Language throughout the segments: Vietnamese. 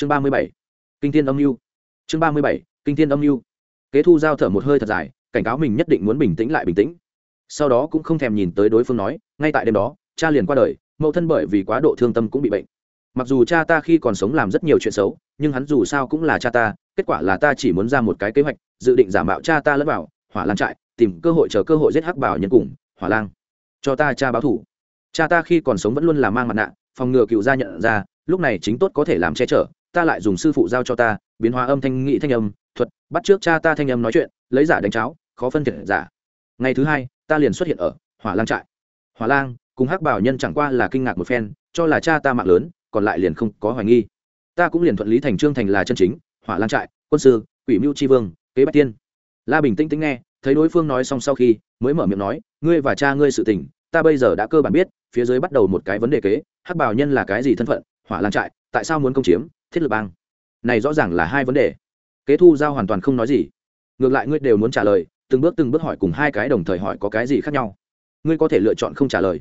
chương ba mươi bảy, kinh thiên âm mưu chương ba mươi bảy, kinh thiên âm mưu kế thu giao thở một hơi thật dài, cảnh cáo mình nhất định muốn bình tĩnh lại bình tĩnh. Sau đó cũng không thèm nhìn tới đối phương nói, ngay tại đêm đó, cha liền qua đời, mẫu thân bởi vì quá độ thương tâm cũng bị bệnh. Mặc dù cha ta khi còn sống làm rất nhiều chuyện xấu, nhưng hắn dù sao cũng là cha ta, kết quả là ta chỉ muốn ra một cái kế hoạch, dự định giả mạo cha ta lẫn vào, hỏa lan trại, tìm cơ hội chờ cơ hội giết hắc bảo nhân cùng hỏa lang. Cho ta cha báo thủ. Cha ta khi còn sống vẫn luôn là mang mặt nạ, phòng ngừa cựu gia nhận ra, lúc này chính tốt có thể làm che chở ta lại dùng sư phụ giao cho ta, biến hóa âm thanh nghị thanh âm, thuật, bắt trước cha ta thanh âm nói chuyện, lấy giả đánh cháo, khó phân thiệt giả. Ngày thứ hai, ta liền xuất hiện ở hỏa lang trại. Hỏa lang, cùng hắc bảo nhân chẳng qua là kinh ngạc một phen, cho là cha ta mạng lớn, còn lại liền không có hoài nghi. Ta cũng liền thuận lý thành trương thành là chân chính, hỏa lang trại, quân sư, quỷ mưu tri vương, kế bạch tiên. La bình tĩnh tĩnh nghe, thấy đối phương nói xong sau khi, mới mở miệng nói, ngươi và cha ngươi sự tình, ta bây giờ đã cơ bản biết, phía dưới bắt đầu một cái vấn đề kế, hắc bảo nhân là cái gì thân phận, hỏa lang trại, tại sao muốn công chiếm? Thiết lập bang. Này rõ ràng là hai vấn đề. Kế thu giao hoàn toàn không nói gì. Ngược lại ngươi đều muốn trả lời, từng bước từng bước hỏi cùng hai cái đồng thời hỏi có cái gì khác nhau. Ngươi có thể lựa chọn không trả lời.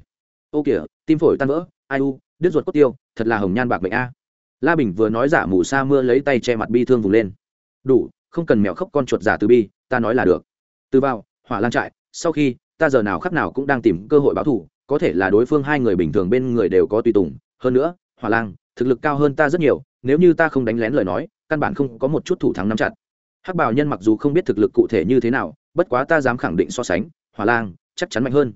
Ô kìa, tim phổi tan vỡ, ai u, đứt ruột cốt tiêu, thật là hồng nhan bạc mệnh a. La bình vừa nói giả mù sa mưa lấy tay che mặt bi thương vùng lên. Đủ, không cần mèo khóc con chuột giả từ bi, ta nói là được. Từ vào, hỏa lan trại, sau khi, ta giờ nào khắc nào cũng đang tìm cơ hội báo thù, có thể là đối phương hai người bình thường bên người đều có tùy tùng. Hơn nữa, hỏa lang, thực lực cao hơn ta rất nhiều nếu như ta không đánh lén lời nói, căn bản không có một chút thủ thắng nắm chặt. Hắc bảo nhân mặc dù không biết thực lực cụ thể như thế nào, bất quá ta dám khẳng định so sánh, hỏa lang chắc chắn mạnh hơn.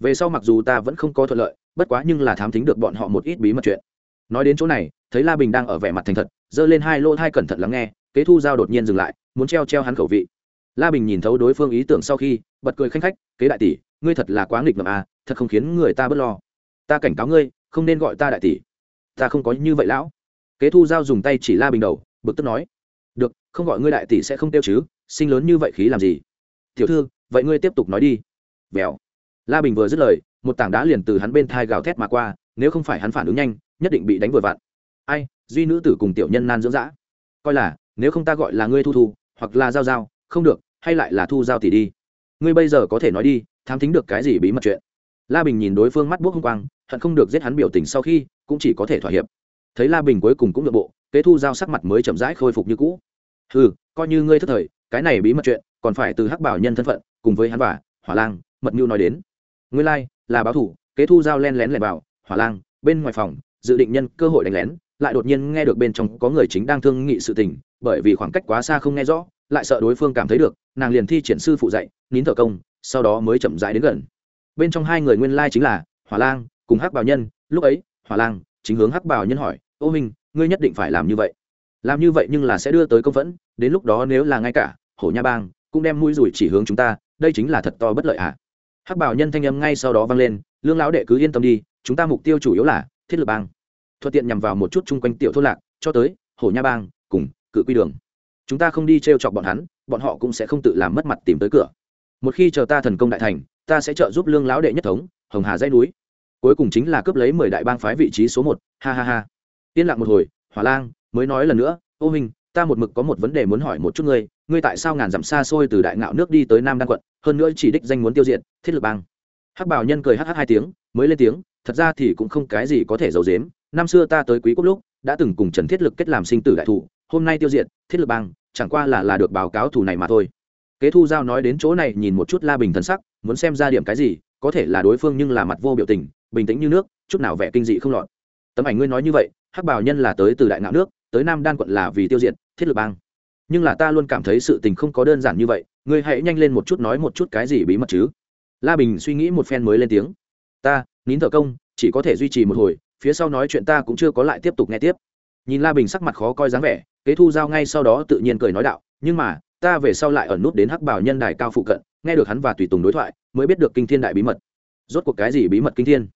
Về sau mặc dù ta vẫn không có thuận lợi, bất quá nhưng là thám thính được bọn họ một ít bí mật chuyện. Nói đến chỗ này, thấy la bình đang ở vẻ mặt thành thật, giơ lên hai lỗ thai cẩn thận lắng nghe, kế thu giao đột nhiên dừng lại, muốn treo treo hắn khẩu vị. La bình nhìn thấu đối phương ý tưởng sau khi, bật cười khanh khách, kế đại tỷ, ngươi thật là quá nghịch ngợm à thật không khiến người ta bớt lo. Ta cảnh cáo ngươi, không nên gọi ta đại tỷ. Ta không có như vậy lão kế thu giao dùng tay chỉ la bình đầu, bực tức nói, được, không gọi ngươi đại tỷ sẽ không tiêu chứ, sinh lớn như vậy khí làm gì? Tiểu thư, vậy ngươi tiếp tục nói đi. Vèo. La bình vừa dứt lời, một tảng đá liền từ hắn bên thai gào thét mà qua, nếu không phải hắn phản ứng nhanh, nhất định bị đánh vừa vặn. Ai, duy nữ tử cùng tiểu nhân nan dưỡng dã. Coi là, nếu không ta gọi là ngươi thu thu, hoặc là giao giao, không được, hay lại là thu giao tỷ đi. Ngươi bây giờ có thể nói đi, thám thính được cái gì bí mật chuyện? La bình nhìn đối phương mắt buốc hung quang, hận không được giết hắn biểu tình sau khi, cũng chỉ có thể thỏa hiệp thấy la bình cuối cùng cũng nội bộ, kế thu giao sắc mặt mới chậm rãi khôi phục như cũ. Ừ coi như ngươi thất thời, cái này bí mật chuyện, còn phải từ hắc bảo nhân thân phận, cùng với hắn và hỏa lang, mật mưu nói đến. Ngươi lai, là báo thủ, kế thu giao len lén lẻn vào, hỏa lang, bên ngoài phòng, dự định nhân cơ hội đánh lén, lại đột nhiên nghe được bên trong có người chính đang thương nghị sự tình, bởi vì khoảng cách quá xa không nghe rõ, lại sợ đối phương cảm thấy được, nàng liền thi triển sư phụ dạy, nín thở công, sau đó mới chậm rãi đến gần. Bên trong hai người nguyên lai chính là hỏa lang, cùng hắc bảo nhân, lúc ấy, hỏa lang chính hướng hắc bảo nhân hỏi ô minh, ngươi nhất định phải làm như vậy. Làm như vậy nhưng là sẽ đưa tới công phẫn, đến lúc đó nếu là ngay cả hổ nha bang cũng đem mũi rủi chỉ hướng chúng ta, đây chính là thật to bất lợi ạ. À. hắc bảo nhân thanh âm ngay sau đó vang lên, lương lão đệ cứ yên tâm đi, chúng ta mục tiêu chủ yếu là thiết lập bang. Thuận tiện nhằm vào một chút chung quanh tiểu thôn lạc, cho tới hổ nha bang cùng cự quy đường. Chúng ta không đi t r e o chọc bọn hắn, bọn họ cũng sẽ không tự làm mất mặt tìm tới cửa. Một khi chờ ta thần công đại thành, ta sẽ trợ giúp lương lão đệ nhất thống, hồng hà dây núi. Cuối cùng chính là cướp lấy mười đại bang phái vị trí số một. Ha ha ha yên lặng một hồi, hỏa lang, mới nói lần nữa, ô minh ta một mực có một vấn đề muốn hỏi một chút ngươi ngươi tại sao ngàn dặm xa xôi từ đại ngạo nước đi tới nam đan quận, hơn nữa chỉ đích danh muốn tiêu diệt, thiết lập bang. Hắc bảo nhân cười hh hai tiếng, mới lên tiếng, thật ra thì cũng không cái gì có thể giấu dếm năm xưa ta tới quý quốc lúc, đã từng cùng trần thiết lực kết làm sinh tử đại thủ, hôm nay tiêu diệt, thiết lực bang, chẳng qua là là được báo cáo thủ này mà thôi. Kế thu giao nói đến chỗ này nhìn một chút la bình thần sắc, muốn xem ra điểm cái gì, có thể là đối phương nhưng là mặt vô biểu tình, bình tĩnh như nước, chút nào vẻ kinh dị không lọt. Tấm ảnh ngươi nói như vậy hắc bảo nhân là tới từ đại ngạo nước, tới nam đan quận là vì tiêu diệt, thiết lực bang. Nhưng là ta luôn cảm thấy sự tình không có đơn giản như vậy, ngươi hãy nhanh lên một chút nói một chút cái gì bí mật chứ. La bình suy nghĩ một phen mới lên tiếng. Ta, nín thở công, chỉ có thể duy trì một hồi, phía sau nói chuyện ta cũng chưa có lại tiếp tục nghe tiếp. Nhìn la bình sắc mặt khó coi dáng vẻ, kế thu giao ngay sau đó tự nhiên cười nói đạo, nhưng mà, ta về sau lại ẩn nút đến hắc bảo nhân đài cao phụ cận, nghe được hắn và tùy tùng đối thoại, mới biết được kinh thiên đại bí mật. Rốt cuộc cái gì bí mật kinh thiên?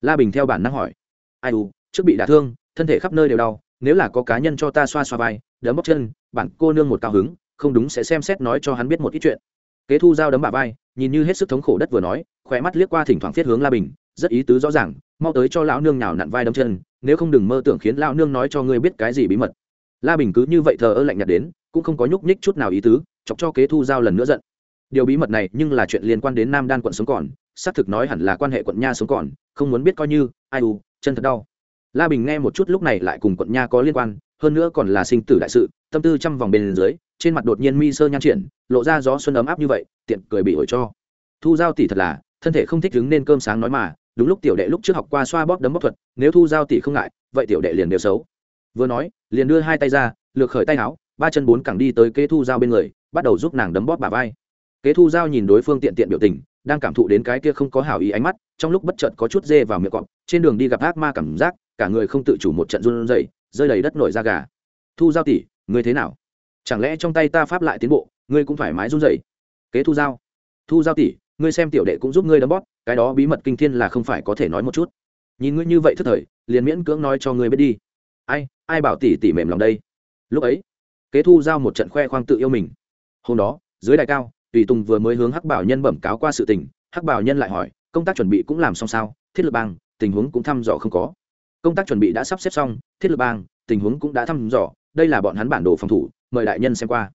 La bình theo bản năng hỏi. Ai u, trước bị đả thương thân thể khắp nơi đều đau, nếu là có cá nhân cho ta xoa xoa vai, đấm bóc chân, bản cô nương một cao hứng, không đúng sẽ xem xét nói cho hắn biết một ít chuyện. Kế thu giao đấm bà vai, nhìn như hết sức thống khổ đất vừa nói, khỏe mắt liếc qua thỉnh thoảng thiết hướng la bình, rất ý tứ rõ ràng, mau tới cho lão nương nào nặn vai đấm chân, nếu không đừng mơ tưởng khiến lão nương nói cho ngươi biết cái gì bí mật. La bình cứ như vậy thờ ơ lạnh nhạt đến, cũng không có nhúc nhích chút nào ý tứ, chọc cho kế thu giao lần nữa giận. Điều bí mật này nhưng là chuyện liên quan đến nam đan quận sống còn, xác thực nói hẳn là quan hệ quận nha sống còn, không muốn biết coi như, ai u, chân thật đau la bình nghe một chút lúc này lại cùng quận nha có liên quan, hơn nữa còn là sinh tử đại sự, tâm tư trăm vòng bên dưới, trên mặt đột nhiên mi sơ nhan triển, lộ ra gió xuân ấm áp như vậy, tiện cười bị ổi cho. Thu giao tỷ thật là, thân thể không thích đứng nên cơm sáng nói mà, đúng lúc tiểu đệ lúc trước học qua xoa bóp đấm bóp thuật, nếu thu giao tỷ không ngại, vậy tiểu đệ liền đều xấu. Vừa nói, liền đưa hai tay ra, lược khởi tay áo, ba chân bốn cẳng đi tới kế thu giao bên người, bắt đầu giúp nàng đấm bóp bà vai. Kế thu giao nhìn đối phương tiện tiện biểu tình, đang cảm thụ đến cái kia không có hảo ý ánh mắt trong lúc bất chợt có chút dê vào miệng cọp, trên đường đi gặp ác ma cảm giác, cả người không tự chủ một trận run rẩy, rơi đầy đất nổi da gà. Thu giao tỷ, ngươi thế nào? Chẳng lẽ trong tay ta pháp lại tiến bộ, ngươi cũng thoải mái run rẩy? Kế thu giao. Thu giao tỷ, ngươi xem tiểu đệ cũng giúp ngươi đấm bóp, cái đó bí mật kinh thiên là không phải có thể nói một chút. Nhìn ngươi như vậy thức thời, liền miễn cưỡng nói cho ngươi biết đi. Ai ai bảo tỷ tỷ mềm lòng đây? Lúc ấy, kế thu giao một trận khoe khoang tự yêu mình. Hôm đó, dưới đại cao, tùy tùng vừa mới hướng hắc bảo nhân bẩm cáo qua sự tình, hắc bảo nhân lại hỏi công tác chuẩn bị cũng làm xong sao, thiết lập bang, tình huống cũng thăm dò không có. Công tác chuẩn bị đã sắp xếp xong, thiết lập bang, tình huống cũng đã thăm dò, đây là bọn hắn bản đồ phòng thủ, mời đại nhân xem qua.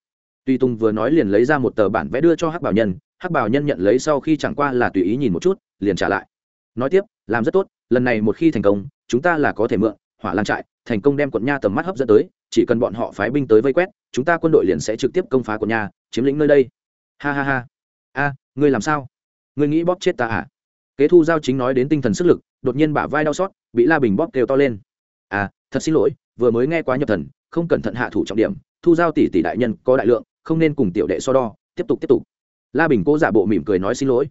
Tùy tùng vừa nói liền lấy ra một tờ bản vẽ đưa cho hắc bảo nhân, hắc bảo nhân nhận lấy sau khi chẳng qua là tùy ý nhìn một chút, liền trả lại. Nói tiếp, làm rất tốt, lần này một khi thành công, chúng ta là có thể mượn, hỏa lan trại, thành công đem quận nha tầm mắt hấp dẫn tới, chỉ cần bọn họ phái binh tới vây quét, chúng ta quân đội liền sẽ trực tiếp công phá quận nha, chiếm lĩnh nơi đây. Ha ha ha. A, ngươi làm sao? Ngươi nghĩ bóp chết ta à? Kế thu giao chính nói đến tinh thần sức lực, đột nhiên bả vai đau xót, bị la bình bóp kêu to lên. À thật xin lỗi, vừa mới nghe quá nhập thần, không cẩn thận hạ thủ trọng điểm, thu giao tỷ tỷ đại nhân có đại lượng, không nên cùng tiểu đệ so đo, tiếp tục tiếp tục. La bình cố giả bộ mỉm cười nói xin lỗi.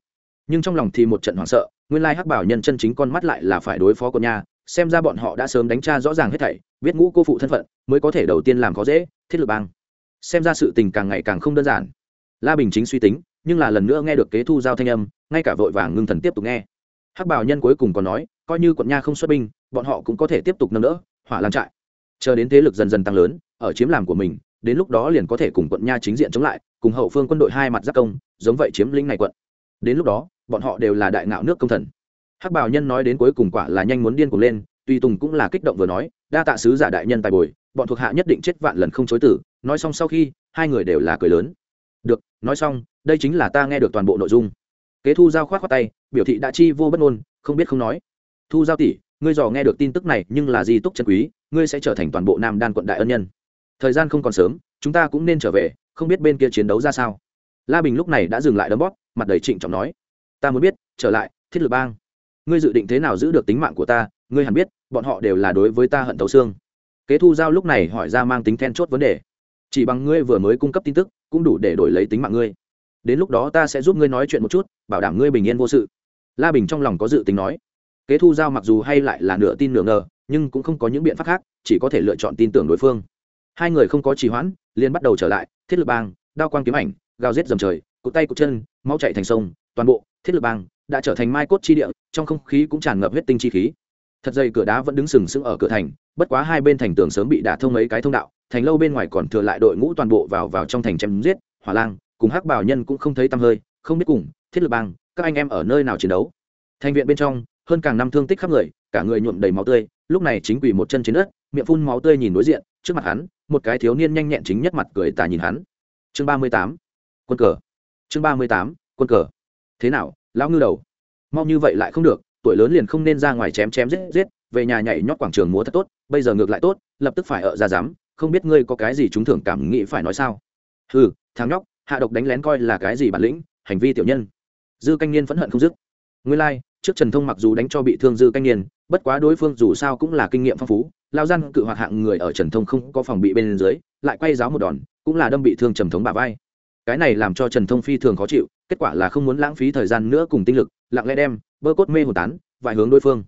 Nhưng trong lòng thì một trận hoảng sợ, nguyên lai hắc bảo nhân chân chính con mắt lại là phải đối phó con nha, xem ra bọn họ đã sớm đánh tra rõ ràng hết thảy, biết ngũ cô phụ thân phận, mới có thể đầu tiên làm khó dễ, thiết lập bang. Xem ra sự tình càng ngày càng không đơn giản. La bình chính suy tính nhưng là lần nữa nghe được kế thu giao thanh âm, ngay cả vội vàng ngưng thần tiếp tục nghe. Hắc bảo nhân cuối cùng còn nói, coi như quận nha không xuất binh, bọn họ cũng có thể tiếp tục nâng đỡ, hỏa làm trại. Chờ đến thế lực dần dần tăng lớn, ở chiếm làm của mình, đến lúc đó liền có thể cùng quận nha chính diện chống lại, cùng hậu phương quân đội hai mặt giáp công, giống vậy chiếm lĩnh này quận. Đến lúc đó, bọn họ đều là đại ngạo nước công thần. Hắc bảo nhân nói đến cuối cùng quả là nhanh muốn điên cuồng lên, tuy tùng cũng là kích động vừa nói, đa tạ sứ giả đại nhân tài bồi, bọn thuộc hạ nhất định chết vạn lần không chối tử. Nói xong sau khi, hai người đều là cười lớn được, nói xong, đây chính là ta nghe được toàn bộ nội dung. Kế thu giao khoát khoát tay, biểu thị đã chi vô bất ngôn, không biết không nói. Thu giao tỷ, ngươi dò nghe được tin tức này, nhưng là di túc chân quý, ngươi sẽ trở thành toàn bộ nam đan quận đại ân nhân. Thời gian không còn sớm, chúng ta cũng nên trở về, không biết bên kia chiến đấu ra sao. La bình lúc này đã dừng lại đấm bóp, mặt đầy trịnh trọng nói. Ta muốn biết, trở lại, thiết lập bang. Ngươi dự định thế nào giữ được tính mạng của ta, ngươi hẳn biết, bọn họ đều là đối với ta hận tấu xương. Kế thu giao lúc này hỏi ra mang tính then chốt vấn đề chỉ bằng ngươi vừa mới cung cấp tin tức, cũng đủ để đổi lấy tính mạng ngươi. Đến lúc đó ta sẽ giúp ngươi nói chuyện một chút, bảo đảm ngươi bình yên vô sự. La bình trong lòng có dự tính nói. Kế thu giao mặc dù hay lại là nửa tin nửa ngờ, nhưng cũng không có những biện pháp khác, chỉ có thể lựa chọn tin tưởng đối phương. Hai người không có trì hoãn, liền bắt đầu trở lại, thiết lập bang, đao quang kiếm ảnh, gào rết dầm trời, cụt tay cụt chân, máu chạy thành sông, toàn bộ thiết lập bang đã trở thành mai cốt chi địa, trong không khí cũng tràn ngập huyết tinh chi khí. Thật dày cửa đá vẫn đứng sừng sững ở cửa thành, bất quá hai bên thành tường sớm bị đả thông mấy cái thông đạo thành lâu bên ngoài còn thừa lại đội ngũ toàn bộ vào vào trong thành chém giết, hỏa lang, cùng hắc bảo nhân cũng không thấy tăm hơi, không biết cùng, thiết lập bang, các anh em ở nơi nào chiến đấu. Thành viện bên trong, hơn càng năm thương tích khắp người, cả người nhuộm đầy máu tươi, lúc này chính quỳ một chân trên đất, miệng phun máu tươi nhìn đối diện, trước mặt hắn, một cái thiếu niên nhanh nhẹn chính nhất mặt cười tà nhìn hắn. Chương ba mươi tám, quân cờ. Chương ba mươi tám, quân cờ. Thế nào, lão ngư đầu? Mau như vậy lại không được, tuổi lớn liền không nên ra ngoài chém chém giết giết, về nhà nhảy nhót quảng trường múa thật tốt, bây giờ ngược lại tốt, lập tức phải ở ra dám không biết ngươi có cái gì chúng thưởng cảm nghĩ phải nói sao? Ừ thằng nhóc, hạ độc đánh lén coi là cái gì bản lĩnh, hành vi tiểu nhân. Dư canh niên phẫn hận không dứt. Ngươi lai, trước trần thông mặc dù đánh cho bị thương dư canh niên, bất quá đối phương dù sao cũng là kinh nghiệm phong phú, lao gian cự hoạt hạng người ở trần thông không có phòng bị bên dưới, lại quay giáo một đòn, cũng là đâm bị thương trầm thống bà vai. Cái này làm cho trần thông phi thường khó chịu, kết quả là không muốn lãng phí thời gian nữa cùng tinh lực, lặng lẽ đem bơ cốt mê hồn tán, vài hướng đối phương.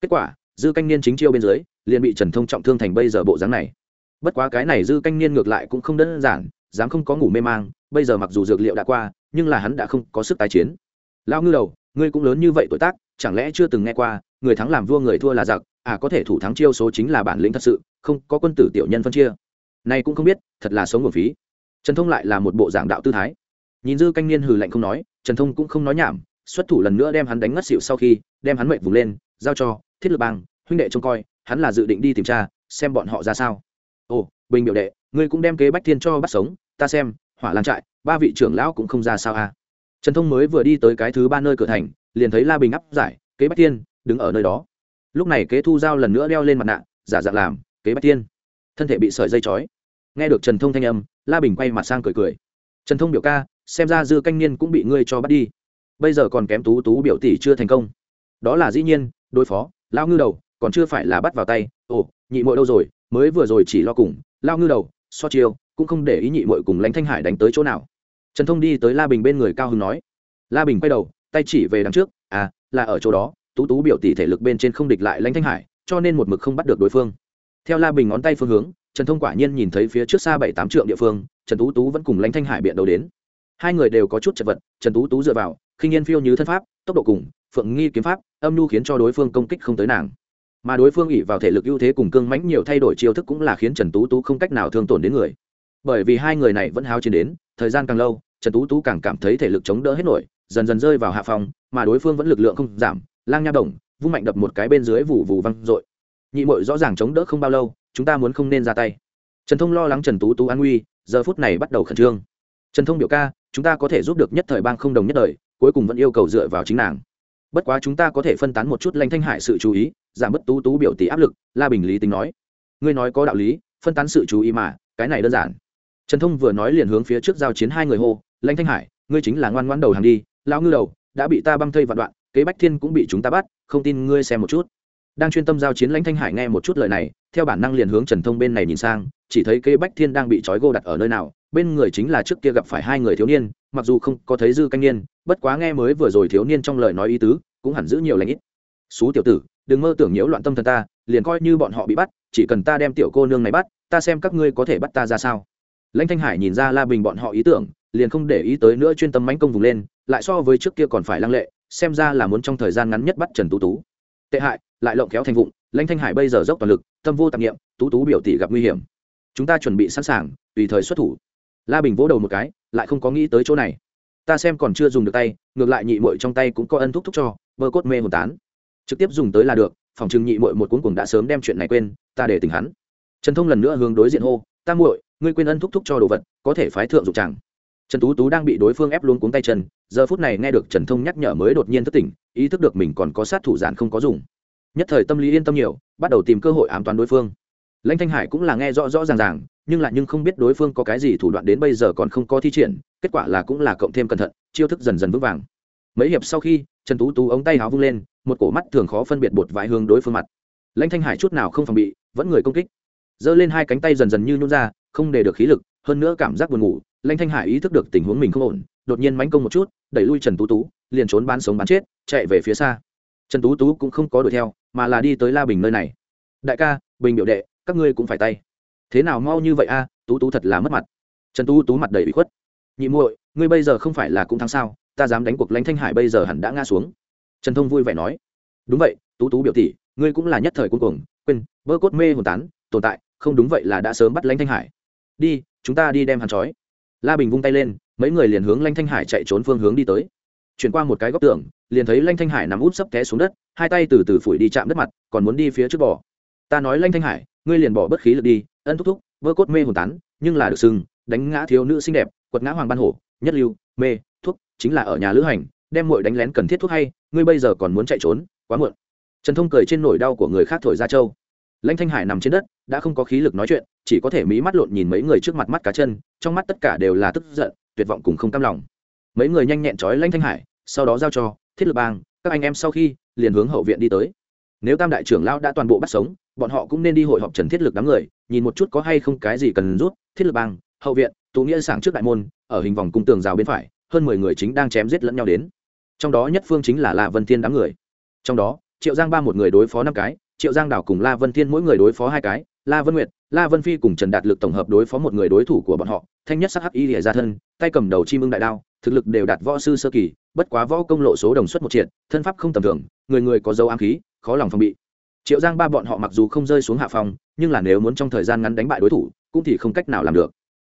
Kết quả, dư canh niên chính chiêu bên dưới, liền bị trần thông trọng thương thành bây giờ bộ dáng này bất quá cái này dư canh niên ngược lại cũng không đơn giản, dám không có ngủ mê mang, bây giờ mặc dù dược liệu đã qua, nhưng là hắn đã không có sức tái chiến. Lao ngư đầu, ngươi cũng lớn như vậy tuổi tác, chẳng lẽ chưa từng nghe qua, người thắng làm vua người thua là giặc à có thể thủ thắng chiêu số chính là bản lĩnh thật sự, không có quân tử tiểu nhân phân chia. Nay cũng không biết, thật là sống nguồn phí. Trần thông lại là một bộ dạng đạo tư thái. Nhìn dư canh niên hừ lạnh không nói, trần thông cũng không nói nhảm, xuất thủ lần nữa đem hắn đánh ngất xỉu sau khi, đem hắn mệnh vùng lên, giao cho thiết lập bang, huynh đệ trông coi, hắn là dự định đi tìm tra xem bọn họ ra sao bình biểu đệ, ngươi cũng đem kế bách thiên cho bắt sống, ta xem, hỏa lan trại, ba vị trưởng lão cũng không ra sao à? Trần thông mới vừa đi tới cái thứ ba nơi cửa thành, liền thấy la bình áp giải, kế bách thiên, đứng ở nơi đó. Lúc này kế thu giao lần nữa đeo lên mặt nạ, giả dạng làm, kế bách thiên. Thân thể bị sợi dây chói nghe được trần thông thanh âm, la bình quay mặt sang cười cười. Trần thông biểu ca, xem ra dư canh niên cũng bị ngươi cho bắt đi. Bây giờ còn kém tú tú biểu tỷ chưa thành công. Đó là dĩ nhiên, đối phó lao ngư đầu, còn chưa phải là bắt vào tay. Ồ, nhị mội đâu rồi, mới vừa rồi chỉ lo cùng lao ngư đầu, so chiêu, cũng không để ý nhị mội cùng lãnh thanh hải đánh tới chỗ nào. Trần thông đi tới la bình bên người cao hưng nói. La bình quay đầu, tay chỉ về đằng trước à là ở chỗ đó, tú tú biểu tỷ thể lực bên trên không địch lại lãnh thanh hải, cho nên một mực không bắt được đối phương. Theo la bình ngón tay phương hướng, trần thông quả nhiên nhìn thấy phía trước xa bảy tám trượng địa phương, trần tú tú vẫn cùng lãnh thanh hải biện đầu đến. Hai người đều có chút chật vật, trần tú tú dựa vào, khinh yên phiêu như thân pháp, tốc độ cùng, phượng nghi kiếm pháp, âm nhu khiến cho đối phương công kích không tới nàng mà đối phương ỉ vào thể lực ưu thế cùng cương mãnh nhiều thay đổi chiêu thức cũng là khiến trần tú tú không cách nào thương tổn đến người. Bởi vì hai người này vẫn hao chiến đến, thời gian càng lâu, trần tú tú càng cảm thấy thể lực chống đỡ hết nổi, dần dần rơi vào hạ phòng mà đối phương vẫn lực lượng không giảm, lang nha đồng, vung mạnh đập một cái bên dưới vụ vù văng r ộ i nhị mội rõ ràng chống đỡ không bao lâu, chúng ta muốn không nên ra tay. Trần thông lo lắng trần tú tú an nguy, giờ phút này bắt đầu khẩn trương. Trần thông biểu ca, chúng ta có thể giúp được nhất thời bang không đồng nhất đời, cuối cùng vẫn yêu cầu dựa vào chính nàng bất quá chúng ta có thể phân tán một chút lanh thanh hải sự chú ý, giảm bớt tú tú biểu tỷ áp lực, la bình lý tính nói. Ngươi nói có đạo lý, phân tán sự chú ý mà, cái này đơn giản. Trần thông vừa nói liền hướng phía trước giao chiến hai người hô, lanh thanh hải, ngươi chính là ngoan ngoan đầu hàng đi lao ngư đầu, đã bị ta băng thây vạn đoạn, kế bách thiên cũng bị chúng ta bắt, không tin ngươi xem một chút. Đang chuyên tâm giao chiến lãnh thanh hải nghe một chút lời này, theo bản năng liền hướng trần thông bên này nhìn sang, chỉ thấy kế bách thiên đang bị trói gô đặt ở nơi nào bên người chính là trước kia gặp phải hai người thiếu niên, mặc dù không có thấy dư canh niên, bất quá nghe mới vừa rồi thiếu niên trong lời nói ý tứ, cũng hẳn giữ nhiều lãnh ít. Xú tiểu tử, đừng mơ tưởng nhiễu loạn tâm thần ta, liền coi như bọn họ bị bắt, chỉ cần ta đem tiểu cô nương này bắt, ta xem các ngươi có thể bắt ta ra sao. Lãnh thanh hải nhìn ra la bình bọn họ ý tưởng, liền không để ý tới nữa chuyên tâm mánh công vùng lên, lại so với trước kia còn phải lăng lệ, xem ra là muốn trong thời gian ngắn nhất bắt trần tú tú. Tệ hại, lại lộng kéo thành vụng, lãnh thanh hải bây giờ dốc toàn lực, tâm vô tạp nghiệm tú tú biểu tỷ gặp nguy hiểm. Chúng ta chuẩn bị sẵn sàng, tùy thời xuất thủ la bình vỗ đầu một cái, lại không có nghĩ tới chỗ này. Ta xem còn chưa dùng được tay, ngược lại nhị mội trong tay cũng có ân thúc thúc cho, bơ cốt mê hồn tán. Trực tiếp dùng tới là được, phòng chừng nhị mội một cuốn cùng đã sớm đem chuyện này quên, ta để tình hắn. Trần thông lần nữa hướng đối diện hô, ta muội, ngươi quên ân thúc thúc cho đồ vật, có thể phái thượng dụng chẳng. Trần tú tú đang bị đối phương ép luôn cuống tay chân, giờ phút này nghe được trần thông nhắc nhở mới đột nhiên thất tỉnh, ý thức được mình còn có sát thủ giản không có dùng. Nhất thời tâm lý yên tâm nhiều, bắt đầu tìm cơ hội ám toán đối phương. Lãnh thanh hải cũng là nghe rõ rõ ràng ràng nhưng lại nhưng không biết đối phương có cái gì thủ đoạn đến bây giờ còn không có thi triển, kết quả là cũng là cộng thêm cẩn thận, chiêu thức dần dần vững vàng. Mấy hiệp sau khi, trần tú tú ống tay háo vung lên, một cổ mắt thường khó phân biệt bột vải hướng đối phương mặt. Lãnh thanh hải chút nào không phòng bị, vẫn người công kích. Giơ lên hai cánh tay dần dần như nhún ra, không để được khí lực, hơn nữa cảm giác buồn ngủ, lãnh thanh hải ý thức được tình huống mình không ổn, đột nhiên mánh công một chút, đẩy lui trần tú tú, liền trốn bán sống bán chết, chạy về phía xa. Trần tú tú cũng không có đuổi theo, mà là đi tới la bình nơi này. Đại ca, bình biểu đệ, các ngươi cũng phải tay thế nào mau như vậy a, tú tú thật là mất mặt. Trần tú tú mặt đầy bị khuất. Nhị muội, ngươi bây giờ không phải là cũng thắng sao? Ta dám đánh cuộc lãnh thanh hải bây giờ hẳn đã ngã xuống. Trần thông vui vẻ nói. Đúng vậy, tú tú biểu tỷ, ngươi cũng là nhất thời cuối cùng quên, bơ cốt mê hồn tán, tồn tại, không đúng vậy là đã sớm bắt lãnh thanh hải. Đi, chúng ta đi đem hắn trói. La bình vung tay lên, mấy người liền hướng lãnh thanh hải chạy trốn phương hướng đi tới. Chuyển qua một cái góc tường, liền thấy lãnh thanh hải nằm út sấp té xuống đất, hai tay từ từ phủi đi chạm đất mặt, còn muốn đi phía trước bò. Ta nói lãnh thanh hải, ngươi liền bỏ bất khí lực đi ân thúc thúc, vơ cốt mê hồn tán, nhưng là được sừng đánh ngã thiếu nữ xinh đẹp, quật ngã hoàng ban hổ, nhất lưu, mê thuốc chính là ở nhà lữ hành, đem muội đánh lén cần thiết thuốc hay, ngươi bây giờ còn muốn chạy trốn, quá muộn. Trần thông cười trên nỗi đau của người khác thổi ra châu lãnh thanh hải nằm trên đất, đã không có khí lực nói chuyện, chỉ có thể mí mắt lộn nhìn mấy người trước mặt mắt cá chân, trong mắt tất cả đều là tức giận, tuyệt vọng cùng không cam lòng. Mấy người nhanh nhẹn trói lãnh thanh hải, sau đó giao cho thiết lập bang, các anh em sau khi liền hướng hậu viện đi tới. Nếu tam đại trưởng lao đã toàn bộ bắt sống bọn họ cũng nên đi hội họp trần thiết lực đám người, nhìn một chút có hay không cái gì cần rút. Thiết lập bang, hậu viện, tụ nghĩa sảng trước đại môn, ở hình vòng cung tường rào bên phải, hơn mười người chính đang chém giết lẫn nhau đến. Trong đó nhất phương chính là la vân thiên đám người. Trong đó, triệu giang ba một người đối phó năm cái, triệu giang đảo cùng la vân thiên mỗi người đối phó hai cái, la vân nguyệt, la vân phi cùng trần đạt lực tổng hợp đối phó một người đối thủ của bọn họ, thanh nhất sắc hắc y lìa ra thân, tay cầm đầu chi mưng đại đao, thực lực đều đạt võ sư sơ kỳ, bất quá võ công lộ số đồng suất một triệt, thân pháp không tầm thường, người người có dấu ám khí, khó lòng phòng bị triệu giang ba bọn họ mặc dù không rơi xuống hạ phòng, nhưng là nếu muốn trong thời gian ngắn đánh bại đối thủ, cũng thì không cách nào làm được.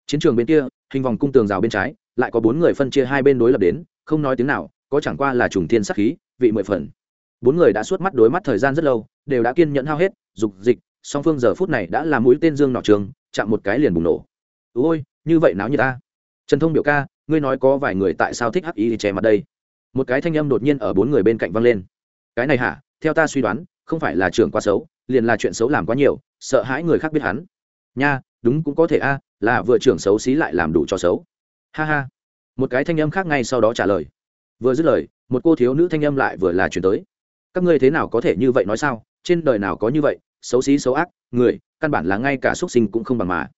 Chiến trường bên kia, hình vòng cung tường rào bên trái, lại có bốn người phân chia hai bên đối lập đến, không nói tiếng nào, có chẳng qua là trùng thiên sắc khí, vị mười phần. Bốn người đã suốt mắt đối mắt thời gian rất lâu, đều đã kiên nhẫn hao hết, dục dịch, song phương giờ phút này đã làm mũi tên dương nọ trường, chạm một cái liền bùng nổ. Ôi, như vậy náo như ta. Trần thông biểu ca, ngươi nói có vài người tại sao thích hắc ý che mặt đây? Một cái thanh âm đột nhiên ở bốn người bên cạnh vang lên. Cái này hả? Theo ta suy đoán không phải là trưởng quá xấu, liền là chuyện xấu làm quá nhiều, sợ hãi người khác biết hắn. Nha, đúng cũng có thể a, là vừa trưởng xấu xí lại làm đủ cho xấu. Ha ha. Một cái thanh âm khác ngay sau đó trả lời. Vừa dứt lời, một cô thiếu nữ thanh âm lại vừa là chuyển tới. Các ngươi thế nào có thể như vậy nói sao? Trên đời nào có như vậy? Xấu xí, xấu ác, người, căn bản là ngay cả xuất sinh cũng không bằng mà.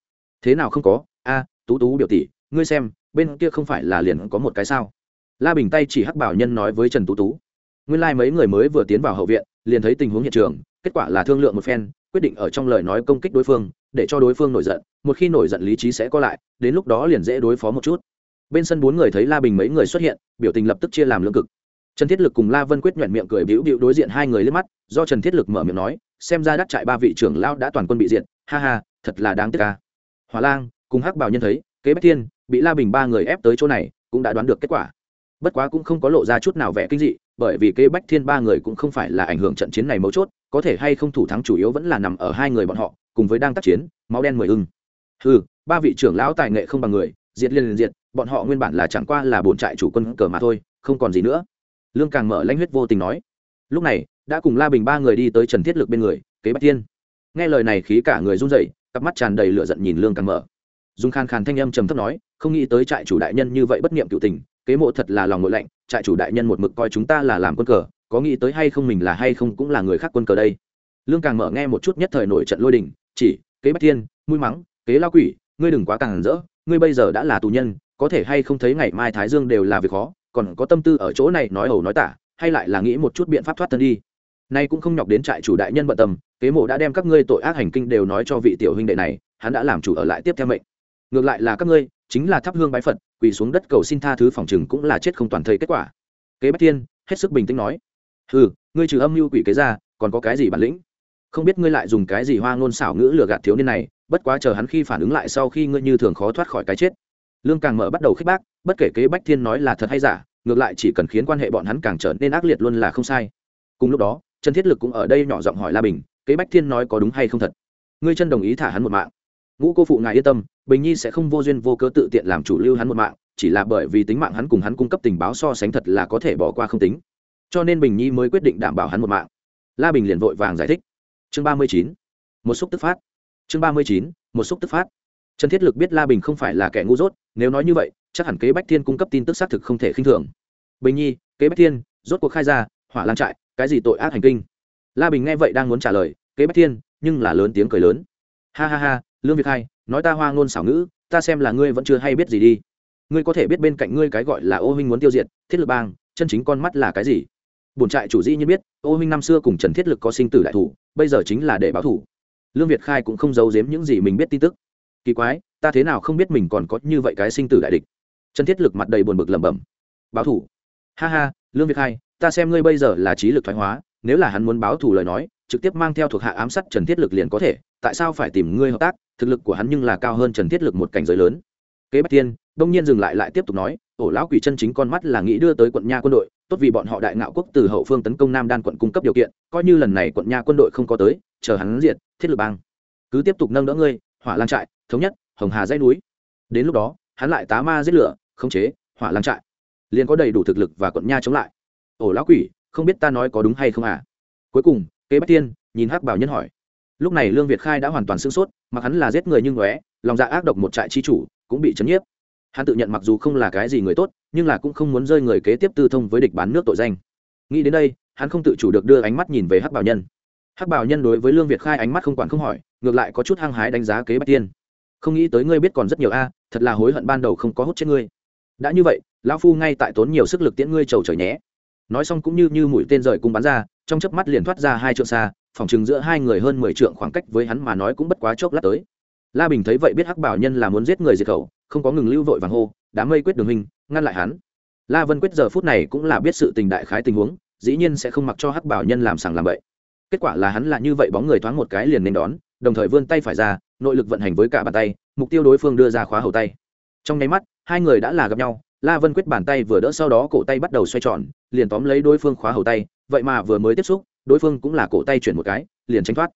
Thế nào không có? A, tú tú biểu tỷ, ngươi xem, bên kia không phải là liền có một cái sao? La bình tay chỉ hắc bảo nhân nói với trần tú tú. Nguyên lai mấy người mới vừa tiến vào hậu viện liền thấy tình huống hiện trường, kết quả là thương lượng một phen, quyết định ở trong lời nói công kích đối phương, để cho đối phương nổi giận, một khi nổi giận lý trí sẽ có lại, đến lúc đó liền dễ đối phó một chút. Bên sân bốn người thấy la bình mấy người xuất hiện, biểu tình lập tức chia làm lương cực. Trần thiết lực cùng la vân quyết nhuận miệng cười bĩu bĩu đối diện hai người lên mắt, do trần thiết lực mở miệng nói, xem ra đắc trại ba vị trưởng lao đã toàn quân bị diệt, ha ha, thật là đáng tiếc ca hỏa lang cùng hắc bảo nhân thấy, kế bách thiên bị la bình ba người ép tới chỗ này, cũng đã đoán được kết quả. Bất quá cũng không có lộ ra chút nào vẻ kinh dị bởi vì kế bách thiên ba người cũng không phải là ảnh hưởng trận chiến này mấu chốt, có thể hay không thủ thắng chủ yếu vẫn là nằm ở hai người bọn họ, cùng với đang tác chiến, máu đen mười ưng. Ừ ba vị trưởng lão tài nghệ không bằng người, diệt liên liền diệt, bọn họ nguyên bản là chẳng qua là bổn trại chủ quân cờ mà thôi, không còn gì nữa. Lương càng mở lãnh huyết vô tình nói. Lúc này, đã cùng la bình ba người đi tới trần thiết lực bên người, kế bách thiên. Nghe lời này khí cả người run rẩy, cặp mắt tràn đầy lửa giận nhìn lương càng mở. Dùng khan khàn thanh âm trầm thấp nói, không nghĩ tới trại chủ đại nhân như vậy bất niệm cựu tình kế mộ thật là lòng ngội lạnh, trại chủ đại nhân một mực coi chúng ta là làm quân cờ, có nghĩ tới hay không mình là hay không cũng là người khác quân cờ đây. Lương càng mở nghe một chút nhất thời nổi trận lôi đình, chỉ, kế bách thiên, mũi mắng, kế lao quỷ, ngươi đừng quá càng rỡ, ngươi bây giờ đã là tù nhân, có thể hay không thấy ngày mai thái dương đều là việc khó, còn có tâm tư ở chỗ này nói ẩu nói tả, hay lại là nghĩ một chút biện pháp thoát thân đi. Nay cũng không nhọc đến trại chủ đại nhân bận tâm, kế mộ đã đem các ngươi tội ác hành kinh đều nói cho vị tiểu huynh đệ này, hắn đã làm chủ ở lại tiếp theo mệnh. Ngược lại là các ngươi, chính là thắp hương bái phật quỳ xuống đất cầu xin tha thứ phòng chừng cũng là chết không toàn thây kết quả. Kế bách thiên, hết sức bình tĩnh nói ừ ngươi trừ âm mưu quỷ kế ra, còn có cái gì bản lĩnh? Không biết ngươi lại dùng cái gì hoa ngôn xảo ngữ lừa gạt thiếu niên này, bất quá chờ hắn khi phản ứng lại sau khi ngươi như thường khó thoát khỏi cái chết. Lương càng mở bắt đầu khích bác, bất kể kế bách thiên nói là thật hay giả, ngược lại chỉ cần khiến quan hệ bọn hắn càng trở nên ác liệt luôn là không sai. Cùng lúc đó, trần thiết lực cũng ở đây nhỏ giọng hỏi la bình, kế bách thiên nói có đúng hay không thật? Ngươi chân đồng ý thả hắn một mạng. Ngũ cô phụ ngài yên tâm bình nhi sẽ không vô duyên vô cớ tự tiện làm chủ lưu hắn một mạng, chỉ là bởi vì tính mạng hắn cùng hắn cung cấp tình báo so sánh thật là có thể bỏ qua không tính. Cho nên bình nhi mới quyết định đảm bảo hắn một mạng. La bình liền vội vàng giải thích. Chương ba mươi chín, một xúc tức phát. Chương ba mươi chín, một xúc tức phát. Trần thiết lực biết la bình không phải là kẻ ngu dốt, nếu nói như vậy, chắc hẳn kế bách thiên cung cấp tin tức xác thực không thể khinh thường. Bình nhi, kế bách thiên, rốt cuộc khai ra, hỏa lan trại, cái gì tội ác hành kinh? La bình nghe vậy đang muốn trả lời, kế bách thiên, nhưng là lớn tiếng cười lớn. Ha ha ha, lương việt hai nói ta hoa ngôn xảo ngữ, ta xem là ngươi vẫn chưa hay biết gì đi. Ngươi có thể biết bên cạnh ngươi cái gọi là ô huynh muốn tiêu diệt, thiết lực bang, chân chính con mắt là cái gì? Bổn trại chủ dĩ nhiên biết, ô huynh năm xưa cùng trần thiết lực có sinh tử đại thủ, bây giờ chính là để báo thủ. Lương việt khai cũng không giấu giếm những gì mình biết tin tức. Kỳ quái, ta thế nào không biết mình còn có như vậy cái sinh tử đại địch? Trần thiết lực mặt đầy buồn bực lẩm bẩm. Báo thủ? Ha ha, lương việt khai, ta xem ngươi bây giờ là trí lực thoái hóa, nếu là hắn muốn báo thủ lời nói, trực tiếp mang theo thuộc hạ ám sát trần thiết lực liền có thể tại sao phải tìm ngươi hợp tác, thực lực của hắn nhưng là cao hơn trần thiết lực một cảnh giới lớn. Kế bạch tiên đông nhiên dừng lại lại tiếp tục nói, ổ lão quỷ chân chính con mắt là nghĩ đưa tới quận nha quân đội, tốt vì bọn họ đại ngạo quốc từ hậu phương tấn công nam đan quận cung cấp điều kiện, coi như lần này quận nha quân đội không có tới, chờ hắn diệt, thiết lực bang. Cứ tiếp tục nâng đỡ ngươi, hỏa lan trại, thống nhất, hồng hà dãy núi. Đến lúc đó, hắn lại tá ma giết lửa, khống chế, hỏa lan trại. Liền có đầy đủ thực lực và quận nha chống lại. Ổ lão quỷ, không biết ta nói có đúng hay không à? Cuối cùng, kế bách tiên nhìn hắc bảo nhân hỏi lúc này lương việt khai đã hoàn toàn sưng sốt, mặc hắn là giết người nhưng ngóe, lòng dạ ác độc một trại chi chủ, cũng bị chấn nhiếp. Hắn tự nhận mặc dù không là cái gì người tốt, nhưng là cũng không muốn rơi người kế tiếp tư thông với địch bán nước tội danh. Nghĩ đến đây, hắn không tự chủ được đưa ánh mắt nhìn về hắc bảo nhân. Hắc bảo nhân đối với lương việt khai ánh mắt không quản không hỏi, ngược lại có chút hăng hái đánh giá kế bách tiên. Không nghĩ tới ngươi biết còn rất nhiều a, thật là hối hận ban đầu không có hút chết ngươi. Đã như vậy, lão phu ngay tại tốn nhiều sức lực tiễn ngươi trầu trời nhé. Nói xong cũng như như mũi tên rời cung bắn ra, trong chớp mắt liền thoát ra hai trượng xa phòng chừng giữa hai người hơn mười trượng khoảng cách với hắn mà nói cũng bất quá chốc lát tới. La bình thấy vậy biết hắc bảo nhân là muốn giết người diệt khẩu, không có ngừng lưu vội vàng hô đám mây quyết đường hình ngăn lại hắn. La vân quyết giờ phút này cũng là biết sự tình đại khái tình huống, dĩ nhiên sẽ không mặc cho hắc bảo nhân làm sàng làm bậy. Kết quả là hắn là như vậy bóng người thoáng một cái liền nên đón, đồng thời vươn tay phải ra, nội lực vận hành với cả bàn tay, mục tiêu đối phương đưa ra khóa hầu tay. Trong nháy mắt, hai người đã là gặp nhau, la vân quyết bàn tay vừa đỡ sau đó cổ tay bắt đầu xoay tròn, liền tóm lấy đối phương khóa hầu tay, vậy mà vừa mới tiếp xúc đối phương cũng là cổ tay chuyển một cái, liền tránh thoát.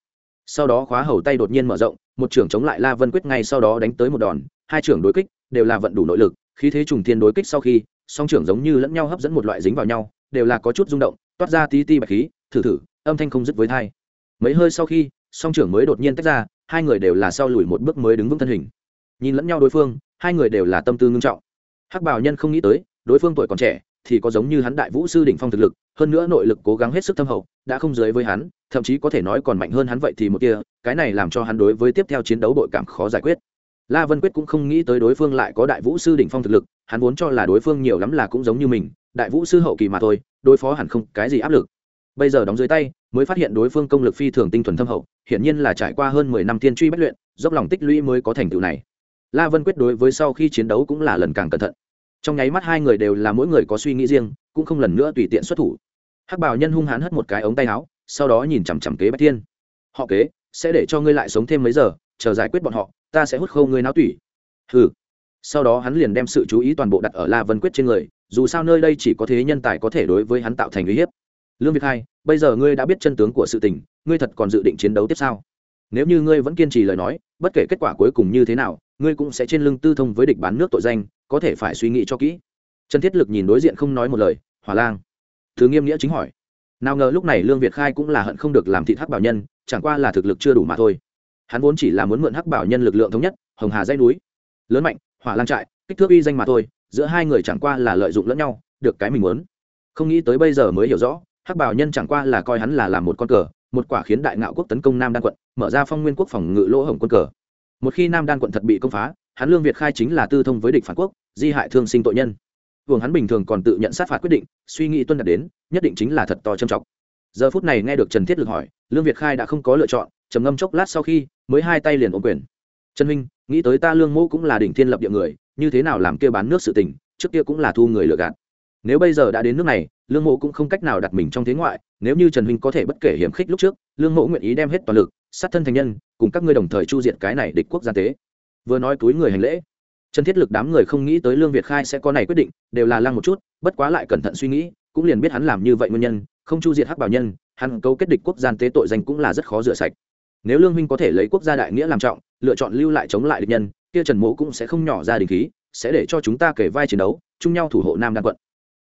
Sau đó khóa hầu tay đột nhiên mở rộng, một trưởng chống lại la vân quyết ngay sau đó đánh tới một đòn, hai trưởng đối kích đều là vận đủ nội lực, khí thế trùng thiên đối kích sau khi, song trưởng giống như lẫn nhau hấp dẫn một loại dính vào nhau, đều là có chút rung động, toát ra tí ti bạch khí, thử thử, âm thanh không dứt với thai. Mấy hơi sau khi, song trưởng mới đột nhiên tách ra, hai người đều là sau lùi một bước mới đứng vững thân hình. Nhìn lẫn nhau đối phương, hai người đều là tâm tư ngưng trọng. Hắc bảo nhân không nghĩ tới, đối phương tuổi còn trẻ, thì có giống như hắn đại vũ sư đỉnh phong thực lực hơn nữa nội lực cố gắng hết sức thâm hậu, đã không dưới với hắn, thậm chí có thể nói còn mạnh hơn hắn vậy thì một kia, cái này làm cho hắn đối với tiếp theo chiến đấu bội cảm khó giải quyết. La vân quyết cũng không nghĩ tới đối phương lại có đại vũ sư đỉnh phong thực lực, hắn vốn cho là đối phương nhiều lắm là cũng giống như mình, đại vũ sư hậu kỳ mà thôi, đối phó hẳn không cái gì áp lực. Bây giờ đóng dưới tay, mới phát hiện đối phương công lực phi thường tinh thuần thâm hậu, hiển nhiên là trải qua hơn mười năm tiên truy bất luyện, dốc lòng tích lũy mới có thành tựu này. La vân quyết đối với sau khi chiến đấu cũng là lần càng cẩn thận trong nháy mắt hai người đều là mỗi người có suy nghĩ riêng, cũng không lần nữa tùy tiện xuất thủ. Hắc bảo nhân hung hãn hất một cái ống tay áo, sau đó nhìn chằm chằm kế bách thiên. Họ kế, sẽ để cho ngươi lại sống thêm mấy giờ, chờ giải quyết bọn họ, ta sẽ hút khâu ngươi náo tủy. Hừ. Sau đó hắn liền đem sự chú ý toàn bộ đặt ở la vân quyết trên người, dù sao nơi đây chỉ có thế nhân tài có thể đối với hắn tạo thành uy hiếp. Lương việt hai bây giờ ngươi đã biết chân tướng của sự tình, ngươi thật còn dự định chiến đấu tiếp sau? Nếu như ngươi vẫn kiên trì lời nói, bất kể kết quả cuối cùng như thế nào, ngươi cũng sẽ trên lưng tư thông với địch bán nước tội danh có thể phải suy nghĩ cho kỹ. Trần thiết lực nhìn đối diện không nói một lời, hỏa lang. Thứ nghiêm nghĩa chính hỏi. Nào ngờ lúc này lương việt khai cũng là hận không được làm thịt hắc bảo nhân, chẳng qua là thực lực chưa đủ mà thôi. Hắn vốn chỉ là muốn mượn hắc bảo nhân lực lượng thống nhất, hồng hà dãy núi. Lớn mạnh, hỏa lang trại, kích thước uy danh mà thôi, giữa hai người chẳng qua là lợi dụng lẫn nhau, được cái mình muốn. Không nghĩ tới bây giờ mới hiểu rõ, hắc bảo nhân chẳng qua là coi hắn là làm một con cờ, một quả khiến đại ngạo quốc tấn công nam đan quận, mở ra phong nguyên quốc phòng ngự lỗ hồng quân cờ. Một khi nam đan quận thật bị công phá hắn lương việt khai chính là tư thông với địch phản quốc, di hại thương sinh tội nhân. Vương hắn bình thường còn tự nhận sát phạt quyết định, suy nghĩ tuân đạt đến, nhất định chính là thật to trầm trọng. Giờ phút này nghe được trần thiết lực hỏi, lương việt khai đã không có lựa chọn, trầm ngâm chốc lát sau khi, mới hai tay liền ôm quyền. Trần huynh, nghĩ tới ta lương mẫu cũng là đỉnh thiên lập địa người, như thế nào làm kia bán nước sự tình, trước kia cũng là thu người lừa gạt. Nếu bây giờ đã đến nước này, lương mộ cũng không cách nào đặt mình trong thế ngoại, nếu như trần huynh có thể bất kể hiểm khích lúc trước, lương mộ nguyện ý đem hết toàn lực, sát thân thành nhân, cùng các ngươi đồng thời chu diện cái này địch quốc gia tế vừa nói túi người hành lễ. Trần thiết lực đám người không nghĩ tới lương việt khai sẽ có này quyết định, đều là lăng một chút, bất quá lại cẩn thận suy nghĩ, cũng liền biết hắn làm như vậy nguyên nhân, không chu diệt hắc bảo nhân, hắn câu kết địch quốc gian tế tội danh cũng là rất khó rửa sạch. Nếu lương huynh có thể lấy quốc gia đại nghĩa làm trọng, lựa chọn lưu lại chống lại địch nhân, kia trần mỗ cũng sẽ không nhỏ ra đình khí, sẽ để cho chúng ta kể vai chiến đấu, chung nhau thủ hộ nam đan quận.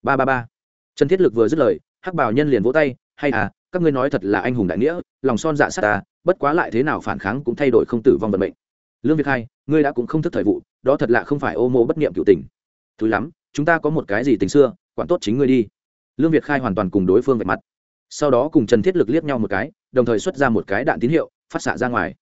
Ba ba ba. Trần thiết lực vừa dứt lời, hắc bảo nhân liền vỗ tay, hay à các ngươi nói thật là anh hùng đại nghĩa, lòng son dạ sát ta à, bất quá lại thế nào phản kháng cũng thay đổi không tử vong vận mệnh lương việt hai ngươi đã cũng không thức thời vụ, đó thật lạ không phải ô mô bất niệm cựu tình. Thứ lắm, chúng ta có một cái gì tình xưa, quản tốt chính ngươi đi. Lương việt khai hoàn toàn cùng đối phương vạch mặt. Sau đó cùng trần thiết lực liếc nhau một cái, đồng thời xuất ra một cái đạn tín hiệu, phát xạ ra ngoài.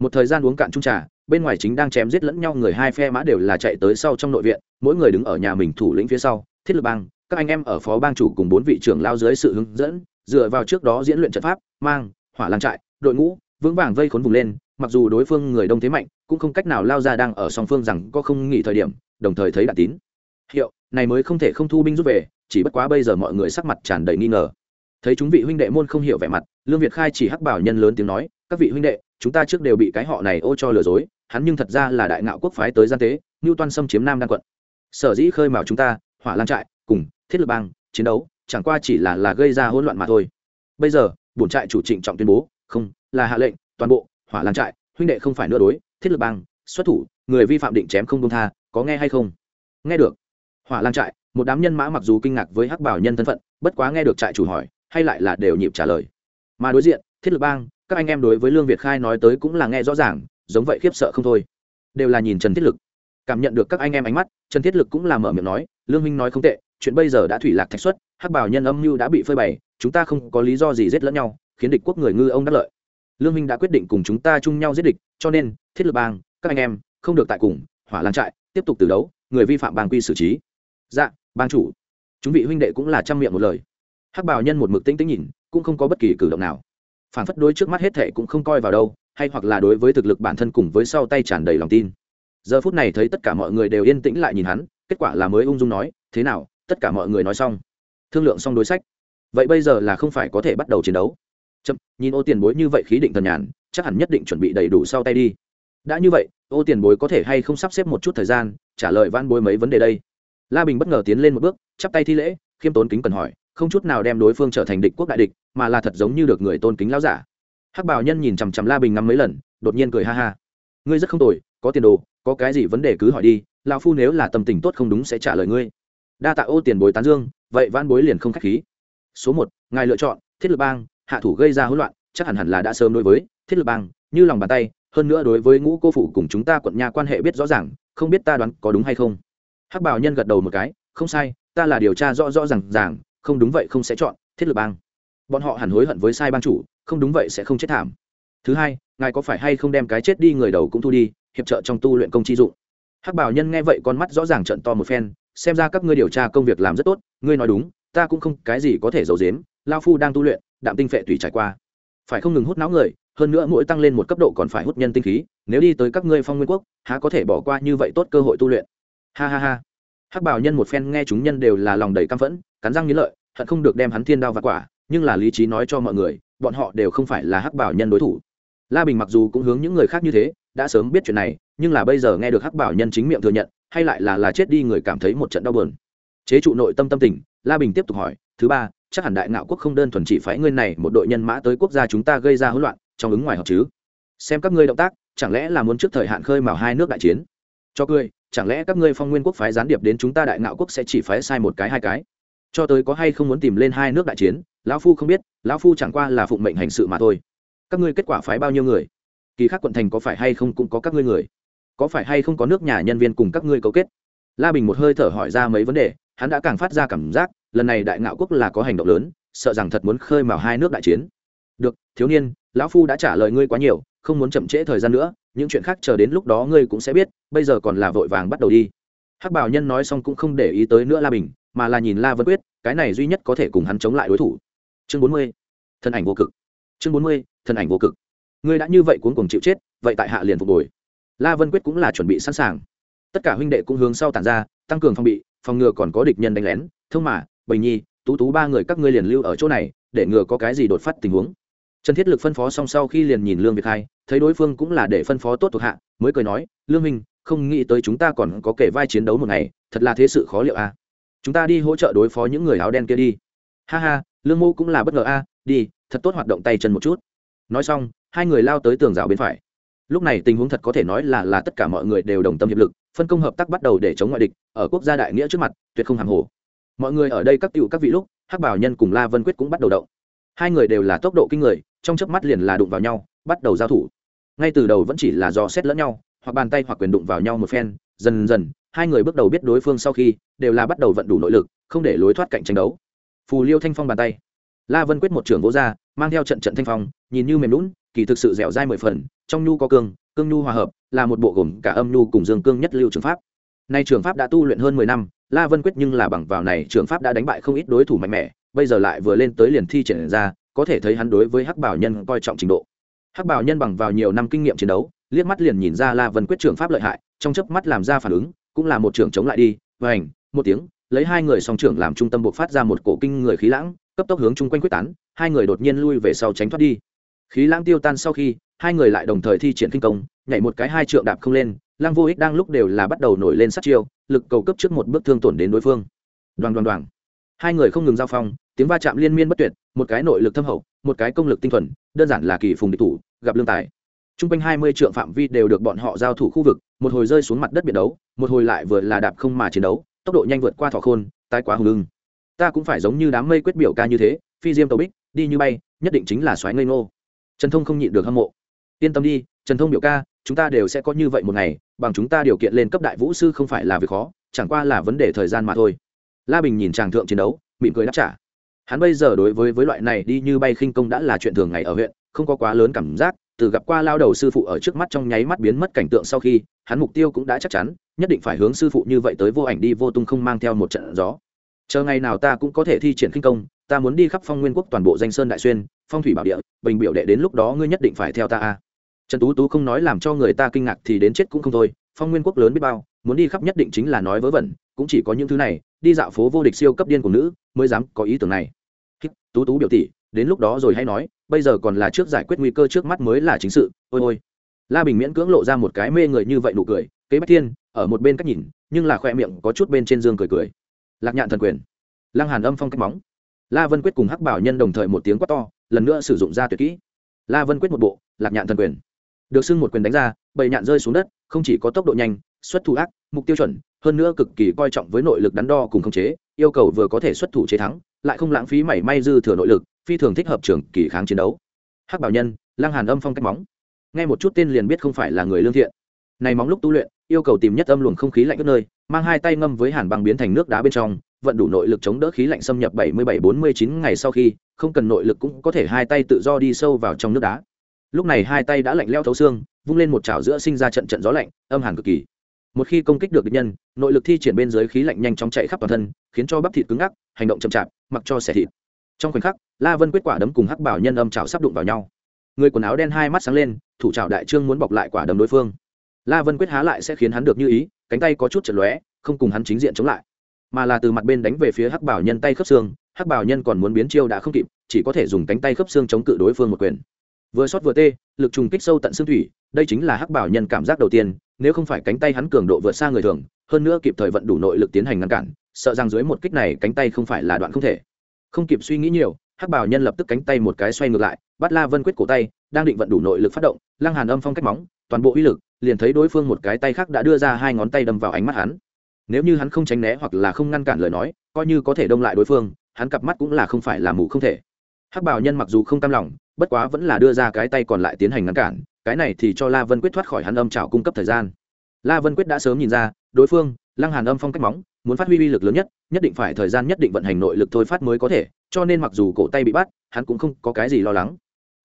Một thời gian uống cạn trung trà, bên ngoài chính đang chém giết lẫn nhau người hai phe mã đều là chạy tới sau trong nội viện, mỗi người đứng ở nhà mình thủ lĩnh phía sau, thiết lực bang, các anh em ở phó bang chủ cùng bốn vị trưởng lao dưới sự hướng dẫn, dựa vào trước đó diễn luyện trận pháp, mang, hỏa làng trại, đội ngũ, vững vàng vây khốn vùng lên mặc dù đối phương người đông thế mạnh, cũng không cách nào lao ra đang ở song phương rằng có không nghỉ thời điểm, đồng thời thấy đạn tín. Hiệu, này mới không thể không thu binh rút về, chỉ bất quá bây giờ mọi người sắc mặt tràn đầy nghi ngờ. Thấy chúng vị huynh đệ môn không hiểu vẻ mặt, lương việt khai chỉ hắc bảo nhân lớn tiếng nói, các vị huynh đệ, chúng ta trước đều bị cái họ này ô cho lừa dối, hắn nhưng thật ra là đại ngạo quốc phái tới gian tế, ngưu toan xâm chiếm nam đan quận. Sở dĩ khơi mào chúng ta, hỏa lan trại, cùng thiết lập bang, chiến đấu, chẳng qua chỉ là là gây ra hỗn loạn mà thôi. Bây giờ, bổn trại chủ trịnh trọng tuyên bố, không, là hạ lệnh, toàn bộ hỏa lan trại, huynh đệ không phải nữa đối, thiết lập bang, xuất thủ, người vi phạm định chém không công tha, có nghe hay không? Nghe được. Hỏa lan trại, một đám nhân mã mặc dù kinh ngạc với hắc bảo nhân thân phận, bất quá nghe được trại chủ hỏi, hay lại là đều nhịp trả lời. Mà đối diện, thiết lập bang, các anh em đối với lương việt khai nói tới cũng là nghe rõ ràng, giống vậy khiếp sợ không thôi. Đều là nhìn trần thiết lực. Cảm nhận được các anh em ánh mắt, trần thiết lực cũng là mở miệng nói, lương minh nói không tệ, chuyện bây giờ đã thủy lạc thạch xuất, hắc bảo nhân âm mưu đã bị phơi bày, chúng ta không có lý do gì giết lẫn nhau, khiến địch quốc người ngư ông đắc lợi lương minh đã quyết định cùng chúng ta chung nhau giết địch, cho nên, thiết lập bang, các anh em, không được tại cùng, hỏa lan trại, tiếp tục từ đấu, người vi phạm bang quy xử trí. Dạ bang chủ. Chúng vị huynh đệ cũng là trăm miệng một lời. Hắc bảo nhân một mực tĩnh tĩnh nhìn, cũng không có bất kỳ cử động nào. Phản phất đối trước mắt hết thệ cũng không coi vào đâu, hay hoặc là đối với thực lực bản thân cùng với sau tay tràn đầy lòng tin. Giờ phút này thấy tất cả mọi người đều yên tĩnh lại nhìn hắn, kết quả là mới ung dung nói, thế nào, tất cả mọi người nói xong. Thương lượng xong đối sách. Vậy bây giờ là không phải có thể bắt đầu chiến đấu chậm, nhìn ô tiền bối như vậy khí định thần nhàn, chắc hẳn nhất định chuẩn bị đầy đủ sau tay đi. Đã như vậy, ô tiền bối có thể hay không sắp xếp một chút thời gian, trả lời van bối mấy vấn đề đây? La bình bất ngờ tiến lên một bước, chắp tay thi lễ, khiêm tốn kính cần hỏi, không chút nào đem đối phương trở thành địch quốc đại địch, mà là thật giống như được người tôn kính lão giả. Hắc bảo nhân nhìn chằm chằm la bình ngắm mấy lần, đột nhiên cười ha ha. Ngươi rất không tồi, có tiền đồ, có cái gì vấn đề cứ hỏi đi, lão phu nếu là tâm tình tốt không đúng sẽ trả lời ngươi. Đa tạ ô tiền bối tán dương, vậy van bối liền không khách khí. Số một, ngài lựa chọn, thiết lập bang hạ thủ gây ra hỗn loạn, chắc hẳn hẳn là đã sớm đối với, thiết lực bang, như lòng bàn tay, hơn nữa đối với ngũ cô phụ cùng chúng ta quận nha quan hệ biết rõ ràng, không biết ta đoán có đúng hay không. Hắc bảo nhân gật đầu một cái, không sai, ta là điều tra rõ rõ ràng ràng, không đúng vậy không sẽ chọn, thiết lực bang. Bọn họ hẳn hối hận với sai bang chủ, không đúng vậy sẽ không chết thảm. Thứ hai, ngài có phải hay không đem cái chết đi người đầu cũng thu đi, hiệp trợ trong tu luyện công chi dụng. Hắc bảo nhân nghe vậy con mắt rõ ràng trận to một phen, xem ra các ngươi điều tra công việc làm rất tốt, ngươi nói đúng, ta cũng không cái gì có thể giấu dếm lao phu đang tu luyện đạm tinh phệ tùy trải qua. Phải không ngừng hút não người, hơn nữa mỗi tăng lên một cấp độ còn phải hút nhân tinh khí, nếu đi tới các ngươi phong nguyên quốc, há có thể bỏ qua như vậy tốt cơ hội tu luyện. Ha ha ha. Hắc bảo nhân một phen nghe chúng nhân đều là lòng đầy căm phẫn, cắn răng nghĩ lợi, hận không được đem hắn thiên đao và quả, nhưng là lý trí nói cho mọi người, bọn họ đều không phải là hắc bảo nhân đối thủ. La bình mặc dù cũng hướng những người khác như thế, đã sớm biết chuyện này, nhưng là bây giờ nghe được hắc bảo nhân chính miệng thừa nhận, hay lại là là chết đi người cảm thấy một trận đau buồn. Chế trụ nội tâm tâm tình, la bình tiếp tục hỏi, thứ ba chắc hẳn đại ngạo quốc không đơn thuần chỉ phái ngươi này một đội nhân mã tới quốc gia chúng ta gây ra hỗn loạn, trong ứng ngoài hợp chứ. Xem các ngươi động tác, chẳng lẽ là muốn trước thời hạn khơi mào hai nước đại chiến? Cho cười, chẳng lẽ các ngươi phong nguyên quốc phái gián điệp đến chúng ta đại ngạo quốc sẽ chỉ phái sai một cái hai cái? Cho tới có hay không muốn tìm lên hai nước đại chiến, lão phu không biết, lão phu chẳng qua là phụng mệnh hành sự mà thôi. Các ngươi kết quả phái bao nhiêu người? Kỳ khác quận thành có phải hay không cũng có các ngươi người. Có phải hay không có nước nhà nhân viên cùng các ngươi cấu kết? La bình một hơi thở hỏi ra mấy vấn đề, hắn đã càng phát ra cảm giác lần này đại ngạo quốc là có hành động lớn, sợ rằng thật muốn khơi mào hai nước đại chiến. Được, thiếu niên, lão phu đã trả lời ngươi quá nhiều, không muốn chậm trễ thời gian nữa, những chuyện khác chờ đến lúc đó ngươi cũng sẽ biết, bây giờ còn là vội vàng bắt đầu đi. Hắc bảo nhân nói xong cũng không để ý tới nữa la bình, mà là nhìn la vân quyết, cái này duy nhất có thể cùng hắn chống lại đối thủ. Chương bốn mươi, thân ảnh vô cực. Chương bốn mươi, thân ảnh vô cực. Ngươi đã như vậy cuốn cùng chịu chết, vậy tại hạ liền phục hồi. La vân quyết cũng là chuẩn bị sẵn sàng. Tất cả huynh đệ cũng hướng sau tản ra, tăng cường phòng bị, phòng ngừa còn có địch nhân đánh lén, thông mà bình nhi, tú tú ba người các ngươi liền lưu ở chỗ này, để ngừa có cái gì đột phát tình huống. Trần thiết lực phân phó xong sau khi liền nhìn lương việt hai, thấy đối phương cũng là để phân phó tốt thuộc hạ, mới cười nói, lương minh không nghĩ tới chúng ta còn có kể vai chiến đấu một ngày, thật là thế sự khó liệu a. À. chúng ta đi hỗ trợ đối phó những người áo đen kia đi. Ha ha, lương mô cũng là bất ngờ a, đi, thật tốt hoạt động tay chân một chút. Nói xong, hai người lao tới tường rào bên phải. Lúc này tình huống thật có thể nói là là tất cả mọi người đều đồng tâm hiệp lực, phân công hợp tác bắt đầu để chống ngoại địch, ở quốc gia đại nghĩa trước mặt, tuyệt không hàng hồ mọi người ở đây các tiểu các vị lúc, hắc bảo nhân cùng la vân quyết cũng bắt đầu động. Hai người đều là tốc độ kinh người, trong chớp mắt liền là đụng vào nhau, bắt đầu giao thủ. Ngay từ đầu vẫn chỉ là do xét lẫn nhau, hoặc bàn tay hoặc quyền đụng vào nhau một phen, dần dần, hai người bước đầu biết đối phương sau khi, đều là bắt đầu vận đủ nội lực, không để lối thoát cạnh tranh đấu. Phù liêu thanh phong bàn tay. La vân quyết một trưởng vỗ ra, mang theo trận trận thanh phong, nhìn như mềm lún kỳ thực sự dẻo dai mười phần, trong nhu có cương cương nhu hòa hợp, là một bộ gồm cả âm nhu cùng dương cương nhất lưu trường pháp. Nay trường pháp đã tu luyện hơn mười năm la vân quyết nhưng là bằng vào này trường pháp đã đánh bại không ít đối thủ mạnh mẽ, bây giờ lại vừa lên tới liền thi triển ra, có thể thấy hắn đối với hắc bảo nhân coi trọng trình độ. Hắc bảo nhân bằng vào nhiều năm kinh nghiệm chiến đấu, liếc mắt liền nhìn ra la vân quyết trường pháp lợi hại, trong chớp mắt làm ra phản ứng, cũng là một trường chống lại đi và ảnh một tiếng, lấy hai người song trưởng làm trung tâm buộc phát ra một cổ kinh người khí lãng, cấp tốc hướng chung quanh quyết tán, hai người đột nhiên lui về sau tránh thoát đi. Khí lãng tiêu tan sau khi, hai người lại đồng thời thi triển kinh công, nhảy một cái hai trượng đạp không lên lang vô ích đang lúc đều là bắt đầu nổi lên sát chiêu, lực cầu cấp trước một bước thương tổn đến đối phương. Đoàn đoàn đoàn. Hai người không ngừng giao phong, tiếng va chạm liên miên bất tuyệt, một cái nội lực thâm hậu, một cái công lực tinh thuần, đơn giản là kỳ phùng địch thủ, gặp lương tài. T r u n g quanh hai mươi trượng phạm vi đều được bọn họ giao thủ khu vực, một hồi rơi xuống mặt đất biển đấu, một hồi lại vừa là đạp không mà chiến đấu, tốc độ nhanh vượt qua thọ khôn, tai quá hùng lưng ta cũng phải giống như đám mây quyết biểu ca như thế, phi diêm tàu bích, đi như bay, nhất định chính là xoáy ngây ngô. Trần thông không nhịn được hâm mộ. Yên tâm đi, trần thông biểu ca chúng ta đều sẽ có như vậy một ngày, bằng chúng ta điều kiện lên cấp đại vũ sư không phải là việc khó, chẳng qua là vấn đề thời gian mà thôi. La bình nhìn tràng thượng chiến đấu, mỉm cười đáp trả. Hắn bây giờ đối với với loại này đi như bay khinh công đã là chuyện thường ngày ở huyện, không có quá lớn cảm giác, từ gặp qua lao đầu sư phụ ở trước mắt trong nháy mắt biến mất cảnh tượng sau khi, hắn mục tiêu cũng đã chắc chắn, nhất định phải hướng sư phụ như vậy tới vô ảnh đi vô tung không mang theo một trận gió. Chờ ngày nào ta cũng có thể thi triển khinh công, ta muốn đi khắp phong nguyên quốc toàn bộ danh sơn đại xuyên, phong thủy bảo địa, bình biểu đệ đến lúc đó ngươi nhất định phải theo ta a trần tú tú không nói làm cho người ta kinh ngạc thì đến chết cũng không thôi, phong nguyên quốc lớn biết bao, muốn đi khắp nhất định chính là nói vớ vẩn, cũng chỉ có những thứ này, đi dạo phố vô địch siêu cấp điên của nữ mới dám có ý tưởng này. Tú tú biểu tỷ, đến lúc đó rồi hay nói, bây giờ còn là trước giải quyết nguy cơ trước mắt mới là chính sự, ôi ôi. La bình miễn cưỡng lộ ra một cái mê người như vậy nụ cười, kế bách thiên, ở một bên cách nhìn, nhưng là khoe miệng có chút bên trên giường cười cười. Lạc nhạn thần quyền. Lăng hàn âm phong cách móng. La vân quyết cùng hắc bảo nhân đồng thời một tiếng quát to, lần nữa sử dụng ra tuyệt kỹ. La vân quyết một bộ, lạc nhạn thần quyền được xưng một quyền đánh ra, bầy nhạn rơi xuống đất, không chỉ có tốc độ nhanh, xuất thủ ác, mục tiêu chuẩn, hơn nữa cực kỳ coi trọng với nội lực đắn đo cùng khống chế, yêu cầu vừa có thể xuất thủ chế thắng, lại không lãng phí mảy may dư thừa nội lực, phi thường thích hợp trường kỳ kháng chiến đấu. Hắc bảo nhân, lăng hàn âm phong cách móng. Nghe một chút tên liền biết không phải là người lương thiện. Này móng lúc tu luyện, yêu cầu tìm nhất âm luồng không khí lạnh các nơi, mang hai tay ngâm với hàn băng biến thành nước đá bên trong, vận đủ nội lực chống đỡ khí lạnh xâm nhập 77-49 ngày sau khi, không cần nội lực cũng có thể hai tay tự do đi sâu vào trong nước đá lúc này hai tay đã lạnh leo thấu xương, vung lên một chảo giữa sinh ra trận trận gió lạnh, âm hàn cực kỳ. Một khi công kích được địch nhân, nội lực thi triển bên dưới khí lạnh nhanh chóng chạy khắp toàn thân, khiến cho bắp thịt cứng ngắc, hành động chậm chạp, mặc cho xẻ thịt. Trong khoảnh khắc, la vân quyết quả đấm cùng hắc bảo nhân âm chảo sắp đụng vào nhau. Người quần áo đen hai mắt sáng lên, thủ trào đại trương muốn bọc lại quả đấm đối phương. La vân quyết há lại sẽ khiến hắn được như ý, cánh tay có chút chật lóe, không cùng hắn chính diện chống lại. Mà là từ mặt bên đánh về phía hắc bảo nhân tay khớp xương, hắc bảo nhân còn muốn biến chiêu đã không kịp, chỉ có thể dùng cánh tay khớp xương chống cự đối phương một quyền vừa sót vừa tê, lực trùng kích sâu tận xương thủy, đây chính là hắc bảo nhân cảm giác đầu tiên, nếu không phải cánh tay hắn cường độ vượt xa người thường, hơn nữa kịp thời vận đủ nội lực tiến hành ngăn cản, sợ rằng dưới một kích này cánh tay không phải là đoạn không thể. Không kịp suy nghĩ nhiều, hắc bảo nhân lập tức cánh tay một cái xoay ngược lại, bắt la vân quyết cổ tay, đang định vận đủ nội lực phát động, lăng hàn âm phong cách móng, toàn bộ uy lực, liền thấy đối phương một cái tay khác đã đưa ra hai ngón tay đâm vào ánh mắt hắn. Nếu như hắn không tránh né hoặc là không ngăn cản lời nói, coi như có thể đông lại đối phương, hắn cặp mắt cũng là không phải là mù không thể. Hắc bảo nhân mặc dù không tam lòng bất quá vẫn là đưa ra cái tay còn lại tiến hành ngăn cản, cái này thì cho la vân quyết thoát khỏi hắn âm trào cung cấp thời gian. La vân quyết đã sớm nhìn ra, đối phương, lăng hàn âm phong cách móng, muốn phát huy uy lực lớn nhất nhất định phải thời gian nhất định vận hành nội lực thôi phát mới có thể, cho nên mặc dù cổ tay bị bắt, hắn cũng không có cái gì lo lắng.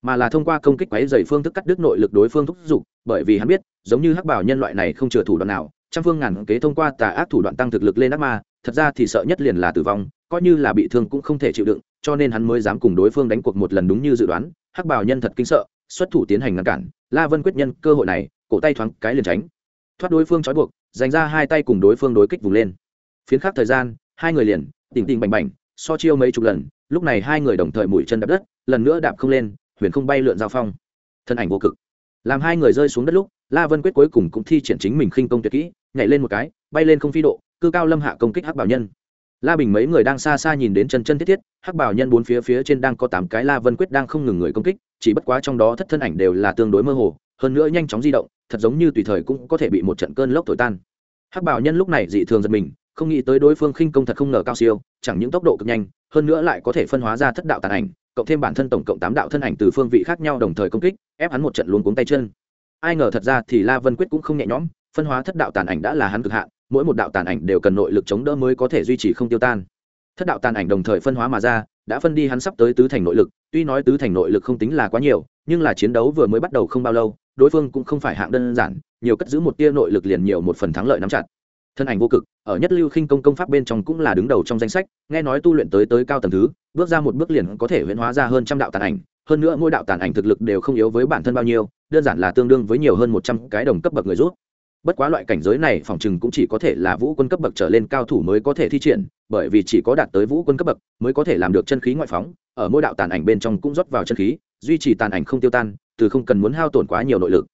Mà là thông qua công kích quấy dày phương thức cắt đứt nội lực đối phương thúc giục, bởi vì hắn biết, giống như hắc bảo nhân loại này không chừa thủ đoạn nào, trăm phương ngàn kế thông qua tà ác thủ đoạn tăng thực lực lên ác ma, thật ra thì sợ nhất liền là tử vong, coi như là bị thương cũng không thể chịu đựng, cho nên hắn mới dám cùng đối phương đánh cuộc một lần đúng như dự đoán hắc bảo nhân thật kinh sợ, xuất thủ tiến hành ngăn cản. La vân quyết nhân cơ hội này, cổ tay thoáng cái liền tránh. Thoát đối phương trói buộc, dành ra hai tay cùng đối phương đối kích vùng lên. Phiến khắc thời gian, hai người liền, tỉnh tỉnh bành bành, so chiêu mấy chục lần, lúc này hai người đồng thời mũi chân đạp đất, lần nữa đạp không lên, huyền không bay lượn giao phong. Thân ảnh vô cực. Làm hai người rơi xuống đất lúc, la vân quyết cuối cùng cũng thi triển chính mình khinh công tuyệt kỹ, nhảy lên một cái, bay lên không phi độ, cư cao lâm hạ công kích hắc bảo nhân la bình mấy người đang xa xa nhìn đến chân chân thiết thiết, hắc bảo nhân bốn phía phía trên đang có tám cái la vân quyết đang không ngừng người công kích, chỉ bất quá trong đó thất thân ảnh đều là tương đối mơ hồ, hơn nữa nhanh chóng di động, thật giống như tùy thời cũng có thể bị một trận cơn lốc thổi tan. Hắc bảo nhân lúc này dị thường giật mình, không nghĩ tới đối phương khinh công thật không ngờ cao siêu, chẳng những tốc độ cực nhanh, hơn nữa lại có thể phân hóa ra thất đạo tàn ảnh, cộng thêm bản thân tổng cộng tám đạo thân ảnh từ phương vị khác nhau đồng thời công kích, ép hắn một trận luôn cuống tay chân. Ai ngờ thật ra thì la vân quyết cũng không nhẹ nhõm, phân hóa thất đạo tàn ảnh đã là hắn cực hạn mỗi một đạo tàn ảnh đều cần nội lực chống đỡ mới có thể duy trì không tiêu tan. Thất đạo tàn ảnh đồng thời phân hóa mà ra, đã phân đi hắn sắp tới tứ thành nội lực, tuy nói tứ thành nội lực không tính là quá nhiều, nhưng là chiến đấu vừa mới bắt đầu không bao lâu, đối phương cũng không phải hạng đơn giản, nhiều cất giữ một tia nội lực liền nhiều một phần thắng lợi nắm chặt. Thân ảnh vô cực, ở nhất lưu khinh công công pháp bên trong cũng là đứng đầu trong danh sách, nghe nói tu luyện tới tới cao tầng thứ, bước ra một bước liền có thể huyễn hóa ra hơn trăm đạo tàn ảnh, hơn nữa mỗi đạo tàn ảnh thực lực đều không yếu với bản thân bao nhiêu, đơn giản là tương đương với nhiều hơn một trăm cái đồng cấp bậc người rút bất quá loại cảnh giới này phòng chừng cũng chỉ có thể là vũ quân cấp bậc trở lên cao thủ mới có thể thi triển, bởi vì chỉ có đạt tới vũ quân cấp bậc mới có thể làm được chân khí ngoại phóng, ở mỗi đạo tàn ảnh bên trong cũng rót vào chân khí, duy trì tàn ảnh không tiêu tan, từ không cần muốn hao tổn quá nhiều nội lực.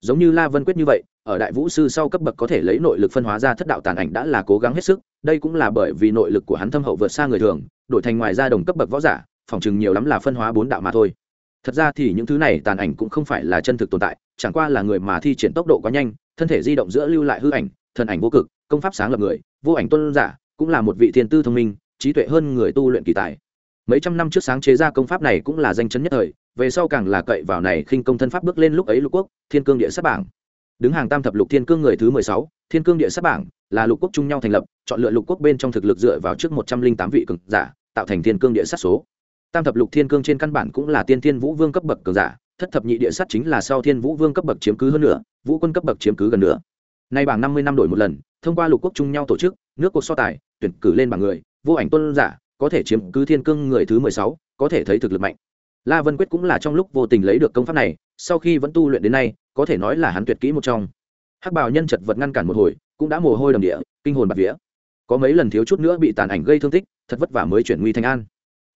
Giống như la vân quyết như vậy, ở đại vũ sư sau cấp bậc có thể lấy nội lực phân hóa ra thất đạo tàn ảnh đã là cố gắng hết sức, đây cũng là bởi vì nội lực của hắn thâm hậu vượt xa người thường, đổi thành ngoài ra đồng cấp bậc võ giả, phòng chừng nhiều lắm là phân hóa bốn đạo mà thôi. Thật ra thì những thứ này tàn ảnh cũng không phải là chân thực tồn tại, chẳng qua là người mà thi triển tốc độ quá nhanh thân thể di động giữa lưu lại hư ảnh, thần ảnh vô cực, công pháp sáng lập người, vô ảnh tuân giả, cũng là một vị thiên tư thông minh, trí tuệ hơn người tu luyện kỳ tài. Mấy trăm năm trước sáng chế ra công pháp này cũng là danh chấn nhất thời, về sau càng là cậy vào này khinh công thân pháp bước lên lúc ấy lục quốc, thiên cương địa sát bảng. Đứng hàng tam thập lục thiên cương người thứ mười sáu, thiên cương địa sát bảng, là lục quốc chung nhau thành lập, chọn lựa lục quốc bên trong thực lực dựa vào trước một trăm linh tám vị cường giả, tạo thành thiên cương địa sát số. Tam thập lục thiên cương trên căn bản cũng là tiên thiên vũ vương cấp bậc cường giả thất thập nhị địa sát chính là sau thiên vũ vương cấp bậc chiếm cứ hơn nữa vũ quân cấp bậc chiếm cứ gần nữa nay bảng năm mươi năm đổi một lần, thông qua lục quốc chung nhau tổ chức, nước cuộc so tài, tuyển cử lên bảng người, vô ảnh tôn giả, có thể chiếm cứ thiên cương người thứ mười sáu, có thể thấy thực lực mạnh. La vân quyết cũng là trong lúc vô tình lấy được công pháp này, sau khi vẫn tu luyện đến nay, có thể nói là hắn tuyệt kỹ một trong. Hắc bào nhân chật vật ngăn cản một hồi, cũng đã mồ hôi đầm địa, kinh hồn bạt vía. Có mấy lần thiếu chút nữa bị tàn ảnh gây thương tích, thật vất vả mới chuyển nguy thành an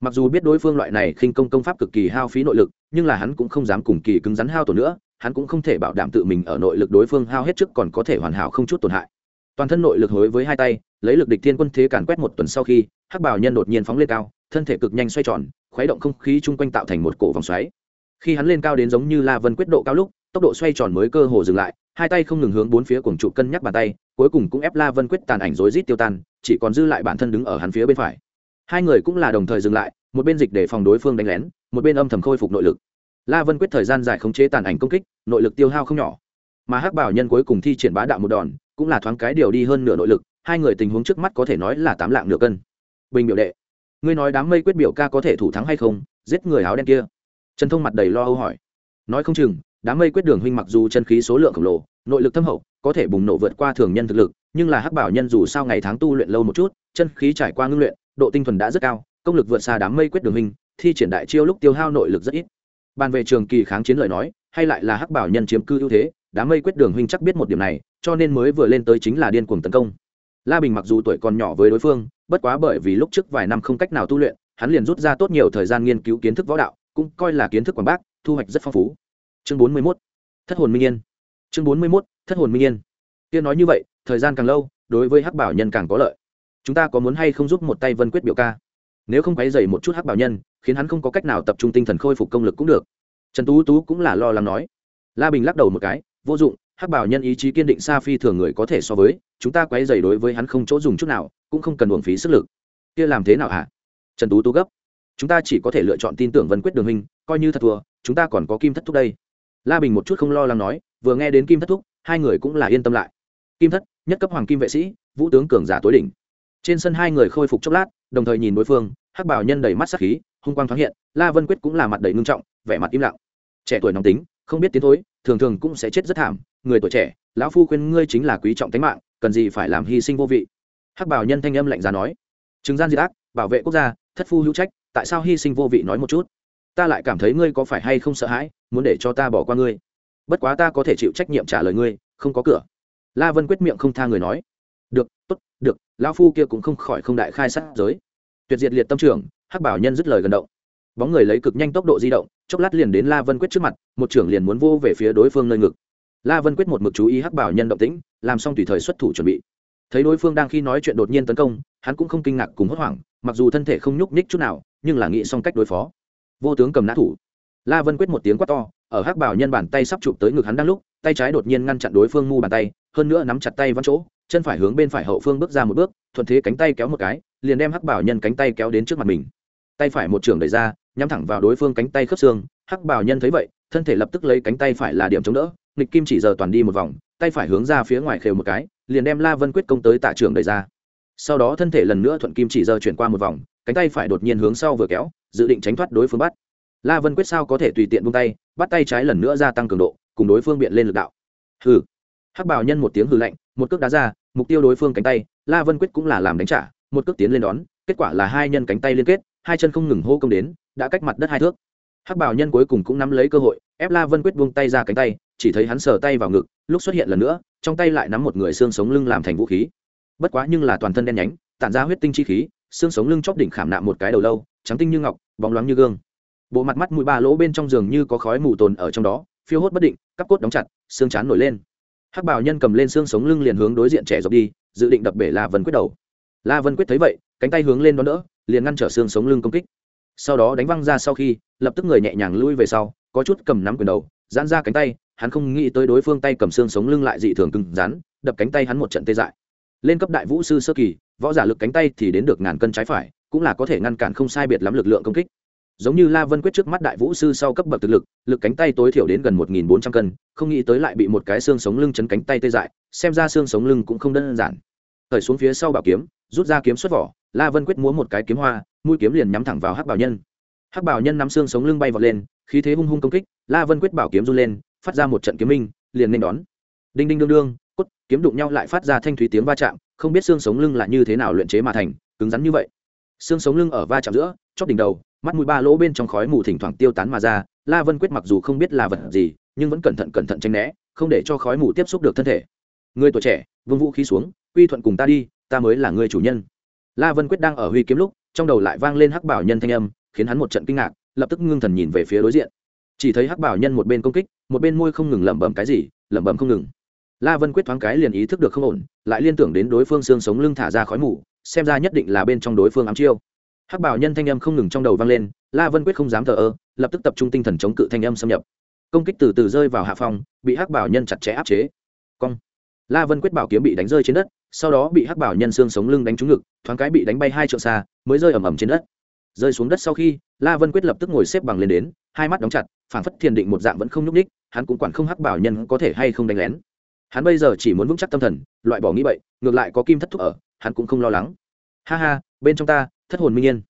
mặc dù biết đối phương loại này khinh công công pháp cực kỳ hao phí nội lực, nhưng là hắn cũng không dám cùng kỳ cứng rắn hao tổn nữa, hắn cũng không thể bảo đảm tự mình ở nội lực đối phương hao hết trước còn có thể hoàn hảo không chút tổn hại. Toàn thân nội lực hối với hai tay, lấy lực địch thiên quân thế càn quét một tuần sau khi, hắc bảo nhân đột nhiên phóng lên cao, thân thể cực nhanh xoay tròn, khuấy động không khí chung quanh tạo thành một cổ vòng xoáy. Khi hắn lên cao đến giống như la vân quyết độ cao lúc, tốc độ xoay tròn mới cơ hồ dừng lại, hai tay không ngừng hướng bốn phía cuồng trụ cân nhắc bàn tay, cuối cùng cũng ép la vân quyết tàn ảnh rối rít tiêu tan, chỉ còn dư lại bản thân đứng ở hắn phía bên phải hai người cũng là đồng thời dừng lại, một bên dịch để phòng đối phương đánh lén, một bên âm thầm khôi phục nội lực. La vân quyết thời gian dài khống chế tàn ảnh công kích, nội lực tiêu hao không nhỏ. Mà hắc bảo nhân cuối cùng thi triển bá đạo một đòn, cũng là thoáng cái điều đi hơn nửa nội lực, hai người tình huống trước mắt có thể nói là tám lạng nửa cân. Bình biểu đệ, ngươi nói đám mây quyết biểu ca có thể thủ thắng hay không, giết người áo đen kia? Trần thông mặt đầy lo âu hỏi. Nói không chừng, đám mây quyết đường huynh mặc dù chân khí số lượng khổng lồ, nội lực thâm hậu, có thể bùng nổ vượt qua thường nhân thực lực, nhưng là hắc bảo nhân dù sao ngày tháng tu luyện lâu một chút, chân khí trải qua ngưng luyện độ tinh thuần đã rất cao, công lực vượt xa đám mây quyết đường huynh thi triển đại chiêu lúc tiêu hao nội lực rất ít. Bàn về trường kỳ kháng chiến lời nói, hay lại là hắc bảo nhân chiếm cư ưu thế, đám mây quyết đường huynh chắc biết một điểm này, cho nên mới vừa lên tới chính là điên cuồng tấn công. La bình mặc dù tuổi còn nhỏ với đối phương, bất quá bởi vì lúc trước vài năm không cách nào tu luyện, hắn liền rút ra tốt nhiều thời gian nghiên cứu kiến thức võ đạo, cũng coi là kiến thức quảng bác, thu hoạch rất phong phú. Chương bốn mươi mốt, thất hồn minh yên. Chương bốn mươi mốt, thất hồn minh yên. Tiên nói như vậy, thời gian càng lâu, đối với hắc bảo nhân càng có lợi chúng ta có muốn hay không giúp một tay vân quyết biểu ca? Nếu không quấy dày một chút hắc bảo nhân, khiến hắn không có cách nào tập trung tinh thần khôi phục công lực cũng được. Trần tú tú cũng là lo lắng nói. La bình lắc đầu một cái, vô dụng, hắc bảo nhân ý chí kiên định xa phi thường người có thể so với, chúng ta quấy dày đối với hắn không chỗ dùng chút nào, cũng không cần uổng phí sức lực. Kia làm thế nào hả? Trần tú tú gấp. Chúng ta chỉ có thể lựa chọn tin tưởng vân quyết đường hình coi như thật thua, chúng ta còn có kim thất thúc đây. La bình một chút không lo lắng nói, vừa nghe đến kim thất thúc, hai người cũng là yên tâm lại. Kim thất, nhất cấp hoàng kim vệ sĩ, vũ tướng cường giả tối đỉnh trên sân hai người khôi phục chốc lát, đồng thời nhìn đối phương, hắc bảo nhân đầy mắt sắc khí, hung quang thoáng hiện, la vân quyết cũng là mặt đầy ngưng trọng, vẻ mặt im lặng. Trẻ tuổi nóng tính, không biết tiến thối, thường thường cũng sẽ chết rất thảm, người tuổi trẻ, lão phu khuyên ngươi chính là quý trọng tính mạng, cần gì phải làm hy sinh vô vị. Hắc bảo nhân thanh âm lạnh giá nói chứng gian diệt ác, bảo vệ quốc gia, thất phu hữu trách, tại sao hy sinh vô vị nói một chút? Ta lại cảm thấy ngươi có phải hay không sợ hãi, muốn để cho ta bỏ qua ngươi. Bất quá ta có thể chịu trách nhiệm trả lời ngươi, không có cửa. La vân quyết miệng không tha người nói được, tốt, được, lão phu kia cũng không khỏi không đại khai sát giới. Tuyệt diệt liệt tâm trưởng hắc bảo nhân dứt lời gần động. Bóng người lấy cực nhanh tốc độ di động, chốc lát liền đến la vân quyết trước mặt, một trưởng liền muốn vô về phía đối phương nơi ngực. La vân quyết một mực chú ý hắc bảo nhân động tĩnh, làm xong tùy thời xuất thủ chuẩn bị. Thấy đối phương đang khi nói chuyện đột nhiên tấn công, hắn cũng không kinh ngạc cùng hốt hoảng, mặc dù thân thể không nhúc nhích chút nào, nhưng là nghĩ xong cách đối phó. Vô tướng cầm nã thủ. La vân quyết một tiếng quát to, ở hắc bảo nhân bàn tay sắp chụp tới ngực hắn đang lúc, tay trái đột nhiên ngăn chặn đối phương mu bàn tay, hơn nữa nắm chặt tay văn chỗ chân phải hướng bên phải hậu phương bước ra một bước, thuận thế cánh tay kéo một cái, liền đem hắc bảo nhân cánh tay kéo đến trước mặt mình. Tay phải một trường đẩy ra, nhắm thẳng vào đối phương cánh tay khớp xương, hắc bảo nhân thấy vậy, thân thể lập tức lấy cánh tay phải là điểm chống đỡ, nghịch kim chỉ giờ toàn đi một vòng, tay phải hướng ra phía ngoài khều một cái, liền đem la vân quyết công tới tạ trường đẩy ra. Sau đó thân thể lần nữa thuận kim chỉ giờ chuyển qua một vòng, cánh tay phải đột nhiên hướng sau vừa kéo, dự định tránh thoát đối phương bắt. La vân quyết sao có thể tùy tiện buông tay, bắt tay trái lần nữa gia tăng cường độ, cùng đối phương biện lên lực đạo. Hừ hắc bảo nhân một tiếng hừ lạnh, một cước đá ra, mục tiêu đối phương cánh tay, la vân quyết cũng là làm đánh trả, một cước tiến lên đón, kết quả là hai nhân cánh tay liên kết, hai chân không ngừng hô công đến, đã cách mặt đất hai thước. Hắc bảo nhân cuối cùng cũng nắm lấy cơ hội, ép la vân quyết buông tay ra cánh tay, chỉ thấy hắn sờ tay vào ngực, lúc xuất hiện lần nữa, trong tay lại nắm một người xương sống lưng làm thành vũ khí. Bất quá nhưng là toàn thân đen nhánh, tản ra huyết tinh chi khí, xương sống lưng chóp đỉnh khảm nạm một cái đầu lâu, trắng tinh như ngọc, bóng loáng như gương. Bộ mặt mắt mũi ba lỗ bên trong giường như có khói mù tồn ở trong đó, phiêu hốt bất định, cắp cốt đóng chặt, xương chán nổi lên hắc bảo nhân cầm lên xương sống lưng liền hướng đối diện trẻ dọc đi, dự định đập bể la vân quyết đầu. La vân quyết thấy vậy, cánh tay hướng lên đón đỡ, liền ngăn trở xương sống lưng công kích. Sau đó đánh văng ra sau khi, lập tức người nhẹ nhàng lui về sau, có chút cầm nắm quyền đầu, giãn ra cánh tay, hắn không nghĩ tới đối phương tay cầm xương sống lưng lại dị thường cứng rắn, đập cánh tay hắn một trận tê dại. Lên cấp đại vũ sư sơ kỳ, võ giả lực cánh tay thì đến được ngàn cân trái phải, cũng là có thể ngăn cản không sai biệt lắm lực lượng công kích giống như la vân quyết trước mắt đại vũ sư sau cấp bậc thực lực lực cánh tay tối thiểu đến gần một nghìn bốn trăm cân, không nghĩ tới lại bị một cái xương sống lưng chấn cánh tay tê dại, xem ra xương sống lưng cũng không đơn giản. Thời xuống phía sau bảo kiếm, rút ra kiếm xuất vỏ, la vân quyết múa một cái kiếm hoa, mũi kiếm liền nhắm thẳng vào hắc bảo nhân. Hắc bảo nhân nắm xương sống lưng bay vọt lên, khí thế hung hung công kích, la vân quyết bảo kiếm run lên, phát ra một trận kiếm minh, liền nên đón. Đinh đinh đương đương, cốt, kiếm đụng nhau lại phát ra thanh thúy tiếng va chạm, không biết xương sống lưng là như thế nào luyện chế mà thành, cứng rắn như vậy. Xương sống lưng ở va chạm giữa chót đỉnh đầu mắt mũi ba lỗ bên trong khói mù thỉnh thoảng tiêu tán mà ra. La vân quyết mặc dù không biết là vật gì, nhưng vẫn cẩn thận cẩn thận tránh né, không để cho khói mù tiếp xúc được thân thể. Người tuổi trẻ, vương vũ khí xuống, quy thuận cùng ta đi, ta mới là người chủ nhân. La vân quyết đang ở huy kiếm lúc, trong đầu lại vang lên hắc bảo nhân thanh âm, khiến hắn một trận kinh ngạc, lập tức ngưng thần nhìn về phía đối diện. Chỉ thấy hắc bảo nhân một bên công kích, một bên môi không ngừng lẩm bẩm cái gì, lẩm bẩm không ngừng. La vân quyết thoáng cái liền ý thức được không ổn, lại liên tưởng đến đối phương xương sống lưng thả ra khói mù, xem ra nhất định là bên trong đối phương ám chiêu hắc bảo nhân thanh âm không ngừng trong đầu vang lên la vân quyết không dám thờ ơ lập tức tập trung tinh thần chống cự thanh âm xâm nhập. Công kích từ từ rơi vào hạ phòng bị hắc bảo nhân chặt chẽ áp chế. Cong. La vân quyết bảo kiếm bị đánh rơi trên đất sau đó bị hắc bảo nhân xương sống lưng đánh trúng ngực thoáng cái bị đánh bay hai trượng xa mới rơi ầm ầm trên đất. Rơi xuống đất sau khi la vân quyết lập tức ngồi xếp bằng lên đến hai mắt đóng chặt phảng phất thiền định một dạng vẫn không nhúc ních hắn cũng quản không hắc bảo nhân có thể hay không đánh lén. Hắn bây giờ chỉ muốn vững chắc tâm thần loại bỏ nghĩ bậy, ngược lại có kim thất thúc ở hắn cũng không lo lắng. Ha ha bên trong ta thất hồn minh yên.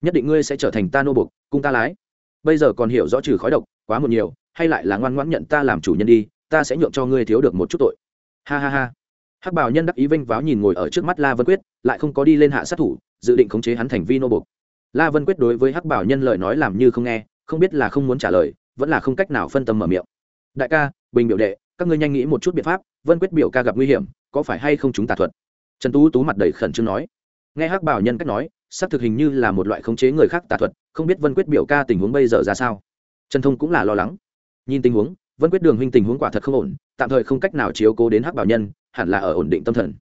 Nhất định ngươi sẽ trở thành ta nô bục cung ta lái. Bây giờ còn hiểu rõ trừ khói độc, quá một nhiều, hay lại là ngoan ngoãn nhận ta làm chủ nhân đi, ta sẽ nhượng cho ngươi thiếu được một chút tội. Ha ha ha. Hắc bảo nhân đắc ý vinh váo nhìn ngồi ở trước mắt la vân quyết, lại không có đi lên hạ sát thủ, dự định khống chế hắn thành vi nô bục la vân quyết đối với hắc bảo nhân lời nói làm như không nghe, không biết là không muốn trả lời, vẫn là không cách nào phân tâm mở miệng. Đại ca, bình biểu đệ, các ngươi nhanh nghĩ một chút biện pháp, vân quyết biểu ca gặp nguy hiểm, có phải hay không chúng tà thuật? Trần tú tú mặt đầy khẩn trương nói. Nghe hắc bảo nhân cách nói xác thực hình như là một loại khống chế người khác tà thuật, không biết vân quyết biểu ca tình huống bây giờ ra sao. Trần thông cũng là lo lắng. Nhìn tình huống, vân quyết đường huynh tình huống quả thật không ổn, tạm thời không cách nào chiếu cố đến hắc bảo nhân, hẳn là ở ổn định tâm thần.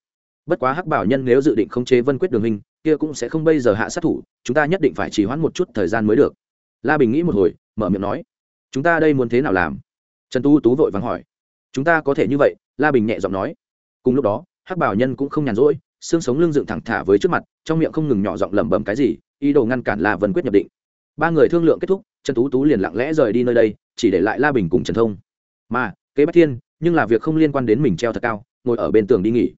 Bất quá hắc bảo nhân nếu dự định khống chế vân quyết đường huynh, kia cũng sẽ không bây giờ hạ sát thủ, chúng ta nhất định phải trì hoãn một chút thời gian mới được. La bình nghĩ một hồi, mở miệng nói, chúng ta đây muốn thế nào làm? Trần tu tú vội vàng hỏi. Chúng ta có thể như vậy, la bình nhẹ giọng nói. Cùng lúc đó, hắc bảo nhân cũng không nhàn rỗi xương sống lưng dựng thẳng thả với trước mặt, trong miệng không ngừng nhỏ giọng lẩm bẩm cái gì, ý đồ ngăn cản la vân quyết nhập định. Ba người thương lượng kết thúc, trần tú tú liền lặng lẽ rời đi nơi đây, chỉ để lại la bình cùng trần thông. Mà, kế bách thiên, nhưng là việc không liên quan đến mình treo thật cao, ngồi ở bên tường đi nghỉ.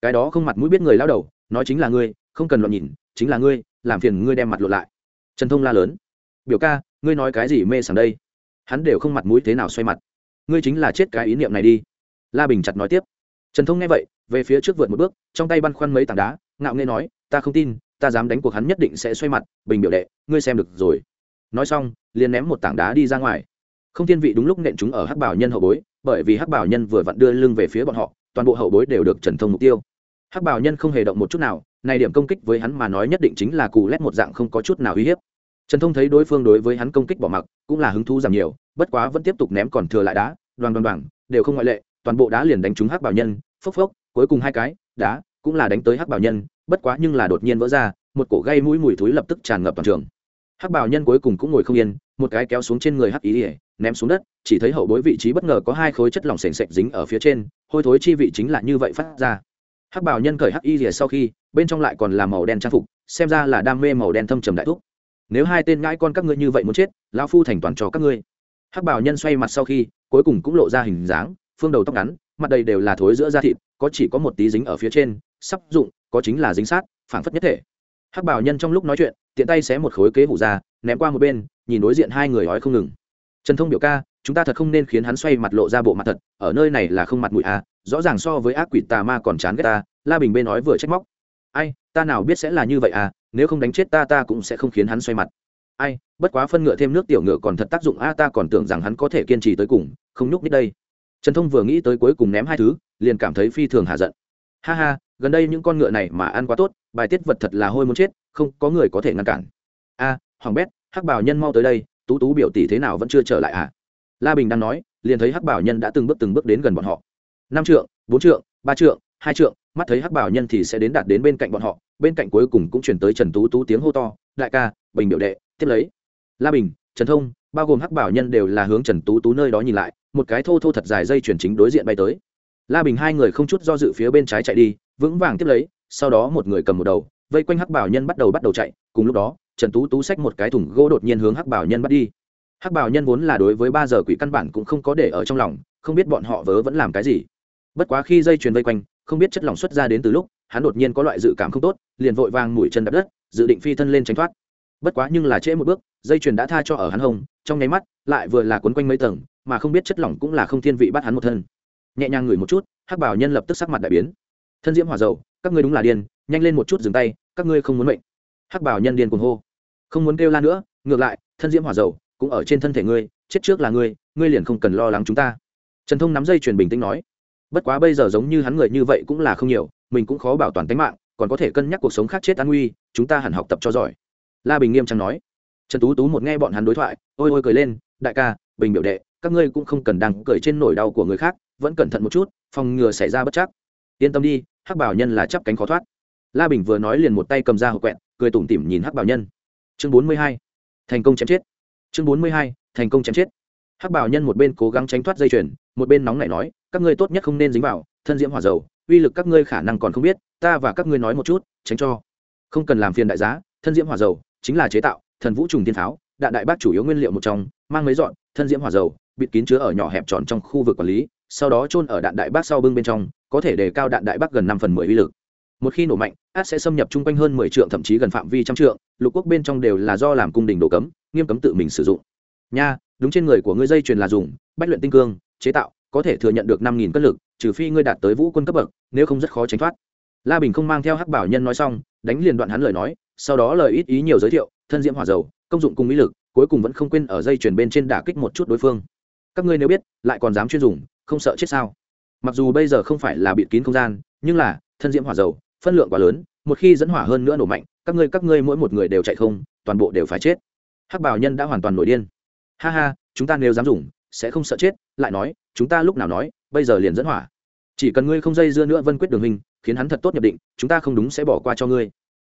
Cái đó không mặt mũi biết người lao đầu, nói chính là ngươi, không cần loạn nhìn, chính là ngươi, làm phiền ngươi đem mặt lộ lại. Trần thông la lớn. Biểu ca, ngươi nói cái gì mê sảng đây? Hắn đều không mặt mũi thế nào xoay mặt. Ngươi chính là chết cái ý niệm này đi. La bình chặt nói tiếp. Trần thông nghe vậy về phía trước vượt một bước, trong tay băn khoăn mấy tảng đá, ngạo nghê nói, ta không tin, ta dám đánh cuộc hắn nhất định sẽ xoay mặt, bình biểu đệ, ngươi xem được rồi. Nói xong, liền ném một tảng đá đi ra ngoài. Không thiên vị đúng lúc nện chúng ở hắc bảo nhân hậu bối, bởi vì hắc bảo nhân vừa vặn đưa lưng về phía bọn họ, toàn bộ hậu bối đều được trần thông mục tiêu. Hắc bảo nhân không hề động một chút nào, này điểm công kích với hắn mà nói nhất định chính là cù lét một dạng không có chút nào uy hiếp. Trần thông thấy đối phương đối với hắn công kích bỏ mặc, cũng là hứng thú giảm nhiều, bất quá vẫn tiếp tục ném còn thừa lại đá, đoàn đoàn đoàn, đều không ngoại lệ, toàn bộ đá liền đánh trúng hắc bảo nhân, phốc phốc cuối cùng hai cái, đá, cũng là đánh tới hắc bảo nhân, bất quá nhưng là đột nhiên vỡ ra, một cổ gây mũi mùi thúi lập tức tràn ngập toàn trường. Hắc bảo nhân cuối cùng cũng ngồi không yên, một cái kéo xuống trên người hắc ý ỉa ném xuống đất, chỉ thấy hậu bối vị trí bất ngờ có hai khối chất lỏng sền sệt dính ở phía trên, hôi thối chi vị chính là như vậy phát ra. Hắc bảo nhân cởi hắc y rìa sau khi, bên trong lại còn là màu đen trang phục, xem ra là đam mê màu đen thâm trầm đại thúc. Nếu hai tên ngãi con các ngươi như vậy muốn chết, lão phu thành toàn cho các ngươi. Hắc bảo nhân xoay mặt sau khi, cuối cùng cũng lộ ra hình dáng, phương đầu tóc ngắn mặt đầy đều là thối giữa da thịt, có chỉ có một tí dính ở phía trên, sắp dụng, có chính là dính sát, phảng phất nhất thể. Hắc bảo nhân trong lúc nói chuyện, tiện tay xé một khối kế hủ ra, ném qua một bên, nhìn đối diện hai người ói không ngừng. Trần thông biểu ca, chúng ta thật không nên khiến hắn xoay mặt lộ ra bộ mặt thật, ở nơi này là không mặt mũi à rõ ràng so với ác quỷ tà ma còn chán ghét ta, la bình bên nói vừa trách móc. Ai, ta nào biết sẽ là như vậy à nếu không đánh chết ta ta cũng sẽ không khiến hắn xoay mặt. Ai, bất quá phân ngựa thêm nước tiểu ngựa còn thật tác dụng a ta còn tưởng rằng hắn có thể kiên trì tới cùng, không nhúc nít đây trần thông vừa nghĩ tới cuối cùng ném hai thứ, liền cảm thấy phi thường hạ giận. Ha ha, gần đây những con ngựa này mà ăn quá tốt, bài tiết vật thật là hôi muốn chết, không có người có thể ngăn cản. A, hoàng bét, hắc bảo nhân mau tới đây, tú tú biểu tỷ thế nào vẫn chưa trở lại à? La bình đang nói, liền thấy hắc bảo nhân đã từng bước từng bước đến gần bọn họ. Năm trượng, bốn trượng, ba trượng, hai trượng, mắt thấy hắc bảo nhân thì sẽ đến đạt đến bên cạnh bọn họ, bên cạnh cuối cùng cũng chuyển tới trần tú tú tiếng hô to, đại ca, bình biểu đệ, tiếp lấy. La bình, trần thông bao gồm hắc bảo nhân đều là hướng trần tú tú nơi đó nhìn lại, một cái thô thô thật dài dây chuyển chính đối diện bay tới. La bình hai người không chút do dự phía bên trái chạy đi, vững vàng tiếp lấy, sau đó một người cầm một đầu, vây quanh hắc bảo nhân bắt đầu bắt đầu chạy, cùng lúc đó, trần tú tú xách một cái thùng gỗ đột nhiên hướng hắc bảo nhân bắt đi. Hắc bảo nhân vốn là đối với ba giờ quỷ căn bản cũng không có để ở trong lòng, không biết bọn họ vớ vẫn làm cái gì. Bất quá khi dây chuyền vây quanh, không biết chất lỏng xuất ra đến từ lúc, hắn đột nhiên có loại dự cảm không tốt, liền vội vàng mũi chân đập đất, dự định phi thân lên tránh thoát bất quá nhưng là trễ một bước, dây chuyền đã tha cho ở hắn hông, trong nháy mắt, lại vừa là quấn quanh mấy tầng, mà không biết chất lỏng cũng là không thiên vị bắt hắn một thân. Nhẹ nhàng ngửi một chút, hắc bảo nhân lập tức sắc mặt đại biến. Thân diễm hỏa dầu, các ngươi đúng là điên, nhanh lên một chút dừng tay, các ngươi không muốn mệnh. Hắc bảo nhân điên cuồng hô. Không muốn kêu la nữa, ngược lại, thân diễm hỏa dầu, cũng ở trên thân thể ngươi, chết trước là ngươi ngươi liền không cần lo lắng chúng ta. Trần thông nắm dây chuyền bình tĩnh nói. Bất quá bây giờ giống như hắn người như vậy cũng là không nhiều, mình cũng khó bảo toàn tính mạng, còn có thể cân nhắc cuộc sống khác chết an nguy, chúng ta hẳn học tập cho giỏi la bình nghiêm trang nói. Trần tú tú một nghe bọn hắn đối thoại, ôi ôi cười lên, đại ca, bình biểu đệ, các ngươi cũng không cần đang cười trên nỗi đau của người khác, vẫn cẩn thận một chút, phòng ngừa xảy ra bất chắc. Yên tâm đi, hắc bảo nhân là chắp cánh khó thoát. La bình vừa nói liền một tay cầm ra hộp quẹt, cười tủm tỉm nhìn hắc bảo nhân. Chương bốn mươi hai, thành công chém chết. Chương bốn mươi hai, thành công chém chết. Hắc bảo nhân một bên cố gắng tránh thoát dây chuyền, một bên nóng nảy nói, các ngươi tốt nhất không nên dính vào, thân diễm hỏa dầu, uy lực các ngươi khả năng còn không biết, ta và các ngươi nói một chút, tránh cho. Không cần làm phiền đại giá, thân diễm hỏa dầu chính là chế tạo, thần vũ trùng tiên pháo, đạn đại bác chủ yếu nguyên liệu một trong, mang mấy dọn, thân diễm hỏa dầu, bịt kín chứa ở nhỏ hẹp tròn trong khu vực quản lý, sau đó trôn ở đạn đại bác sau bưng bên trong, có thể đề cao đạn đại bác gần năm phần mười uy lực. Một khi nổ mạnh, át sẽ xâm nhập chung quanh hơn mười trượng, thậm chí gần phạm vi trăm trượng, lục quốc bên trong đều là do làm cung đình đồ cấm, nghiêm cấm tự mình sử dụng. Nha, đúng trên người của ngươi dây chuyền là dùng, bách luyện tinh cương, chế tạo, có thể thừa nhận được năm nghìn cân lực, trừ phi ngươi đạt tới vũ quân cấp bậc, nếu không rất khó tránh thoát. La bình không mang theo hắc bảo nhân nói xong, đánh liền đoạn hắn lời nói sau đó lời ít ý nhiều giới thiệu, thân diễm hỏa dầu, công dụng cùng mỹ lực, cuối cùng vẫn không quên ở dây chuyền bên trên đả kích một chút đối phương. Các ngươi nếu biết, lại còn dám chuyên dùng, không sợ chết sao? Mặc dù bây giờ không phải là bịt kín không gian, nhưng là, thân diễm hỏa dầu, phân lượng quá lớn, một khi dẫn hỏa hơn nữa nổ mạnh, các ngươi các ngươi mỗi một người đều chạy không, toàn bộ đều phải chết. Hắc bảo nhân đã hoàn toàn nổi điên. Ha ha, chúng ta nếu dám dùng, sẽ không sợ chết, lại nói, chúng ta lúc nào nói, bây giờ liền dẫn hỏa. Chỉ cần ngươi không dây dưa nữa vân quyết đường hình, khiến hắn thật tốt nhập định, chúng ta không đúng sẽ bỏ qua cho ngươi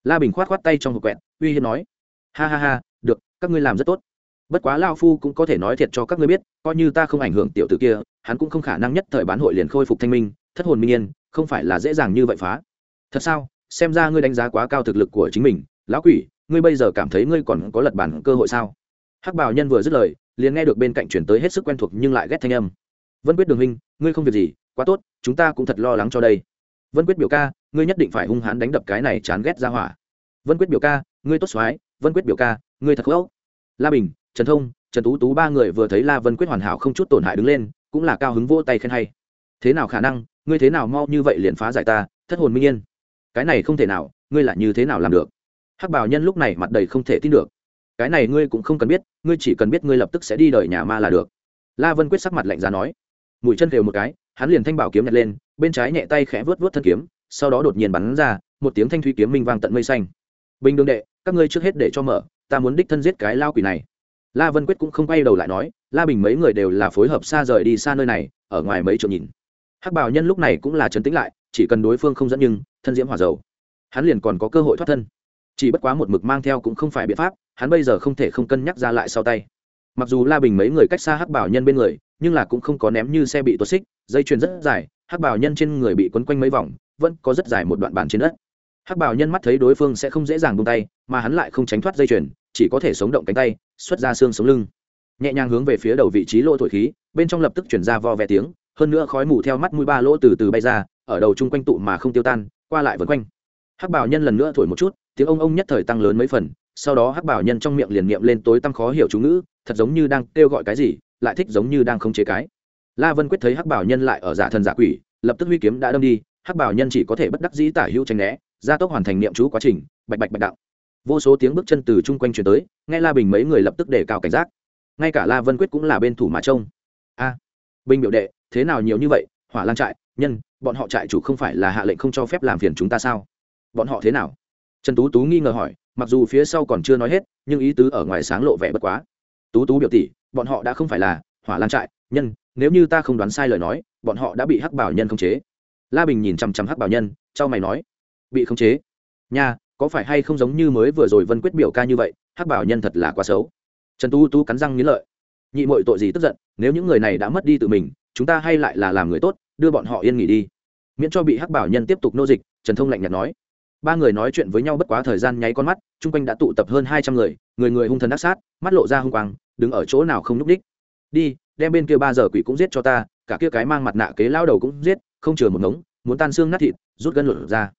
la bình khoát khoát tay trong hộp quẹt, uy hiếp nói, ha ha ha, được, các ngươi làm rất tốt. Bất quá lao phu cũng có thể nói thiệt cho các ngươi biết, coi như ta không ảnh hưởng tiểu tử kia, hắn cũng không khả năng nhất thời bán hội liền khôi phục thanh minh, thất hồn minh yên, không phải là dễ dàng như vậy phá. Thật sao? Xem ra ngươi đánh giá quá cao thực lực của chính mình. Lão quỷ, ngươi bây giờ cảm thấy ngươi còn có lật bản cơ hội sao? Hắc bảo nhân vừa dứt lời, liền nghe được bên cạnh chuyển tới hết sức quen thuộc nhưng lại ghét thanh âm. Vân quyết đường huynh, ngươi không việc gì, quá tốt, chúng ta cũng thật lo lắng cho đây vân quyết biểu ca, ngươi nhất định phải hung hãn đánh đập cái này chán ghét ra hỏa. vân quyết biểu ca, ngươi tốt soái, vân quyết biểu ca, ngươi thật khâu la bình, trần thông, trần tú tú ba người vừa thấy la vân quyết hoàn hảo không chút tổn hại đứng lên, cũng là cao hứng vỗ tay khen hay. Thế nào khả năng, ngươi thế nào mau như vậy liền phá giải ta, thất hồn minh yên. Cái này không thể nào, ngươi là như thế nào làm được? Hắc bảo nhân lúc này mặt đầy không thể tin được. Cái này ngươi cũng không cần biết, ngươi chỉ cần biết ngươi lập tức sẽ đi đời nhà ma là được. La vân quyết sắc mặt lạnh giá nói. Mũi chân đều một cái, hắn liền thanh bảo kiếm nhặt lên bên trái nhẹ tay khẽ vớt vớt thân kiếm, sau đó đột nhiên bắn ra, một tiếng thanh thủy kiếm minh vang tận mây xanh. Bình đường đệ, các ngươi trước hết để cho mở, ta muốn đích thân giết cái lao quỷ này. La vân quyết cũng không quay đầu lại nói, la bình mấy người đều là phối hợp xa rời đi xa nơi này, ở ngoài mấy chỗ nhìn. Hắc bảo nhân lúc này cũng là trấn tĩnh lại, chỉ cần đối phương không dẫn nhưng, thân diễm hỏa dầu, hắn liền còn có cơ hội thoát thân. Chỉ bất quá một mực mang theo cũng không phải biện pháp, hắn bây giờ không thể không cân nhắc ra lại sau tay. Mặc dù la bình mấy người cách xa hắc bảo nhân bên người, nhưng là cũng không có ném như xe bị tuột xích, dây chuyền rất dài hắc bảo nhân trên người bị quấn quanh mấy vòng, vẫn có rất dài một đoạn bàn trên đất. Hắc bảo nhân mắt thấy đối phương sẽ không dễ dàng buông tay, mà hắn lại không tránh thoát dây chuyền, chỉ có thể sống động cánh tay, xuất ra xương sống lưng. Nhẹ nhàng hướng về phía đầu vị trí lỗ thổi khí, bên trong lập tức chuyển ra vo vẹ tiếng, hơn nữa khói mù theo mắt mũi ba lỗ từ từ bay ra, ở đầu chung quanh tụ mà không tiêu tan, qua lại vẫn quanh. Hắc bảo nhân lần nữa thổi một chút, tiếng ông ông nhất thời tăng lớn mấy phần, sau đó hắc bảo nhân trong miệng liền niệm lên tối tăm khó hiểu chú ngữ, thật giống như đang kêu gọi cái gì, lại thích giống như đang không chế cái la vân quyết thấy hắc bảo nhân lại ở giả thần giả quỷ, lập tức huy kiếm đã đâm đi, hắc bảo nhân chỉ có thể bất đắc dĩ tả hữu tranh né, gia tốc hoàn thành niệm chú quá trình, bạch bạch bạch đạo vô số tiếng bước chân từ chung quanh truyền tới, nghe la bình mấy người lập tức để cao cảnh giác. Ngay cả la vân quyết cũng là bên thủ mà trông. A, bình biểu đệ, thế nào nhiều như vậy, hỏa lan trại, nhân, bọn họ trại chủ không phải là hạ lệnh không cho phép làm phiền chúng ta sao? Bọn họ thế nào? Trần tú tú nghi ngờ hỏi, mặc dù phía sau còn chưa nói hết, nhưng ý tứ ở ngoài sáng lộ vẻ bất quá. Tú tú biểu tỷ, bọn họ đã không phải là hỏa lan trại, nhân nếu như ta không đoán sai lời nói, bọn họ đã bị hắc bảo nhân khống chế. La bình nhìn chằm chằm hắc bảo nhân trao mày nói, bị khống chế? Nha, có phải hay không giống như mới vừa rồi vân quyết biểu ca như vậy, hắc bảo nhân thật là quá xấu. Trần tu tu cắn răng nghĩ lợi. Nhị mội tội gì tức giận, nếu những người này đã mất đi tự mình, chúng ta hay lại là làm người tốt, đưa bọn họ yên nghỉ đi. Miễn cho bị hắc bảo nhân tiếp tục nô dịch, trần thông lạnh nhạt nói. Ba người nói chuyện với nhau bất quá thời gian nháy con mắt, chung quanh đã tụ tập hơn hai trăm người người người hung thần đắc sát, mắt lộ ra hung quang, đứng ở chỗ nào không núp h đi đem bên kia ba giờ quỷ cũng giết cho ta, cả kia cái mang mặt nạ kế lao đầu cũng giết, không chừa một ngống, muốn tan xương nát thịt, rút gân lột ra.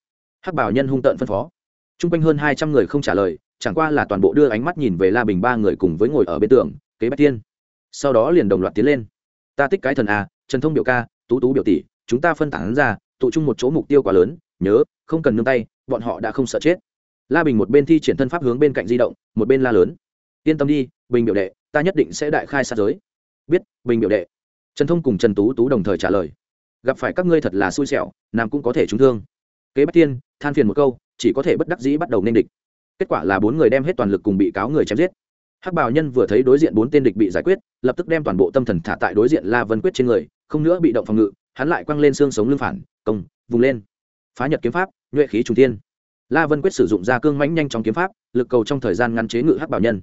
Hắc bảo nhân hung tợn phân phó. Chung quanh hơn hai trăm người không trả lời, chẳng qua là toàn bộ đưa ánh mắt nhìn về la bình ba người cùng với ngồi ở bên tường, kế bách tiên sau đó liền đồng loạt tiến lên. Ta tích cái thần a, trần thông biểu ca, tú tú biểu tỷ, chúng ta phân tán ra, tụ chung một chỗ mục tiêu quá lớn, nhớ, không cần nương tay, bọn họ đã không sợ chết. La bình một bên thi triển thân pháp hướng bên cạnh di động, một bên la lớn. Yên tâm đi, bình biểu đệ, ta nhất định sẽ đại khai sát giới biết, bình biểu đệ. Trần thông cùng trần tú tú đồng thời trả lời. Gặp phải các ngươi thật là xui xẻo nam cũng có thể trúng thương. Kế bách tiên than phiền một câu, chỉ có thể bất đắc dĩ bắt đầu nên địch. Kết quả là bốn người đem hết toàn lực cùng bị cáo người chém giết. Hắc bào nhân vừa thấy đối diện bốn tên địch bị giải quyết, lập tức đem toàn bộ tâm thần thả tại đối diện la vân quyết trên người, không nữa bị động phòng ngự, hắn lại quăng lên xương sống lưng phản, công, vùng lên. Phá nhật kiếm pháp, nhuệ khí trung tiên la vân quyết sử dụng ra cương mãnh nhanh trong kiếm pháp, lực cầu trong thời gian ngắn chế ngự hắc bảo nhân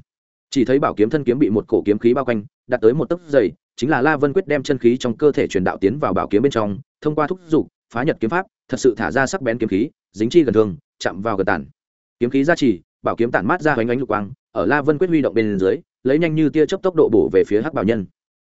chỉ thấy bảo kiếm thân kiếm bị một cổ kiếm khí bao quanh đạt tới một tấc dày chính là la vân quyết đem chân khí trong cơ thể truyền đạo tiến vào bảo kiếm bên trong, thông qua thúc giục phá nhật kiếm pháp, thật sự thả ra sắc bén kiếm khí, dính chi gần thường, chạm vào gần tản. Kiếm khí ra chỉ bảo kiếm tản mát ra hoành ánh lục quang, ở la vân quyết huy động bên dưới, lấy nhanh như tia chớp tốc độ bổ về phía hắc bảo nhân.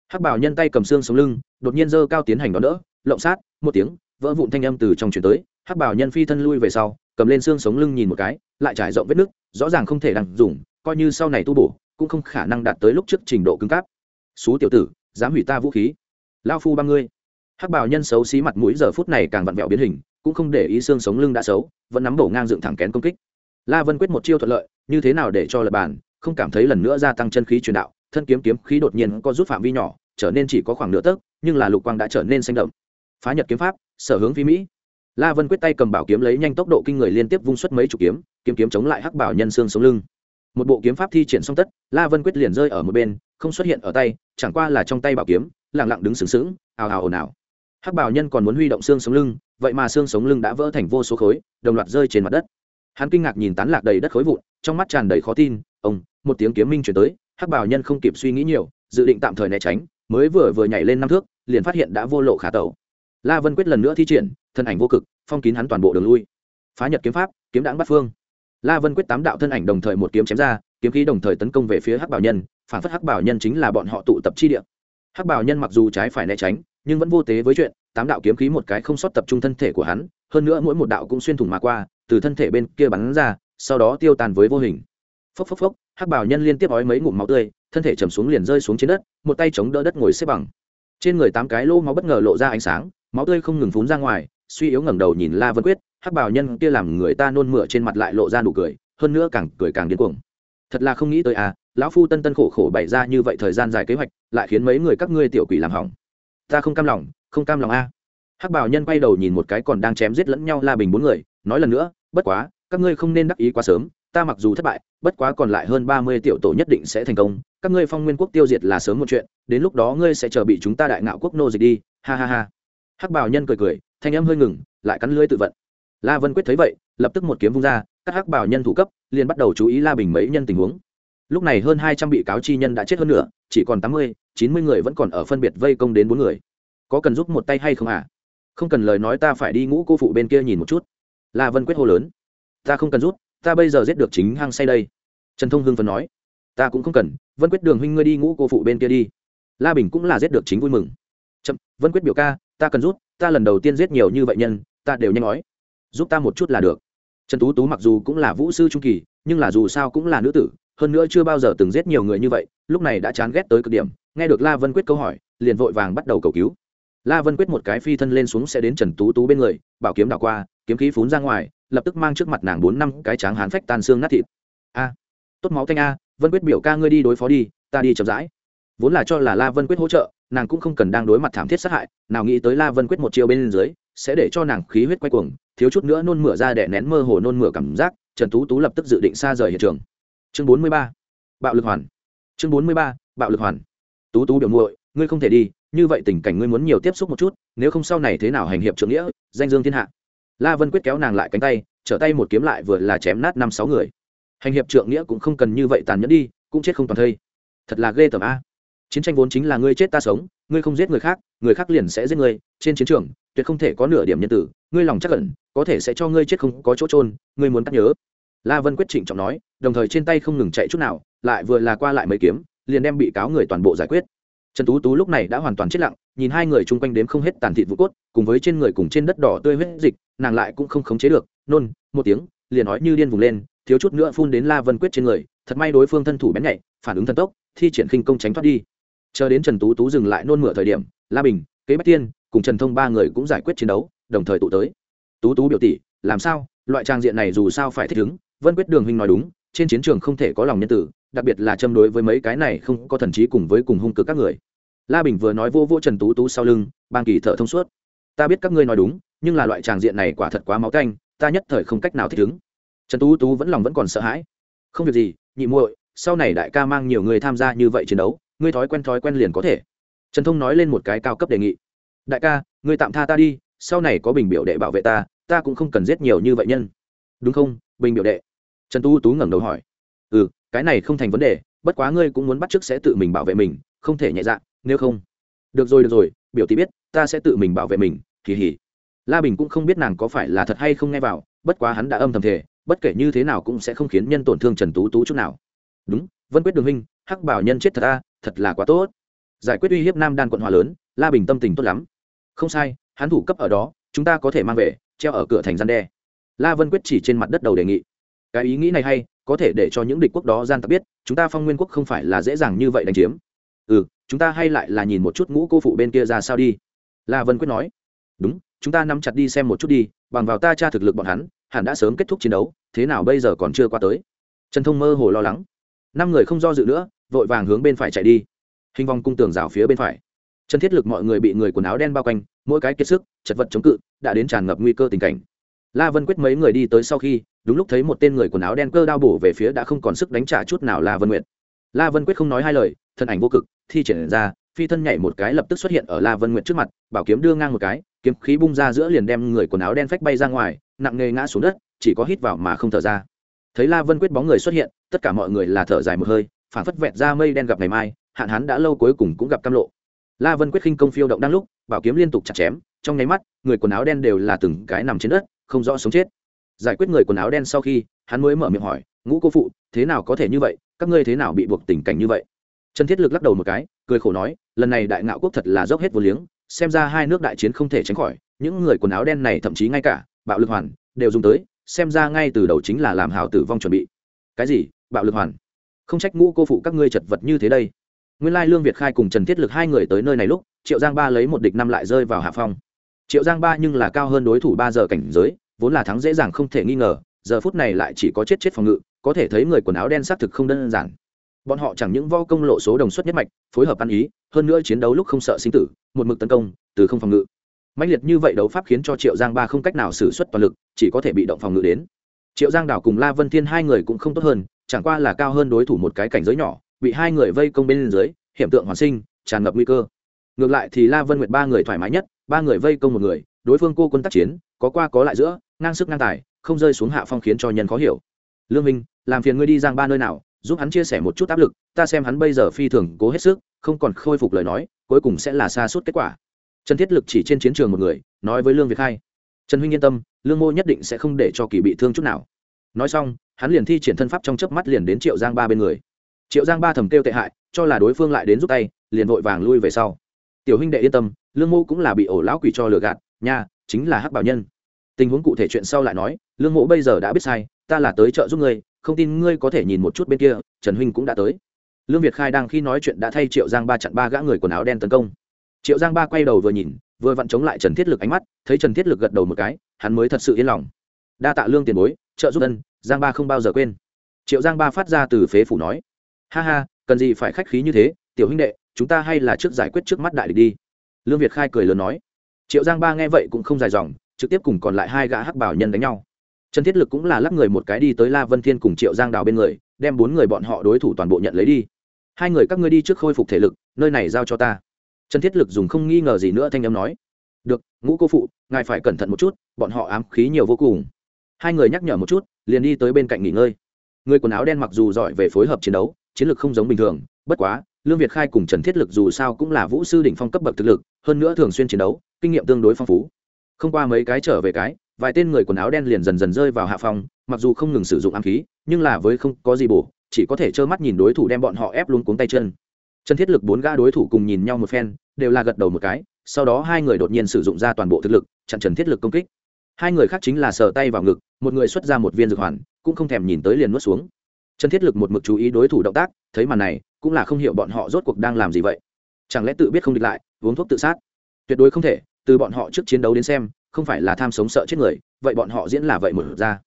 Hắc bảo nhân tay cầm xương sống lưng, đột nhiên dơ cao tiến hành đón đỡ, lộng sát, một tiếng, vỡ vụn thanh âm từ trong chuyển tới, hắc bảo nhân phi thân lui về sau, cầm lên xương sống lưng nhìn một cái, lại trải rộng vết nứt, rõ ràng không thể đằng dùng, coi như sau này tu bổ cũng không khả năng đạt tới lúc trước trình độ cứng cáp. Xú tiểu tử, dám hủy ta vũ khí. Lao phu ba ngươi. Hắc bảo nhân xấu xí mặt mũi giờ phút này càng vặn vẹo biến hình, cũng không để ý xương sống lưng đã xấu, vẫn nắm bổ ngang dựng thẳng kén công kích. La vân quyết một chiêu thuận lợi, như thế nào để cho lập bàn, không cảm thấy lần nữa gia tăng chân khí truyền đạo, thân kiếm kiếm khí đột nhiên có rút phạm vi nhỏ, trở nên chỉ có khoảng nửa tấc, nhưng là lục quang đã trở nên xanh đậm. Phá nhật kiếm pháp, sở hướng phi mỹ. La vân quyết tay cầm bảo kiếm lấy nhanh tốc độ kinh người liên tiếp vung xuất mấy chục kiếm kiếm kiếm chống lại hắc bảo nhân xương sống lưng một bộ kiếm pháp thi triển xong tất, la vân quyết liền rơi ở một bên, không xuất hiện ở tay, chẳng qua là trong tay bảo kiếm lẳng lặng đứng sừng sững, ào ào ồn ào. Hắc bảo nhân còn muốn huy động xương sống lưng, vậy mà xương sống lưng đã vỡ thành vô số khối, đồng loạt rơi trên mặt đất. Hắn kinh ngạc nhìn tán lạc đầy đất khối vụn, trong mắt tràn đầy khó tin, ông, một tiếng kiếm minh chuyển tới, hắc bảo nhân không kịp suy nghĩ nhiều, dự định tạm thời né tránh, mới vừa vừa nhảy lên năm thước, liền phát hiện đã vô lộ khả tẩu. La vân quyết lần nữa thi triển, thân ảnh vô cực, phong kín hắn toàn bộ đường lui. Phá nhật kiếm pháp, kiếm đãng bắt phương la vân quyết tám đạo thân ảnh đồng thời một kiếm chém ra, kiếm khí đồng thời tấn công về phía hắc bảo nhân, phản phất hắc bảo nhân chính là bọn họ tụ tập chi địa. Hắc bảo nhân mặc dù trái phải né tránh, nhưng vẫn vô tế với chuyện, tám đạo kiếm khí một cái không sót tập trung thân thể của hắn, hơn nữa mỗi một đạo cũng xuyên thủng mà qua, từ thân thể bên kia bắn ra, sau đó tiêu tan với vô hình. Phốc phốc phốc, hắc bảo nhân liên tiếp ói mấy ngụm máu tươi, thân thể chầm xuống liền rơi xuống trên đất, một tay chống đỡ đất ngồi xếp bằng. Trên người tám cái lô máu bất ngờ lộ ra ánh sáng, máu tươi không ngừng phún ra ngoài suy yếu ngẩng đầu nhìn la vân quyết, hắc bảo nhân kia làm người ta nôn mửa trên mặt lại lộ ra nụ cười, hơn nữa càng cười càng điên cuồng. Thật là không nghĩ tới à lão phu tân tân khổ khổ bày ra như vậy thời gian dài kế hoạch, lại khiến mấy người các ngươi tiểu quỷ làm hỏng. Ta không cam lòng, không cam lòng a. Hắc bảo nhân quay đầu nhìn một cái còn đang chém giết lẫn nhau la bình bốn người, nói lần nữa, bất quá, các ngươi không nên đắc ý quá sớm, ta mặc dù thất bại, bất quá còn lại hơn ba mươi tiểu tổ nhất định sẽ thành công, các ngươi phong nguyên quốc tiêu diệt là sớm một chuyện, đến lúc đó ngươi sẽ chờ bị chúng ta đại ngạo quốc nô dịch đi, ha ha ha. Hắc bảo nhân cười cười thanh âm hơi ngừng, lại cắn lưỡi tự vận. La vân quyết thấy vậy, lập tức một kiếm vung ra, các hắc bảo nhân thủ cấp, liền bắt đầu chú ý la bình mấy nhân tình huống. Lúc này hơn hai trăm bị cáo chi nhân đã chết hơn nữa chỉ còn tám mươi, chín mươi người vẫn còn ở phân biệt vây công đến bốn người. Có cần giúp một tay hay không à? Không cần lời nói ta phải đi ngũ cô phụ bên kia nhìn một chút. La vân quyết hô lớn. Ta không cần rút ta bây giờ giết được chính hang say đây. Trần thông hưng phần nói. Ta cũng không cần, vân quyết đường huynh ngươi đi ngũ cô phụ bên kia đi. La bình cũng là giết được chính vui mừng. Chậm, vân quyết biểu ca, ta cần rút ta lần đầu tiên giết nhiều như vậy nhân, ta đều nhanh nói. Giúp ta một chút là được. Trần tú tú mặc dù cũng là vũ sư trung kỳ, nhưng là dù sao cũng là nữ tử, hơn nữa chưa bao giờ từng giết nhiều người như vậy, lúc này đã chán ghét tới cực điểm, nghe được la vân quyết câu hỏi, liền vội vàng bắt đầu cầu cứu. La vân quyết một cái phi thân lên xuống sẽ đến trần tú tú bên người, bảo kiếm đảo qua, kiếm khí phún ra ngoài, lập tức mang trước mặt nàng bốn năm cái tráng hán phách tan xương nát thịt. A, tốt máu thanh a, vân quyết biểu ca ngươi đi đối phó đi, ta đi chậm rãi. Vốn là cho là la vân quyết hỗ trợ nàng cũng không cần đang đối mặt thảm thiết sát hại, nào nghĩ tới la vân quyết một chiêu bên dưới, sẽ để cho nàng khí huyết quay cuồng, thiếu chút nữa nôn mửa ra để nén mơ hồ nôn mửa cảm giác, trần tú tú lập tức dự định xa rời hiện trường. Chương bốn mươi ba, bạo lực hoàn. Chương bốn mươi ba, bạo lực hoàn. Tú tú biểu muội, ngươi không thể đi, như vậy tình cảnh ngươi muốn nhiều tiếp xúc một chút, nếu không sau này thế nào hành hiệp trưởng nghĩa, danh dương thiên hạ. La vân quyết kéo nàng lại cánh tay, trở tay một kiếm lại vừa là chém nát năm sáu người. Hành hiệp trượng nghĩa cũng không cần như vậy tàn nhẫn đi, cũng chết không toàn thây. Thật là ghê tởm a chiến tranh vốn chính là ngươi chết ta sống, ngươi không giết người khác người khác liền sẽ giết ngươi, trên chiến trường, tuyệt không thể có nửa điểm nhân tử, ngươi lòng chắc cẩn có thể sẽ cho ngươi chết không có chỗ trôn ngươi muốn tắt nhớ. La vân quyết trịnh trọng nói, đồng thời trên tay không ngừng chạy chút nào, lại vừa là qua lại mấy kiếm, liền đem bị cáo người toàn bộ giải quyết. Trần tú tú lúc này đã hoàn toàn chết lặng, nhìn hai người chung quanh đếm không hết tàn thịt vụ cốt, cùng với trên người cùng trên đất đỏ tươi huyết dịch, nàng lại cũng không khống chế được, nôn, một tiếng, liền nói như điên vùng lên, thiếu chút nữa phun đến la vân quyết trên người, thật may đối phương thân thủ bén nhạy, phản ứng thần tốc, thi triển khinh công tránh thoát đi chờ đến trần tú tú dừng lại nôn mửa thời điểm, la bình, kế bách tiên cùng trần thông ba người cũng giải quyết chiến đấu, đồng thời tụ tới. Tú tú biểu tỷ, làm sao? Loại trang diện này dù sao phải thích ứng. Vân quyết đường huynh nói đúng, trên chiến trường không thể có lòng nhân tử, đặc biệt là châm đối với mấy cái này không có thần trí cùng với cùng hung cực các người. La bình vừa nói vô vô trần tú tú sau lưng ban kỳ thợ thông suốt. Ta biết các ngươi nói đúng, nhưng là loại tràng diện này quả thật quá máu canh, ta nhất thời không cách nào thích ứng. Trần tú tú vẫn lòng vẫn còn sợ hãi. Không việc gì, nhị muội, sau này đại ca mang nhiều người tham gia như vậy chiến đấu ngươi thói quen thói quen liền có thể. Trần thông nói lên một cái cao cấp đề nghị. Đại ca, ngươi tạm tha ta đi, sau này có bình biểu đệ bảo vệ ta ta cũng không cần giết nhiều như vậy nhân. Đúng không, bình biểu đệ? Trần tú tú ngẩng đầu hỏi. Ừ cái này không thành vấn đề, bất quá ngươi cũng muốn bắt chước sẽ tự mình bảo vệ mình, không thể nhẹ dạ nếu không. Được rồi được rồi, biểu tỷ biết, ta sẽ tự mình bảo vệ mình kỳ hỉ la bình cũng không biết nàng có phải là thật hay không nghe vào, bất quá hắn đã âm thầm thể bất kể như thế nào cũng sẽ không khiến nhân tổn thương trần tú tú chút nào. Đúng, vân quyết đường huynh, hắc bảo nhân chết thật ta thật là quá tốt. Giải quyết uy hiếp nam đan quận hòa lớn, la bình tâm tình tốt lắm. Không sai, hắn thủ cấp ở đó, chúng ta có thể mang về, treo ở cửa thành gian đe. La vân quyết chỉ trên mặt đất đầu đề nghị. Cái ý nghĩ này hay, có thể để cho những địch quốc đó gian tặc biết, chúng ta phong nguyên quốc không phải là dễ dàng như vậy đánh chiếm. Ừ chúng ta hay lại là nhìn một chút ngũ cô phụ bên kia ra sao đi. La vân quyết nói. Đúng, chúng ta nắm chặt đi xem một chút đi, bằng vào ta tra thực lực bọn hắn, hẳn đã sớm kết thúc chiến đấu, thế nào bây giờ còn chưa qua tới. Trần thông mơ hồ lo lắng. Năm người không do dự nữa vội vàng hướng bên phải chạy đi. Hình vòng cung tường rào phía bên phải. Chân thiết lực mọi người bị người quần áo đen bao quanh, mỗi cái kiệt sức, chật vật chống cự, đã đến tràn ngập nguy cơ tình cảnh. La vân quyết mấy người đi tới sau khi, đúng lúc thấy một tên người quần áo đen cơ đao bổ về phía đã không còn sức đánh trả chút nào la vân nguyệt. La vân quyết không nói hai lời, thân ảnh vô cực, thi triển ra, phi thân nhảy một cái lập tức xuất hiện ở la vân nguyệt trước mặt, bảo kiếm đưa ngang một cái, kiếm khí bung ra giữa liền đem người quần áo đen phách bay ra ngoài, nặng nề ngã xuống đất, chỉ có hít vào mà không thở ra. Thấy la vân quyết bóng người xuất hiện, tất cả mọi người là thở dài một hơi phản phất vẹt ra mây đen gặp ngày mai, hạn hán đã lâu cuối cùng cũng gặp cam lộ. La vân quyết khinh công phiêu động đang lúc, bảo kiếm liên tục chặt chém, trong nháy mắt, người quần áo đen đều là từng cái nằm trên đất, không rõ sống chết. Giải quyết người quần áo đen sau khi, hắn mới mở miệng hỏi, ngũ cô phụ, thế nào có thể như vậy? Các ngươi thế nào bị buộc tình cảnh như vậy? Trần thiết lực lắc đầu một cái, cười khổ nói, lần này đại ngạo quốc thật là dốc hết vô liếng, xem ra hai nước đại chiến không thể tránh khỏi, những người quần áo đen này thậm chí ngay cả bạo lực hoàn đều dùng tới, xem ra ngay từ đầu chính là làm hào tử vong chuẩn bị. Cái gì? Bạo lực hoàn? Không trách ngũ cô phụ các ngươi chật vật như thế đây. Nguyên lai lương việt khai cùng trần thiết lực hai người tới nơi này lúc, triệu giang ba lấy một địch năm lại rơi vào hạ phong. Triệu giang ba nhưng là cao hơn đối thủ ba giờ cảnh giới, vốn là thắng dễ dàng không thể nghi ngờ, giờ phút này lại chỉ có chết chết phòng ngự, có thể thấy người quần áo đen xác thực không đơn giản. Bọn họ chẳng những vo công lộ số đồng suất nhất mạch, phối hợp ăn ý, hơn nữa chiến đấu lúc không sợ sinh tử, một mực tấn công, từ không phòng ngự. Mạnh liệt như vậy đấu pháp khiến cho triệu giang ba không cách nào xử suất toàn lực, chỉ có thể bị động phòng ngự đến. Triệu giang đảo cùng la vân thiên hai người cũng không tốt hơn chẳng qua là cao hơn đối thủ một cái cảnh giới nhỏ, bị hai người vây công bên dưới, hiểm tượng hoàn sinh, tràn ngập nguy cơ. Ngược lại thì la vân nguyệt ba người thoải mái nhất, ba người vây công một người, đối phương cô quân tác chiến, có qua có lại giữa, ngang sức ngang tài, không rơi xuống hạ phong khiến cho nhân khó hiểu. Lương minh, làm phiền ngươi đi giang ba nơi nào, giúp hắn chia sẻ một chút áp lực, ta xem hắn bây giờ phi thường cố hết sức, không còn khôi phục lời nói, cuối cùng sẽ là xa suốt kết quả. Trần thiết lực chỉ trên chiến trường một người, nói với lương việt khai. Trần huynh yên tâm, lương mô nhất định sẽ không để cho kỳ bị thương chút nào. Nói xong hắn liền thi triển thân pháp trong chớp mắt liền đến triệu giang ba bên người triệu giang ba thầm kêu tệ hại cho là đối phương lại đến giúp tay liền vội vàng lui về sau tiểu huynh đệ yên tâm lương mô cũng là bị ổ lão quỷ cho lừa gạt nha chính là hắc bảo nhân tình huống cụ thể chuyện sau lại nói lương mộ bây giờ đã biết sai ta là tới chợ giúp ngươi không tin ngươi có thể nhìn một chút bên kia trần huynh cũng đã tới lương việt khai đang khi nói chuyện đã thay triệu giang ba chặn ba gã người quần áo đen tấn công triệu giang ba quay đầu vừa nhìn vừa vặn chống lại trần thiết lực ánh mắt thấy trần thiết lực gật đầu một cái hắn mới thật sự yên lòng đa tạ lương tiền bối trợ giúp dân giang ba không bao giờ quên. Triệu giang ba phát ra từ phế phủ nói, ha ha, cần gì phải khách khí như thế, tiểu huynh đệ, chúng ta hay là trước giải quyết trước mắt đại địch đi. Lương việt khai cười lớn nói. Triệu giang ba nghe vậy cũng không dài dòng, trực tiếp cùng còn lại hai gã hắc bảo nhân đánh nhau. Trần thiết lực cũng là lắc người một cái đi tới la vân thiên cùng triệu giang đào bên người, đem bốn người bọn họ đối thủ toàn bộ nhận lấy đi. Hai người các ngươi đi trước khôi phục thể lực, nơi này giao cho ta. Trần thiết lực dùng không nghi ngờ gì nữa thanh âm nói. Được, ngũ cô phụ, ngài phải cẩn thận một chút, bọn họ ám khí nhiều vô cùng hai người nhắc nhở một chút, liền đi tới bên cạnh nghỉ ngơi. Người quần áo đen mặc dù giỏi về phối hợp chiến đấu, chiến lược không giống bình thường, bất quá, lương việt khai cùng trần thiết lực dù sao cũng là vũ sư đỉnh phong cấp bậc thực lực, hơn nữa thường xuyên chiến đấu, kinh nghiệm tương đối phong phú. Không qua mấy cái trở về cái, vài tên người quần áo đen liền dần dần rơi vào hạ phòng mặc dù không ngừng sử dụng ám khí, nhưng là với không có gì bổ, chỉ có thể trơ mắt nhìn đối thủ đem bọn họ ép luôn cuống tay chân. Chân thiết lực bốn gã đối thủ cùng nhìn nhau một phen, đều là gật đầu một cái, sau đó hai người đột nhiên sử dụng ra toàn bộ thực lực, chặn trần thiết lực công kích hai người khác chính là sờ tay vào ngực, một người xuất ra một viên dược hoàn, cũng không thèm nhìn tới liền nuốt xuống. Trần thiết lực một mực chú ý đối thủ động tác, thấy màn này, cũng là không hiểu bọn họ rốt cuộc đang làm gì vậy. Chẳng lẽ tự biết không địch lại, uống thuốc tự sát? Tuyệt đối không thể, từ bọn họ trước chiến đấu đến xem, không phải là tham sống sợ chết người, vậy bọn họ diễn là vậy một ra.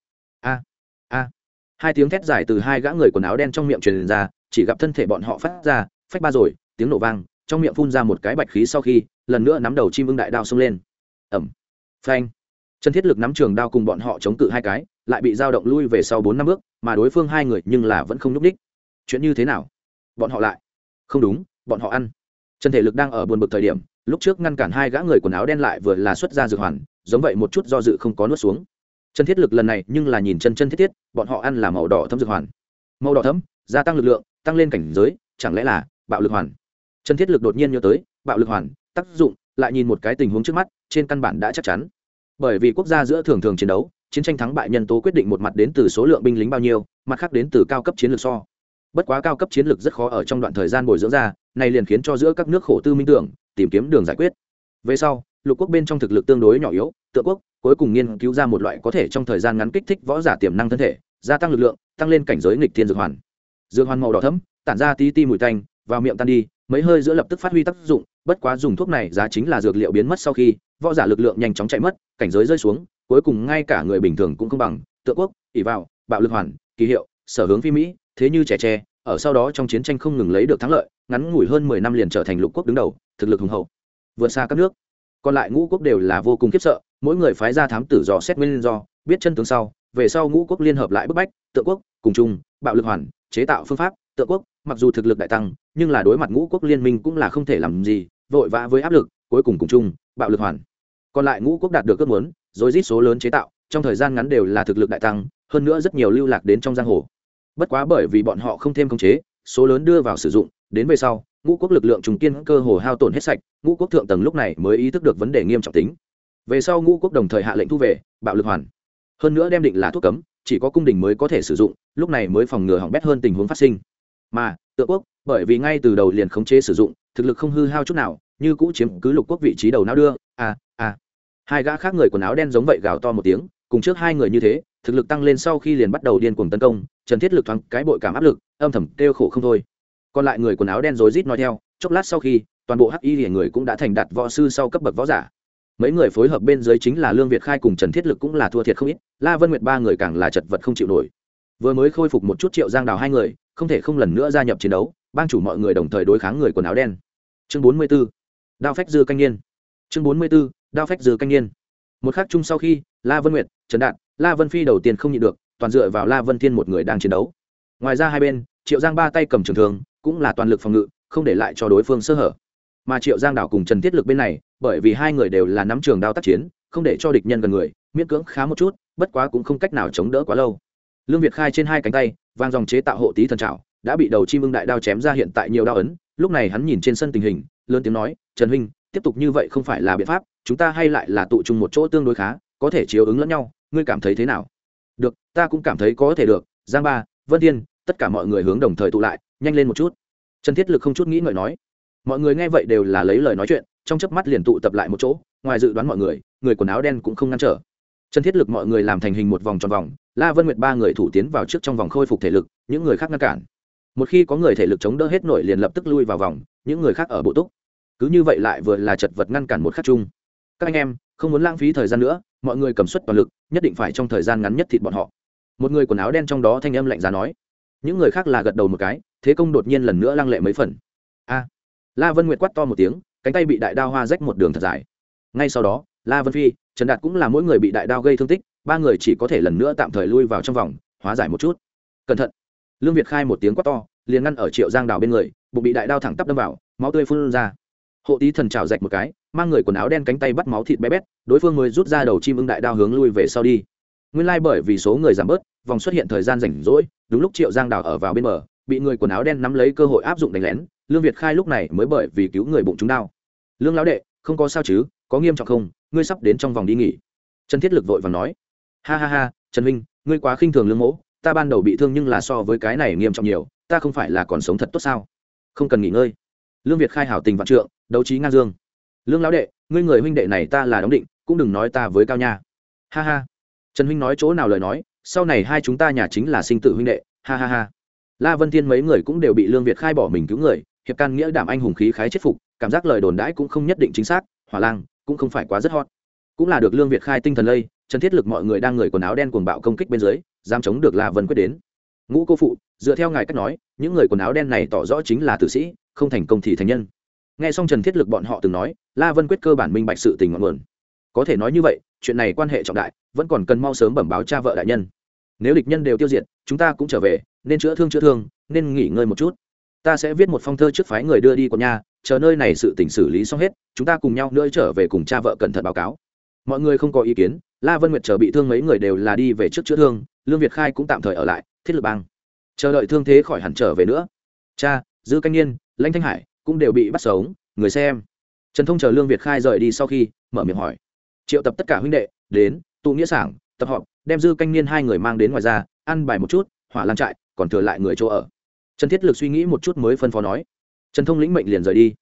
A a. Hai tiếng thét dài từ hai gã người quần áo đen trong miệng truyền ra, chỉ gặp thân thể bọn họ phát ra, phách ba rồi, tiếng nổ vang, trong miệng phun ra một cái bạch khí sau khi, lần nữa nắm đầu chim ưng đại đao xông lên. Ẩm phanh chân thiết lực nắm trường đao cùng bọn họ chống cự hai cái, lại bị dao động lui về sau bốn năm bước, mà đối phương hai người nhưng là vẫn không nhúc ních chuyện như thế nào? Bọn họ lại. Không đúng, bọn họ ăn. Chân thể lực đang ở buồn bực thời điểm, lúc trước ngăn cản hai gã người quần áo đen lại vừa là xuất ra dược hoàn, giống vậy một chút do dự không có nuốt xuống. Chân thiết lực lần này nhưng là nhìn chân chân thiết thiết, bọn họ ăn là màu đỏ thấm dược hoàn. Màu đỏ thấm, gia tăng lực lượng, tăng lên cảnh giới, chẳng lẽ là bạo lực hoàn? Chân thiết lực đột nhiên nhớ tới, bạo lực hoàn, tác dụng, lại nhìn một cái tình huống trước mắt, trên căn bản đã chắc chắn bởi vì quốc gia giữa thường thường chiến đấu, chiến tranh thắng bại nhân tố quyết định một mặt đến từ số lượng binh lính bao nhiêu, mặt khác đến từ cao cấp chiến lược so. Bất quá cao cấp chiến lược rất khó ở trong đoạn thời gian bồi dưỡng ra, này liền khiến cho giữa các nước khổ tư minh tưởng, tìm kiếm đường giải quyết. Về sau, lục quốc bên trong thực lực tương đối nhỏ yếu tựa quốc cuối cùng nghiên cứu ra một loại có thể trong thời gian ngắn kích thích võ giả tiềm năng thân thể, gia tăng lực lượng, tăng lên cảnh giới nghịch thiên dược hoàn. Dược hoàn màu đỏ thấm tản ra tí ti mùi tanh, vào miệng tan đi, mấy hơi giữa lập tức phát huy tác dụng, bất quá dùng thuốc này giá chính là dược liệu biến mất sau khi võ giả lực lượng nhanh chóng chạy mất, cảnh giới rơi xuống, cuối cùng ngay cả người bình thường cũng không bằng, tượng quốc ỉ vào, bạo lực hoàn, kỳ hiệu, sở hướng phi mỹ, thế như trẻ tre, ở sau đó trong chiến tranh không ngừng lấy được thắng lợi, ngắn ngủi hơn mười năm liền trở thành lục quốc đứng đầu, thực lực hùng hậu. Vượt xa các nước. Còn lại ngũ quốc đều là vô cùng khiếp sợ, mỗi người phái ra thám tử dò xét nguyên do, biết chân tướng sau, về sau ngũ quốc liên hợp lại bức bách, tượng quốc, cùng chung, bạo lực hoàn, chế tạo phương pháp, tượng quốc, mặc dù thực lực đại tăng, nhưng là đối mặt ngũ quốc liên minh cũng là không thể làm gì, vội vã với áp lực, cuối cùng cùng chung bạo lực hoàn. Còn lại ngũ quốc đạt được ước muốn rồi rít số lớn chế tạo, trong thời gian ngắn đều là thực lực đại tăng, hơn nữa rất nhiều lưu lạc đến trong giang hồ. Bất quá bởi vì bọn họ không thêm công chế, số lớn đưa vào sử dụng, đến về sau, ngũ quốc lực lượng trùng kiên cơ hồ hao tổn hết sạch, ngũ quốc thượng tầng lúc này mới ý thức được vấn đề nghiêm trọng tính. Về sau ngũ quốc đồng thời hạ lệnh thu về, bạo lực hoàn. Hơn nữa đem định là thuốc cấm, chỉ có cung đình mới có thể sử dụng, lúc này mới phòng ngừa hỏng bét hơn tình huống phát sinh. Mà Tự quốc, bởi vì ngay từ đầu liền khống chế sử dụng, thực lực không hư hao chút nào như cũ chiếm cứ lục quốc vị trí đầu não đưa. À à. Hai gã khác người quần áo đen giống vậy gào to một tiếng, cùng trước hai người như thế, thực lực tăng lên sau khi liền bắt đầu điên cuồng tấn công, trần thiết lực thoáng cái bội cảm áp lực, âm thầm kêu khổ không thôi. Còn lại người quần áo đen rối rít nói theo, chốc lát sau khi, toàn bộ hắc y hiển người cũng đã thành đạt võ sư sau cấp bậc võ giả. Mấy người phối hợp bên dưới chính là lương việt khai cùng trần thiết lực cũng là thua thiệt không ít, la vân nguyệt ba người càng là chật vật không chịu nổi. Vừa mới khôi phục một chút triệu giang đào hai người, không thể không lần nữa gia nhập chiến đấu, bang chủ mọi người đồng thời đối kháng người quần áo đen. Chương bốn mươi b ố đao phách dư canh niên, chương bốn mươi b ố đao phách dư canh niên. một khắc chung sau khi la vân nguyệt trần đạt la vân phi đầu tiên không nhịn được toàn dựa vào la vân thiên một người đang chiến đấu. Ngoài ra hai bên triệu giang ba tay cầm trường thường cũng là toàn lực phòng ngự không để lại cho đối phương sơ hở. Mà triệu giang đảo cùng trần thiết lực bên này bởi vì hai người đều là nắm trường đao tác chiến không để cho địch nhân gần người miễn cưỡng khá một chút bất quá cũng không cách nào chống đỡ quá lâu. Lương việt khai trên hai cánh tay vang dòng chế tạo hộ tí thần trào đã bị đầu chim ưng đại đao chém ra hiện tại nhiều đao ấn lúc này hắn nhìn trên sân tình hình lớn tiếng nói, trần huynh, tiếp tục như vậy không phải là biện pháp, chúng ta hay lại là tụ chung một chỗ tương đối khá, có thể chiếu ứng lẫn nhau, ngươi cảm thấy thế nào? Được, ta cũng cảm thấy có thể được, giang ba, vân thiên, tất cả mọi người hướng đồng thời tụ lại, nhanh lên một chút. Trần thiết lực không chút nghĩ ngợi nói. Mọi người nghe vậy đều là lấy lời nói chuyện, trong chớp mắt liền tụ tập lại một chỗ, ngoài dự đoán mọi người người quần áo đen cũng không ngăn trở. Trần thiết lực mọi người làm thành hình một vòng tròn vòng, la vân nguyệt ba người thủ tiến vào trước trong vòng khôi phục thể lực, những người khác ngăn cản. Một khi có người thể lực chống đỡ hết nổi liền lập tức lui vào vòng, những người khác ở bộ túc cứ như vậy lại vừa là chật vật ngăn cản một khắc chung. Các anh em, không muốn lãng phí thời gian nữa, mọi người cầm suất toàn lực, nhất định phải trong thời gian ngắn nhất thịt bọn họ. Một người quần áo đen trong đó thanh âm lạnh giá nói. Những người khác là gật đầu một cái, thế công đột nhiên lần nữa lăng lệ mấy phần. A. La vân nguyệt quát to một tiếng, cánh tay bị đại đao hoa rách một đường thật dài. Ngay sau đó, la vân phi, trần đạt cũng là mỗi người bị đại đao gây thương tích, ba người chỉ có thể lần nữa tạm thời lui vào trong vòng, hóa giải một chút. Cẩn thận. Lương việt khai một tiếng quát to, liền ngăn ở triệu giang đào bên người, bụng bị đại đao thẳng tắp đâm vào, máu tươi phun ra hộ tí thần trào rạch một cái, mang người quần áo đen cánh tay bắt máu thịt bé bét, đối phương mới rút ra đầu chim ưng đại đao hướng lui về sau đi. Nguyên lai bởi vì số người giảm bớt, vòng xuất hiện thời gian rảnh rỗi, đúng lúc triệu giang đào ở vào bên bờ, bị người quần áo đen nắm lấy cơ hội áp dụng đánh lén, lương việt khai lúc này mới bởi vì cứu người bụng chúng đau lương lão đệ, không có sao chứ, có nghiêm trọng không? Ngươi sắp đến trong vòng đi nghỉ. Trần thiết lực vội và nói. Ha ha ha, trần minh ngươi quá khinh thường lương mỗ, ta ban đầu bị thương nhưng là so với cái này nghiêm trọng nhiều, ta không phải là còn sống thật tốt sao? Không cần nghỉ ngơi. Lương việt khai hảo tình vạn trượng đấu trí ngang dương. Lương lão đệ, ngươi người huynh đệ này ta là đóng định, cũng đừng nói ta với cao nha. Ha ha. Trần huynh nói chỗ nào lời nói, sau này hai chúng ta nhà chính là sinh tử huynh đệ. Ha ha ha. La vân thiên mấy người cũng đều bị lương việt khai bỏ mình cứu người, hiệp can nghĩa đảm anh hùng khí khái chết phục, cảm giác lời đồn đãi cũng không nhất định chính xác, hỏa lang, cũng không phải quá rất hot. Cũng là được lương việt khai tinh thần lây chân thiết lực mọi người đang người quần áo đen cuồng bạo công kích bên dưới, dám chống được la vân quyết đến. Ngũ cô phụ, dựa theo ngài cách nói, những người quần áo đen này tỏ rõ chính là tử sĩ, không thành công thì thành nhân nghe xong trần thiết lực bọn họ từng nói la vân quyết cơ bản minh bạch sự tình ngọn nguồn. Có thể nói như vậy chuyện này quan hệ trọng đại vẫn còn cần mau sớm bẩm báo cha vợ đại nhân. Nếu địch nhân đều tiêu diệt chúng ta cũng trở về nên chữa thương chữa thương nên nghỉ ngơi một chút. Ta sẽ viết một phong thơ trước phái người đưa đi con nhà chờ nơi này sự tỉnh xử lý xong hết chúng ta cùng nhau nữa trở về cùng cha vợ cẩn thận báo cáo. Mọi người không có ý kiến la vân nguyệt chờ bị thương mấy người đều là đi về trước chữa thương lương việt khai cũng tạm thời ở lại thiết lập bang. Chờ đợi thương thế khỏi hẳn trở về nữa. Cha dư canh Niên, lãnh thanh hải cũng đều bị bắt sống, người xem. Trần thông chờ lương việt khai rời đi sau khi, mở miệng hỏi. Triệu tập tất cả huynh đệ, đến, tụ nghĩa sảng, tập họp, đem dư canh niên hai người mang đến ngoài ra, ăn bài một chút, hỏa lan trại, còn thừa lại người chỗ ở. Trần thiết lực suy nghĩ một chút mới phân phó nói. Trần thông lĩnh mệnh liền rời đi.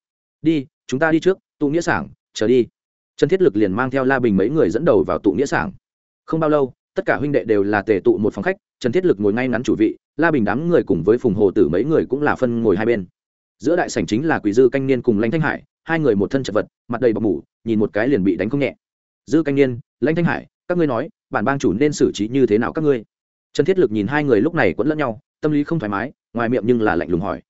Đi, chúng ta đi trước, tụ nghĩa sảng, chờ đi. Trần thiết lực liền mang theo la bình mấy người dẫn đầu vào tụ nghĩa sảng. Không bao lâu, tất cả huynh đệ đều là tề tụ một phòng khách, trần thiết lực ngồi ngay ngắn chủ vị, la bình đám người cùng với phùng hồ tử mấy người cũng là phân ngồi hai bên giữa đại sảnh chính là quỷ dư canh niên cùng lãnh thanh hải, hai người một thân chật vật, mặt đầy bọc mủ, nhìn một cái liền bị đánh không nhẹ. Dư canh niên, lãnh thanh hải, các ngươi nói, bản bang chủ nên xử trí như thế nào các ngươi? Trần thiết lực nhìn hai người lúc này quẫn lẫn nhau, tâm lý không thoải mái, ngoài miệng nhưng là lạnh lùng hỏi.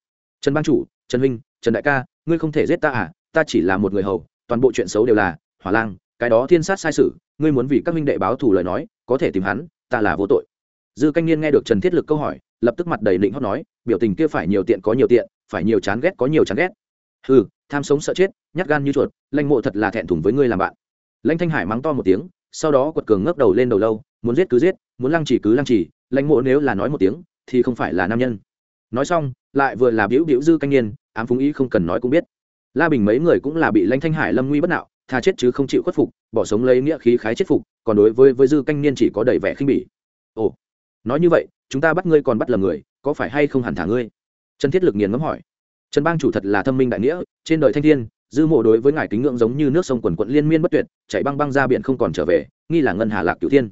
Trần bang chủ, trần huynh, trần đại ca, ngươi không thể giết ta à? Ta chỉ là một người hầu, toàn bộ chuyện xấu đều là hỏa lang, cái đó thiên sát sai sự, ngươi muốn vì các huynh đệ báo thù lời nói, có thể tìm hắn, ta là vô tội. Dư canh niên nghe được trần thiết lực câu hỏi, lập tức mặt đầy định hót nói, biểu tình kia phải nhiều tiện có nhiều tiện phải nhiều chán ghét có nhiều chán ghét. Ừ tham sống sợ chết, nhát gan như chuột lanh mộ thật là thẹn thùng với ngươi làm bạn. Lanh thanh hải mắng to một tiếng, sau đó quật cường ngước đầu lên đầu lâu, muốn giết cứ giết, muốn lăng chỉ cứ lăng chỉ lãnh mộ nếu là nói một tiếng, thì không phải là nam nhân. Nói xong, lại vừa là biểu biểu dư canh niên, ám phúng ý không cần nói cũng biết. La bình mấy người cũng là bị lãnh thanh hải lâm nguy bất nạo, tha chết chứ không chịu khuất phục, bỏ sống lấy nghĩa khí khái chết phục, còn đối với với dư canh niên chỉ có đầy vẻ khinh bỉ. Ồ, nói như vậy, chúng ta bắt ngươi còn bắt lầm người, có phải hay không hẳn thả ngươi? Trần thiết lực nghiền ngẫm hỏi, trần bang chủ thật là thâm minh đại nghĩa, trên đời thanh thiên, dư mộ đối với ngài kính ngưỡng giống như nước sông quần quận liên miên bất tuyệt, chảy băng băng ra biển không còn trở về, nghi là ngân hà lạc cửu thiên.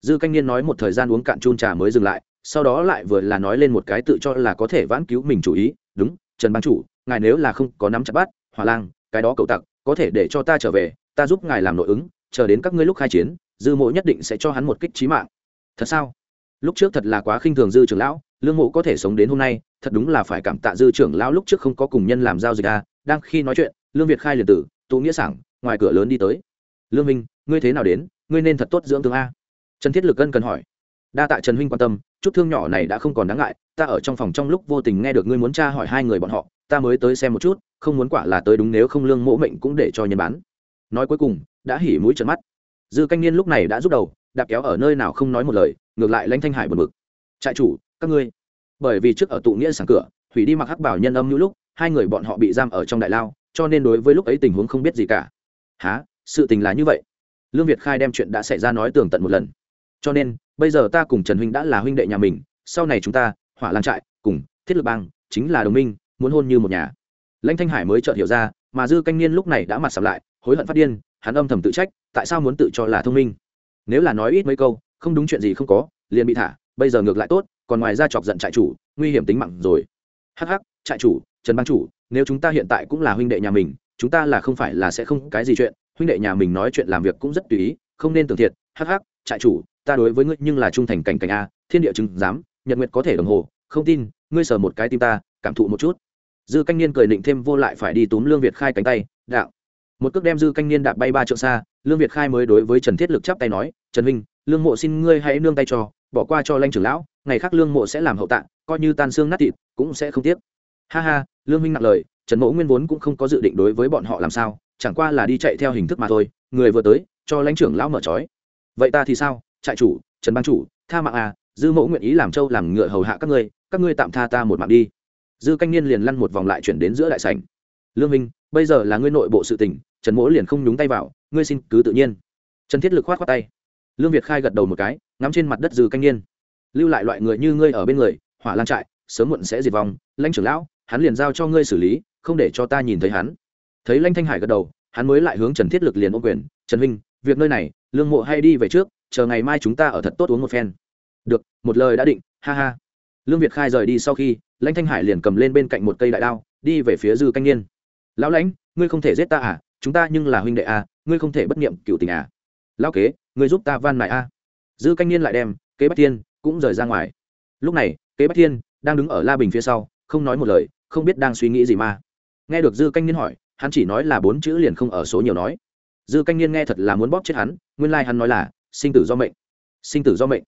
Dư canh niên nói một thời gian uống cạn chun trà mới dừng lại, sau đó lại vừa là nói lên một cái tự cho là có thể vãn cứu mình chủ ý, đúng, trần bang chủ, ngài nếu là không có nắm chặt bắt, hỏa lang, cái đó cậu tặc, có thể để cho ta trở về, ta giúp ngài làm nội ứng, chờ đến các ngươi lúc khai chiến, dư mộ nhất định sẽ cho hắn một kích trí mạng. Thật sao? Lúc trước thật là quá khinh thường dư trưởng lão, lương mộ có thể sống đến hôm nay thật đúng là phải cảm tạ dư trưởng lão lúc trước không có cùng nhân làm giao dịch a. đang khi nói chuyện, lương việt khai liền tử, tụ nghĩa sảng, ngoài cửa lớn đi tới. Lương minh, ngươi thế nào đến, ngươi nên thật tốt dưỡng thương a? Trần thiết lực ân cần hỏi. Đa tạ trần huynh quan tâm, chút thương nhỏ này đã không còn đáng ngại, ta ở trong phòng trong lúc vô tình nghe được ngươi muốn tra hỏi hai người bọn họ, ta mới tới xem một chút, không muốn quả là tới đúng nếu không lương mỗ mệnh cũng để cho nhân bán. Nói cuối cùng, đã hỉ mũi trợn mắt. Dư canh niên lúc này đã rút đầu, đạp kéo ở nơi nào không nói một lời, ngược lại lãnh thanh hải một mực trại chủ, các ngươi bởi vì trước ở tụ nghĩa sảng cửa hủy đi mặc hắc bảo nhân âm như lúc, hai người bọn họ bị giam ở trong đại lao, cho nên đối với lúc ấy tình huống không biết gì cả. Há sự tình là như vậy. Lương việt khai đem chuyện đã xảy ra nói tường tận một lần. Cho nên, bây giờ ta cùng trần huynh đã là huynh đệ nhà mình, sau này chúng ta, hỏa lan trại, cùng thiết lực bang, chính là đồng minh, muốn hôn như một nhà. Lãnh thanh hải mới chợt hiểu ra, mà dư canh niên lúc này đã mặt sập lại, hối hận phát điên, hắn âm thầm tự trách, tại sao muốn tự cho là thông minh? Nếu là nói ít mấy câu, không đúng chuyện gì không có, liền bị thả, bây giờ ngược lại tốt còn ngoài ra chọc giận trại chủ, nguy hiểm tính mạng rồi. Hắc hắc, trại chủ, trần bang chủ, nếu chúng ta hiện tại cũng là huynh đệ nhà mình, chúng ta là không phải là sẽ không cái gì chuyện. Huynh đệ nhà mình nói chuyện làm việc cũng rất tùy ý, không nên tưởng thiệt. Hắc hắc, trại chủ, ta đối với ngươi nhưng là trung thành cảnh cảnh a, thiên địa chứng giám, nhật nguyệt có thể đồng hồ, không tin, ngươi sờ một cái tim ta, cảm thụ một chút. Dư canh niên cười định thêm vô lại phải đi túm lương việt khai cánh tay, đạo. Một cước đem dư canh niên đạp bay ba trượng xa, lương việt khai mới đối với trần thiết lực chắp tay nói, trần huynh, lương mộ xin ngươi hãy nương tay cho bỏ qua cho lanh trưởng lão, ngày khác lương mộ sẽ làm hậu tạng, coi như tan xương nát thịt, cũng sẽ không tiếc. Ha ha, lương minh nặng lời, trần mẫu nguyên vốn cũng không có dự định đối với bọn họ làm sao, chẳng qua là đi chạy theo hình thức mà thôi, người vừa tới, cho lãnh trưởng lão mở trói. Vậy ta thì sao? Trại chủ, trần ban chủ, tha mạng à dư mẫu nguyện ý làm trâu làm ngựa hầu hạ các ngươi các ngươi tạm tha ta một mạng đi. Dư canh niên liền lăn một vòng lại chuyển đến giữa đại sảnh. Lương minh bây giờ là ngươi nội bộ sự tình, trần mỗ liền không nhúng tay vào, ngươi xin cứ tự nhiên. Trần thiết lực khoát khoát tay lương việt khai gật đầu một cái, ngắm trên mặt đất dư canh niên. Lưu lại loại người như ngươi ở bên người, hỏa lan trại, sớm muộn sẽ diệt vong, lãnh trưởng lão, hắn liền giao cho ngươi xử lý, không để cho ta nhìn thấy hắn. Thấy lãnh thanh hải gật đầu, hắn mới lại hướng trần thiết lực liền ô quyền, trần huynh, việc nơi này, lương mộ hay đi về trước, chờ ngày mai chúng ta ở thật tốt uống một phen. Được, một lời đã định, ha ha. Lương việt khai rời đi sau khi, lãnh thanh hải liền cầm lên bên cạnh một cây đại đao, đi về phía dư canh niên. Lão lãnh, ngươi không thể giết ta à? Chúng ta nhưng là huynh đệ à? Ngươi không thể bất niệm cựu tình à? Lão kế, ngươi giúp ta van mại à dư canh niên lại đem kế bách thiên cũng rời ra ngoài. Lúc này, kế bách thiên đang đứng ở la bình phía sau, không nói một lời, không biết đang suy nghĩ gì mà. Nghe được dư canh niên hỏi, hắn chỉ nói là bốn chữ liền không ở số nhiều nói. Dư canh niên nghe thật là muốn bóp chết hắn, nguyên lai、like、hắn nói là, sinh tử do mệnh. Sinh tử do mệnh.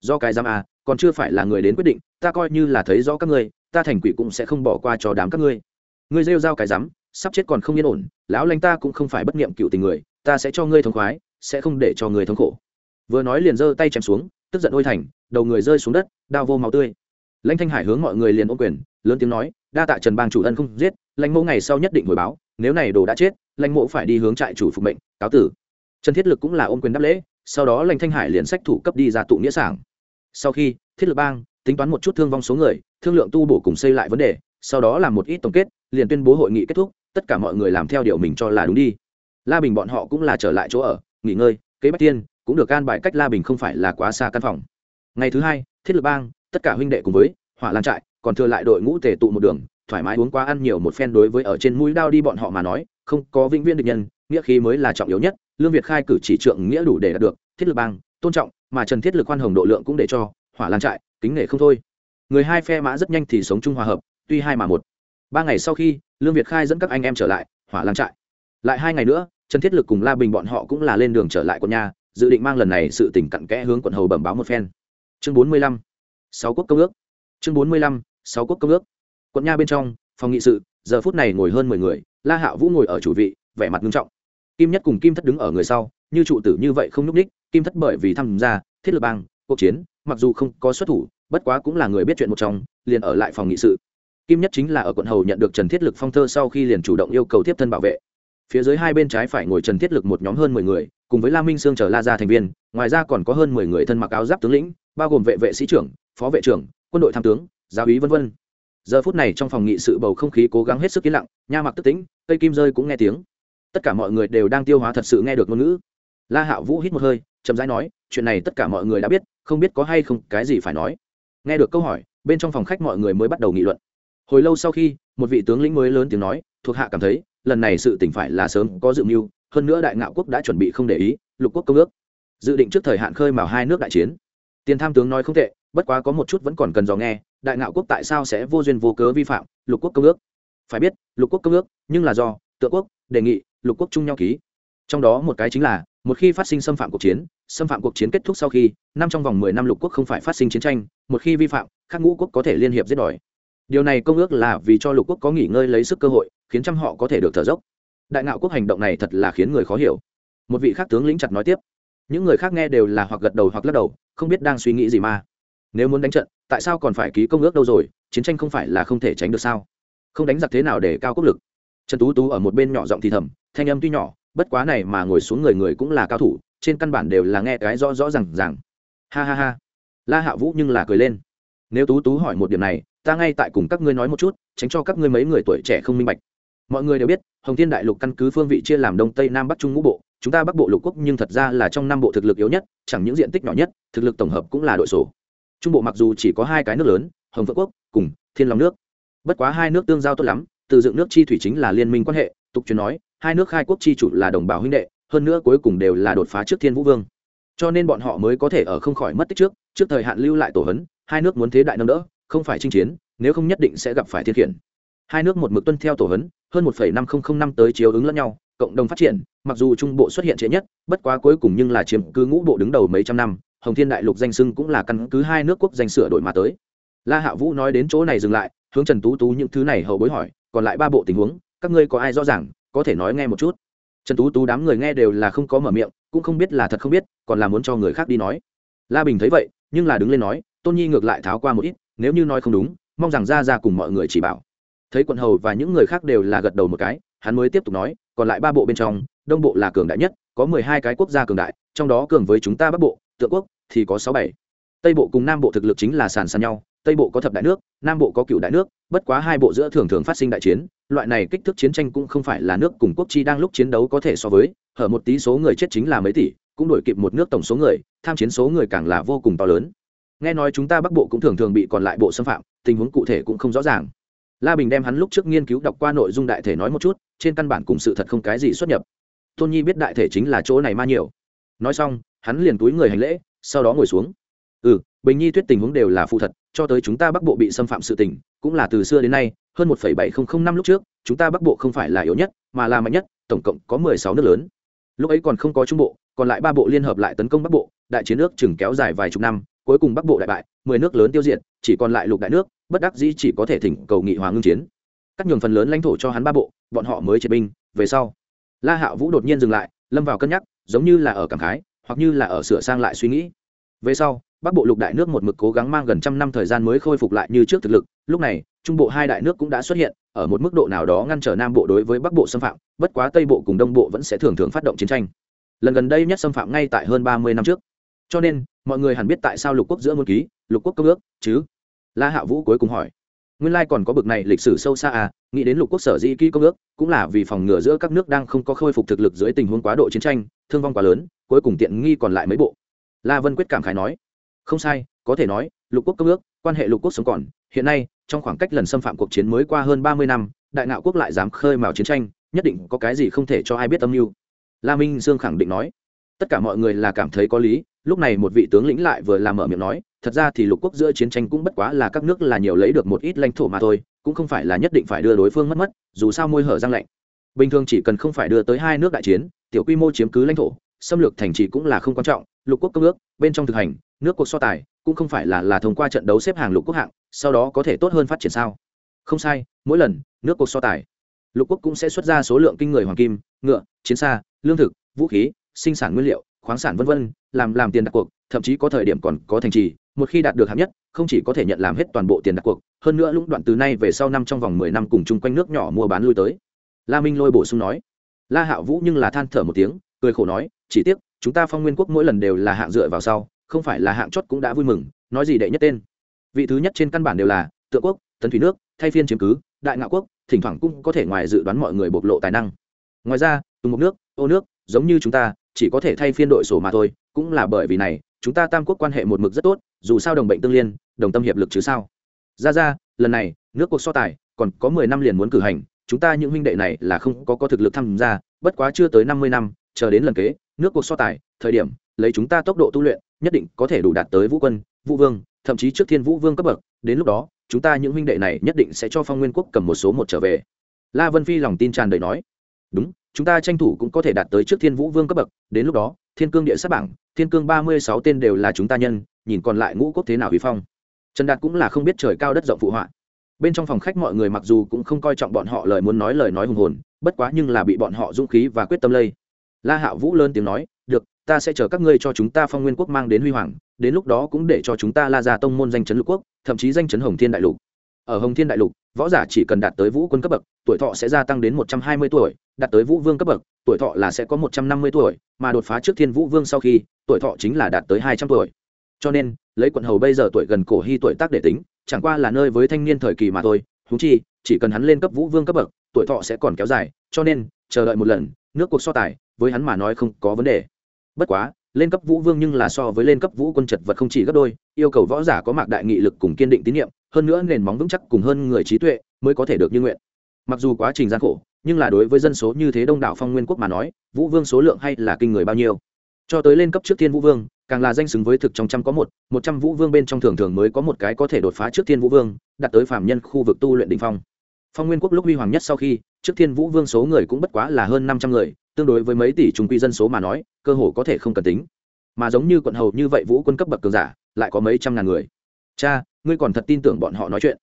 Do cái giam à còn chưa phải là người đến quyết định, ta coi như là thấy rõ các ngươi, ta thành quỷ cũng sẽ không bỏ qua cho đám các ngươi. Ngươi rêu rao cái rắm sắp chết còn không yên ổn, lão lanh ta cũng không phải bất niệm cựu tình người, ta sẽ cho ngươi thống khoái sẽ không để cho người thống khổ. Vừa nói liền giơ tay chém xuống, tức giận ôi thành, đầu người rơi xuống đất, đao vô máu tươi. Lãnh thanh hải hướng mọi người liền ô quyền, lớn tiếng nói, đa tạ trần bang chủ ân không giết, lãnh mẫu ngày sau nhất định hồi báo, nếu này đồ đã chết, lãnh mẫu phải đi hướng trại chủ phục mệnh, cáo tử. Trần thiết lực cũng là ôm quyền đáp lễ, sau đó lãnh thanh hải liền sách thủ cấp đi ra tụ nghĩa sảng. Sau khi, thiết lực bang tính toán một chút thương vong số người, thương lượng tu bổ cùng xây lại vấn đề, sau đó làm một ít tổng kết, liền tuyên bố hội nghị kết thúc, tất cả mọi người làm theo điều mình cho là đúng đi. La bình bọn họ cũng là trở lại chỗ ở nghỉ ngơi, kế bách tiên, cũng được can bài cách la bình không phải là quá xa căn phòng. Ngày thứ hai, thiết lập bang, tất cả huynh đệ cùng với hỏa lan trại, còn thừa lại đội ngũ tề tụ một đường, thoải mái uống quá ăn nhiều một phen đối với ở trên mũi đao đi bọn họ mà nói, không có vĩnh viên địch nhân, nghĩa khí mới là trọng yếu nhất, lương việt khai cử chỉ trượng nghĩa đủ để đạt được, thiết lực bang, tôn trọng, mà trần thiết lực khoan hồng độ lượng cũng để cho hỏa lan trại kính nể không thôi. Người hai phe mã rất nhanh thì sống chung hòa hợp, tuy hai mà một. Ba ngày sau khi, lương việt khai dẫn các anh em trở lại hỏa lan trại. Lại hai ngày nữa trần thiết lực cùng la bình bọn họ cũng là lên đường trở lại quận nhà, dự định mang lần này sự tỉnh cặn kẽ hướng quận hầu bẩm báo một phen. Chương bốn mươi lăm, sáu quốc công ước. Chương bốn mươi lăm, sáu quốc công ước. Quận nha bên trong, phòng nghị sự, giờ phút này ngồi hơn mười người, la hạ vũ ngồi ở chủ vị, vẻ mặt nghiêm trọng. Kim nhất cùng kim thất đứng ở người sau, như trụ tử như vậy không nhúc ních kim thất bởi vì tham gia, thiết lập bang, cuộc chiến, mặc dù không có xuất thủ, bất quá cũng là người biết chuyện một trong, liền ở lại phòng nghị sự. Kim nhất chính là ở quận hầu nhận được trần thiết lực phong thơ sau khi liền chủ động yêu cầu tiếp thân bảo vệ phía dưới hai bên trái phải ngồi trần thiết lực một nhóm hơn mười người, cùng với la minh sương chờ la ra thành viên, ngoài ra còn có hơn mười người thân mặc áo giáp tướng lĩnh, bao gồm vệ vệ sĩ trưởng, phó vệ trưởng, quân đội tham tướng, giáo úy v v giờ phút này trong phòng nghị sự bầu không khí cố gắng hết sức yên lặng, nha mặc tức tĩnh, cây kim rơi cũng nghe tiếng. Tất cả mọi người đều đang tiêu hóa thật sự nghe được ngôn ngữ. La hạo vũ hít một hơi, chậm rãi nói, chuyện này tất cả mọi người đã biết, không biết có hay không cái gì phải nói. Nghe được câu hỏi, bên trong phòng khách mọi người mới bắt đầu nghị luận. Hồi lâu sau khi, một vị tướng lĩnh mới lớn tiếng nói, thuộc hạ cảm thấy lần này sự tỉnh phải là sớm có dự mưu, hơn nữa đại ngạo quốc đã chuẩn bị không để ý, lục quốc công ước. Dự định trước thời hạn khơi mào hai nước đại chiến. Tiền tham tướng nói không tệ, bất quá có một chút vẫn còn cần dò nghe, đại ngạo quốc tại sao sẽ vô duyên vô cớ vi phạm lục quốc công ước? Phải biết, lục quốc công ước, nhưng là do tượng quốc đề nghị, lục quốc chung nhau ký. Trong đó một cái chính là, một khi phát sinh xâm phạm cuộc chiến, xâm phạm cuộc chiến kết thúc sau khi, năm trong vòng mười năm lục quốc không phải phát sinh chiến tranh, một khi vi phạm, các ngũ quốc có thể liên hiệp giết đòi. Điều này công ước là vì cho lục quốc có nghỉ ngơi lấy sức cơ hội khiến trăm họ có thể được thở dốc. Đại ngạo quốc hành động này thật là khiến người khó hiểu. Một vị khác tướng lĩnh chặt nói tiếp. Những người khác nghe đều là hoặc gật đầu hoặc lắc đầu, không biết đang suy nghĩ gì mà. Nếu muốn đánh trận, tại sao còn phải ký công ước đâu rồi? Chiến tranh không phải là không thể tránh được sao? Không đánh giặc thế nào để cao quốc lực? Trần tú tú ở một bên nhỏ giọng thì thầm, thanh âm tuy nhỏ, bất quá này mà ngồi xuống người người cũng là cao thủ, trên căn bản đều là nghe cái rõ rõ rằng rằng ha ha ha. La hạ vũ nhưng là cười lên. Nếu tú tú hỏi một điểm này, ta ngay tại cùng các ngươi nói một chút, tránh cho các ngươi mấy người tuổi trẻ không minh bạch mọi người đều biết, hồng thiên đại lục căn cứ phương vị chia làm đông, tây, nam, bắc, trung, ngũ bộ. Chúng ta bắc bộ lục quốc nhưng thật ra là trong năm bộ thực lực yếu nhất, chẳng những diện tích nhỏ nhất, thực lực tổng hợp cũng là đội sổ. Trung bộ mặc dù chỉ có hai cái nước lớn, hồng phượng quốc cùng thiên long nước. Bất quá hai nước tương giao tốt lắm, từ dựng nước chi thủy chính là liên minh quan hệ, tục truyền nói, hai nước khai quốc chi chủ là đồng bào huynh đệ, hơn nữa cuối cùng đều là đột phá trước thiên vũ vương. Cho nên bọn họ mới có thể ở không khỏi mất tích trước trước thời hạn lưu lại tổ hấn, hai nước muốn thế đại nâng đỡ, không phải chinh chiến, nếu không nhất định sẽ gặp phải thiên khiển hai nước một mực tuân theo tổ hấn, hơn một năm nghìn năm tới chiếu ứng lẫn nhau, cộng đồng phát triển, mặc dù trung bộ xuất hiện trễ nhất, bất quá cuối cùng nhưng là chiếm cứ ngũ bộ đứng đầu mấy trăm năm, hồng thiên đại lục danh sưng cũng là căn cứ hai nước quốc danh sửa đổi mà tới. La hạ vũ nói đến chỗ này dừng lại, hướng trần tú tú những thứ này hầu bối hỏi, còn lại ba bộ tình huống, các ngươi có ai rõ ràng, có thể nói nghe một chút? Trần tú tú đám người nghe đều là không có mở miệng, cũng không biết là thật không biết, còn là muốn cho người khác đi nói. La bình thấy vậy, nhưng là đứng lên nói, tôn nhi ngược lại tháo qua một ít, nếu như nói không đúng, mong rằng ra ra cùng mọi người chỉ bảo thấy quận hầu và những người khác đều là gật đầu một cái, hắn mới tiếp tục nói, còn lại ba bộ bên trong, đông bộ là cường đại nhất, có mười hai cái quốc gia cường đại, trong đó cường với chúng ta bắc bộ, tượng quốc thì có sáu bảy. Tây bộ cùng nam bộ thực lực chính là sàn sàn nhau, tây bộ có thập đại nước, nam bộ có cựu đại nước, bất quá hai bộ giữa thường thường phát sinh đại chiến, loại này kích thước chiến tranh cũng không phải là nước cùng quốc chi đang lúc chiến đấu có thể so với, hở một tí số người chết chính là mấy tỷ, cũng đổi kịp một nước tổng số người, tham chiến số người càng là vô cùng to lớn. Nghe nói chúng ta bắc bộ cũng thường thường bị còn lại bộ xâm phạm, tình huống cụ thể cũng không rõ ràng la bình đem hắn lúc trước nghiên cứu đọc qua nội dung đại thể nói một chút, trên căn bản cùng sự thật không cái gì xuất nhập. Tôn nhi biết đại thể chính là chỗ này ma nhiều. Nói xong, hắn liền túi người hành lễ, sau đó ngồi xuống. Ừ bình nhi thuyết tình huống đều là phụ thật, cho tới chúng ta bắc bộ bị xâm phạm sự tình, cũng là từ xưa đến nay, hơn một bảy nghìn năm lúc trước, chúng ta bắc bộ không phải là yếu nhất, mà là mạnh nhất, tổng cộng có mười sáu nước lớn. Lúc ấy còn không có trung bộ, còn lại ba bộ liên hợp lại tấn công bắc bộ, đại chiến nước chừng kéo dài vài chục năm cuối cùng bắc bộ đại bại, mười nước lớn tiêu diệt, chỉ còn lại lục đại nước, bất đắc dĩ chỉ có thể thỉnh cầu nghị hòa ngưng chiến. Cắt nhường phần lớn lãnh thổ cho hắn ba bộ, bọn họ mới triệt binh, về sau, la hạo vũ đột nhiên dừng lại, lâm vào cân nhắc, giống như là ở cảm khái, hoặc như là ở sửa sang lại suy nghĩ. Về sau, bắc bộ lục đại nước một mực cố gắng mang gần trăm năm thời gian mới khôi phục lại như trước thực lực, lúc này, trung bộ hai đại nước cũng đã xuất hiện, ở một mức độ nào đó ngăn trở nam bộ đối với bắc bộ xâm phạm, bất quá tây bộ cùng đông bộ vẫn sẽ thường thường phát động chiến tranh. Lần gần đây nhất xâm phạm ngay tại hơn ba mươi năm trước. Cho nên mọi người hẳn biết tại sao lục quốc giữa muốn ký, lục quốc công ước, chứ? La hạ vũ cuối cùng hỏi. Nguyên lai còn có bực này lịch sử sâu xa à nghĩ đến lục quốc sở di ký công ước, cũng là vì phòng ngừa giữa các nước đang không có khôi phục thực lực dưới tình huống quá độ chiến tranh, thương vong quá lớn, cuối cùng tiện nghi còn lại mấy bộ. La vân quyết cảm khái nói. Không sai, có thể nói, lục quốc công ước, quan hệ lục quốc sống còn, hiện nay, trong khoảng cách lần xâm phạm cuộc chiến mới qua hơn ba mươi năm, đại ngạo quốc lại dám khơi mào chiến tranh, nhất định có cái gì không thể cho ai biết âm mưu. La minh dương khẳng định nói. Tất cả mọi người là cảm thấy có lý lúc này một vị tướng lĩnh lại vừa làm mở miệng nói, thật ra thì lục quốc giữa chiến tranh cũng bất quá là các nước là nhiều lấy được một ít lãnh thổ mà thôi, cũng không phải là nhất định phải đưa đối phương mất mất, dù sao môi hở răng lạnh. Bình thường chỉ cần không phải đưa tới hai nước đại chiến, tiểu quy mô chiếm cứ lãnh thổ, xâm lược thành trì cũng là không quan trọng, lục quốc công ước, bên trong thực hành, nước cuộc so tài, cũng không phải là là thông qua trận đấu xếp hàng lục quốc hạng, sau đó có thể tốt hơn phát triển sao? Không sai, mỗi lần nước cuộc so tài, lục quốc cũng sẽ xuất ra số lượng kinh người hoàng kim, ngựa, chiến xa, lương thực, vũ khí, sinh sản nguyên liệu khoáng sản vân vân, làm làm tiền đặt cuộc, thậm chí có thời điểm còn có thành trì, một khi đạt được hạng nhất, không chỉ có thể nhận làm hết toàn bộ tiền đặt cuộc, hơn nữa lũng đoạn từ nay về sau năm trong vòng mười năm cùng chung quanh nước nhỏ mua bán lui tới. La minh lôi bổ sung nói. La Hạo vũ nhưng là than thở một tiếng, cười khổ nói, chỉ tiếc, chúng ta phong nguyên quốc mỗi lần đều là hạng dựa vào sau, không phải là hạng chót cũng đã vui mừng, nói gì đệ nhất tên. Vị thứ nhất trên căn bản đều là tượng quốc, tấn thủy nước, thay phiên chiếm cứ, đại ngạo quốc, thỉnh thoảng cũng có thể ngoài dự đoán mọi người bộc lộ tài năng. Ngoài ra, tùng mục nước, ô nước giống như chúng ta, chỉ có thể thay phiên đội sổ mà thôi, cũng là bởi vì này, chúng ta tam quốc quan hệ một mực rất tốt, dù sao đồng bệnh tương liên, đồng tâm hiệp lực chứ sao. Ra ra, lần này, nước cuộc so tài, còn có mười năm liền muốn cử hành, chúng ta những huynh đệ này là không có có thực lực tham gia, bất quá chưa tới năm mươi năm, chờ đến lần kế, nước cuộc so tài, thời điểm, lấy chúng ta tốc độ tu luyện, nhất định có thể đủ đạt tới vũ quân, vũ vương, thậm chí trước thiên vũ vương cấp bậc, đến lúc đó, chúng ta những huynh đệ này nhất định sẽ cho phong nguyên quốc cầm một số một trở về. La vân phi lòng tin tràn đầy nói, đúng chúng ta tranh thủ cũng có thể đạt tới trước thiên vũ vương cấp bậc, đến lúc đó, thiên cương địa sát bảng, thiên cương ba mươi sáu tên đều là chúng ta nhân, nhìn còn lại ngũ quốc thế nào huy phong. Trần đạt cũng là không biết trời cao đất rộng phụ họa. Bên trong phòng khách mọi người mặc dù cũng không coi trọng bọn họ lời muốn nói lời nói hùng hồn, bất quá nhưng là bị bọn họ dũng khí và quyết tâm lây. La hạo vũ lớn tiếng nói, được, ta sẽ chờ các ngươi cho chúng ta phong nguyên quốc mang đến huy hoàng, đến lúc đó cũng để cho chúng ta la ra tông môn danh chấn lục quốc, thậm chí danh chấn hồng thiên đại lục. Ở hồng thiên đại lục võ giả chỉ cần đạt tới vũ quân cấp bậc, tuổi thọ sẽ gia tăng đến một trăm hai mươi tuổi, đạt tới vũ vương cấp bậc, tuổi thọ là sẽ có một trăm năm mươi tuổi, mà đột phá trước thiên vũ vương sau khi, tuổi thọ chính là đạt tới hai trăm tuổi. Cho nên, lấy quận hầu bây giờ tuổi gần cổ hy tuổi tác để tính, chẳng qua là nơi với thanh niên thời kỳ mà thôi thú chi, chỉ cần hắn lên cấp vũ vương cấp bậc, tuổi thọ sẽ còn kéo dài, cho nên, chờ đợi một lần, nước cuộc so tài, với hắn mà nói không có vấn đề. Bất quá, lên cấp vũ vương nhưng là so với lên cấp vũ quân chật vật không chỉ gấp đôi, yêu cầu võ giả có mạc đại nghị lực cùng kiên định tín nhiệm hơn nữa nền móng vững chắc cùng hơn người trí tuệ mới có thể được như nguyện. Mặc dù quá trình gian khổ, nhưng là đối với dân số như thế đông đảo phong nguyên quốc mà nói, vũ vương số lượng hay là kinh người bao nhiêu. Cho tới lên cấp trước thiên vũ vương, càng là danh xứng với thực trong trăm có một một trăm vũ vương bên trong thường thường mới có một cái có thể đột phá trước thiên vũ vương đặt tới phạm nhân khu vực tu luyện đ phong. Phong nguyên quốc lúc huy hoàng nhất sau khi, trước thiên vũ vương số người cũng bất quá là hơn năm trăm người, tương đối với mấy tỷ trung quy dân số mà nói, cơ hồ có thể không cần tính. Mà giống như quận hầu như vậy vũ quân cấp bậc cường giả, lại có mấy trăm ngàn người cha, ngươi còn thật tin tưởng bọn họ nói chuyện.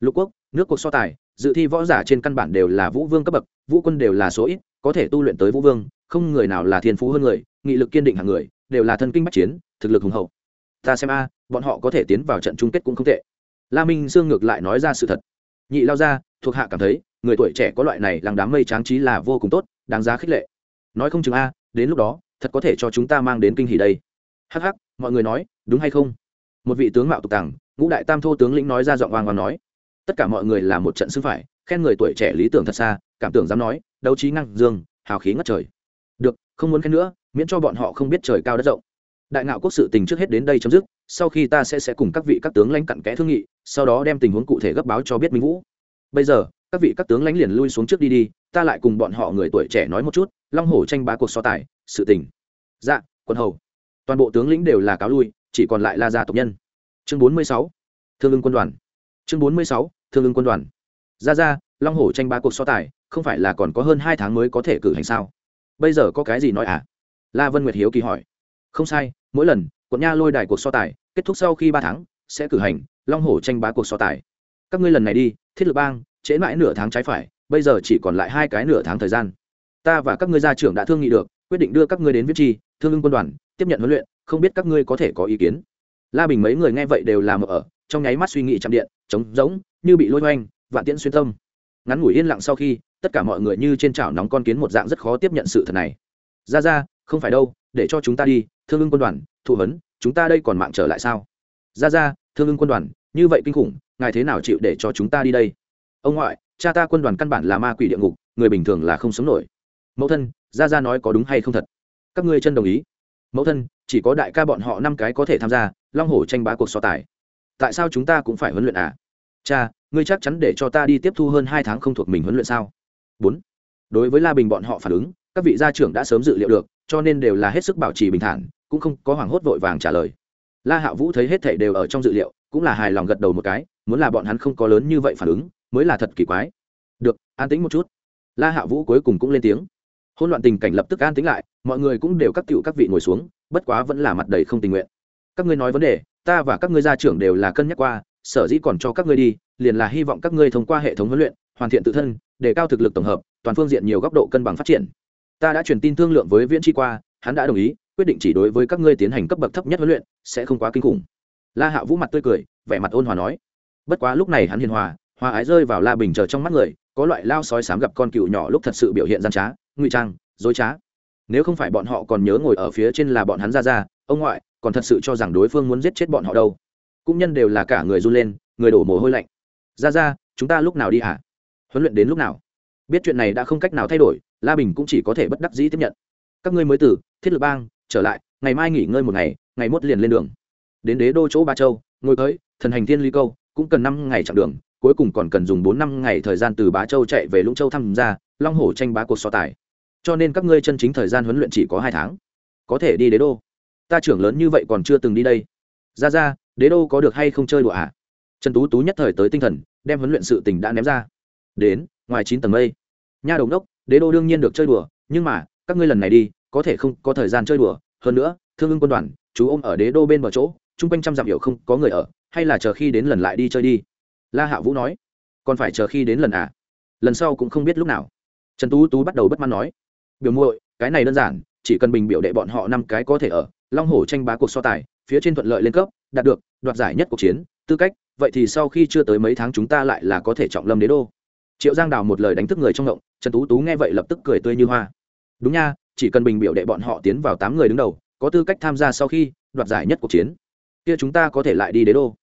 Lục quốc, nước cuộc so tài, dự thi võ giả trên căn bản đều là vũ vương cấp bậc, vũ quân đều là số ít, có thể tu luyện tới vũ vương, không người nào là thiên phú hơn người, nghị lực kiên định hàng người, đều là thân kinh bách chiến, thực lực hùng hậu. Ta xem a, bọn họ có thể tiến vào trận chung kết cũng không tệ. La minh sương ngược lại nói ra sự thật. Nhị lao ra thuộc hạ cảm thấy, người tuổi trẻ có loại này làm đám mây tráng trí là vô cùng tốt, đáng giá khích lệ. Nói không chừng a, đến lúc đó, thật có thể cho chúng ta mang đến kinh hỉ đây. Hắc hắc, mọi người nói, đúng hay không? Một vị tướng mạo tục tàng ngũ đại tam thô tướng lĩnh nói ra giọng oang oang nói, tất cả mọi người là một trận xưng phải, khen người tuổi trẻ lý tưởng thật xa, cảm tưởng dám nói, đấu trí ngăn dương, hào khí ngất trời. Được, không muốn khen nữa, miễn cho bọn họ không biết trời cao đất rộng. Đại ngạo quốc sự tình trước hết đến đây chấm dứt, sau khi ta sẽ sẽ cùng các vị các tướng lãnh cặn kẽ thương nghị, sau đó đem tình huống cụ thể gấp báo cho biết minh vũ. Bây giờ, các vị các tướng lãnh liền lui xuống trước đi đi, ta lại cùng bọn họ người tuổi trẻ nói một chút, long hổ tranh bá cuộc so tài, sự tình. Dạ quân hầu. Toàn bộ tướng lĩnh đều là cáo lui, chỉ còn lại la gia tộc nhân chương bốn mươi sáu, thương ưng quân đoàn. Chương bốn mươi sáu, thương ưng quân đoàn. Ra ra, long hổ tranh ba cuộc so tài, không phải là còn có hơn hai tháng mới có thể cử hành sao? Bây giờ có cái gì nói à? La vân nguyệt hiếu kỳ hỏi. Không sai, mỗi lần, quận nha lôi đài cuộc so tài, kết thúc sau khi ba tháng, sẽ cử hành long hổ tranh bá cuộc so tài. Các ngươi lần này đi, thiết lực bang, trễ mãi nửa tháng trái phải, bây giờ chỉ còn lại hai cái nửa tháng thời gian. Ta và các ngươi gia trưởng đã thương nghị được, quyết định đưa các ngươi đến viết chi, thương ưng quân đoàn, tiếp nhận huấn luyện, không biết các ngươi có thể có ý kiến la bình mấy người nghe vậy đều làm ở, trong nháy mắt suy nghĩ chạm điện, trống rỗng, như bị lôi hoanh vạn tiễn xuyên tâm. Ngắn ngủi yên lặng sau khi, tất cả mọi người như trên chảo nóng con kiến một dạng rất khó tiếp nhận sự thật này. Ra ra, không phải đâu, để cho chúng ta đi, thương ưng quân đoàn, thụ vấn chúng ta đây còn mạng trở lại sao? Ra ra, thương ưng quân đoàn, như vậy kinh khủng, ngài thế nào chịu để cho chúng ta đi đây? Ông ngoại, cha ta quân đoàn căn bản là ma quỷ địa ngục, người bình thường là không sống nổi. Mẫu thân, ra ra nói có đúng hay không thật? Các ngươi chân đồng ý mẫu thân, chỉ có đại ca bọn họ năm cái có thể tham gia, long hổ tranh bá cuộc so tài. Tại sao chúng ta cũng phải huấn luyện à? Cha, ngươi chắc chắn để cho ta đi tiếp thu hơn hai tháng không thuộc mình huấn luyện sao? Bốn. Đối với la bình bọn họ phản ứng, các vị gia trưởng đã sớm dự liệu được, cho nên đều là hết sức bảo trì bình thản, cũng không có hoảng hốt vội vàng trả lời. La hạ vũ thấy hết thảy đều ở trong dự liệu, cũng là hài lòng gật đầu một cái, muốn là bọn hắn không có lớn như vậy phản ứng, mới là thật kỳ quái. Được, an tĩnh một chút. La hạ vũ cuối cùng cũng lên tiếng hôn loạn tình cảnh lập tức an tính lại, mọi người cũng đều các cựu các vị ngồi xuống, bất quá vẫn là mặt đầy không tình nguyện. Các ngươi nói vấn đề, ta và các ngươi gia trưởng đều là cân nhắc qua, sở dĩ còn cho các ngươi đi, liền là hy vọng các ngươi thông qua hệ thống huấn luyện, hoàn thiện tự thân, để cao thực lực tổng hợp, toàn phương diện nhiều góc độ cân bằng phát triển. Ta đã truyền tin thương lượng với viễn tri qua, hắn đã đồng ý, quyết định chỉ đối với các ngươi tiến hành cấp bậc thấp nhất huấn luyện, sẽ không quá kinh khủng. La hạ vũ mặt tươi cười, vẻ mặt ôn hòa nói. Bất quá lúc này hắn hiền hòa hòa ái rơi vào la bình chờ trong mắt người có loại lao sói sám gặp con cựu nhỏ lúc thật sự biểu hiện gian trá, ngụy trang, dối trá. Nếu không phải bọn họ còn nhớ ngồi ở phía trên là bọn hắn ra ra, ông ngoại, còn thật sự cho rằng đối phương muốn giết chết bọn họ đâu. Cũng nhân đều là cả người run lên, người đổ mồ hôi lạnh. Ra ra, chúng ta lúc nào đi hả? Huấn luyện đến lúc nào? Biết chuyện này đã không cách nào thay đổi, la bình cũng chỉ có thể bất đắc dĩ tiếp nhận. Các ngươi mới từ, thiết lập bang, trở lại, ngày mai nghỉ ngơi một ngày ngày mốt liền lên đường. Đến đế đô chỗ ba châu, ngồi tới, thần hành thiên ly câu, cũng cần năm ngày chặng đường cuối cùng còn cần dùng bốn năm ngày thời gian từ bá châu chạy về lũng châu tham gia long hổ tranh bá cuộc so tài. Cho nên các ngươi chân chính thời gian huấn luyện chỉ có hai tháng. Có thể đi đế đô. Ta trưởng lớn như vậy còn chưa từng đi đây. Ra ra, đế đô có được hay không chơi đùa à? Trần tú tú nhất thời tới tinh thần, đem huấn luyện sự tình đã ném ra. Đến, ngoài chín tầng mây. Nha đồng đốc, đế đô đương nhiên được chơi đùa, nhưng mà, các ngươi lần này đi, có thể không có thời gian chơi đùa. Hơn nữa, thương ưng quân đoàn, chú ôm ở đế đô bên bờ chỗ, chung quanh trăm dặm hiểu không có người ở, hay là chờ khi đến lần lại đi chơi đi la hạ vũ nói, còn phải chờ khi đến lần à? Lần sau cũng không biết lúc nào. Trần tú tú bắt đầu bất mãn nói, biểu muội, cái này đơn giản, chỉ cần bình biểu đệ bọn họ năm cái có thể ở, long hổ tranh bá cuộc so tài, phía trên thuận lợi lên cấp, đạt được, đoạt giải nhất cuộc chiến, tư cách, vậy thì sau khi chưa tới mấy tháng chúng ta lại là có thể trọng lâm đế đô. Triệu giang đào một lời đánh thức người trong động trần tú tú nghe vậy lập tức cười tươi như hoa. Đúng nha, chỉ cần bình biểu đệ bọn họ tiến vào tám người đứng đầu, có tư cách tham gia sau khi, đoạt giải nhất cuộc chiến, kia chúng ta có thể lại đi đế đô.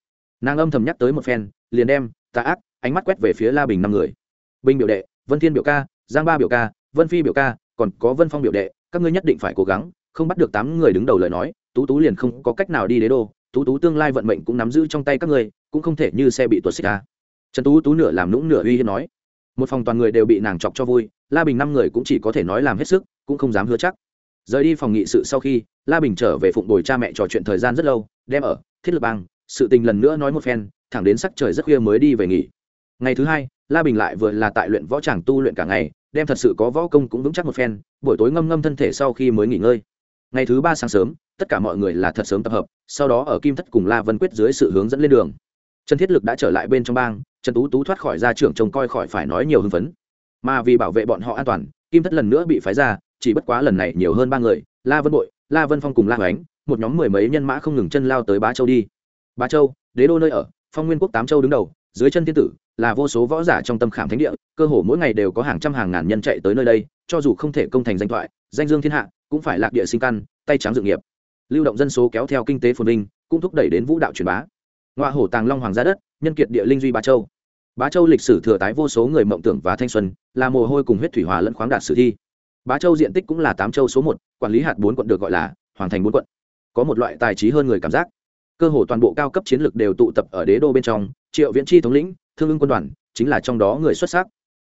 Nàng âm thầm nhắc tới một phen liền đem tà ác ánh mắt quét về phía la bình năm người. Bình biểu đệ, vân thiên biểu ca, giang ba biểu ca, vân phi biểu ca, còn có vân phong biểu đệ, các ngươi nhất định phải cố gắng, không bắt được tám người đứng đầu lời nói, tú tú liền không có cách nào đi đế đô, tú tú tương lai vận mệnh cũng nắm giữ trong tay các ngươi, cũng không thể như xe bị tuột xích ra trần tú tú nửa làm nũng nửa uy hiếp nói. Một phòng toàn người đều bị nàng chọc cho vui, la bình năm người cũng chỉ có thể nói làm hết sức, cũng không dám hứa chắc. Rời đi phòng nghị sự sau khi, la bình trở về phụng bồi cha mẹ trò chuyện thời gian rất lâu, đem ở thiết lập bang, sự tình lần nữa nói một phen thẳng đến sắc trời rất khuya mới đi về nghỉ. Ngày thứ hai, la bình lại vừa là tại luyện võ tràng tu luyện cả ngày, đem thật sự có võ công cũng vững chắc một phen, buổi tối ngâm ngâm thân thể sau khi mới nghỉ ngơi. Ngày thứ ba sáng sớm, tất cả mọi người là thật sớm tập hợp, sau đó ở kim thất cùng la vân quyết dưới sự hướng dẫn lên đường. Trần thiết lực đã trở lại bên trong bang, trần tú tú thoát khỏi ra trưởng trông coi khỏi phải nói nhiều hưng phấn. Mà vì bảo vệ bọn họ an toàn, kim thất lần nữa bị phái ra, chỉ bất quá lần này nhiều hơn ba người, la vân bội, la vân phong cùng la hoánh, một nhóm mười mấy nhân mã không ngừng chân lao tới bá châu đi. Bá châu, đế đô nơi ở phong nguyên quốc tám châu đứng đầu, dưới chân thiên tử, là vô số võ giả trong tâm khảm thánh địa, cơ hồ mỗi ngày đều có hàng trăm hàng ngàn nhân chạy tới nơi đây, cho dù không thể công thành danh thoại, danh dương thiên hạ, cũng phải lạc địa sinh căn, tay trắng dự nghiệp. Lưu động dân số kéo theo kinh tế phồn vinh, cũng thúc đẩy đến vũ đạo truyền bá. Ngoa hổ tàng long hoàng gia đất, nhân kiệt địa linh duy bá châu. Bá châu lịch sử thừa tái vô số người mộng tưởng và thanh xuân, là mồ hôi cùng huyết thủy hòa lẫn khoáng đạt sử thi. Bá châu diện tích cũng là tám châu số một, quản lý hạt bốn quận được gọi là hoàng thành bốn quận. Có một loại tài trí hơn người cảm giác cơ hồ toàn bộ cao cấp chiến lược đều tụ tập ở đế đô bên trong, triệu viễn chi thống lĩnh, thương ưng quân đoàn, chính là trong đó người xuất sắc.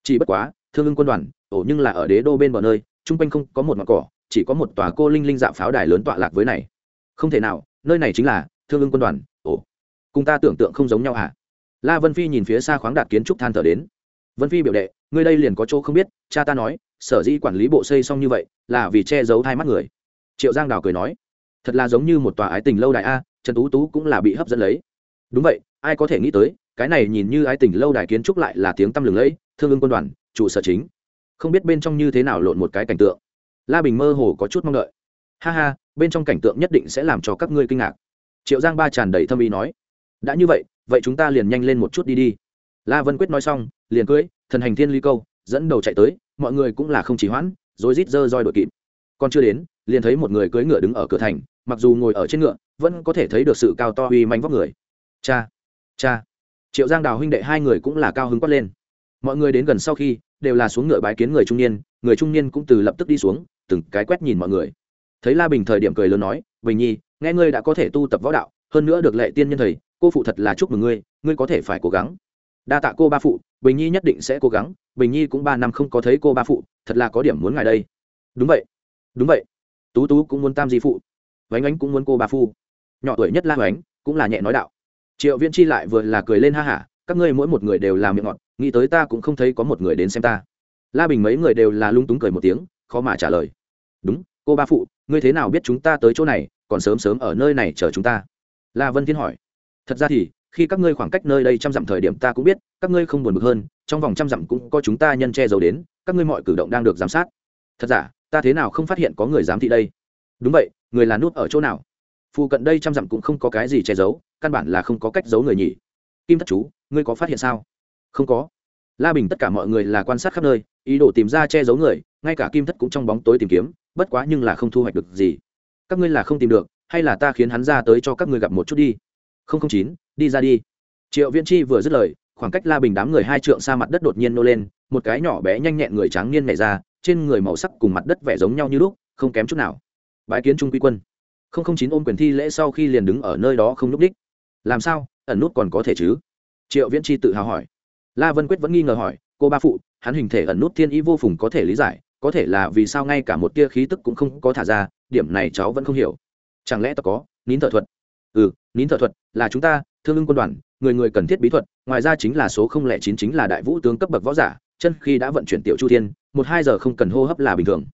Chỉ bất quá, thương ưng quân đoàn, ổ nhưng là ở đế đô bên bờ nơi, chung quanh không có một mặt cỏ, chỉ có một tòa cô linh linh dạ pháo đài lớn tọa lạc với này. Không thể nào, nơi này chính là thương ưng quân đoàn, ổ. Cùng ta tưởng tượng không giống nhau hả? La vân phi nhìn phía xa khoáng đạt kiến trúc than thở đến. Vân phi biểu đệ, ngươi đây liền có chỗ không biết, cha ta nói, sở dĩ quản lý bộ xây xong như vậy, là vì che giấu hai mắt người. Triệu giang đào cười nói, thật là giống như một tòa ái tình lâu đài a trần tú tú cũng là bị hấp dẫn lấy. Đúng vậy, ai có thể nghĩ tới, cái này nhìn như ái tình lâu đài kiến trúc lại là tiếng tăm lừng lẫy, thương ưng quân đoàn, trụ sở chính. Không biết bên trong như thế nào lộn một cái cảnh tượng. La bình mơ hồ có chút mong đợi. Ha ha, bên trong cảnh tượng nhất định sẽ làm cho các ngươi kinh ngạc. Triệu giang ba tràn đầy thâm ý nói. Đã như vậy vậy chúng ta liền nhanh lên một chút đi đi. La vân quyết nói xong, liền cưới thần hành thiên ly câu, dẫn đầu chạy tới, mọi người cũng là không chỉ hoãn rồi rít dơ roi đội kịp còn chưa đến, liền thấy một người cưỡi ngựa đứng ở cửa thành, mặc dù ngồi ở trên ngựa, vẫn có thể thấy được sự cao to uy manh vóc người. Cha cha. Triệu giang đào huynh đệ hai người cũng là cao hứng quát lên. Mọi người đến gần sau khi, đều là xuống ngựa bái kiến người trung niên, người trung niên cũng từ lập tức đi xuống, từng cái quét nhìn mọi người. Thấy la bình thời điểm cười lớn nói, bình nhi, nghe ngươi đã có thể tu tập võ đạo, hơn nữa được lệ tiên nhân thầy, cô phụ thật là chúc mừng ngươi ngươi có thể phải cố gắng. Đa tạ cô ba phụ, bình nhi nhất định sẽ cố gắng, bình nhi cũng ba năm không có thấy cô ba phụ, thật là có điểm muốn ngài đây. Đúng vậy đúng vậy. Tú tú cũng muốn tam di phụ vánh ánh cũng muốn cô bà phu. Nhỏ tuổi nhất la vánh cũng là nhẹ nói đạo. Triệu viễn chi lại vừa là cười lên ha hả, các ngươi mỗi một người đều làm miệng ngọt, nghĩ tới ta cũng không thấy có một người đến xem ta. La bình mấy người đều là lung túng cười một tiếng, khó mà trả lời. Đúng, cô ba phụ ngươi thế nào biết chúng ta tới chỗ này, còn sớm sớm ở nơi này chờ chúng ta? La vân thiên hỏi. Thật ra thì, khi các ngươi khoảng cách nơi đây trăm dặm thời điểm ta cũng biết, các ngươi không buồn bực hơn, trong vòng trăm dặm cũng có chúng ta nhân che giấu đến, các ngươi mọi cử động đang được giám sát. Thật giả? Ta thế nào không phát hiện có người giám thị đây? Đúng vậy, người là nút ở chỗ nào? Phụ cận đây trăm dặm cũng không có cái gì che giấu, căn bản là không có cách giấu người nhỉ. Kim thất chú, ngươi có phát hiện sao? Không có. La bình tất cả mọi người là quan sát khắp nơi, ý đồ tìm ra che giấu người, ngay cả kim thất cũng trong bóng tối tìm kiếm, bất quá nhưng là không thu hoạch được gì. Các ngươi là không tìm được, hay là ta khiến hắn ra tới cho các ngươi gặp một chút đi? Không không chín, đi ra đi. Triệu viễn chi vừa dứt lời, khoảng cách la bình đám người hai trượng xa mặt đất đột nhiên nô lên, một cái nhỏ bé nhanh nhẹn người tráng niên nhảy ra trên người màu sắc cùng mặt đất vẻ giống nhau như lúc, không kém chút nào. Bãi kiến trung quy quân. Không không chín ôm quyền thi lễ sau khi liền đứng ở nơi đó không n ú c đích. Làm sao? Ẩn nút còn có thể chứ? Triệu viễn chi tự hào hỏi. La vân quyết vẫn nghi ngờ hỏi, cô ba phụ, hắn hình thể ẩn nút thiên ý vô phùng có thể lý giải, có thể là vì sao ngay cả một tia khí tức cũng không có thả ra, điểm này cháu vẫn không hiểu. Chẳng lẽ ta có nín thợ thuật? Ừ nín thợ thuật là chúng ta, thương lưng quân đoàn, người người cần thiết bí thuật, ngoài ra chính là số không lẻ chín chính là đại vũ tướng cấp bậc võ giả chân khi đã vận chuyển tiểu chu thiên, một hai giờ không cần hô hấp là bình thường.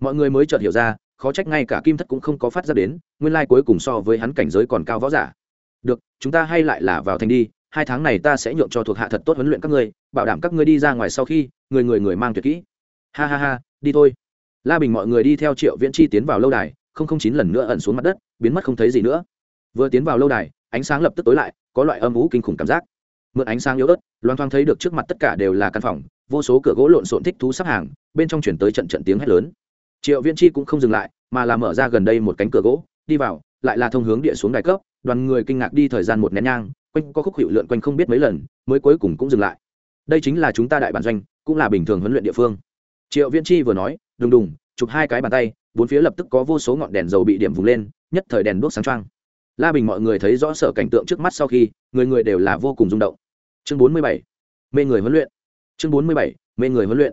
Mọi người mới chợt hiểu ra, khó trách ngay cả kim thất cũng không có phát ra đến, nguyên lai cuối cùng so với hắn cảnh giới còn cao võ giả. Được, chúng ta hay lại là vào thành đi, hai tháng này ta sẽ nhượng cho thuộc hạ thật tốt huấn luyện các ngươi, bảo đảm các ngươi đi ra ngoài sau khi, người người người mang tuyệt kỹ. Ha ha ha, đi thôi. La bình mọi người đi theo triệu viễn chi tiến vào lâu đài, không không chín lần nữa ẩn xuống mặt đất, biến mất không thấy gì nữa. Vừa tiến vào lâu đài, ánh sáng lập tức tối lại, có loại âm ú kinh khủng cảm giác. Mượn ánh sáng yếu ớt loan thoáng thấy được trước mặt tất cả đều là căn phòng vô số cửa gỗ lộn xộn thích thú sắp hàng, bên trong chuyển tới trận trận tiếng hét lớn. Triệu viễn chi cũng không dừng lại, mà là mở ra gần đây một cánh cửa gỗ, đi vào, lại là thông hướng địa xuống đài cấp, đoàn người kinh ngạc đi thời gian một nén nhang, quanh có khúc hiệu lượn quanh không biết mấy lần, mới cuối cùng cũng dừng lại. Đây chính là chúng ta đại bản doanh, cũng là bình thường huấn luyện địa phương. Triệu viễn chi vừa nói, đùng đùng, chụp hai cái bàn tay, bốn phía lập tức có vô số ngọn đèn dầu bị điểm vùng lên, nhất thời đèn đuốc sáng trăng la bình mọi người thấy rõ sở cảnh tượng trước mắt sau khi, người người đều là vô cùng rung động. Chương bốn mươi bảy, mê người huấn luyện chương bốn mươi bảy, mê người huấn luyện.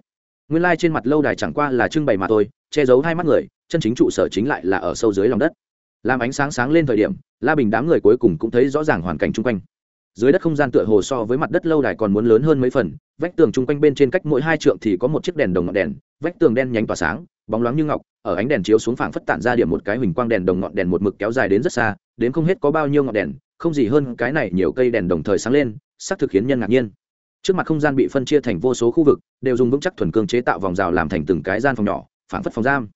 Nguyên lai、like、trên mặt lâu đài chẳng qua là trưng bày mà thôi, che giấu hai mắt người, chân chính trụ sở chính lại là ở sâu dưới lòng đất. Làm ánh sáng sáng lên thời điểm, la bình đám người cuối cùng cũng thấy rõ ràng hoàn cảnh chung quanh. Dưới đất không gian tựa hồ so với mặt đất lâu đài còn muốn lớn hơn mấy phần, vách tường chung quanh bên trên cách mỗi hai trượng thì có một chiếc đèn đồng ngọn đèn, vách tường đen nhánh tỏa sáng, bóng loáng như ngọc, ở ánh đèn chiếu xuống phảng phất tản ra điểm một cái huỳnh quang đèn đồng ngọn đèn một mực kéo dài đến rất xa, đến không hết có bao nhiêu ngọn đèn, không gì hơn cái này nhiều cây đèn đồng thời sáng lên, sắc thực khiến nhân ngạc nhiên trước mặt không gian bị phân chia thành vô số khu vực, đều dùng vững chắc thuần cương chế tạo vòng rào làm thành từng cái gian phòng nhỏ phản phất phòng giam.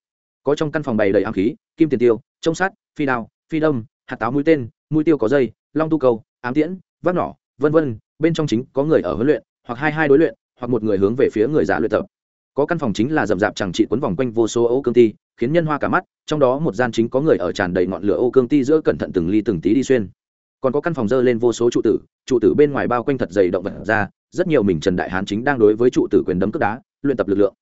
Có trong căn phòng bày đầy ám khí, kim tiền tiêu, trông sát phi đao, phi đông hạt táo mũi tên, mũi tiêu có dây, long tu cầu, ám tiễn, vác nỏ, vân vân. Bên trong chính có người ở huấn luyện, hoặc hai hai đối luyện, hoặc một người hướng về phía người giả luyện tập. Có căn phòng chính là rậm rạp chẳng trị quấn vòng quanh vô số ô cương ti, khiến nhân hoa cả mắt, trong đó một gian chính có người ở tràn đầy ngọn lửa ô cương ti giữa cẩn thận từng ly từng tí đi xuyên còn có căn phòng dơ lên vô số trụ tử trụ tử bên ngoài bao quanh thật dày động vật ra, rất nhiều mình trần đại hán chính đang đối với trụ tử quyền đấm cướp đá, luyện tập lực lượng.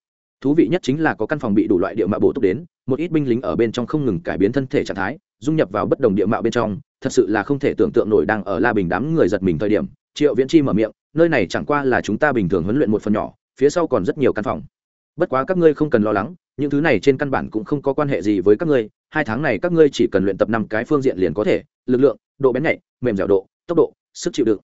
Thú vị nhất chính là có căn phòng bị đủ loại địa mạo bổ túc đến, một ít binh lính ở bên trong không ngừng cải biến thân thể trạng thái, dung nhập vào bất đồng địa mạo bên trong, thật sự là không thể tưởng tượng nổi đang ở la bình đám người giật mình thời điểm, triệu viễn chi mở miệng, nơi này chẳng qua là chúng ta bình thường huấn luyện một phần nhỏ, phía sau còn rất nhiều căn phòng. Bất quá các ngươi không cần lo lắng, những thứ này trên căn bản cũng không có quan hệ gì với các ngươi hai tháng này các ngươi chỉ cần luyện tập năm cái phương diện liền có thể, lực lượng, độ bén nhạy, mềm dẻo độ, tốc độ, sức chịu đựng.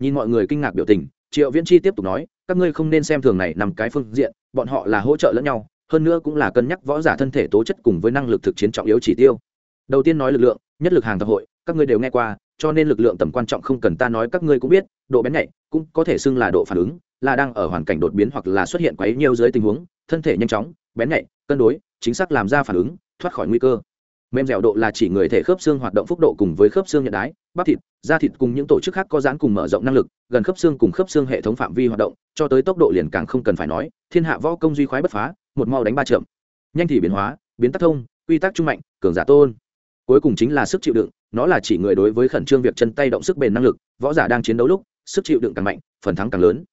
Nhìn mọi người kinh ngạc biểu tình, triệu viễn chi tiếp tục nói, các ngươi không nên xem thường này nằm cái phương diện, bọn họ là hỗ trợ lẫn nhau, hơn nữa cũng là cân nhắc võ giả thân thể tố chất cùng với năng lực thực chiến trọng yếu chỉ tiêu. Đầu tiên nói lực lượng, nhất lực hàng tập hội, các ngươi đều nghe qua, cho nên lực lượng tầm quan trọng không cần ta nói, các ngươi cũng biết, độ bén nhạy cũng có thể xưng là độ phản ứng, là đang ở hoàn cảnh đột biến hoặc là xuất hiện quấy nhiều dưới tình huống, thân thể nhanh chóng, bén nhạy, cân đối, chính xác làm ra phản ứng, thoát khỏi nguy cơ mềm dẻo độ là chỉ người thể khớp xương hoạt động phúc độ cùng với khớp xương nhận đái, bắp thịt, da thịt cùng những tổ chức khác có dán cùng mở rộng năng lực, gần khớp xương cùng khớp xương hệ thống phạm vi hoạt động, cho tới tốc độ liền càng không cần phải nói, thiên hạ võ công duy khoái bất phá, một mau đánh ba trượng nhanh thì biến hóa, biến tắc thông, quy tắc trung mạnh, cường giả tôn. Cuối cùng chính là sức chịu đựng, nó là chỉ người đối với khẩn trương việc chân tay động sức bền năng lực, võ giả đang chiến đấu lúc, sức chịu đựng càng mạnh, phần thắng càng lớn.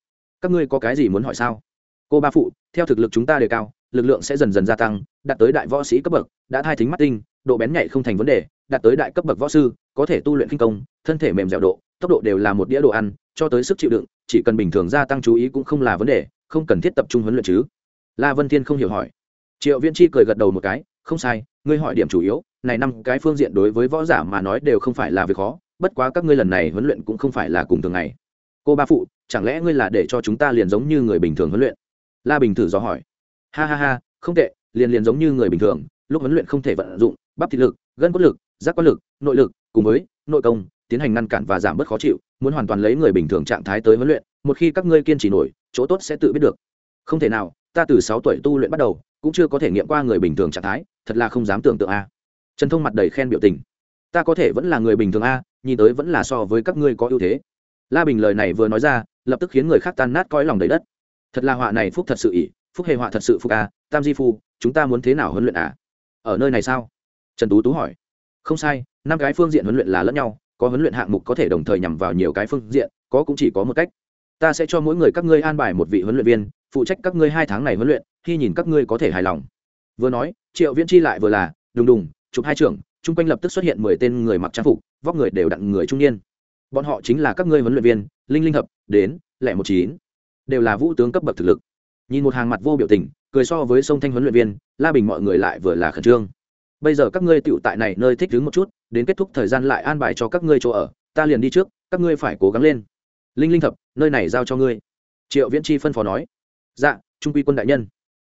Các ngươi có cái gì muốn hỏi sao? Cô ba phụ, theo thực lực chúng ta đề cao, lực lượng sẽ dần dần gia tăng, đạt tới đại võ sĩ cấp bậc, đã thai thính mắt tinh độ bén nhạy không thành vấn đề, đạt tới đại cấp bậc võ sư, có thể tu luyện kinh công, thân thể mềm dẻo độ, tốc độ đều là một đĩa đồ ăn, cho tới sức chịu đựng, chỉ cần bình thường gia tăng chú ý cũng không là vấn đề, không cần thiết tập trung huấn luyện chứ. La vân thiên không hiểu hỏi. Triệu viễn chi cười gật đầu một cái, không sai, ngươi hỏi điểm chủ yếu, này năm cái phương diện đối với võ giả mà nói đều không phải là việc khó, bất quá các ngươi lần này huấn luyện cũng không phải là cùng thường ngày. Cô ba phụ, chẳng lẽ ngươi là để cho chúng ta liền giống như người bình thường huấn luyện? La bình thử dò hỏi. Ha ha ha, không tệ, liền liền giống như người bình thường lúc huấn luyện không thể vận dụng, bắp thị lực, gân cốt lực, giác quan lực, nội lực, cùng với nội công, tiến hành ngăn cản và giảm bớt khó chịu, muốn hoàn toàn lấy người bình thường trạng thái tới huấn luyện, một khi các ngươi kiên trì nổi, chỗ tốt sẽ tự biết được. Không thể nào, ta từ sáu tuổi tu luyện bắt đầu, cũng chưa có thể nghiệm qua người bình thường trạng thái, thật là không dám tưởng tượng a. Trần thông mặt đầy khen biểu tình. Ta có thể vẫn là người bình thường a, nhìn tới vẫn là so với các ngươi có ưu thế. La bình lời này vừa nói ra, lập tức khiến người khác tan nát coi lòng đầy đất. Thật là họa này phúc thật sự ỷ, phúc hề họa thật sự phúc a, tam di phu, chúng ta muốn thế nào huấn luyện à? Ở nơi này sao? Trần tú tú hỏi. Không sai, năm cái phương diện huấn luyện là lẫn nhau, có huấn luyện hạng mục có thể đồng thời nhằm vào nhiều cái phương diện, có cũng chỉ có một cách. Ta sẽ cho mỗi người các ngươi an bài một vị huấn luyện viên, phụ trách các ngươi hai tháng này huấn luyện, khi nhìn các ngươi có thể hài lòng. Vừa nói, triệu viễn chi lại vừa là, đùng đùng, chụp hai trưởng, chung quanh lập tức xuất hiện mười tên người mặc trang phục, vóc người đều đặn người trung niên. Bọn họ chính là các ngươi huấn luyện viên, linh linh hợp, đến lẻ một chín, đều là vũ tướng cấp bậc thực lực. Nhìn một hàng mặt vô biểu tình cười so với sông thanh huấn luyện viên, la bình mọi người lại vừa là khẩn trương. Bây giờ các ngươi tựu tại này nơi thích đứng một chút, đến kết thúc thời gian lại an bài cho các ngươi chỗ ở, ta liền đi trước, các ngươi phải cố gắng lên. Linh linh thập, nơi này giao cho ngươi. Triệu viễn chi phân phó nói. Dạ trung quy quân đại nhân.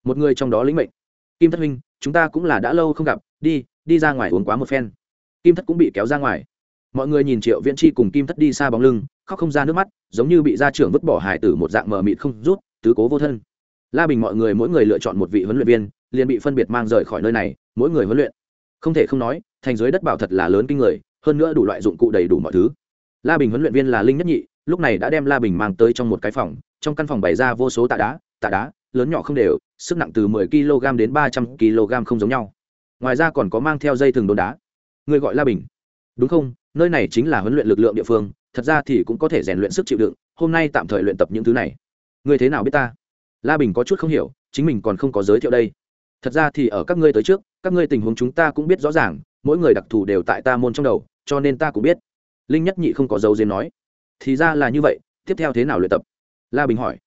Một người trong đó lĩnh mệnh. Kim thất huynh, chúng ta cũng là đã lâu không gặp, đi đi ra ngoài uống quá một phen. Kim thất cũng bị kéo ra ngoài. Mọi người nhìn triệu viễn chi cùng kim thất đi xa bóng lưng, khóc không ra nước mắt, giống như bị gia trưởng vứt bỏ hải tử một dạng mờ mịt không rút, tứ cố vô thân la bình mọi người mỗi người lựa chọn một vị huấn luyện viên, liền bị phân biệt mang rời khỏi nơi này, mỗi người huấn luyện. Không thể không nói, thành dưới đất bảo thật là lớn kinh người, hơn nữa đủ loại dụng cụ đầy đủ mọi thứ. La bình huấn luyện viên là linh nhất nhị, lúc này đã đem la bình mang tới trong một cái phòng, trong căn phòng bày ra vô số tạ đá tạ đá, lớn nhỏ không đều, sức nặng từ 10 kg đến 300 kg không giống nhau. Ngoài ra còn có mang theo dây thừng đốn đá. Người gọi la bình. Đúng không? Nơi này chính là huấn luyện lực lượng địa phương, thật ra thì cũng có thể rèn luyện sức chịu đựng, hôm nay tạm thời luyện tập những thứ này. Người thế nào biết ta? La bình có chút không hiểu, chính mình còn không có giới thiệu đây. Thật ra thì ở các ngươi tới trước, các ngươi tình huống chúng ta cũng biết rõ ràng, mỗi người đặc thù đều tại ta môn trong đầu, cho nên ta cũng biết. Linh nhất nhị không có dấu diếm nói. Thì ra là như vậy, tiếp theo thế nào luyện tập? La bình hỏi.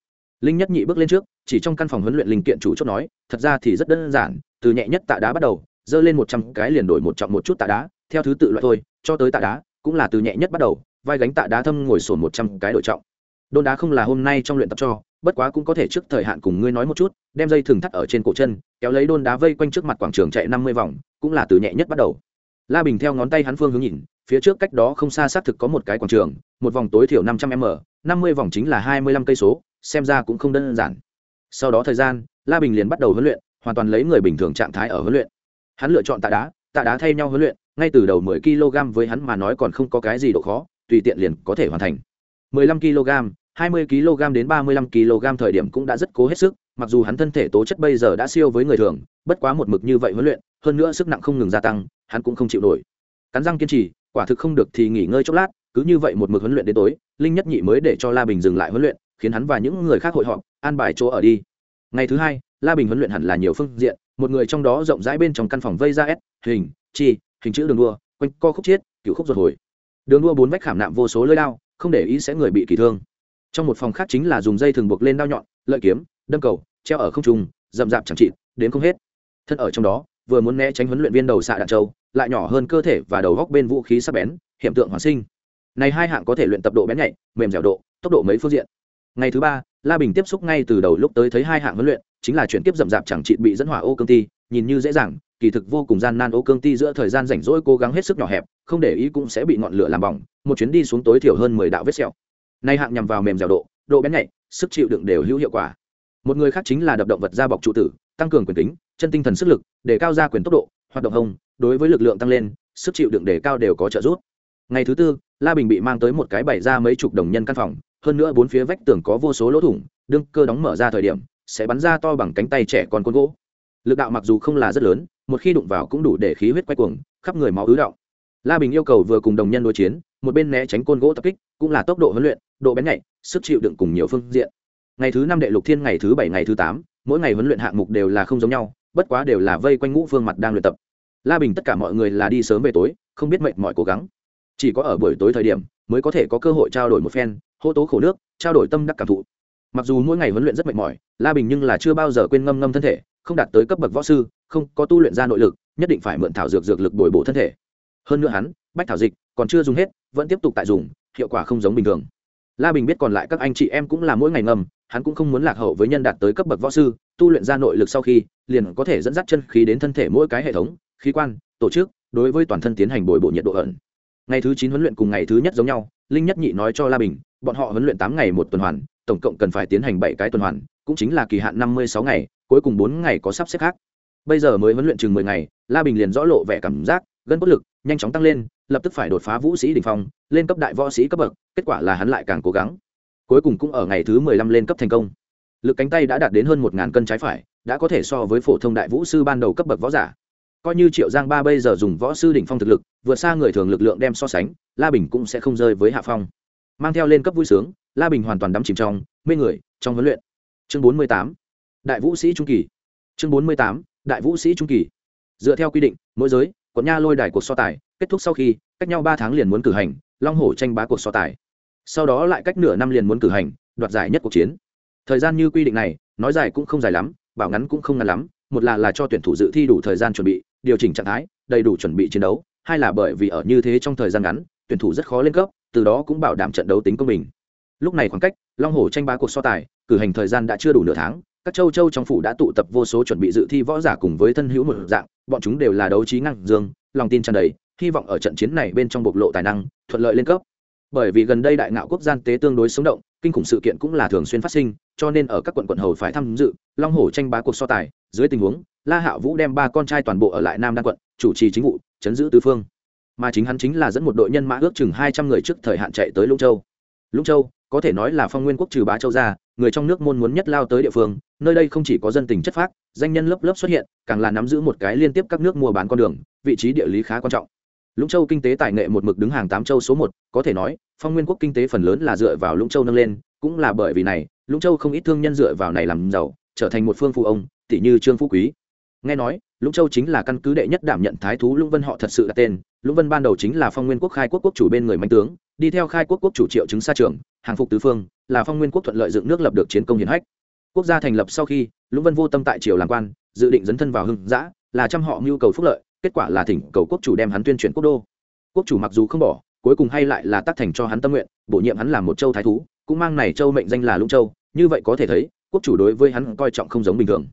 Linh nhất nhị bước lên trước, chỉ trong căn phòng huấn luyện linh kiện chủ chốt nói, thật ra thì rất đơn giản, từ nhẹ nhất tạ đá bắt đầu dơ lên một trăm cái liền đổi một trọng một chút tạ đá, theo thứ tự loại thôi, cho tới tạ đá, cũng là từ nhẹ nhất bắt đầu, vai gánh tạ đá thâm ngồi sổn một trăm cái đổi trọng đôn đá không là hôm nay trong luyện tập cho, bất quá cũng có thể trước thời hạn cùng ngươi nói một chút, đem dây thừng thắt ở trên cổ chân, kéo lấy đôn đá vây quanh trước mặt quảng trường chạy năm mươi vòng, cũng là từ nhẹ nhất bắt đầu. La bình theo ngón tay hắn phương hướng nhìn, phía trước cách đó không xa xác thực có một cái quảng trường, một vòng tối thiểu năm trăm m, năm mươi vòng chính là hai mươi lăm cây số, xem ra cũng không đơn giản. Sau đó thời gian, la bình liền bắt đầu huấn luyện, hoàn toàn lấy người bình thường trạng thái ở huấn luyện. Hắn lựa chọn tạ đá tạ đá thay nhau huấn luyện, ngay từ đầu mười kg với hắn mà nói còn không có cái gì độ khó, tùy tiện liền có thể hoàn thành. mười lăm kg 20 kg đến 35 kg thời điểm cũng đã rất cố hết sức, mặc dù hắn thân thể tố chất bây giờ đã siêu với người thường, bất quá một mực như vậy huấn luyện, hơn nữa sức nặng không ngừng gia tăng, hắn cũng không chịu nổi. Cắn răng kiên trì, quả thực không được thì nghỉ ngơi chốc lát, cứ như vậy một mực huấn luyện đến tối, Linh Nhất Nhị mới để cho La Bình dừng lại huấn luyện, khiến hắn và những người khác hội họp, an bài chỗ ở đi. Ngày thứ hai, La Bình huấn luyện hẳn là nhiều phương diện, một người trong đó rộng rãi bên trong căn phòng vây ra S, hình, chi, hình chữ đường đua, quanh co khúc chết, cửu khúc ruột hồi. Đường đua bốn vách khảm nạm vô số lưỡi dao, không để ý sẽ người bị kỳ thương trong một phòng khác chính là dùng dây thường buộc lên đao nhọn, lợi kiếm, đâm cầu, treo ở không trung, rậm rạp chẳng trị đến không hết. Thân ở trong đó, vừa muốn né tránh huấn luyện viên đầu xạ đạn châu, lại nhỏ hơn cơ thể và đầu góc bên vũ khí sắc bén hiện tượng hoàn sinh. Này hai hạng có thể luyện tập độ bén nhạy, mềm dẻo độ, tốc độ mấy phương diện. Ngày thứ ba, la bình tiếp xúc ngay từ đầu lúc tới thấy hai hạng huấn luyện, chính là chuyển tiếp rậm rạp chẳng trị bị dẫn hỏa ô cương ti, nhìn như dễ dàng, kỳ thực vô cùng gian nan ô cương ti giữa thời gian rảnh rỗi cố gắng hết sức nhỏ hẹp, không để ý cũng sẽ bị ngọn lửa làm bỏng, một chuyến đi xuống tối thiểu hơn mười đạo vết sẹo nay hạng nhằm vào mềm dẻo độ độ bén nhạy, sức chịu đựng đều hữu hiệu quả. Một người khác chính là đập động vật da bọc trụ tử, tăng cường quyền tính chân tinh thần sức lực, để cao ra quyền tốc độ, hoạt động hông, đối với lực lượng tăng lên, sức chịu đựng để cao đều có trợ giúp. Ngày thứ tư, la bình bị mang tới một cái bày ra mấy chục đồng nhân căn phòng, hơn nữa bốn phía vách tường có vô số lỗ thủng, đương cơ đóng mở ra thời điểm, sẽ bắn ra to bằng cánh tay trẻ con côn gỗ. Lực đạo mặc dù không là rất lớn, một khi đụng vào cũng đủ để khí huyết quay cuồng, khắp người máu ứ động. La bình yêu cầu vừa cùng đồng nhân đối chiến một bên né tránh côn gỗ tập kích, cũng là tốc độ huấn luyện, độ bén nhạy, sức chịu đựng cùng nhiều phương diện. Ngày thứ năm đệ lục thiên, ngày thứ bảy, ngày thứ tám, mỗi ngày huấn luyện hạng mục đều là không giống nhau, bất quá đều là vây quanh ngũ phương mặt đang luyện tập. La bình tất cả mọi người là đi sớm về tối, không biết mệt mỏi cố gắng. Chỉ có ở buổi tối thời điểm, mới có thể có cơ hội trao đổi một phen, hô tố khổ nước, trao đổi tâm đắc cảm thụ. Mặc dù mỗi ngày huấn luyện rất mệt mỏi, la bình nhưng là chưa bao giờ quên ngâm ngâm thân thể, không đạt tới cấp bậc võ sư, không có tu luyện ra nội lực, nhất định phải mượn thảo dược dược lực bồi bổ thân thể. Hơn nữa hắn, bách thảo dịch còn chưa dùng hết, vẫn tiếp tục tại dùng, hiệu quả không giống bình thường. La bình biết còn lại các anh chị em cũng là mỗi ngày ngầm, hắn cũng không muốn lạc hậu với nhân đạt tới cấp bậc võ sư, tu luyện ra nội lực sau khi, liền có thể dẫn dắt chân khí đến thân thể mỗi cái hệ thống, khí quan, tổ chức, đối với toàn thân tiến hành bồi bộ nhiệt độ ẩn. Ngày thứ chín huấn luyện cùng ngày thứ nhất giống nhau, linh nhất nhị nói cho la bình, bọn họ huấn luyện tám ngày một tuần hoàn, tổng cộng cần phải tiến hành bảy cái tuần hoàn, cũng chính là kỳ hạn năm mươi sáu ngày, cuối cùng bốn ngày có sắp xếp khác. Bây giờ mới huấn luyện chừng mười ngày, la bình liền rõ lộ vẻ cảm giác, gân bất lực, nhanh chóng tăng lên lập tức phải đột phá vũ sĩ đỉnh phong, lên cấp đại võ sĩ cấp bậc, kết quả là hắn lại càng cố gắng. Cuối cùng cũng ở ngày thứ mười lăm lên cấp thành công. Lực cánh tay đã đạt đến hơn một ngàn cân trái phải, đã có thể so với phổ thông đại vũ sư ban đầu cấp bậc võ giả. Coi như triệu giang ba bây giờ dùng võ sư đỉnh phong thực lực, vượt xa người thường lực lượng đem so sánh, la bình cũng sẽ không rơi với hạ phong. Mang theo lên cấp vui sướng, la bình hoàn toàn đắm chìm trong mê người, trong huấn luyện. Chương bốn mươi tám, đại vũ sĩ trung kỳ. Chương bốn mươi tám, đại vũ sĩ trung kỳ. Dựa theo quy định, mỗi giới quận nha lôi đài cuộc so tài, kết thúc sau khi, cách nhau ba tháng liền muốn cử hành, long hổ tranh bá cuộc so tài. Sau đó lại cách nửa năm liền muốn cử hành, đoạt giải nhất cuộc chiến. Thời gian như quy định này, nói dài cũng không dài lắm, bảo ngắn cũng không ngắn lắm, một là là cho tuyển thủ dự thi đủ thời gian chuẩn bị, điều chỉnh trạng thái, đầy đủ chuẩn bị chiến đấu, hai là bởi vì ở như thế trong thời gian ngắn, tuyển thủ rất khó lên cấp, từ đó cũng bảo đảm trận đấu tính công bình. Lúc này khoảng cách, long hổ tranh bá cuộc so tài, cử hành thời gian đã chưa đủ nửa tháng các châu châu trong phủ đã tụ tập vô số chuẩn bị dự thi võ giả cùng với thân hữu một dạng, bọn chúng đều là đấu trí năng dương, lòng tin tràn đầy, hy vọng ở trận chiến này bên trong bộc lộ tài năng, thuận lợi lên cấp. Bởi vì gần đây đại ngạo quốc gian tế tương đối sống động, kinh khủng sự kiện cũng là thường xuyên phát sinh, cho nên ở các quận quận hầu phải tham dự, long hổ tranh bá cuộc so tài, dưới tình huống, la hạo vũ đem ba con trai toàn bộ ở lại nam đan quận, chủ trì chính vụ, chấn giữ tứ phương. Mà chính hắn chính là dẫn một đội nhân mã ước chừng hai trăm người trước thời hạn chạy tới lũng châu. Lũng châu, có thể nói là phong nguyên quốc trừ bá châu ra người trong nước môn muốn nhất lao tới địa phương, nơi đây không chỉ có dân tình chất phác, danh nhân lớp lớp xuất hiện, càng là nắm giữ một cái liên tiếp các nước mua bán con đường, vị trí địa lý khá quan trọng. Lũng châu kinh tế tài nghệ một mực đứng hàng tám châu số một, có thể nói, phong nguyên quốc kinh tế phần lớn là dựa vào lũng châu nâng lên, cũng là bởi vì này, lũng châu không ít thương nhân dựa vào này làm giàu, trở thành một phương phụ ông tỷ như trương phú quý. Nghe nói, lũng châu chính là căn cứ đệ nhất đảm nhận thái thú lũng vân họ thật sự đặt tên, lũng vân ban đầu chính là phong nguyên quốc khai quốc quốc chủ bên người mạnh tướng, đi theo khai quốc quốc chủ triệu chứng xa trường hàng phục tứ phương, là phong nguyên quốc thuận lợi dựng nước lập được chiến công hiển hách. Quốc gia thành lập sau khi, lũng vân vô tâm tại triều làm quan, dự định dấn thân vào hưng giã là trăm họ mưu cầu phúc lợi, kết quả là thỉnh cầu quốc chủ đem hắn tuyên truyền quốc đô. Quốc chủ mặc dù không bỏ, cuối cùng hay lại là tác thành cho hắn tâm nguyện, bổ nhiệm hắn làm một châu thái thú, cũng mang này châu mệnh danh là lũng châu, như vậy có thể thấy, quốc chủ đối với hắn coi trọng không giống bình thường.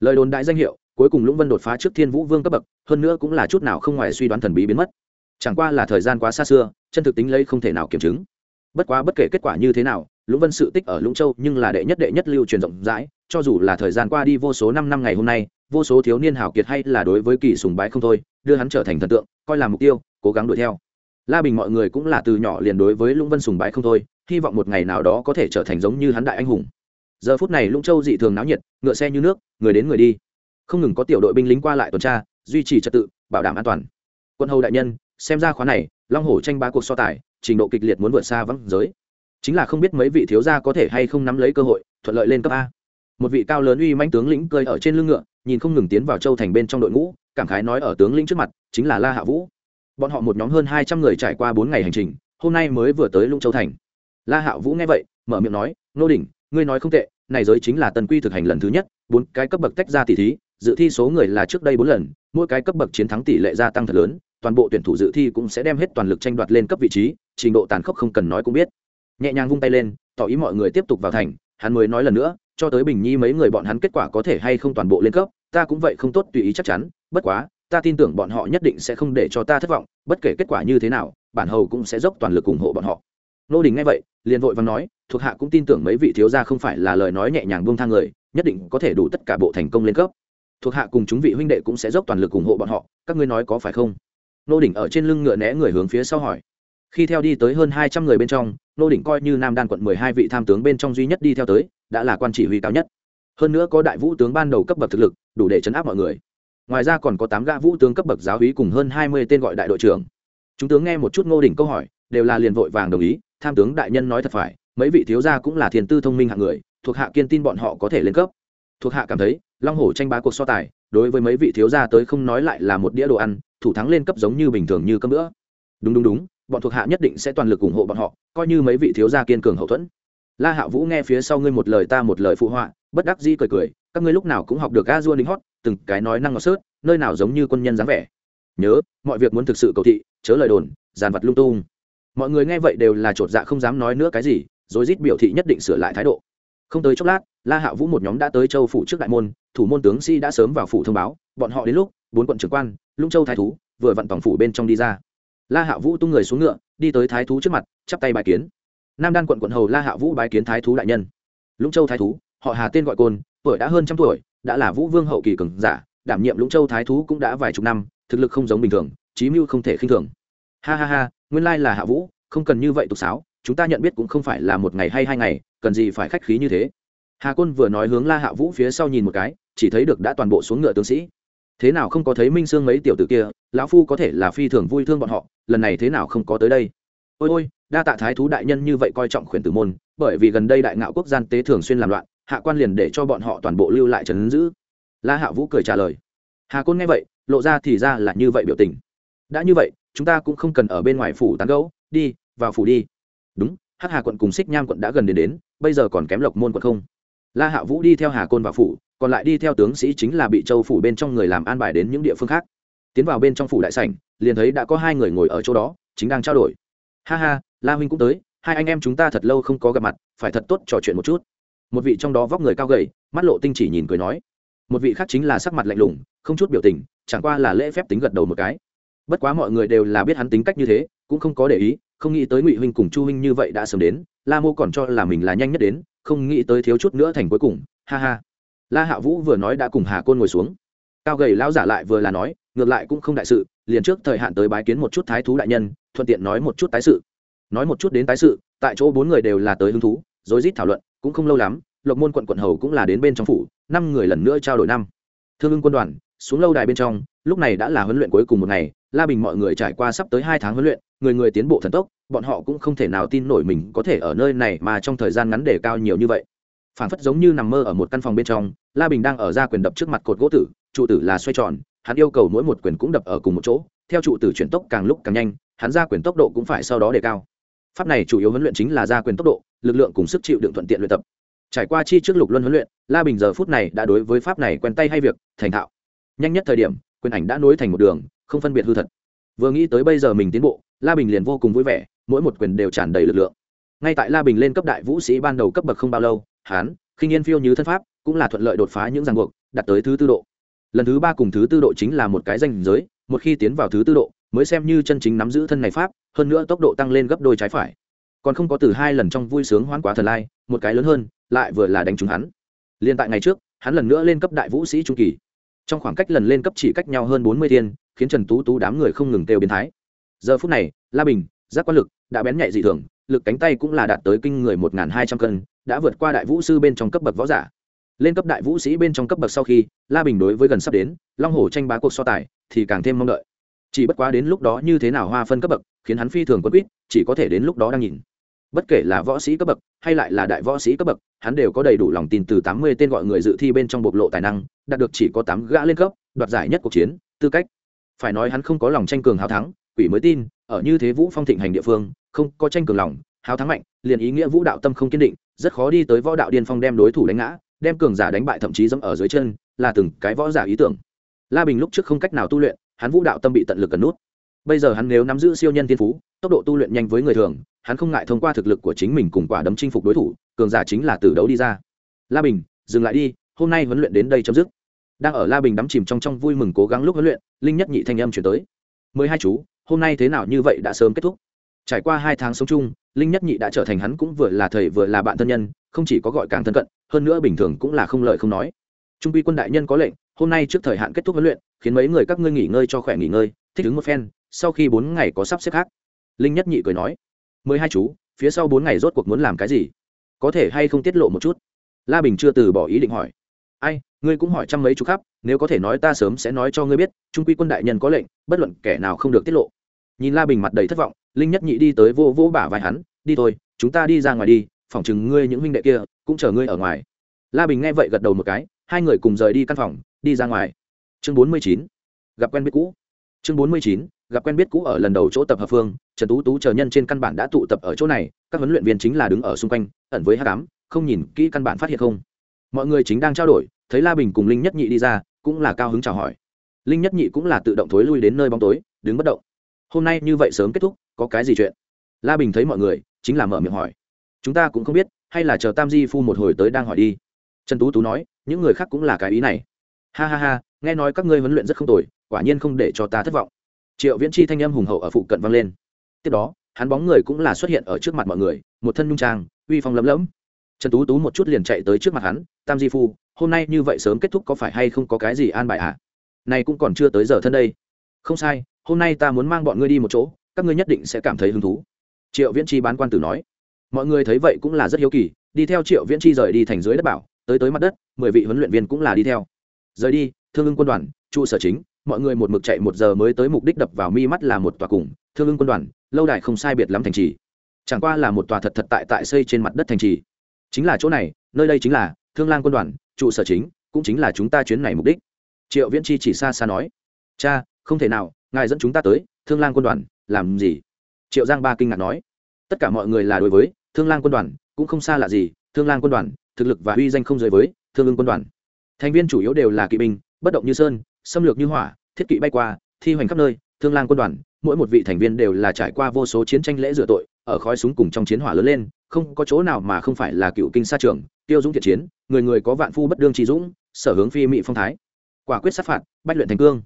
Lời đồn đại danh hiệu, cuối cùng lũng vân đột phá trước thiên vũ vương cấp bậc, hơn nữa cũng là chút nào không ngoài suy đoán thần bí biến mất. Chẳng qua là thời gian quá xa xưa, chân thực tính lấy không thể nào kiểm chứng bất quá bất kể kết quả như thế nào, lũng vân sự tích ở lũng châu nhưng là đệ nhất đệ nhất lưu truyền rộng rãi, cho dù là thời gian qua đi vô số năm năm ngày hôm nay, vô số thiếu niên hào kiệt hay là đối với kỳ sùng bái không thôi, đưa hắn trở thành thần tượng, coi là mục tiêu, cố gắng đuổi theo. La bình mọi người cũng là từ nhỏ liền đối với lũng vân sùng bái không thôi, hy vọng một ngày nào đó có thể trở thành giống như hắn đại anh hùng. Giờ phút này lũng châu dị thường náo nhiệt, ngựa xe như nước, người đến người đi. Không ngừng có tiểu đội binh lính qua lại tuần tra, duy trì trật tự, bảo đảm an toàn. Quân hầu đại nhân, xem ra khóa này long hổ tranh ba cuộc so tài, trình độ kịch liệt muốn vượt xa vắng giới. Chính là không biết mấy vị thiếu gia có thể hay không nắm lấy cơ hội, thuận lợi lên cấp a. Một vị cao lớn uy manh tướng lĩnh cơi ở trên lưng ngựa, nhìn không ngừng tiến vào châu thành bên trong đội ngũ, cảm khái nói ở tướng lĩnh trước mặt, chính là la hạ vũ. Bọn họ một nhóm hơn hai trăm người trải qua bốn ngày hành trình, hôm nay mới vừa tới lũng châu thành. La hạ vũ nghe vậy, mở miệng nói, nô đỉnh ngươi nói không tệ, này giới chính là tần quy thực hành lần thứ nhất, bốn cái cấp bậc tách ra tỷ thí, dự thi số người là trước đây bốn lần, mỗi cái cấp bậc chiến thắng tỷ lệ gia tăng thật lớn toàn bộ tuyển thủ dự thi cũng sẽ đem hết toàn lực tranh đoạt lên cấp vị trí, trình độ tàn khốc không cần nói cũng biết. Nhẹ nhàng vung tay lên, tỏ ý mọi người tiếp tục vào thành, hắn mới nói lần nữa, cho tới bình nhi mấy người bọn hắn kết quả có thể hay không toàn bộ lên cấp, ta cũng vậy không tốt tùy ý chắc chắn, bất quá, ta tin tưởng bọn họ nhất định sẽ không để cho ta thất vọng, bất kể kết quả như thế nào, bản hầu cũng sẽ dốc toàn lực ủng hộ bọn họ. Nô đình nghe vậy, liền vội và nói, thuộc hạ cũng tin tưởng mấy vị thiếu gia không phải là lời nói nhẹ nhàng buông thang người, nhất định có thể đủ tất cả bộ thành công lên cấp. Thuộc hạ cùng chúng vị huynh đệ cũng sẽ dốc toàn lực ủng hộ bọn họ, các ngươi nói có phải không? Nô đỉnh ở trên lưng ngựa né người hướng phía sau hỏi. Khi theo đi tới hơn hai trăm người bên trong, nô đỉnh coi như nam đan quận mười hai vị tham tướng bên trong duy nhất đi theo tới, đã là quan chỉ huy cao nhất. Hơn nữa có đại vũ tướng ban đầu cấp bậc thực lực, đủ để chấn áp mọi người. Ngoài ra còn có tám gã vũ tướng cấp bậc giáo úy cùng hơn hai mươi tên gọi đại đội trưởng. Chúng tướng nghe một chút ngô đỉnh câu hỏi, đều là liền vội vàng đồng ý, tham tướng đại nhân nói thật phải, mấy vị thiếu gia cũng là thiền tư thông minh hạng người, thuộc hạ kiên tin bọn họ có thể lên cấp. Thuộc hạ cảm thấy, long hổ tranh bá cuộc so tài, đối với mấy vị thiếu gia tới không nói lại là một đĩa đồ ăn thủ thắng lên cấp giống như bình thường như cơm nữa đúng đúng đúng, bọn thuộc hạ nhất định sẽ toàn lực ủng hộ bọn họ, coi như mấy vị thiếu gia kiên cường hậu thuẫn. La hạ vũ nghe phía sau ngươi một lời ta một lời phụ họa, bất đắc dĩ cười cười, các ngươi lúc nào cũng học được a dua đính hót, từng cái nói năng ngọt sớt, nơi nào giống như quân nhân dáng vẻ. Nhớ, mọi việc muốn thực sự cầu thị, chớ lời đồn giàn vật lung tung. Mọi người nghe vậy đều là chột dạ không dám nói nữa cái gì rồi rít biểu thị nhất định sửa lại thái độ. Không tới chốc lát, la hạ vũ một nhóm đã tới châu phủ trước đại môn, thủ môn tướng si đã sớm vào phủ thông báo, bọn họ đến lúc bốn quận trưởng quan, lũng châu thái thú, vừa vặn tổng phủ bên trong đi ra. La hạ vũ tung người xuống ngựa, đi tới thái thú trước mặt, chắp tay bài kiến. Nam đan quận quận hầu la hạ vũ bài kiến thái thú đại nhân. Lũng châu thái thú, họ hà tên gọi côn, tuổi đã hơn trăm tuổi, đã là vũ vương hậu kỳ cường giả, đảm nhiệm lũng châu thái thú cũng đã vài chục năm, thực lực không giống bình thường trí mưu không thể khinh thường. Ha ha ha, nguyên lai là hạ vũ, không cần như vậy tục sáo, chúng ta nhận biết cũng không phải là một ngày hay hai ngày, cần gì phải khách khí như thế. Hà côn vừa nói hướng la hạ vũ phía sau nhìn một cái, chỉ thấy được đã toàn bộ xuống ngựa tướng sĩ thế nào không có thấy minh sương mấy tiểu tử kia, lão phu có thể là phi thường vui thương bọn họ, lần này thế nào không có tới đây. Ôi ôi, đa tạ thái thú đại nhân như vậy coi trọng khuyển tử môn, bởi vì gần đây đại ngạo quốc gian tế thường xuyên làm loạn, hạ quan liền để cho bọn họ toàn bộ lưu lại trấn giữ. La hạ vũ cười trả lời. Hà côn nghe vậy, lộ ra thì ra là như vậy biểu tình. Đã như vậy, chúng ta cũng không cần ở bên ngoài phủ tán gấu đi, vào phủ đi. Đúng, hắc hà quận cùng xích nham quận đã gần đến đến, bây giờ còn kém lộc môn quận không. La hạ vũ đi theo hà côn vào phủ còn lại đi theo tướng sĩ chính là bị châu phủ bên trong người làm an bài đến những địa phương khác. Tiến vào bên trong phủ đại sảnh, liền thấy đã có hai người ngồi ở chỗ đó, chính đang trao đổi. Ha ha, la huynh cũng tới, hai anh em chúng ta thật lâu không có gặp mặt, phải thật tốt trò chuyện một chút. Một vị trong đó vóc người cao gầy, mắt lộ tinh chỉ nhìn cười nói. Một vị khác chính là sắc mặt lạnh lùng, không chút biểu tình, chẳng qua là lễ phép tính gật đầu một cái. Bất quá mọi người đều là biết hắn tính cách như thế, cũng không có để ý, không nghĩ tới ngụy huynh cùng chu huynh như vậy đã sớm đến, la mô còn cho là mình là nhanh nhất đến, không nghĩ tới thiếu chút nữa thành cuối cùng. Ha ha la hạ vũ vừa nói đã cùng hà côn ngồi xuống. Cao gầy lão giả lại vừa là nói, ngược lại cũng không đại sự, liền trước thời hạn tới bái kiến một chút thái thú đại nhân, thuận tiện nói một chút tái sự. Nói một chút đến tái sự, tại chỗ bốn người đều là tới hứng thú, rối rít thảo luận, cũng không lâu lắm, lộc môn quận quận hầu cũng là đến bên trong phủ, năm người lần nữa trao đổi năm. Thương ưng quân đoàn, xuống lâu đài bên trong, lúc này đã là huấn luyện cuối cùng một ngày, la bình mọi người trải qua sắp tới hai tháng huấn luyện, người người tiến bộ thần tốc, bọn họ cũng không thể nào tin nổi mình có thể ở nơi này mà trong thời gian ngắn để cao nhiều như vậy phản phất giống như nằm mơ ở một căn phòng bên trong, la bình đang ở ra quyền đập trước mặt cột gỗ tử, trụ tử là xoay tròn, hắn yêu cầu mỗi một quyền cũng đập ở cùng một chỗ, theo trụ tử chuyển tốc càng lúc càng nhanh, hắn ra quyền tốc độ cũng phải sau đó đề cao. Pháp này chủ yếu huấn luyện chính là ra quyền tốc độ, lực lượng cùng sức chịu đựng thuận tiện luyện tập. Trải qua chi trước lục luân huấn luyện, la bình giờ phút này đã đối với pháp này quen tay hay việc, thành thạo. Nhanh nhất thời điểm, quyền ảnh đã nối thành một đường, không phân biệt hư thật. Vừa nghĩ tới bây giờ mình tiến bộ, la bình liền vô cùng vui vẻ, mỗi một quyền đều tràn đầy lực lượng. Ngay tại la bình lên cấp đại vũ sĩ ban đầu cấp bậc không bao lâu hán, khinh yên phiêu như thân pháp, cũng là thuận lợi đột phá những ràng buộc, đạt tới thứ tư độ. Lần thứ ba cùng thứ tư độ chính là một cái danh giới, một khi tiến vào thứ tư độ, mới xem như chân chính nắm giữ thân này pháp, hơn nữa tốc độ tăng lên gấp đôi trái phải. Còn không có từ hai lần trong vui sướng hoán quá thần lai, một cái lớn hơn, lại vừa là đánh trúng hắn. Liên tại ngày trước, hắn lần nữa lên cấp đại vũ sĩ trung kỳ. Trong khoảng cách lần lên cấp chỉ cách nhau hơn bốn mươi thiên, khiến trần tú tú đám người không ngừng têu biến thái. Giờ phút này, la bình, giác quan lực đã bén nhạy dị thường, lực cánh tay cũng là đạt tới kinh người một hai trăm cân đã vượt qua đại vũ sư bên trong cấp bậc võ giả. Lên cấp đại vũ sĩ bên trong cấp bậc sau khi, la bình đối với gần sắp đến, long hồ tranh bá cuộc so tài thì càng thêm mong đợi. Chỉ bất quá đến lúc đó như thế nào hoa phân cấp bậc, khiến hắn phi thường quân quýt, chỉ có thể đến lúc đó đang nhìn. Bất kể là võ sĩ cấp bậc, hay lại là đại võ sĩ cấp bậc, hắn đều có đầy đủ lòng tin từ tám mươi tên gọi người dự thi bên trong bộc lộ tài năng, đạt được chỉ có tám gã lên cấp, đoạt giải nhất cuộc chiến, tư cách. Phải nói hắn không có lòng tranh cường hào thắng, quỷ mới tin, ở như thế vũ phong thịnh hành địa phương, không có tranh cường lòng hào thắng mạnh, liền ý nghĩa vũ đạo tâm không kiên định, rất khó đi tới võ đạo điên phong đem đối thủ đánh ngã, đem cường giả đánh bại thậm chí dẫm ở dưới chân, là từng cái võ giả ý tưởng. La bình lúc trước không cách nào tu luyện, hắn vũ đạo tâm bị tận lực cần nút. Bây giờ hắn nếu nắm giữ siêu nhân thiên phú, tốc độ tu luyện nhanh với người thường, hắn không ngại thông qua thực lực của chính mình cùng quả đấm chinh phục đối thủ, cường giả chính là từ đấu đi ra. La bình, dừng lại đi, hôm nay huấn luyện đến đây chấm dứt. Đang ở la bình đắm chìm trong trong vui mừng cố gắng lúc huấn luyện, linh nhất nhị thanh âm chuyển tới. Mười hai chú, hôm nay thế nào như vậy đã sớm kết thúc? Trải qua hai tháng sống chung linh nhất nhị đã trở thành hắn cũng vừa là thầy vừa là bạn thân nhân, không chỉ có gọi càng thân cận, hơn nữa bình thường cũng là không lời không nói. Trung quy quân đại nhân có lệnh, hôm nay trước thời hạn kết thúc huấn luyện, khiến mấy người các ngươi nghỉ ngơi cho khỏe nghỉ ngơi, thích ứng một phen, sau khi bốn ngày có sắp xếp khác. Linh nhất nhị cười nói, mười hai chú, phía sau bốn ngày rốt cuộc muốn làm cái gì? Có thể hay không tiết lộ một chút? La bình chưa từ bỏ ý định hỏi. Ai, ngươi cũng hỏi trăm mấy chú khắp, nếu có thể nói ta sớm sẽ nói cho ngươi biết, trung quy quân đại nhân có lệnh, bất luận kẻ nào không được tiết lộ. Nhìn la bình mặt đầy thất vọng linh nhất nhị đi tới vô vô bả vai hắn, đi thôi, chúng ta đi ra ngoài đi, phỏng chừng ngươi những huynh đệ kia cũng chờ ngươi ở ngoài. La bình nghe vậy gật đầu một cái, hai người cùng rời đi căn phòng, đi ra ngoài. Chương bốn mươi chín, gặp quen biết cũ. Chương bốn mươi chín, gặp quen biết cũ ở lần đầu chỗ tập hợp phương, trần tú tú chờ nhân trên căn bản đã tụ tập ở chỗ này, các huấn luyện viên chính là đứng ở xung quanh, ẩn với h tám không nhìn kỹ căn bản phát hiện không. Mọi người chính đang trao đổi, thấy la bình cùng linh nhất nhị đi ra, cũng là cao hứng chào hỏi. Linh nhất nhị cũng là tự động thối lui đến nơi bóng tối, đứng bất động hôm nay như vậy sớm kết thúc, có cái gì chuyện? La bình thấy mọi người, chính là mở miệng hỏi. Chúng ta cũng không biết, hay là chờ tam di phu một hồi tới đang hỏi đi. Trần tú tú nói, những người khác cũng là cái ý này. Ha ha ha, nghe nói các ngươi huấn luyện rất không tồi, quả nhiên không để cho ta thất vọng. Triệu viễn chi thanh âm hùng hậu ở phụ cận vang lên. Tiếp đó, hắn bóng người cũng là xuất hiện ở trước mặt mọi người, một thân nhung trang, uy phong lấm lấm. Trần tú tú một chút liền chạy tới trước mặt hắn, tam di phu, hôm nay như vậy sớm kết thúc có phải hay không có cái gì an bài ạ à? này cũng còn chưa tới giờ thân đây. Không sai hôm nay ta muốn mang bọn ngươi đi một chỗ, các ngươi nhất định sẽ cảm thấy hứng thú. Triệu viễn chi bán quan tử nói. Mọi người thấy vậy cũng là rất hiếu kỳ, đi theo triệu viễn chi rời đi thành dưới đất bảo, tới tới mặt đất, mười vị huấn luyện viên cũng là đi theo. Rời đi, thương ưng quân đoàn, trụ sở chính, mọi người một mực chạy một giờ mới tới mục đích đập vào mi mắt là một tòa cùng, thương ưng quân đoàn, lâu đài không sai biệt lắm thành trì. Chẳng qua là một tòa thật thật tại tại xây trên mặt đất thành trì. Chính là chỗ này, nơi đây chính là thương lang quân đoàn, trụ sở chính, cũng chính là chúng ta chuyến này mục đích. Triệu viễn chi chỉ xa xa nói. Cha, không thể nào ngài dẫn chúng ta tới, thương lang quân đoàn, làm gì? Triệu giang ba kinh ngạc nói. Tất cả mọi người là đối với, thương lang quân đoàn, cũng không xa lạ gì, thương lang quân đoàn, thực lực và uy danh không rời với, thương ưng quân đoàn. Thành viên chủ yếu đều là kỵ binh, bất động như sơn, xâm lược như hỏa, thiết kỵ bay qua, thi hoành khắp nơi, thương lang quân đoàn, mỗi một vị thành viên đều là trải qua vô số chiến tranh lễ rửa tội, ở khói súng cùng trong chiến hỏa lớn lên, không có chỗ nào mà không phải là cựu kinh sa trường, tiêu dũng thiện chiến, người người có vạn phu bất đương trí dũng, sở hướng phi mỹ phong thái. Quả quyết sát phạt, bách luyện thành cương.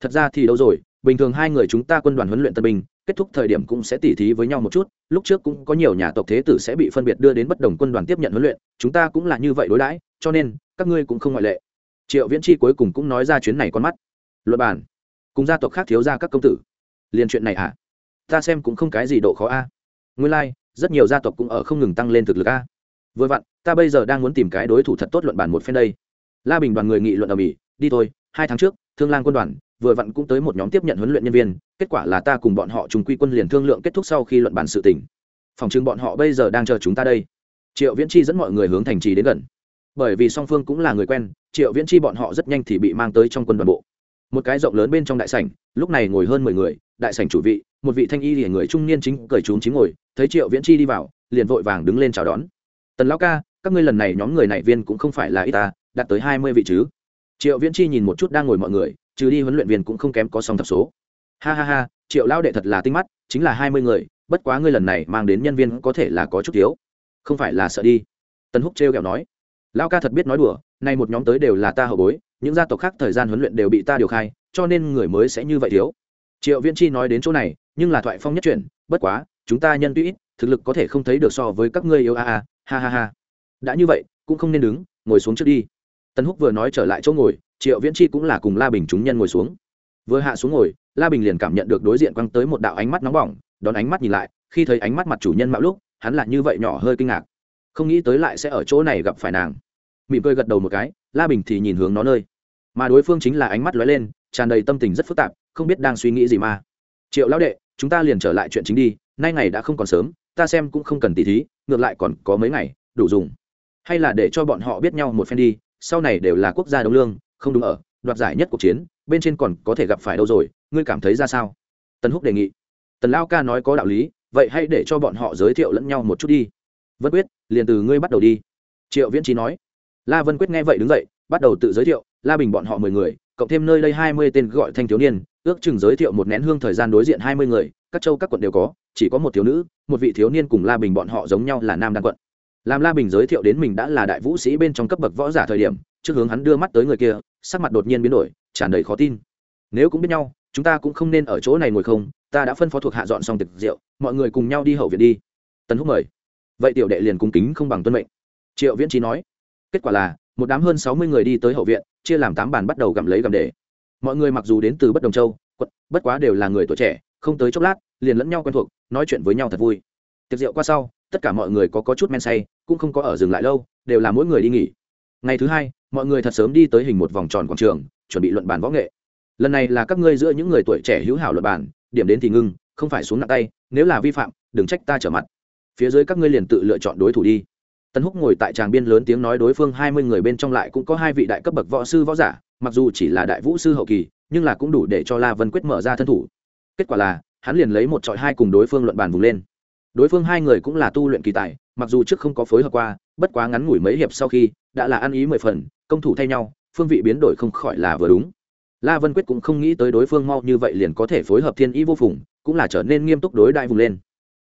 Thật ra thì đâu rồi bình thường hai người chúng ta quân đoàn huấn luyện tân binh kết thúc thời điểm cũng sẽ tỉ thí với nhau một chút lúc trước cũng có nhiều nhà tộc thế tử sẽ bị phân biệt đưa đến bất đồng quân đoàn tiếp nhận huấn luyện chúng ta cũng là như vậy đối đãi cho nên các ngươi cũng không ngoại lệ. Triệu viễn chi cuối cùng cũng nói ra chuyến này con mắt. Luật bản cùng gia tộc khác thiếu ra các công tử. Liền chuyện này à? Ta xem cũng không cái gì độ khó a. À. nguyên lai、like, rất nhiều gia tộc cũng ở không ngừng tăng lên thực lực a. Vừa vặn ta bây giờ đang muốn tìm cái đối thủ thật tốt luận bản một phen đây. La bình đoàn người nghị luận ở mỹ đi thôi hai tháng trước thương lang quân đoàn vừa vặn cũng tới một nhóm tiếp nhận huấn luyện nhân viên, kết quả là ta cùng bọn họ trùng quy quân liền thương lượng kết thúc sau khi luận bàn sự tỉnh phòng chứng bọn họ bây giờ đang chờ chúng ta đây. Triệu viễn chi dẫn mọi người hướng thành trì đến gần. Bởi vì song phương cũng là người quen, triệu viễn chi bọn họ rất nhanh thì bị mang tới trong quân đoàn bộ. Một cái rộng lớn bên trong đại sảnh, lúc này ngồi hơn mười người, đại sảnh chủ vị, một vị thanh y thì người trung niên chính cởi trúng chính ngồi, thấy triệu viễn chi đi vào, liền vội vàng đứng lên chào đón. Tần lão ca, các ngươi lần này nhóm người này viên cũng không phải là ít ta, đạt tới hai mươi vị chứ? Triệu viễn chi nhìn một chút đang ngồi mọi người trừ đi huấn luyện viên cũng không kém có song thập số. Ha ha ha, triệu lao đệ thật là tinh mắt, chính là hai mươi người, bất quá ngươi lần này mang đến nhân viên có thể là có chút thiếu. Không phải là sợ đi. Tần húc trêu kẹo nói. Lao ca thật biết nói đùa, nay một nhóm tới đều là ta hậu bối, những gia tộc khác thời gian huấn luyện đều bị ta điều khai, cho nên người mới sẽ như vậy thiếu. Triệu viễn chi nói đến chỗ này, nhưng là thoại phong nhất chuyển, bất quá, chúng ta nhân tuy ít, thực lực có thể không thấy được so với các ngươi yêu a a, ha ha ha. Đã như vậy, cũng không nên đứng, ngồi xuống trước đi. Tân húc vừa nói trở lại chỗ ngồi triệu viễn chi cũng là cùng la bình chúng nhân ngồi xuống vừa hạ xuống ngồi la bình liền cảm nhận được đối diện quăng tới một đạo ánh mắt nóng bỏng đón ánh mắt nhìn lại khi thấy ánh mắt mặt chủ nhân mạo lúc hắn là như vậy nhỏ hơi kinh ngạc không nghĩ tới lại sẽ ở chỗ này gặp phải nàng mỉm cười gật đầu một cái la bình thì nhìn hướng nó nơi mà đối phương chính là ánh mắt lóe lên tràn đầy tâm tình rất phức tạp không biết đang suy nghĩ gì mà triệu lão đệ chúng ta liền trở lại chuyện chính đi nay ngày đã không còn sớm ta xem cũng không cần tỉ thí ngược lại còn có mấy ngày đủ dùng hay là để cho bọn họ biết nhau một phen đi sau này đều là quốc gia đông lương không đúng ở, đoạt giải nhất cuộc chiến, bên trên còn có thể gặp phải đâu rồi, ngươi cảm thấy ra sao? Tần húc đề nghị. Tần lao ca nói có đạo lý, vậy hãy để cho bọn họ giới thiệu lẫn nhau một chút đi. Vân quyết, liền từ ngươi bắt đầu đi. Triệu viễn trí nói. La vân quyết nghe vậy đứng dậy, bắt đầu tự giới thiệu, la bình bọn họ mười người, cộng thêm nơi đây hai mươi tên gọi thanh thiếu niên, ước chừng giới thiệu một nén hương thời gian đối diện hai mươi người, các châu các quận đều có, chỉ có một thiếu nữ, một vị thiếu niên cùng la bình bọn họ giống nhau là nam đan quận. Làm la bình giới thiệu đến mình đã là đại vũ sĩ bên trong cấp bậc võ giả thời điểm trước hướng hắn đưa mắt tới người kia sắc mặt đột nhiên biến đổi tràn đầy khó tin. Nếu cũng biết nhau chúng ta cũng không nên ở chỗ này ngồi không ta đã phân phó thuộc hạ dọn xong tiệc rượu mọi người cùng nhau đi hậu viện đi. Tần húc mời. Vậy tiểu đệ liền cung kính không bằng tuân mệnh. Triệu viễn trí nói. Kết quả là một đám hơn sáu mươi người đi tới hậu viện chia làm tám bàn bắt đầu gặm lấy gặm để. Mọi người mặc dù đến từ bất đồng châu quận bất quá đều là người tuổi trẻ không tới chốc lát liền lẫn nhau quen thuộc nói chuyện với nhau thật vui. Tiệc rượu qua sau tất cả mọi người có, có chút men say cũng không có ở dừng lại lâu đều là mỗi người đi nghỉ ngày thứ hai, mọi người thật sớm đi tới hình một vòng tròn quảng trường, chuẩn bị luận bàn võ nghệ. Lần này là các ngươi giữa những người tuổi trẻ hữu hảo luận bàn, điểm đến thì ngưng, không phải xuống nặng tay, nếu là vi phạm, đừng trách ta trở mặt. Phía dưới các ngươi liền tự lựa chọn đối thủ đi. Tân húc ngồi tại tràng biên lớn tiếng nói đối phương hai mươi người bên trong lại cũng có hai vị đại cấp bậc võ sư võ giả, mặc dù chỉ là đại vũ sư hậu kỳ, nhưng là cũng đủ để cho la vân quyết mở ra thân thủ. Kết quả là, hắn liền lấy một trọi hai cùng đối phương luận bàn vùng lên đối phương hai người cũng là tu luyện kỳ tài, mặc dù trước không có phối hợp qua, bất quá ngắn ngủi mấy hiệp sau khi, đã là ăn ý mười phần, công thủ thay nhau, phương vị biến đổi không khỏi là vừa đúng. La vân quyết cũng không nghĩ tới đối phương mau như vậy liền có thể phối hợp thiên ý vô phùng, cũng là trở nên nghiêm túc đối đại vùng lên.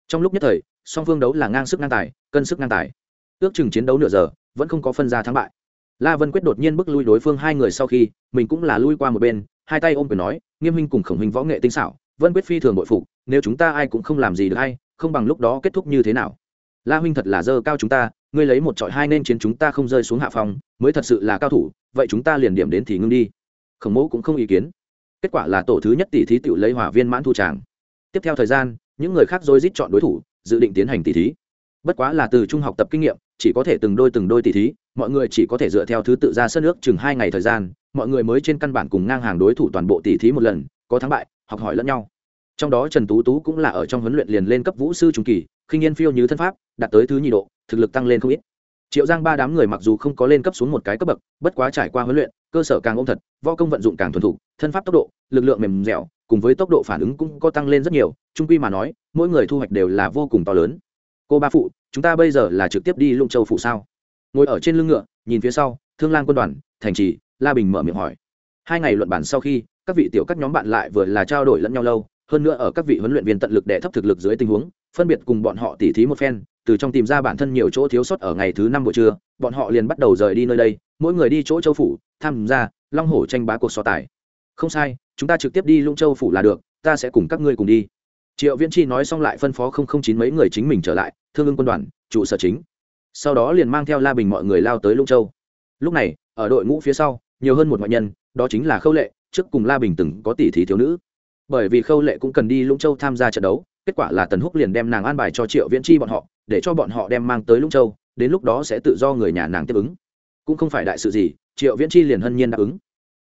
Trong lúc nhất thời, song phương đấu là ngang sức ngang tài, cân sức ngang tài. Ước chừng chiến đấu nửa giờ, vẫn không có phân ra thắng bại. La vân quyết đột nhiên bước lui đối phương hai người sau khi, mình cũng là lui qua một bên, hai tay ôm quyền nói, nghiêm minh cùng khổng hình võ nghệ tinh xảo, vân quyết phi thường bội phục, nếu chúng ta ai cũng không làm gì được hay không bằng lúc đó kết thúc như thế nào. La huynh thật là dơ cao chúng ta, ngươi lấy một trọi hai nên chiến chúng ta không rơi xuống hạ phòng, mới thật sự là cao thủ, vậy chúng ta liền điểm đến thì ngưng đi. Khổng mẫu cũng không ý kiến. Kết quả là tổ thứ nhất tỷ thí tự lấy hỏa viên mãn thu tràng. Tiếp theo thời gian, những người khác dối rít chọn đối thủ, dự định tiến hành tỷ thí. Bất quá là từ trung học tập kinh nghiệm, chỉ có thể từng đôi từng đôi tỷ thí, mọi người chỉ có thể dựa theo thứ tự ra sân nước chừng hai ngày thời gian, mọi người mới trên căn bản cùng ngang hàng đối thủ toàn bộ tỷ thí một lần, có thắng bại, học hỏi lẫn nhau trong đó trần tú tú cũng là ở trong huấn luyện liền lên cấp vũ sư trung kỳ, khinh yên phiêu như thân pháp, đạt tới thứ nhị độ, thực lực tăng lên không ít. Triệu giang ba đám người mặc dù không có lên cấp xuống một cái cấp bậc, bất quá trải qua huấn luyện, cơ sở càng ôm thật, võ công vận dụng càng thuần thục, thân pháp tốc độ, lực lượng mềm dẻo, cùng với tốc độ phản ứng cũng có tăng lên rất nhiều, trung quy mà nói, mỗi người thu hoạch đều là vô cùng to lớn. Cô ba phụ, chúng ta bây giờ là trực tiếp đi lung châu phụ sao? Ngồi ở trên lưng ngựa, nhìn phía sau, thương lang quân đoàn, thành trì, la bình mở miệng hỏi. Hai ngày luận bản sau khi, các vị tiểu các nhóm bạn lại vừa là trao đổi lẫn nhau lâu hơn nữa ở các vị huấn luyện viên tận lực để thấp thực lực dưới tình huống, phân biệt cùng bọn họ tỉ thí một phen, từ trong tìm ra bản thân nhiều chỗ thiếu sót ở ngày thứ năm buổi trưa, bọn họ liền bắt đầu rời đi nơi đây, mỗi người đi chỗ châu phủ, tham gia long hổ tranh bá cuộc so tài. Không sai, chúng ta trực tiếp đi lũng châu phủ là được, ta sẽ cùng các ngươi cùng đi. Triệu viễn chi nói xong lại phân phó không không chín mấy người chính mình trở lại, thương ưng quân đoàn, trụ sở chính. Sau đó liền mang theo la bình mọi người lao tới lũng châu. Lúc này, ở đội ngũ phía sau, nhiều hơn một ngoại nhân, đó chính là khâu lệ, trước cùng la bình từng có tỷ thí thiếu nữ bởi vì khâu lệ cũng cần đi lũng châu tham gia trận đấu, kết quả là tần húc liền đem nàng an bài cho triệu viễn chi bọn họ, để cho bọn họ đem mang tới lũng châu, đến lúc đó sẽ tự do người nhà nàng tiếp ứng. Cũng không phải đại sự gì, triệu viễn chi liền hân nhiên đáp ứng.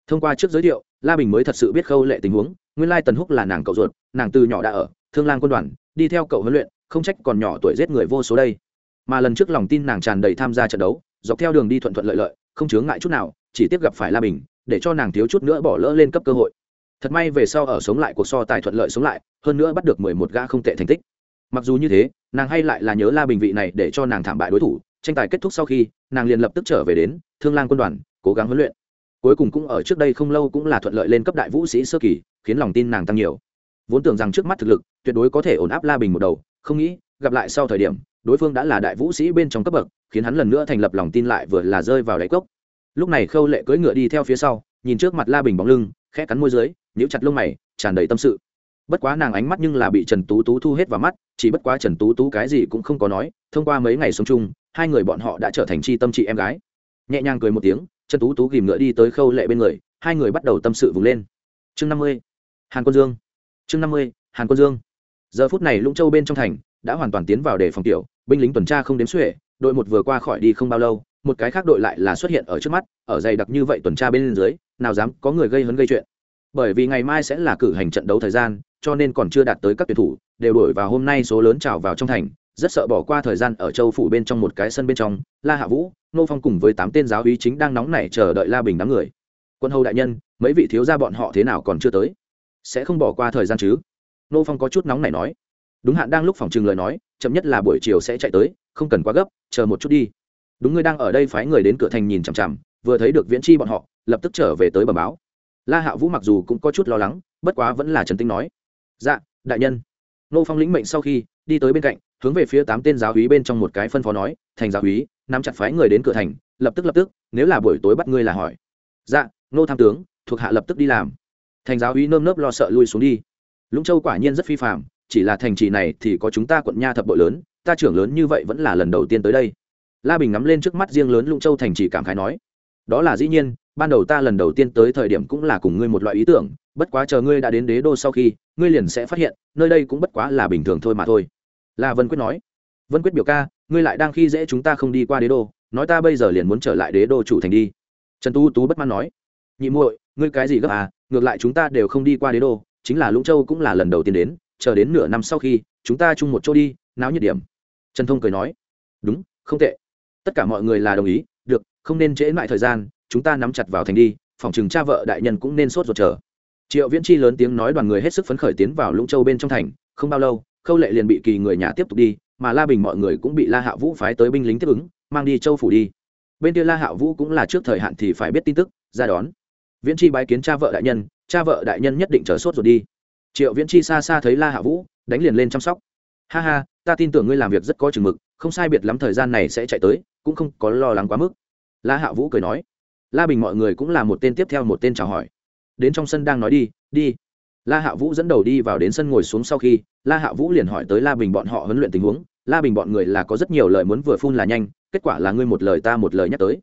Thông qua trước giới thiệu, la bình mới thật sự biết khâu lệ tình huống, nguyên lai tần húc là nàng cậu ruột, nàng từ nhỏ đã ở, thương lang quân đoàn, đi theo cậu huấn luyện, không trách còn nhỏ tuổi giết người vô số đây. Mà lần trước lòng tin nàng tràn đầy tham gia trận đấu, dọc theo đường đi thuận thuận lợi lợi, không chướng ngại chút nào, chỉ tiếp gặp phải la bình, để cho nàng thiếu chút nữa bỏ lỡ lên cấp cơ hội thật may về sau ở sống lại cuộc so tài thuận lợi sống lại, hơn nữa bắt được mười một gã không tệ thành tích. Mặc dù như thế, nàng hay lại là nhớ la bình vị này để cho nàng thảm bại đối thủ, tranh tài kết thúc sau khi, nàng liền lập tức trở về đến thương lang quân đoàn, cố gắng huấn luyện. Cuối cùng cũng ở trước đây không lâu cũng là thuận lợi lên cấp đại vũ sĩ sơ kỳ, khiến lòng tin nàng tăng nhiều. Vốn tưởng rằng trước mắt thực lực, tuyệt đối có thể ổn áp la bình một đầu, không nghĩ, gặp lại sau thời điểm, đối phương đã là đại vũ sĩ bên trong cấp bậc, khiến hắn lần nữa thành lập lòng tin lại vừa là rơi vào đáy cốc. Lúc này khâu lệ cưỡi ngựa đi theo phía sau, nhìn trước mặt la bình bóng lưng, khẽ cắn môi dưới nhíu chặt lông mày, tràn đầy tâm sự. Bất quá nàng ánh mắt nhưng là bị trần tú tú thu hết vào mắt, chỉ bất quá trần tú tú cái gì cũng không có nói, thông qua mấy ngày sống chung, hai người bọn họ đã trở thành chi tâm chị em gái. Nhẹ nhàng cười một tiếng, trần tú tú ghìm ngựa đi tới khâu lệ bên người, hai người bắt đầu tâm sự vùng lên. Chương năm mươi, hàn quân dương. Chương năm mươi, hàn quân dương. Giờ phút này lũng châu bên trong thành đã hoàn toàn tiến vào để phòng tiểu, binh lính tuần tra không đếm xuể, đội một vừa qua khỏi đi không bao lâu, một cái khác đội lại là xuất hiện ở trước mắt, ở dày đặc như vậy tuần tra bên dưới, nào dám có người gây hấn gây chuyện bởi vì ngày mai sẽ là cử hành trận đấu thời gian, cho nên còn chưa đạt tới các tuyển thủ, đều đổi vào hôm nay số lớn trào vào trong thành, rất sợ bỏ qua thời gian ở châu phủ bên trong một cái sân bên trong, la hạ vũ nô phong cùng với tám tên giáo úy chính đang nóng nảy chờ đợi la bình đám người. Quân hầu đại nhân, mấy vị thiếu gia bọn họ thế nào còn chưa tới? Sẽ không bỏ qua thời gian chứ? Nô phong có chút nóng nảy nói. Đúng hạn đang lúc phòng trừng lời nói, chậm nhất là buổi chiều sẽ chạy tới, không cần quá gấp, chờ một chút đi. Đúng ngươi đang ở đây phái người đến cửa thành nhìn chằm chằm, vừa thấy được viễn chi bọn họ, lập tức trở về tới bờ báo la hạ vũ mặc dù cũng có chút lo lắng, bất quá vẫn là trần tinh nói. Dạ đại nhân. Nô phong lĩnh mệnh sau khi, đi tới bên cạnh, hướng về phía tám tên giáo húy bên trong một cái phân phó nói, thành giáo húy nắm chặt phái người đến cửa thành, lập tức lập tức, nếu là buổi tối bắt ngươi là hỏi. Dạ nô tham tướng, thuộc hạ lập tức đi làm. Thành giáo húy nơm nớp lo sợ lui xuống đi. Lũng châu quả nhiên rất phi phạm chỉ là thành trì này thì có chúng ta quận nha thập bội lớn, ta trưởng lớn như vậy vẫn là lần đầu tiên tới đây. La bình ngắm lên trước mắt riêng lớn lũng châu thành trì cảm khái nói, đó là dĩ nhiên ban đầu ta lần đầu tiên tới thời điểm cũng là cùng ngươi một loại ý tưởng, bất quá chờ ngươi đã đến đế đô sau khi, ngươi liền sẽ phát hiện, nơi đây cũng bất quá là bình thường thôi mà thôi. Là vân quyết nói. Vân quyết biểu ca, ngươi lại đang khi dễ chúng ta không đi qua đế đô, nói ta bây giờ liền muốn trở lại đế đô chủ thành đi. Trần tú tú bất mãn nói. Nhị muội, ngươi cái gì gấp à ngược lại chúng ta đều không đi qua đế đô, chính là lũng châu cũng là lần đầu tiên đến, chờ đến nửa năm sau khi, chúng ta chung một chỗ đi, náo nhiệt điểm. Trần thông cười nói. Đúng, không tệ. Tất cả mọi người là đồng ý không nên trễ lại thời gian, chúng ta nắm chặt vào thành đi, phòng chừng cha vợ đại nhân cũng nên sốt ruột chờ. Triệu viễn chi lớn tiếng nói đoàn người hết sức phấn khởi tiến vào lũng châu bên trong thành, không bao lâu, khâu lệ liền bị kỳ người nhà tiếp tục đi, mà la bình mọi người cũng bị la hạ vũ phái tới binh lính tiếp ứng, mang đi châu phủ đi. Bên kia la hạ vũ cũng là trước thời hạn thì phải biết tin tức, ra đón. Viễn chi bái kiến cha vợ đại nhân, cha vợ đại nhân nhất định chờ sốt rồi đi. Triệu viễn chi xa xa thấy la hạ vũ, đánh liền lên chăm sóc. Ha ha, ta tin tưởng ngươi làm việc rất có chừng mực, không sai biệt lắm thời gian này sẽ chạy tới, cũng không có lo lắng quá mức la hạ vũ cười nói. La bình mọi người cũng là một tên tiếp theo một tên chào hỏi. Đến trong sân đang nói đi đi. La hạ vũ dẫn đầu đi vào đến sân ngồi xuống sau khi, la hạ vũ liền hỏi tới la bình bọn họ huấn luyện tình huống. La bình bọn người là có rất nhiều lời muốn vừa phun là nhanh, kết quả là ngươi một lời ta một lời nhắc tới.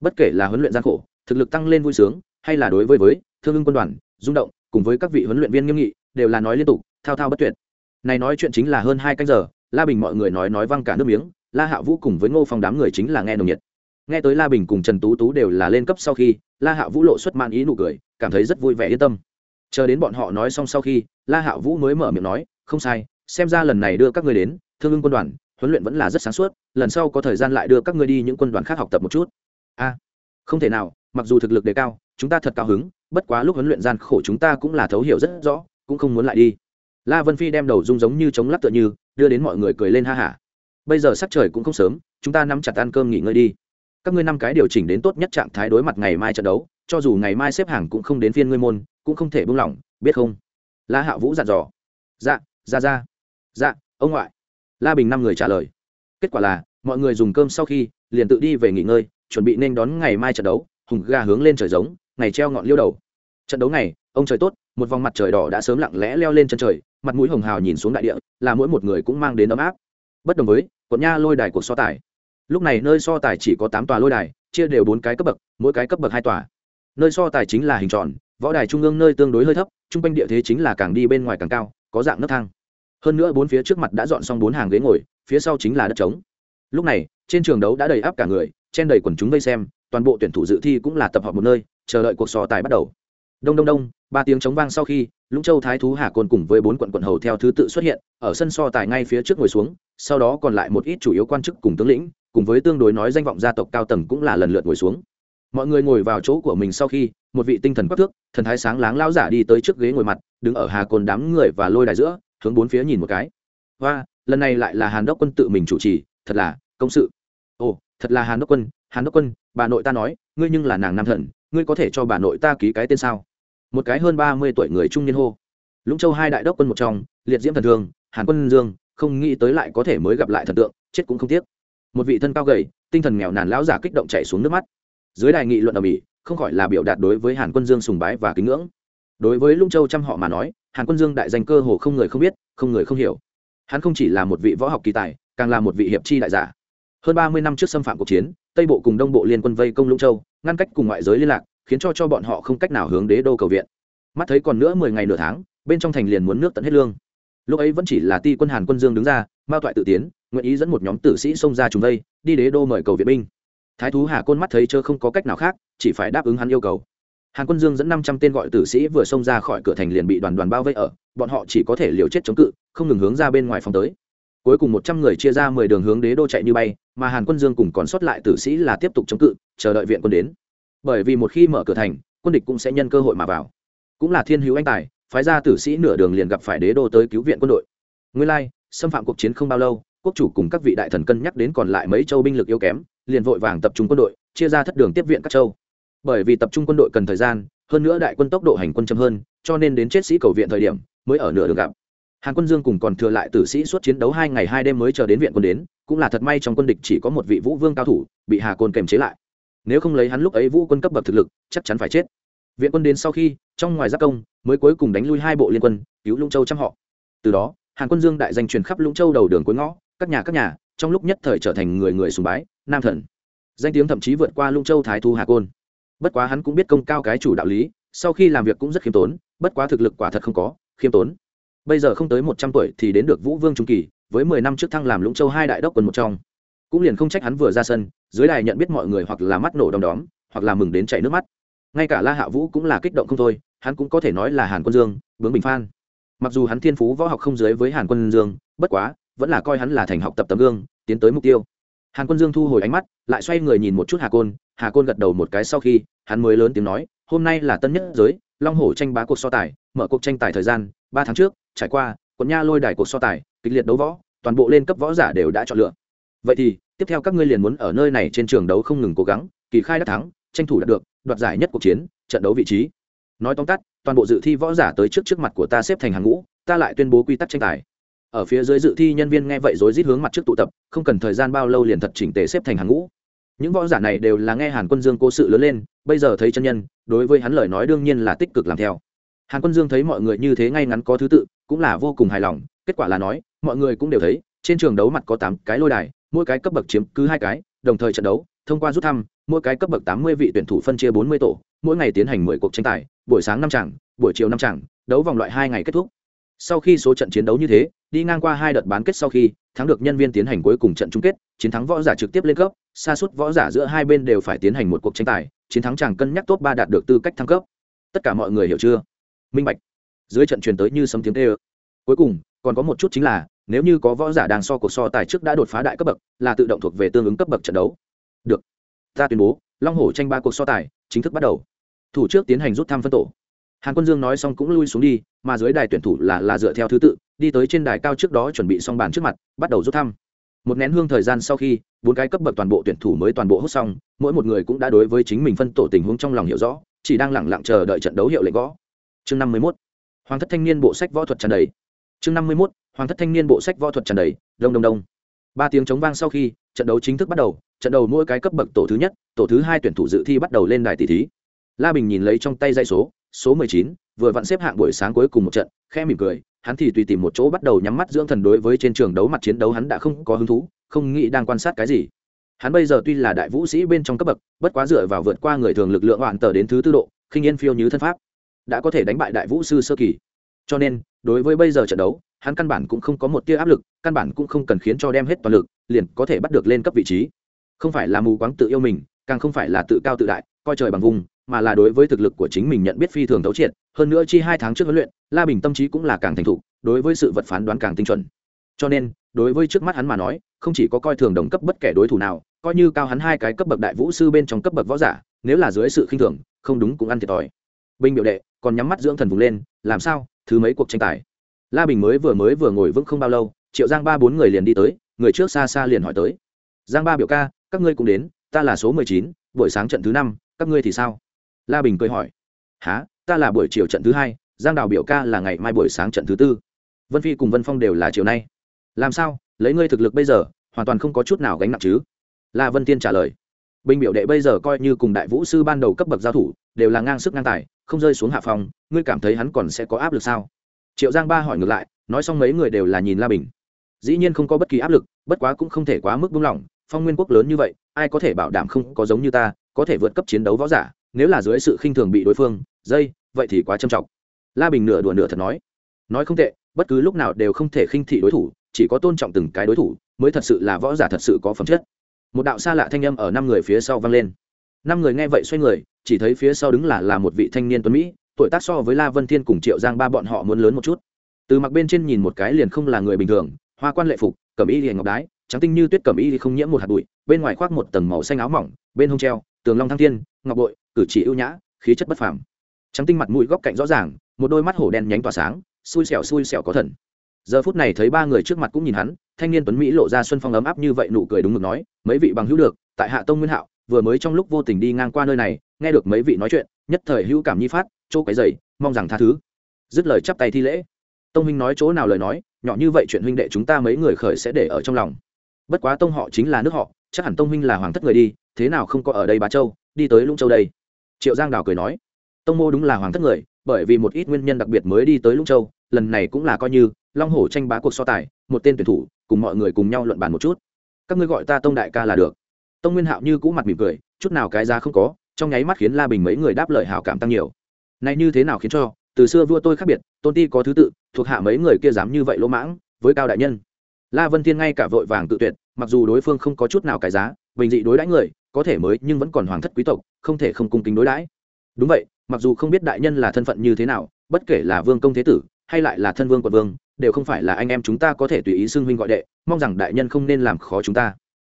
Bất kể là huấn luyện gian khổ, thực lực tăng lên vui sướng, hay là đối với với thương ưng quân đoàn, rung động, cùng với các vị huấn luyện viên nghiêm nghị, đều là nói liên tục, thao thao bất tuyệt. Này nói chuyện chính là hơn hai canh giờ, la bình mọi người nói nói văng cả nước miếng, la hạ vũ cùng với ngô phong đám người chính là nghe nồng nhiệt nghe tới la bình cùng trần tú tú đều là lên cấp sau khi, la hạ vũ lộ xuất man ý nụ cười, cảm thấy rất vui vẻ yên tâm. Chờ đến bọn họ nói xong sau khi, la hạ vũ mới mở miệng nói, không sai, xem ra lần này đưa các người đến, thương ưng quân đoàn, huấn luyện vẫn là rất sáng suốt, lần sau có thời gian lại đưa các ngươi đi những quân đoàn khác học tập một chút. A, không thể nào, mặc dù thực lực đề cao, chúng ta thật cao hứng, bất quá lúc huấn luyện gian khổ chúng ta cũng là thấu hiểu rất rõ, cũng không muốn lại đi. La vân phi đem đầu rung giống như chống lắc tựa như, đưa đến mọi người cười lên ha hả. Bây giờ sắc trời cũng không sớm, chúng ta nắm chặt ăn cơm nghỉ ngơi đi các ngươi năm cái điều chỉnh đến tốt nhất trạng thái đối mặt ngày mai trận đấu, cho dù ngày mai xếp hàng cũng không đến phiên ngươi môn, cũng không thể buông lỏng, biết không? La hạ vũ dặn dò. Dạ ra ra dạ ông ngoại. La bình năm người trả lời. Kết quả là, mọi người dùng cơm sau khi, liền tự đi về nghỉ ngơi, chuẩn bị nên đón ngày mai trận đấu, hùng gà hướng lên trời giống, ngày treo ngọn liêu đầu. Trận đấu này, ông trời tốt, một vòng mặt trời đỏ đã sớm lặng lẽ leo lên chân trời, mặt mũi hồng hào nhìn xuống đại địa, là mỗi một người cũng mang đến ấm áp. Bất đồng với, quận nha lôi đài cuộc so tài lúc này nơi so tài chỉ có tám tòa lôi đài, chia đều bốn cái cấp bậc, mỗi cái cấp bậc hai tòa. Nơi so tài chính là hình tròn, võ đài trung ương nơi tương đối hơi thấp chung quanh địa thế chính là càng đi bên ngoài càng cao, có dạng nấc thang. Hơn nữa bốn phía trước mặt đã dọn xong bốn hàng ghế ngồi, phía sau chính là đất trống. Lúc này, trên trường đấu đã đầy áp cả người, chen đầy quần chúng vây xem, toàn bộ tuyển thủ dự thi cũng là tập hợp một nơi, chờ đợi cuộc so tài bắt đầu. Đông đông đông, ba tiếng chống vang sau khi, lũng châu thái thú hà côn cùng với bốn quận quận hầu theo thứ tự xuất hiện, ở sân so tài ngay phía trước ngồi xuống, sau đó còn lại một ít chủ yếu quan chức cùng tướng lĩnh cùng với tương đối nói danh vọng gia tộc cao tầng cũng là lần lượt ngồi xuống. Mọi người ngồi vào chỗ của mình sau khi, một vị tinh thần quắc thước, thần thái sáng láng lao giả đi tới trước ghế ngồi mặt, đứng ở hà côn đám người và lôi đài giữa, hướng bốn phía nhìn một cái. Và lần này lại là hàn đốc quân tự mình chủ trì, thật là công sự. Ồ, thật là hàn đốc quân, hàn đốc quân, bà nội ta nói, ngươi nhưng là nàng nam thần, ngươi có thể cho bà nội ta ký cái tên sao? Một cái hơn ba mươi tuổi người trung niên hô. Lũng châu hai đại đốc quân một trong, liệt diễm thần thương hàn quân dương, không nghĩ tới lại có thể mới gặp lại thần tượng, chết cũng không tiếc một vị thân cao gầy, tinh thần nghèo nàn lão giả kích động chạy xuống nước mắt. Dưới đài nghị luận ở mỹ, không khỏi là biểu đạt đối với hàn quân dương sùng bái và kính ngưỡng. Đối với lũng châu trăm họ mà nói, hàn quân dương đại danh cơ hồ không người không biết, không người không hiểu. Hắn không chỉ là một vị võ học kỳ tài, càng là một vị hiệp chi đại giả. Hơn ba mươi năm trước xâm phạm cuộc chiến, tây bộ cùng đông bộ liên quân vây công lũng châu, ngăn cách cùng ngoại giới liên lạc, khiến cho cho bọn họ không cách nào hướng đế đô cầu viện. Mắt thấy còn nữa mười ngày nửa tháng, bên trong thành liền muốn nước tận hết lương. Lúc ấy vẫn chỉ là ti quân hàn quân dương đứng ra, mao toại tự tiến nguyện ý dẫn một nhóm tử sĩ xông ra trùng vây, đi đế đô mời cầu viện binh. Thái thú hà côn mắt thấy chớ không có cách nào khác, chỉ phải đáp ứng hắn yêu cầu. Hàn quân dương dẫn năm trăm tên gọi tử sĩ vừa xông ra khỏi cửa thành liền bị đoàn đoàn bao vây ở, bọn họ chỉ có thể liều chết chống cự, không ngừng hướng ra bên ngoài phòng tới. Cuối cùng một trăm người chia ra mười đường hướng đế đô chạy như bay, mà hàn quân dương cùng còn sót lại tử sĩ là tiếp tục chống cự, chờ đợi viện quân đến. Bởi vì một khi mở cửa thành, quân địch cũng sẽ nhân cơ hội mà vào. Cũng là thiên hữu anh tài, phái ra tử sĩ nửa đường liền gặp phải đế đô tới cứu viện quân đội. Nguyên lai, xâm phạm cuộc chiến không bao lâu quốc chủ cùng các vị đại thần cân nhắc đến còn lại mấy châu binh lực yếu kém, liền vội vàng tập trung quân đội, chia ra thất đường tiếp viện các châu. Bởi vì tập trung quân đội cần thời gian, hơn nữa đại quân tốc độ hành quân chậm hơn, cho nên đến chết sĩ cầu viện thời điểm, mới ở nửa đường gặp. Hàn quân dương cùng còn thừa lại tử sĩ suốt chiến đấu hai ngày hai đêm mới chờ đến viện quân đến, cũng là thật may trong quân địch chỉ có một vị vũ vương cao thủ, bị hà côn kềm chế lại. Nếu không lấy hắn lúc ấy vũ quân cấp bậc thực lực, chắc chắn phải chết. Viện quân đến sau khi, trong ngoài giác công, mới cuối cùng đánh lui hai bộ liên quân, cứu lũng châu trăm họ. Từ đó, hàn quân dương đại danh truyền khắp lũng châu đầu đường cuối ngõ các nhà các nhà, trong lúc nhất thời trở thành người người sùng bái, nam thần. Danh tiếng thậm chí vượt qua lũng châu thái thu hà côn. Bất quá hắn cũng biết công cao cái chủ đạo lý, sau khi làm việc cũng rất khiêm tốn, bất quá thực lực quả thật không có, khiêm tốn. Bây giờ không tới một trăm tuổi thì đến được vũ vương trung kỳ, với mười năm trước thăng làm lũng châu hai đại đốc quân một trong. Cũng liền không trách hắn vừa ra sân, dưới đài nhận biết mọi người hoặc là mắt nổ đom đóm, hoặc là mừng đến chảy nước mắt. Ngay cả la hạ vũ cũng là kích động không thôi, hắn cũng có thể nói là hàn quân dương, bướng bình phan mặc dù hắn thiên phú võ học không dưới với hàn quân dương, bất quá vẫn là coi hắn là thành học tập tấm gương, tiến tới mục tiêu. Hàn quân dương thu hồi ánh mắt, lại xoay người nhìn một chút hà côn. Hà côn gật đầu một cái sau khi, hắn mới lớn tiếng nói, hôm nay là tân nhất giới, long hổ tranh bá cuộc so tài, mở cuộc tranh tài thời gian, ba tháng trước, trải qua, quận nha lôi đài cuộc so tài, kịch liệt đấu võ, toàn bộ lên cấp võ giả đều đã chọn lựa. Vậy thì, tiếp theo các ngươi liền muốn ở nơi này trên trường đấu không ngừng cố gắng, kỳ khai đắc thắng, tranh thủ đạt được, đoạt giải nhất cuộc chiến, trận đấu vị trí. Nói tóm tắt, toàn bộ dự thi võ giả tới trước trước mặt của ta xếp thành hàng ngũ, ta lại tuyên bố quy tắc tranh tài ở phía dưới dự thi nhân viên nghe vậy rối rít hướng mặt trước tụ tập, không cần thời gian bao lâu liền thật chỉnh tề xếp thành hàng ngũ. Những võ giả này đều là nghe hàn quân dương cố sự lớn lên, bây giờ thấy chân nhân, đối với hắn lời nói đương nhiên là tích cực làm theo. Hàn quân dương thấy mọi người như thế ngay ngắn có thứ tự, cũng là vô cùng hài lòng, kết quả là nói, mọi người cũng đều thấy, trên trường đấu mặt có tám cái lôi đài, mỗi cái cấp bậc chiếm cứ hai cái, đồng thời trận đấu, thông qua rút thăm, mỗi cái cấp bậc tám mươi vị tuyển thủ phân chia bốn mươi tổ, mỗi ngày tiến hành mười cuộc tranh tài, buổi sáng năm chẳng, buổi chiều năm chẳng, đấu vòng loại hai ngày kết thúc sau khi số trận chiến đấu như thế, đi ngang qua hai đợt bán kết sau khi, thắng được nhân viên tiến hành cuối cùng trận chung kết, chiến thắng võ giả trực tiếp lên cấp, xa suốt võ giả giữa hai bên đều phải tiến hành một cuộc tranh tài, chiến thắng chàng cân nhắc top ba đạt được tư cách thăng cấp. Tất cả mọi người hiểu chưa? Minh bạch. Dưới trận truyền tới như sấm tiếng tê ơ. Cuối cùng, còn có một chút chính là, nếu như có võ giả đang so cuộc so tài trước đã đột phá đại cấp bậc, là tự động thuộc về tương ứng cấp bậc trận đấu. Được. Ta tuyên bố, long hổ tranh ba cuộc so tài, chính thức bắt đầu. Thủ trước tiến hành rút thăm phân tổ hàn quân dương nói xong cũng lui xuống đi, mà dưới đài tuyển thủ là là dựa theo thứ tự, đi tới trên đài cao trước đó chuẩn bị xong bàn trước mặt, bắt đầu rút thăm. Một nén hương thời gian sau khi, bốn cái cấp bậc toàn bộ tuyển thủ mới toàn bộ hút xong, mỗi một người cũng đã đối với chính mình phân tổ tình huống trong lòng hiểu rõ, chỉ đang lẳng lặng chờ đợi trận đấu hiệu lệnh gõ. Chương năm mươi mốt, hoàng thất thanh niên bộ sách võ thuật tràn đầy. Chương năm mươi mốt, hoàng thất thanh niên bộ sách võ thuật tràn đầy. Đông đông đông. Ba tiếng chống vang sau khi, trận đấu chính thức bắt đầu, trận đầu mỗi cái cấp bậc tổ thứ nhất, tổ thứ hai tuyển thủ dự thi bắt đầu lên đài tỷ thí. La bình nhìn lấy trong tay dây số số mười chín, vừa vặn xếp hạng buổi sáng cuối cùng một trận khe mỉm cười, hắn thì tùy tìm một chỗ bắt đầu nhắm mắt dưỡng thần đối với trên trường đấu mặt chiến đấu hắn đã không có hứng thú, không nghĩ đang quan sát cái gì. Hắn bây giờ tuy là đại vũ sĩ bên trong cấp bậc, bất quá dựa vào vượt qua người thường lực lượng hoàn tờ đến thứ tư độ, khinh yên phiêu như thân pháp, đã có thể đánh bại đại vũ sư sơ kỳ. Cho nên, đối với bây giờ trận đấu, hắn căn bản cũng không có một tia áp lực, căn bản cũng không cần khiến cho đem hết toàn lực, liền có thể bắt được lên cấp vị trí. Không phải là mù quáng tự yêu mình, càng không phải là tự cao tự đại, coi trời bằng vùng mà là đối với thực lực của chính mình nhận biết phi thường thấu triệt, hơn nữa chi hai tháng trước huấn luyện, la bình tâm trí cũng là càng thành thục, đối với sự vật phán đoán càng tinh chuẩn. Cho nên, đối với trước mắt hắn mà nói, không chỉ có coi thường đồng cấp bất kể đối thủ nào, coi như cao hắn hai cái cấp bậc đại vũ sư bên trong cấp bậc võ giả, nếu là dưới sự khinh thường, không đúng cũng ăn thiệt thòi. Binh biểu đệ, còn nhắm mắt dưỡng thần vùng lên, làm sao, thứ mấy cuộc tranh tài? La bình mới vừa mới vừa ngồi vững không bao lâu, triệu giang ba bốn người liền đi tới, người trước xa xa liền hỏi tới. Giang ba biểu ca, các ngươi cũng đến, ta là số mười chín, buổi sáng trận thứ năm, các ngươi thì sao? La bình cười hỏi há ta là buổi chiều trận thứ hai, giang đào biểu ca là ngày mai buổi sáng trận thứ tư. Vân phi cùng vân phong đều là chiều nay. Làm sao? Lấy ngươi thực lực bây giờ, hoàn toàn không có chút nào gánh nặng chứ? La vân tiên trả lời, bình biểu đệ bây giờ coi như cùng đại vũ sư ban đầu cấp bậc giao thủ, đều là ngang sức ngang tài, không rơi xuống hạ phòng ngươi cảm thấy hắn còn sẽ có áp lực sao? Triệu giang ba hỏi ngược lại, nói xong mấy người đều là nhìn la bình. Dĩ nhiên không có bất kỳ áp lực, bất quá cũng không thể quá mức buông lỏng, phong nguyên quốc lớn như vậy, ai có thể bảo đảm không có giống như ta, có thể vượt cấp chiến đấu võ giả nếu là dưới sự khinh thường bị đối phương, dây, vậy thì quá trầm trọng. La bình nửa đùa nửa thật nói. Nói không tệ, bất cứ lúc nào đều không thể khinh thị đối thủ, chỉ có tôn trọng từng cái đối thủ, mới thật sự là võ giả thật sự có phẩm chất. Một đạo xa lạ thanh âm ở năm người phía sau vang lên. Năm người nghe vậy xoay người, chỉ thấy phía sau đứng là là một vị thanh niên tuấn mỹ, tuổi tác so với la vân thiên cùng triệu giang ba bọn họ muốn lớn một chút. Từ mặt bên trên nhìn một cái liền không là người bình thường, hoa quan lệ phục, cẩm y liền ngọc đái, trắng tinh như tuyết cẩm y thì không nhiễm một hạt bụi, bên ngoài khoác một tầng màu xanh áo mỏng, bên hông treo tường long thăng thiên, ngọc bội, cử chỉ ưu nhã, khí chất bất phàm. Trắng tinh mặt mũi góc cạnh rõ ràng, một đôi mắt hổ đen nhánh tỏa sáng, xui xẻo xui xẻo có thần. Giờ phút này thấy ba người trước mặt cũng nhìn hắn, thanh niên tuấn mỹ lộ ra xuân phong ấm áp như vậy nụ cười đúng ngực nói, mấy vị bằng hữu được, tại hạ tông nguyên hạo, vừa mới trong lúc vô tình đi ngang qua nơi này, nghe được mấy vị nói chuyện, nhất thời hữu cảm nhi phát, chỗ cái dày mong rằng tha thứ. Dứt lời chắp tay thi lễ. Tông minh nói chỗ nào lời nói, nhỏ như vậy chuyện huynh đệ chúng ta mấy người khởi sẽ để ở trong lòng. Bất quá tông họ chính là nước họ, chắc hẳn tông minh là hoàng thất người đi thế nào không có ở đây bá châu, đi tới lũng châu đây? Triệu giang đào cười nói, tông mô đúng là hoàng thất người, bởi vì một ít nguyên nhân đặc biệt mới đi tới lũng châu, lần này cũng là coi như long hổ tranh bá cuộc so tài, một tên tuyển thủ, cùng mọi người cùng nhau luận bàn một chút. Các ngươi gọi ta tông đại ca là được. Tông nguyên hạo như cũ mặt mỉm cười, chút nào cái giá không có, trong nháy mắt khiến la bình mấy người đáp lời hảo cảm tăng nhiều. Này như thế nào khiến cho, từ xưa vua tôi khác biệt, tôn ti có thứ tự, thuộc hạ mấy người kia dám như vậy lỗ mãng, với cao đại nhân. La vân thiên ngay cả vội vàng tự tuyệt, mặc dù đối phương không có chút nào cái giá, bình dị đối đãi người có thể mới nhưng vẫn còn hoàng thất quý tộc, không thể không cung kính đối đãi. Đúng vậy, mặc dù không biết đại nhân là thân phận như thế nào, bất kể là vương công thế tử hay lại là thân vương quận vương, đều không phải là anh em chúng ta có thể tùy ý xưng huynh gọi đệ, mong rằng đại nhân không nên làm khó chúng ta.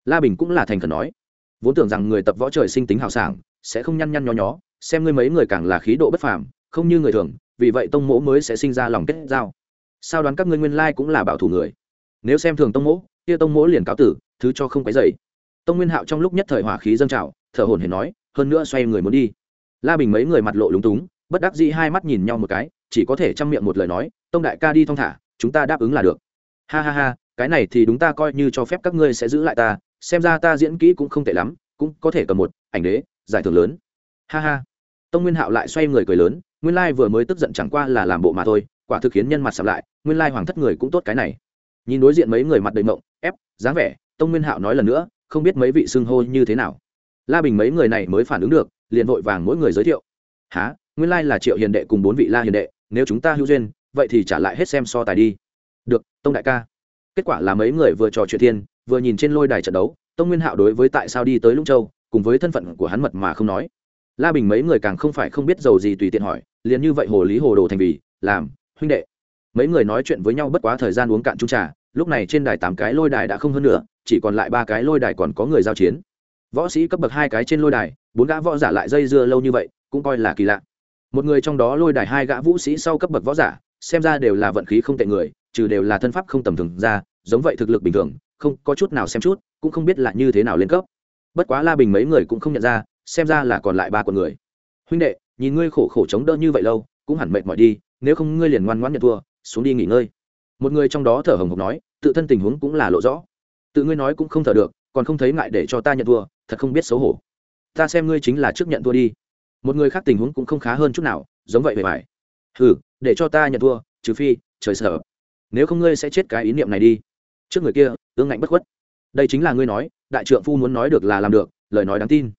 La bình cũng là thành khẩn nói, vốn tưởng rằng người tập võ trời sinh tính hào sảng, sẽ không nhăn nhăn nhó nhó, xem ngươi mấy người càng là khí độ bất phàm, không như người thường, vì vậy tông mỗ mới sẽ sinh ra lòng kết giao. Sao đoán các ngươi nguyên lai cũng là bảo thủ người? Nếu xem thường tông mỗ, kia tông mỗ liền cáo tử, thứ cho không quấy dày tông nguyên hạo trong lúc nhất thời hỏa khí dâng trào, thở hồn hển nói, hơn nữa xoay người muốn đi. La bình mấy người mặt lộ lúng túng, bất đắc dĩ hai mắt nhìn nhau một cái, chỉ có thể chăm miệng một lời nói, tông đại ca đi thong thả, chúng ta đáp ứng là được. Ha ha ha, cái này thì đúng ta coi như cho phép các ngươi sẽ giữ lại ta, xem ra ta diễn kỹ cũng không tệ lắm, cũng có thể cầm một, ảnh đế, giải thưởng lớn. Ha ha. Tông nguyên hạo lại xoay người cười lớn, nguyên lai vừa mới tức giận chẳng qua là làm bộ mà thôi, quả thực khiến nhân mặt sập lại, nguyên lai hoàng thất người cũng tốt cái này. Nhìn đối diện mấy người mặt đầy mộng, ép, dáng vẻ, tông nguyên hạo nói lần nữa không biết mấy vị xưng hô như thế nào. La bình mấy người này mới phản ứng được, liền vội vàng mỗi người giới thiệu. Há nguyên lai là triệu hiền đệ cùng bốn vị la hiền đệ, nếu chúng ta hữu duyên, vậy thì trả lại hết xem so tài đi. Được, tông đại ca. Kết quả là mấy người vừa trò chuyện thiên, vừa nhìn trên lôi đài trận đấu, tông nguyên hạo đối với tại sao đi tới lũng châu, cùng với thân phận của hắn mật mà không nói. La bình mấy người càng không phải không biết giàu gì tùy tiện hỏi, liền như vậy hồ lý hồ đồ thành vì, làm, huynh đệ. Mấy người nói chuyện với nhau bất quá thời gian uống cạn chung trà, lúc này trên đài tám cái lôi đài đã không hơn nữa chỉ còn lại ba cái lôi đài còn có người giao chiến. Võ sĩ cấp bậc hai cái trên lôi đài, bốn gã võ giả lại dây dưa lâu như vậy, cũng coi là kỳ lạ. Một người trong đó lôi đài hai gã vũ sĩ sau cấp bậc võ giả, xem ra đều là vận khí không tệ người, trừ đều là thân pháp không tầm thường ra, giống vậy thực lực bình thường, không có chút nào xem chút, cũng không biết là như thế nào lên cấp. Bất quá la bình mấy người cũng không nhận ra, xem ra là còn lại ba con người. Huynh đệ, nhìn ngươi khổ khổ chống đỡ như vậy lâu, cũng hẳn mệt mỏi đi, nếu không ngươi liền ngoan ngoãn nhận thua, xuống đi nghỉ ngơi. Một người trong đó thở hồng hộc nói, tự thân tình huống cũng là lộ rõ tự ngươi nói cũng không thở được, còn không thấy ngại để cho ta nhận thua, thật không biết xấu hổ. Ta xem ngươi chính là trước nhận thua đi. Một người khác tình huống cũng không khá hơn chút nào, giống vậy về phải ừ để cho ta nhận thua, trừ phi, trời sợ. Nếu không ngươi sẽ chết cái ý niệm này đi. Trước người kia, ương ngạnh bất khuất. Đây chính là ngươi nói, đại trượng phu muốn nói được là làm được, lời nói đáng tin.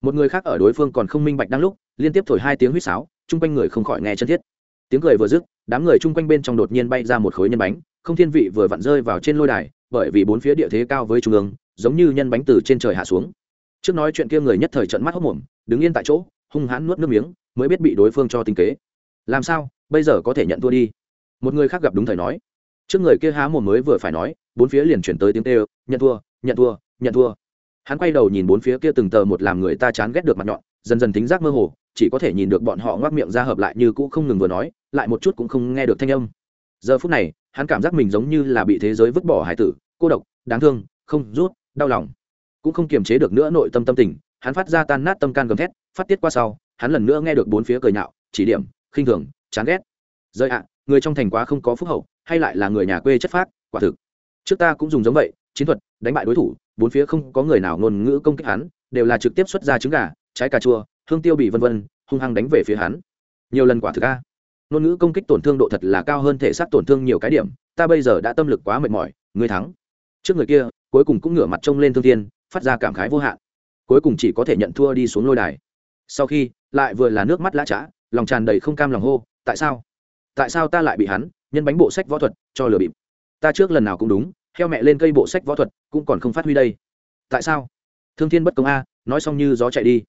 Một người khác ở đối phương còn không minh bạch đang lúc, liên tiếp thổi hai tiếng huýt sáo, chung quanh người không khỏi nghe chân thiết. Tiếng cười vừa dứt, đám người chung quanh bên trong đột nhiên bay ra một khối nhân bánh, không thiên vị vừa vặn rơi vào trên lôi đài bởi vì bốn phía địa thế cao với trung ương, giống như nhân bánh từ trên trời hạ xuống. Trước nói chuyện kia người nhất thời trận mắt hốc mồm, đứng yên tại chỗ, hung hãn nuốt nước miếng, mới biết bị đối phương cho tinh kế. Làm sao? Bây giờ có thể nhận thua đi. Một người khác gặp đúng thời nói. Trước người kia há mồm mới vừa phải nói, bốn phía liền chuyển tới tiếng kêu, nhận thua nhận thua nhận thua. Hắn quay đầu nhìn bốn phía kia từng tờ một làm người ta chán ghét được mặt nhọn, dần dần tính giác mơ hồ, chỉ có thể nhìn được bọn họ ngoác miệng ra hợp lại như cũ không ngừng vừa nói, lại một chút cũng không nghe được thanh âm giờ phút này, hắn cảm giác mình giống như là bị thế giới vứt bỏ hải tử, cô độc, đáng thương, không, rút, đau lòng. Cũng không kiềm chế được nữa nội tâm tâm tình, hắn phát ra tan nát tâm can gầm thét, phát tiết qua sau, hắn lần nữa nghe được bốn phía cười nhạo, chỉ điểm, khinh thường, chán ghét. Rơi ạ, người trong thành quá không có phúc hậu, hay lại là người nhà quê chất phác, quả thực. Trước ta cũng dùng giống vậy, chiến thuật, đánh bại đối thủ, bốn phía không có người nào ngôn ngữ công kích hắn, đều là trực tiếp xuất ra trứng gà, trái cà chua, hương tiêu bị vân vân, hung hăng đánh về phía hắn. Nhiều lần quả thực a ngôn ngữ công kích tổn thương độ thật là cao hơn thể xác tổn thương nhiều cái điểm, ta bây giờ đã tâm lực quá mệt mỏi người thắng. Trước người kia, cuối cùng cũng ngửa mặt trông lên thương thiên, phát ra cảm khái vô hạn. Cuối cùng chỉ có thể nhận thua đi xuống lôi đài. Sau khi, lại vừa là nước mắt lã trá, lòng tràn đầy không cam lòng hô, tại sao? Tại sao ta lại bị hắn, nhân bánh bộ sách võ thuật, cho lừa bịp? Ta trước lần nào cũng đúng theo mẹ lên cây bộ sách võ thuật, cũng còn không phát huy đây. Tại sao? Thương thiên bất công a, nói xong như gió chạy đi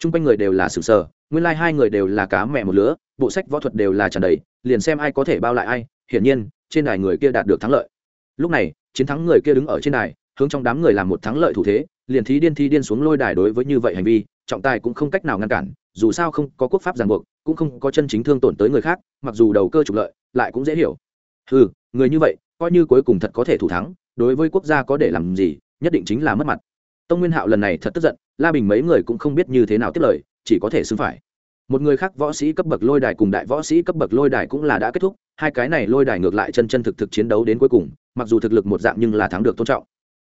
t r u n g quanh người đều là sừng sờ, nguyên lai、like、hai người đều là cá mẹ một lứa, bộ sách võ thuật đều là tràn đầy, liền xem ai có thể bao lại ai, hiển nhiên, trên đài người kia đạt được thắng lợi. Lúc này, chiến thắng người kia đứng ở trên đài, hướng trong đám người làm một thắng lợi thủ thế, liền thí điên thi điên xuống lôi đài đối với như vậy hành vi, trọng tài cũng không cách nào ngăn cản, dù sao không có quốc pháp ràng buộc, cũng không có chân chính thương tổn tới người khác, mặc dù đầu cơ trục lợi, lại cũng dễ hiểu. Ừ người như vậy, coi như cuối cùng thật có thể thủ thắng, đối với quốc gia có để làm gì, nhất định chính là mất mặt tông nguyên hạo lần này thật tức giận, la bình mấy người cũng không biết như thế nào tiếp lời, chỉ có thể xứng phải. Một người khác võ sĩ cấp bậc lôi đài cùng đại võ sĩ cấp bậc lôi đài cũng là đã kết thúc, hai cái này lôi đài ngược lại chân chân thực thực chiến đấu đến cuối cùng, mặc dù thực lực một dạng nhưng là thắng được tôn trọng.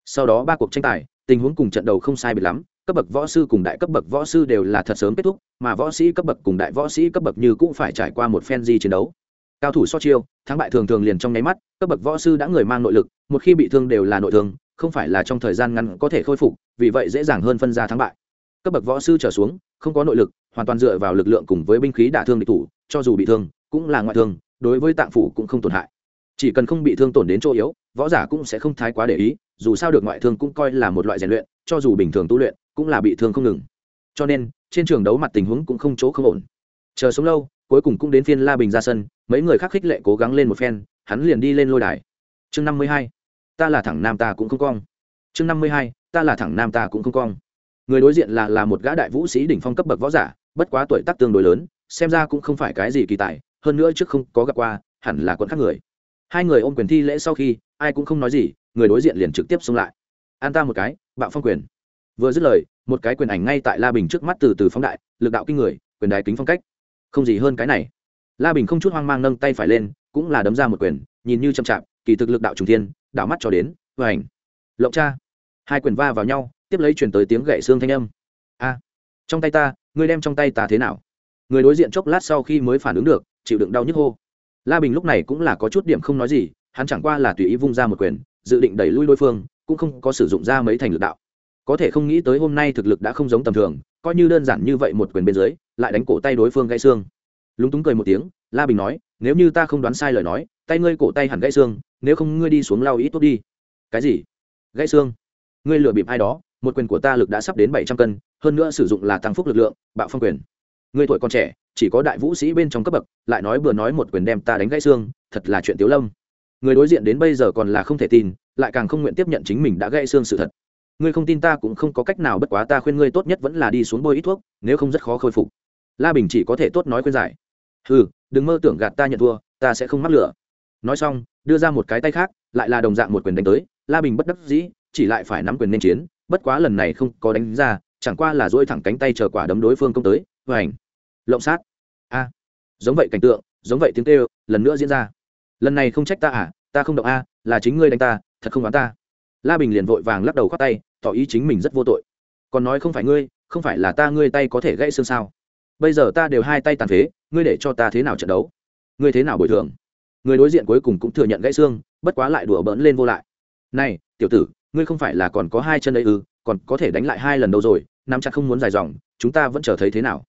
Sau đó ba cuộc tranh tài, tình huống cùng trận đầu không sai biệt lắm, cấp bậc võ sư cùng đại cấp bậc võ sư đều là thật sớm kết thúc, mà võ sĩ cấp bậc cùng đại võ sĩ cấp bậc như cũng phải trải qua một phen di chiến đấu. Cao thủ so chiêu, thắng bại thường thường liền trong nháy mắt, cấp bậc võ sư đã người mang nội lực, một khi bị thương đều là nội thương không phải là trong thời gian ngắn có thể khôi phục, vì vậy dễ dàng hơn phân ra thắng bại. Cấp bậc võ sư trở xuống, không có nội lực, hoàn toàn dựa vào lực lượng cùng với binh khí đả thương địch thủ, cho dù bị thương, cũng là ngoại thương, đối với tạng phủ cũng không tổn hại. Chỉ cần không bị thương tổn đến chỗ yếu, võ giả cũng sẽ không thái quá để ý, dù sao được ngoại thương cũng coi là một loại rèn luyện, cho dù bình thường tu luyện, cũng là bị thương không ngừng. Cho nên, trên trường đấu mặt tình huống cũng không chỗ không ổn. Chờ sống lâu, cuối cùng cũng đến phiên la bình ra sân, mấy người khác khích lệ cố gắng lên một phen, hắn liền đi lên lôi đài. Chương năm mươi hai ta là thẳng nam ta cũng không cong. Chương năm mươi hai, ta là thẳng nam ta cũng không cong. Người đối diện là là một gã đại vũ sĩ đỉnh phong cấp bậc võ giả, bất quá tuổi tác tương đối lớn, xem ra cũng không phải cái gì kỳ tài, hơn nữa trước không có gặp qua, hẳn là quận khác người. Hai người ôm quyền thi lễ sau khi, ai cũng không nói gì, người đối diện liền trực tiếp xông lại. An ta một cái, bạo phong quyền. Vừa dứt lời, một cái quyền ảnh ngay tại la bình trước mắt từ từ phóng đại, lực đạo kinh người, quyền đài kính phong cách. Không gì hơn cái này. La bình không chút hoang mang nâng tay phải lên, cũng là đấm ra một quyền, nhìn như chậm chạp kỳ thực lực đạo trùng thiên đảo mắt cho đến, và ảnh. Lộng cha. Hai quyền va vào nhau, tiếp lấy chuyển tới tiếng gậy xương thanh âm. A. Trong tay ta, ngươi đem trong tay ta thế nào? Người đối diện chốc lát sau khi mới phản ứng được, chịu đựng đau nhức hô. La bình lúc này cũng là có chút điểm không nói gì, hắn chẳng qua là tùy ý vung ra một quyền, dự định đẩy lui đối phương, cũng không có sử dụng ra mấy thành lực đạo. Có thể không nghĩ tới hôm nay thực lực đã không giống tầm thường, coi như đơn giản như vậy một quyền bên dưới, lại đánh cổ tay đối phương gãy xương. Lúng túng cười một tiếng, la bình nói, nếu như ta không đoán sai lời nói, tay ngươi cổ tay hẳn gãy xương nếu không ngươi đi xuống lau ít tốt đi. Cái gì? Gãy xương. Ngươi lừa bịp ai đó, một quyền của ta lực đã sắp đến bảy trăm cân, hơn nữa sử dụng là tăng phúc lực lượng, bạo phong quyền. Ngươi tuổi còn trẻ, chỉ có đại vũ sĩ bên trong cấp bậc, lại nói vừa nói một quyền đem ta đánh gãy xương, thật là chuyện tiếu lâm. Người đối diện đến bây giờ còn là không thể tin, lại càng không nguyện tiếp nhận chính mình đã gãy xương sự thật. Ngươi không tin ta cũng không có cách nào bất quá ta khuyên ngươi tốt nhất vẫn là đi xuống bôi ít thuốc, nếu không rất khó khôi phục. La bình chỉ có thể tốt nói khuyên giải. Ừ đừng mơ tưởng gạt ta nhận thua, ta sẽ không mắc lửa. Nói xong đưa ra một cái tay khác, lại là đồng dạng một quyền đánh tới, la bình bất đắc dĩ, chỉ lại phải nắm quyền nên chiến, bất quá lần này không có đánh ra, chẳng qua là dỗi thẳng cánh tay chờ quả đấm đối phương công tới và ảnh lộng sát. A, giống vậy cảnh tượng, giống vậy tiếng kêu, lần nữa diễn ra. Lần này không trách ta à ta không động a, là chính ngươi đánh ta, thật không đoán ta. La bình liền vội vàng lắc đầu khoác tay, tỏ ý chính mình rất vô tội. Còn nói không phải ngươi, không phải là ta ngươi tay có thể gãy xương sao? Bây giờ ta đều hai tay tàn phế, ngươi để cho ta thế nào trận đấu? Ngươi thế nào bồi thường? Người đối diện cuối cùng cũng thừa nhận gãy xương, bất quá lại đùa bỡn lên vô lại. Này, tiểu tử, ngươi không phải là còn có hai chân đấy ư, còn có thể đánh lại hai lần đâu rồi, nắm chặt không muốn dài dòng, chúng ta vẫn chờ thấy thế nào?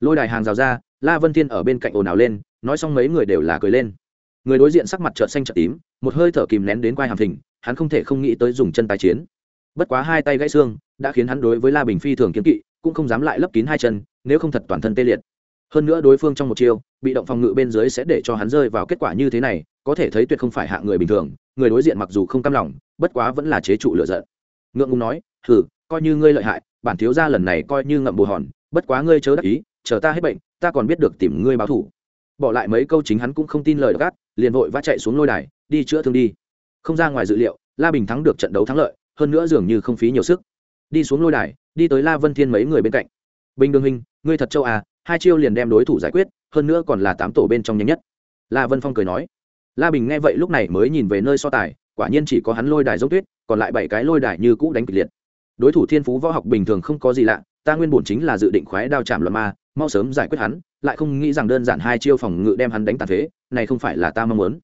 Lôi đài hàng rào ra, la vân thiên ở bên cạnh ồn ào lên, nói xong mấy người đều là cười lên. Người đối diện sắc mặt trợn xanh trợn tím, một hơi thở kìm nén đến quai hàm thình, hắn không thể không nghĩ tới dùng chân tái chiến. Bất quá hai tay gãy xương, đã khiến hắn đối với la bình phi thường kiếm kỵ, cũng không dám lại lấp kín hai chân, nếu không thật toàn thân tê liệt hơn nữa đối phương trong một chiêu, bị động phòng ngự bên dưới sẽ để cho hắn rơi vào kết quả như thế này, có thể thấy tuyệt không phải hạ người bình thường, người đối diện mặc dù không cam lòng, bất quá vẫn là chế trụ lựa giận. Ngượng ngùng nói thử coi như ngươi lợi hại, bản thiếu gia lần này coi như ngậm bù hòn, bất quá ngươi chớ đắc ý, chờ ta hết bệnh, ta còn biết được tìm ngươi báo thủ bỏ lại mấy câu chính hắn cũng không tin lời gắt, liền vội vã chạy xuống lôi đài, đi chữa thương đi. Không ra ngoài dự liệu, la bình thắng được trận đấu thắng lợi, hơn nữa dường như không phí nhiều sức. Đi xuống lôi đài, đi tới la vân thiên mấy người bên cạnh. Bình đường hình, ngươi thật châu à hai chiêu liền đem đối thủ giải quyết, hơn nữa còn là tám tổ bên trong nhanh nhất. La vân phong cười nói. La bình nghe vậy lúc này mới nhìn về nơi so tài, quả nhiên chỉ có hắn lôi đài giống tuyết, còn lại bảy cái lôi đài như cũ đánh kịch liệt. Đối thủ thiên phú võ học bình thường không có gì lạ, ta nguyên bổn chính là dự định khoái đao chạm luận ma, mau sớm giải quyết hắn, lại không nghĩ rằng đơn giản hai chiêu phòng ngự đem hắn đánh tàn phế, này không phải là ta mong muốn.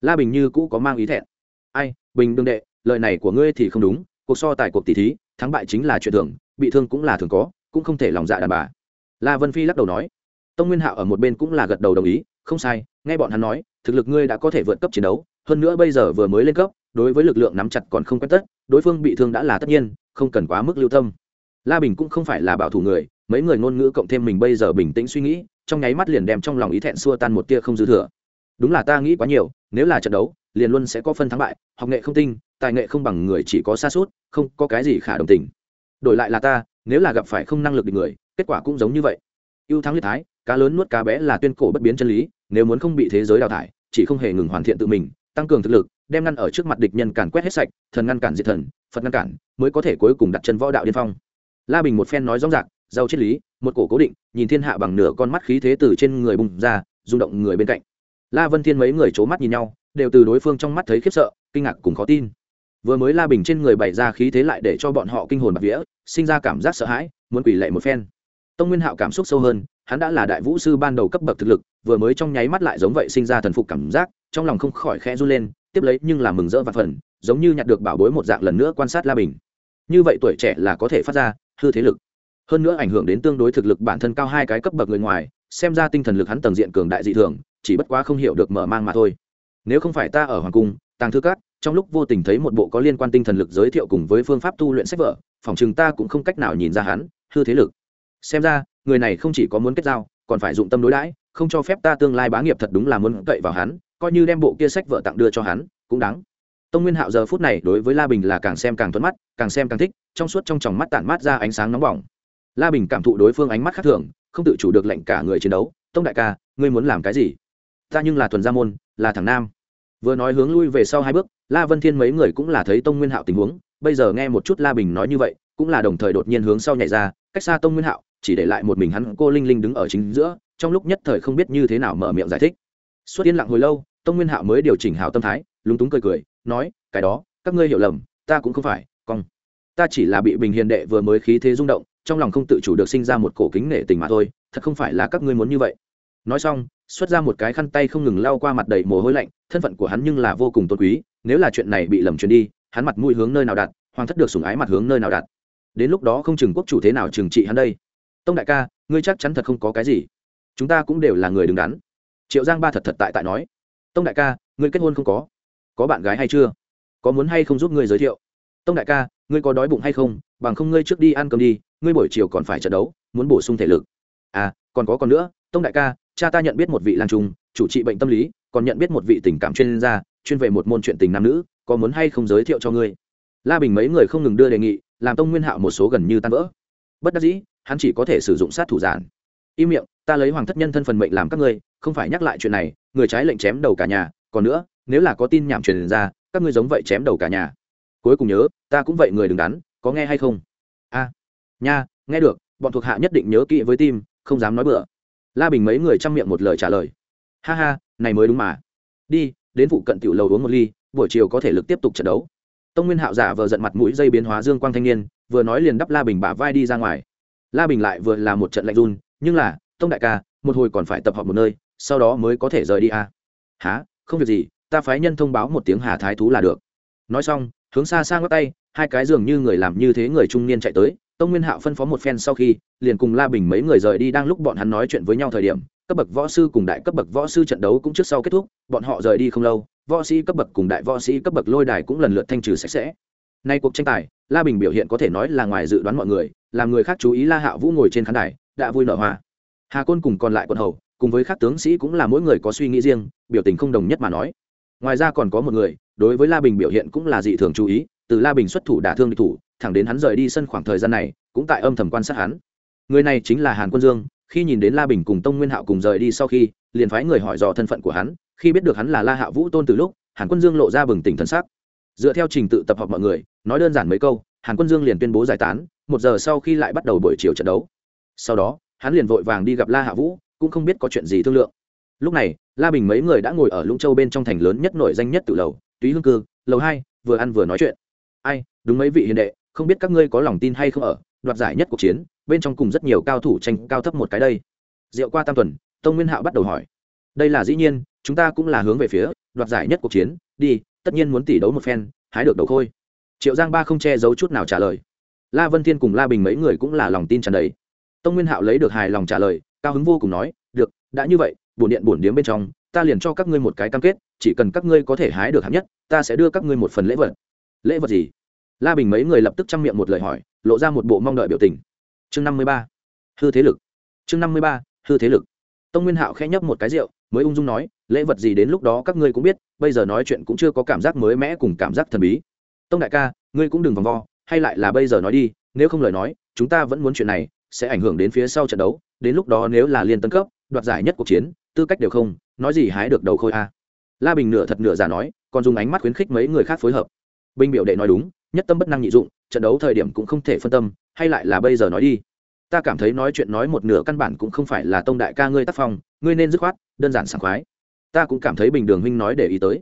La bình như cũ có mang ý thẹn. Ai, bình đương đệ, lời này của ngươi thì không đúng, cuộc so tài cuộc tỷ thí, thắng bại chính là chuyện thường, bị thương cũng là thường có, cũng không thể lòng dạ đàn bà la vân phi lắc đầu nói, tông nguyên hạo ở một bên cũng là gật đầu đồng ý, không sai, nghe bọn hắn nói, thực lực ngươi đã có thể vượt cấp chiến đấu, hơn nữa bây giờ vừa mới lên cấp, đối với lực lượng nắm chặt còn không quen tất, đối phương bị thương đã là tất nhiên, không cần quá mức lưu tâm. La bình cũng không phải là bảo thủ người, mấy người ngôn ngữ cộng thêm mình bây giờ bình tĩnh suy nghĩ, trong nháy mắt liền đem trong lòng ý thẹn xua tan một tia không dư thừa. Đúng là ta nghĩ quá nhiều, nếu là trận đấu, liền luôn sẽ có phân thắng bại, học nghệ không tinh, tài nghệ không bằng người chỉ có xa suốt không có cái gì khả đồng tình. Đổi lại là ta, nếu là gặp phải không năng lực địch người kết quả cũng giống như vậy. Ưu thắng liệt thái, cá lớn nuốt cá bé là tuyên cổ bất biến chân lý, nếu muốn không bị thế giới đào thải, chỉ không hề ngừng hoàn thiện tự mình, tăng cường thực lực, đem ngăn ở trước mặt địch nhân càn quét hết sạch, thần ngăn cản diệt thần, phật ngăn cản, mới có thể cuối cùng đặt chân võ đạo điên phong. La bình một phen nói rõ ràng, giàu triết lý, một cổ cố định, nhìn thiên hạ bằng nửa con mắt khí thế từ trên người bùng ra, rung động người bên cạnh. La vân thiên mấy người c mắt nhìn nhau, đều từ đối phương trong mắt thấy khiếp sợ, kinh ngạc cùng khó tin. Vừa mới la bình trên người bày ra khí thế lại để cho bọn họ kinh hồn bạc vía, sinh ra cảm giác sợ hãi, muốn quỷ lệ một phen tông nguyên hạo cảm xúc sâu hơn, hắn đã là đại vũ sư ban đầu cấp bậc thực lực, vừa mới trong nháy mắt lại giống vậy sinh ra thần phục cảm giác, trong lòng không khỏi khẽ run lên, tiếp lấy nhưng là mừng rỡ và phần, giống như nhặt được bảo bối một dạng lần nữa quan sát la bình. Như vậy tuổi trẻ là có thể phát ra hư thế lực. Hơn nữa ảnh hưởng đến tương đối thực lực bản thân cao hai cái cấp bậc người ngoài, xem ra tinh thần lực hắn tầng diện cường đại dị thường, chỉ bất quá không hiểu được mở mang mà thôi. Nếu không phải ta ở hoàng cung, tàng thư cát, trong lúc vô tình thấy một bộ có liên quan tinh thần lực giới thiệu cùng với phương pháp tu luyện sách vở phỏng chừng ta cũng không cách nào nhìn ra hắn, hư thế lực xem ra, người này không chỉ có muốn kết giao, còn phải dụng tâm đối đãi, không cho phép ta tương lai bá nghiệp thật đúng là muốn cậy vào hắn, coi như đem bộ kia sách vợ tặng đưa cho hắn, cũng đáng. Tông nguyên hạo giờ phút này đối với la bình là càng xem càng thuận mắt, càng xem càng thích, trong suốt trong tròng mắt tản mát ra ánh sáng nóng bỏng. La bình cảm thụ đối phương ánh mắt khác thường, không tự chủ được lệnh cả người chiến đấu, tông đại ca, ngươi muốn làm cái gì? Ta nhưng là thuần gia môn, là thằng nam. Vừa nói hướng lui về sau hai bước, la vân thiên mấy người cũng là thấy tông nguyên hạo tình huống, bây giờ nghe một chút la bình nói như vậy, cũng là đồng thời đột nhiên hướng sau nhảy ra, cách xa tông nguyên hạo chỉ để lại một mình hắn cô linh linh đứng ở chính giữa, trong lúc nhất thời không biết như thế nào mở miệng giải thích. Suốt yên lặng hồi lâu, tông nguyên hạo mới điều chỉnh hào tâm thái, lúng túng cười cười, nói, cái đó, các ngươi hiểu lầm, ta cũng không phải cong ta chỉ là bị bình hiền đệ vừa mới khí thế rung động, trong lòng không tự chủ được sinh ra một cổ kính nể tình mà thôi, thật không phải là các ngươi muốn như vậy. Nói xong, xuất ra một cái khăn tay không ngừng lau qua mặt đầy mồ hôi lạnh, thân phận của hắn nhưng là vô cùng tôn quý, nếu là chuyện này bị lầm truyền đi, hắn mặt mũi hướng nơi nào đặt, hoàng thất được sủng ái mặt hướng nơi nào đặt. Đến lúc đó không chừng quốc chủ thế nào trừng trị hắn đây tông đại ca, ngươi chắc chắn thật không có cái gì. Chúng ta cũng đều là người đứng đắn. Triệu giang ba thật thật tại tại nói. Tông đại ca, ngươi kết hôn không có? Có bạn gái hay chưa? Có muốn hay không giúp ngươi giới thiệu? Tông đại ca, ngươi có đói bụng hay không? Bằng không ngươi trước đi ăn cơm đi, ngươi buổi chiều còn phải trận đấu, muốn bổ sung thể lực. À còn có còn nữa, tông đại ca, cha ta nhận biết một vị lan trung, chủ trị bệnh tâm lý, còn nhận biết một vị tình cảm chuyên gia, chuyên về một môn chuyện tình nam nữ, có muốn hay không giới thiệu cho ngươi? La bình mấy người không ngừng đưa đề nghị, làm tông nguyên hạo một số gần như tan vỡ. Bất đắc dĩ hắn chỉ có thể sử dụng sát thủ giản. Im miệng, ta lấy hoàng thất nhân thân phần mệnh làm các ngươi, không phải nhắc lại chuyện này, người trái lệnh chém đầu cả nhà, còn nữa, nếu là có tin nhảm truyền ra, các ngươi giống vậy chém đầu cả nhà. Cuối cùng nhớ, ta cũng vậy người đừng đắn, có nghe hay không? A, nha, nghe được, bọn thuộc hạ nhất định nhớ kỹ với tim, không dám nói bừa. La bình mấy người chăm miệng một lời trả lời. Ha ha, này mới đúng mà. Đi, đến vụ cận tiểu lầu uống một ly, buổi chiều có thể lực tiếp tục trận đấu. Tông nguyên hạo giả vờ giận mặt mũi dây biến hóa dương quang thanh niên, vừa nói liền đắp la bình bả vai đi ra ngoài la bình lại vừa là một trận lạnh run, nhưng là, tông đại ca, một hồi còn phải tập hợp một nơi, sau đó mới có thể rời đi à. há không việc gì, ta phái nhân thông báo một tiếng hà thái thú là được. Nói xong, hướng xa sang ngắt tay, hai cái dường như người làm như thế người trung niên chạy tới, tông nguyên hạo phân phó một phen sau khi, liền cùng la bình mấy người rời đi đang lúc bọn hắn nói chuyện với nhau thời điểm, cấp bậc võ sư cùng đại cấp bậc võ sư trận đấu cũng trước sau kết thúc, bọn họ rời đi không lâu, võ sĩ cấp bậc cùng đại võ sĩ cấp bậc lôi đài cũng lần lượt thanh trừ sạch sẽ. Nay cuộc tranh tài, la bình biểu hiện có thể nói là ngoài dự đoán mọi người làm người khác chú ý la hạ vũ ngồi trên khán đài, đã vui nở hoa. Hà côn cùng còn lại quận hầu, cùng với các tướng sĩ cũng là mỗi người có suy nghĩ riêng, biểu tình không đồng nhất mà nói. Ngoài ra còn có một người, đối với la bình biểu hiện cũng là dị thường chú ý, từ la bình xuất thủ đả thương địch thủ, thẳng đến hắn rời đi sân khoảng thời gian này, cũng tại âm thầm quan sát hắn. Người này chính là hàn quân dương, khi nhìn đến la bình cùng tông nguyên hạo cùng rời đi sau khi, liền phái người hỏi dò thân phận của hắn, khi biết được hắn là la hạ vũ tôn từ lúc, hàn quân dương lộ ra bừng tỉnh thân xác dựa theo trình tự tập hợp mọi người, nói đơn giản mấy câu, hàn quân dương liền tuyên bố giải tán một giờ sau khi lại bắt đầu buổi chiều trận đấu. Sau đó, hắn liền vội vàng đi gặp la hạ vũ, cũng không biết có chuyện gì thương lượng. Lúc này, la bình mấy người đã ngồi ở lũng châu bên trong thành lớn nhất nổi danh nhất từ lầu, túy hương cư, lầu hai, vừa ăn vừa nói chuyện. Ai, đúng mấy vị hiền đệ, không biết các ngươi có lòng tin hay không ở, đoạt giải nhất cuộc chiến, bên trong cùng rất nhiều cao thủ tranh cao thấp một cái đây. Rượu qua tam tuần, tông nguyên hạo bắt đầu hỏi. Đây là dĩ nhiên, chúng ta cũng là hướng về phía, đoạt giải nhất cuộc chiến, đi, tất nhiên muốn tỷ đấu một phen, hái được đầu khôi. Triệu giang ba không che giấu chút nào trả lời la vân thiên cùng la bình mấy người cũng là lòng tin tràn đầy. Tông nguyên hạo lấy được hài lòng trả lời, cao hứng vô cùng nói, được, đã như vậy, bổn điện bổn điếm bên trong, ta liền cho các ngươi một cái cam kết, chỉ cần các ngươi có thể hái được hạng nhất, ta sẽ đưa các ngươi một phần lễ vật. Lễ vật gì? La bình mấy người lập tức chăm miệng một lời hỏi, lộ ra một bộ mong đợi biểu tình. Chương năm mươi ba, hư thế lực. Chương năm mươi ba, hư thế lực. Tông nguyên hạo khẽ nhấp một cái rượu, mới ung dung nói, lễ vật gì đến lúc đó các ngươi cũng biết, bây giờ nói chuyện cũng chưa có cảm giác mới mẽ cùng cảm giác thần bí. Tông đại ca, ngươi cũng đừng vòng vo hay lại là bây giờ nói đi, nếu không lời nói, chúng ta vẫn muốn chuyện này sẽ ảnh hưởng đến phía sau trận đấu, đến lúc đó nếu là liên tân cấp, đoạt giải nhất cuộc chiến, tư cách đều không, nói gì hái được đầu khôi a. La bình nửa thật nửa giả nói, còn dùng ánh mắt khuyến khích mấy người khác phối hợp. Binh biểu đệ nói đúng, nhất tâm bất năng nhị dụng, trận đấu thời điểm cũng không thể phân tâm, hay lại là bây giờ nói đi. Ta cảm thấy nói chuyện nói một nửa căn bản cũng không phải là tông đại ca ngươi tác phong, ngươi nên dứt khoát, đơn giản sảng khoái. Ta cũng cảm thấy bình đường huynh nói để ý tới.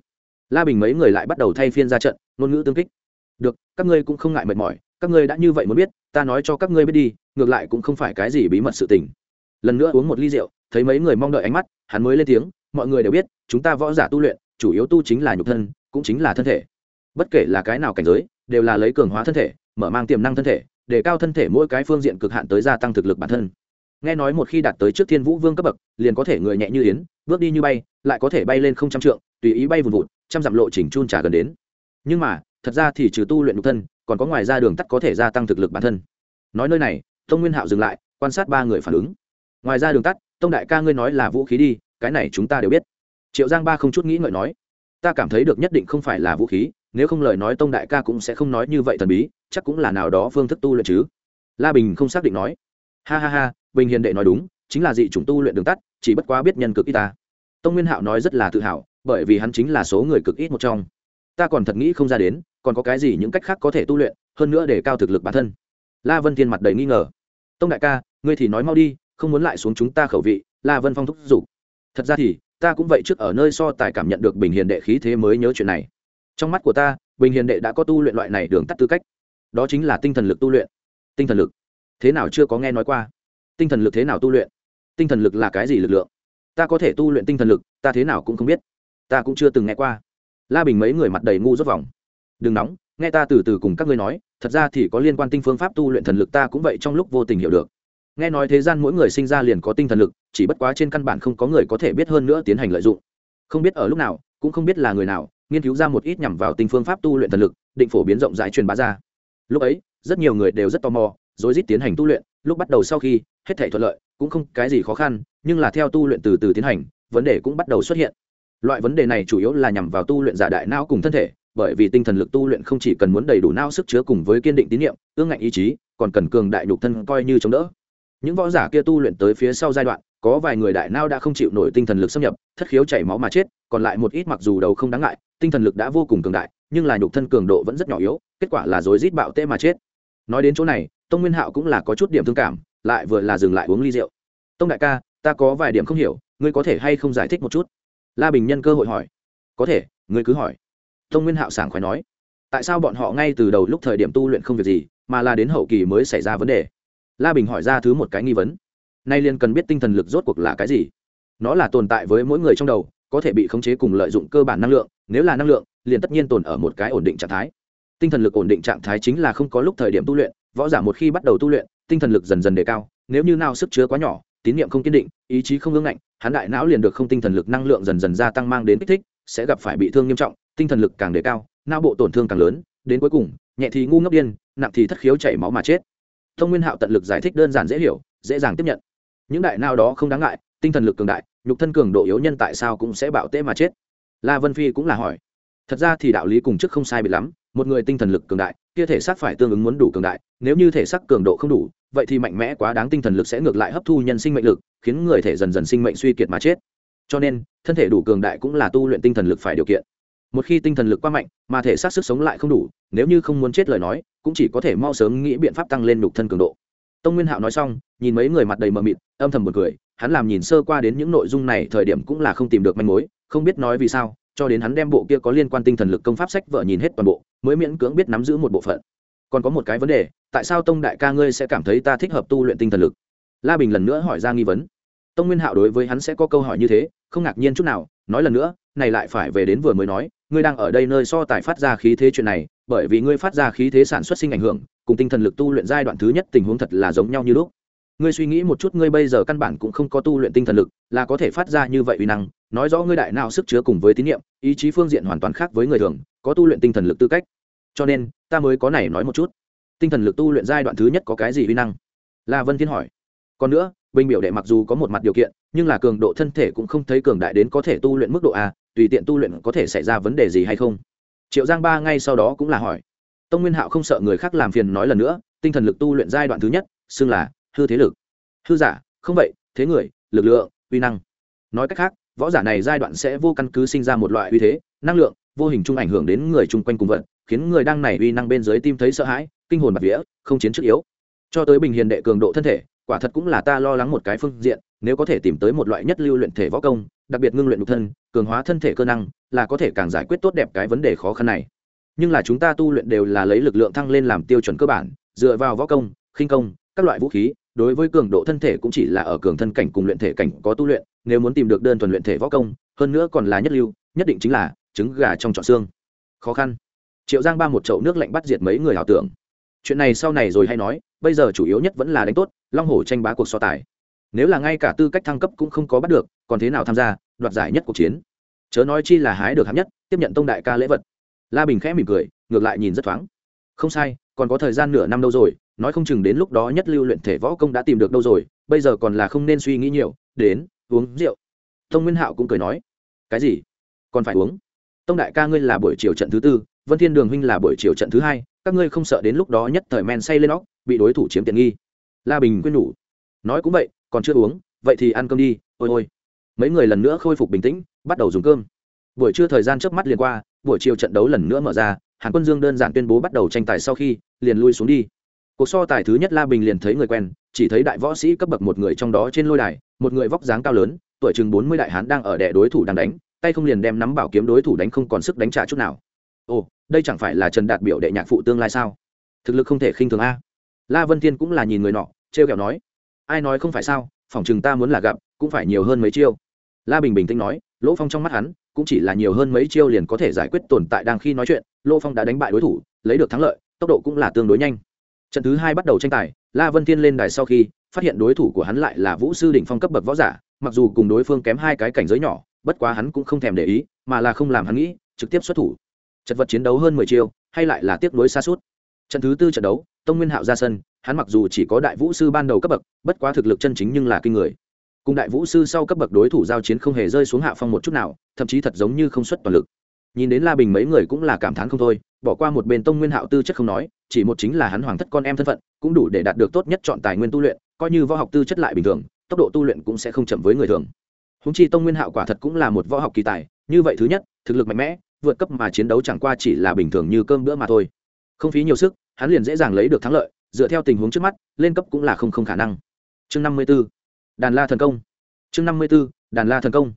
La bình mấy người lại bắt đầu thay phiên ra trận, ngôn ngữ tương kích được, các ngươi cũng không ngại mệt mỏi, các ngươi đã như vậy muốn biết, ta nói cho các ngươi biết đi, ngược lại cũng không phải cái gì bí mật sự tình. Lần nữa uống một ly rượu, thấy mấy người mong đợi ánh mắt, hắn mới lên tiếng, mọi người đều biết, chúng ta võ giả tu luyện, chủ yếu tu chính là nhục thân, cũng chính là thân thể. Bất kể là cái nào cảnh giới, đều là lấy cường hóa thân thể, mở mang tiềm năng thân thể, để cao thân thể mỗi cái phương diện cực hạn tới gia tăng thực lực bản thân. Nghe nói một khi đạt tới trước thiên vũ vương cấp bậc, liền có thể người nhẹ như yến, bước đi như bay, lại có thể bay lên không trăm trượng, tùy ý bay vùn vụt, trăm dặm lộ chỉnh chun trả gần đến. Nhưng mà thật ra thì trừ tu luyện nhục thân, còn có ngoài ra đường tắt có thể gia tăng thực lực bản thân. Nói nơi này, tông nguyên hạo dừng lại, quan sát ba người phản ứng. Ngoài ra đường tắt, tông đại ca ngươi nói là vũ khí đi, cái này chúng ta đều biết. Triệu giang ba không chút nghĩ ngợi nói, ta cảm thấy được nhất định không phải là vũ khí, nếu không lời nói tông đại ca cũng sẽ không nói như vậy thần bí, chắc cũng là nào đó phương thức tu luyện chứ. La bình không xác định nói, ha ha ha, bình hiền đệ nói đúng, chính là dị chủng tu luyện đường tắt, chỉ bất quá biết nhân cực ít ta. Tông nguyên hạo nói rất là tự hào, bởi vì hắn chính là số người cực ít một trong ta còn thật nghĩ không ra đến, còn có cái gì những cách khác có thể tu luyện, hơn nữa để cao thực lực bản thân. La vân thiên mặt đầy nghi ngờ. Tông đại ca, ngươi thì nói mau đi, không muốn lại xuống chúng ta khẩu vị, la vân phong thúc giục. Thật ra thì, ta cũng vậy trước ở nơi so tài cảm nhận được bình hiền đệ khí thế mới nhớ chuyện này. Trong mắt của ta, bình hiền đệ đã có tu luyện loại này đường tắt tư cách. Đó chính là tinh thần lực tu luyện. Tinh thần lực. Thế nào chưa có nghe nói qua? Tinh thần lực thế nào tu luyện? Tinh thần lực là cái gì lực lượng? Ta có thể tu luyện tinh thần lực, ta thế nào cũng không biết. Ta cũng chưa từng nghe qua la bình mấy người mặt đầy ngu rốt vòng. Đừng nóng, nghe ta từ từ cùng các ngươi nói, thật ra thì có liên quan tinh phương pháp tu luyện thần lực ta cũng vậy trong lúc vô tình hiểu được. Nghe nói thế gian mỗi người sinh ra liền có tinh thần lực, chỉ bất quá trên căn bản không có người có thể biết hơn nữa tiến hành lợi dụng. Không biết ở lúc nào, cũng không biết là người nào, nghiên cứu ra một ít nhằm vào tinh phương pháp tu luyện thần lực, định phổ biến rộng rãi truyền bá ra. Lúc ấy, rất nhiều người đều rất tò mò rồi rít tiến hành tu luyện, lúc bắt đầu sau khi, hết thể thuận lợi, cũng không cái gì khó khăn, nhưng là theo tu luyện từ từ tiến hành, vấn đề cũng bắt đầu xuất hiện loại vấn đề này chủ yếu là nhằm vào tu luyện giả đại não cùng thân thể, bởi vì tinh thần lực tu luyện không chỉ cần muốn đầy đủ não sức chứa cùng với kiên định tín nhiệm ương ngạnh ý chí, còn cần cường đại nhục thân coi như chống đỡ. Những võ giả kia tu luyện tới phía sau giai đoạn, có vài người đại não đã không chịu nổi tinh thần lực xâm nhập, thất khiếu chảy máu mà chết, còn lại một ít mặc dù đầu không đáng ngại, tinh thần lực đã vô cùng cường đại, nhưng là nhục thân cường độ vẫn rất nhỏ yếu, kết quả là rối rít bạo tê mà chết. Nói đến chỗ này, tông nguyên hạo cũng là có chút điểm thương cảm, lại vừa là dừng lại uống ly rượu. Tông đại ca, ta có vài điểm không hiểu, ngươi có thể hay không giải thích một chút? La bình nhân cơ hội hỏi. Có thể ngươi cứ hỏi. Tông nguyên hạo sảng khoái nói. Tại sao bọn họ ngay từ đầu lúc thời điểm tu luyện không việc gì, mà là đến hậu kỳ mới xảy ra vấn đề? La bình hỏi ra thứ một cái nghi vấn. Nay liền cần biết tinh thần lực rốt cuộc là cái gì. Nó là tồn tại với mỗi người trong đầu, có thể bị khống chế cùng lợi dụng cơ bản năng lượng, nếu là năng lượng, liền tất nhiên tồn ở một cái ổn định trạng thái. Tinh thần lực ổn định trạng thái chính là không có lúc thời điểm tu luyện, võ giả một khi bắt đầu tu luyện, tinh thần lực dần dần đề cao, nếu như nào sức chứa quá nhỏ tín nhiệm không kiên định, ý chí không ngưng ngạnh, hắn đại não liền được không tinh thần lực năng lượng dần dần gia tăng mang đến kích thích, sẽ gặp phải bị thương nghiêm trọng, tinh thần lực càng đề cao, não bộ tổn thương càng lớn, đến cuối cùng, nhẹ thì ngu ngốc điên, nặng thì thất khiếu chảy máu mà chết. Thông nguyên hạo tận lực giải thích đơn giản dễ hiểu, dễ dàng tiếp nhận. Những đại nào đó không đáng ngại, tinh thần lực cường đại, nhục thân cường độ yếu nhân tại sao cũng sẽ bạo tễ mà chết? La vân phi cũng là hỏi. Thật ra thì đạo lý cùng chức không sai biệt lắm, một người tinh thần lực cường đại, kia thể xác phải tương ứng muốn đủ cường đại, nếu như thể xác cường độ không đủ vậy thì mạnh mẽ quá đáng tinh thần lực sẽ ngược lại hấp thu nhân sinh mệnh lực, khiến người thể dần dần sinh mệnh suy kiệt mà chết. Cho nên, thân thể đủ cường đại cũng là tu luyện tinh thần lực phải điều kiện. Một khi tinh thần lực quá mạnh, mà thể xác sức sống lại không đủ, nếu như không muốn chết lời nói, cũng chỉ có thể mau sớm nghĩ biện pháp tăng lên nhục thân cường độ. Tông nguyên hạo nói xong, nhìn mấy người mặt đầy mờ mịt, âm thầm một cười, hắn làm nhìn sơ qua đến những nội dung này thời điểm cũng là không tìm được manh mối, không biết nói vì sao, cho đến hắn đem bộ kia có liên quan tinh thần lực công pháp sách vợ nhìn hết toàn bộ, mới miễn cưỡng biết nắm giữ một bộ phận còn có một cái vấn đề, tại sao tông đại ca ngươi sẽ cảm thấy ta thích hợp tu luyện tinh thần lực? La bình lần nữa hỏi ra nghi vấn. Tông nguyên hạo đối với hắn sẽ có câu hỏi như thế, không ngạc nhiên chút nào, nói lần nữa, này lại phải về đến vừa mới nói, ngươi đang ở đây nơi so tài phát ra khí thế chuyện này, bởi vì ngươi phát ra khí thế sản xuất sinh ảnh hưởng, cùng tinh thần lực tu luyện giai đoạn thứ nhất tình huống thật là giống nhau như lúc. Ngươi suy nghĩ một chút, ngươi bây giờ căn bản cũng không có tu luyện tinh thần lực, là có thể phát ra như vậy uy năng, nói rõ ngươi đại nào sức chứa cùng với tín nhiệm ý chí phương diện hoàn toàn khác với người thường, có tu luyện tinh thần lực tư cách cho nên, ta mới có này nói một chút. Tinh thần lực tu luyện giai đoạn thứ nhất có cái gì uy năng? La vân thiên hỏi. Còn nữa, bình biểu đệ mặc dù có một mặt điều kiện, nhưng là cường độ thân thể cũng không thấy cường đại đến có thể tu luyện mức độ a, tùy tiện tu luyện có thể xảy ra vấn đề gì hay không? Triệu giang ba ngay sau đó cũng là hỏi. Tông nguyên hạo không sợ người khác làm phiền nói lần nữa, tinh thần lực tu luyện giai đoạn thứ nhất, xưng là hư thế lực. Hư giả, không vậy, thế người, lực lượng, uy năng. Nói cách khác, võ giả này giai đoạn sẽ vô căn cứ sinh ra một loại uy thế, năng lượng, vô hình chung ảnh hưởng đến người chung quanh cùng vật khiến người đang này uy năng bên dưới tim thấy sợ hãi, kinh hồn bạt vía, không chiến trước yếu. Cho tới bình hiền đệ cường độ thân thể, quả thật cũng là ta lo lắng một cái phương diện, nếu có thể tìm tới một loại nhất lưu luyện thể võ công, đặc biệt ngưng luyện nhục thân, cường hóa thân thể cơ năng, là có thể càng giải quyết tốt đẹp cái vấn đề khó khăn này. Nhưng là chúng ta tu luyện đều là lấy lực lượng thăng lên làm tiêu chuẩn cơ bản, dựa vào võ công, khinh công, các loại vũ khí, đối với cường độ thân thể cũng chỉ là ở cường thân cảnh cùng luyện thể cảnh có tu luyện, nếu muốn tìm được đơn thuần luyện thể võ công, hơn nữa còn là nhất lưu, nhất định chính là trứng gà trong trọn xương. Khó khăn triệu giang ba một chậu nước lạnh bắt diệt mấy người ảo tưởng. Chuyện này sau này rồi hay nói, bây giờ chủ yếu nhất vẫn là đánh tốt, long hổ tranh bá cuộc so tài. Nếu là ngay cả tư cách thăng cấp cũng không có bắt được, còn thế nào tham gia, đoạt giải nhất cuộc chiến? Chớ nói chi là hái được hạng nhất, tiếp nhận tông đại ca lễ vật. La bình khẽ mỉm cười, ngược lại nhìn rất thoáng. Không sai, còn có thời gian nửa năm đâu rồi, nói không chừng đến lúc đó nhất lưu luyện thể võ công đã tìm được đâu rồi, bây giờ còn là không nên suy nghĩ nhiều, đến, uống rượu. Tông nguyên hạo cũng cười nói, cái gì? Còn phải uống? Tông đại ca ngươi là buổi chiều trận thứ tư vân thiên đường huynh là buổi chiều trận thứ hai, các ngươi không sợ đến lúc đó nhất thời men say lên óc, bị đối thủ chiếm tiện nghi. La bình quyên nhủ. Nói cũng vậy, còn chưa uống, vậy thì ăn cơm đi, ôi ôi. Mấy người lần nữa khôi phục bình tĩnh, bắt đầu dùng cơm. Buổi trưa thời gian trước mắt liền qua, buổi chiều trận đấu lần nữa mở ra, hàn quân dương đơn giản tuyên bố bắt đầu tranh tài sau khi, liền lui xuống đi. Cuộc so tài thứ nhất la bình liền thấy người quen, chỉ thấy đại võ sĩ cấp bậc một người trong đó trên lôi đài, một người vóc dáng cao lớn, tuổi chừng bốn mươi đại hán đang ở đẻ đối thủ đang đánh, tay không liền đem nắm bảo kiếm đối thủ đánh không còn sức đánh trả chút nào ồ, đây chẳng phải là trần đạt biểu đệ nhạc phụ tương lai sao? Thực lực không thể khinh thường a. La vân thiên cũng là nhìn người nọ, trêu kẹo nói, ai nói không phải sao phỏng chừng ta muốn là gặp, cũng phải nhiều hơn mấy chiêu. La bình bình tĩnh nói, lỗ phong trong mắt hắn, cũng chỉ là nhiều hơn mấy chiêu liền có thể giải quyết tồn tại đang khi nói chuyện, lỗ phong đã đánh bại đối thủ, lấy được thắng lợi, tốc độ cũng là tương đối nhanh. Trận thứ hai bắt đầu tranh tài, la vân thiên lên đài sau khi, phát hiện đối thủ của hắn lại là vũ sư đỉnh phong cấp bậc võ giả, mặc dù cùng đối phương kém hai cái cảnh giới nhỏ, bất quá hắn cũng không thèm để ý, mà là không làm hắn nghĩ, trực tiếp xuất thủ chật vật chiến đấu hơn mười chiêu, hay lại là tiếp nối xa suốt. Trận thứ tư trận đấu, tông nguyên hạo ra sân, hắn mặc dù chỉ có đại vũ sư ban đầu cấp bậc, bất quá thực lực chân chính nhưng là kinh người. Cùng đại vũ sư sau cấp bậc đối thủ giao chiến không hề rơi xuống hạ phong một chút nào, thậm chí thật giống như không xuất toàn lực. Nhìn đến la bình mấy người cũng là cảm thán không thôi, bỏ qua một bên tông nguyên hạo tư chất không nói, chỉ một chính là hắn hoàng thất con em thân phận, cũng đủ để đạt được tốt nhất chọn tài nguyên tu luyện, coi như võ học tư chất lại bình thường, tốc độ tu luyện cũng sẽ không chậm với người thường. Húng chi tông nguyên hạo quả thật cũng là một võ học kỳ tài, như vậy thứ nhất, thực lực mạnh mẽ vượt cấp mà chiến đấu chẳng qua chỉ là bình thường như cơm bữa mà thôi. Không phí nhiều sức, hắn liền dễ dàng lấy được thắng lợi, dựa theo tình huống trước mắt, lên cấp cũng là không không khả năng. Chương năm mươi b ố đàn la thần công. Chương năm mươi b ố đàn la thần công.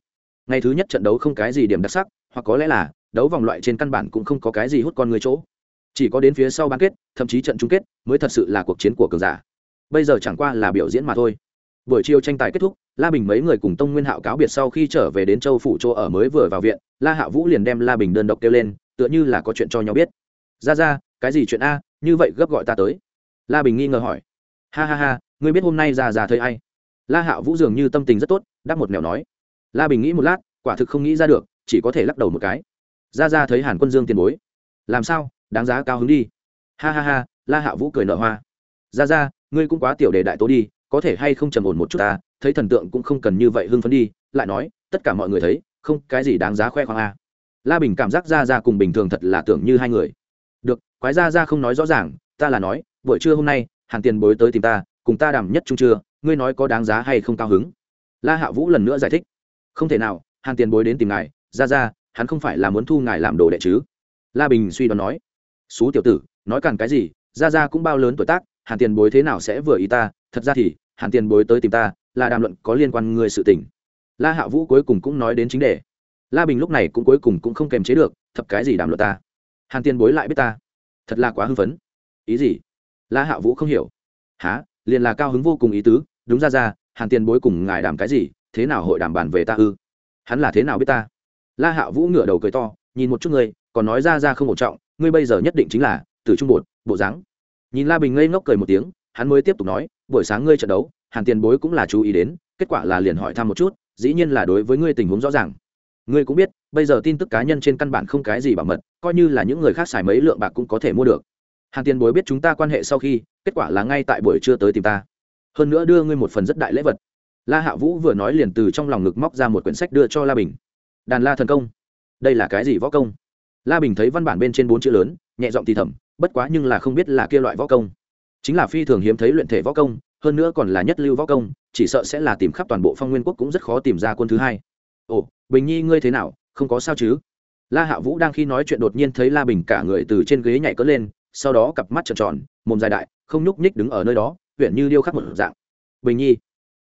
Ngày thứ nhất trận đấu không cái gì điểm đặc sắc, hoặc có lẽ là, đấu vòng loại trên căn bản cũng không có cái gì hút con người chỗ. Chỉ có đến phía sau bán kết, thậm chí trận chung kết, mới thật sự là cuộc chiến của cường giả. Bây giờ chẳng qua là biểu diễn mà thôi buổi chiều tranh tài kết thúc, la bình mấy người cùng tông nguyên hạo cáo biệt sau khi trở về đến châu phủ chỗ ở mới vừa vào viện, la hạ vũ liền đem la bình đơn độc kêu lên, tựa như là có chuyện cho nhau biết. Ra ra, cái gì chuyện a? Như vậy gấp gọi ta tới. La bình nghi ngờ hỏi. Ha ha ha, ngươi biết hôm nay ra ra thấy ai? La hạ vũ dường như tâm tình rất tốt, đáp một mèo nói. La bình nghĩ một lát, quả thực không nghĩ ra được, chỉ có thể lắc đầu một cái. Ra ra thấy hàn quân dương tiền bối. Làm sao? Đáng giá cao hứng đi. Ha ha ha, la hạ vũ cười nở hoa. Ra ra, ngươi cũng quá tiểu đề đại tố đi có thể hay không trầm ổn một chút ta, thấy thần tượng cũng không cần như vậy hưng phấn đi, lại nói, tất cả mọi người thấy, không, cái gì đáng giá khoe khoang a. La bình cảm giác ra ra cùng bình thường thật là tưởng như hai người. Được, quái ra ra không nói rõ ràng, ta là nói, buổi trưa hôm nay, hàn tiền bối tới tìm ta, cùng ta đàm nhất chung trưa, ngươi nói có đáng giá hay không cao hứng? La hạ vũ lần nữa giải thích. Không thể nào, hàn tiền bối đến tìm ngài ra ra hắn không phải là muốn thu ngài làm đồ đệ chứ? La bình suy đoán nói. Xú tiểu tử, nói càng cái gì ra ra cũng bao lớn tuổi tác, hàn tiền bối thế nào sẽ vừa ý ta thật ra thì hàn tiền bối tới tìm ta, là đàm luận có liên quan người sự tình. La hạ vũ cuối cùng cũng nói đến chính đề. La bình lúc này cũng cuối cùng cũng không kềm chế được, thập cái gì đàm luận ta? Hàn tiền bối lại biết ta. Thật là quá hưng phấn. Ý gì? La hạ vũ không hiểu. Há liền là cao hứng vô cùng ý tứ. Đúng ra ra hàn tiền bối cùng ngài đàm cái gì? Thế nào hội đàm bàn về ta ư? Hắn là thế nào biết ta? La hạ vũ ngửa đầu cười to, nhìn một chút người còn nói ra ra không ổn trọng. Ngươi bây giờ nhất định chính là từ trung bột, bộ dáng. Nhìn la bình ngây ngốc cười một tiếng hắn mới tiếp tục nói, buổi sáng ngươi trận đấu, hàn tiền bối cũng là chú ý đến, kết quả là liền hỏi thăm một chút, dĩ nhiên là đối với ngươi tình huống rõ ràng. Ngươi cũng biết, bây giờ tin tức cá nhân trên căn bản không cái gì bảo mật, coi như là những người khác xài mấy lượng bạc cũng có thể mua được. Hàn tiền bối biết chúng ta quan hệ sau khi, kết quả là ngay tại buổi trưa tới tìm ta. Hơn nữa đưa ngươi một phần rất đại lễ vật. La hạ vũ vừa nói liền từ trong lòng ngực móc ra một quyển sách đưa cho la bình. Đàn la thần công. Đây là cái gì võ công? La bình thấy văn bản bên trên bốn chữ lớn, nhẹ giọng thì thầm, bất quá nhưng là không biết là kia loại võ công chính là phi thường hiếm thấy luyện thể võ công, hơn nữa còn là nhất lưu võ công, chỉ sợ sẽ là tìm khắp toàn bộ phong nguyên quốc cũng rất khó tìm ra quân thứ hai. Ồ, bình nhi ngươi thế nào? Không có sao chứ? La hạ vũ đang khi nói chuyện đột nhiên thấy la bình cả người từ trên ghế nhảy cất lên, sau đó cặp mắt trợn tròn, mồm dài đại, không nhúc nhích đứng ở nơi đó, huyện như điêu khắc một dạng. Bình nhi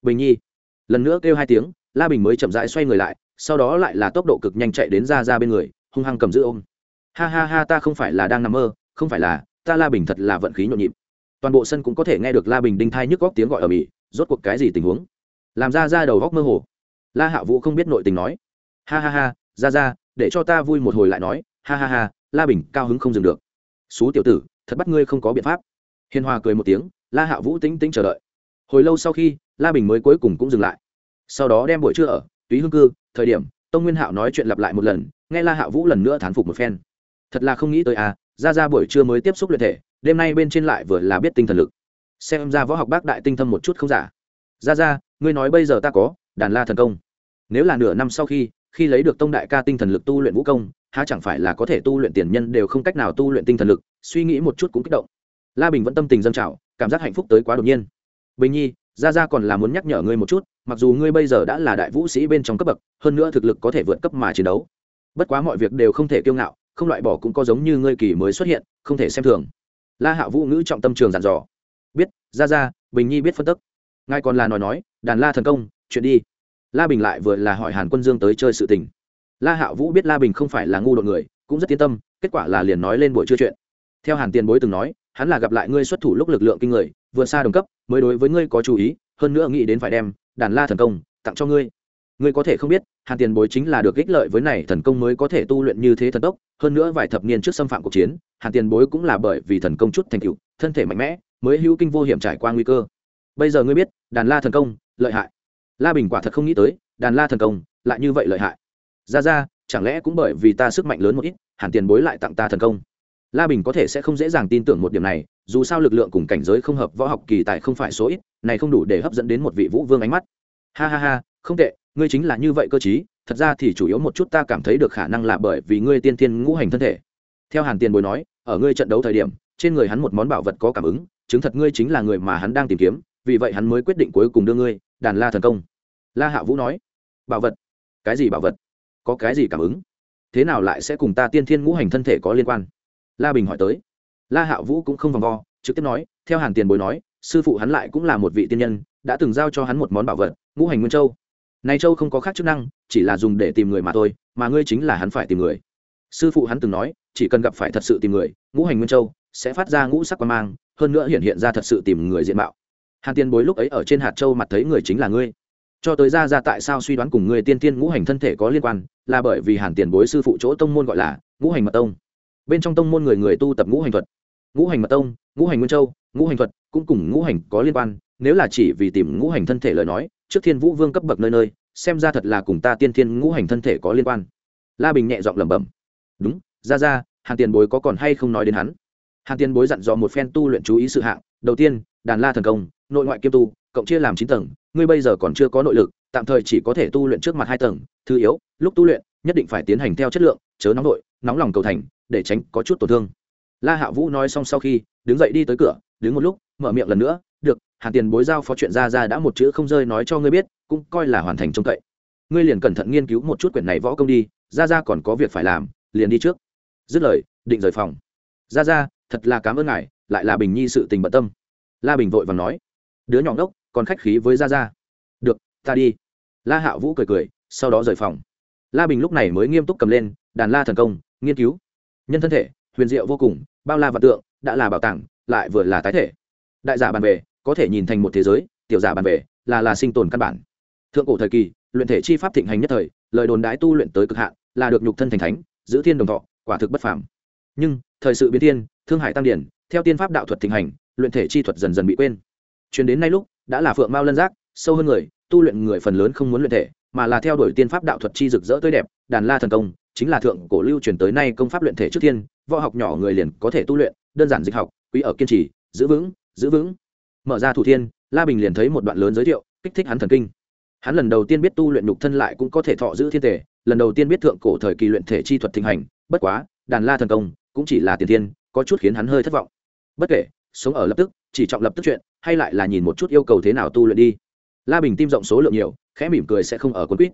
bình nhi. Lần nữa kêu hai tiếng, la bình mới chậm rãi xoay người lại, sau đó lại là tốc độ cực nhanh chạy đến ra ra bên người, hung hăng cầm giữ ôm. Ha ha ha, ta không phải là đang nằm mơ, không phải là, ta la bình thật là vận khí nhộn nhịp toàn bộ sân cũng có thể nghe được la bình đinh thai nhức góc tiếng gọi ở mỹ, rốt cuộc cái gì tình huống? Làm ra ra đầu góc mơ hồ. La hạ vũ không biết nội tình nói. Ha ha ha, ra ra, để cho ta vui một hồi lại nói. Ha ha ha, la bình cao hứng không dừng được. Xú tiểu tử, thật bắt ngươi không có biện pháp. Hiền hòa cười một tiếng, la hạ vũ tính tính chờ đợi. Hồi lâu sau khi, la bình mới cuối cùng cũng dừng lại. Sau đó đem buổi trưa ở, túy hương cư, thời điểm, tông nguyên hạo nói chuyện lặp lại một lần, nghe la hạ vũ lần nữa thán phục một phen. Thật là không nghĩ tới à ra ra buổi trưa mới tiếp xúc luyện thể đêm nay bên trên lại vừa là biết tinh thần lực. Xem ra võ học bác đại tinh thâm một chút không giả. Ra ra, ngươi nói bây giờ ta có, đàn la thần công. Nếu là nửa năm sau khi khi lấy được tông đại ca tinh thần lực tu luyện vũ công, há chẳng phải là có thể tu luyện tiền nhân đều không cách nào tu luyện tinh thần lực, suy nghĩ một chút cũng kích động. La bình vẫn tâm tình dâng trào, cảm giác hạnh phúc tới quá đột nhiên. Bình nhi, ra ra còn là muốn nhắc nhở ngươi một chút, mặc dù ngươi bây giờ đã là đại vũ sĩ bên trong cấp bậc, hơn nữa thực lực có thể vượt cấp mà chiến đấu. Bất quá mọi việc đều không thể kiêu ngạo, không loại bỏ cũng có giống như ngươi kỳ mới xuất hiện, không thể xem thường la hạ vũ ngữ trọng tâm trường dặn dò. Biết, ra ra, bình nhi biết phân tức. Ngài còn là nói nói, đàn la thần công, chuyện đi. La bình lại vừa là hỏi hàn quân dương tới chơi sự tình. La hạ vũ biết la bình không phải là ngu đội người, cũng rất yên tâm, kết quả là liền nói lên buổi trưa chuyện. Theo hàn tiền bối từng nói, hắn là gặp lại ngươi xuất thủ lúc lực lượng kinh người, vượt xa đồng cấp, mới đối với ngươi có chú ý, hơn nữa nghĩ đến phải đem đàn la thần công tặng cho ngươi ngươi có thể không biết, hàn tiền bối chính là được ích lợi với này thần công mới có thể tu luyện như thế thần tốc, hơn nữa vài thập niên trước xâm phạm cuộc chiến, hàn tiền bối cũng là bởi vì thần công chút thành cựu thân thể mạnh mẽ, mới hữu kinh vô hiểm trải qua nguy cơ. Bây giờ ngươi biết, đàn la thần công, lợi hại. La bình quả thật không nghĩ tới, đàn la thần công, lại như vậy lợi hại. Ra ra, chẳng lẽ cũng bởi vì ta sức mạnh lớn một ít, hàn tiền bối lại tặng ta thần công? La bình có thể sẽ không dễ dàng tin tưởng một điểm này, dù sao lực lượng cùng cảnh giới không hợp võ học kỳ tài không phải số ít, này không đủ để hấp dẫn đến một vị vũ vương ánh mắt. Ha ha ha, không tệ ngươi chính là như vậy cơ chí thật ra thì chủ yếu một chút ta cảm thấy được khả năng là bởi vì ngươi tiên thiên ngũ hành thân thể. Theo hàn tiền bối nói, ở ngươi trận đấu thời điểm, trên người hắn một món bảo vật có cảm ứng, chứng thật ngươi chính là người mà hắn đang tìm kiếm, vì vậy hắn mới quyết định cuối cùng đưa ngươi, đàn la thần công. La hạ vũ nói, bảo vật? Cái gì bảo vật? Có cái gì cảm ứng? Thế nào lại sẽ cùng ta tiên thiên ngũ hành thân thể có liên quan? La bình hỏi tới. La hạ vũ cũng không vòng vo, trực tiếp nói, theo hàn tiền bối nói, sư phụ hắn lại cũng là một vị tiên nhân, đã từng giao cho hắn một món bảo vật, ngũ hành nguyên châu này châu không có khác chức năng, chỉ là dùng để tìm người mà thôi, mà ngươi chính là hắn phải tìm người. Sư phụ hắn từng nói, chỉ cần gặp phải thật sự tìm người, ngũ hành nguyên châu sẽ phát ra ngũ sắc quan mang, hơn nữa hiện hiện ra thật sự tìm người diện mạo. Hàn tiên bối lúc ấy ở trên hạt châu mặt thấy người chính là ngươi. Cho tới ra ra tại sao suy đoán cùng người tiên tiên ngũ hành thân thể có liên quan, là bởi vì hàn tiền bối sư phụ chỗ tông môn gọi là ngũ hành mật tông. Bên trong tông môn người người tu tập ngũ hành thuật. Ngũ hành mật tông, ngũ hành nguyên châu, ngũ hành thuật cũng cùng ngũ hành có liên quan, nếu là chỉ vì tìm ngũ hành thân thể lời nói trước thiên vũ vương cấp bậc nơi nơi, xem ra thật là cùng ta tiên thiên ngũ hành thân thể có liên quan. La bình nhẹ giọng lẩm bẩm. Đúng, ra ra, hàn tiền bối có còn hay không nói đến hắn? Hàn tiền bối dặn dò một phen tu luyện chú ý sự hạng. Đầu tiên, đàn la thần công, nội ngoại kiêm tu, cộng chia làm chín tầng, ngươi bây giờ còn chưa có nội lực, tạm thời chỉ có thể tu luyện trước mặt hai tầng. Thứ yếu, lúc tu luyện, nhất định phải tiến hành theo chất lượng, chớ nóng nội nóng lòng cầu thành, để tránh có chút tổn thương. La hạ vũ nói xong sau khi, đứng dậy đi tới cửa, đứng một lúc, mở miệng lần nữa hàn tiền bối giao phó chuyện ra ra đã một chữ không rơi nói cho ngươi biết, cũng coi là hoàn thành trông cậy. Ngươi liền cẩn thận nghiên cứu một chút quyển này võ công đi, ra ra còn có việc phải làm, liền đi trước. Dứt lời, định rời phòng. Ra ra, thật là cảm ơn ngài, lại là bình nhi sự tình bận tâm. La bình vội và nói. Đứa nhỏ ngốc, còn khách khí với ra ra. Được, ta đi. La hạ vũ cười cười, sau đó rời phòng. La bình lúc này mới nghiêm túc cầm lên, đàn la thần công, nghiên cứu. Nhân thân thể, huyền diệu vô cùng, bao la và tượng, đã là bảo tàng, lại vừa là tái thể. Đại giả bàn về có thể nhìn thành một thế giới, tiểu giả bàn về, là là sinh tồn căn bản. Thượng cổ thời kỳ, luyện thể chi pháp thịnh hành nhất thời, lời đồn đái tu luyện tới cực hạn, là được nhục thân thành thánh, giữ thiên đồng thọ, quả thực bất phàm. Nhưng, thời sự biến thiên, thương hải tăng điển, theo tiên pháp đạo thuật thịnh hành, luyện thể chi thuật dần dần bị quên. Chuyển đến nay lúc, đã là phượng mao lân giác, sâu hơn người, tu luyện người phần lớn không muốn luyện thể, mà là theo đuổi tiên pháp đạo thuật chi rực rỡ tươi đẹp, đàn la thần công, chính là thượng cổ lưu truyền tới nay công pháp luyện thể trước tiên, võ học nhỏ người liền có thể tu luyện, đơn giản dịch học, quý ở kiên trì, giữ vững giữ vững mở ra thủ thiên, la bình liền thấy một đoạn lớn giới thiệu, kích thích hắn thần kinh. Hắn lần đầu tiên biết tu luyện nhục thân lại cũng có thể thọ giữ thiên thể lần đầu tiên biết thượng cổ thời kỳ luyện thể chi thuật thịnh hành, bất quá, đàn la thần công cũng chỉ là tiền thiên, có chút khiến hắn hơi thất vọng. Bất kể, sống ở lập tức, chỉ trọng lập tức chuyện, hay lại là nhìn một chút yêu cầu thế nào tu luyện đi. La bình tim rộng số lượng nhiều, khẽ mỉm cười sẽ không ở quân quýt.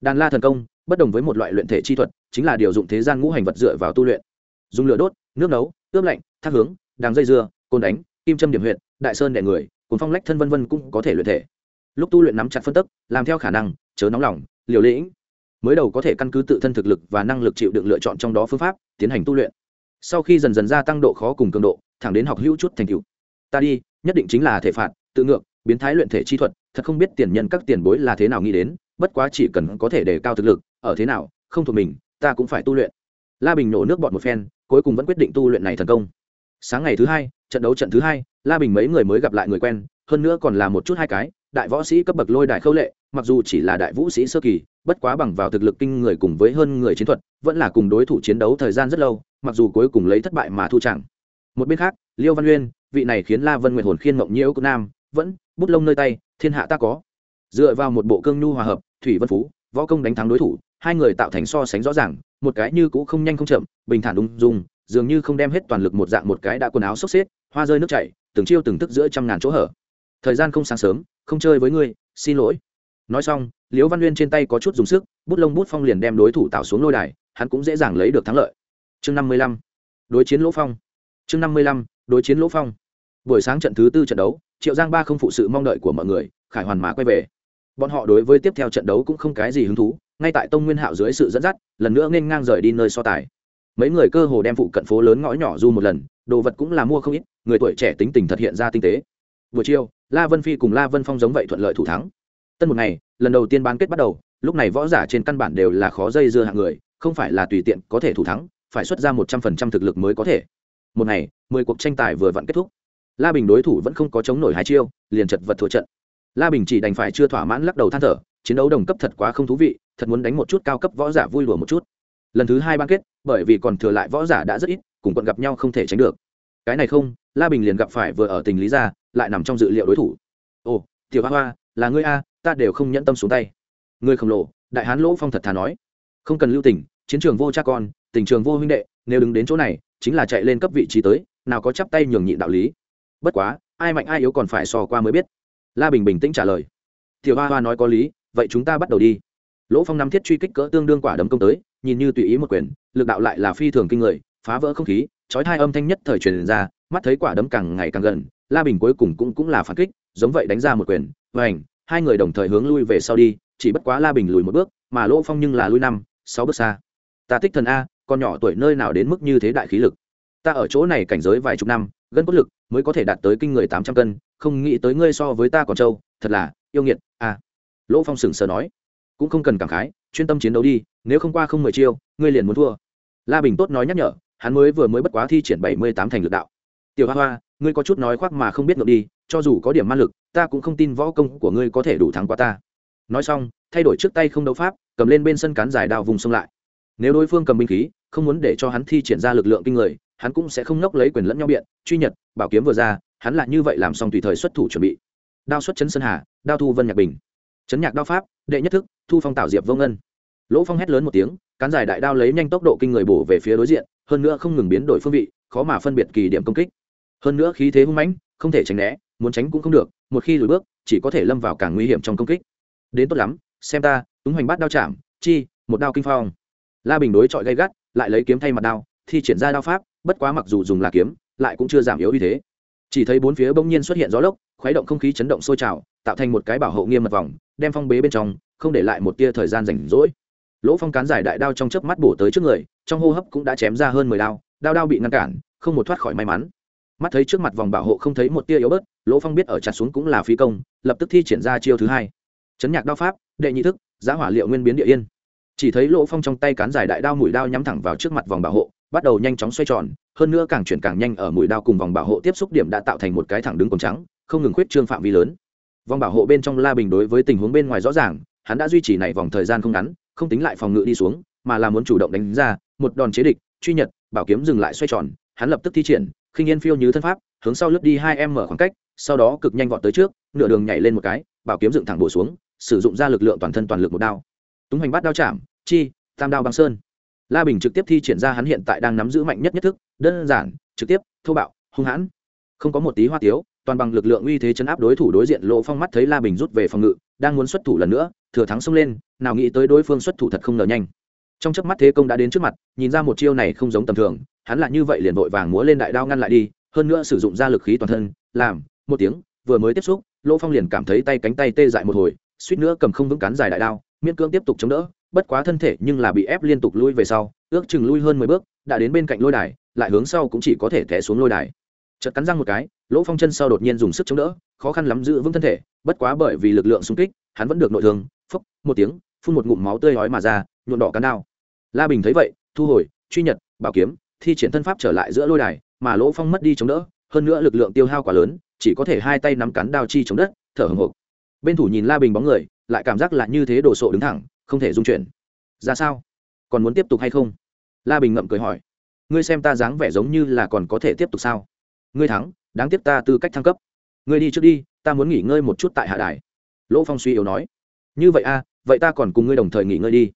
Đàn la thần công, bất đồng với một loại luyện thể chi thuật, chính là điều dụng thế gian ngũ hành vật dựa vào tu luyện. Dùng lửa đốt, nước nấu, ướp lạnh, thác hướng, đàng dây dưa, côn đánh, kim châm điểm huyện đại sơn đè người, cuốn phong lách thân vân vân cũng có thể luyện thể. Lúc tu luyện nắm chặt phân tức, làm theo khả năng, chớ nóng lòng, liều lĩnh. Mới đầu có thể căn cứ tự thân thực lực và năng lực chịu đựng lựa chọn trong đó phương pháp, tiến hành tu luyện. Sau khi dần dần gia tăng độ khó cùng cường độ, thẳng đến học hữu chút thành tựu. Ta đi, nhất định chính là thể phạt, tự ngược, biến thái luyện thể chi thuật, thật không biết tiền nhân các tiền bối là thế nào nghĩ đến, bất quá chỉ cần có thể đề cao thực lực, ở thế nào, không thuộc mình, ta cũng phải tu luyện. La bình nổ nước bọn một phen, cuối cùng vẫn quyết định tu luyện này thành công. Sáng ngày thứ hai, trận đấu trận thứ hai la bình mấy người mới gặp lại người quen, hơn nữa còn là một chút hai cái, đại võ sĩ cấp bậc lôi đại khâu lệ, mặc dù chỉ là đại vũ sĩ sơ kỳ, bất quá bằng vào thực lực kinh người cùng với hơn người chiến thuật, vẫn là cùng đối thủ chiến đấu thời gian rất lâu, mặc dù cuối cùng lấy thất bại mà thu chẳng. Một bên khác, liêu văn uyên, vị này khiến la vân nguyện hồn khiên mộng nhiễu cực nam, vẫn, bút lông nơi tay, thiên hạ ta có. Dựa vào một bộ cương nhu hòa hợp, thủy vân phú, võ công đánh thắng đối thủ, hai người tạo thành so sánh rõ ràng, một cái như cũ không nhanh không chậm, bình thản ung dung, dường như không đem hết toàn lực một dạng một cái đã quần áo xốc xếp, hoa rơi nước chảy từng chiêu từng tức giữa trăm ngàn chỗ hở. Thời gian không sáng sớm, không chơi với ngươi, xin lỗi. Nói xong, liễu văn uyên trên tay có chút dùng sức, bút lông bút phong liền đem đối thủ tạo xuống lôi đài, hắn cũng dễ dàng lấy được thắng lợi. Chương năm mươi lăm, đối chiến lỗ phong. Chương năm mươi lăm, đối chiến lỗ phong. Buổi sáng trận thứ tư trận đấu, triệu giang ba không phụ sự mong đợi của mọi người, khải hoàn mã quay về. Bọn họ đối với tiếp theo trận đấu cũng không cái gì hứng thú, ngay tại tông nguyên hạo dưới sự dẫn dắt, lần nữa nên ngang rời đi nơi so tài. Mấy người cơ hồ đem phụ cận phố lớn ngõ nhỏ du một lần đồ vật cũng là mua không ít, người tuổi trẻ tính tình thật hiện ra tinh tế. Buổi chiều, la vân phi cùng la vân phong giống vậy thuận lợi thủ thắng. Tân một ngày, lần đầu tiên bán kết bắt đầu, lúc này võ giả trên căn bản đều là khó dây dưa hạng người, không phải là tùy tiện có thể thủ thắng, phải xuất ra một trăm phần trăm thực lực mới có thể. Một ngày, mười cuộc tranh tài vừa vặn kết thúc. La bình đối thủ vẫn không có chống nổi hai chiêu, liền chật vật thua trận. La bình chỉ đành phải chưa thỏa mãn lắc đầu than thở, chiến đấu đồng cấp thật quá không thú vị, thật muốn đánh một chút cao cấp võ giả vui lùa một chút. Lần thứ hai ban kết, bởi vì còn thừa lại võ giả đã rất ít cùng quận gặp nhau không thể tránh được. Cái này không, la bình liền gặp phải vừa ở tình lý ra, lại nằm trong dự liệu đối thủ. Ồ, tiểu hoa hoa, là ngươi a, ta đều không nhẫn tâm xuống tay. Ngươi khổng lồ, đại hán lỗ phong thật thà nói. Không cần lưu tình, chiến trường vô cha con, tình trường vô huynh đệ, nếu đứng đến chỗ này, chính là chạy lên cấp vị trí tới, nào có chắp tay nhường nhịn đạo lý. Bất quá, ai mạnh ai yếu còn phải so qua mới biết. La bình bình tĩnh trả lời. Tiểu hoa hoa nói có lý, vậy chúng ta bắt đầu đi. Lỗ phong năm thiết truy kích cỡ tương đương quả đấm công tới, nhìn như tùy ý một quyền, lực đạo lại là phi thường kinh người phá vỡ không khí, chói hai âm thanh nhất thời truyền ra, mắt thấy quả đấm càng ngày càng gần, la bình cuối cùng cũng cũng là phản kích, giống vậy đánh ra một quyền và ảnh hai người đồng thời hướng lui về sau đi, chỉ bất quá la bình lùi một bước, mà lỗ phong nhưng là lui năm, sáu bước xa. Ta thích thần a, con nhỏ tuổi nơi nào đến mức như thế đại khí lực? Ta ở chỗ này cảnh giới vài chục năm, gân cốt lực mới có thể đạt tới kinh người tám trăm cân, không nghĩ tới ngươi so với ta còn trâu, thật là yêu nghiệt, a. Lỗ phong sừng sờ nói. Cũng không cần cảm khái, chuyên tâm chiến đấu đi, nếu không qua không mười chiêu, ngươi liền muốn thua. La bình tốt nói nhắc nhở hắn mới vừa mới bất quá thi triển bảy mươi tám thành lực đạo. Tiểu hoa hoa, ngươi có chút nói khoác mà không biết ngược đi, cho dù có điểm ma lực, ta cũng không tin võ công của ngươi có thể đủ thắng qua ta. Nói xong, thay đổi trước tay không đấu pháp, cầm lên bên sân cán dài đao vùng xông lại. Nếu đối phương cầm binh khí, không muốn để cho hắn thi triển ra lực lượng kinh người, hắn cũng sẽ không nốc lấy quyền lẫn nhau biện, truy nhật, bảo kiếm vừa ra, hắn lại như vậy làm xong tùy thời xuất thủ chuẩn bị. Đao xuất chấn sơn hà, đao thu vân nhạc bình. Chấn nhạc đao pháp, đệ nhất thức, thu phong tạo diệp vô ngân. Lỗ phong hét lớn một tiếng, cán dài đại đao lấy nhanh tốc độ kinh người bổ về phía đối diện hơn nữa không ngừng biến đổi phương vị, khó mà phân biệt kỳ điểm công kích. Hơn nữa khí thế hung mãnh, không thể tránh né, muốn tránh cũng không được, một khi lùi bước, chỉ có thể lâm vào càng nguy hiểm trong công kích. Đến tốt lắm, xem ta, túng hoành bát đao chạm, chi, một đao kinh phong. La bình đối chọi gay gắt, lại lấy kiếm thay mặt đao, thi triển ra đao pháp, bất quá mặc dù dùng là kiếm, lại cũng chưa giảm yếu uy thế. Chỉ thấy bốn phía bỗng nhiên xuất hiện gió lốc, khuấy động không khí chấn động sôi trào, tạo thành một cái bảo hộ nghiêm mật vòng, đem phong bế bên trong, không để lại một tia thời gian rảnh rỗi lỗ phong cán giải đại đao trong chớp mắt bổ tới trước người, trong hô hấp cũng đã chém ra hơn mười đao đao đao bị ngăn cản, không một thoát khỏi may mắn. Mắt thấy trước mặt vòng bảo hộ không thấy một tia yếu bớt, lỗ phong biết ở chặt xuống cũng là phí công, lập tức thi triển ra chiêu thứ hai. Chấn nhạc đao pháp, đệ nhị thức, giá hỏa liệu nguyên biến địa yên. Chỉ thấy lỗ phong trong tay cán dài đại đao mũi đao nhắm thẳng vào trước mặt vòng bảo hộ, bắt đầu nhanh chóng xoay tròn, hơn nữa càng chuyển càng nhanh ở mũi đao cùng vòng bảo hộ tiếp xúc điểm đã tạo thành một cái thẳng đứng cổng trắng, không ngừng khuyết trương phạm vi lớn. Vòng bảo hộ bên trong la bình đối với tình huống bên ngoài rõ ràng, hắn đã duy trì này vòng thời gian không ngắn không tính lại phòng ngự đi xuống, mà là muốn chủ động đánh ra, một đòn chế địch, truy nhật, bảo kiếm dừng lại xoay tròn, hắn lập tức thi triển, khinh yên phiêu như thân pháp, hướng sau lướt đi hai em mở khoảng cách, sau đó cực nhanh vọt tới trước, nửa đường nhảy lên một cái, bảo kiếm dựng thẳng bổ xuống, sử dụng ra lực lượng toàn thân toàn lực một đao. Túng hành bắt đao chạm, chi, tam đao băng sơn. La bình trực tiếp thi triển ra hắn hiện tại đang nắm giữ mạnh nhất nhất thức, đơn giản, trực tiếp, thô bạo, hung hãn. Không có một tí hoa tiếu toàn bằng lực lượng uy thế chấn áp đối thủ đối diện lộ phong mắt thấy la bình rút về phòng ngự, đang muốn xuất thủ lần nữa, thừa thắng xông lên, nào nghĩ tới đối phương xuất thủ thật không ngờ nhanh. Trong chớp mắt thế công đã đến trước mặt, nhìn ra một chiêu này không giống tầm thường, hắn lại như vậy liền vội vàng múa lên đại đao ngăn lại đi, hơn nữa sử dụng ra lực khí toàn thân, làm, một tiếng, vừa mới tiếp xúc, lỗ phong liền cảm thấy tay cánh tay tê dại một hồi, suýt nữa cầm không vững cán dài đại đao, miễn cưỡng tiếp tục chống đỡ, bất quá thân thể nhưng là bị ép liên tục lui về sau, ước chừng lui hơn mười bước, đã đến bên cạnh lôi đài, lại hướng sau cũng chỉ có thể té xuống lôi đài chợt cắn răng một cái, lỗ phong chân sau đột nhiên dùng sức chống đỡ, khó khăn lắm giữ vững thân thể, bất quá bởi vì lực lượng xung kích, hắn vẫn được nội thương, phốc, một tiếng, phun một ngụm máu tươi hói mà ra nhuộn đỏ cán đao. La bình thấy vậy, thu hồi, truy nhật, bảo kiếm, thi triển thân pháp trở lại giữa lôi đài, mà lỗ phong mất đi chống đỡ, hơn nữa lực lượng tiêu hao quá lớn, chỉ có thể hai tay nắm cắn đao chi chống đất, thở hồng hộc. Bên thủ nhìn la bình bóng người, lại cảm giác là như thế đồ sộ đứng thẳng, không thể dung chuyển. Ra sao? Còn muốn tiếp tục hay không? La bình ngậm cười hỏi. Ngươi xem ta dáng vẻ giống như là còn có thể tiếp tục sao? Ngươi thắng đáng tiếc ta tư cách thăng cấp. Ngươi đi trước đi ta muốn nghỉ ngơi một chút tại hạ đài. Lỗ phong suy yếu nói. Như vậy a à, vậy ta còn cùng ngươi đồng thời nghỉ ngơi đi.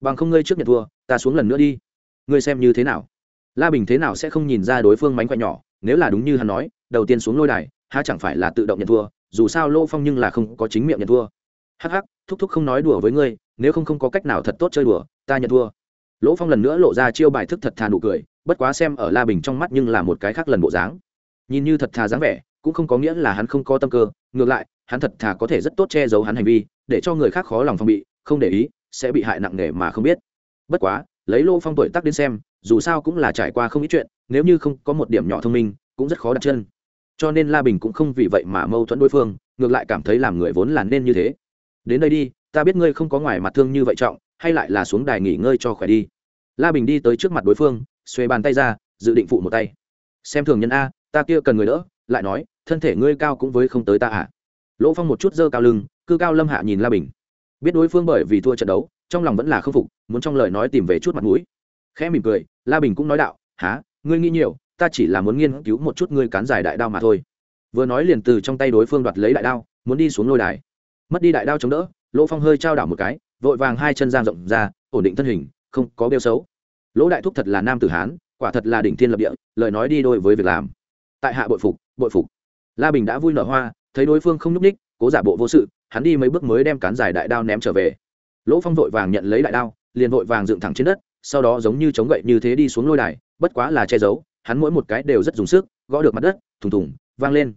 Bằng không ngươi trước nhận thua ta xuống lần nữa đi. Ngươi xem như thế nào? La bình thế nào sẽ không nhìn ra đối phương mánh khỏe nhỏ nếu là đúng như hắn nói đầu tiên xuống lôi đài ha chẳng phải là tự động nhận thua dù sao lỗ phong nhưng là không có chính miệng nhận thua. Hắc hắc thúc thúc không nói đùa với ngươi nếu không không có cách nào thật tốt chơi đùa ta nhận thua. Lỗ phong lần nữa lộ ra chiêu bài thức thật thà nụ cười bất quá xem ở la bình trong mắt nhưng là một cái khác lần bộ dáng nhìn như thật thà dáng vẻ, cũng không có nghĩa là hắn không có tâm cơ, ngược lại, hắn thật thà có thể rất tốt che giấu hắn hành vi, để cho người khác khó lòng phòng bị, không để ý, sẽ bị hại nặng nề mà không biết. Bất quá, lấy lô phong tuổi tác đến xem, dù sao cũng là trải qua không ít chuyện, nếu như không có một điểm nhỏ thông minh, cũng rất khó đặt chân. Cho nên la bình cũng không vì vậy mà mâu thuẫn đối phương, ngược lại cảm thấy làm người vốn là nên như thế. Đến đây đi, ta biết ngươi không có ngoài mặt thương như vậy trọng, hay lại là xuống đài nghỉ ngơi cho khỏe đi. La bình đi tới trước mặt đối phương xuê bàn tay ra, dự định phụ một tay. Xem thường nhân a ta kia cần người đỡ, lại nói, thân thể ngươi cao cũng với không tới ta à? Lỗ phong một chút dơ cao lưng, cư cao lâm hạ nhìn la bình. Biết đối phương bởi vì thua trận đấu, trong lòng vẫn là k phục, muốn trong lời nói tìm về chút mặt mũi. Khẽ mỉm cười, la bình cũng nói đạo há ngươi nghĩ nhiều, ta chỉ là muốn nghiên cứu một chút ngươi cán dài đại đao mà thôi. Vừa nói liền từ trong tay đối phương đoạt lấy đại đao, muốn đi xuống lôi đài. Mất đi đại đao chống đỡ, lỗ phong hơi trao đảo một cái, vội vàng hai chân giang rộng ra, ổn định thân hình, không có bêu xấu. Lỗ đại thúc thật là nam tử hán, quả thật là đỉnh thiên lập địa, lời nói đi đôi với việc làm tại hạ bội phục bội phục. La bình đã vui nở hoa, thấy đối phương không nhúc ních cố giả bộ vô sự, hắn đi mấy bước mới đem cán dài đại đao ném trở về. Lỗ phong vội vàng nhận lấy đại đao, liền vội vàng dựng thẳng trên đất, sau đó giống như chống gậy như thế đi xuống lôi đài, bất quá là che giấu, hắn mỗi một cái đều rất dùng sức, gõ được mặt đất, thùng thùng, vang lên.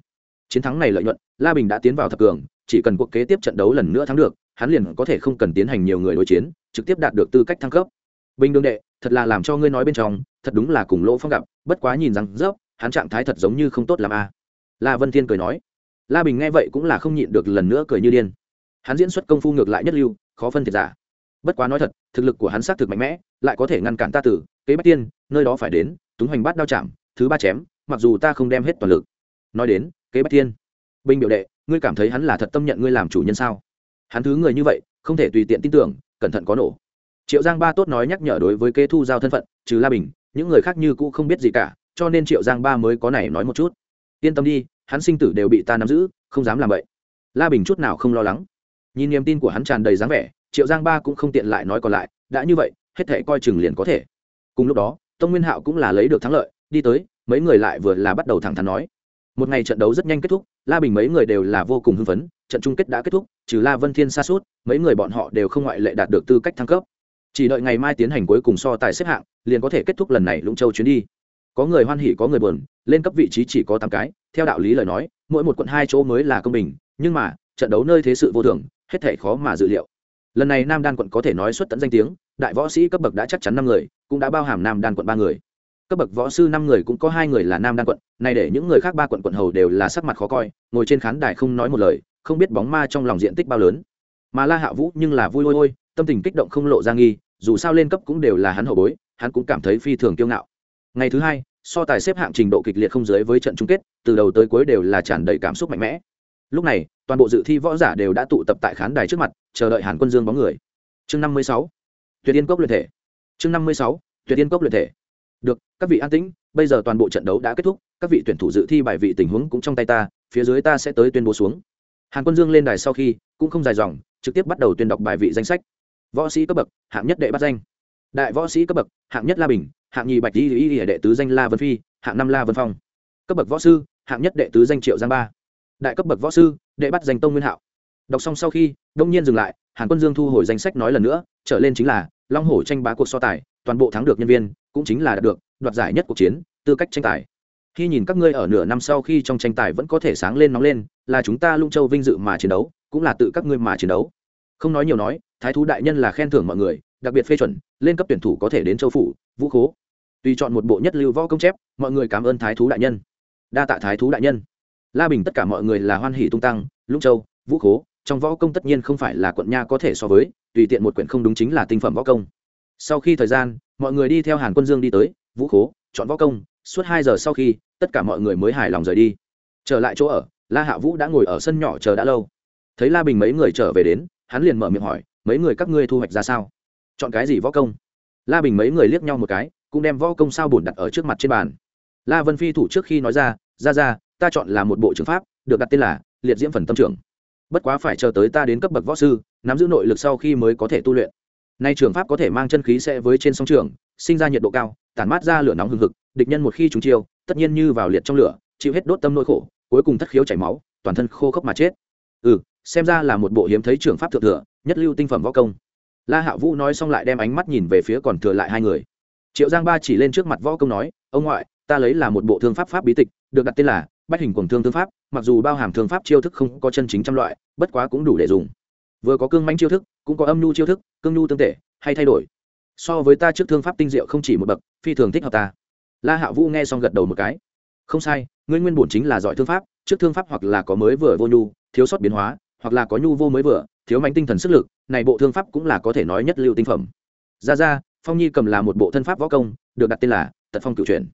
Chiến thắng này lợi nhuận, la bình đã tiến vào thập cường, chỉ cần cuộc kế tiếp trận đấu lần nữa thắng được, hắn liền có thể không cần tiến hành nhiều người đối chiến, trực tiếp đạt được tư cách thăng cấp. Bình đương đệ, thật là làm cho ngươi nói bên trong, thật đúng là cùng lỗ phong gặp, bất quá nhìn rằng, dốc hắn trạng thái thật giống như không tốt làm a à. la vân thiên cười nói. La bình nghe vậy cũng là không nhịn được lần nữa cười như điên. Hắn diễn xuất công phu ngược lại nhất lưu, khó phân thiệt giả. Bất quá nói thật, thực lực của hắn xác thực mạnh mẽ, lại có thể ngăn cản ta tử, kế bách tiên, nơi đó phải đến, túng hoành bát đao chạm, thứ ba chém, mặc dù ta không đem hết toàn lực. Nói đến, kế bách tiên. Binh biểu đệ, ngươi cảm thấy hắn là thật tâm nhận ngươi làm chủ nhân sao? Hắn thứ người như vậy, không thể tùy tiện tin tưởng, cẩn thận có nổ. Triệu giang ba tốt nói nhắc nhở đối với kế thu giao thân phận, trừ la bình, những người khác như cũ không biết gì cả cho nên triệu giang ba mới có này nói một chút. Yên tâm đi, hắn sinh tử đều bị ta nắm giữ, không dám làm vậy la bình chút nào không lo lắng. Nhìn niềm tin của hắn tràn đầy dáng vẻ, triệu giang ba cũng không tiện lại nói còn lại, đã như vậy, hết thể coi chừng liền có thể. Cùng lúc đó, tông nguyên hạo cũng là lấy được thắng lợi, đi tới, mấy người lại vừa là bắt đầu thẳng thắn nói. Một ngày trận đấu rất nhanh kết thúc, la bình mấy người đều là vô cùng hưng phấn, trận chung kết đã kết thúc, trừ la vân thiên xa suốt, mấy người bọn họ đều không ngoại lệ đạt được tư cách thăng cấp. Chỉ đợi ngày mai tiến hành cuối cùng so tài xếp hạng, liền có thể kết thúc lần này lũng châu chuyến đi có người hoan hỉ, có người buồn, lên cấp vị trí chỉ có tám cái, theo đạo lý lời nói, mỗi một quận hai chỗ mới là công bình, nhưng mà, trận đấu nơi thế sự vô thường, hết thể khó mà dự liệu. Lần này nam đan quận có thể nói xuất tận danh tiếng, đại võ sĩ cấp bậc đã chắc chắn năm người, cũng đã bao hàm nam đan quận ba người. Cấp bậc võ sư năm người cũng có hai người là nam đan quận này để những người khác ba quận quận hầu đều là sắc mặt khó coi, ngồi trên khán đài không nói một lời, không biết bóng ma trong lòng diện tích bao lớn. Mà la hạ vũ nhưng là vui ôi ôi, tâm tình kích động không lộ ra nghi, dù sao lên cấp cũng đều là hắn hậu bối, hắn cũng cảm thấy phi thường kiêu ngạo ngày thứ hai, so tài xếp hạng trình độ kịch liệt không dưới với trận chung kết, từ đầu tới cuối đều là tràn đầy cảm xúc mạnh mẽ. Lúc này, toàn bộ dự thi võ giả đều đã tụ tập tại khán đài trước mặt, chờ đợi hàn quân dương bóng người. Chương năm mươi sáu, tuyệt yên cốc luyện thể. Chương năm mươi sáu, tuyệt yên cốc luyện thể. Được, các vị an tĩnh, bây giờ toàn bộ trận đấu đã kết thúc, các vị tuyển thủ dự thi bài vị tình huống cũng trong tay ta, phía dưới ta sẽ tới tuyên bố xuống. Hàn quân dương lên đài sau khi, cũng không dài dòng, trực tiếp bắt đầu tuyên đọc bài vị danh sách. Võ sĩ cấp bậc, hạng nhất đệ bắt danh. Đại võ sĩ cấp bậc, hạng nhất la bình hạng nhì bạch y y đệ tứ danh la vân phi, hạng năm la vân phong. Cấp bậc võ sư, hạng nhất đệ tứ danh triệu giang ba. Đại cấp bậc võ sư, đệ bắt danh tông nguyên hạo. Đọc xong sau khi, đông nhiên dừng lại, hàn quân dương thu hồi danh sách nói lần nữa, trở lên chính là long hổ tranh bá cuộc so tài, toàn bộ thắng được nhân viên, cũng chính là đạt được đoạt giải nhất cuộc chiến, tư cách tranh tài. Khi nhìn các ngươi ở nửa năm sau khi trong tranh tài vẫn có thể sáng lên nóng lên, là chúng ta lung châu vinh dự mà chiến đấu, cũng là tự các ngươi mà chiến đấu. Không nói nhiều nói, thái thú đại nhân là khen thưởng mọi người đặc biệt phê chuẩn, lên cấp tuyển thủ có thể đến châu phủ, vũ khố. Tùy chọn một bộ nhất lưu võ công chép, mọi người cảm ơn thái thú đại nhân. Đa tạ thái thú đại nhân. La bình tất cả mọi người là hoan hỷ tung tăng, lũng châu, vũ khố, trong võ công tất nhiên không phải là quận nha có thể so với, tùy tiện một quyển không đúng chính là tinh phẩm võ công. Sau khi thời gian, mọi người đi theo hàn quân dương đi tới, vũ khố, chọn võ công, suốt hai giờ sau khi, tất cả mọi người mới hài lòng rời đi. Trở lại chỗ ở, la hạ vũ đã ngồi ở sân nhỏ chờ đã lâu. Thấy la bình mấy người trở về đến, hắn liền mở miệng hỏi, mấy người các ngươi thu hoạch ra sao? Chọn cái gì võ công? La bình mấy người liếc nhau một cái, cũng đem võ công sao bổn đặt ở trước mặt trên bàn. La vân phi thủ trước khi nói ra ra ra, ta chọn là một bộ trường pháp, được đặt tên là liệt diễm phần tâm trưởng. Bất quá phải chờ tới ta đến cấp bậc võ sư, nắm giữ nội lực sau khi mới có thể tu luyện. Nay trường pháp có thể mang chân khí sẽ với trên sông trường, sinh ra nhiệt độ cao, tản mát ra lửa nóng hừng hực, địch nhân một khi chúng chiêu, tất nhiên như vào liệt trong lửa, chịu hết đốt tâm nỗi khổ, cuối cùng thất khiếu chảy máu, toàn thân khô khốc mà chết. Ừ xem ra là một bộ hiếm thấy trường pháp thượng thừa, nhất lưu tinh phẩm võ công la hạ vũ nói xong lại đem ánh mắt nhìn về phía còn thừa lại hai người. Triệu giang ba chỉ lên trước mặt võ công nói, ông ngoại, ta lấy là một bộ thương pháp pháp bí tịch, được đặt tên là bách hình quần thương thương pháp, mặc dù bao hàm thương pháp chiêu thức không có chân chính trăm loại, bất quá cũng đủ để dùng. Vừa có cương mánh chiêu thức, cũng có âm nhu chiêu thức, cương nhu tương tệ, hay thay đổi. So với ta trước thương pháp tinh diệu không chỉ một bậc, phi thường thích hợp ta. La hạ vũ nghe xong gật đầu một cái. Không sai, ngươi nguyên bổn chính là giỏi thương pháp, trước thương pháp hoặc là có mới vừa vô nhu, thiếu sót biến hóa, hoặc là có nhu vô mới vừa, thiếu mạnh tinh thần sức lực này bộ thương pháp cũng là có thể nói nhất lưu tinh phẩm. Ra ra, phong nhi cầm là một bộ thân pháp võ công, được đặt tên là tật phong cựu truyền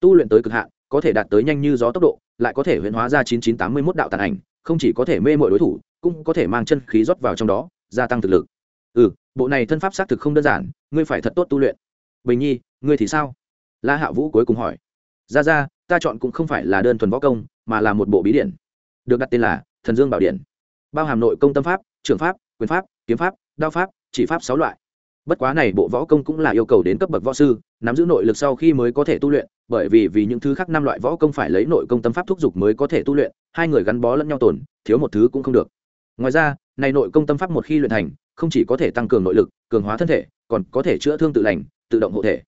tu luyện tới cực hạn, có thể đạt tới nhanh như gió tốc độ, lại có thể huyễn hóa ra chín chín tám mươi mốt đạo tàn ảnh, không chỉ có thể mê mọi đối thủ, cũng có thể mang chân khí rót vào trong đó, gia tăng thực lực. Ừ bộ này thân pháp xác thực không đơn giản, ngươi phải thật tốt tu luyện. Bình nhi, ngươi thì sao? La hạ vũ cuối cùng hỏi. Ra ra, ta chọn cũng không phải là đơn thuần võ công, mà là một bộ bí điển. Được đặt tên là thần dương bảo điện bao hàm nội công tâm pháp, trưởng pháp, quyền pháp kiếm pháp, đao pháp, chỉ pháp sáu loại. Bất quá này bộ võ công cũng là yêu cầu đến cấp bậc võ sư, nắm giữ nội lực sau khi mới có thể tu luyện, bởi vì vì những thứ khác năm loại võ công phải lấy nội công tâm pháp thúc giục mới có thể tu luyện, hai người gắn bó lẫn nhau tồn, thiếu một thứ cũng không được. Ngoài ra, này nội công tâm pháp một khi luyện thành, không chỉ có thể tăng cường nội lực, cường hóa thân thể, còn có thể chữa thương tự lành, tự động hộ thể.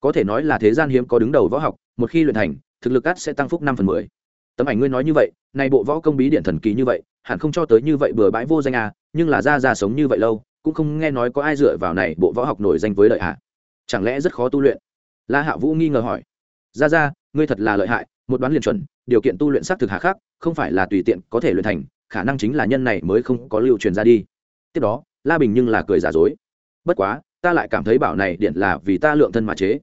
Có thể nói là thế gian hiếm có đứng đầu võ học, một khi luyện thành, thực lực át sẽ tăng phúc năm phần mười tấm ảnh ngươi nói như vậy này bộ võ công bí điện thần kỳ như vậy, hẳn không cho tới như vậy bừa bãi vô danh à nhưng là ra ra sống như vậy lâu, cũng không nghe nói có ai dựa vào này bộ võ học nổi danh với lợi hạ chẳng lẽ rất khó tu luyện? La hạ vũ nghi ngờ hỏi. Ra ra, ngươi thật là lợi hại, một đoán liền chuẩn, điều kiện tu luyện xác thực hạ khác không phải là tùy tiện có thể luyện thành, khả năng chính là nhân này mới không có lưu truyền ra đi. Tiếp đó, la bình nhưng là cười giả dối. Bất quá, ta lại cảm thấy bảo này điện là vì ta lượng thân mà chế.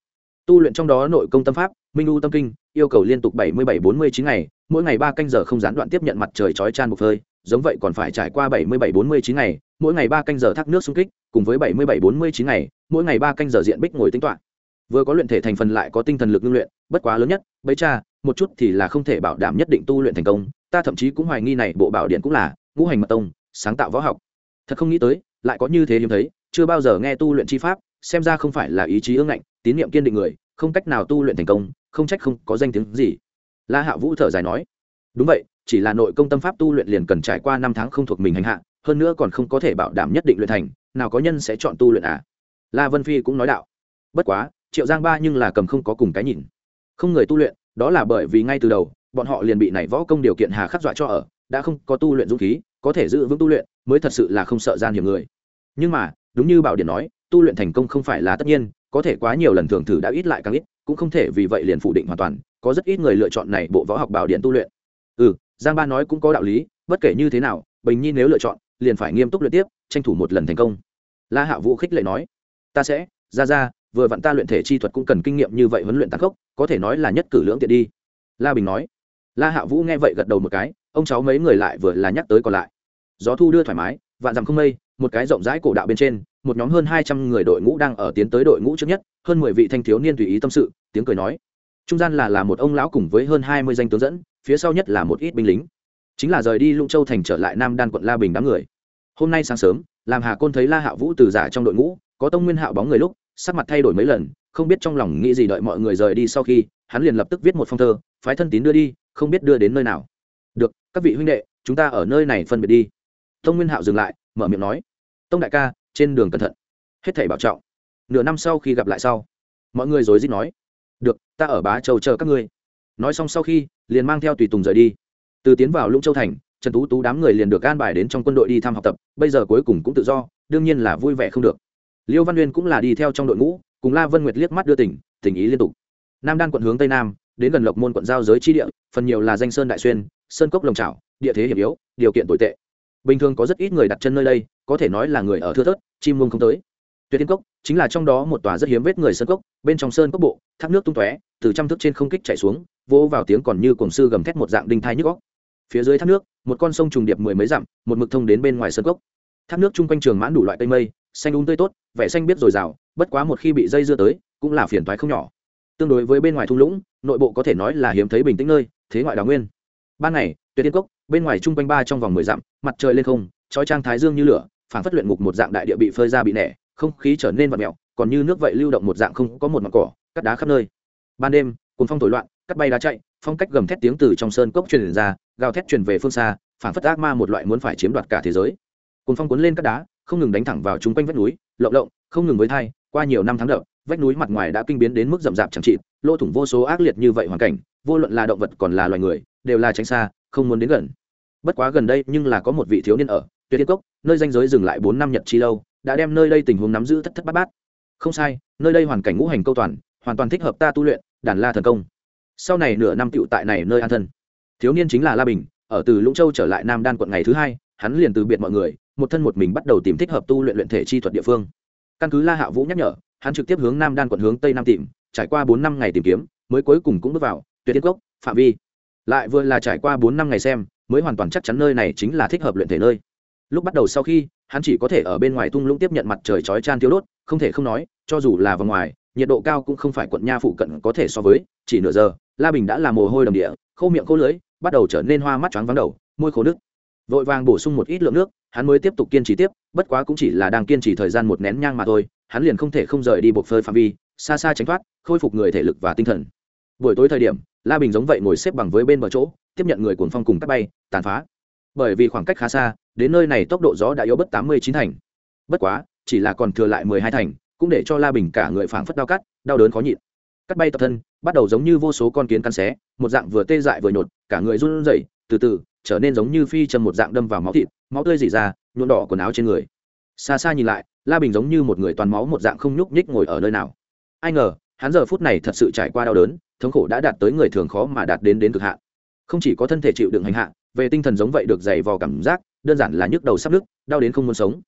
Tu luyện trong đó nội công tâm pháp, minh u tâm kinh, yêu cầu liên tục bảy mươi bảy bốn mươi chín ngày mỗi ngày ba canh giờ không gián đoạn tiếp nhận mặt trời chói chan một phơi giống vậy còn phải trải qua bảy mươi bảy bốn mươi chín ngày, mỗi ngày ba canh giờ thác nước xung kích, cùng với bảy mươi bảy bốn mươi chín ngày, mỗi ngày ba canh giờ diện bích ngồi tính toán. Vừa có luyện thể thành phần lại có tinh thần lực ngưng luyện, bất quá lớn nhất, bấy cha, một chút thì là không thể bảo đảm nhất định tu luyện thành công, ta thậm chí cũng hoài nghi này bộ bảo điện cũng là ngũ hành mật tông, sáng tạo võ học. Thật không nghĩ tới, lại có như thế hiếm thấy, chưa bao giờ nghe tu luyện chi pháp, xem ra không phải là ý chí ương ngạnh, tín niệm kiên định người, không cách nào tu luyện thành công, không trách không có danh tiếng gì la hạ vũ thở dài nói, đúng vậy, chỉ là nội công tâm pháp tu luyện liền cần trải qua năm tháng không thuộc mình hành hạ, hơn nữa còn không có thể bảo đảm nhất định luyện thành, nào có nhân sẽ chọn tu luyện à? La vân phi cũng nói đạo, bất quá, triệu giang ba nhưng là cầm không có cùng cái nhìn. Không người tu luyện, đó là bởi vì ngay từ đầu, bọn họ liền bị này võ công điều kiện hà khắc dọa cho ở, đã không có tu luyện dũng khí, có thể giữ vững tu luyện, mới thật sự là không sợ gian hiểm người. Nhưng mà, đúng như bảo điện nói, tu luyện thành công không phải là tất nhiên có thể quá nhiều lần thường thử đã ít lại càng ít, cũng không thể vì vậy liền phủ định hoàn toàn, có rất ít người lựa chọn này bộ võ học bảo điện tu luyện. Ừ giang ba nói cũng có đạo lý, bất kể như thế nào, bình nhi nếu lựa chọn, liền phải nghiêm túc luyện tiếp, tranh thủ một lần thành công. La hạ vũ khích lệ nói, ta sẽ, ra ra, vừa vặn ta luyện thể chi thuật cũng cần kinh nghiệm như vậy huấn luyện tăng cốc có thể nói là nhất cử lưỡng tiện đi. La bình nói. La hạ vũ nghe vậy gật đầu một cái, ông cháu mấy người lại vừa là nhắc tới còn lại. Gió thu đưa thoải mái, vạn dặm không mây một cái rộng rãi cổ đạo bên trên, một nhóm hơn hai trăm người đội ngũ đang ở tiến tới đội ngũ trước nhất, hơn mười vị thanh thiếu niên tùy ý tâm sự, tiếng cười nói. Trung gian là là một ông lão cùng với hơn hai mươi danh tướng dẫn, phía sau nhất là một ít binh lính. Chính là rời đi lũng châu thành trở lại nam đan quận la bình đám người. Hôm nay sáng sớm, làm hà côn thấy la hạ vũ từ giả trong đội ngũ, có tông nguyên hạo bóng người lúc, sắc mặt thay đổi mấy lần, không biết trong lòng nghĩ gì đợi mọi người rời đi sau khi, hắn liền lập tức viết một phong thơ, phái thân tín đưa đi, không biết đưa đến nơi nào. Được, các vị huynh đệ, chúng ta ở nơi này phân biệt đi. Tông nguyên hạo dừng lại mở miệng nói, tông đại ca, trên đường cẩn thận. Hết thảy bảo trọng. Nửa năm sau khi gặp lại sau, mọi người rối rít nói, được, ta ở bá châu chờ các ngươi. Nói xong sau khi, liền mang theo tùy tùng rời đi. Từ tiến vào lũng châu thành, trần tú tú đám người liền được an bài đến trong quân đội đi thăm học tập, bây giờ cuối cùng cũng tự do, đương nhiên là vui vẻ không được. Liêu văn uyên cũng là đi theo trong đội ngũ, cùng la vân nguyệt liếc mắt đưa tỉnh tình ý liên tục. Nam đan quận hướng tây nam, đến gần lộc môn quận giao giới chi địa, phần nhiều là danh sơn đại xuyên, sơn cốc lồng trào địa thế hiểm yếu, điều kiện tồi tệ bình thường có rất ít người đặt chân nơi đây, có thể nói là người ở thưa thớt, chim mông không tới. Tuyệt tiên cốc chính là trong đó một tòa rất hiếm vết người sơn cốc, bên trong sơn cốc bộ, thác nước tung tóe, từ trăm thước trên không kích chạy xuống, vỗ vào tiếng còn như cổng sư gầm thét một dạng đinh thai nhức góc phía dưới thác nước, một con sông trùng điệp mười mấy dặm, một mực thông đến bên ngoài sơn cốc. Thác nước chung quanh trường mãn đủ loại cây mây, xanh úng um tươi tốt, vẻ xanh biết dồi dào, bất quá một khi bị dây dưa tới, cũng là phiền toái không nhỏ. Tương đối với bên ngoài thung lũng, nội bộ có thể nói là hiếm thấy bình tĩnh nơi, thế ngoại đào nguyên. Ban ngày, tuyệt tiên cốc, bên ngoài chung quanh ba trong vòng mười dặm mặt trời lên không trói trang thái dương như lửa phản phất luyện ngục một dạng đại địa bị phơi ra bị nẻ, không khí trở nên vật mẹo còn như nước vậy lưu động một dạng không có một mặt cỏ, cắt đá khắp nơi. Ban đêm cùng phong thổi loạn, cắt bay đá chạy, phong cách gầm thét tiếng từ trong sơn cốc truyền ra, gào thét truyền về phương xa phản phất ác ma một loại muốn phải chiếm đoạt cả thế giới. Cùng phong cuốn lên cắt đá, không ngừng đánh thẳng vào chung quanh vách núi, lộng lộng, không ngừng với thai, qua nhiều năm tháng đậm vách núi mặt ngoài đã kinh biến đến mức rậm rạp chẳng trị lỗ thủng vô số ác liệt như vậy hoàn cảnh, vô luận là động vật còn là loài người, đều là tránh xa, không muốn đến gần bất quá gần đây nhưng là có một vị thiếu niên ở, tuyệt tiên cốc, nơi danh giới dừng lại bốn năm nhật chi lâu, đã đem nơi đây tình huống nắm giữ thất thất bát bát. Không sai, nơi đây hoàn cảnh ngũ hành câu toàn, hoàn toàn thích hợp ta tu luyện đàn la thần công. Sau này nửa năm tựu tại này nơi an thân. Thiếu niên chính là la bình, ở từ lũng châu trở lại nam đan quận ngày thứ hai, hắn liền từ biệt mọi người, một thân một mình bắt đầu tìm thích hợp tu luyện luyện thể chi thuật địa phương. Căn cứ la hạ vũ nhắc nhở, hắn trực tiếp hướng nam đan quận hướng tây nam tìm, trải qua bốn năm ngày tìm kiếm, mới cuối cùng cũng bước vào tuyệt tiên cốc, phạm vi. Lại vừa là trải qua bốn năm ngày xem mới hoàn toàn chắc chắn nơi này chính là thích hợp luyện thể nơi. Lúc bắt đầu sau khi, hắn chỉ có thể ở bên ngoài tung lũng tiếp nhận mặt trời chói chan thiếu đốt, không thể không nói, cho dù là vào ngoài, nhiệt độ cao cũng không phải quận nha phụ cận có thể so với, chỉ nửa giờ, la bình đã là mồ hôi đầm địa, khô miệng khô lưới bắt đầu trở nên hoa mắt choáng vắng đầu, môi khô nước vội vàng bổ sung một ít lượng nước, hắn mới tiếp tục kiên trì tiếp, bất quá cũng chỉ là đang kiên trì thời gian một nén nhang mà thôi, hắn liền không thể không rời đi buộc phơi phạm vi, xa xa tránh thoát, khôi phục người thể lực và tinh thần. Buổi tối thời điểm la bình giống vậy ngồi xếp bằng với bên bờ chỗ, tiếp nhận người cuồng phong cùng cắt bay, tàn phá. Bởi vì khoảng cách khá xa, đến nơi này tốc độ gió đã yếu bất tám mươi chín thành. Bất quá, chỉ là còn thừa lại mười hai thành, cũng để cho la bình cả người phảng phất đau cắt, đau đớn khó nhịn. Cắt bay tập thân, bắt đầu giống như vô số con kiến cắn xé, một dạng vừa tê dại vừa nhột, cả người run rẩy, từ từ, trở nên giống như phi châm một dạng đâm vào máu thịt, máu tươi dỉ ra, nhuộm đỏ quần áo trên người. Xa xa nhìn lại, la bình giống như một người toàn máu một dạng không nhúc nhích ngồi ở nơi nào. Ai ngờ hắn giờ phút này thật sự trải qua đau đớn, thống khổ đã đạt tới người thường khó mà đạt đến đến cực hạn. Không chỉ có thân thể chịu đựng hành hạ, về tinh thần giống vậy được dày vò cảm giác, đơn giản là nhức đầu sắp nứt, đau đến không muốn sống.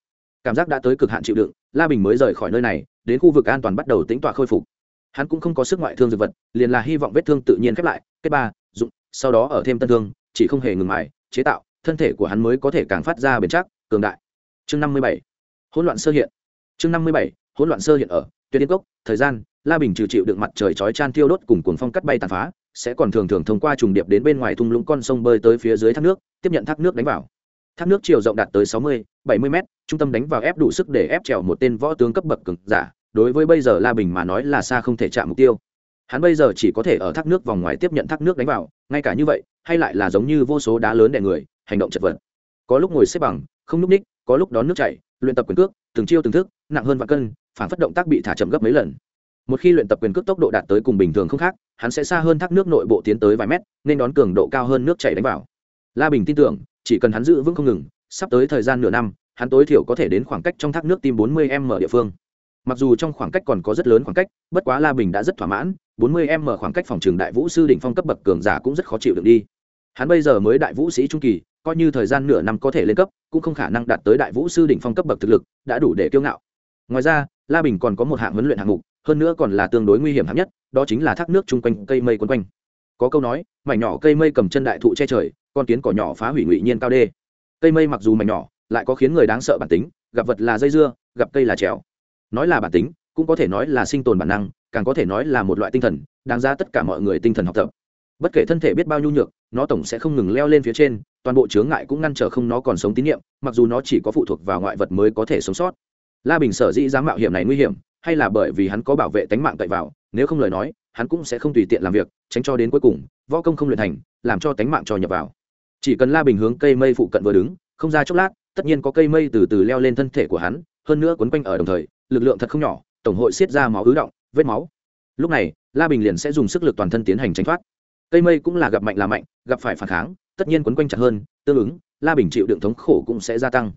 Cảm giác đã tới cực hạn chịu đựng, la bình mới rời khỏi nơi này, đến khu vực an toàn bắt đầu tính tọa khôi phục. Hắn cũng không có sức ngoại thương dược vật, liền là hy vọng vết thương tự nhiên khép lại. Kết ba, dụng, sau đó ở thêm tân thương, chỉ không hề ngừng mải chế tạo, thân thể của hắn mới có thể càng phát ra bền chắc, cường đại. Chương năm mươi bảy, hỗn loạn sơ hiện. Chương năm mươi bảy, hỗn loạn sơ hiện ở, tuyệt yên cốc, thời gian la bình trừ chịu đựng mặt trời chói chan thiêu đốt cùng cuồng phong cắt bay tàn phá, sẽ còn thường thường thông qua trùng điệp đến bên ngoài thung lũng con sông bơi tới phía dưới thác nước, tiếp nhận thác nước đánh vào. Thác nước chiều rộng đạt tới sáu mươi, bảy mươi m trung tâm đánh vào ép đủ sức để ép trèo một tên võ tướng cấp bậc cực giả, đối với bây giờ la bình mà nói là xa không thể chạm mục tiêu. Hắn bây giờ chỉ có thể ở thác nước vòng ngoài tiếp nhận thác nước đánh vào, ngay cả như vậy, hay lại là giống như vô số đá lớn đè người, hành động chật vật. Có lúc ngồi xếp bằng, không núp ních có lúc đón nước chảy, luyện tập quyền cước, từng chiêu từng thức, nặng hơn vạn cân, phản phất động tác bị thả chậm gấp mấy lần một khi luyện tập quyền cước tốc độ đạt tới cùng bình thường không khác, hắn sẽ xa hơn thác nước nội bộ tiến tới vài mét, nên đón cường độ cao hơn nước chảy đánh vào. La bình tin tưởng, chỉ cần hắn giữ vững không ngừng, sắp tới thời gian nửa năm, hắn tối thiểu có thể đến khoảng cách trong thác nước tim 40 m địa phương. Mặc dù trong khoảng cách còn có rất lớn khoảng cách, bất quá la bình đã rất thỏa mãn 40 m khoảng cách phòng trường đại vũ sư đỉnh phong cấp bậc cường giả cũng rất khó chịu được đi. Hắn bây giờ mới đại vũ sĩ trung kỳ, coi như thời gian nửa năm có thể lên cấp, cũng không khả năng đạt tới đại vũ sư đỉnh phong cấp bậc thực lực, đã đủ để kiêu ngạo. Ngoài ra, la bình còn có một hạng huấn luyện hạng mục hơn nữa còn là tương đối nguy hiểm hạng nhất, đó chính là thác nước chung quanh cây mây quấn quanh. Có câu nói, mảnh nhỏ cây mây cầm chân đại thụ che trời, con kiến cỏ nhỏ phá hủy ngụy nhiên cao đê. Cây mây mặc dù mảnh nhỏ, lại có khiến người đáng sợ bản tính, gặp vật là dây dưa, gặp cây là trèo. Nói là bản tính, cũng có thể nói là sinh tồn bản năng, càng có thể nói là một loại tinh thần, đáng ra tất cả mọi người tinh thần học tập. Bất kể thân thể biết bao nhu nhược, nó tổng sẽ không ngừng leo lên phía trên, toàn bộ chướng ngại cũng ngăn trở không nó còn sống tín nhiệm, mặc dù nó chỉ có phụ thuộc vào ngoại vật mới có thể sống sót. La bình sở dĩ dám mạo hiểm này nguy hiểm hay là bởi vì hắn có bảo vệ tánh mạng cậy vào, nếu không lời nói, hắn cũng sẽ không tùy tiện làm việc, tránh cho đến cuối cùng, võ công không luyện thành, làm cho tánh mạng cho nhập vào. Chỉ cần la bình hướng cây mây phụ cận vừa đứng, không ra chốc lát, tất nhiên có cây mây từ từ leo lên thân thể của hắn, hơn nữa quấn quanh ở đồng thời, lực lượng thật không nhỏ, tổng hội xiết ra máu ứ động, vết máu. Lúc này, la bình liền sẽ dùng sức lực toàn thân tiến hành tránh thoát. Cây mây cũng là gặp mạnh là mạnh, gặp phải phản kháng, tất nhiên quấn quanh chặt hơn, tương ứng, la bình chịu đựng thống khổ cũng sẽ gia tăng.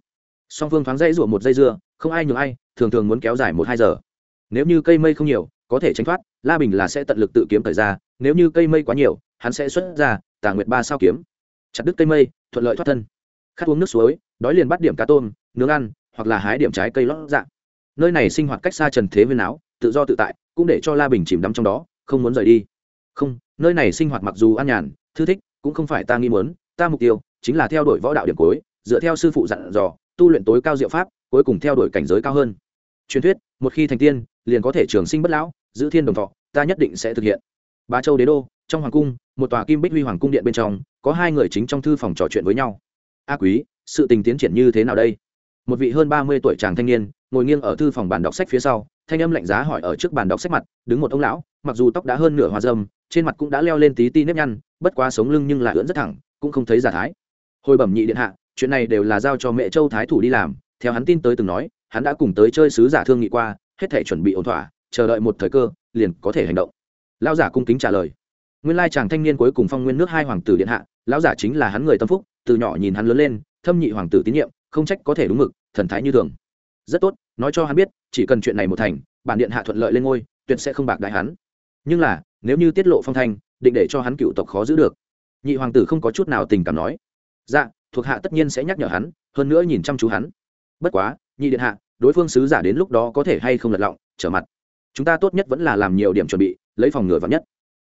Song phương thoáng dãy rủa một dây dưa, không ai nhường ai, thường thường muốn kéo dài một hai giờ nếu như cây mây không nhiều, có thể tránh thoát, la bình là sẽ tận lực tự kiếm thời ra nếu như cây mây quá nhiều, hắn sẽ xuất ra, tà nguyệt ba sao kiếm. Chặt đứt cây mây, thuận lợi thoát thân. Khát uống nước suối, đói liền bắt điểm cá tôm, nướng ăn, hoặc là hái điểm trái cây lót dạng nơi này sinh hoạt cách xa trần thế viên áo, tự do tự tại, cũng để cho la bình chìm đắm trong đó, không muốn rời đi. Không, nơi này sinh hoạt mặc dù an nhàn, thư thích, cũng không phải ta nghi muốn, ta mục tiêu chính là theo đuổi võ đạo điểm cuối, dựa theo sư phụ dặn dò, tu luyện tối cao diệu pháp, cuối cùng theo đuổi cảnh giới cao hơn truyền thuyết, một khi thành tiên, liền có thể trường sinh bất lão, giữ thiên đồng thọ, ta nhất định sẽ thực hiện. Bá châu đế đô, trong hoàng cung, một tòa kim bích huy hoàng cung điện bên trong, có hai người chính trong thư phòng trò chuyện với nhau. A quý, sự tình tiến triển như thế nào đây? Một vị hơn ba mươi tuổi chàng thanh niên, ngồi nghiêng ở thư phòng bàn đọc sách phía sau, thanh âm lạnh giá hỏi ở trước bàn đọc sách mặt, đứng một ông lão, mặc dù tóc đã hơn nửa hoa dâm, trên mặt cũng đã leo lên tí ti nếp nhăn, bất quá sống lưng nhưng lại ưỡn rất thẳng, cũng không thấy giả thái. Hồi bẩm nhị điện hạ, chuyện này đều là giao cho mẹ châu thái thủ đi làm, theo hắn tin tới từng nói hắn đã cùng tới chơi sứ giả thương nghị qua, hết thể chuẩn bị ổn thỏa, chờ đợi một thời cơ, liền có thể hành động. Lão giả cung kính trả lời. Nguyên lai chàng thanh niên cuối cùng phong nguyên nước hai hoàng tử điện hạ, lão giả chính là hắn người tâm phúc, từ nhỏ nhìn hắn lớn lên, thâm nhị hoàng tử tín nhiệm, không trách có thể đúng mực, thần thái như thường. Rất tốt, nói cho hắn biết, chỉ cần chuyện này một thành, bản điện hạ thuận lợi lên ngôi, tuyệt sẽ không bạc đại hắn. Nhưng là, nếu như tiết lộ phong thanh, định để cho hắn cựu tộc khó giữ được. Nhị hoàng tử không có chút nào tình cảm nói. Dạ thuộc hạ tất nhiên sẽ nhắc nhở hắn, hơn nữa nhìn chăm chú hắn. Bất quá nhị điện hạ, đối phương sứ giả đến lúc đó có thể hay không lật lọng, trở mặt. Chúng ta tốt nhất vẫn là làm nhiều điểm chuẩn bị, lấy phòng ngừa vắng nhất.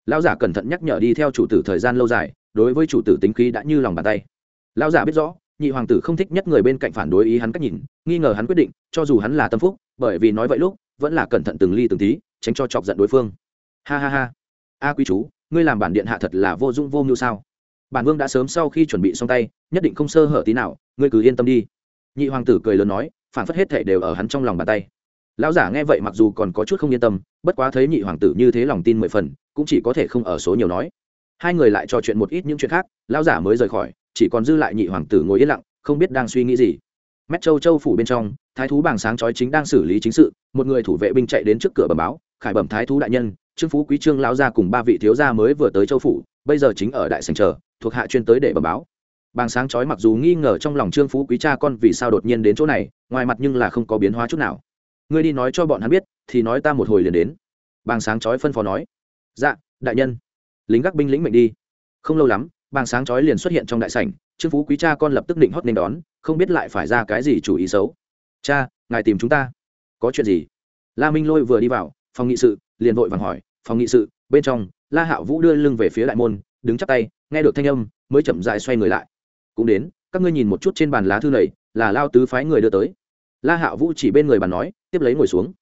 Lão giả cẩn thận nhắc nhở đi theo chủ tử thời gian lâu dài, đối với chủ tử tính khí đã như lòng bàn tay. Lão giả biết rõ, nhị hoàng tử không thích nhất người bên cạnh phản đối ý hắn cách nhìn, nghi ngờ hắn quyết định, cho dù hắn là tâm phúc, bởi vì nói vậy lúc, vẫn là cẩn thận từng ly từng tí, tránh cho chọc giận đối phương. Ha ha ha. A quý chú, ngươi làm bản điện hạ thật là vô dụng vô mưu sao? Bản vương đã sớm sau khi chuẩn bị xong tay, nhất định không sơ hở tí nào, ngươi cứ yên tâm đi. Nhị hoàng tử cười lớn nói phản phất hết thể đều ở hắn trong lòng bàn tay. Lão giả nghe vậy mặc dù còn có chút không yên tâm, bất quá thấy nhị hoàng tử như thế lòng tin mười phần, cũng chỉ có thể không ở số nhiều nói. Hai người lại trò chuyện một ít những chuyện khác, lão giả mới rời khỏi, chỉ còn dư lại nhị hoàng tử ngồi yên lặng, không biết đang suy nghĩ gì. Mét châu châu phủ bên trong, thái thú bảng sáng chói chính đang xử lý chính sự, một người thủ vệ binh chạy đến trước cửa bẩm báo, khải bẩm thái thú đại nhân, trương phú quý trương lão gia cùng ba vị thiếu gia mới vừa tới châu phủ, bây giờ chính ở đại sành chờ, thuộc hạ chuyên tới để bẩm báo bàng sáng chói mặc dù nghi ngờ trong lòng trương phú quý cha con vì sao đột nhiên đến chỗ này, ngoài mặt nhưng là không có biến hóa chút nào. Ngươi đi nói cho bọn hắn biết, thì nói ta một hồi liền đến. Bàng sáng chói phân phó nói. Dạ đại nhân. Lính gác binh lĩnh mệnh đi. Không lâu lắm, bàng sáng chói liền xuất hiện trong đại sảnh, trương phú quý cha con lập tức định hót nên đón, không biết lại phải ra cái gì chủ ý xấu. Cha, ngài tìm chúng ta. Có chuyện gì? La minh lôi vừa đi vào, phòng nghị sự, liền vội vàng hỏi. Phòng nghị sự, bên trong, la hạo vũ đưa lưng về phía đại môn, đứng chắp tay, nghe được thanh âm, mới chậm dại xoay người lại cũng đến, các ngươi nhìn một chút trên bàn lá thư này, là lao tứ phái người đưa tới. La hạo vũ chỉ bên người bàn nói, tiếp lấy ngồi xuống.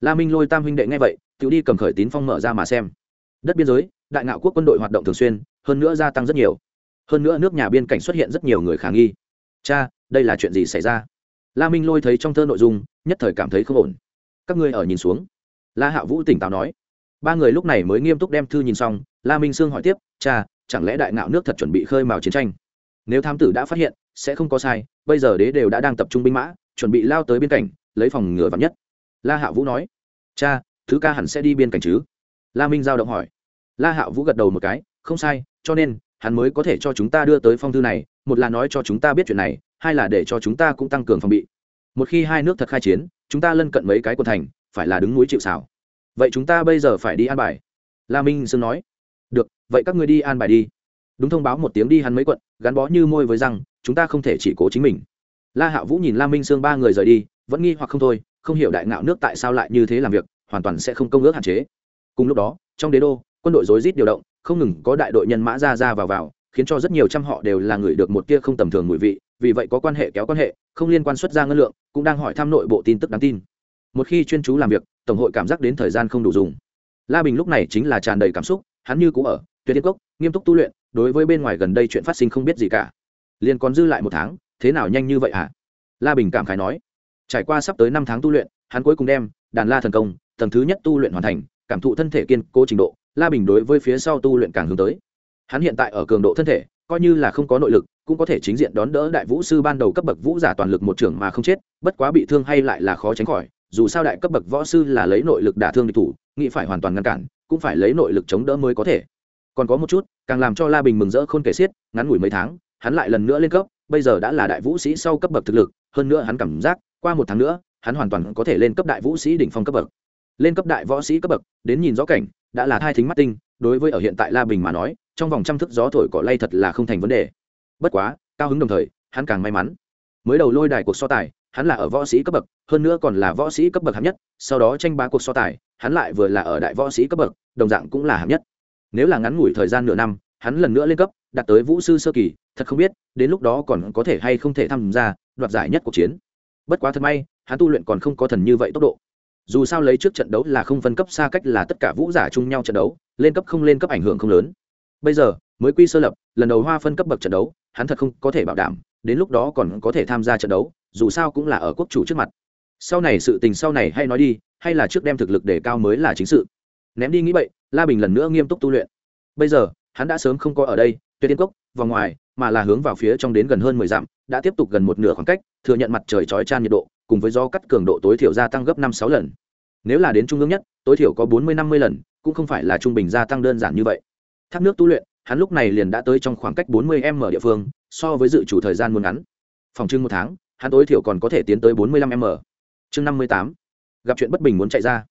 La minh lôi tam huynh đệ nghe vậy, tự đi cầm khởi tín phong mở ra mà xem. Đất biên giới, đại ngạo quốc quân đội hoạt động thường xuyên, hơn nữa gia tăng rất nhiều. Hơn nữa nước nhà biên cảnh xuất hiện rất nhiều người khả nghi. Cha, đây là chuyện gì xảy ra? La minh lôi thấy trong thơ nội dung, nhất thời cảm thấy không ổn. Các ngươi ở nhìn xuống. La hạ vũ tỉnh táo nói. Ba người lúc này mới nghiêm túc đem thư nhìn xong, la minh sương hỏi tiếp, cha, chẳng lẽ đại ngạo nước thật chuẩn bị khơi mào chiến tranh? Nếu tham tử đã phát hiện, sẽ không có sai, bây giờ đế đều đã đang tập trung binh mã, chuẩn bị lao tới biên cảnh, lấy phòng ngừa vắn nhất. La hạ vũ nói. Cha, thứ ca hẳn sẽ đi biên cảnh chứ? La minh giao động hỏi. La hạ vũ gật đầu một cái. Không sai, cho nên, hắn mới có thể cho chúng ta đưa tới phong thư này, một là nói cho chúng ta biết chuyện này, hai là để cho chúng ta cũng tăng cường phòng bị. Một khi hai nước thật khai chiến, chúng ta lân cận mấy cái quần thành, phải là đứng núi chịu xảo vậy chúng ta bây giờ phải đi an bài. La minh sương nói. Được, vậy các người đi an bài đi. Đúng thông báo một tiếng đi hắn mấy quận gắn bó như môi với răng, chúng ta không thể chỉ cố chính mình. La hạ vũ nhìn la minh sương ba người rời đi vẫn nghi hoặc không thôi không hiểu đại ngạo nước tại sao lại như thế làm việc hoàn toàn sẽ không công ước hạn chế. Cùng lúc đó trong đế đô quân đội rối rít điều động không ngừng có đại đội nhân mã ra ra vào vào khiến cho rất nhiều trăm họ đều là người được một tia không tầm thường mùi vị vì vậy có quan hệ kéo quan hệ không liên quan xuất ra ngân lượng cũng đang hỏi thăm nội bộ tin tức đáng tin. Một khi chuyên chú làm việc tổng hội cảm giác đến thời gian không đủ dùng. La bình lúc này chính là tràn đầy cảm xúc hắn như cũ ở tuyệt tiên cốc nghiêm túc tu luyện đối với bên ngoài gần đây chuyện phát sinh không biết gì cả. Liền còn dư lại một tháng, thế nào nhanh như vậy hả? La bình cảm khái nói. Trải qua sắp tới năm tháng tu luyện, hắn cuối cùng đem đàn la thần công, tầng thứ nhất tu luyện hoàn thành, cảm thụ thân thể kiên cố trình độ, la bình đối với phía sau tu luyện càng hướng tới. Hắn hiện tại ở cường độ thân thể, coi như là không có nội lực, cũng có thể chính diện đón đỡ đại vũ sư ban đầu cấp bậc vũ giả toàn lực một trưởng mà không chết, bất quá bị thương hay lại là khó tránh khỏi, dù sao đại cấp bậc võ sư là lấy nội lực đả thương địch thủ, nghĩ phải hoàn toàn ngăn cản, cũng phải lấy nội lực chống đỡ mới có thể còn có một chút, càng làm cho la bình mừng rỡ không kể xiết, ngắn ngủi mấy tháng, hắn lại lần nữa lên cấp, bây giờ đã là đại vũ sĩ sau cấp bậc thực lực, hơn nữa hắn cảm giác, qua một tháng nữa, hắn hoàn toàn có thể lên cấp đại vũ sĩ đỉnh phong cấp bậc. Lên cấp đại võ sĩ cấp bậc, đến nhìn rõ cảnh, đã là thai thính mắt tinh, đối với ở hiện tại la bình mà nói, trong vòng trăm thức gió thổi cỏ lay thật là không thành vấn đề. Bất quá, cao hứng đồng thời, hắn càng may mắn. Mới đầu lôi đài cuộc so tài, hắn là ở võ sĩ cấp bậc, hơn nữa còn là võ sĩ cấp bậc hạng nhất, sau đó tranh bá cuộc so tài, hắn lại vừa là ở đại võ sĩ cấp bậc, đồng dạng cũng là hạng nhất nếu là ngắn ngủi thời gian nửa năm, hắn lần nữa lên cấp, đạt tới vũ sư sơ kỳ, thật không biết, đến lúc đó còn có thể hay không thể tham gia đoạt giải nhất cuộc chiến. Bất quá thật may, hắn tu luyện còn không có thần như vậy tốc độ. Dù sao lấy trước trận đấu là không phân cấp, xa cách là tất cả vũ giả chung nhau trận đấu, lên cấp không lên cấp ảnh hưởng không lớn. Bây giờ, mới quy sơ lập, lần đầu hoa phân cấp bậc trận đấu, hắn thật không có thể bảo đảm, đến lúc đó còn có thể tham gia trận đấu, dù sao cũng là ở quốc chủ trước mặt. Sau này sự tình sau này hay nói đi, hay là trước đem thực lực để cao mới là chính sự ném đi nghĩ vậy la bình lần nữa nghiêm túc tu luyện. Bây giờ, hắn đã sớm không có ở đây, tuyệt tiên cốc, vòng ngoài, mà là hướng vào phía trong đến gần hơn mười dặm, đã tiếp tục gần một nửa khoảng cách, thừa nhận mặt trời chói chan nhiệt độ, cùng với do cắt cường độ tối thiểu gia tăng gấp năm sáu lần. Nếu là đến trung ương nhất, tối thiểu có bốn mươi năm mươi lần, cũng không phải là trung bình gia tăng đơn giản như vậy. Thác nước tu luyện, hắn lúc này liền đã tới trong khoảng cách bốn mươi m địa phương, so với dự chủ thời gian muốn ngắn. Phòng trưng một tháng, hắn tối thiểu còn có thể tiến tới bốn mươi lăm m. Chương năm mươi tám. Gặp chuyện bất bình muốn chạy ra.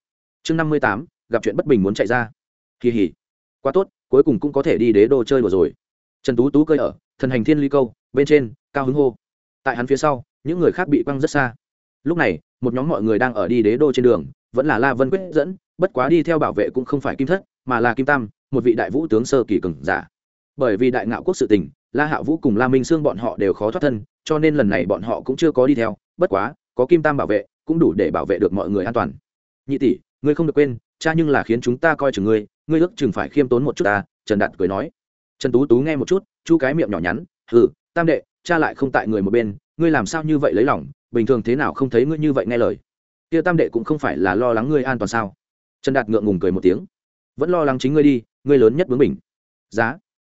Chương năm mươi tám gặp chuyện bất bình muốn chạy ra. Kỳ hỉ. Quá tốt, cuối cùng cũng có thể đi đế đô chơi đùa rồi. Trần tú tú cơi ở, thần hành thiên ly câu, bên trên, cao hứng hô. Tại hắn phía sau, những người khác bị quăng rất xa. Lúc này, một nhóm mọi người đang ở đi đế đô trên đường, vẫn là la vân quyết dẫn, bất quá đi theo bảo vệ cũng không phải kim thất, mà là kim tam, một vị đại vũ tướng sơ kỳ cường giả. Bởi vì đại ngạo quốc sự tình, la hạ vũ cùng la minh sương bọn họ đều khó thoát thân, cho nên lần này bọn họ cũng chưa có đi theo, bất quá, có kim tam bảo vệ, cũng đủ để bảo vệ được mọi người an toàn. Nhị tỷ, ngươi không được quên cha nhưng là khiến chúng ta coi chừng ngươi ngươi ước chừng phải khiêm tốn một chút ta, trần đạt cười nói. Trần tú tú nghe một chút, chu cái miệng nhỏ nhắn, hừ, tam đệ, cha lại không tại người một bên, ngươi làm sao như vậy lấy lòng, bình thường thế nào không thấy ngươi như vậy nghe lời? Kia tam đệ cũng không phải là lo lắng ngươi an toàn sao? Trần đạt ngượng ngùng cười một tiếng. Vẫn lo lắng chính ngươi đi, ngươi lớn nhất bướng mình giá.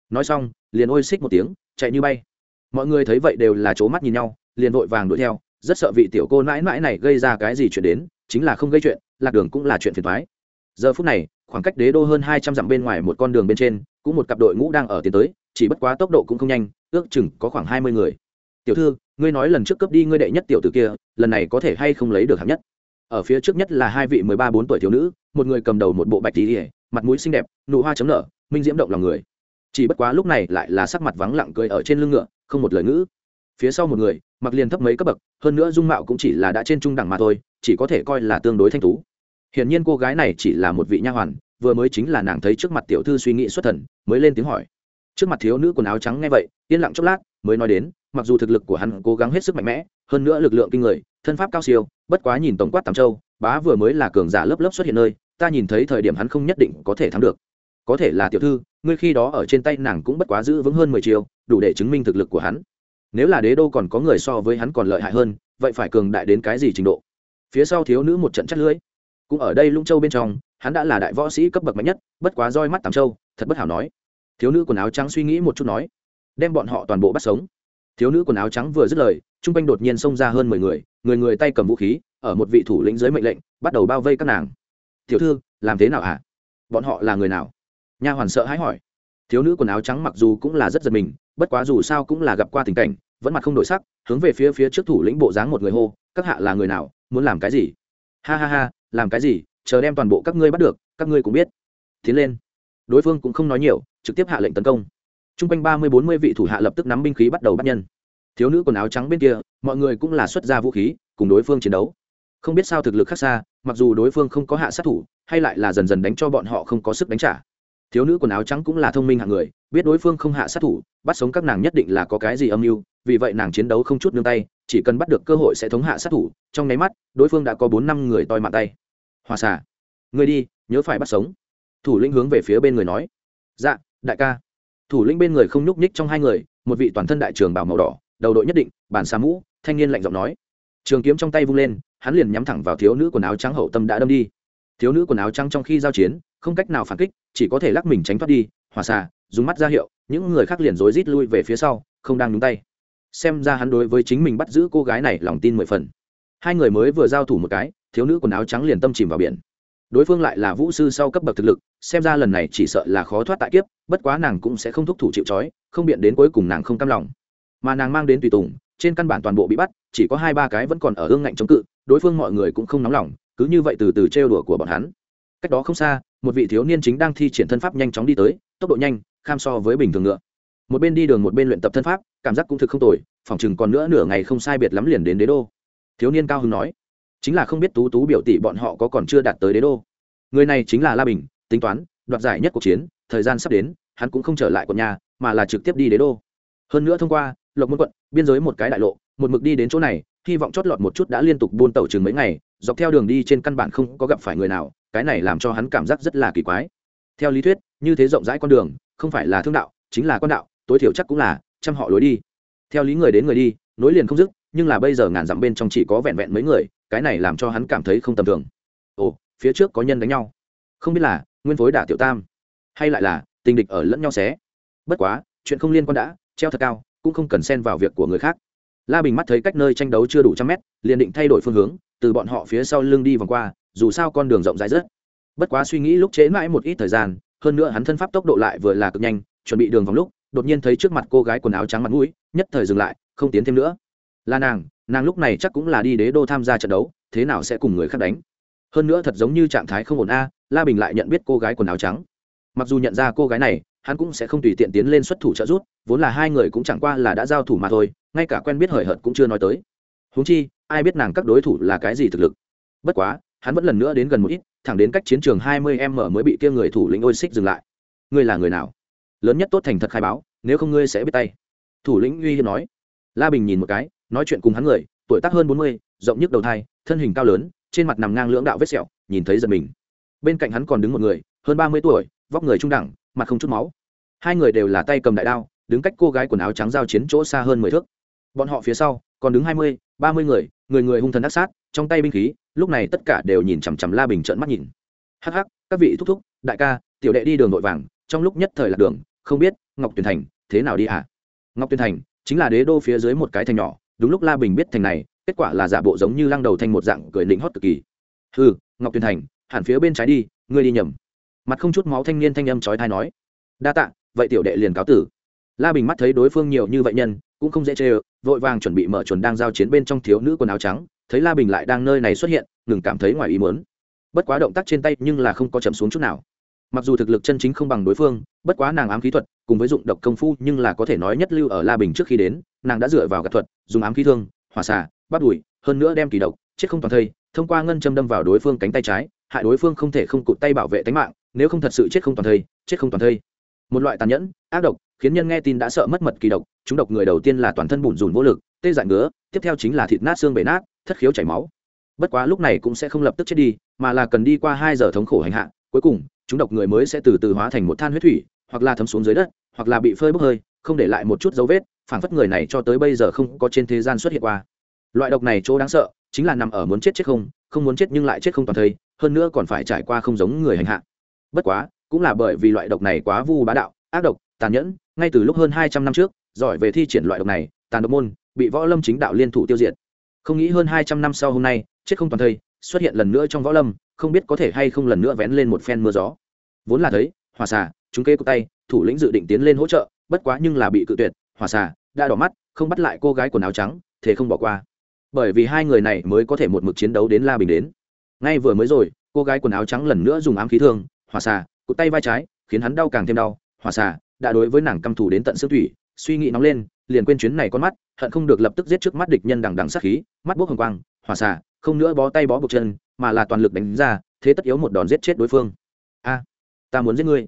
Nói xong, liền ôi xích một tiếng, chạy như bay. Mọi người thấy vậy đều là c mắt nhìn nhau, liền vội vàng đuổi theo. Rất sợ vị tiểu cô mãi mãi này gây ra cái gì chuyện đến, chính là không gây chuyện, lạc đường cũng là chuyện phiền thoái giờ phút này, khoảng cách đế đô hơn hai trăm dặm bên ngoài một con đường bên trên, cũng một cặp đội ngũ đang ở tiến tới, chỉ bất quá tốc độ cũng không nhanh, ước chừng có khoảng hai mươi người. Tiểu thư, ngươi nói lần trước cướp đi ngươi đệ nhất tiểu tử kia, lần này có thể hay không lấy được hạng nhất? Ở phía trước nhất là hai vị mười ba bốn tuổi thiếu nữ, một người cầm đầu một bộ bạch tí ỉa mặt mũi xinh đẹp, nụ hoa chấm nở, minh diễm động lòng người. Chỉ bất quá lúc này lại là sắc mặt vắng lặng cười ở trên lưng ngựa, không một lời ngữ. Phía sau một người, mặc liền thấp mấy cấp bậc, hơn nữa dung mạo cũng chỉ là đã trên trung đẳng mà thôi, chỉ có thể coi là tương đối thanh tú hiển nhiên cô gái này chỉ là một vị nha hoàn, vừa mới chính là nàng thấy trước mặt tiểu thư suy nghĩ xuất thần, mới lên tiếng hỏi. Trước mặt thiếu nữ quần áo trắng nghe vậy, yên lặng chốc lát, mới nói đến, mặc dù thực lực của hắn cố gắng hết sức mạnh mẽ, hơn nữa lực lượng kinh người, thân pháp cao siêu, bất quá nhìn tổng quát tam châu, bá vừa mới là cường giả lớp lớp xuất hiện nơi, ta nhìn thấy thời điểm hắn không nhất định có thể thắng được. Có thể là tiểu thư, ngươi khi đó ở trên tay nàng cũng bất quá giữ vững hơn mười chiều đủ để chứng minh thực lực của hắn. Nếu là đế đô còn có người so với hắn còn lợi hại hơn, vậy phải cường đại đến cái gì trình độ? Phía sau thiếu nữ một trận chất lưỡi cũng ở đây lũng châu bên trong, hắn đã là đại võ sĩ cấp bậc mạnh nhất, bất quá roi mắt tám châu, thật bất hảo nói. Thiếu nữ quần áo trắng suy nghĩ một chút nói, đem bọn họ toàn bộ bắt sống. Thiếu nữ quần áo trắng vừa dứt lời chung quanh đột nhiên xông ra hơn mười người người người tay cầm vũ khí, ở một vị thủ lĩnh dưới mệnh lệnh, bắt đầu bao vây các nàng. Tiểu thư, làm thế nào à? bọn họ là người nào? Nha hoàn sợ hãi hỏi. Thiếu nữ quần áo trắng mặc dù cũng là rất giật mình, bất quá dù sao cũng là gặp qua tình cảnh, vẫn mặt không đổi sắc, hướng về phía phía trước thủ lĩnh bộ dáng một người hô, các hạ là người nào? Muốn làm cái gì? Ha ha ha làm cái gì, chờ đem toàn bộ các ngươi bắt được, các ngươi cũng biết. Tiến lên. Đối phương cũng không nói nhiều, trực tiếp hạ lệnh tấn công. T r u n g quanh ba mươi, bốn mươi vị thủ hạ lập tức nắm binh khí bắt đầu bắt nhân. Thiếu nữ quần áo trắng bên kia, mọi người cũng là xuất ra vũ khí, cùng đối phương chiến đấu. Không biết sao thực lực khác xa, mặc dù đối phương không có hạ sát thủ, hay lại là dần dần đánh cho bọn họ không có sức đánh trả. Thiếu nữ quần áo trắng cũng là thông minh hạng người, biết đối phương không hạ sát thủ, bắt sống các nàng nhất định là có cái gì âm mưu, vì vậy nàng chiến đấu không chút nương tay chỉ cần bắt được cơ hội sẽ thống hạ sát thủ, trong nháy mắt, đối phương đã có bốn năm người toi mạng tay. Hòa xả người đi, nhớ phải bắt sống. Thủ lĩnh hướng về phía bên người nói. Dạ đại ca. Thủ lĩnh bên người không nhúc nhích trong hai người, một vị toàn thân đại trường bảo màu đỏ, đầu đội nhất định, bản xà mũ, thanh niên lạnh giọng nói. Trường kiếm trong tay vung lên, hắn liền nhắm thẳng vào thiếu nữ quần áo trắng hậu tâm đã đâm đi. Thiếu nữ quần áo trắng trong khi giao chiến, không cách nào phản kích, chỉ có thể lắc mình tránh thoát đi. Hòa xà dùng mắt ra hiệu, những người khác liền rối rít lui về phía sau, không đang nhúng tay xem ra hắn đối với chính mình bắt giữ cô gái này lòng tin mười phần. Hai người mới vừa giao thủ một cái, thiếu nữ quần áo trắng liền tâm chìm vào biển. Đối phương lại là vũ sư sau cấp bậc thực lực, xem ra lần này chỉ sợ là khó thoát tại kiếp, bất quá nàng cũng sẽ không thúc thủ chịu c không biện đến cuối cùng nàng không cam lòng. Mà nàng mang đến tùy tùng, trên căn bản toàn bộ bị bắt, chỉ có hai ba cái vẫn còn ở hương ngạnh chống cự, đối phương mọi người cũng không nóng lòng, cứ như vậy từ từ trêu đùa của bọn hắn. Cách đó không xa, một vị thiếu niên chính đang thi triển thân pháp nhanh chóng đi tới, tốc độ nhanh, kham so với bình thường ngựa một bên đi đường một bên luyện tập thân pháp, cảm giác cũng thực không tồi phỏng chừng còn nữa nửa ngày không sai biệt lắm liền đến đế đô. Thiếu niên cao hưng nói, chính là không biết tú tú biểu tỷ bọn họ có còn chưa đạt tới đế đô. Người này chính là la bình, tính toán, đoạt giải nhất cuộc chiến, thời gian sắp đến, hắn cũng không trở lại quận nhà, mà là trực tiếp đi đế đô. Hơn nữa thông qua, lộc môn quận, biên giới một cái đại lộ, một mực đi đến chỗ này, hy vọng chót lọt một chút đã liên tục buôn tàu chừng mấy ngày, dọc theo đường đi trên căn bản không có gặp phải người nào, cái này làm cho hắn cảm giác rất là kỳ quái. Theo lý thuyết, như thế rộng rãi con đường, không phải là thương đạo, chính là con đạo tối thiểu chắc cũng là chăm họ lối đi. Theo lý người đến người đi, nối liền không dứt, nhưng là bây giờ ngàn dặm bên trong chỉ có vẹn vẹn mấy người, cái này làm cho hắn cảm thấy không tầm thường. Ồ, phía trước có nhân đánh nhau. Không biết là nguyên phối đả tiểu tam, hay lại là tình địch ở lẫn nhau xé. Bất quá, chuyện không liên quan đã, treo thật cao, cũng không cần xen vào việc của người khác. La bình mắt thấy cách nơi tranh đấu chưa đủ trăm mét, liền định thay đổi phương hướng, từ bọn họ phía sau lưng đi vòng qua, dù sao con đường rộng rãi rất. Bất quá suy nghĩ lúc chế mãi một ít thời gian, hơn nữa hắn thân pháp tốc độ lại vừa là cực nhanh, chuẩn bị đường vòng lúc đột nhiên thấy trước mặt cô gái quần áo trắng mặt mũi, nhất thời dừng lại, không tiến thêm nữa. Là nàng nàng lúc này chắc cũng là đi đế đô tham gia trận đấu, thế nào sẽ cùng người khác đánh? Hơn nữa thật giống như trạng thái không ổn a, la bình lại nhận biết cô gái quần áo trắng. Mặc dù nhận ra cô gái này, hắn cũng sẽ không tùy tiện tiến lên xuất thủ trợ giúp, vốn là hai người cũng chẳng qua là đã giao thủ mà thôi, ngay cả quen biết hời hợt cũng chưa nói tới. Huống chi, ai biết nàng các đối thủ là cái gì thực lực. Bất quá, hắn vẫn lần nữa đến gần một ít, thẳng đến cách chiến trường hai mươi m mới bị kia người thủ lĩnh ôi xích dừng lại. Ngươi là người nào? Lớn nhất tốt thành thật khai báo, nếu không ngươi sẽ biết tay. Thủ lĩnh uy hiếp nói. La bình nhìn một cái, nói chuyện cùng hắn người, tuổi tác hơn bốn mươi, rộng nhức đầu thai, thân hình cao lớn, trên mặt nằm ngang lưỡng đạo vết sẹo, nhìn thấy giật mình. Bên cạnh hắn còn đứng một người, hơn ba mươi tuổi, vóc người trung đẳng, mặt không chút máu. Hai người đều là tay cầm đại đao, đứng cách cô gái quần áo trắng giao chiến chỗ xa hơn mười thước. Bọn họ phía sau, còn đứng hai mươi, ba mươi người người người hung thần đắc sát, trong tay binh khí, lúc này tất cả đều nhìn chằm chằm la bình trợn mắt nhìn. Hắc hắc, các vị thúc thúc, đại ca, tiểu đệ đi đường nội vàng, trong lúc nhất thời lạc đường không biết ngọc tuyền thành thế nào đi à, ngọc tuyền thành chính là đế đô phía dưới một cái thành nhỏ đúng lúc la bình biết thành này kết quả là giả bộ giống như lăng đầu thành một dạng cười lĩnh hót cực kỳ. Ừ ngọc tuyền thành hẳn phía bên trái đi ngươi đi nhầm. Mặt không chút máu thanh niên thanh âm chói thai nói. Đa tạ vậy tiểu đệ liền cáo tử. La bình mắt thấy đối phương nhiều như vậy nhân cũng không dễ chê ơ vội vàng chuẩn bị mở chuẩn đang giao chiến bên trong thiếu nữ quần áo trắng thấy la bình lại đang nơi này xuất hiện ngừng cảm thấy ngoài ý muốn. Bất quá động tác trên tay nhưng là không có chậm xuống chút nào mặc dù thực lực chân chính không bằng đối phương, bất quá nàng ám khí thuật, cùng với dụng độc công phu nhưng là có thể nói nhất lưu ở la bình trước khi đến, nàng đã dựa vào gạt thuật, dùng ám khí thương, hỏa xà bắt đùi, hơn nữa đem kỳ độc, chết không toàn thây, thông qua ngân châm đâm vào đối phương cánh tay trái, hại đối phương không thể không cụt tay bảo vệ tính mạng, nếu không thật sự chết không toàn thây, chết không toàn thây. Một loại tàn nhẫn, ác độc, khiến nhân nghe tin đã sợ mất mật kỳ độc, chúng độc người đầu tiên là toàn thân bùn rùn vô lực, tê dại ngứa, tiếp theo chính là thịt nát xương bể nát, thất khiếu chảy máu. Bất quá lúc này cũng sẽ không lập tức chết đi, mà là cần đi qua hai giờ thống khổ hành hạ cuối cùng, chúng độc người mới sẽ từ từ hóa thành một than huyết thủy, hoặc là thấm xuống dưới đất, hoặc là bị phơi bốc hơi, không để lại một chút dấu vết phản phất người này cho tới bây giờ không có trên thế gian xuất hiện qua. Loại độc này chỗ đáng sợ, chính là nằm ở muốn chết chết không không muốn chết nhưng lại chết không toàn thây hơn nữa còn phải trải qua không giống người hành hạ. Bất quá, cũng là bởi vì loại độc này quá vu bá đạo, ác độc, tàn nhẫn, ngay từ lúc hơn hai trăm năm trước, giỏi về thi triển loại độc này, tàn độc môn, bị võ lâm chính đạo liên thủ tiêu diệt. Không nghĩ hơn hai trăm năm sau hôm nay, chết không toàn thây xuất hiện lần nữa trong võ lâm, không biết có thể hay không lần nữa vén lên một phen mưa gió. Vốn là thấy hòa xà, chúng kê cụ tay, thủ lĩnh dự định tiến lên hỗ trợ, bất quá nhưng là bị cự tuyệt hòa xà, đã đỏ mắt, không bắt lại cô gái quần áo trắng thế không bỏ qua. Bởi vì hai người này mới có thể một mực chiến đấu đến la bình đến. Ngay vừa mới rồi, cô gái quần áo trắng lần nữa dùng ám khí thương hòa xà, cụt tay vai trái, khiến hắn đau càng thêm đau. Hòa xà, đã đối với nàng căm thù đến tận xương thủy, suy nghĩ nóng lên, liền quên chuyến này con mắt, hận không được lập tức giết trước mắt địch nhân đằng đằng sát khí, mắt bốc hồng quang. Hòa xà không nữa bó tay bó buộc chân, mà là toàn lực đánh ra, thế tất yếu một đòn giết chết đối phương. A, ta muốn giết ngươi.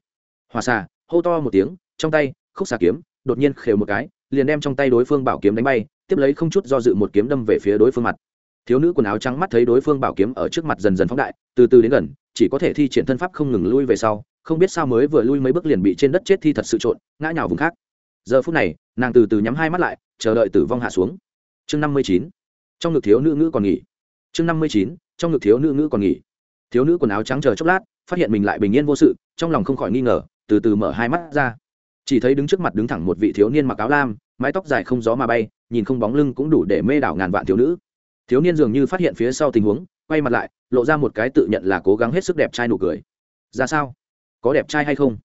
Hòa xà, hô to một tiếng, trong tay, khúc xà kiếm, đột nhiên khều một cái, liền đem trong tay đối phương bảo kiếm đánh bay, tiếp lấy không chút do dự một kiếm đâm về phía đối phương mặt. Thiếu nữ quần áo trắng mắt thấy đối phương bảo kiếm ở trước mặt dần dần phóng đại, từ từ đến gần, chỉ có thể thi triển thân pháp không ngừng lui về sau, không biết sao mới vừa lui mấy bước liền bị trên đất chết thi thật sự trộn, ngã nhào vùng khác. Giờ phút này, nàng từ từ nhắm hai mắt lại, chờ đợi tử vong hạ xuống. Chương năm mươi chín. Trong ngực thiếu nữ ngữ còn nghỉ chương năm mươi chín, trong ngực thiếu nữ ngữ còn nghỉ. Thiếu nữ quần áo trắng chờ chốc lát, phát hiện mình lại bình yên vô sự, trong lòng không khỏi nghi ngờ, từ từ mở hai mắt ra. Chỉ thấy đứng trước mặt đứng thẳng một vị thiếu niên mặc áo lam, mái tóc dài không gió mà bay, nhìn không bóng lưng cũng đủ để mê đảo ngàn vạn thiếu nữ. Thiếu niên dường như phát hiện phía sau tình huống, quay mặt lại, lộ ra một cái tự nhận là cố gắng hết sức đẹp trai nụ cười. Ra sao? Có đẹp trai hay không?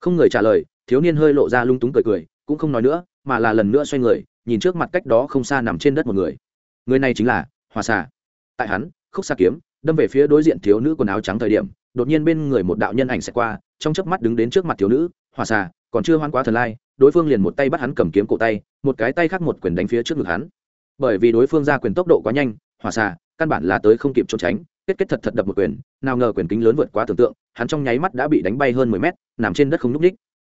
Không người trả lời, thiếu niên hơi lộ ra lung túng cười cười, cũng không nói nữa, mà là lần nữa xoay người, nhìn trước mặt cách đó không xa nằm trên đất một người. Người này chính là hòa xà tại hắn, khúc xa kiếm, đâm về phía đối diện thiếu nữ quần áo trắng thời điểm, đột nhiên bên người một đạo nhân ảnh sẽ qua, trong chớp mắt đứng đến trước mặt thiếu nữ hòa xà, còn chưa hoan quá thần lai. Đối phương liền một tay bắt hắn cầm kiếm cổ tay, một cái tay khác một quyền đánh phía trước ngực hắn. Bởi vì đối phương ra quyền tốc độ quá nhanh hòa xà, căn bản là tới không kịp trốn tránh. Kết kết thật thật đập một quyền, nào ngờ quyền kính lớn vượt quá tưởng tượng, hắn trong nháy mắt đã bị đánh bay hơn mười mét, nằm trên đất không nhúc ních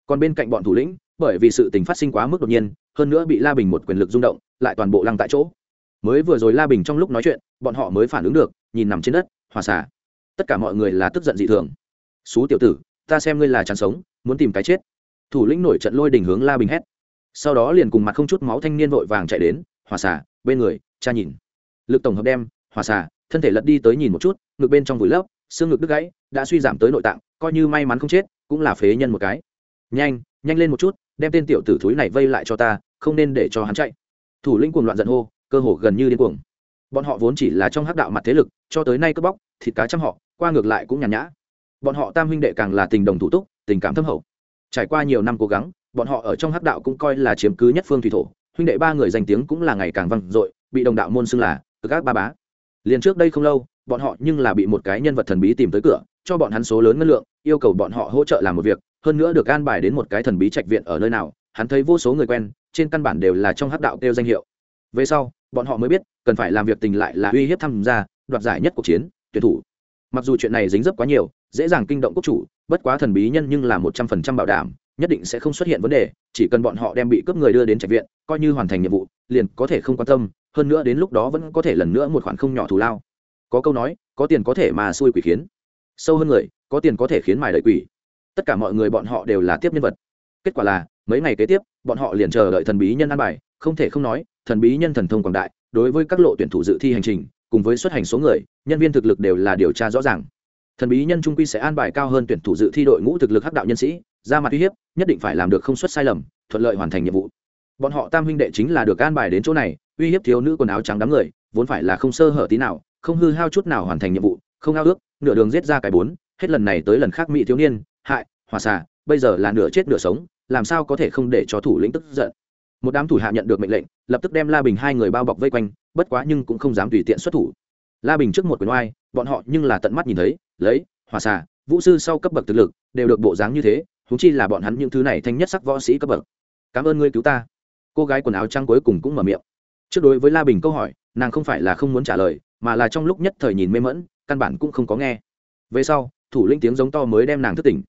còn bên cạnh bọn thủ lĩnh, bởi vì sự tình phát sinh quá mức đột nhiên, hơn nữa bị la bình một quyền lực rung động, lại toàn bộ lăng tại chỗ mới vừa rồi la bình trong lúc nói chuyện, bọn họ mới phản ứng được, nhìn nằm trên đất, hòa xả. Tất cả mọi người là tức giận dị thường. Xú tiểu tử, ta xem ngươi là chán sống, muốn tìm cái chết. Thủ lĩnh nổi trận lôi đình hướng la bình hét. Sau đó liền cùng mặt không chút máu thanh niên vội vàng chạy đến, hòa xả, bên người, cha nhìn. Lực tổng hợp đem, hòa xả, thân thể lật đi tới nhìn một chút, ngực bên trong vùi lấp, xương ngực đứt gãy, đã suy giảm tới nội tạng, coi như may mắn không chết, cũng là phế nhân một cái. Nhanh nhanh lên một chút, đem tên tiểu tử thúi này vây lại cho ta, không nên để cho hắn chạy. Thủ lĩnh cuồng loạn giận hô cơ hồ gần như điên cuồng. Bọn họ vốn chỉ là trong hắc đạo mặt thế lực, cho tới nay cướp bóc, thịt cá trăm họ, qua ngược lại cũng nhàn nhã. Bọn họ tam huynh đệ càng là tình đồng thủ túc, tình cảm thâm hậu. Trải qua nhiều năm cố gắng, bọn họ ở trong hắc đạo cũng coi là chiếm cứ nhất phương thủy thổ, huynh đệ ba người danh tiếng cũng là ngày càng vang dội, bị đồng đạo môn xưng là cực các ba bá. Liền trước đây không lâu, bọn họ nhưng là bị một cái nhân vật thần bí tìm tới cửa, cho bọn hắn số lớn ngân lượng, yêu cầu bọn họ hỗ trợ làm một việc, hơn nữa được an bài đến một cái thần bí trạch viện ở nơi nào, hắn thấy vô số người quen, trên căn bản đều là trong hắc đạo kêu danh hiệu. Về sau bọn họ mới biết, cần phải làm việc tình lại là uy hiếp tham gia, đoạt giải nhất cuộc chiến, tuyển thủ. Mặc dù chuyện này dính dấp quá nhiều, dễ dàng kinh động quốc chủ, bất quá thần bí nhân nhưng là một trăm phần trăm bảo đảm, nhất định sẽ không xuất hiện vấn đề, chỉ cần bọn họ đem bị cướp người đưa đến trạch viện, coi như hoàn thành nhiệm vụ, liền có thể không quan tâm, hơn nữa đến lúc đó vẫn có thể lần nữa một khoản không nhỏ thù lao. Có câu nói, có tiền có thể mà xui quỷ khiến. Sâu hơn người, có tiền có thể khiến mài đợi quỷ. Tất cả mọi người bọn họ đều là tiếp nhân vật. Kết quả là, mấy ngày kế tiếp, bọn họ liền chờ đợi thần bí nhân ăn bài không thể không nói, thần bí nhân thần thông quảng đại, đối với các lộ tuyển thủ dự thi hành trình, cùng với xuất hành số người, nhân viên thực lực đều là điều tra rõ ràng. Thần bí nhân trung quy sẽ an bài cao hơn tuyển thủ dự thi đội ngũ thực lực hắc đạo nhân sĩ, ra mặt uy hiếp, nhất định phải làm được không xuất sai lầm, thuận lợi hoàn thành nhiệm vụ. Bọn họ tam huynh đệ chính là được an bài đến chỗ này, uy hiếp thiếu nữ quần áo trắng đám người, vốn phải là không sơ hở tí nào, không hư hao chút nào hoàn thành nhiệm vụ, không ao ước, nửa đường giết ra cái bốn, hết lần này tới lần khác mỹ thiếu niên, hại hòa xà, bây giờ là nửa chết nửa sống, làm sao có thể không để cho thủ lĩnh tức giận? Một đám thủ hạ nhận được mệnh lệnh, lập tức đem la bình hai người bao bọc vây quanh, bất quá nhưng cũng không dám tùy tiện xuất thủ. La bình trước một quyền oai, bọn họ nhưng là tận mắt nhìn thấy, lấy hòa xà, vũ sư sau cấp bậc thực lực, đều được bộ dáng như thế thú chi là bọn hắn những thứ này thanh nhất sắc võ sĩ cấp bậc. Cảm ơn ngươi cứu ta. Cô gái quần áo trắng cuối cùng cũng mở miệng. Trước đối với la bình câu hỏi, nàng không phải là không muốn trả lời, mà là trong lúc nhất thời nhìn mê mẫn căn bản cũng không có nghe. Về sau, thủ lĩnh tiếng giống to mới đem nàng thức tỉnh.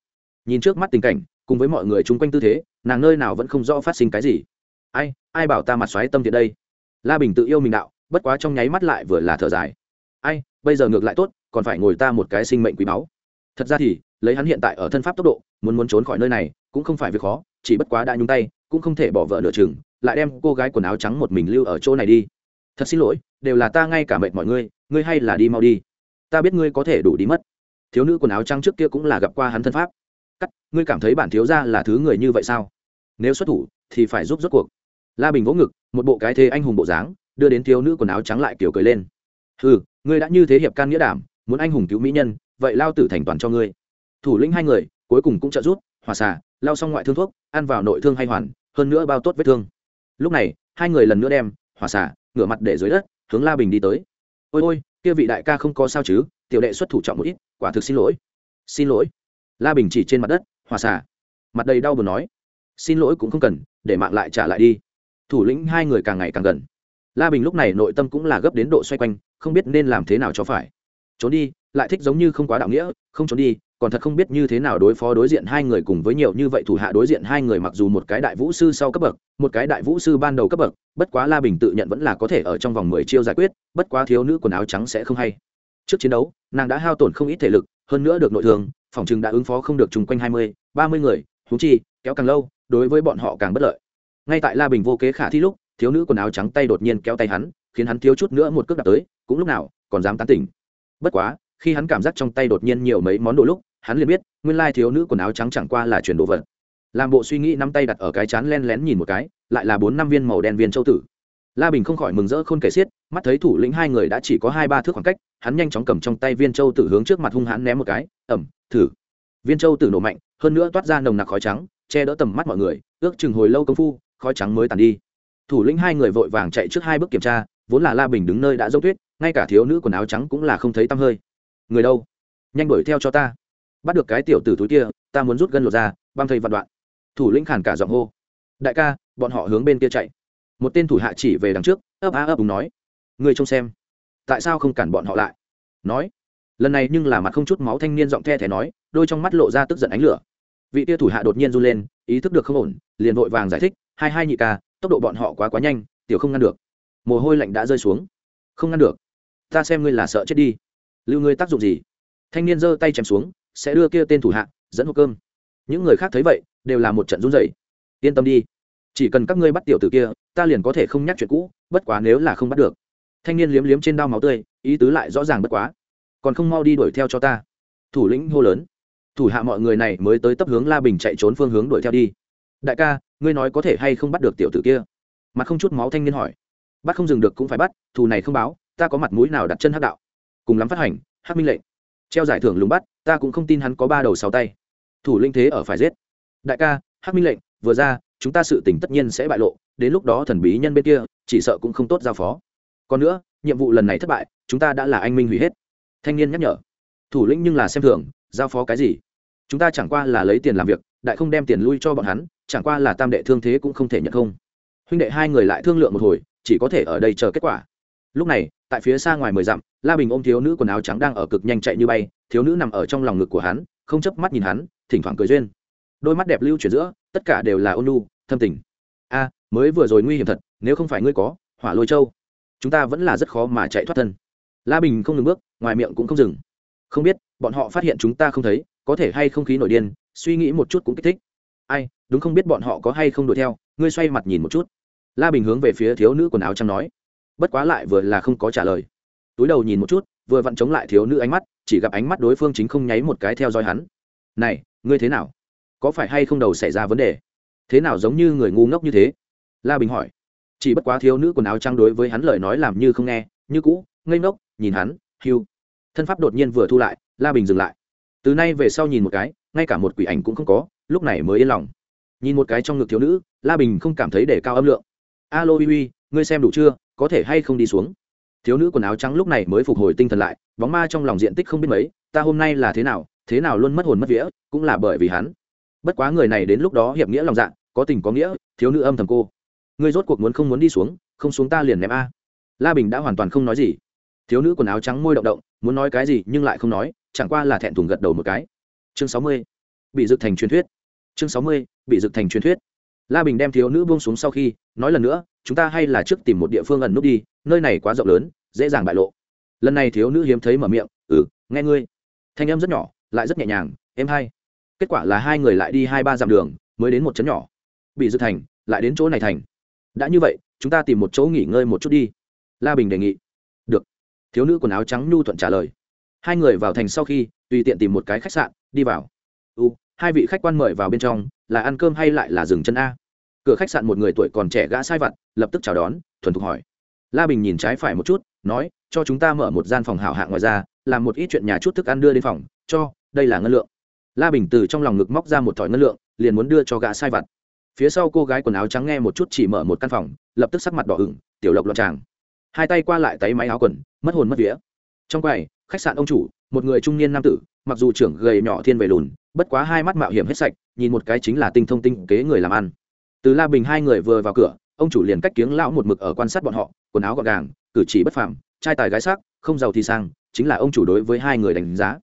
Nhìn trước mắt tình cảnh, cùng với mọi người chung quanh tư thế, nàng nơi nào vẫn không rõ phát sinh cái gì ai ai bảo ta mặt xoáy tâm thiện đây? La bình tự yêu mình đạo, bất quá trong nháy mắt lại vừa là thở dài. Ai, bây giờ ngược lại tốt, còn phải ngồi ta một cái sinh mệnh quý báu. Thật ra thì, lấy hắn hiện tại ở thân pháp tốc độ, muốn muốn trốn khỏi nơi này cũng không phải việc khó, chỉ bất quá đã nhúng tay, cũng không thể bỏ vợ nửa chừng, lại đem cô gái quần áo trắng một mình lưu ở chỗ này đi. Thật xin lỗi, đều là ta ngay cả mệt mọi ngươi ngươi hay là đi mau đi. Ta biết ngươi có thể đủ đi mất. Thiếu nữ quần áo trắng trước kia cũng là gặp qua hắn thân pháp. Cắt, ngươi cảm thấy bản thiếu ra là thứ người như vậy sao? Nếu xuất thủ, thì phải giúp rốt cuộc la bình vỗ ngực một bộ cái thế anh hùng bộ dáng đưa đến thiếu nữ quần áo trắng lại kiểu cười lên. Ừ ngươi đã như thế hiệp can nghĩa đảm muốn anh hùng cứu mỹ nhân vậy lao tử thành toàn cho ngươi. Thủ lĩnh hai người cuối cùng cũng trợ rút hòa xả, lao xong ngoại thương thuốc ăn vào nội thương hay hoàn hơn nữa bao tốt vết thương. Lúc này hai người lần nữa đem hòa xả, ngửa mặt để dưới đất hướng la bình đi tới. Ôi ôi kia vị đại ca không có sao chứ tiểu đệ xuất thủ trọng một ít quả thực xin lỗi. Xin lỗi? La bình chỉ trên mặt đất hòa xả, mặt đầy đau buồn nói. Xin lỗi cũng không cần để mạng lại trả lại đi thủ lĩnh hai người càng ngày càng gần. La bình lúc này nội tâm cũng là gấp đến độ xoay quanh, không biết nên làm thế nào cho phải. Trốn đi, lại thích giống như không quá đạo nghĩa, không trốn đi, còn thật không biết như thế nào đối phó đối diện hai người cùng với nhiều như vậy thủ hạ đối diện hai người mặc dù một cái đại vũ sư sau cấp bậc, một cái đại vũ sư ban đầu cấp bậc, bất quá la bình tự nhận vẫn là có thể ở trong vòng mười chiêu giải quyết, bất quá thiếu nữ quần áo trắng sẽ không hay. Trước chiến đấu, nàng đã hao tổn không ít thể lực, hơn nữa được nội thương, phòng chừng đã ứng phó không được chung quanh hai mươi, ba mươi người thú chi, kéo càng lâu, đối với bọn họ càng bất lợi ngay tại la bình vô kế khả thi lúc, thiếu nữ quần áo trắng tay đột nhiên kéo tay hắn, khiến hắn thiếu chút nữa một cước đạp tới, cũng lúc nào, còn dám tán tỉnh. Bất quá, khi hắn cảm giác trong tay đột nhiên nhiều mấy món đồ lúc, hắn liền biết, nguyên lai thiếu nữ quần áo trắng chẳng qua là chuyển đồ vật. Làm bộ suy nghĩ nắm tay đặt ở cái chán len lén nhìn một cái, lại là bốn năm viên màu đen viên châu tử. La bình không khỏi mừng rỡ khôn kể xiết, mắt thấy thủ lĩnh hai người đã chỉ có hai ba thước khoảng cách, hắn nhanh chóng cầm trong tay viên châu tử hướng trước mặt hung hãn ném một cái ẩm thử. Viên châu tử nổ mạnh, hơn nữa toát ra nồng nặc khói trắng, che đỡ tầm mắt mọi người, ước chừng hồi lâu công phu khói trắng mới tàn đi. Thủ lĩnh hai người vội vàng chạy trước hai bước kiểm tra, vốn là la bình đứng nơi đã dốc tuyết, ngay cả thiếu nữ quần áo trắng cũng là không thấy tăm hơi. Người đâu? Nhanh đuổi theo cho ta. Bắt được cái tiểu tử túi kia, ta muốn rút gân lột ra băng thầy vạn đoạn. Thủ lĩnh khản cả giọng hô. Đại ca, bọn họ hướng bên kia chạy. Một tên thủ hạ chỉ về đằng trước, ấp á ấp đúng nói. Người trông xem. Tại sao không cản bọn họ lại? Nói. Lần này nhưng là mặt không chút máu thanh niên giọng the thẻ nói, đôi trong mắt lộ ra tức giận ánh lửa. Vị tia thủ hạ đột nhiên run lên, ý thức được không ổn, liền vội vàng giải thích hai hai nhị ca, tốc độ bọn họ quá quá nhanh, tiểu không ngăn được. Mồ hôi lạnh đã rơi xuống. Không ngăn được. Ta xem ngươi là sợ chết đi. Lưu ngươi tác dụng gì? Thanh niên giơ tay chém xuống, sẽ đưa kia tên thủ hạ, dẫn hộp cơm. Những người khác thấy vậy, đều là một trận run rẩy. Yên tâm đi. Chỉ cần các ngươi bắt tiểu tử kia, ta liền có thể không nhắc chuyện cũ, bất quá nếu là không bắt được. Thanh niên liếm liếm trên đao máu tươi, ý tứ lại rõ ràng bất quá. Còn không mau đi đuổi theo cho ta. Thủ lĩnh hô lớn. Thủ hạ mọi người này mới tới tấp hướng la bình chạy trốn phương hướng đuổi theo đi đại ca, ngươi nói có thể hay không bắt được tiểu tử kia? Mặt không chút máu thanh niên hỏi. Bắt không dừng được cũng phải bắt, thù này không báo, ta có mặt mũi nào đặt chân hắc đạo? Cùng lắm phát hành, hắc minh lệnh. Treo giải thưởng lùng bắt, ta cũng không tin hắn có ba đầu sáu tay. Thủ linh thế ở phải giết. Đại ca, hắc minh lệnh, vừa ra, chúng ta sự tình tất nhiên sẽ bại lộ, đến lúc đó thần bí nhân bên kia, chỉ sợ cũng không tốt giao phó. Còn nữa, nhiệm vụ lần này thất bại, chúng ta đã là anh minh hủy hết. Thanh niên nhắc nhở. Thủ lĩnh nhưng là xem thường, giao phó cái gì? Chúng ta chẳng qua là lấy tiền làm việc đại không đem tiền lui cho bọn hắn, chẳng qua là tam đệ thương thế cũng không thể nhận không. Huynh đệ hai người lại thương lượng một hồi, chỉ có thể ở đây chờ kết quả. Lúc này, tại phía xa ngoài mười dặm, la bình ôm thiếu nữ quần áo trắng đang ở cực nhanh chạy như bay, thiếu nữ nằm ở trong lòng ngực của hắn, không chớp mắt nhìn hắn, thỉnh thoảng cười duyên. Đôi mắt đẹp lưu chuyển giữa, tất cả đều là ôn lu thâm tình. A, mới vừa rồi nguy hiểm thật, nếu không phải ngươi có, hỏa lôi châu, chúng ta vẫn là rất khó mà chạy thoát thân. La bình không ngừng bước, ngoài miệng cũng không dừng. Không biết, bọn họ phát hiện chúng ta không thấy, có thể hay không khí nổi điên suy nghĩ một chút cũng kích thích. Ai, đúng không biết bọn họ có hay không đuổi theo, ngươi xoay mặt nhìn một chút. La bình hướng về phía thiếu nữ quần áo trắng nói. Bất quá lại vừa là không có trả lời. Túi đầu nhìn một chút, vừa vặn chống lại thiếu nữ ánh mắt, chỉ gặp ánh mắt đối phương chính không nháy một cái theo dõi hắn. Này, ngươi thế nào? Có phải hay không đầu xảy ra vấn đề? Thế nào giống như người ngu ngốc như thế? La bình hỏi. Chỉ bất quá thiếu nữ quần áo trắng đối với hắn lời nói làm như không nghe, như cũ, ngây ngốc, nhìn hắn hiu thân pháp đột nhiên vừa thu lại, la bình dừng lại từ nay về sau nhìn một cái, ngay cả một quỷ ảnh cũng không có, lúc này mới yên lòng. Nhìn một cái trong ngực thiếu nữ, la bình không cảm thấy để cao âm lượng. Alo uy uy, ngươi xem đủ chưa, có thể hay không đi xuống? Thiếu nữ quần áo trắng lúc này mới phục hồi tinh thần lại, bóng ma trong lòng diện tích không biết mấy, ta hôm nay là thế nào thế nào luôn mất hồn mất vía, cũng là bởi vì hắn. Bất quá người này đến lúc đó hiệp nghĩa lòng dạ có tình có nghĩa, thiếu nữ âm thầm cô. Ngươi rốt cuộc muốn không muốn đi xuống, không xuống ta liền ném a. La bình đã hoàn toàn không nói gì. Thiếu nữ quần áo trắng môi động động, muốn nói cái gì nhưng lại không nói chẳng qua là thẹn thùng gật đầu một cái. Chương sáu mươi, bị dực thành truyền thuyết. Chương sáu mươi, bị dực thành truyền thuyết. La bình đem thiếu nữ buông xuống sau khi, nói lần nữa, chúng ta hay là trước tìm một địa phương ẩn nút đi, nơi này quá rộng lớn, dễ dàng bại lộ. Lần này thiếu nữ hiếm thấy mở miệng ừ nghe ngươi. Thanh âm rất nhỏ, lại rất nhẹ nhàng, em hay kết quả là hai người lại đi hai ba dặm đường, mới đến một chấn nhỏ. Bị dược thành, lại đến chỗ này thành. Đã như vậy, chúng ta tìm một chỗ nghỉ ngơi một chút đi. La bình đề nghị. Được. Thiếu nữ quần áo trắng nhu thuận trả lời hai người vào thành sau khi, tùy tiện tìm một cái khách sạn, đi vào. U, hai vị khách quan mời vào bên trong, là ăn cơm hay lại là dừng chân a? Cửa khách sạn một người tuổi còn trẻ gã sai vặt, lập tức chào đón, thuần thục hỏi. La bình nhìn trái phải một chút, nói, cho chúng ta mở một gian phòng hảo hạng ngoài ra, làm một ít chuyện nhà chút thức ăn đưa đến phòng, cho, đây là ngân lượng. La bình từ trong lòng ngực móc ra một thỏi ngân lượng, liền muốn đưa cho gã sai vặt. Phía sau cô gái quần áo trắng nghe một chút chỉ mở một căn phòng, lập tức sắc mặt đỏ ửng, tiểu lộc loạn tràng. Hai tay qua lại tay máy áo quần, mất hồn mất vía trong quầy, khách sạn ông chủ, một người trung niên nam tử, mặc dù trưởng gầy nhỏ thiên về lùn, bất quá hai mắt mạo hiểm hết sạch, nhìn một cái chính là tinh thông tinh kế người làm ăn. Từ la bình hai người vừa vào cửa, ông chủ liền cách kiếng lão một mực ở quan sát bọn họ, quần áo gọn gàng, cử chỉ bất phàm, trai tài gái sắc, không giàu thì sang, chính là ông chủ đối với hai người đánh giá.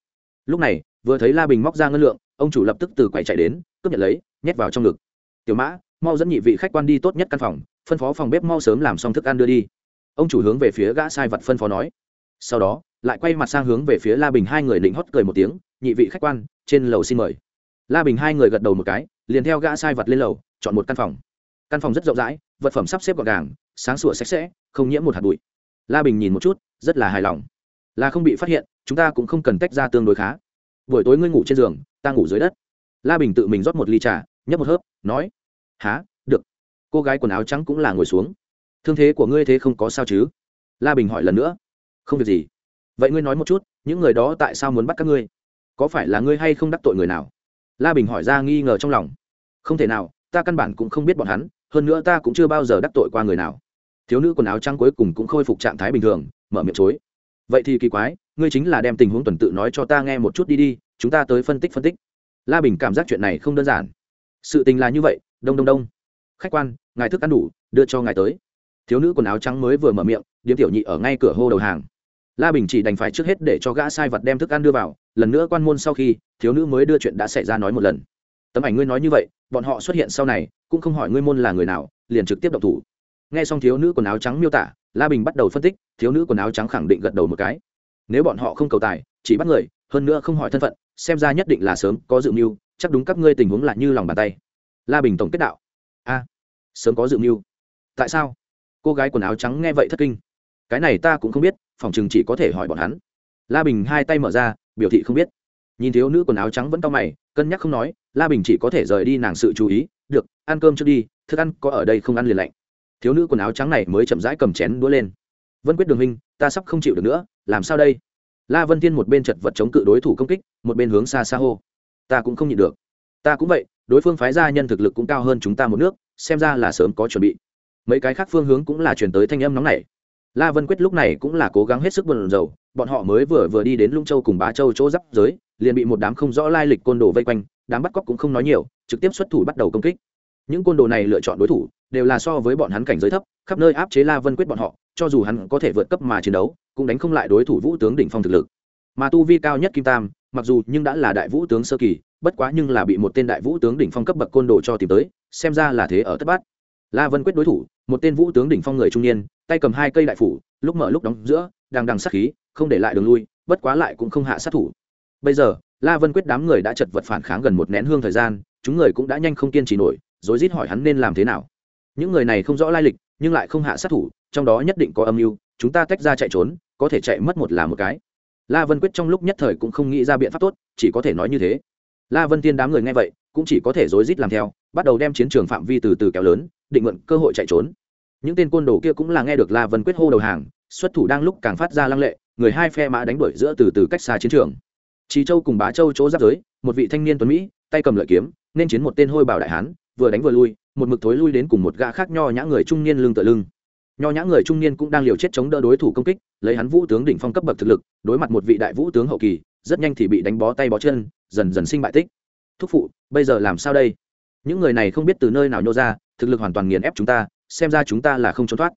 Lúc này, vừa thấy la bình móc ra ngân lượng, ông chủ lập tức từ quầy chạy đến, cướp nhận lấy, nhét vào trong ngực. Tiểu mã, mau dẫn nhị vị khách quan đi tốt nhất căn phòng, phân phó phòng bếp mau sớm làm xong thức ăn đưa đi. Ông chủ hướng về phía gã sai vật phân phó nói. Sau đó lại quay mặt sang hướng về phía la bình hai người định hót cười một tiếng, nhị vị khách quan, trên lầu xin mời. La bình hai người gật đầu một cái, liền theo gã sai vật lên lầu, chọn một căn phòng. Căn phòng rất rộng rãi, vật phẩm sắp xếp gọn gàng, sáng sủa sạch sẽ, không nhiễm một hạt bụi. La bình nhìn một chút, rất là hài lòng. Là không bị phát hiện, chúng ta cũng không cần tách ra tương đối khá. Buổi tối ngươi ngủ trên giường, ta ngủ dưới đất. La bình tự mình rót một ly trà, nhấp một hớp, nói, há, được. Cô gái quần áo trắng cũng là ngồi xuống. Thương thế của ngươi thế không có sao chứ? La bình hỏi lần nữa, không việc gì vậy ngươi nói một chút, những người đó tại sao muốn bắt các ngươi? Có phải là ngươi hay không đắc tội người nào? La bình hỏi ra nghi ngờ trong lòng. Không thể nào, ta căn bản cũng không biết bọn hắn, hơn nữa ta cũng chưa bao giờ đắc tội qua người nào. Thiếu nữ quần áo trắng cuối cùng cũng khôi phục trạng thái bình thường, mở miệng chối. Vậy thì kỳ quái, ngươi chính là đem tình huống tuần tự nói cho ta nghe một chút đi đi, chúng ta tới phân tích phân tích. La bình cảm giác chuyện này không đơn giản. Sự tình là như vậy, đông đông đông. Khách quan, ngài thức ăn đủ, đưa cho ngài tới. Thiếu nữ quần áo trắng mới vừa mở miệng, điếm tiểu nhị ở ngay cửa hô đầu hàng la bình chỉ đành phải trước hết để cho gã sai vật đem thức ăn đưa vào, lần nữa quan môn sau khi, thiếu nữ mới đưa chuyện đã xảy ra nói một lần. Tấm ảnh ngươi nói như vậy, bọn họ xuất hiện sau này, cũng không hỏi ngươi môn là người nào, liền trực tiếp động thủ. Nghe xong thiếu nữ quần áo trắng miêu tả, la bình bắt đầu phân tích, thiếu nữ quần áo trắng khẳng định gật đầu một cái. Nếu bọn họ không cầu tài, chỉ bắt người, hơn nữa không hỏi thân phận, xem ra nhất định là sớm có dự mưu, chắc đúng các ngươi tình huống là như lòng bàn tay. La bình tổng kết đạo. A, sớm có dự mưu. Tại sao? Cô gái quần áo trắng nghe vậy thất kinh cái này ta cũng không biết, phòng chừng chỉ có thể hỏi bọn hắn. La bình hai tay mở ra, biểu thị không biết. Nhìn thiếu nữ quần áo trắng vẫn to mày, cân nhắc không nói, la bình chỉ có thể rời đi nàng sự chú ý, được, ăn cơm trước đi, thức ăn có ở đây không ăn liền lạnh. Thiếu nữ quần áo trắng này mới chậm rãi cầm chén đũa lên. Vân quyết đường huynh, ta sắp không chịu được nữa, làm sao đây? La vân thiên một bên chật vật chống cự đối thủ công kích, một bên hướng xa xa hô. Ta cũng không nhịn được. Ta cũng vậy, đối phương phái gia nhân thực lực cũng cao hơn chúng ta một nước, xem ra là sớm có chuẩn bị. Mấy cái khác phương hướng cũng là chuyển tới thanh âm nóng này la vân quyết lúc này cũng là cố gắng hết sức bận rầu, bọn họ mới vừa vừa đi đến lũng châu cùng bá châu chỗ giáp giới, liền bị một đám không rõ lai lịch côn đồ vây quanh, đám bắt cóc cũng không nói nhiều, trực tiếp xuất thủ bắt đầu công kích. Những côn đồ này lựa chọn đối thủ, đều là so với bọn hắn cảnh giới thấp, khắp nơi áp chế la vân quyết bọn họ, cho dù hắn có thể vượt cấp mà chiến đấu, cũng đánh không lại đối thủ vũ tướng đỉnh phong thực lực. Mà tu vi cao nhất kim tam, mặc dù nhưng đã là đại vũ tướng sơ kỳ, bất quá nhưng là bị một tên đại vũ tướng đỉnh phong cấp bậc côn đồ cho tìm tới, xem ra là thế ở tất bát. La vân quyết đối thủ, một tên vũ tướng đỉnh phong người trung niên tay cầm hai cây đại phủ, lúc mở lúc đóng giữa, đang đằng sát khí, không để lại đường lui, bất quá lại cũng không hạ sát thủ. Bây giờ, la vân quyết đám người đã chật vật phản kháng gần một nén hương thời gian, chúng người cũng đã nhanh không kiên trì nổi rồi rít hỏi hắn nên làm thế nào. Những người này không rõ lai lịch, nhưng lại không hạ sát thủ, trong đó nhất định có âm mưu, chúng ta tách ra chạy trốn, có thể chạy mất một là một cái. La vân quyết trong lúc nhất thời cũng không nghĩ ra biện pháp tốt, chỉ có thể nói như thế. La vân tiên đám người nghe vậy, cũng chỉ có thể rối rít làm theo, bắt đầu đem chiến trường phạm vi từ từ kéo lớn, định mượn cơ hội chạy trốn những tên côn đồ kia cũng là nghe được la vân quyết hô đầu hàng xuất thủ đang lúc càng phát ra lăng lệ người hai phe mã đánh đuổi giữa từ từ cách xa chiến trường Trì Châu cùng Bá Châu chỗ giáp giới, một vị thanh niên tuấn mỹ, tay cầm lợi kiếm, nên chiến một tên hôi bảo đại hán, vừa đánh vừa lui, một mực thối lui đến cùng một gã khác nho nhã người trung niên lưng tựa lưng. Nho nhã người trung niên cũng đang liều chết chống đỡ đối thủ công kích, lấy hắn vũ tướng đỉnh phong cấp bậc thực lực, đối mặt một vị đại vũ tướng hậu kỳ, rất nhanh thì bị đánh bó tay bó chân, dần dần sinh bại tích. Thúc phụ, bây giờ làm sao đây? Những người này không biết từ nơi nào nhô ra, thực lực hoàn toàn nghiền ép chúng ta, xem ra chúng ta là không trốn thoát.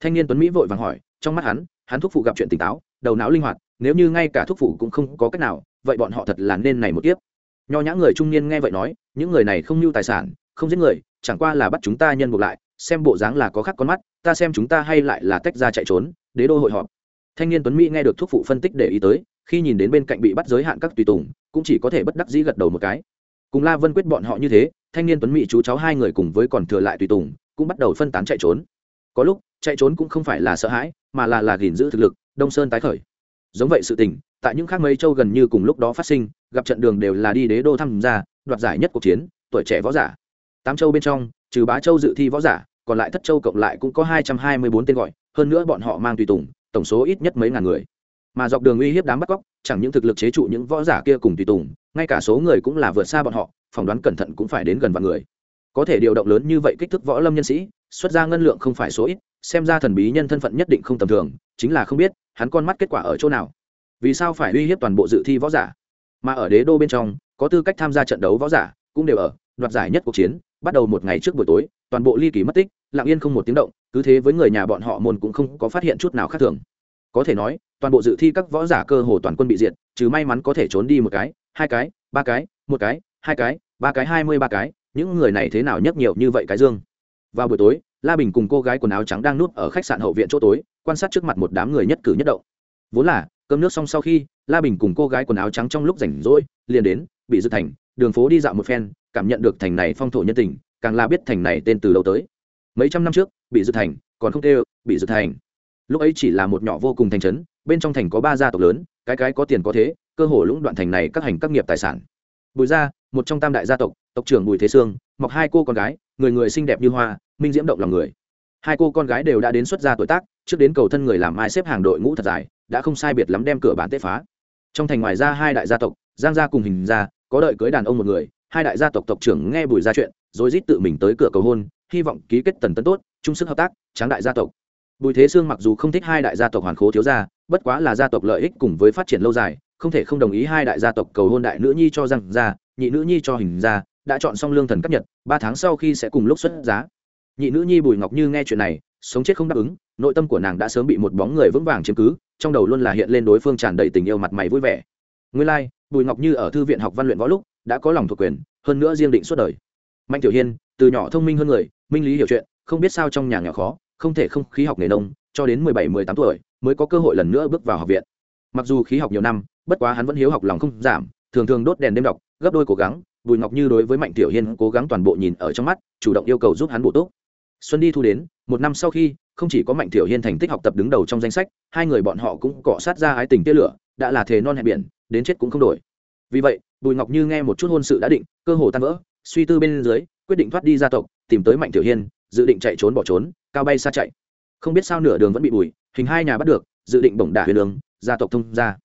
Thanh niên tuấn mỹ vội vàng hỏi, trong mắt hắn, hắn thúc phụ gặp chuyện tỉnh táo, đầu não linh hoạt, nếu như ngay cả thúc phụ cũng không có cách nào, vậy bọn họ thật là nên này một tiếp. nho nhã người trung niên nghe vậy nói những người này không mưu tài sản không giết người chẳng qua là bắt chúng ta nhân buộc lại xem bộ dáng là có khác con mắt ta xem chúng ta hay lại là tách ra chạy trốn đế đô hội họp thanh niên tuấn mỹ nghe được thuốc phụ phân tích để ý tới khi nhìn đến bên cạnh bị bắt giới hạn các tùy tùng cũng chỉ có thể bất đắc dĩ gật đầu một cái cùng la vân quyết bọn họ như thế thanh niên tuấn mỹ chú cháu hai người cùng với còn thừa lại tùy tùng cũng bắt đầu phân tán chạy trốn. Có lúc, chạy trốn cũng không phải là sợ hãi, mà là là gìn giữ thực lực, đông sơn tái khởi. Giống vậy sự tình, tại những khác mấy châu gần như cùng lúc đó phát sinh, gặp trận đường đều là đi đế đô tham gia, đoạt giải nhất cuộc chiến, tuổi trẻ võ giả. Tám châu bên trong, trừ bá châu dự thi võ giả, còn lại thất châu cộng lại cũng có hai trăm hai mươi bốn tên gọi, hơn nữa bọn họ mang tùy tùng, tổng số ít nhất mấy ngàn người. Mà dọc đường uy hiếp đám bắt cóc, chẳng những thực lực chế trụ những võ giả kia cùng tùy tùng, ngay cả số người cũng là vượt xa bọn họ, phỏng đoán cẩn thận cũng phải đến gần vạn người có thể điều động lớn như vậy kích thước võ lâm nhân sĩ, xuất ra ngân lượng không phải số ít, xem ra thần bí nhân thân phận nhất định không tầm thường, chính là không biết, hắn con mắt kết quả ở chỗ nào. Vì sao phải uy hiếp toàn bộ dự thi võ giả? Mà ở đế đô bên trong, có tư cách tham gia trận đấu võ giả, cũng đều ở, đoạt giải nhất cuộc chiến, bắt đầu một ngày trước buổi tối, toàn bộ ly kỳ mất tích, lặng yên không một tiếng động, cứ thế với người nhà bọn họ môn cũng không có phát hiện chút nào khác thường. Có thể nói, toàn bộ dự thi các võ giả cơ hồ toàn quân bị diệt, trừ may mắn có thể trốn đi một cái, hai cái, ba cái, một cái, hai cái, ba cái, hai mươi ba cái những người này thế nào nhấc nhiều như vậy cái dương? Vào buổi tối, la bình cùng cô gái quần áo trắng đang nuốt ở khách sạn hậu viện chỗ tối, quan sát trước mặt một đám người nhất cử nhất động. Vốn là, cơm nước xong sau khi, la bình cùng cô gái quần áo trắng trong lúc rảnh rỗi, liền đến, bị dự thành, đường phố đi dạo một phen, cảm nhận được thành này phong thổ nhân tình, càng là biết thành này tên từ lâu tới. Mấy trăm năm trước, bị dự thành, còn không tê bị dự thành. Lúc ấy chỉ là một nhỏ vô cùng thành trấn, bên trong thành có ba gia tộc lớn, cái cái có tiền có thế, cơ hồ lũng đoạn thành này các hành các nghiệp tài sản. Bùi gia một trong tam đại gia tộc tộc trưởng bùi thế sương, mọc hai cô con gái, người người xinh đẹp như hoa, minh diễm động lòng người. Hai cô con gái đều đã đến xuất gia tuổi tác, trước đến cầu thân người làm ai xếp hàng đội ngũ thật dài, đã không sai biệt lắm đem cửa bán tết phá. Trong thành ngoài ra hai đại gia tộc, giang gia cùng hình gia, có đợi cưới đàn ông một người, hai đại gia tộc tộc trưởng nghe bùi ra chuyện rồi rít tự mình tới cửa cầu hôn, hy vọng ký kết tần tấn tốt, chung sức hợp tác, tráng đại gia tộc. Bùi thế sương mặc dù không thích hai đại gia tộc hoàn khố thiếu gia, bất quá là gia tộc lợi ích cùng với phát triển lâu dài, không thể không đồng ý hai đại gia tộc cầu hôn đại nữ nhi cho giang gia nhị nữ nhi cho hình ra, đã chọn xong lương thần cấp nhật ba tháng sau khi sẽ cùng lúc xuất giá. Nhị nữ nhi bùi ngọc như nghe chuyện này sống chết không đáp ứng nội tâm của nàng đã sớm bị một bóng người vững vàng chiếm cứ trong đầu luôn là hiện lên đối phương tràn đầy tình yêu mặt mày vui vẻ. Nguyên lai、like, bùi ngọc như ở thư viện học văn luyện võ lúc đã có lòng thuộc quyền hơn nữa riêng định suốt đời. Mạnh tiểu hiên từ nhỏ thông minh hơn người minh lý hiểu chuyện không biết sao trong nhà nghèo khó không thể không khí học nghề nông cho đến mười bảy mười tám tuổi mới có cơ hội lần nữa bước vào học viện. Mặc dù khí học nhiều năm bất quá hắn vẫn hiếu học lòng không giảm thường thường đốt đèn đêm đọc, gấp đôi cố gắng, bùi ngọc như đối với mạnh tiểu hiên cố gắng toàn bộ nhìn ở trong mắt, chủ động yêu cầu giúp hắn bổ túc. Xuân đi thu đến, một năm sau khi, không chỉ có mạnh tiểu hiên thành tích học tập đứng đầu trong danh sách, hai người bọn họ cũng cọ sát ra ái tình tia lửa, đã là thề non hẹn biển, đến chết cũng không đổi. Vì vậy, bùi ngọc như nghe một chút hôn sự đã định, cơ hồ tan vỡ, suy tư bên dưới, quyết định thoát đi gia tộc, tìm tới mạnh tiểu hiên, dự định chạy trốn bỏ trốn, cao bay xa chạy. Không biết sao nửa đường vẫn bị bùi, hình hai nhà bắt được, dự định bổng đả huyền đường, gia tộc thông ra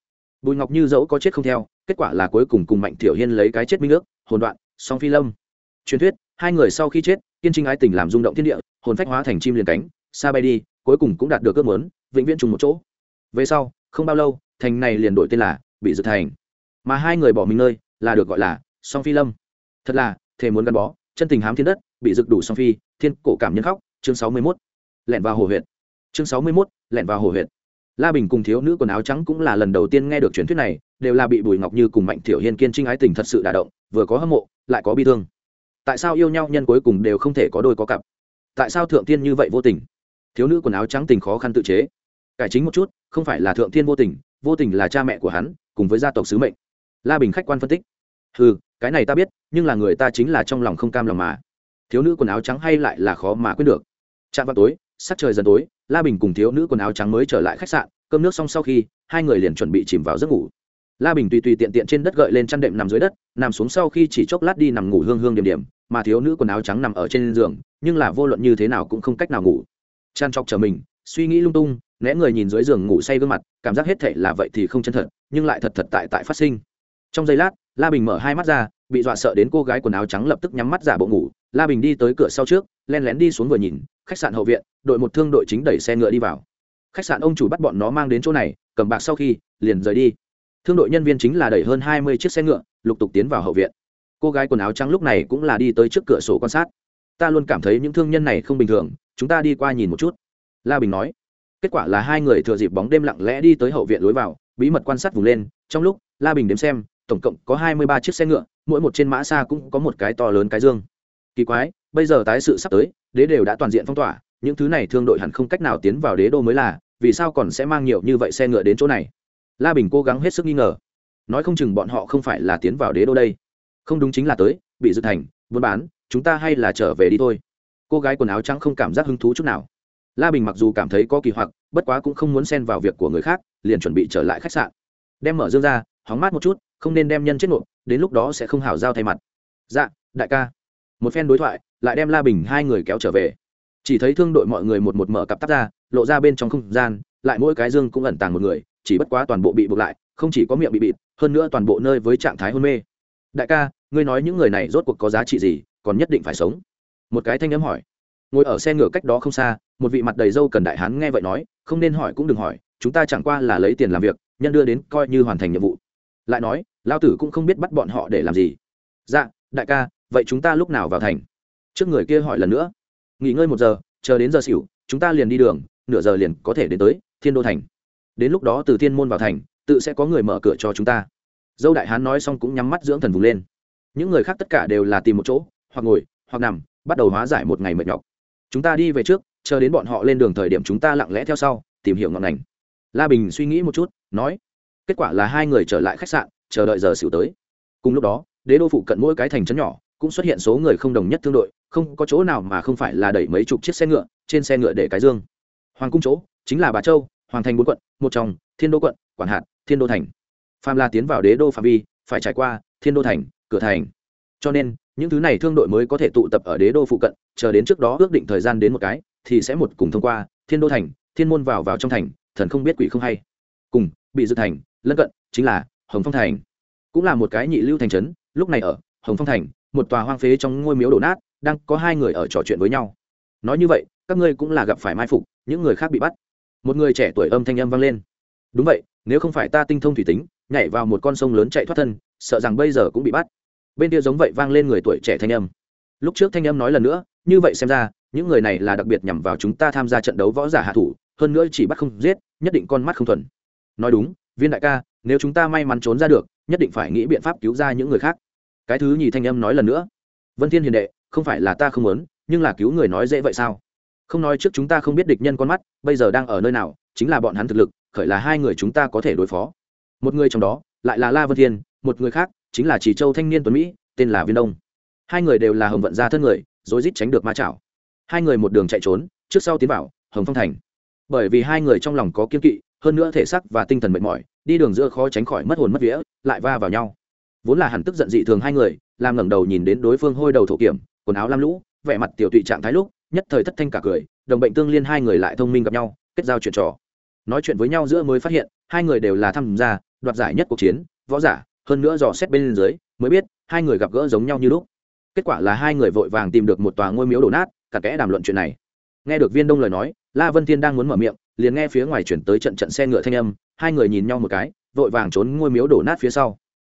bùi ngọc như dẫu có chết không theo kết quả là cuối cùng cùng mạnh tiểu hiên lấy cái chết minh ước hồn đoạn song phi lâm. Truyền thuyết hai người sau khi chết kiên trinh ái tình làm rung động thiên địa hồn phách hóa thành chim liền cánh xa bay đi cuối cùng cũng đạt được ước muốn vĩnh viễn trùng một chỗ. Về sau không bao lâu thành này liền đổi tên là bị dược thành. Mà hai người bỏ mình nơi là được gọi là song phi lâm. Thật là thề muốn gắn bó chân tình hám thiên đất bị dực đủ song phi thiên cổ cảm nhân khóc chương sáu mươi 61. lẻn vào hồ huyện chương sáu mươi 61, lẻn vào hồ huyện la bình cùng thiếu nữ quần áo trắng cũng là lần đầu tiên nghe được truyền thuyết này, đều là bị bùi ngọc như cùng mạnh thiểu hiên kiên trinh ái tình thật sự đả động, vừa có hâm mộ, lại có bi thương. Tại sao yêu nhau nhân cuối cùng đều không thể có đôi có cặp? Tại sao thượng tiên như vậy vô tình? Thiếu nữ quần áo trắng tình khó khăn tự chế. Cải chính một chút, không phải là thượng tiên vô tình vô tình là cha mẹ của hắn, cùng với gia tộc sứ mệnh. La bình khách quan phân tích. Ừ cái này ta biết, nhưng là người ta chính là trong lòng không cam lòng mà. Thiếu nữ quần áo trắng hay lại là khó mà quyết được. Chạm vào tối sắc trời dần tối, la bình cùng thiếu nữ quần áo trắng mới trở lại khách sạn, cơm nước xong sau khi, hai người liền chuẩn bị chìm vào giấc ngủ. La bình tùy tùy tiện tiện trên đất gợi lên chăn đệm nằm dưới đất, nằm xuống sau khi chỉ chốc lát đi nằm ngủ hương hương điểm điểm, mà thiếu nữ quần áo trắng nằm ở trên giường, nhưng là vô luận như thế nào cũng không cách nào ngủ. Chăn chọc trở mình, suy nghĩ lung tung, né người nhìn dưới giường ngủ say gương mặt, cảm giác hết thể là vậy thì không chân thật, nhưng lại thật thật tại tại phát sinh. Trong giây lát, la bình mở hai mắt ra, bị dọa sợ đến cô gái quần áo trắng lập tức nhắm mắt giả bộ ngủ la bình đi tới cửa sau trước, len lén đi xuống vừa nhìn, khách sạn hậu viện, đội một thương đội chính đẩy xe ngựa đi vào. Khách sạn ông chủ bắt bọn nó mang đến chỗ này, cầm bạc sau khi, liền rời đi. Thương đội nhân viên chính là đẩy hơn hai mươi chiếc xe ngựa, lục tục tiến vào hậu viện. Cô gái quần áo trắng lúc này cũng là đi tới trước cửa sổ quan sát. Ta luôn cảm thấy những thương nhân này không bình thường, chúng ta đi qua nhìn một chút. La bình nói. Kết quả là hai người thừa dịp bóng đêm lặng lẽ đi tới hậu viện lối vào, bí mật quan sát vùng lên. Trong lúc, la bình đếm xem, tổng cộng có hai mươi ba chiếc xe ngựa, mỗi một trên mã xa cũng có một cái to lớn cái dương kỳ quái, bây giờ tái sự sắp tới, đế đều đã toàn diện phong tỏa, những thứ này thương đội hẳn không cách nào tiến vào đế đô mới là, vì sao còn sẽ mang nhiều như vậy xe ngựa đến chỗ này? La bình cố gắng hết sức nghi ngờ. Nói không chừng bọn họ không phải là tiến vào đế đô đây. Không đúng chính là tới, bị dự thành, buôn bán, chúng ta hay là trở về đi thôi. Cô gái quần áo trắng không cảm giác hứng thú chút nào. La bình mặc dù cảm thấy có kỳ hoặc, bất quá cũng không muốn xen vào việc của người khác, liền chuẩn bị trở lại khách sạn. Đem mở dương ra, hóng mát một chút, không nên đem nhân chết nộp, đến lúc đó sẽ không hảo giao thay mặt. Dạ đại ca một phen đối thoại, lại đem la bình hai người kéo trở về. Chỉ thấy thương đội mọi người một một mở cặp tắt ra, lộ ra bên trong không gian, lại mỗi cái dương cũng ẩn tàng một người, chỉ bất quá toàn bộ bị buộc lại, không chỉ có miệng bị bịt, hơn nữa toàn bộ nơi với trạng thái hôn mê. Đại ca, ngươi nói những người này rốt cuộc có giá trị gì, còn nhất định phải sống? Một cái thanh n m hỏi. Ngồi ở xe ngựa cách đó không xa, một vị mặt đầy dâu cần đại hán nghe vậy nói, không nên hỏi cũng đừng hỏi, chúng ta chẳng qua là lấy tiền làm việc, nhân đưa đến coi như hoàn thành nhiệm vụ. Lại nói lao tử cũng không biết bắt bọn họ để làm gì. Dạ đại ca vậy chúng ta lúc nào vào thành? Trước người kia hỏi lần nữa. Nghỉ ngơi một giờ, chờ đến giờ xỉu, chúng ta liền đi đường, nửa giờ liền có thể đến tới thiên đô thành. Đến lúc đó từ thiên môn vào thành, tự sẽ có người mở cửa cho chúng ta. Dâu đại hán nói xong cũng nhắm mắt dưỡng thần vùng lên. Những người khác tất cả đều là tìm một chỗ, hoặc ngồi, hoặc nằm, bắt đầu hóa giải một ngày mệt nhọc. Chúng ta đi về trước, chờ đến bọn họ lên đường thời điểm chúng ta lặng lẽ theo sau, tìm hiểu ngọn ngành. La bình suy nghĩ một chút, nói, kết quả là hai người trở lại khách sạn, chờ đợi giờ xỉu tới. Cùng lúc đó, đế đô phụ cận mỗi cái thành trấn nhỏ cũng xuất hiện số người không đồng nhất thương đội, không có chỗ nào mà không phải là đẩy mấy chục chiếc xe ngựa, trên xe ngựa để cái dương. Hoàng cung chỗ, chính là bà châu, hoàng thành bốn quận, một trong, thiên đô quận quản hạt, thiên đô thành. Phàm la tiến vào đế đô phạm vi, phải trải qua thiên đô thành, cửa thành. Cho nên, những thứ này thương đội mới có thể tụ tập ở đế đô phụ cận, chờ đến trước đó ước định thời gian đến một cái, thì sẽ một cùng thông qua thiên đô thành, thiên môn vào vào trong thành, thần không biết quỷ không hay. Cùng, bị dự thành, lân cận, chính là hồng phong thành. Cũng là một cái nhị lưu thành trấn, lúc này ở hồng phong thành một tòa hoang phế trong ngôi miếu đổ nát, đang có hai người ở trò chuyện với nhau. Nói như vậy, các ngươi cũng là gặp phải mai phục, những người khác bị bắt. Một người trẻ tuổi âm thanh âm vang lên. Đúng vậy, nếu không phải ta tinh thông thủy tính, nhảy vào một con sông lớn chạy thoát thân, sợ rằng bây giờ cũng bị bắt. Bên kia giống vậy vang lên người tuổi trẻ thanh âm. Lúc trước thanh âm nói lần nữa, như vậy xem ra, những người này là đặc biệt nhằm vào chúng ta tham gia trận đấu võ giả hạ thủ, hơn nữa chỉ bắt không giết, nhất định con mắt không thuần. Nói đúng, viên đại ca, nếu chúng ta may mắn trốn ra được, nhất định phải nghĩ biện pháp cứu ra những người khác cái thứ nhì thanh âm nói lần nữa. Vân thiên hiền đệ, không phải là ta không muốn, nhưng là cứu người nói dễ vậy sao? Không nói trước chúng ta không biết địch nhân con mắt, bây giờ đang ở nơi nào, chính là bọn hắn thực lực, khởi là hai người chúng ta có thể đối phó. Một người trong đó, lại là la vân thiên, một người khác, chính là chỉ châu thanh niên tuấn mỹ, tên là viên đông. Hai người đều là hồng vận gia thân người, rối rít tránh được ma chảo. Hai người một đường chạy trốn, trước sau tiến vào, hồng phong thành. Bởi vì hai người trong lòng có kiên kỵ, hơn nữa thể xác và tinh thần mệt mỏi, đi đường giữa khó tránh khỏi mất hồn mất vía, lại va vào nhau vốn là hẳn tức giận dị thường hai người, làm ngẩng đầu nhìn đến đối phương hôi đầu thổ kiểm, quần áo lam lũ, vẻ mặt tiểu tụy trạng thái lúc, nhất thời thất thanh cả cười, đồng bệnh tương liên hai người lại thông minh gặp nhau, kết giao chuyện trò. Nói chuyện với nhau giữa mới phát hiện, hai người đều là tham gia, đoạt giải nhất cuộc chiến, võ giả, hơn nữa dò xét bên dưới, mới biết, hai người gặp gỡ giống nhau như lúc. Kết quả là hai người vội vàng tìm được một tòa ngôi miếu đổ nát cả kẽ đàm luận chuyện này. Nghe được viên đông lời nói, la vân thiên đang muốn mở miệng, liền nghe phía ngoài chuyển tới trận trận xe ngựa thanh âm, hai người nhìn nhau một cái, vội vàng trốn ngôi miếu đổ nát phía sau.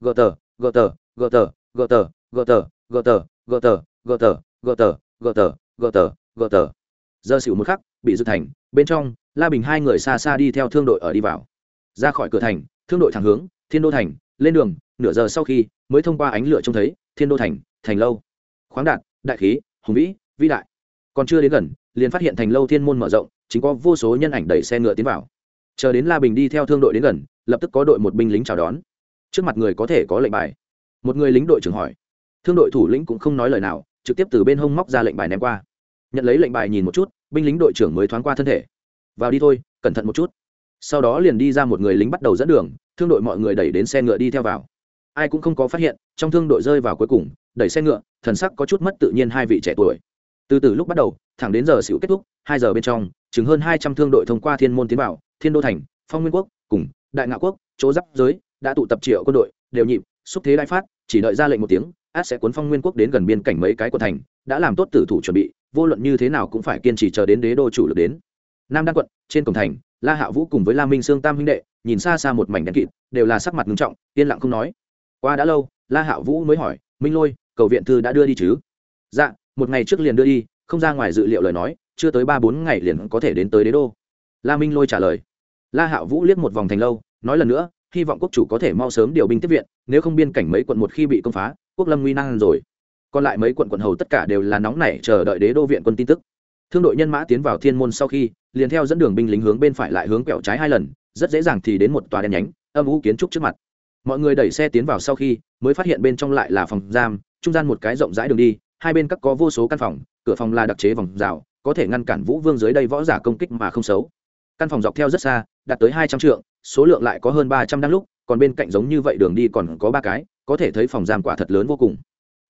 gờ tờ gờ tờ gờ tờ gờ tờ gờ tờ gờ tờ gờ tờ gờ tờ gờ tờ gờ tờ gờ tờ gờ tờ giờ xỉu một khắc bị dư thành bên trong la bình hai người xa xa đi theo thương đội ở đi vào ra khỏi cửa thành thương đội thẳng hướng thiên đô thành lên đường nửa giờ sau khi mới thông qua ánh lửa trông thấy thiên đô thành thành lâu khoáng đạt đại khí hùng vĩ vĩ đại còn chưa đến gần liền phát hiện thành lâu thiên môn mở rộng chính có vô số nhân ảnh đẩy xe ngựa tiến vào chờ đến la bình đi theo thương đội đến gần lập tức có đội một binh lính chào đón trước mặt người có thể có lệnh bài. Một người lính đội trưởng hỏi. Thương đội thủ lĩnh cũng không nói lời nào, trực tiếp từ bên hông móc ra lệnh bài ném qua. Nhận lấy lệnh bài nhìn một chút, binh lính đội trưởng mới thoáng qua thân thể. Vào đi thôi, cẩn thận một chút. Sau đó liền đi ra một người lính bắt đầu dẫn đường, thương đội mọi người đẩy đến xe ngựa đi theo vào. Ai cũng không có phát hiện, trong thương đội rơi vào cuối cùng, đẩy xe ngựa, thần sắc có chút mất tự nhiên hai vị trẻ tuổi. Từ từ lúc bắt đầu, thẳng đến giờ xỉu kết thúc, hai giờ bên trong chứng hơn hai trăm thương đội thông qua thiên môn tiến bảo thiên đô thành, phong nguyên quốc, cùng đại ngạo quốc, chỗ giáp giới đã tụ tập triệu quân đội, đều nhịp, xúc thế đại phát, chỉ đợi ra lệnh một tiếng, át sẽ cuốn phong nguyên quốc đến gần biên cảnh mấy cái của thành, đã làm tốt tử thủ chuẩn bị, vô luận như thế nào cũng phải kiên trì chờ đến đế đô chủ lực đến. Nam đan quận, trên cổng thành, la hạ vũ cùng với la minh sương tam huynh đệ, nhìn xa xa một mảnh đen kịt, đều là sắc mặt nghiêm trọng, yên lặng không nói. Qua đã lâu, la hạ vũ mới hỏi, minh lôi, cầu viện thư đã đưa đi chứ? Dạ một ngày trước liền đưa đi, không ra ngoài dự liệu lời nói, chưa tới ba bốn ngày liền có thể đến tới đế đô. La minh lôi trả lời. La hạ vũ liếc một vòng thành lâu, nói lần nữa hy vọng quốc chủ có thể mau sớm điều binh tiếp viện, nếu không biên cảnh mấy quận một khi bị công phá, quốc lâm nguy năng rồi. Còn lại mấy quận quận hầu tất cả đều là nóng nảy chờ đợi đế đô viện quân tin tức. Thương đội nhân mã tiến vào thiên môn sau khi, liền theo dẫn đường binh lính hướng bên phải lại hướng quẹo trái hai lần, rất dễ dàng thì đến một tòa đèn nhánh, âm u kiến trúc trước mặt. Mọi người đẩy xe tiến vào sau khi, mới phát hiện bên trong lại là phòng giam, trung gian một cái rộng rãi đường đi, hai bên các có vô số căn phòng, cửa phòng là đặc chế vòng rào, có thể ngăn cản vũ vương dưới đây võ giả công kích mà không xấu. Căn phòng dọc theo rất xa, đạt tới hai trăm trượng số lượng lại có hơn ba trăm đang lúc, còn bên cạnh giống như vậy đường đi còn có ba cái, có thể thấy phòng giam quả thật lớn vô cùng.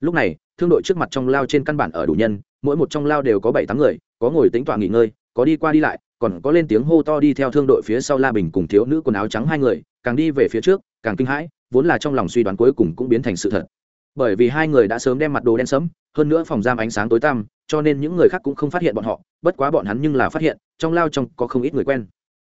Lúc này, thương đội trước mặt trong lao trên căn bản ở đủ nhân, mỗi một trong lao đều có bảy tám người, có ngồi tính tọa nghỉ ngơi, có đi qua đi lại, còn có lên tiếng hô to đi theo thương đội phía sau la bình cùng thiếu nữ quần áo trắng hai người, càng đi về phía trước, càng kinh hãi, vốn là trong lòng suy đoán cuối cùng cũng biến thành sự thật. Bởi vì hai người đã sớm đem mặt đồ đen sẫm, hơn nữa phòng giam ánh sáng tối tăm, cho nên những người khác cũng không phát hiện bọn họ, bất quá bọn hắn nhưng là phát hiện, trong lao trong có không ít người quen.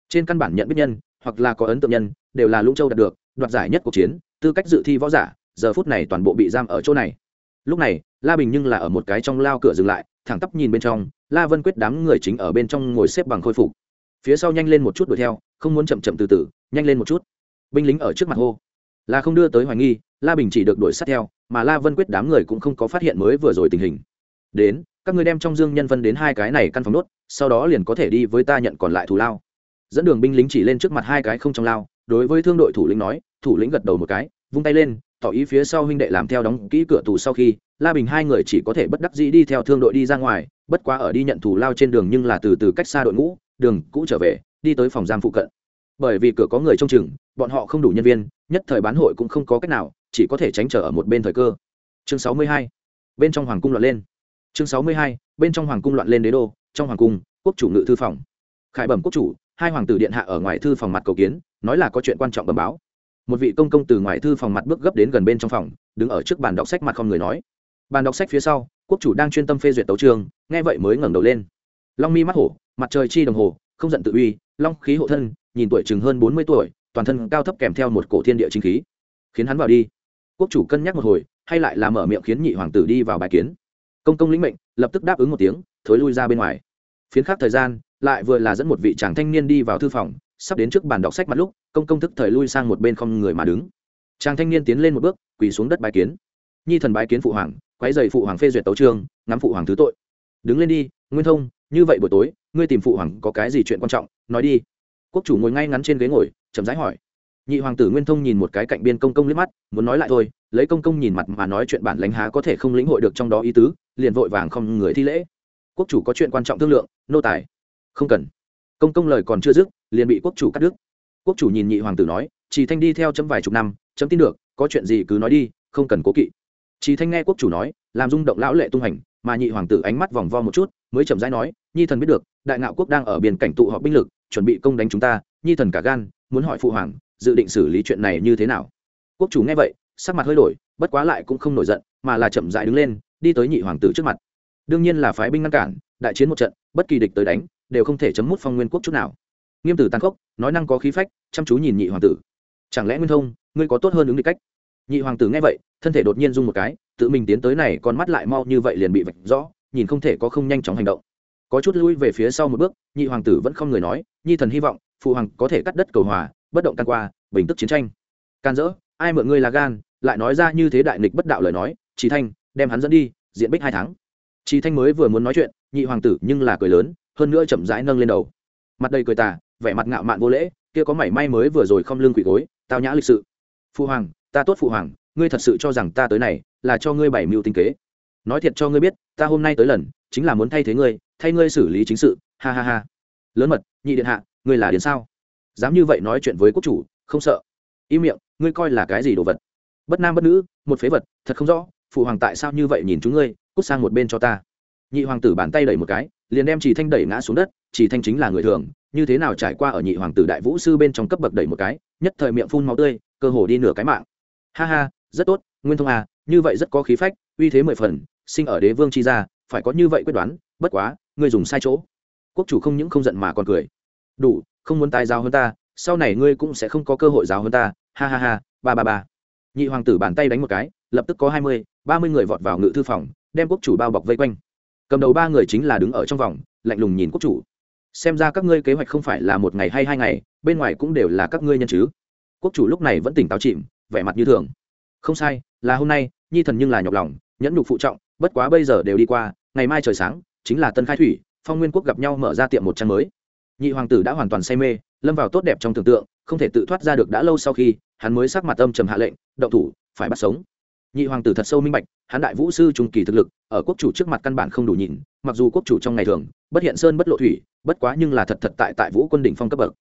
Trên căn bản nhận biết nhân hoặc là có ấn tượng nhân, đều là lũng châu đạt được, đoạt giải nhất cuộc chiến, tư cách dự thi võ giả, giờ phút này toàn bộ bị giam ở chỗ này. Lúc này, la bình nhưng là ở một cái trong lao cửa dừng lại, thẳng tắp nhìn bên trong, la vân quyết đám người chính ở bên trong ngồi xếp bằng khôi phục. Phía sau nhanh lên một chút đuổi theo, không muốn chậm chậm từ từ, nhanh lên một chút. Binh lính ở trước mặt hô. Là không đưa tới hoài nghi, la bình chỉ được đuổi sát theo, mà la vân quyết đám người cũng không có phát hiện mới vừa rồi tình hình. Đến, các người đem trong dương nhân phân đến hai cái này căn phòng nốt, sau đó liền có thể đi với ta nhận còn lại thù lao dẫn đường binh lính chỉ lên trước mặt hai cái không trong lao, đối với thương đội thủ lĩnh nói, thủ lĩnh gật đầu một cái, vung tay lên, tỏ ý phía sau huynh đệ làm theo đóng kỹ cửa tù sau khi, la bình hai người chỉ có thể bất đắc dĩ đi theo thương đội đi ra ngoài, bất quá ở đi nhận thù lao trên đường nhưng là từ từ cách xa đội ngũ, đường cũ trở về, đi tới phòng giam phụ cận. Bởi vì cửa có người trông chừng, bọn họ không đủ nhân viên, nhất thời bán hội cũng không có cách nào, chỉ có thể tránh trở ở một bên thời cơ. Chương sáu mươi hai, bên trong hoàng cung loạn lên. Chương sáu mươi hai, bên trong hoàng cung loạn lên đế đô, trong hoàng cung, quốc chủ ngự thư phòng. Khải bẩm quốc chủ hai hoàng tử điện hạ ở ngoài thư phòng mặt cầu kiến, nói là có chuyện quan trọng bẩm báo. Một vị công công từ ngoài thư phòng mặt bước gấp đến gần bên trong phòng, đứng ở trước bàn đọc sách mặt không người nói. Bàn đọc sách phía sau, quốc chủ đang chuyên tâm phê duyệt tấu trường, nghe vậy mới ngẩng đầu lên. Long mi mắt hổ, mặt trời chi đồng hồ, không giận tự uy, long khí hộ thân, nhìn tuổi chừng hơn bốn mươi tuổi, toàn thân cao thấp kèm theo một cổ thiên địa chính khí. Khiến hắn vào đi. Quốc chủ cân nhắc một hồi, hay lại là mở miệng khiến nhị hoàng tử đi vào bài kiến. Công công lĩnh mệnh, lập tức đáp ứng một tiếng, thối lui ra bên ngoài. Phiến khác thời gian lại vừa là dẫn một vị chàng thanh niên đi vào thư phòng, sắp đến trước bàn đọc sách mặt lúc, công công thức thời lui sang một bên không người mà đứng. Chàng thanh niên tiến lên một bước, quỳ xuống đất bái kiến. Nhi thần bái kiến phụ hoàng quái dày phụ hoàng phê duyệt tấu trương ngắm phụ hoàng thứ tội. Đứng lên đi, nguyên thông, như vậy buổi tối, ngươi tìm phụ hoàng có cái gì chuyện quan trọng, nói đi. Quốc chủ ngồi ngay ngắn trên ghế ngồi, chậm rãi hỏi. Nhị hoàng tử nguyên thông nhìn một cái cạnh biên công công liếc mắt, muốn nói lại thôi, lấy công công nhìn mặt mà nói chuyện bản lãnh há có thể không lĩnh hội được trong đó ý tứ, liền vội vàng không người thi lễ. Quốc chủ có chuyện quan trọng thương lượng, nô tài không cần. Công công lời còn chưa dứt, liền bị quốc chủ cắt đứt. Quốc chủ nhìn nhị hoàng tử nói chỉ thanh đi theo chấm vài chục năm, chấm tin được, có chuyện gì cứ nói đi, không cần cố kỵ. Chỉ thanh nghe quốc chủ nói, làm rung động lão lệ tung hành, mà nhị hoàng tử ánh mắt vòng vo một chút, mới chậm rãi nói, nhi thần biết được, đại ngạo quốc đang ở biên cảnh tụ họp binh lực, chuẩn bị công đánh chúng ta, nhi thần cả gan, muốn hỏi phụ hoàng, dự định xử lý chuyện này như thế nào? Quốc chủ nghe vậy, sắc mặt hơi đổi, bất quá lại cũng không nổi giận, mà là chậm rãi đứng lên, đi tới nhị hoàng tử trước mặt. Đương nhiên là phái binh ngăn cản, đại chiến một trận, bất kỳ địch tới đánh đều không thể chấm mút phong nguyên quốc chút nào. Nghiêm tử tàn khốc, nói năng có khí phách, chăm chú nhìn nhị hoàng tử. Chẳng lẽ nguyên thông, ngươi có tốt hơn ứng địch cách? Nhị hoàng tử nghe vậy, thân thể đột nhiên rung một cái, tự mình tiến tới này, con mắt lại mau như vậy liền bị vạch rõ, nhìn không thể có không nhanh chóng hành động. Có chút lui về phía sau một bước, nhị hoàng tử vẫn không người nói, nhi thần hy vọng, phụ hoàng có thể cắt đất cầu hòa, bất động can qua, bình tức chiến tranh. Can dỡ, ai mượn ngươi là gan, lại nói ra như thế đại nghịch bất đạo lời nói trí thanh, đem hắn dẫn đi, diện bích hai tháng. Trí thanh mới vừa muốn nói chuyện, nhị hoàng tử nhưng là cười lớn hơn nữa chậm rãi nâng lên đầu. Mặt đầy cười tà, vẻ mặt ngạo mạn vô lễ, kia có mảy may mới vừa rồi không lưng quỷ gối, tao nhã lịch sự. Phụ hoàng, ta tốt phụ hoàng, ngươi thật sự cho rằng ta tới này là cho ngươi bảy mưu tinh kế. Nói thiệt cho ngươi biết, ta hôm nay tới lần, chính là muốn thay thế ngươi, thay ngươi xử lý chính sự, ha ha ha. Lớn mật, nhị điện hạ, ngươi là đến sao? Dám như vậy nói chuyện với quốc chủ, không sợ. Im miệng, ngươi coi là cái gì đồ vật? Bất nam bất nữ, một phế vật, thật không rõ phụ hoàng tại sao như vậy nhìn chúng ngươi, cút sang một bên cho ta. Nhị hoàng tử bàn tay đẩy một cái liền đem chỉ thanh đẩy ngã xuống đất, chỉ thanh chính là người thường, như thế nào trải qua ở nhị hoàng tử đại vũ sư bên trong cấp bậc đẩy một cái, nhất thời miệng phun máu tươi, cơ hồ đi nửa cái mạng. Ha ha, rất tốt, nguyên thông à như vậy rất có khí phách, uy thế mười phần, sinh ở đế vương chi gia, phải có như vậy quyết đoán, bất quá, ngươi dùng sai chỗ. Quốc chủ không những không giận mà còn cười. Đủ, không muốn tài giáo hơn ta, sau này ngươi cũng sẽ không có cơ hội giáo hơn ta, ha ha ha, ba ba ba. Nhị hoàng tử bàn tay đánh một cái, lập tức có hai mươi, ba mươi người vọt vào ngự thư phòng, đem quốc chủ bao bọc vây quanh cầm đầu ba người chính là đứng ở trong vòng, lạnh lùng nhìn quốc chủ. Xem ra các ngươi kế hoạch không phải là một ngày hay hai ngày, bên ngoài cũng đều là các ngươi nhân chứ. Quốc chủ lúc này vẫn tỉnh táo chìm, vẻ mặt như thường. Không sai, là hôm nay, nhi thần nhưng là nhọc lòng, nhẫn nhục phụ trọng, bất quá bây giờ đều đi qua, ngày mai trời sáng, chính là tân khai thủy, phong nguyên quốc gặp nhau mở ra tiệm một trang mới. Nhị hoàng tử đã hoàn toàn say mê, lâm vào tốt đẹp trong tưởng tượng, không thể tự thoát ra được đã lâu sau khi, hắn mới sắc mặt âm trầm hạ lệnh, động thủ, phải bắt sống nhị hoàng tử thật sâu minh bạch, hắn đại vũ sư trung kỳ thực lực, ở quốc chủ trước mặt căn bản không đủ nhìn, mặc dù quốc chủ trong ngày thường, bất hiện sơn bất lộ thủy, bất quá nhưng là thật thật tại tại vũ quân đỉnh phong cấp bậc.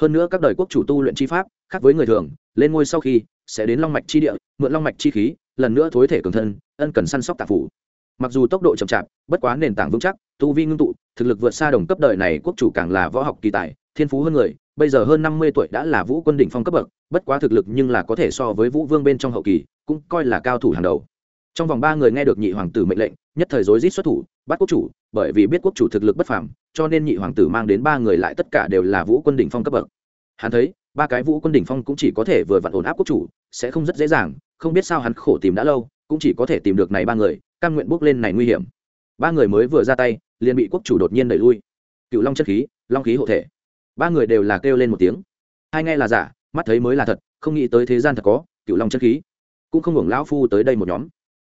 Hơn nữa các đời quốc chủ tu luyện chi pháp, khác với người thường, lên ngôi sau khi, sẽ đến long mạch chi địa, mượn long mạch chi khí, lần nữa thối thể cường thân, ân cần săn sóc tạp phủ. Mặc dù tốc độ chậm chạp, bất quá nền tảng vững chắc, tu vi ngưng tụ, thực lực vượt xa đồng cấp đời này quốc chủ càng là võ học kỳ tài thiên phú hơn người, bây giờ hơn năm mươi tuổi đã là vũ quân đỉnh phong cấp bậc, bất quá thực lực nhưng là có thể so với vũ vương bên trong hậu kỳ, cũng coi là cao thủ hàng đầu. Trong vòng ba người nghe được nhị hoàng tử mệnh lệnh, nhất thời rối rít xuất thủ, bắt quốc chủ, bởi vì biết quốc chủ thực lực bất phàm, cho nên nhị hoàng tử mang đến ba người lại tất cả đều là vũ quân đỉnh phong cấp bậc. Hắn thấy, ba cái vũ quân đỉnh phong cũng chỉ có thể vừa vặn ổn áp quốc chủ, sẽ không rất dễ dàng, không biết sao hắn khổ tìm đã lâu, cũng chỉ có thể tìm được này ba người căn nguyện bước lên này nguy hiểm. Ba người mới vừa ra tay, liền bị quốc chủ đột nhiên đẩy lui. Cựu long chất khí, long khí hộ thể ba người đều là kêu lên một tiếng. Hai nghe là giả, mắt thấy mới là thật, không nghĩ tới thế gian thật có cựu long chân khí. Cũng không hưởng lão phu tới đây một nhóm.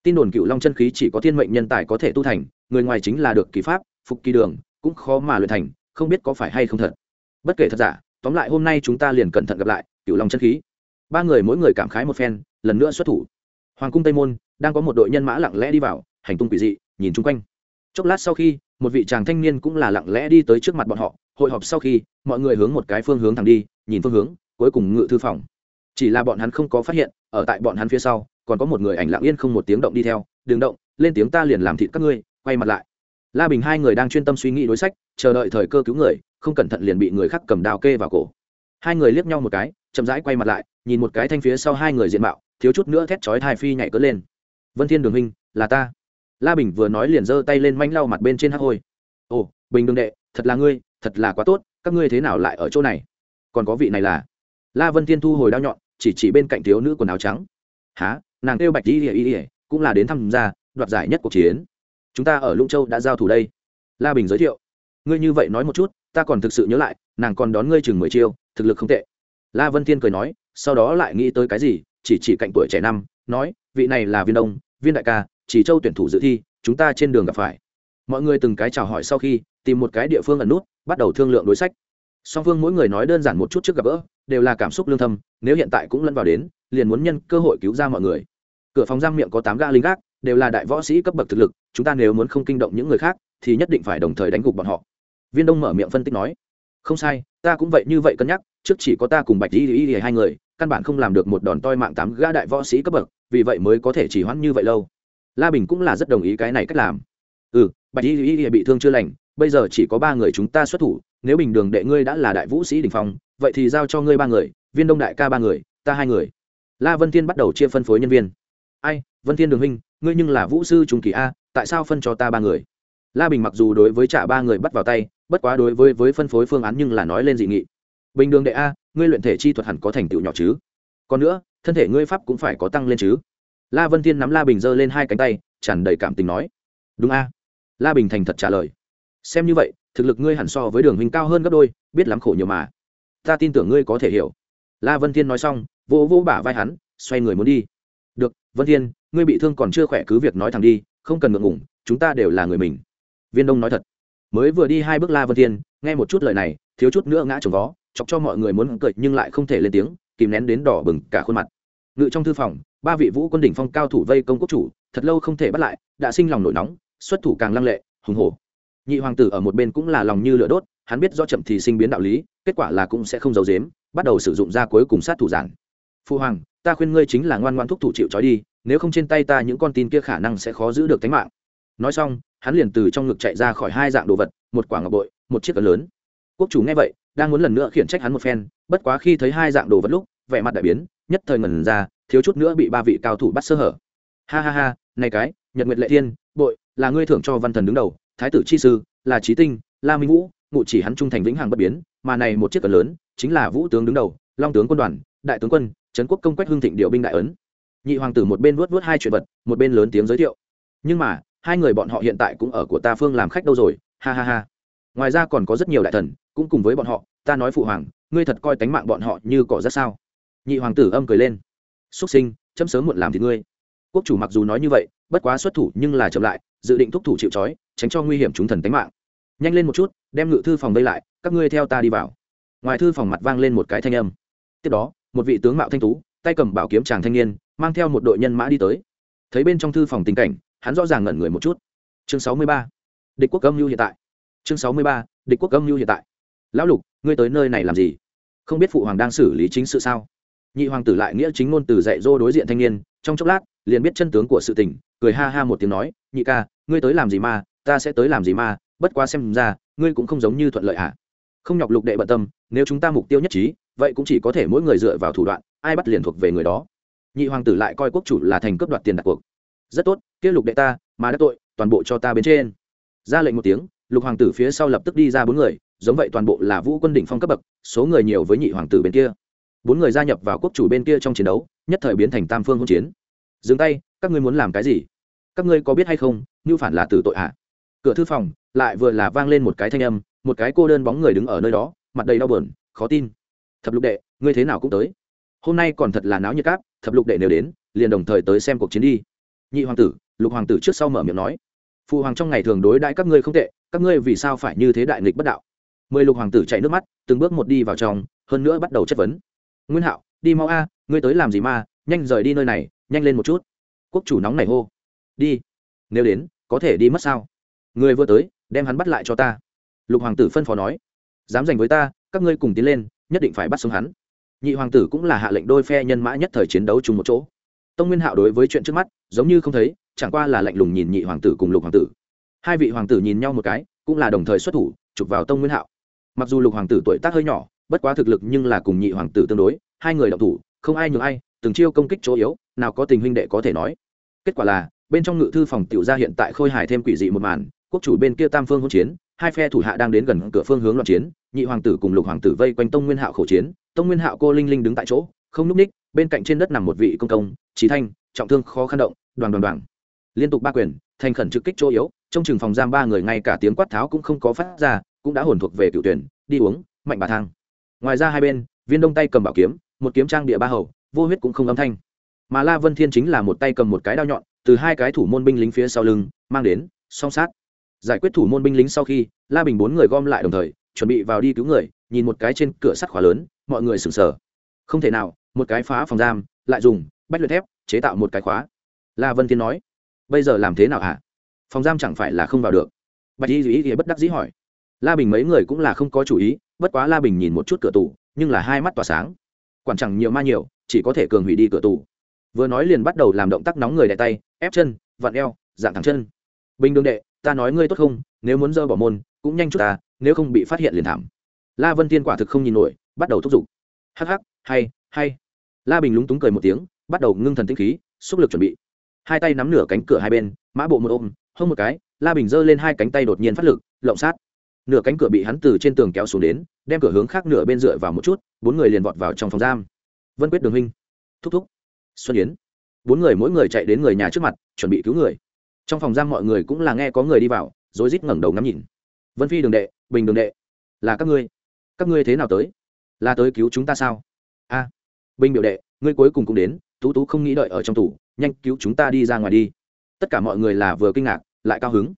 Tin đồn cựu long chân khí chỉ có thiên mệnh nhân tài có thể tu thành, người ngoài chính là được kỳ pháp, phục kỳ đường, cũng khó mà luyện thành, không biết có phải hay không thật. Bất kể thật giả, tóm lại hôm nay chúng ta liền cẩn thận gặp lại cựu long chân khí. Ba người mỗi người cảm khái một phen, lần nữa xuất thủ. Hoàng cung tây môn, đang có một đội nhân mã lặng lẽ đi vào, hành tung quỷ dị, nhìn chung quanh. Chốc lát sau khi, một vị chàng thanh niên cũng là lặng lẽ đi tới trước mặt bọn họ hội họp sau khi, mọi người hướng một cái phương hướng thẳng đi, nhìn phương hướng, cuối cùng ngự thư phòng. Chỉ là bọn hắn không có phát hiện, ở tại bọn hắn phía sau, còn có một người ảnh lặng yên không một tiếng động đi theo đường động, lên tiếng ta liền làm thịt các ngươi, quay mặt lại. La bình hai người đang chuyên tâm suy nghĩ đối sách, chờ đợi thời cơ cứu người, không cẩn thận liền bị người khác cầm đào kê vào cổ. Hai người liếc nhau một cái, chậm rãi quay mặt lại, nhìn một cái thanh phía sau hai người diện mạo, thiếu chút nữa thét chói thai phi nhảy cớ lên. Vân thiên đường huynh, là ta. La bình vừa nói liền giơ tay lên manh lau mặt bên trên hắc hôi. Ồ, bình đường đệ, thật là ngươi thật là quá tốt, các ngươi thế nào lại ở chỗ này? Còn có vị này là? La vân thiên thu hồi đao nhọn, chỉ chỉ bên cạnh thiếu nữ quần áo trắng. Há nàng kêu bạch y ỉa ỉa cũng là đến tham gia, đoạt giải nhất cuộc chiến. Chúng ta ở lũng châu đã giao thủ đây. La bình giới thiệu. Ngươi như vậy nói một chút, ta còn thực sự nhớ lại, nàng còn đón ngươi chừng mười chiêu, thực lực không tệ. La vân thiên cười nói, sau đó lại nghĩ tới cái gì, chỉ chỉ cạnh tuổi trẻ năm, nói, vị này là viên đông, viên đại ca, chỉ châu tuyển thủ dự thi, chúng ta trên đường gặp phải. Mọi người từng cái chào hỏi sau khi tìm một cái địa phương ẩn nút, bắt đầu thương lượng đối sách. Song phương mỗi người nói đơn giản một chút trước gặp gỡ, đều là cảm xúc lương thâm, nếu hiện tại cũng lẫn vào đến, liền muốn nhân cơ hội cứu ra mọi người. Cửa phòng giam miệng có tám gã linh gác, đều là đại võ sĩ cấp bậc thực lực, chúng ta nếu muốn không kinh động những người khác, thì nhất định phải đồng thời đánh gục bọn họ. Viên đông mở miệng phân tích nói, không sai, ta cũng vậy như vậy cân nhắc, trước chỉ có ta cùng bạch y y hai người, căn bản không làm được một đòn toi mạng tám gã đại võ sĩ cấp bậc, vì vậy mới có thể chỉ hoãn như vậy lâu. La bình cũng là rất đồng ý cái này cách làm. Ừ bạch y y y bị thương chưa lành bây giờ chỉ có ba người chúng ta xuất thủ, nếu bình đường đệ ngươi đã là đại vũ sĩ đình phong, vậy thì giao cho ngươi ba người, viên đông đại ca ba người, ta hai người. La vân thiên bắt đầu chia phân phối nhân viên. Ai, vân thiên đường huynh, ngươi nhưng là vũ sư trung kỳ a, tại sao phân cho ta ba người? La bình mặc dù đối với trả ba người bắt vào tay, bất quá đối với với phân phối phương án nhưng là nói lên dị nghị. Bình đường đệ a, ngươi luyện thể chi thuật hẳn có thành tựu nhỏ chứ? Còn nữa, thân thể ngươi pháp cũng phải có tăng lên chứ? La vân thiên nắm la bình giơ lên hai cánh tay, tràn đầy cảm tình nói. Đúng a. La bình thành thật trả lời xem như vậy, thực lực ngươi hẳn so với đường huynh cao hơn gấp đôi, biết lắm khổ nhiều mà. Ta tin tưởng ngươi có thể hiểu. La vân thiên nói xong, vỗ vỗ bả vai hắn, xoay người muốn đi. Được, vân thiên, ngươi bị thương còn chưa khỏe cứ việc nói thẳng đi, không cần ngượng ngủng chúng ta đều là người mình. Viên đông nói thật. Mới vừa đi hai bước la vân thiên, nghe một chút lời này, thiếu chút nữa ngã trồng vó, chọc cho mọi người muốn cười nhưng lại không thể lên tiếng, kìm nén đến đỏ bừng cả khuôn mặt. Ngự trong thư phòng, ba vị vũ quân đỉnh phong cao thủ vây công quốc chủ, thật lâu không thể bắt lại, đã sinh lòng nổi nóng, xuất thủ càng lăng lệ, hùng hổ nhị hoàng tử ở một bên cũng là lòng như lửa đốt, hắn biết do chậm thì sinh biến đạo lý, kết quả là cũng sẽ không giấu dếm bắt đầu sử dụng ra cuối cùng sát thủ giản. Phu hoàng, ta khuyên ngươi chính là ngoan ngoan thúc thủ chịu trói đi, nếu không trên tay ta những con tin kia khả năng sẽ khó giữ được tính mạng. Nói xong, hắn liền từ trong ngực chạy ra khỏi hai dạng đồ vật, một quả ngọc bội, một chiếc cờ lớn. Quốc chủ nghe vậy, đang muốn lần nữa khiển trách hắn một phen, bất quá khi thấy hai dạng đồ vật lúc, vẻ mặt đại biến, nhất thời ngẩn ra, thiếu chút nữa bị ba vị cao thủ bắt sơ hở. Ha ha ha, này cái, nhật nguyệt lệ thiên, bội, là ngươi thưởng cho văn thần đứng đầu thái tử chi sư là trí tinh, la minh vũ, ngụ chỉ hắn trung thành vĩnh hằng bất biến, mà này một chiếc cờ lớn chính là vũ tướng đứng đầu, long tướng quân đoàn, đại tướng quân, trấn quốc công quách hưng thịnh điệu binh đại ấn. Nhị hoàng tử một bên vuốt vuốt hai chuyện vật, một bên lớn tiếng giới thiệu. Nhưng mà, hai người bọn họ hiện tại cũng ở của ta phương làm khách đâu rồi, ha ha ha. Ngoài ra còn có rất nhiều đại thần, cũng cùng với bọn họ, ta nói phụ hoàng, ngươi thật coi tánh mạng bọn họ như cỏ ra sao? Nhị hoàng tử âm cười lên. Xuất sinh, chấm sớm muộn làm thì ngươi. Quốc chủ mặc dù nói như vậy, bất quá xuất thủ nhưng là chậm lại, dự định thúc thủ chịu trói tránh cho nguy hiểm chúng thần tính mạng. Nhanh lên một chút, đem ngự thư phòng vây lại, các ngươi theo ta đi vào. Ngoài thư phòng mặt vang lên một cái thanh âm. Tiếp đó, một vị tướng mạo thanh tú, tay cầm bảo kiếm chàng thanh niên, mang theo một đội nhân mã đi tới. Thấy bên trong thư phòng tình cảnh, hắn rõ ràng ngẩn người một chút. Chương sáu mươi ba. Địch quốc âm mưu hiện tại. Chương sáu mươi ba. Địch quốc âm mưu hiện tại. Lão lục, ngươi tới nơi này làm gì? Không biết phụ hoàng đang xử lý chính sự sao? Nhị hoàng tử lại nghĩa chính ngôn từ dạy dỗ đối diện thanh niên, trong chốc lát, liền biết chân tướng của sự tình, cười ha ha một tiếng nói, nhị ca, ngươi tới làm gì mà ta sẽ tới làm gì mà, bất quá xem ra, ngươi cũng không giống như thuận lợi hả? Không nhọc lục đệ bận tâm, nếu chúng ta mục tiêu nhất trí, vậy cũng chỉ có thể mỗi người dựa vào thủ đoạn, ai bắt liền thuộc về người đó. Nhị hoàng tử lại coi quốc chủ là thành cướp đoạt tiền đặt cuộc. Rất tốt, kia lục đệ ta, mà đã tội, toàn bộ cho ta bên trên. Ra lệnh một tiếng, lục hoàng tử phía sau lập tức đi ra bốn người, giống vậy toàn bộ là vũ quân đỉnh phong cấp bậc, số người nhiều với nhị hoàng tử bên kia. Bốn người gia nhập vào quốc chủ bên kia trong chiến đấu, nhất thời biến thành tam phương hỗn chiến. Dừng tay, các ngươi muốn làm cái gì? Các ngươi có biết hay không như phản là tử tội ạ cửa thư phòng, lại vừa là vang lên một cái thanh âm, một cái cô đơn bóng người đứng ở nơi đó, mặt đầy đau bờn khó tin. Thập lục đệ, ngươi thế nào cũng tới. Hôm nay còn thật là náo nhiệt cáp, thập lục đệ nếu đến, liền đồng thời tới xem cuộc chiến đi. Nhị hoàng tử, lục hoàng tử trước sau mở miệng nói. Phụ hoàng trong ngày thường đối đãi các ngươi không tệ, các ngươi vì sao phải như thế đại nghịch bất đạo? Mười lục hoàng tử chạy nước mắt, từng bước một đi vào trong, hơn nữa bắt đầu chất vấn. Nguyên hạo, đi mau a, ngươi tới làm gì ma nhanh rời đi nơi này, nhanh lên một chút. Quốc chủ nóng này hô. Đi. Nếu đến, có thể đi mất sao? Người vừa tới, đem hắn bắt lại cho ta. Lục hoàng tử phân phó nói, dám giành với ta, các ngươi cùng tiến lên, nhất định phải bắt sống hắn. Nhị hoàng tử cũng là hạ lệnh đôi phe nhân mã nhất thời chiến đấu chung một chỗ. Tông nguyên hạo đối với chuyện trước mắt, giống như không thấy, chẳng qua là lạnh lùng nhìn nhị hoàng tử cùng lục hoàng tử. Hai vị hoàng tử nhìn nhau một cái, cũng là đồng thời xuất thủ, chụp vào tông nguyên hạo. Mặc dù lục hoàng tử tuổi tác hơi nhỏ, bất quá thực lực nhưng là cùng nhị hoàng tử tương đối, hai người động thủ, không ai nhường ai, từng chiêu công kích chỗ yếu, nào có tình huynh đệ có thể nói. Kết quả là, bên trong ngự thư phòng tiểu gia hiện tại khôi hài thêm quỷ dị một màn quốc chủ bên kia tam phương hỗn chiến, hai phe thủ hạ đang đến gần cửa phương hướng loạn chiến, nhị hoàng tử cùng lục hoàng tử vây quanh tông nguyên hạo khổ chiến, tông nguyên hạo cô linh linh đứng tại chỗ, không núp ních, bên cạnh trên đất nằm một vị công công trí thanh, trọng thương khó khăn động, đoàn đoàn đoàn. Liên tục ba quyền, thành khẩn trực kích chỗ yếu, trong trường phòng giam ba người ngay cả tiếng quát tháo cũng không có phát ra, cũng đã hồn thuộc về cựu tuyển, đi uống, mạnh bà thang. Ngoài ra hai bên, viên đông tay cầm bảo kiếm, một kiếm trang địa ba hầu, vô huyết cũng không âm thanh. Mà la vân thiên chính là một tay cầm một cái đao nhọn, từ hai cái thủ môn binh lính phía sau lưng, mang đến, song sát giải quyết thủ môn binh lính sau khi, la bình bốn người gom lại đồng thời, chuẩn bị vào đi cứu người, nhìn một cái trên cửa sắt khóa lớn, mọi người sửng sờ. Không thể nào, một cái phá phòng giam, lại dùng bách luyện thép chế tạo một cái khóa. La vân thiên nói, bây giờ làm thế nào hả? Phòng giam chẳng phải là không vào được. Bạch y Dĩ thì bất đắc dĩ hỏi. La bình mấy người cũng là không có chủ ý, bất quá la bình nhìn một chút cửa tủ, nhưng là hai mắt tỏa sáng. Quản chẳng nhiều ma nhiều, chỉ có thể cường hủy đi cửa tủ. Vừa nói liền bắt đầu làm động tác nóng người đè tay, ép chân, vặn eo, dạng thẳng chân. Bình đương đệ ta nói ngươi tốt không, nếu muốn dơ bỏ môn, cũng nhanh chút ta, nếu không bị phát hiện liền thảm. La vân tiên quả thực không nhìn nổi, bắt đầu thúc giục. Hắc hắc, hay hay. La bình lúng túng cười một tiếng, bắt đầu ngưng thần tinh khí, xúc lực chuẩn bị. Hai tay nắm nửa cánh cửa hai bên, mã bộ một ôm, hông một cái, la bình giơ lên hai cánh tay đột nhiên phát lực, lộng sát. Nửa cánh cửa bị hắn từ trên tường kéo xuống đến, đem cửa hướng khác nửa bên dựa vào một chút, bốn người liền vọt vào trong phòng giam. Vân quyết đường huynh. Thúc thúc. Xuân yến. Bốn người mỗi người chạy đến người nhà trước mặt, chuẩn bị cứu người trong phòng giam mọi người cũng là nghe có người đi vào, rối rít ngẩng đầu ngắm nhìn. Vân phi đường đệ, bình đường đệ, là các ngươi. Các ngươi thế nào tới? Là tới cứu chúng ta sao? A, bình biểu đệ, ngươi cuối cùng cũng đến, tú tú không nghĩ đợi ở trong tủ, nhanh cứu chúng ta đi ra ngoài đi. Tất cả mọi người là vừa kinh ngạc, lại cao hứng.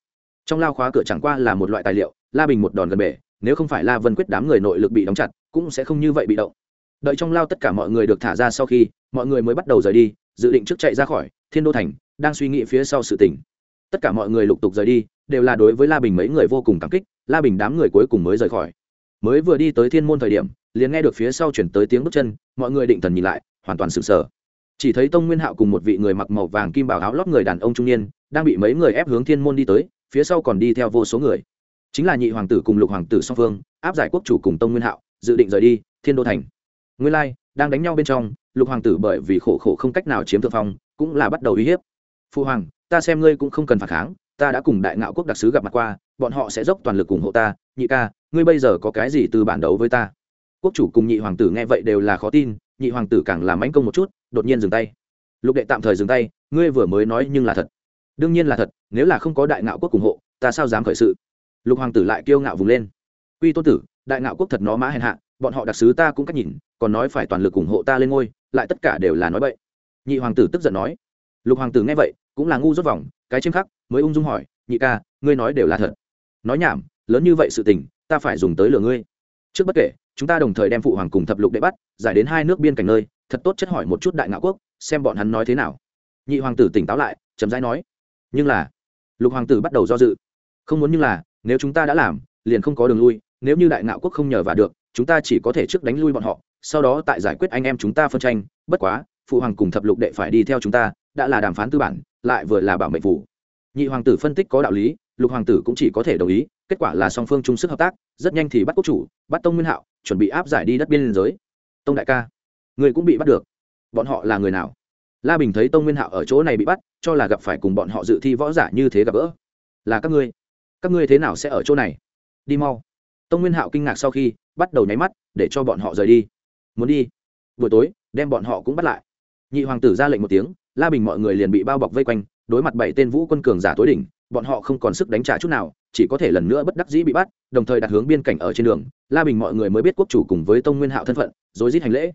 Trong lao khóa cửa chẳng qua là một loại tài liệu, la bình một đòn gần bể, nếu không phải la vân quyết đám người nội lực bị đóng chặt, cũng sẽ không như vậy bị động. Đợi trong lao tất cả mọi người được thả ra sau khi, mọi người mới bắt đầu rời đi, dự định trước chạy ra khỏi thiên đô thành, đang suy nghĩ phía sau sự tình tất cả mọi người lục tục rời đi, đều là đối với la bình mấy người vô cùng cảm kích, la bình đám người cuối cùng mới rời khỏi. Mới vừa đi tới thiên môn thời điểm, liền nghe được phía sau chuyển tới tiếng bước chân, mọi người định thần nhìn lại, hoàn toàn sửng sờ. Chỉ thấy tông nguyên hạo cùng một vị người mặc màu vàng kim bảo áo lót người đàn ông trung niên, đang bị mấy người ép hướng thiên môn đi tới, phía sau còn đi theo vô số người. Chính là nhị hoàng tử cùng lục hoàng tử song phương, áp giải quốc chủ cùng tông nguyên hạo, dự định rời đi, thiên đô thành. Nguyên lai, đang đánh nhau bên trong, lục hoàng tử bởi vì khổ khổ không cách nào chiếm thượng phong, cũng là bắt đầu uy hiếp. Phu hoàng ta xem ngươi cũng không cần phản kháng, ta đã cùng đại ngạo quốc đặc sứ gặp mặt qua, bọn họ sẽ dốc toàn lực ủng hộ ta. Nhị ca, ngươi bây giờ có cái gì từ bản đấu với ta? Quốc chủ cùng nhị hoàng tử nghe vậy đều là khó tin, nhị hoàng tử càng làm mánh công một chút, đột nhiên dừng tay. Lục đệ tạm thời dừng tay, ngươi vừa mới nói nhưng là thật. Đương nhiên là thật, nếu là không có đại ngạo quốc ủng hộ, ta sao dám khởi sự? Lục hoàng tử lại kiêu ngạo vùng lên. Quy tôn tử, đại ngạo quốc thật nó mã hèn hạ, bọn họ đặc sứ ta cũng cách nhìn, còn nói phải toàn lực ủng hộ ta lên ngôi, lại tất cả đều là nói bậy. Nhị hoàng tử tức giận nói. Lục hoàng tử nghe vậy cũng là ngu rốt vòng, cái chiêm khắc mới ung dung hỏi, nhị ca, ngươi nói đều là thật. Nói nhảm, lớn như vậy sự tình, ta phải dùng tới lửa ngươi. Trước bất kể, chúng ta đồng thời đem phụ hoàng cùng thập lục để bắt, giải đến hai nước biên cảnh nơi, thật tốt chất hỏi một chút đại ngạo quốc, xem bọn hắn nói thế nào. Nhị hoàng tử tỉnh táo lại chấm dãi nói, nhưng là lục hoàng tử bắt đầu do dự, không muốn nhưng là, nếu chúng ta đã làm, liền không có đường lui, nếu như đại ngạo quốc không nhờ vào được, chúng ta chỉ có thể trước đánh lui bọn họ, sau đó tại giải quyết anh em chúng ta phân tranh, bất quá, phụ hoàng cùng thập lục đệ phải đi theo chúng ta, đã là đàm phán tư bản lại vừa là bảo mệnh phủ nhị hoàng tử phân tích có đạo lý, lục hoàng tử cũng chỉ có thể đồng ý, kết quả là song phương chung sức hợp tác, rất nhanh thì bắt quốc chủ, bắt tông nguyên hạo, chuẩn bị áp giải đi đất biên giới. Tông đại ca, người cũng bị bắt được. Bọn họ là người nào? La bình thấy tông nguyên hạo ở chỗ này bị bắt, cho là gặp phải cùng bọn họ dự thi võ giả như thế gặp gỡ. Là các ngươi. Các ngươi thế nào sẽ ở chỗ này? Đi mau. Tông nguyên hạo kinh ngạc sau khi, bắt đầu nháy mắt, để cho bọn họ rời đi. Muốn đi. Buổi tối, đem bọn họ cũng bắt lại. Nhị hoàng tử ra lệnh một tiếng la bình mọi người liền bị bao bọc vây quanh, đối mặt bảy tên vũ quân cường giả tối đỉnh, bọn họ không còn sức đánh trả chút nào, chỉ có thể lần nữa bất đắc dĩ bị bắt, đồng thời đặt hướng biên cảnh ở trên đường. La bình mọi người mới biết quốc chủ cùng với tông nguyên hạo thân phận rồi giết hành lễ.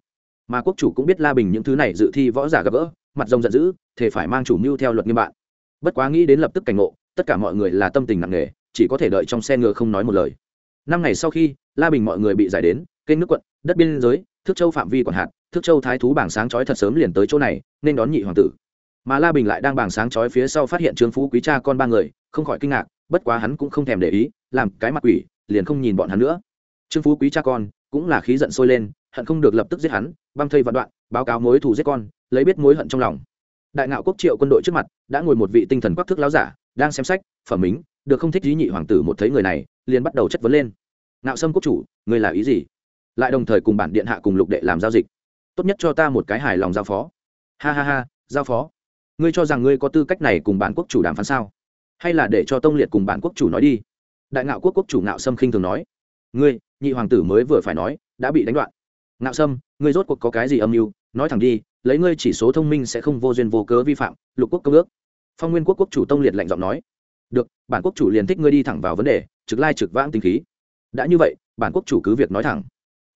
Mà quốc chủ cũng biết la bình những thứ này dự thi võ giả gặp gỡ, mặt rồng giận dữ, thể phải mang chủ mưu theo luật nghiêm bạn. Bất quá nghĩ đến lập tức cảnh ngộ, tất cả mọi người là tâm tình nặng nề, chỉ có thể đợi trong xe ngựa không nói một lời. Năm ngày sau khi, la bình mọi người bị giải đến, kênh nước quận, đất biên giới, thước châu phạm vi quản hạt thước châu thái thú bảng sáng chói thật sớm liền tới chỗ này, nên đón nhị hoàng tử. Mà la bình lại đang bảng sáng chói phía sau phát hiện trương phú quý cha con ba người, không khỏi kinh ngạc, bất quá hắn cũng không thèm để ý, làm cái mặt quỷ, liền không nhìn bọn hắn nữa. Trương phú quý cha con, cũng là khí giận sôi lên, hận không được lập tức giết hắn, băng thây vạn đoạn, báo cáo mối thù giết con, lấy biết mối hận trong lòng. Đại ngạo quốc triệu quân đội trước mặt, đã ngồi một vị tinh thần quắc thức láo giả, đang xem sách, phẩm mính, được không thích lý nhị hoàng tử một thấy người này, liền bắt đầu chất vấn lên. Ngạo sâm quốc chủ, người là ý gì? Lại đồng thời cùng bản điện hạ cùng lục đệ làm giao dịch tốt nhất cho ta một cái hài lòng giao phó. Ha ha ha, giao phó. Ngươi cho rằng ngươi có tư cách này cùng bản quốc chủ đàm phán sao? Hay là để cho tông liệt cùng bản quốc chủ nói đi? Đại ngạo quốc quốc chủ ngạo sâm khinh thường nói. Ngươi, nhị hoàng tử mới vừa phải nói, đã bị đánh đoạn. Ngạo sâm, ngươi rốt cuộc có cái gì âm mưu? Nói thẳng đi, lấy ngươi chỉ số thông minh sẽ không vô duyên vô cớ vi phạm, lục quốc công ước. Phong nguyên quốc quốc chủ tông liệt lạnh giọng nói. Được, bản quốc chủ liền thích ngươi đi thẳng vào vấn đề, trực lai trực vãng tính khí. Đã như vậy, bản quốc chủ cứ việc nói thẳng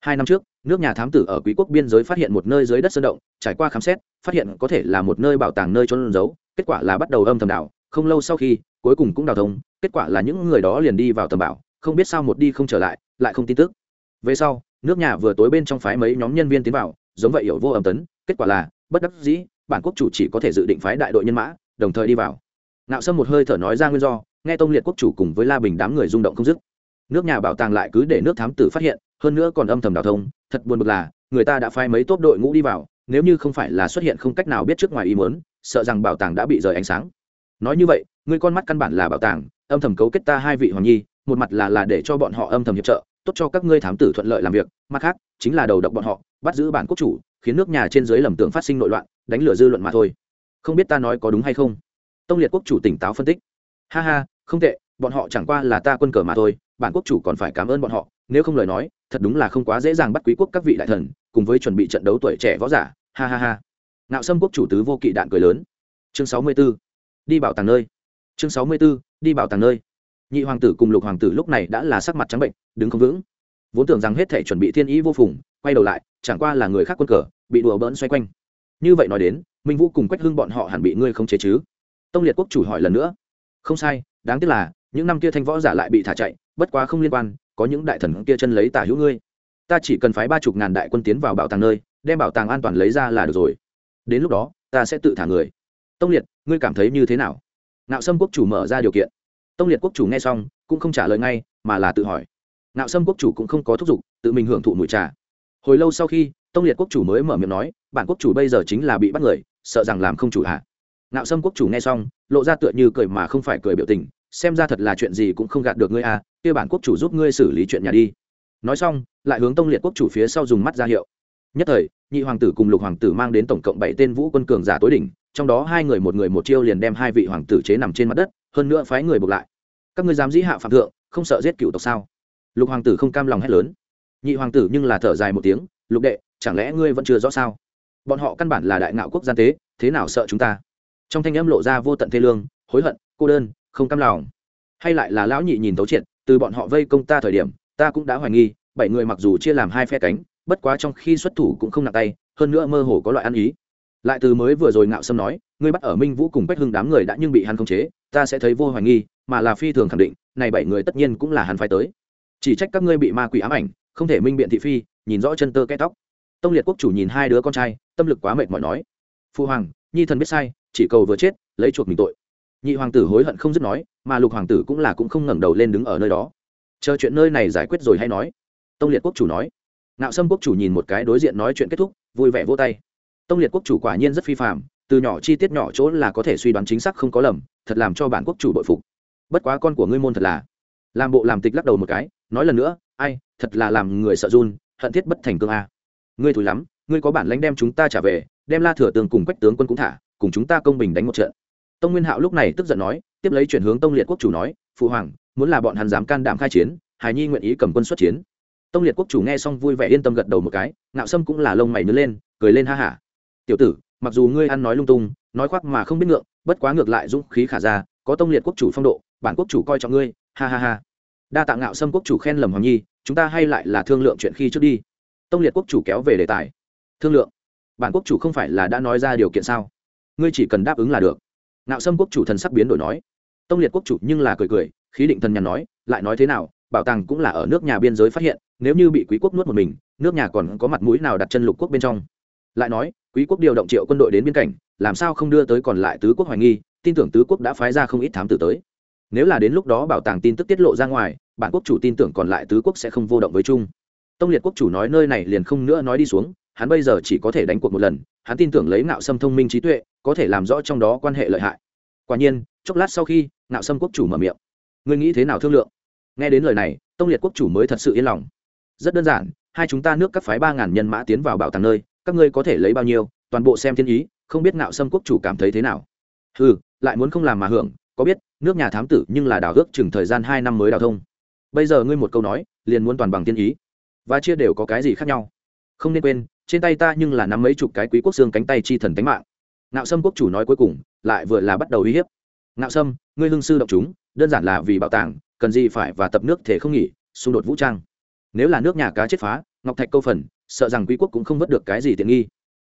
hai năm trước, nước nhà thám tử ở quý quốc biên giới phát hiện một nơi dưới đất sơn động, trải qua khám xét, phát hiện có thể là một nơi bảo tàng nơi trôn giấu, kết quả là bắt đầu âm thầm đảo không lâu sau khi, cuối cùng cũng đào thông, kết quả là những người đó liền đi vào tầm bảo, không biết sao một đi không trở lại lại không tin tức. Về sau, nước nhà vừa tối bên trong phái mấy nhóm nhân viên tiến vào, giống vậy hiểu vô âm tấn, kết quả là, bất đắc dĩ, bản quốc chủ chỉ có thể dự định phái đại đội nhân mã, đồng thời đi vào. Nạo sâm một hơi thở nói ra nguyên do, nghe tông liệt quốc chủ cùng với la bình đám người rung động không dứt. Nước nhà bảo tàng lại cứ để nước thám tử phát hiện hơn nữa còn âm thầm đào thông, thật buồn bực là, người ta đã phái mấy tốt đội ngũ đi vào, nếu như không phải là xuất hiện không cách nào biết trước ngoài ý muốn, sợ rằng bảo tàng đã bị rời ánh sáng. Nói như vậy người con mắt căn bản là bảo tàng, âm thầm cấu kết ta hai vị hoàng nhi, một mặt là là để cho bọn họ âm thầm hiệp trợ, tốt cho các ngươi thám tử thuận lợi làm việc, mặt khác, chính là đầu độc bọn họ, bắt giữ bản quốc chủ, khiến nước nhà trên dưới lầm tưởng phát sinh nội loạn, đánh lừa dư luận mà thôi. Không biết ta nói có đúng hay không? Tông liệt quốc chủ tỉnh táo phân tích. Ha ha, không tệ, bọn họ chẳng qua là ta quân cờ mà thôi, bản quốc chủ còn phải cảm ơn bọn họ nếu không lời nói, thật đúng là không quá dễ dàng bắt quý quốc các vị đại thần, cùng với chuẩn bị trận đấu tuổi trẻ võ giả. Ha ha ha. Nạo sâm quốc chủ tứ vô kỵ đạn cười lớn. Chương sáu mươi 64. đi bảo tàng nơi. Chương sáu mươi 64. đi bảo tàng nơi. Nhị hoàng tử cùng lục hoàng tử lúc này đã là sắc mặt trắng bệnh, đứng không vững. Vốn tưởng rằng hết thể chuẩn bị thiên ý vô phùng, quay đầu lại, chẳng qua là người khác quân cờ, bị đùa bỡn xoay quanh. Như vậy nói đến, minh vũ cùng quách hưng bọn họ hẳn bị ngươi không chế chứ? Tông liệt quốc chủ hỏi lần nữa. Không sai, đáng tiếc là, những năm kia thanh võ giả lại bị thả chạy, bất quá không liên quan có những đại thần kia chân lấy tả hữu ngươi. Ta chỉ cần phái ba chục ngàn đại quân tiến vào bảo tàng nơi, đem bảo tàng an toàn lấy ra là được rồi. Đến lúc đó, ta sẽ tự thả người. Tông liệt, ngươi cảm thấy như thế nào? Nạo sâm quốc chủ mở ra điều kiện. Tông liệt quốc chủ nghe xong, cũng không trả lời ngay, mà là tự hỏi. Nạo sâm quốc chủ cũng không có thúc giục, tự mình hưởng thụ mùi trà. Hồi lâu sau khi, tông liệt quốc chủ mới mở miệng nói, bản quốc chủ bây giờ chính là bị bắt người, sợ rằng làm không chủ hạ. Nạo sâm quốc chủ nghe xong, lộ ra tựa như cười mà không phải cười biểu tình xem ra thật là chuyện gì cũng không gạt được ngươi à kia bản quốc chủ giúp ngươi xử lý chuyện nhà đi. Nói xong, lại hướng tông liệt quốc chủ phía sau dùng mắt ra hiệu. Nhất thời, nhị hoàng tử cùng lục hoàng tử mang đến tổng cộng bảy tên vũ quân cường giả tối đỉnh, trong đó hai người một người một chiêu liền đem hai vị hoàng tử chế nằm trên mặt đất, hơn nữa phái người buộc lại. Các ngươi dám dĩ hạ phạm thượng, không sợ giết cựu tộc sao? Lục hoàng tử không cam lòng hét lớn. Nhị hoàng tử nhưng là thở dài một tiếng, lục đệ, chẳng lẽ ngươi vẫn chưa rõ sao? Bọn họ căn bản là đại ngạo quốc gian tế, thế nào sợ chúng ta? Trong thanh âm lộ ra vô tận thê lương, hối hận, cô đơn không cam lòng. Hay lại là lão nhị nhìn thấu triệt, từ bọn họ vây công ta thời điểm, ta cũng đã hoài nghi, bảy người mặc dù chia làm hai phe cánh, bất quá trong khi xuất thủ cũng không nặng tay, hơn nữa mơ hồ có loại ăn ý. Lại từ mới vừa rồi ngạo sâm nói, ngươi bắt ở minh vũ cùng quách hưng đám người đã nhưng bị hắn khống chế, ta sẽ thấy vô hoài nghi, mà là phi thường khẳng định, này bảy người tất nhiên cũng là hắn phải tới. Chỉ trách các ngươi bị ma quỷ ám ảnh, không thể minh biện thị phi, nhìn rõ chân tơ cái tóc. Tông liệt quốc chủ nhìn hai đứa con trai, tâm lực quá mệt mỏi nói, phu hoàng, nhi thần biết sai, chỉ cầu vừa chết, lấy chuộc mình tội nhị hoàng tử hối hận không dứt nói, mà lục hoàng tử cũng là cũng không ngẩng đầu lên đứng ở nơi đó. Chờ chuyện nơi này giải quyết rồi hay nói. Tông liệt quốc chủ nói. Nạo sâm quốc chủ nhìn một cái đối diện nói chuyện kết thúc, vui vẻ vô tay. Tông liệt quốc chủ quả nhiên rất phi phạm từ nhỏ chi tiết nhỏ chỗ là có thể suy đoán chính xác không có lầm, thật làm cho bản quốc chủ bội phục. Bất quá con của ngươi môn thật là. Làm bộ làm tịch lắc đầu một cái, nói lần nữa, ai, thật là làm người sợ run, hận thiết bất thành cương a. Ngươi thùi lắm, ngươi có bản lãnh đem chúng ta trả về, đem la thừa tường cùng quách tướng quân cũng thả, cùng chúng ta công bình đánh một trận tông nguyên hạo lúc này tức giận nói, tiếp lấy chuyển hướng tông liệt quốc chủ nói, phụ hoàng, muốn là bọn hắn dám can đảm khai chiến, hải nhi nguyện ý cầm quân xuất chiến. Tông liệt quốc chủ nghe xong vui vẻ yên tâm gật đầu một cái, ngạo sâm cũng là lông mày nứt lên, cười lên ha hả. Tiểu tử, mặc dù ngươi ăn nói lung tung, nói khoác mà không biết ngượng, bất quá ngược lại dũng khí khả ra, có tông liệt quốc chủ phong độ, bản quốc chủ coi trọng ngươi, ha ha ha. Đa tạ ngạo sâm quốc chủ khen lầm hoàng nhi, chúng ta hay lại là thương lượng chuyện khi trước đi. Tông liệt quốc chủ kéo về đề tài. Thương lượng? Bản quốc chủ không phải là đã nói ra điều kiện sao? Ngươi chỉ cần đáp ứng là được ngạo sâm quốc chủ thần sắc biến đổi nói. Tông liệt quốc chủ nhưng là cười cười, khí định thần nhàn nói, lại nói thế nào, bảo tàng cũng là ở nước nhà biên giới phát hiện, nếu như bị quý quốc nuốt một mình, nước nhà còn có mặt mũi nào đặt chân lục quốc bên trong? Lại nói, quý quốc điều động triệu quân đội đến biên cảnh, làm sao không đưa tới còn lại tứ quốc hoài nghi, tin tưởng tứ quốc đã phái ra không ít thám tử tới. Nếu là đến lúc đó bảo tàng tin tức tiết lộ ra ngoài, bản quốc chủ tin tưởng còn lại tứ quốc sẽ không vô động với chung. Tông liệt quốc chủ nói nơi này liền không nữa nói đi xuống, hắn bây giờ chỉ có thể đánh cuộc một lần, hắn tin tưởng lấy ngạo sâm thông minh trí tuệ có thể làm rõ trong đó quan hệ lợi hại. Quả nhiên, chốc lát sau khi nạo sâm quốc chủ mở miệng. Ngươi nghĩ thế nào thương lượng? Nghe đến lời này, tông liệt quốc chủ mới thật sự yên lòng. Rất đơn giản, hai chúng ta nước các phái ba ngàn nhân mã tiến vào bảo tàng nơi, các ngươi có thể lấy bao nhiêu, toàn bộ xem thiên ý, không biết nạo sâm quốc chủ cảm thấy thế nào. Ừ lại muốn không làm mà hưởng, có biết, nước nhà thám tử nhưng là đào ước chừng thời gian hai năm mới đào thông. Bây giờ ngươi một câu nói, liền muốn toàn bằng thiên ý. Và chia đều có cái gì khác nhau? Không nên quên, trên tay ta nhưng là nắm mấy chục cái quý quốc xương cánh tay chi thần tánh mạng ngạo sâm quốc chủ nói cuối cùng, lại vừa là bắt đầu uy hiếp. Ngạo sâm, ngươi hương sư động chúng, đơn giản là vì bảo tàng, cần gì phải và tập nước thể không nghỉ, xung đột vũ trang. Nếu là nước nhà cá chết phá, ngọc thạch câu phần, sợ rằng quý quốc cũng không vớt được cái gì tiện nghi.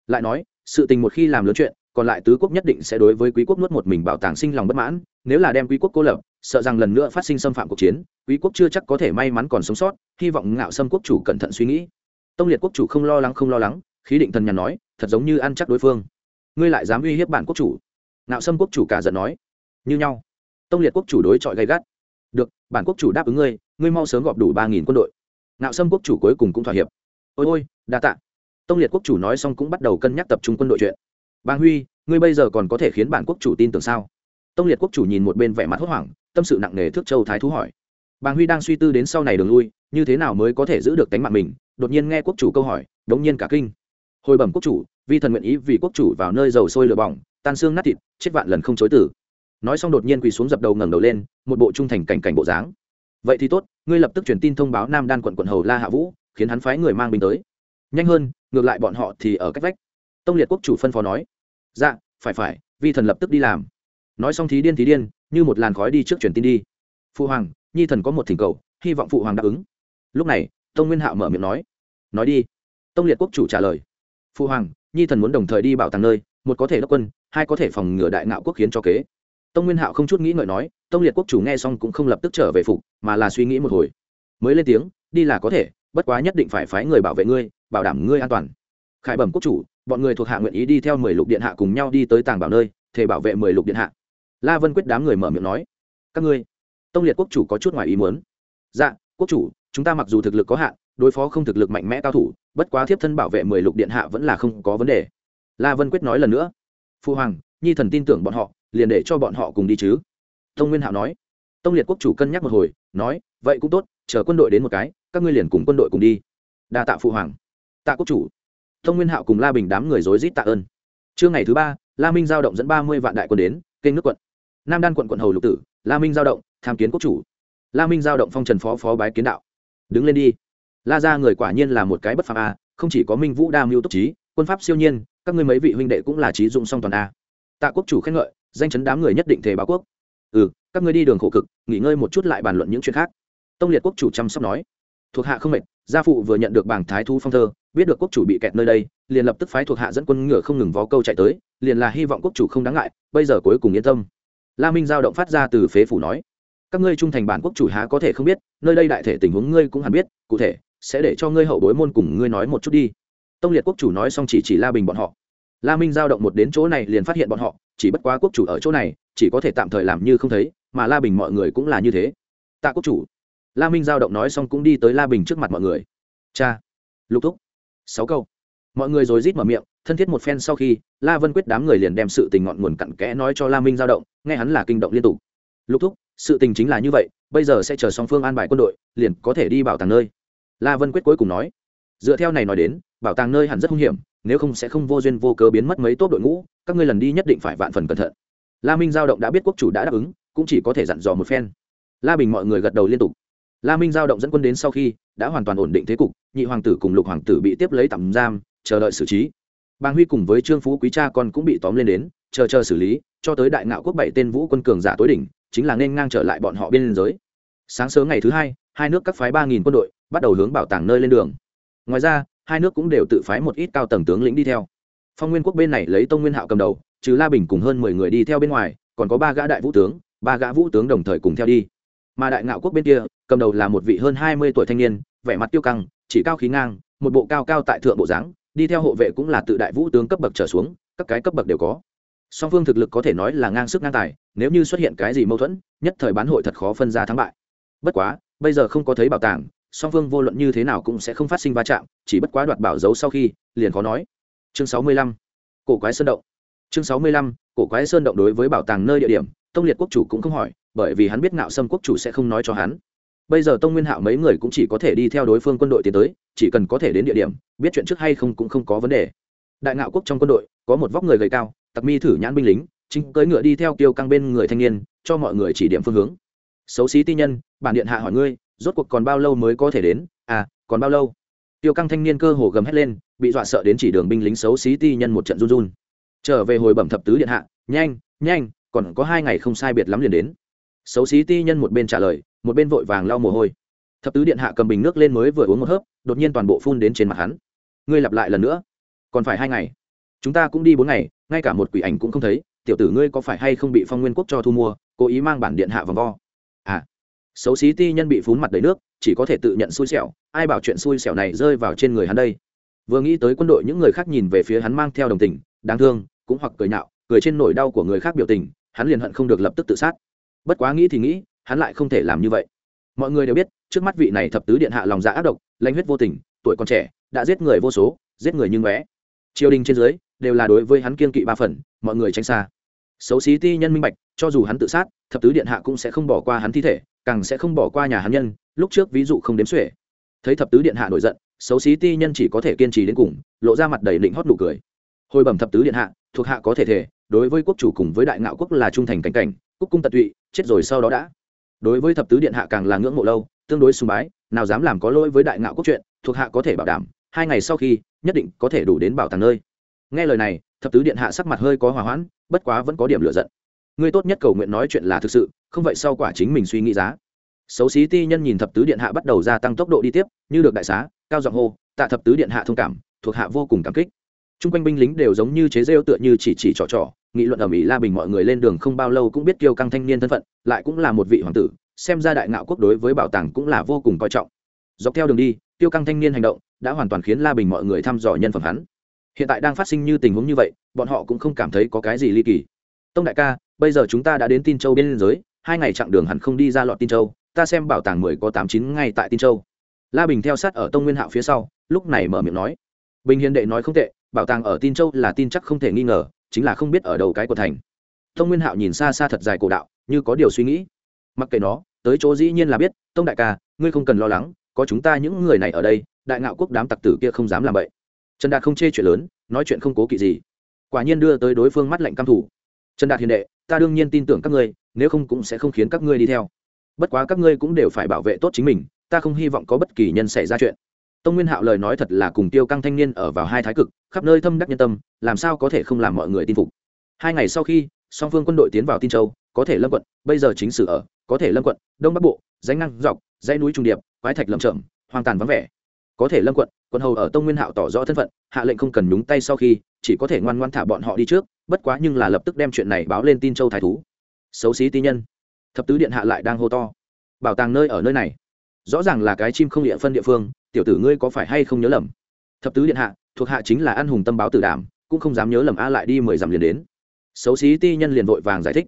Lại nói, sự tình một khi làm lớn chuyện, còn lại tứ quốc nhất định sẽ đối với quý quốc nuốt một mình bảo tàng sinh lòng bất mãn, nếu là đem quý quốc cô lập, sợ rằng lần nữa phát sinh xâm phạm cuộc chiến, quý quốc chưa chắc có thể may mắn còn sống sót, hy vọng ngạo sâm quốc chủ cẩn thận suy nghĩ. Tông liệt quốc chủ không lo lắng không lo lắng, khí định thần nhàn nói, thật giống như ăn chắc đối phương ngươi lại dám uy hiếp bản quốc chủ? Ngạo xâm quốc chủ cả giận nói. Như nhau. Tông liệt quốc chủ đối chọi gay gắt. Được, bản quốc chủ đáp ứng ngươi ngươi mau sớm gọp đủ ba nghìn quân đội. Ngạo xâm quốc chủ cuối cùng cũng thỏa hiệp. Ôi ôi, đa tạ. Tông liệt quốc chủ nói xong cũng bắt đầu cân nhắc tập trung quân đội chuyện. Bang huy, ngươi bây giờ còn có thể khiến bản quốc chủ tin tưởng sao? Tông liệt quốc chủ nhìn một bên vẻ mặt hốt hoảng, tâm sự nặng nề thước châu thái thú hỏi. Bàng huy đang suy tư đến sau này đường lui, như thế nào mới có thể giữ được tánh mạng mình? Đột nhiên nghe quốc chủ câu hỏi, đống nhiên cả kinh hồi bẩm quốc chủ, vi thần nguyện ý vì quốc chủ vào nơi dầu sôi lửa bỏng, tan xương nát thịt, chết vạn lần không chối tử nói xong đột nhiên quỳ xuống dập đầu ngẩng đầu lên, một bộ trung thành cảnh cảnh bộ dáng. Vậy thì tốt, ngươi lập tức truyền tin thông báo nam đan quận quận hầu la hạ vũ, khiến hắn phái người mang binh tới. Nhanh hơn, ngược lại bọn họ thì ở cách vách. Tông liệt quốc chủ phân phó nói. Dạ phải phải, vi thần lập tức đi làm. Nói xong thí điên thí điên, như một làn khói đi trước truyền tin đi. Phụ hoàng, nhi thần có một thỉnh cầu, hy vọng phụ hoàng đáp ứng. Lúc này, tông nguyên hạo mở miệng nói. Nói đi. Tông liệt quốc chủ trả lời phụ hoàng, nhi thần muốn đồng thời đi bảo tàng nơi, một có thể đốc quân, hai có thể phòng ngừa đại ngạo quốc khiến cho kế. Tông nguyên hạo không chút nghĩ ngợi nói, tông liệt quốc chủ nghe xong cũng không lập tức trở về phục, mà là suy nghĩ một hồi. Mới lên tiếng, đi là có thể, bất quá nhất định phải phái người bảo vệ ngươi, bảo đảm ngươi an toàn. Khải bẩm quốc chủ, bọn người thuộc hạ nguyện ý đi theo mười lục điện hạ cùng nhau đi tới tàng bảo nơi thể bảo vệ mười lục điện hạ. La vân quyết đám người mở miệng nói, các ngươi, tông liệt quốc chủ có chút ngoài ý muốn. Dạ quốc chủ, chúng ta mặc dù thực lực có hạn, đối phó không thực lực mạnh mẽ cao thủ bất quá thiếp thân bảo vệ mười lục điện hạ vẫn là không có vấn đề. La vân quyết nói lần nữa, phu hoàng, nhi thần tin tưởng bọn họ, liền để cho bọn họ cùng đi chứ. Tông nguyên hạo nói. Tông liệt quốc chủ cân nhắc một hồi, nói, vậy cũng tốt, chờ quân đội đến một cái, các ngươi liền cùng quân đội cùng đi. Đa tạ phụ hoàng. Tạ quốc chủ. Tông nguyên hạo cùng la bình đám người rối rít tạ ơn. Trưa ngày thứ ba, la minh giao động dẫn ba mươi vạn đại quân đến, kênh nước quận. Nam đan quận quận hầu lục tử, la minh giao động, tham kiến quốc chủ. La minh giao động phong trần phó phó bái kiến đạo. Đứng lên đi la ra người quả nhiên là một cái bất phạm a, không chỉ có minh vũ đa mưu túc trí, quân pháp siêu nhiên, các ngươi mấy vị huynh đệ cũng là trí dụng song toàn a. Tạ quốc chủ khen ngợi, danh chấn đám người nhất định thể báo quốc. Ừ các ngươi đi đường khổ cực, nghỉ ngơi một chút lại bàn luận những chuyện khác. Tông liệt quốc chủ chăm sóc nói. Thuộc hạ không mệt, gia phụ vừa nhận được bảng thái thu phong thơ, biết được quốc chủ bị kẹt nơi đây, liền lập tức phái thuộc hạ dẫn quân ngựa không ngừng vó câu chạy tới, liền là hy vọng quốc chủ không đáng ngại, bây giờ cuối cùng yên tâm. La minh giao động phát ra từ phế phủ nói. Các ngươi trung thành bản quốc chủ há có thể không biết, nơi đây đại thể tình huống ngươi cũng hẳn biết, cụ thể sẽ để cho ngươi hậu bối môn cùng ngươi nói một chút đi. Tông liệt quốc chủ nói xong chỉ chỉ la bình bọn họ. La minh giao động một đến chỗ này liền phát hiện bọn họ, chỉ bất quá quốc chủ ở chỗ này, chỉ có thể tạm thời làm như không thấy, mà la bình mọi người cũng là như thế. Tạ quốc chủ. La minh giao động nói xong cũng đi tới la bình trước mặt mọi người. Cha. Lục thúc. Sáu câu. Mọi người rồi rít mở miệng, thân thiết một phen sau khi, la vân quyết đám người liền đem sự tình ngọn nguồn cặn kẽ nói cho la minh giao động, nghe hắn là kinh động liên tục. Lục thúc, sự tình chính là như vậy, bây giờ sẽ chờ song phương an bài quân đội, liền có thể đi bảo tàng nơi la vân quyết cuối cùng nói, dựa theo này nói đến, bảo tàng nơi hẳn rất hung hiểm, nếu không sẽ không vô duyên vô cớ biến mất mấy tốt đội ngũ, các ngươi lần đi nhất định phải vạn phần cẩn thận. La minh giao động đã biết quốc chủ đã đáp ứng, cũng chỉ có thể dặn dò một phen. La bình mọi người gật đầu liên tục. La minh giao động dẫn quân đến sau khi, đã hoàn toàn ổn định thế cục, nhị hoàng tử cùng lục hoàng tử bị tiếp lấy tạm giam, chờ đợi xử trí. Bàng huy cùng với trương phú quý cha con cũng bị tóm lên đến, chờ chờ xử lý, cho tới đại ngạo quốc bảy tên vũ quân cường giả tối đỉnh, chính là nên ngang trở lại bọn họ biên giới. Sáng sớm ngày thứ hai hai nước các phái ba nghìn quân đội bắt đầu hướng bảo tàng nơi lên đường. Ngoài ra, hai nước cũng đều tự phái một ít cao tầng tướng lĩnh đi theo. Phong nguyên quốc bên này lấy tông nguyên hạo cầm đầu, trừ la bình cùng hơn mười người đi theo bên ngoài, còn có ba gã đại vũ tướng, ba gã vũ tướng đồng thời cùng theo đi. Mà đại ngạo quốc bên kia, cầm đầu là một vị hơn hai mươi tuổi thanh niên, vẻ mặt tiêu căng, chỉ cao khí ngang, một bộ cao cao tại thượng bộ dáng, đi theo hộ vệ cũng là tự đại vũ tướng cấp bậc trở xuống, các cái cấp bậc đều có. Song phương thực lực có thể nói là ngang sức ngang tài, nếu như xuất hiện cái gì mâu thuẫn, nhất thời bán hội thật khó phân ra thắng bại. Bất quá bây giờ không có thấy bảo tàng, song phương vô luận như thế nào cũng sẽ không phát sinh va chạm, chỉ bất quá đoạt bảo dấu sau khi, liền khó nói. Chương sáu mươi lăm. Cổ quái sơn động. Chương sáu mươi lăm. Cổ quái sơn động đối với bảo tàng nơi địa điểm, tông liệt quốc chủ cũng không hỏi, bởi vì hắn biết ngạo sâm quốc chủ sẽ không nói cho hắn. Bây giờ tông nguyên hạo mấy người cũng chỉ có thể đi theo đối phương quân đội tiến tới, chỉ cần có thể đến địa điểm, biết chuyện trước hay không cũng không có vấn đề. Đại ngạo quốc trong quân đội, có một vóc người gầy cao, tặc mi thử nhãn binh lính, chính cưỡi ngựa đi theo kiêu căng bên người thanh niên, cho mọi người chỉ điểm phương hướng xấu xí ti nhân, bản điện hạ hỏi ngươi, rốt cuộc còn bao lâu mới có thể đến? À còn bao lâu? Tiêu căng thanh niên cơ hồ gầm hét lên, bị dọa sợ đến chỉ đường binh lính xấu xí ti nhân một trận run run. Trở về hồi bẩm thập tứ điện hạ, nhanh nhanh, còn có hai ngày không sai biệt lắm liền đến. Xấu xí ti nhân một bên trả lời, một bên vội vàng lau mồ hôi. Thập tứ điện hạ cầm bình nước lên mới vừa uống một hớp, đột nhiên toàn bộ phun đến trên mặt hắn. Ngươi lặp lại lần nữa. Còn phải hai ngày. Chúng ta cũng đi bốn ngày, ngay cả một quỷ ảnh cũng không thấy. Tiểu tử ngươi có phải hay không bị phong nguyên quốc cho thu mua, cố ý mang bản điện hạ vòng vo? Xấu xí ti nhân bị phún mặt đầy nước, chỉ có thể tự nhận xui xẻo, ai bảo chuyện xui xẻo này rơi vào trên người hắn đây? Vừa nghĩ tới quân đội những người khác nhìn về phía hắn mang theo đồng tình, đáng thương, cũng hoặc cười nhạo, cười trên nỗi đau của người khác biểu tình, hắn liền hận không được lập tức tự sát. Bất quá nghĩ thì nghĩ, hắn lại không thể làm như vậy. Mọi người đều biết, trước mắt vị này thập tứ điện hạ lòng dạ ác độc, lãnh huyết vô tình, tuổi còn trẻ, đã giết người vô số, giết người như ngóe. Triều đình trên dưới, đều là đối với hắn kiên kỵ ba phần, mọi người tránh xa. Xấu xí ti nhân minh bạch, cho dù hắn tự sát, thập tứ điện hạ cũng sẽ không bỏ qua hắn thi thể càng sẽ không bỏ qua nhà hắn nhân, lúc trước ví dụ không đếm xuể. Thấy thập tứ điện hạ nổi giận, xấu xí ti nhân chỉ có thể kiên trì đến cùng, lộ ra mặt đầy định hót nụ cười. Hồi bẩm thập tứ điện hạ, thuộc hạ có thể thể đối với quốc chủ cùng với đại ngạo quốc là trung thành cảnh cảnh, quốc cung tận tụy, chết rồi sau đó đã. Đối với thập tứ điện hạ càng là ngưỡng mộ lâu, tương đối sùng bái, nào dám làm có lỗi với đại ngạo quốc chuyện, thuộc hạ có thể bảo đảm, hai ngày sau khi, nhất định có thể đủ đến bảo tàng nơi. Nghe lời này, thập tứ điện hạ sắc mặt hơi có hòa hoãn, bất quá vẫn có điểm lựa giận ngươi tốt nhất cầu nguyện nói chuyện là thực sự, không vậy sau quả chính mình suy nghĩ giá. Xấu xí ti nhân nhìn thập tứ điện hạ bắt đầu gia tăng tốc độ đi tiếp, như được đại xá, cao giọng hô, tạ thập tứ điện hạ thông cảm, thuộc hạ vô cùng cảm kích. T r u n g quanh binh lính đều giống như chế rêu tựa như chỉ chỉ trò trò, nghị luận ở mỹ la bình mọi người lên đường không bao lâu cũng biết kiêu căng thanh niên thân phận, lại cũng là một vị hoàng tử, xem ra đại ngạo quốc đối với bảo tàng cũng là vô cùng coi trọng. Dọc theo đường đi tiêu căng thanh niên hành động đã hoàn toàn khiến la bình mọi người thăm dò nhân phẩm hắn. Hiện tại đang phát sinh như tình huống như vậy, bọn họ cũng không cảm thấy có cái gì ly kỳ tông đại ca, bây giờ chúng ta đã đến tin châu biên giới, hai ngày chặng đường hẳn không đi ra lọt tin châu, ta xem bảo tàng mười có tám chín ngay tại tin châu. La bình theo sát ở tông nguyên hạo phía sau, lúc này mở miệng nói. Bình hiền đệ nói không tệ, bảo tàng ở tin châu là tin chắc không thể nghi ngờ, chính là không biết ở đầu cái của thành. Tông nguyên hạo nhìn xa xa thật dài cổ đạo, như có điều suy nghĩ. Mặc kệ nó, tới chỗ dĩ nhiên là biết, tông đại ca, ngươi không cần lo lắng, có chúng ta những người này ở đây, đại ngạo quốc đám tặc tử kia không dám làm vậy trần đạt không chê chuyện lớn, nói chuyện không cố kỵ gì. Quả nhiên đưa tới đối phương mắt lạnh cam thủ trần đạt hiền đệ, ta đương nhiên tin tưởng các ngươi, nếu không cũng sẽ không khiến các ngươi đi theo. Bất quá các ngươi cũng đều phải bảo vệ tốt chính mình, ta không hy vọng có bất kỳ nhân xảy ra chuyện. Tông nguyên hạo lời nói thật là cùng tiêu căng thanh niên ở vào hai thái cực, khắp nơi thâm đắc nhân tâm, làm sao có thể không làm mọi người tin phục. Hai ngày sau khi, song phương quân đội tiến vào tin châu, có thể lâm quận, bây giờ chính sử ở, có thể lâm quận, đông bắc bộ, dãy năng dọc, dãy núi trung điệp, quái thạch lầm chậm hoang tàn vắng vẻ. Có thể lâm quận quân hầu ở tông nguyên hạo tỏ rõ thân phận, hạ lệnh không cần nhúng tay sau khi chỉ có thể ngoan ngoan thả bọn họ đi trước, bất quá nhưng là lập tức đem chuyện này báo lên tin châu thái thú. Xấu xí tí nhân. Thập tứ điện hạ lại đang hô to. Bảo tàng nơi ở nơi này. Rõ ràng là cái chim không địa phân địa phương, tiểu tử ngươi có phải hay không nhớ lầm? Thập tứ điện hạ, thuộc hạ chính là an hùng tâm báo tử đảm cũng không dám nhớ lầm a lại đi mười dặm liền đến. Xấu xí ti nhân liền vội vàng giải thích.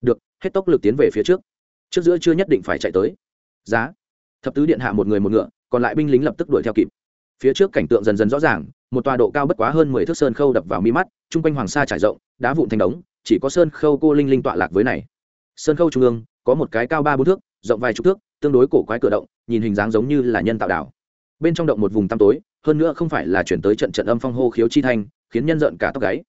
Được, hết tốc lực tiến về phía trước. Trước giữa chưa nhất định phải chạy tới. Giá. Thập tứ điện hạ một người một ngựa, còn lại binh lính lập tức đuổi theo kịp. Phía trước cảnh tượng dần dần rõ ràng một tòa độ cao bất quá hơn mười thước sơn khâu đập vào mi mắt, chung quanh hoàng sa trải rộng, đá vụn thành đống, chỉ có sơn khâu cô linh linh tọa lạc với này. Sơn khâu trung ương, có một cái cao ba bốn thước, rộng vài chục thước, tương đối cổ quái cửa động, nhìn hình dáng giống như là nhân tạo đảo. Bên trong động một vùng tăm tối, hơn nữa không phải là chuyển tới trận trận âm phong hô khiếu chi thanh, khiến nhân giận cả tóc gáy.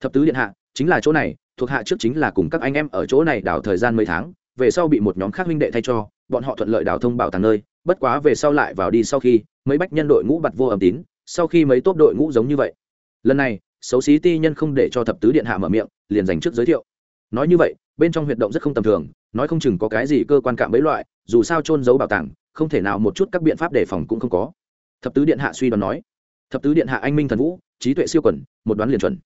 Thập tứ điện hạ, chính là chỗ này, thuộc hạ trước chính là cùng các anh em ở chỗ này đảo thời gian mấy tháng, về sau bị một nhóm khác huynh đệ thay cho, bọn họ thuận lợi đảo thông bảo tàng nơi, bất quá về sau lại vào đi sau khi, mấy bách nhân đội ngũ bặt vô âm tín sau khi mấy tốt đội ngũ giống như vậy. Lần này, xấu xí ti nhân không để cho thập tứ điện hạ mở miệng, liền dành trước giới thiệu. Nói như vậy, bên trong huyệt động rất không tầm thường, nói không chừng có cái gì cơ quan cạm bấy loại, dù sao trôn giấu bảo tàng, không thể nào một chút các biện pháp đề phòng cũng không có. Thập tứ điện hạ suy đoán nói. Thập tứ điện hạ anh minh thần vũ, trí tuệ siêu quẩn một đoán liền chuẩn.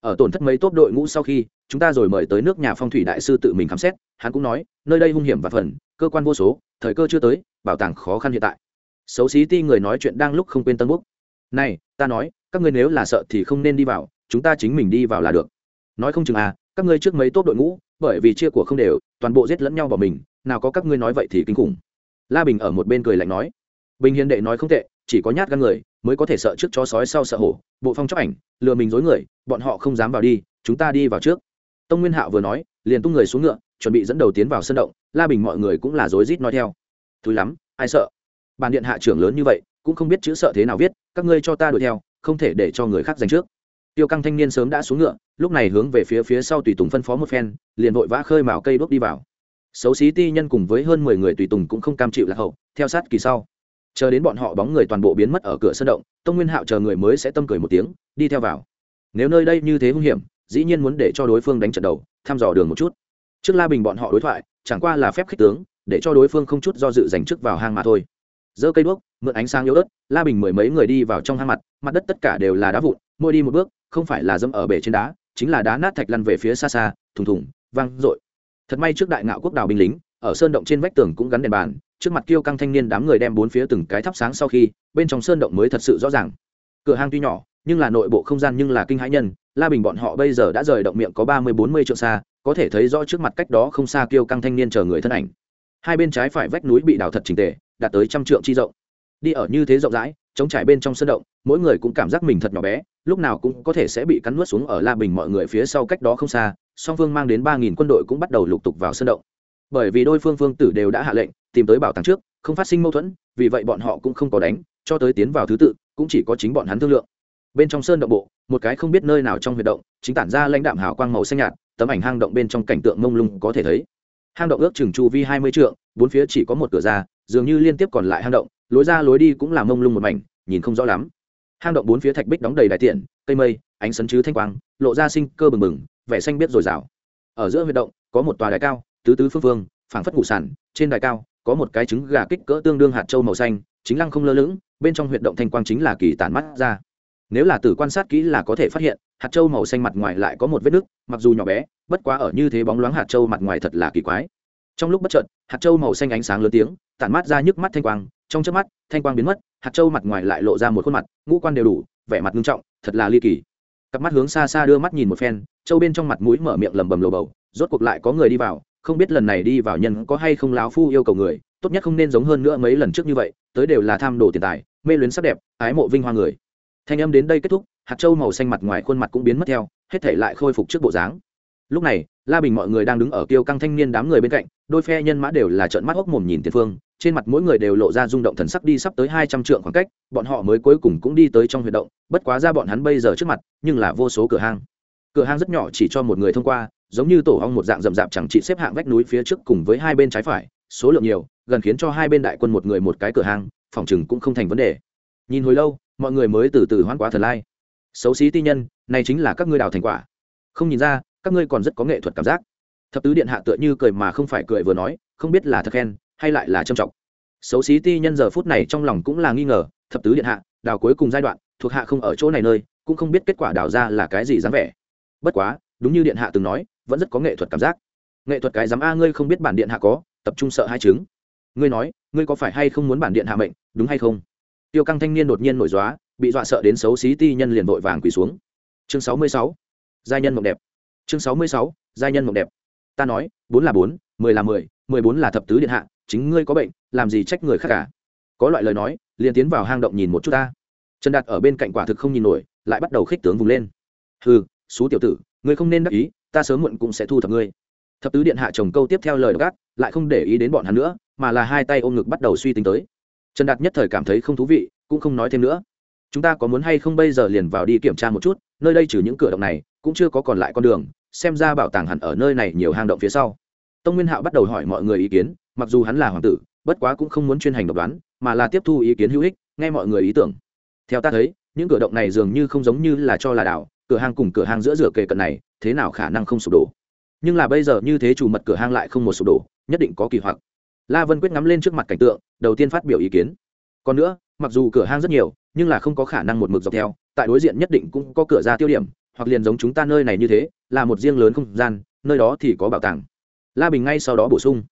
Ở tổn thất mấy tốt đội ngũ sau khi, chúng ta rồi mời tới nước nhà phong thủy đại sư tự mình khám xét, hắn cũng nói, nơi đây hung hiểm và phần, cơ quan vô số, thời cơ chưa tới, bảo tàng khó khăn hiện tại. Xấu xí ti người nói chuyện đang lúc không quên tân búc này, ta nói, các ngươi nếu là sợ thì không nên đi vào, chúng ta chính mình đi vào là được. Nói không chừng à các ngươi trước mấy tốt đội ngũ, bởi vì chia của không đều, toàn bộ giết lẫn nhau vào mình, nào có các ngươi nói vậy thì kinh khủng. La bình ở một bên cười lạnh nói, bình hiền đệ nói không tệ, chỉ có nhát gan người mới có thể sợ trước chó sói sau sợ hổ, bộ phong chóc ảnh, lừa mình dối người, bọn họ không dám vào đi, chúng ta đi vào trước. Tông nguyên hạo vừa nói, liền tung người xuống ngựa, chuẩn bị dẫn đầu tiến vào sân động, la bình mọi người cũng là rối rít nói theo thứ lắm, ai sợ? Bàn điện hạ trưởng lớn như vậy cũng không biết chữ sợ thế nào viết, các ngươi cho ta đuổi theo, không thể để cho người khác giành trước. Tiêu căng thanh niên sớm đã xuống ngựa, lúc này hướng về phía phía sau tùy tùng phân phó một phen, liền vội vã khơi mào cây đuốc đi vào. Xấu xí ti nhân cùng với hơn mười người tùy tùng cũng không cam chịu lạc hậu, theo sát kỳ sau. Chờ đến bọn họ bóng người toàn bộ biến mất ở cửa sân động, tông nguyên hạo chờ người mới sẽ tâm cười một tiếng, đi theo vào. Nếu nơi đây như thế hung hiểm, dĩ nhiên muốn để cho đối phương đánh trận đầu, thăm dò đường một chút. Trước la bình bọn họ đối thoại, chẳng qua là phép khích tướng, để cho đối phương không chút do dự giành trước vào hang mà thôi giơ cây đuốc, mượn ánh sáng yếu ớt, la bình mười mấy người đi vào trong hang mặt mặt đất tất cả đều là đá vụn, mỗi đi một bước, không phải là dẫm ở bể trên đá, chính là đá nát thạch lăn về phía xa xa, thùng thùng văng r thật may trước đại ngạo quốc đào binh lính, ở sơn động trên vách tường cũng gắn đèn bàn, trước mặt kiêu căng thanh niên đám người đem bốn phía từng cái thắp sáng sau khi, bên trong sơn động mới thật sự rõ ràng. Cửa hang tuy nhỏ, nhưng là nội bộ không gian nhưng là kinh hãi nhân, la bình bọn họ bây giờ đã rời động miệng có ba mươi, bốn mươi triệu xa, có thể thấy rõ trước mặt cách đó không xa kiêu căng thanh niên chờ người thân ảnh. Hai bên trái phải vách núi bị đào thật trình tề đạt tới trăm trượng chi rộng. Đi ở như thế rộng rãi chống trải bên trong sân động, mỗi người cũng cảm giác mình thật nhỏ bé, lúc nào cũng có thể sẽ bị cắn nuốt xuống ở la bình mọi người phía sau cách đó không xa, song phương mang đến ba nghìn quân đội cũng bắt đầu lục tục vào sân động. Bởi vì đôi phương phương tử đều đã hạ lệnh, tìm tới bảo tàng trước, không phát sinh mâu thuẫn, vì vậy bọn họ cũng không có đánh, cho tới tiến vào thứ tự, cũng chỉ có chính bọn hắn thương lượng. Bên trong sơn động bộ, một cái không biết nơi nào trong huyệt động, chính tản ra lãnh đạm hào quang màu xanh nhạt, tấm ảnh hang động bên trong cảnh tượng mông lung có thể thấy. Hang động ước chừng chu vi hai mươi trượng, bốn phía chỉ có một cửa ra dường như liên tiếp còn lại hang động, lối ra lối đi cũng là mông lung một mảnh, nhìn không rõ lắm. Hang động bốn phía thạch bích đóng đầy đại tiện, cây mây, ánh sấn chứ thanh quang, lộ ra sinh cơ bừng bừng, vẻ xanh biết dồi dào. Ở giữa huyệt động, có một tòa đài cao, tứ tứ phương phương, phảng phất ngủ sản trên đài cao, có một cái trứng gà kích cỡ tương đương hạt châu màu xanh, chính lăng không lơ lửng, bên trong huyệt động thanh quang chính là kỳ tản mắt ra. Nếu là từ quan sát kỹ là có thể phát hiện, hạt châu màu xanh mặt ngoài lại có một vết nứt, mặc dù nhỏ bé, bất quá ở như thế bóng loáng hạt châu mặt ngoài thật là kỳ quái trong lúc bất chợt, hạt châu màu xanh ánh sáng lớn tiếng, tản mát ra nhức mắt thanh quang, trong chớp mắt, thanh quang biến mất, hạt châu mặt ngoài lại lộ ra một khuôn mặt, ngũ quan đều đủ, vẻ mặt nghiêm trọng, thật là ly kỳ. Cặp mắt hướng xa xa đưa mắt nhìn một phen, châu bên trong mặt mũi mở miệng lầm bầm lồ bầu, rốt cuộc lại có người đi vào, không biết lần này đi vào nhân có hay không láo phu yêu cầu người, tốt nhất không nên giống hơn nữa mấy lần trước như vậy, tới đều là tham đồ tiền tài, mê luyến sắc đẹp, ái mộ vinh hoa người. Thanh âm đến đây kết thúc, hạt châu màu xanh mặt ngoài khuôn mặt cũng biến mất theo, hết thể lại khôi phục trước bộ dáng lúc này, la bình mọi người đang đứng ở kiêu căng thanh niên đám người bên cạnh, đôi phe nhân mã đều là trợn mắt hốc mồm nhìn tiền phương, trên mặt mỗi người đều lộ ra rung động thần sắc đi sắp tới hai trăm trượng khoảng cách, bọn họ mới cuối cùng cũng đi tới trong huyệt động, bất quá ra bọn hắn bây giờ trước mặt, nhưng là vô số cửa hang. Cửa hang rất nhỏ chỉ cho một người thông qua, giống như tổ hong một dạng rậm rạp chẳng trị xếp hạng vách núi phía trước cùng với hai bên trái phải, số lượng nhiều, gần khiến cho hai bên đại quân một người một cái cửa hang, phòng chừng cũng không thành vấn đề. Nhìn hồi lâu, mọi người mới từ từ hoãn quá thần lai. Xấu xí ti nhân, này chính là các ngươi đào thành quả. Không nhìn ra các ngươi còn rất có nghệ thuật cảm giác. Thập tứ điện hạ tựa như cười mà không phải cười vừa nói, không biết là thật khen, hay lại là trâm trọng. Xấu xí ti nhân giờ phút này trong lòng cũng là nghi ngờ, thập tứ điện hạ, đào cuối cùng giai đoạn, thuộc hạ không ở chỗ này nơi, cũng không biết kết quả đào ra là cái gì dáng vẻ. Bất quá, đúng như điện hạ từng nói, vẫn rất có nghệ thuật cảm giác. Nghệ thuật cái dám a ngươi không biết bản điện hạ có, tập trung sợ hai chứng. Ngươi nói, ngươi có phải hay không muốn bản điện hạ mệnh, đúng hay không? Tiêu căng thanh niên đột nhiên nổi dóa bị dọa sợ đến xấu xí ti nhân liền vội vàng quỳ xuống. Chương sáu mươi sáu, giai nhân mộng đẹp chương sáu mươi sáu, giai nhân mộng đẹp. Ta nói, bốn là bốn, mười là mười mười bốn là thập tứ điện hạ, chính ngươi có bệnh, làm gì trách người khác cả? Có loại lời nói, liền tiến vào hang động nhìn một chút ta. Trần đạt ở bên cạnh quả thực không nhìn nổi, lại bắt đầu khích tướng vùng lên. Hừ, xú tiểu tử, ngươi không nên đắc ý, ta sớm muộn cũng sẽ thu thập ngươi. Thập tứ điện hạ chồng câu tiếp theo lời gác, lại không để ý đến bọn hắn nữa, mà là hai tay ôm ngực bắt đầu suy tính tới. Trần đạt nhất thời cảm thấy không thú vị, cũng không nói thêm nữa. Chúng ta có muốn hay không bây giờ liền vào đi kiểm tra một chút, nơi đây trừ những cửa động này cũng chưa có còn lại con đường, xem ra bảo tàng hẳn ở nơi này nhiều hang động phía sau. Tông nguyên hạo bắt đầu hỏi mọi người ý kiến, mặc dù hắn là hoàng tử, bất quá cũng không muốn chuyên hành độc đoán, mà là tiếp thu ý kiến hữu ích, nghe mọi người ý tưởng. Theo ta thấy, những cửa động này dường như không giống như là cho là đảo, cửa hang cùng cửa hang giữa rửa kề cận này, thế nào khả năng không sụp đổ? Nhưng là bây giờ như thế chủ mật cửa hang lại không một sụp đổ, nhất định có kỳ hoặc. La vân quyết ngắm lên trước mặt cảnh tượng, đầu tiên phát biểu ý kiến. Còn nữa, mặc dù cửa hang rất nhiều, nhưng là không có khả năng một mực dọc theo, tại đối diện nhất định cũng có cửa ra tiêu điểm hoặc liền giống chúng ta nơi này như thế, là một riêng lớn không gian, nơi đó thì có bảo tàng. La bình ngay sau đó bổ sung,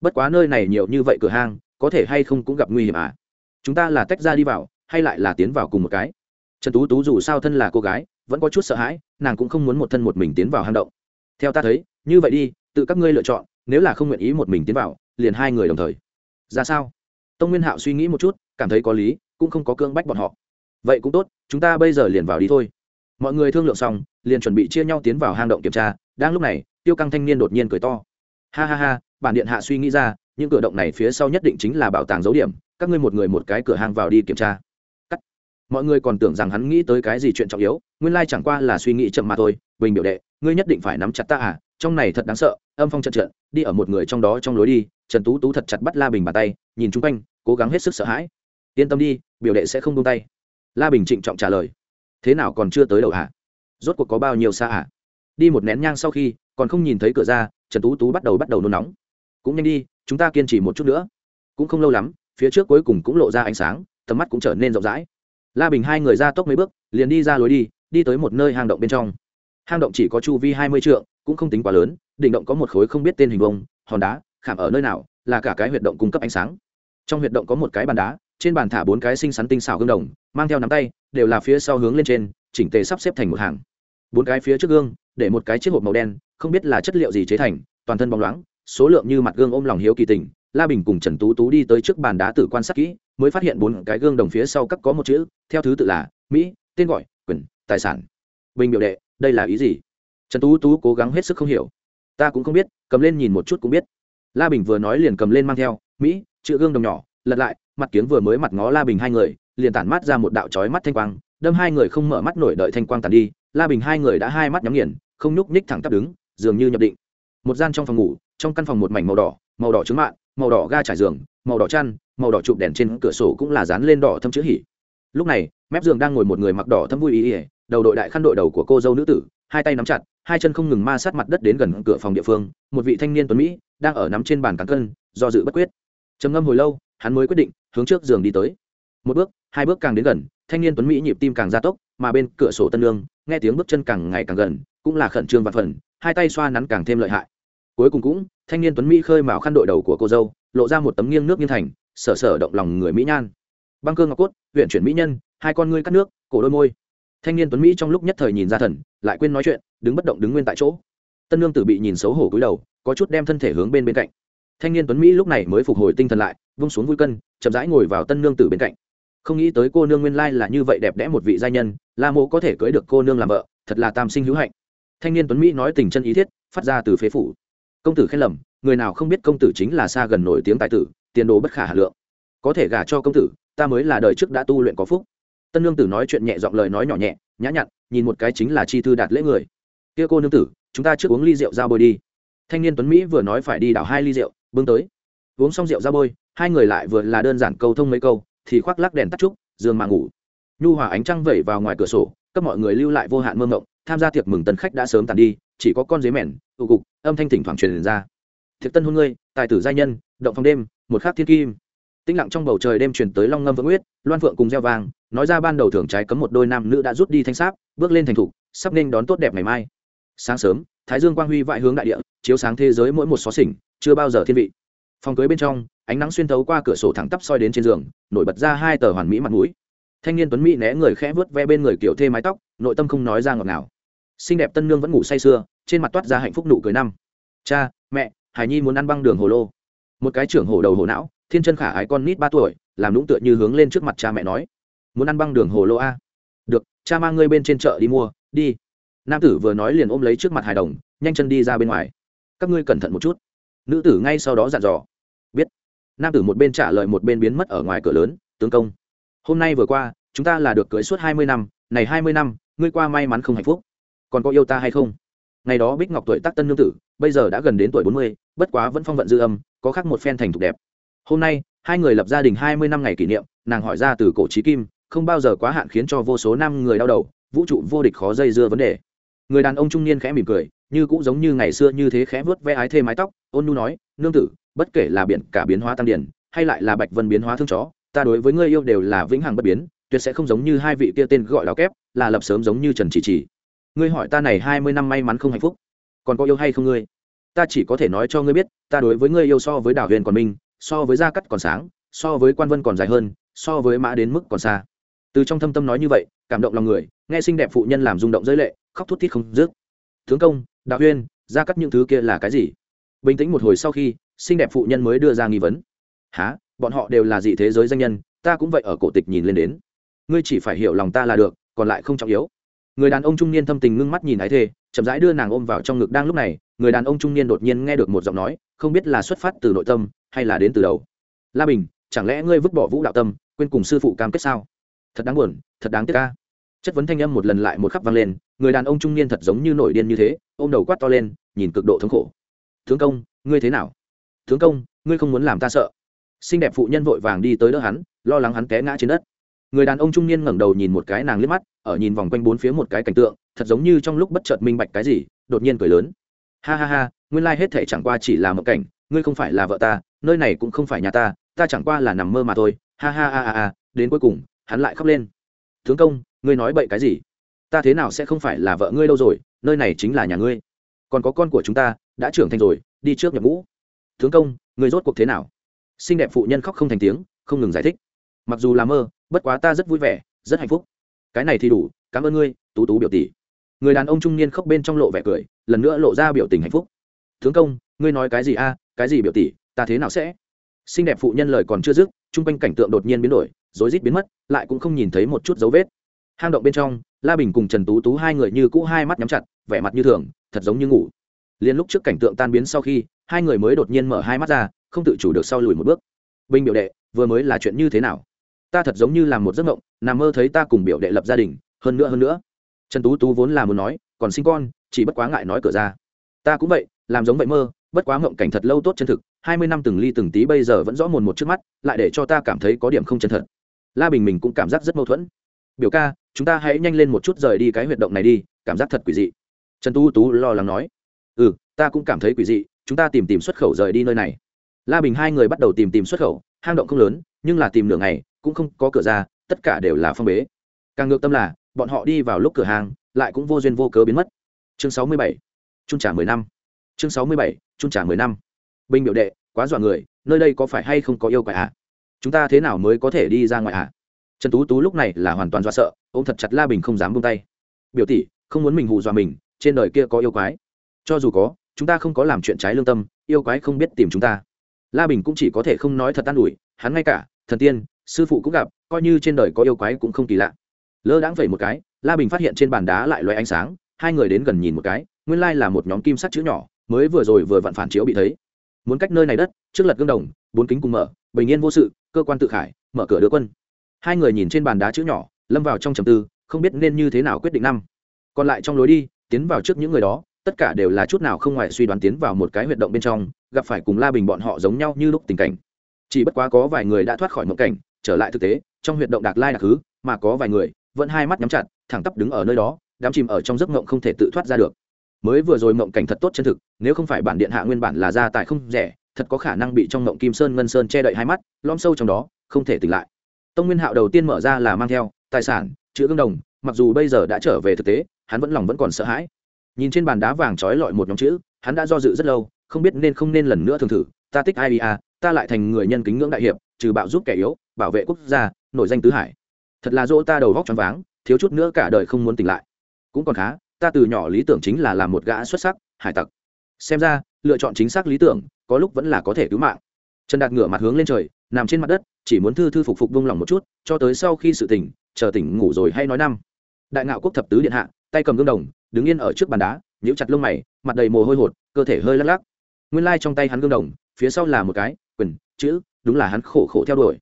bất quá nơi này nhiều như vậy cửa hang, có thể hay không cũng gặp nguy hiểm à? Chúng ta là tách ra đi vào, hay lại là tiến vào cùng một cái? Trần tú tú dù sao thân là cô gái, vẫn có chút sợ hãi, nàng cũng không muốn một thân một mình tiến vào hang động. Theo ta thấy, như vậy đi, tự các ngươi lựa chọn, nếu là không nguyện ý một mình tiến vào, liền hai người đồng thời. Ra sao? Tông nguyên hạo suy nghĩ một chút, cảm thấy có lý, cũng không có cưỡng bách bọn họ. Vậy cũng tốt, chúng ta bây giờ liền vào đi thôi mọi người thương lượng xong, liền chuẩn bị chia nhau tiến vào hang động kiểm tra, đang lúc này, tiêu căng thanh niên đột nhiên cười to. Ha ha ha, bản điện hạ suy nghĩ ra, những cửa động này phía sau nhất định chính là bảo tàng dấu điểm, các ngươi một người một cái cửa hàng vào đi kiểm tra. Cắt. mọi người còn tưởng rằng hắn nghĩ tới cái gì chuyện trọng yếu, nguyên lai chẳng qua là suy nghĩ chậm mà thôi. Bình biểu đệ, ngươi nhất định phải nắm chặt ta à trong này thật đáng sợ, âm phong trận trận, đi ở một người trong đó trong lối đi, trần tú tú thật chặt bắt la bình bàn tay, nhìn chung quanh, cố gắng hết sức sợ hãi. Yên tâm đi, biểu đệ sẽ không buông tay. La bình trịnh trọng trả lời thế nào còn chưa tới đầu hả? Rốt cuộc có bao nhiêu xa hả? Đi một nén nhang sau khi, còn không nhìn thấy cửa ra, trần tú tú bắt đầu bắt đầu nôn nóng. Cũng nhanh đi, chúng ta kiên trì một chút nữa. Cũng không lâu lắm, phía trước cuối cùng cũng lộ ra ánh sáng, tầm mắt cũng trở nên rộng rãi. La bình hai người ra tốc mấy bước, liền đi ra lối đi đi tới một nơi hang động bên trong. Hang động chỉ có chu vi hai mươi trượng, cũng không tính quá lớn, đỉnh động có một khối không biết tên hình vông hòn đá, khảm ở nơi nào, là cả cái huyệt động cung cấp ánh sáng. Trong huyệt động có một cái bàn đá, trên bàn thả bốn cái xinh xắn tinh xảo gương đồng mang theo nắm tay, đều là phía sau hướng lên trên, chỉnh tề sắp xếp thành một hàng. Bốn cái phía trước gương, để một cái chiếc hộp màu đen, không biết là chất liệu gì chế thành, toàn thân bóng loáng, số lượng như mặt gương ôm lòng hiếu kỳ tình. La bình cùng trần tú tú đi tới trước bàn đá tử quan sát kỹ, mới phát hiện bốn cái gương đồng phía sau các có một chữ, theo thứ tự là mỹ, tên gọi, quyền, tài sản. Bình biểu đệ, đây là ý gì? Trần tú tú cố gắng hết sức không hiểu. Ta cũng không biết, cầm lên nhìn một chút cũng biết. La bình vừa nói liền cầm lên mang theo, mỹ, chữ gương đồng nhỏ, lật lại, mặt kiếng vừa mới mặt ngó la bình hai người liền tản mắt ra một đạo chói mắt thanh quang, đâm hai người không mở mắt nổi đợi thanh quang tàn đi, la bình hai người đã hai mắt nhắm nghiền, không nhúc nhích thẳng tắp đứng, dường như nhập định. Một gian trong phòng ngủ, trong căn phòng một mảnh màu đỏ màu đỏ trứng mạng màu đỏ ga trải giường, màu đỏ chăn, màu đỏ chụp đèn trên cửa sổ cũng là dán lên đỏ thâm chữ hỉ. Lúc này, mép giường đang ngồi một người mặc đỏ thâm vui ý ỉa đầu đội đại khăn đội đầu của cô dâu nữ tử, hai tay nắm chặt, hai chân không ngừng ma sát mặt đất đến gần cửa phòng địa phương, một vị thanh niên tuấn mỹ đang ở nắm trên bàn cán cân, do dự bất quyết. Trầm ngâm hồi lâu, hắn mới quyết định, hướng trước giường đi tới một bước, hai bước càng đến gần, thanh niên tuấn mỹ nhịp tim càng gia tốc, mà bên cửa sổ tân lương, nghe tiếng bước chân càng ngày càng gần, cũng là khẩn trương và phần, hai tay xoa nắn càng thêm lợi hại. Cuối cùng cũng, thanh niên tuấn mỹ khơi mào khăn đội đầu của cô dâu, lộ ra một tấm nghiêng nước nghiêng thành, sở sở động lòng người mỹ nhan. Băng cơ ngọc cốt huyện chuyển mỹ nhân, hai con ngươi cắt nước, cổ đôi môi. Thanh niên tuấn mỹ trong lúc nhất thời nhìn ra thần, lại quên nói chuyện, đứng bất động đứng nguyên tại chỗ. Tân lương tử bị nhìn xấu hổ cúi đầu, có chút đem thân thể hướng bên bên cạnh. Thanh niên tuấn mỹ lúc này mới phục hồi tinh thần lại, vung xuống vui cân, chậm rãi ngồi vào tân lương tử bên cạnh không nghĩ tới cô nương nguyên lai là như vậy đẹp đẽ một vị gia nhân, la mô có thể cưới được cô nương làm vợ, thật là tam sinh hữu hạnh. Thanh niên tuấn mỹ nói tình chân ý thiết, phát ra từ phế phủ. Công tử khen lầm, người nào không biết công tử chính là xa gần nổi tiếng tài tử, tiền đồ bất khả hà lượng. Có thể gả cho công tử, ta mới là đời trước đã tu luyện có phúc. Tân nương tử nói chuyện nhẹ giọng lời nói nhỏ nhẹ, nhã nhặn, nhìn một cái chính là chi thư đạt lễ người. Kia cô nương tử, chúng ta trước uống ly rượu ra bôi đi. Thanh niên tuấn mỹ vừa nói phải đi đảo hai ly rượu, bưng tới. Uống xong rượu ra bôi, hai người lại vừa là đơn giản câu thông mấy câu thì khoác lắc đèn tắt trúc giường mà ngủ. Nhu hòa ánh trăng vẩy vào ngoài cửa sổ cấp mọi người lưu lại vô hạn mơ mộng tham gia tiệc mừng tân khách đã sớm tàn đi chỉ có con dế mèn tụ cục âm thanh thỉnh thoảng truyền ra. Thiệp tân hôn ngươi tài tử giai nhân động phòng đêm một khắc thiên kim. Tĩnh lặng trong bầu trời đêm truyền tới long ngâm vỡ huyết loan phượng cùng gieo vàng nói ra ban đầu thưởng trái cấm một đôi nam nữ đã rút đi thanh sáp bước lên thành thủ, sắp nên đón tốt đẹp ngày mai. Sáng sớm thái dương quang huy vại hướng đại địa chiếu sáng thế giới mỗi một xó xỉnh chưa bao giờ thiên vị. Phòng cưới bên trong ánh nắng xuyên thấu qua cửa sổ thẳng tắp soi đến trên giường, nổi bật ra hai tờ hoàn mỹ mặt mũi. Thanh niên tuấn mỹ né người khẽ vớt ve bên người kiểu thê mái tóc, nội tâm không nói ra ngọt nào xinh đẹp tân nương vẫn ngủ say sưa, trên mặt toát ra hạnh phúc nụ cười năm. Cha, mẹ, hải nhi muốn ăn băng đường hồ lô. Một cái trưởng hổ đầu hồ não, thiên chân khả ái con nít ba tuổi, làm lũng tựa như hướng lên trước mặt cha mẹ nói. Muốn ăn băng đường hồ lô a? Được, cha mang ngươi bên trên chợ đi mua, đi. Nam tử vừa nói liền ôm lấy trước mặt hài đồng, nhanh chân đi ra bên ngoài. Các ngươi cẩn thận một chút. Nữ tử ngay sau đó dặn dò nam tử một bên trả lời một bên biến mất ở ngoài cửa lớn, tướng công, hôm nay vừa qua, chúng ta là được cưới suốt hai mươi năm, này hai mươi năm, ngươi qua may mắn không hạnh phúc. Còn có yêu ta hay không? Ngày đó bích ngọc tuổi tác tân nương tử, bây giờ đã gần đến tuổi bốn mươi, bất quá vẫn phong vận dư âm, có khác một phen thành thục đẹp. Hôm nay, hai người lập gia đình hai mươi năm ngày kỷ niệm, nàng hỏi ra từ cổ trí kim, không bao giờ quá hạn khiến cho vô số năm người đau đầu, vũ trụ vô địch khó dây dưa vấn đề. Người đàn ông trung niên khẽ mỉm cười, như cũng giống như ngày xưa như thế khẽ vớt ve ái thê mái tóc, ôn nhu nói, nương tử bất kể là biển cả biến hóa tăng điển, hay lại là bạch vân biến hóa thương chó, ta đối với ngươi yêu đều là vĩnh hằng bất biến, tuyệt sẽ không giống như hai vị kia tên gọi là kép, là lập sớm giống như trần chỉ chỉ. Ngươi hỏi ta này hai mươi năm may mắn không hạnh phúc, còn có yêu hay không ngươi? Ta chỉ có thể nói cho ngươi biết, ta đối với ngươi yêu so với đảo huyền còn minh so với gia cắt còn sáng, so với quan vân còn dài hơn, so với mã đến mức còn xa. Từ trong thâm tâm nói như vậy, cảm động lòng người, nghe xinh đẹp phụ nhân làm rung động giới lệ, khóc thút thít không dứt. Tướng công đạo huyên gia cắt những thứ kia là cái gì? Bình tĩnh một hồi sau khi, xinh đẹp phụ nhân mới đưa ra nghi vấn. Há bọn họ đều là dị thế giới danh nhân, ta cũng vậy ở cổ tịch nhìn lên đến. Ngươi chỉ phải hiểu lòng ta là được, còn lại không trọng yếu. Người đàn ông trung niên thâm tình ngưng mắt nhìn ái thê, chậm rãi đưa nàng ôm vào trong ngực đang lúc này, người đàn ông trung niên đột nhiên nghe được một giọng nói, không biết là xuất phát từ nội tâm, hay là đến từ đầu. La bình, chẳng lẽ ngươi vứt bỏ vũ đạo tâm, quên cùng sư phụ cam kết sao? Thật đáng buồn, thật đáng tiếc ca chất vấn thanh âm một lần lại một khắp vang lên, người đàn ông trung niên thật giống như nổi điên như thế, ôm đầu quát to lên, nhìn cực độ thống khổ tướng công, ngươi thế nào? Tướng công, ngươi không muốn làm ta sợ. Xinh đẹp phụ nhân vội vàng đi tới đỡ hắn, lo lắng hắn té ngã trên đất. Người đàn ông trung niên ngẩng đầu nhìn một cái nàng liếc mắt, ở nhìn vòng quanh bốn phía một cái cảnh tượng, thật giống như trong lúc bất chợt minh bạch cái gì, đột nhiên cười lớn. Ha ha ha, nguyên lai hết thể chẳng qua chỉ là một cảnh, ngươi không phải là vợ ta, nơi này cũng không phải nhà ta ta chẳng qua là nằm mơ mà thôi. Ha ha ha ha ha, đến cuối cùng, hắn lại khóc lên. Tướng công, ngươi nói bậy cái gì? Ta thế nào sẽ không phải là vợ ngươi đâu rồi, nơi này chính là nhà ngươi còn có con của chúng ta, đã trưởng thành rồi, đi trước nhập ngũ. Tướng công, người rốt cuộc thế nào? Xinh đẹp phụ nhân khóc không thành tiếng, không ngừng giải thích. Mặc dù là mơ, bất quá ta rất vui vẻ, rất hạnh phúc. Cái này thì đủ, cảm ơn ngươi, tú tú biểu tỷ. Người đàn ông trung niên khóc bên trong lộ vẻ cười, lần nữa lộ ra biểu tình hạnh phúc. Tướng công, ngươi nói cái gì a? Cái gì biểu tỷ? Ta thế nào sẽ? Xinh đẹp phụ nhân lời còn chưa dứt, chung quanh cảnh tượng đột nhiên biến đổi, rối rít biến mất, lại cũng không nhìn thấy một chút dấu vết. Hang động bên trong, la bình cùng trần tú tú hai người như cũ hai mắt nhắm chặt vẻ mặt như thường, thật giống như ngủ. Liền lúc trước cảnh tượng tan biến sau khi, hai người mới đột nhiên mở hai mắt ra, không tự chủ được sau lùi một bước. Bình biểu đệ, vừa mới là chuyện như thế nào? Ta thật giống như là một giấc mộng, nằm mơ thấy ta cùng biểu đệ lập gia đình, hơn nữa hơn nữa. Trần tú tú vốn là muốn nói, còn sinh con, chỉ bất quá ngại nói cửa ra. Ta cũng vậy, làm giống vậy mơ, bất quá mộng cảnh thật lâu tốt chân thực, hai mươi năm từng ly từng tí bây giờ vẫn rõ mồn một trước mắt, lại để cho ta cảm thấy có điểm không chân thật. La bình mình cũng cảm giác rất mâu thuẫn. Biểu ca, chúng ta hãy nhanh lên một chút rời đi cái huyệt động này đi, cảm giác thật quỷ dị trần tú tú lo lắng nói. Ừ ta cũng cảm thấy quỷ dị, chúng ta tìm tìm xuất khẩu rời đi nơi này. La bình hai người bắt đầu tìm tìm xuất khẩu, hang động không lớn, nhưng là tìm nửa ngày, cũng không có cửa ra, tất cả đều là phong bế. Càng ngược tâm là, bọn họ đi vào lúc cửa hàng, lại cũng vô duyên vô cớ biến mất. Chương sáu mươi bảy trung trả mười năm. Chương sáu mươi bảy trung trả mười năm. Bình biểu đệ, quá dọa người, nơi đây có phải hay không có yêu quái ạ? À? chúng ta thế nào mới có thể đi ra ngoài ạ? À? trần tú tú lúc này là hoàn toàn dọa sợ ô m thật chặt la bình không dám bông tay. Biểu tỷ, không muốn mình hù dọa mình trên đời kia có yêu quái. Cho dù có, chúng ta không có làm chuyện trái lương tâm, yêu quái không biết tìm chúng ta. La bình cũng chỉ có thể không nói thật an ủi, hắn ngay cả, thần tiên, sư phụ cũng gặp, coi như trên đời có yêu quái cũng không kỳ lạ. Lơ đãng vẩy một cái, la bình phát hiện trên bàn đá lại loay ánh sáng, hai người đến gần nhìn một cái, nguyên lai là một nhóm kim sắt chữ nhỏ, mới vừa rồi vừa vặn phản chiếu bị thấy. Muốn cách nơi này đất, trước lật gương đồng, bốn kính cùng mở, bình yên vô sự, cơ quan tự khải, mở cửa đưa quân. Hai người nhìn trên bàn đá chữ nhỏ, lâm vào trong trầm tư, không biết nên như thế nào quyết định năm. Còn lại trong lối đi tiến vào trước những người đó, tất cả đều là chút nào không ngoài suy đoán tiến vào một cái huyệt động bên trong, gặp phải cùng la bình bọn họ giống nhau như lúc tình cảnh. Chỉ bất quá có vài người đã thoát khỏi mộng cảnh, trở lại thực tế, trong huyệt động đạc lai đặc hứ mà có vài người vẫn hai mắt nhắm chặt, thẳng tắp đứng ở nơi đó đám chìm ở trong giấc mộng không thể tự thoát ra được. Mới vừa rồi mộng cảnh thật tốt chân thực, nếu không phải bản điện hạ nguyên bản là gia tài không rẻ, thật có khả năng bị trong mộng kim sơn ngân sơn che đậy hai mắt lom sâu trong đó, không thể tỉnh lại. Tông nguyên hạo đầu tiên mở ra là mang theo, tài sản, chữ gương đồng, mặc dù bây giờ đã trở về thực tế hắn vẫn lòng vẫn còn sợ hãi. Nhìn trên bàn đá vàng trói lọi một nhóm chữ, hắn đã do dự rất lâu, không biết nên không nên lần nữa thường thử, ta tích ai à ta lại thành người nhân kính ngưỡng đại hiệp, trừ bạo giúp kẻ yếu, bảo vệ quốc gia, nổi danh tứ hải. Thật là dỗ ta đầu vóc choáng váng, thiếu chút nữa cả đời không muốn tỉnh lại. Cũng còn khá, ta từ nhỏ lý tưởng chính là làm một gã xuất sắc, hải tặc. Xem ra, lựa chọn chính xác lý tưởng, có lúc vẫn là có thể cứu mạng. Trần đạt ngửa mặt hướng lên trời, nằm trên mặt đất, chỉ muốn thư thư phục phục vung lòng một chút, cho tới sau khi sự tỉnh, chờ tỉnh ngủ rồi hay nói năm. Đại ngạo quốc thập tứ điện hạ tay cầm gương đồng, đứng yên ở trước bàn đá, nhíu chặt lông mày, mặt đầy mồ hôi hột, cơ thể hơi lắc lắc. Nguyên lai trong tay hắn gương đồng, phía sau là một cái, quyền, chữ, đúng là hắn khổ khổ theo đuổi.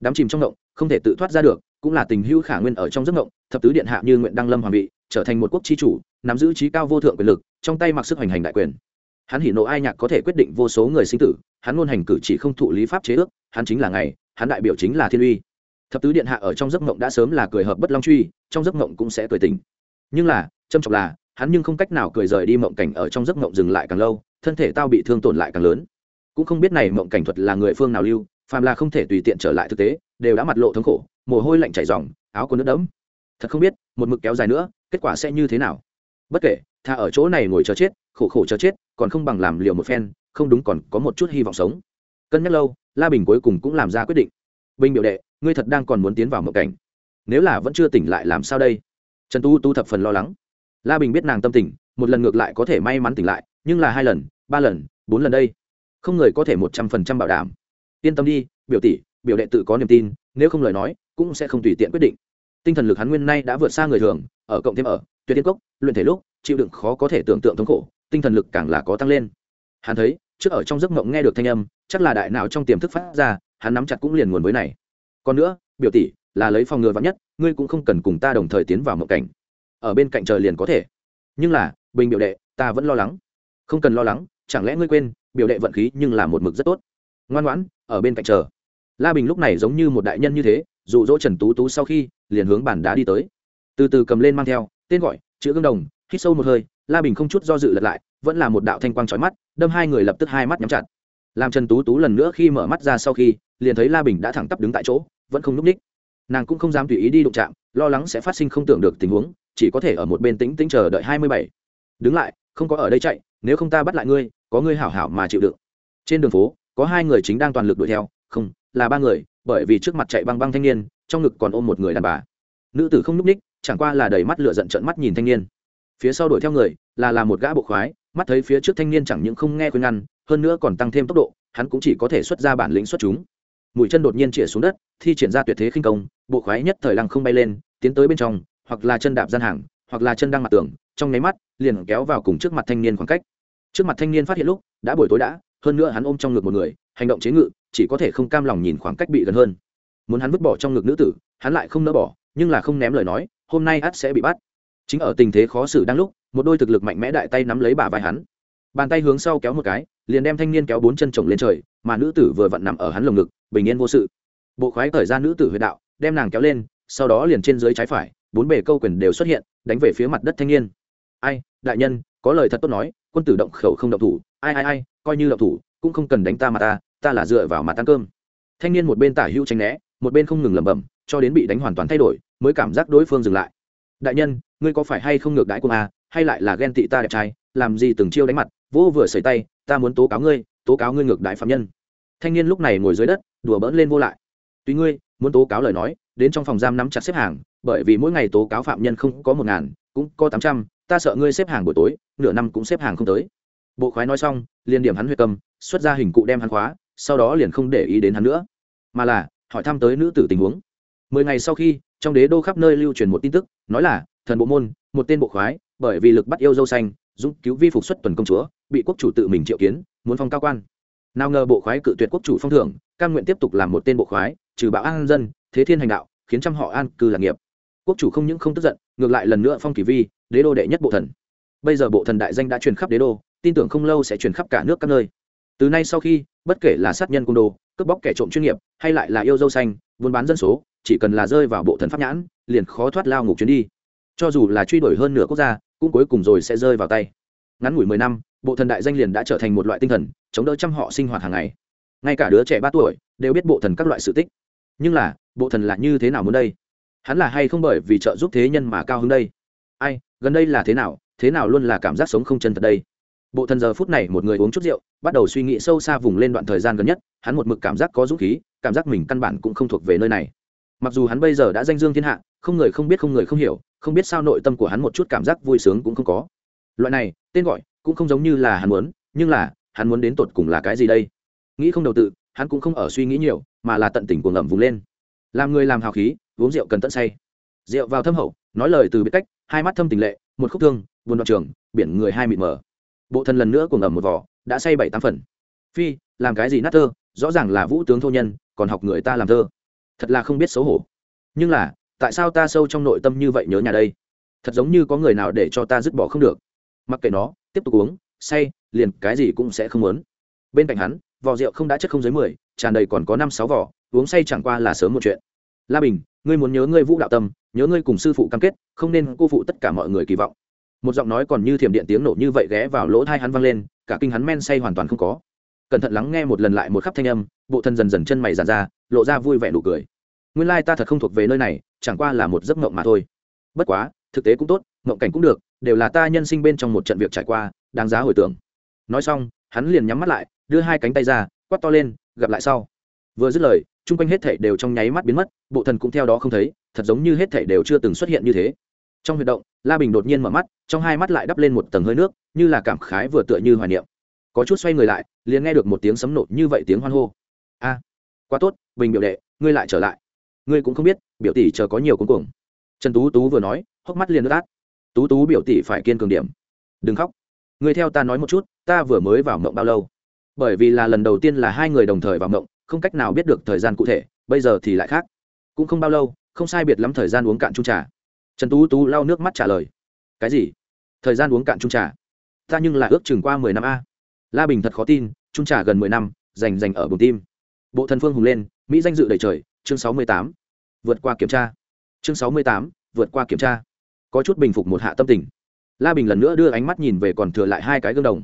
Đám chìm trong động không thể tự thoát ra được, cũng là tình hữu khả nguyên ở trong giấc ngộng, thập tứ điện hạ như nguyện đăng lâm hoàng vị, trở thành một quốc chi chủ, nắm giữ trí cao vô thượng quyền lực, trong tay mặc sức hành hành đại quyền. Hắn hỉ nộ ai nhạc có thể quyết định vô số người sinh tử, hắn luôn hành cử chỉ không thụ lý pháp chế ước, hắn chính là ngày, hắn đại biểu chính là thiên uy. Thập tứ điện hạ ở trong giấc ngộng đã sớm là cười hợp bất long truy, trong giấc ngộng cũng sẽ cười tình nhưng là trâm trọng là, hắn nhưng không cách nào cười rời đi mộng cảnh ở trong giấc mộng dừng lại càng lâu, thân thể tao bị thương tổn lại càng lớn. Cũng không biết này mộng cảnh thuật là người phương nào lưu, phàm là không thể tùy tiện trở lại thực tế, đều đã mặt lộ thống khổ, mồ hôi lạnh chảy ròng, áo quần nước đẫm. Thật không biết, một mực kéo dài nữa, kết quả sẽ như thế nào? Bất kể thà ở chỗ này ngồi chờ chết, khổ khổ chờ chết, còn không bằng làm liều một phen, không đúng còn có một chút hy vọng sống. Cân nhắc lâu, la bình cuối cùng cũng làm ra quyết định. Bình biểu đệ, ngươi thật đang còn muốn tiến vào mộng cảnh. Nếu là vẫn chưa tỉnh lại làm sao đây? Trần tu tu thập phần lo lắng. La bình biết nàng tâm tình, một lần ngược lại có thể may mắn tỉnh lại, nhưng là hai lần, ba lần, bốn lần đây. Không người có thể một trăm phần trăm bảo đảm. Yên tâm đi, biểu tỷ, biểu đệ tự có niềm tin, nếu không lời nói, cũng sẽ không tùy tiện quyết định. Tinh thần lực hắn nguyên nay đã vượt xa người thường, ở cộng thêm ở, tuyệt tiên cốc, luyện thể lúc, chịu đựng khó có thể tưởng tượng thống khổ, tinh thần lực càng là có tăng lên. Hắn thấy, trước ở trong giấc mộng nghe được thanh âm, chắc là đại nào trong tiềm thức phát ra, hắn nắm chặt cũng liền nguồn với này. Còn nữa, biểu tỷ, là lấy phòng ngừa vắng nhất ngươi cũng không cần cùng ta đồng thời tiến vào mộng cảnh. Ở bên cạnh chờ liền có thể. Nhưng là, bình biểu đệ, ta vẫn lo lắng. Không cần lo lắng, chẳng lẽ ngươi quên, biểu đệ vận khí nhưng là một mực rất tốt. Ngoan ngoãn, ở bên cạnh chờ. La bình lúc này giống như một đại nhân như thế, dụ dỗ trần tú tú sau khi, liền hướng bàn đá đi tới. Từ từ cầm lên mang theo, tên gọi, chữ gương đồng, hít sâu một hơi, la bình không chút do dự lật lại, vẫn là một đạo thanh quang trói mắt, đâm hai người lập tức hai mắt nhắm chặt. Làm trần tú tú lần nữa khi mở mắt ra sau khi, liền thấy la bình đã thẳng tắp đứng tại chỗ, vẫn không n ú c ních nàng cũng không dám tùy ý đi đụng chạm, lo lắng sẽ phát sinh không tưởng được tình huống, chỉ có thể ở một bên tĩnh tĩnh chờ đợi hai mươi bảy. Đứng lại, không có ở đây chạy, nếu không ta bắt lại ngươi, có ngươi hảo hảo mà chịu đựng. Trên đường phố, có hai người chính đang toàn lực đuổi theo, không, là ba người, bởi vì trước mặt chạy băng băng thanh niên, trong ngực còn ôm một người đàn bà. Nữ tử không n ú c ních chẳng qua là đầy mắt lựa giận trận mắt nhìn thanh niên. Phía sau đuổi theo người, là là một gã bộ khoái, mắt thấy phía trước thanh niên chẳng những không nghe khuyên ngăn, hơn nữa còn tăng thêm tốc độ, hắn cũng chỉ có thể xuất ra bản lĩnh xuất chúng mũi chân đột nhiên chĩa xuống đất, thi triển ra tuyệt thế khinh công, bộ khoái nhất thời lăng không bay lên, tiến tới bên trong, hoặc là chân đạp gian hàng, hoặc là chân đang mặt tường, trong nháy mắt, liền kéo vào cùng trước mặt thanh niên khoảng cách. Trước mặt thanh niên phát hiện lúc, đã buổi tối đã, hơn nữa hắn ôm trong ngực một người, hành động chế ngự, chỉ có thể không cam lòng nhìn khoảng cách bị gần hơn. Muốn hắn vứt bỏ trong ngực nữ tử, hắn lại không nỡ bỏ, nhưng là không ném lời nói, hôm nay ắt sẽ bị bắt. Chính ở tình thế khó xử đang lúc, một đôi thực lực mạnh mẽ đại tay nắm lấy bà vai hắn. Bàn tay hướng sau kéo một cái liền đem thanh niên kéo bốn chân chồng lên trời, mà nữ tử vừa vặn nằm ở hắn lồng ngực, bình yên vô sự. Bộ khoái cởi ra nữ tử huyệt đạo, đem nàng kéo lên, sau đó liền trên dưới trái phải, bốn bề câu quyền đều xuất hiện, đánh về phía mặt đất thanh niên. Ai, đại nhân, có lời thật tốt nói, quân tử động khẩu không động thủ, ai ai ai, coi như động thủ, cũng không cần đánh ta mà ta ta là dựa vào mặt ăn cơm. Thanh niên một bên tả hữu tranh né, một bên không ngừng lẩm bẩm, cho đến bị đánh hoàn toàn thay đổi, mới cảm giác đối phương dừng lại. Đại nhân, ngươi có phải hay không ngược đãi quân a, hay lại là ghen tị ta đẹp trai, làm gì từng chiêu đánh mặt, vỗ vừa sẩy tay ta muốn tố cáo ngươi, tố cáo ngươi ngược đại phạm nhân. Thanh niên lúc này ngồi dưới đất, đùa bỡn lên vô lại. Tuy ngươi muốn tố cáo lời nói, đến trong phòng giam nắm chặt xếp hàng, bởi vì mỗi ngày tố cáo phạm nhân không có một ngàn, cũng có tám trăm, ta sợ ngươi xếp hàng buổi tối, nửa năm cũng xếp hàng không tới. Bộ khoái nói xong, liền điểm hắn huyệt cầm, xuất ra hình cụ đem hắn khóa, sau đó liền không để ý đến hắn nữa. Mà là, hỏi thăm tới nữ tử tình huống. Mười ngày sau khi, trong đế đô khắp nơi lưu truyền một tin tức, nói là, thần bộ môn, một tên bộ khoái, bởi vì lực bắt yêu dâu xanh giúp cứu vi phục xuất tuần công chúa bị quốc chủ tự mình triệu kiến, muốn phong cao quan. Nào ngờ bộ khoái cự tuyệt quốc chủ phong thưởng, cam nguyện tiếp tục làm một tên bộ khoái, trừ bạo an dân, thế thiên hành đạo, khiến trăm họ an cư lạc nghiệp. Quốc chủ không những không tức giận, ngược lại lần nữa phong kỳ vi, đế đô đệ nhất bộ thần. Bây giờ bộ thần đại danh đã truyền khắp đế đô, tin tưởng không lâu sẽ truyền khắp cả nước các nơi. Từ nay sau khi, bất kể là sát nhân côn đồ, cướp bóc kẻ trộm chuyên nghiệp, hay lại là yêu dâu xanh, buôn bán dân số, chỉ cần là rơi vào bộ thần pháp nhãn, liền khó thoát lao ngục chuyến đi. Cho dù là truy đuổi hơn nửa quốc gia, cũng cuối cùng rồi sẽ rơi vào tay. Ngắn ngủi mười năm bộ thần đại danh liền đã trở thành một loại tinh thần, chống đỡ trăm họ sinh hoạt hàng ngày. Ngay cả đứa trẻ ba tuổi đều biết bộ thần các loại sự tích. Nhưng là, bộ thần là như thế nào muốn đây? Hắn là hay không bởi vì trợ giúp thế nhân mà cao hơn đây? Ai, gần đây là thế nào thế nào luôn là cảm giác sống không chân thật đây? Bộ thần giờ phút này một người uống chút rượu, bắt đầu suy nghĩ sâu xa vùng lên đoạn thời gian gần nhất, hắn một mực cảm giác có dũng khí, cảm giác mình căn bản cũng không thuộc về nơi này. Mặc dù hắn bây giờ đã danh dương thiên hạ, không người không biết không người không hiểu, không biết sao nội tâm của hắn một chút cảm giác vui sướng cũng không có. Loại này, tên gọi cũng không giống như là hắn muốn, nhưng là, hắn muốn đến tột cùng là cái gì đây? Nghĩ không đầu tự, hắn cũng không ở suy nghĩ nhiều, mà là tận tình cuồng ngậm vùng lên. Làm người làm hào khí, uống rượu cần tận say. Rượu vào thâm hậu, nói lời từ biệt cách, hai mắt thâm tình lệ, một khúc thương, buồn đoạn trường, biển người hai mịt mờ. Bộ thân lần nữa cuồng ngậm một vỏ đã say bảy tám phần. Phi, làm cái gì nát thơ, rõ ràng là vũ tướng thô nhân, còn học người ta làm thơ. Thật là không biết xấu hổ. Nhưng là, tại sao ta sâu trong nội tâm như vậy nhớ nhà đây? Thật giống như có người nào để cho ta dứt bỏ không được mặc kệ nó, tiếp tục uống, say, liền cái gì cũng sẽ không muốn. Bên cạnh hắn vỏ rượu không đã chất không dưới mười, tràn đầy còn có năm sáu vỏ uống say chẳng qua là sớm một chuyện. La bình, ngươi muốn nhớ ngươi vũ đạo tâm, nhớ ngươi cùng sư phụ cam kết, không nên cô phụ tất cả mọi người kỳ vọng. Một giọng nói còn như thiểm điện tiếng nổ như vậy ghé vào lỗ thai hắn vang lên, cả kinh hắn men say hoàn toàn không có. Cẩn thận lắng nghe một lần lại một khắp thanh âm, bộ thân dần dần chân mày dàn ra, lộ ra vui vẻ nụ cười. Nguyên lai ta thật không thuộc về nơi này, chẳng qua là một giấc mộng mà thôi. Bất quá thực tế cũng tốt, mộng cảnh cũng được, đều là ta nhân sinh bên trong một trận việc trải qua, đáng giá hồi tưởng. Nói xong, hắn liền nhắm mắt lại, đưa hai cánh tay ra quắt to lên, gặp lại sau. Vừa dứt lời, chung quanh hết thảy đều trong nháy mắt biến mất, bộ thần cũng theo đó không thấy, thật giống như hết thảy đều chưa từng xuất hiện như thế. Trong huy động, la bình đột nhiên mở mắt, trong hai mắt lại đắp lên một tầng hơi nước, như là cảm khái vừa tựa như hoài niệm. Có chút xoay người lại, liền nghe được một tiếng sấm nổ như vậy tiếng hoan hô. A, quá tốt, bình biểu đệ, ngươi lại trở lại. Ngươi cũng không biết, biểu tỷ chờ có nhiều cuống cuồng. Trần tú tú vừa nói hốc mắt liền nước át. Tú tú biểu tỷ phải kiên cường điểm. Đừng khóc. Người theo ta nói một chút, ta vừa mới vào mộng bao lâu? Bởi vì là lần đầu tiên là hai người đồng thời vào mộng, không cách nào biết được thời gian cụ thể, bây giờ thì lại khác. Cũng không bao lâu, không sai biệt lắm thời gian uống cạn chung trà. Trần tú tú lau nước mắt trả lời. Cái gì? Thời gian uống cạn chung trà? Ta nhưng là ước chừng qua mười năm a. La bình thật khó tin, chung trà gần mười năm dành dành ở bụng tim. Bộ thần phương hùng lên, mỹ danh dự đầy trời, chương sáu mươi tám. Vượt qua kiểm tra. Chương sáu mươi tám, vượt qua kiểm tra có chút bình phục một hạ tâm tình. La bình lần nữa đưa ánh mắt nhìn về còn thừa lại hai cái gương đồng.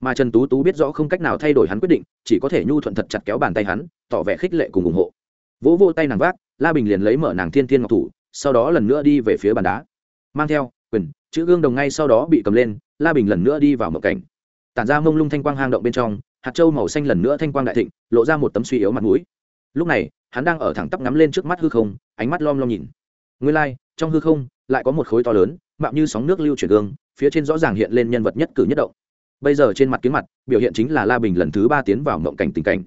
Mà trần tú tú biết rõ không cách nào thay đổi hắn quyết định chỉ có thể nhu thuận thật chặt kéo bàn tay hắn tỏ vẻ khích lệ cùng ủng hộ. Vỗ vô tay nàng vác la bình liền lấy mở nàng thiên thiên ngọc thủ sau đó lần nữa đi về phía bàn đá. Mang theo quyền chữ gương đồng ngay sau đó bị cầm lên la bình lần nữa đi vào mộng cảnh. Tản ra mông lung thanh quang hang động bên trong hạt trâu màu xanh lần nữa thanh quang đại thịnh lộ ra một tấm suy yếu mặt mũi. Lúc này hắn đang ở thẳng tắp ngắm lên trước mắt hư không ánh mắt lom lom nhìn. Nguyên lai、like, trong hư không lại có một khối to lớn, mạo như sóng nước lưu chuyển gương, phía trên rõ ràng hiện lên nhân vật nhất cử nhất động. Bây giờ trên mặt kiến mặt, biểu hiện chính là la bình lần thứ ba tiến vào mộng cảnh tình cảnh.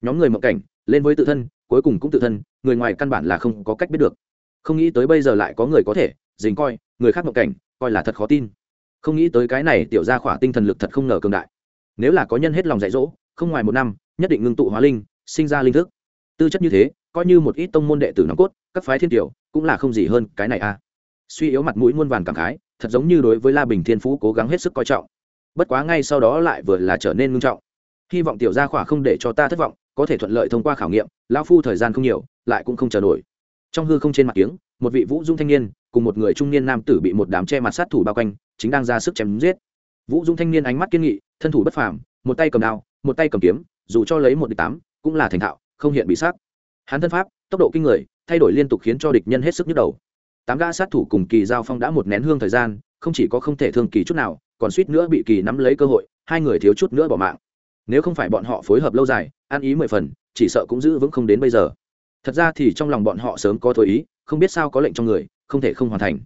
Nhóm người mộng cảnh, lên với tự thân, cuối cùng cũng tự thân, người ngoài căn bản là không có cách biết được. Không nghĩ tới bây giờ lại có người có thể dính coi, người khác mộng cảnh, coi là thật khó tin. Không nghĩ tới cái này tiểu ra khỏa tinh thần lực thật không ngờ cường đại. Nếu là có nhân hết lòng dạy dỗ, không ngoài một năm, nhất định ngưng tụ hóa linh, sinh ra linh thức. Tư chất như thế, coi như một ít tông môn đệ tử nòng cốt, các phái thiên tiểu, cũng là không gì hơn cái này a à suy yếu mặt mũi muôn vàn cảm khái, thật giống như đối với la bình thiên phú cố gắng hết sức coi trọng. Bất quá ngay sau đó lại vừa là trở nên ngưng trọng. Hy vọng tiểu gia khỏa không để cho ta thất vọng, có thể thuận lợi thông qua khảo nghiệm lao phu thời gian không nhiều, lại cũng không chờ nổi. Trong hư không trên mặt tiếng một vị vũ dung thanh niên cùng một người trung niên nam tử bị một đám che mặt sát thủ bao quanh, chính đang ra sức chém giết. Vũ dung thanh niên ánh mắt kiên nghị, thân thủ bất phàm, một tay cầm đao, một tay cầm kiếm, dù cho lấy một địch tám, cũng là thành thạo, không hiện bị sát. Hắn thân pháp, tốc độ kinh người, thay đổi liên tục khiến cho địch nhân hết sức nhức đầu tám gã sát thủ cùng kỳ giao phong đã một nén hương thời gian, không chỉ có không thể thương kỳ chút nào, còn suýt nữa bị kỳ nắm lấy cơ hội, hai người thiếu chút nữa bỏ mạng. Nếu không phải bọn họ phối hợp lâu dài, ăn ý mười phần, chỉ sợ cũng giữ vững không đến bây giờ. Thật ra thì trong lòng bọn họ sớm có thôi ý, không biết sao có lệnh trong người, không thể không hoàn thành.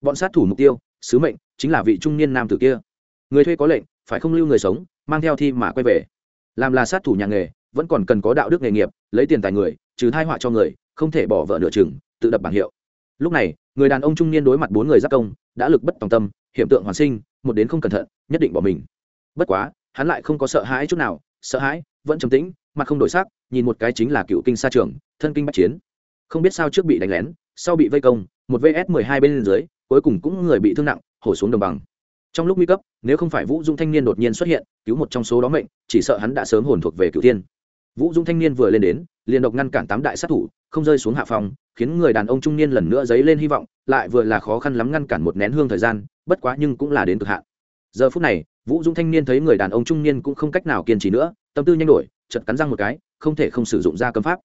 Bọn sát thủ mục tiêu, sứ mệnh, chính là vị trung niên nam tử kia. Người thuê có lệnh, phải không lưu người sống, mang theo thi mà quay về. Làm là sát thủ nhà nghề, vẫn còn cần có đạo đức nghề nghiệp, lấy tiền tài người, trừ thai họa cho người, không thể bỏ vợ nửa chừng, tự đập bảng hiệu lúc này, người đàn ông trung niên đối mặt bốn người giác công, đã lực bất tòng tâm hiện tượng hoàn sinh, một đến không cẩn thận, nhất định bỏ mình. Bất quá, hắn lại không có sợ hãi chút nào, sợ hãi, vẫn trầm tĩnh, mặt không đổi sắc, nhìn một cái chính là cựu kinh sa trường, thân kinh bách chiến. Không biết sao trước bị đánh lén, sau bị vây công, một vs mười hai bên dưới, cuối cùng cũng người bị thương nặng, hổ xuống đồng bằng. Trong lúc nguy cấp, nếu không phải vũ dung thanh niên đột nhiên xuất hiện, cứu một trong số đó mệnh, chỉ sợ hắn đã sớm hồn thuộc về cựu thiên. Vũ dung thanh niên vừa lên đến, liền độc ngăn cản tám đại sát thủ không rơi xuống hạ phòng, khiến người đàn ông trung niên lần nữa dấy lên hy vọng, lại vừa là khó khăn lắm ngăn cản một nén hương thời gian, bất quá nhưng cũng là đến cực hạn. Giờ phút này, vũ dũng thanh niên thấy người đàn ông trung niên cũng không cách nào kiên trì nữa, tâm tư nhanh đổi chật cắn răng một cái, không thể không sử dụng ra cấm pháp.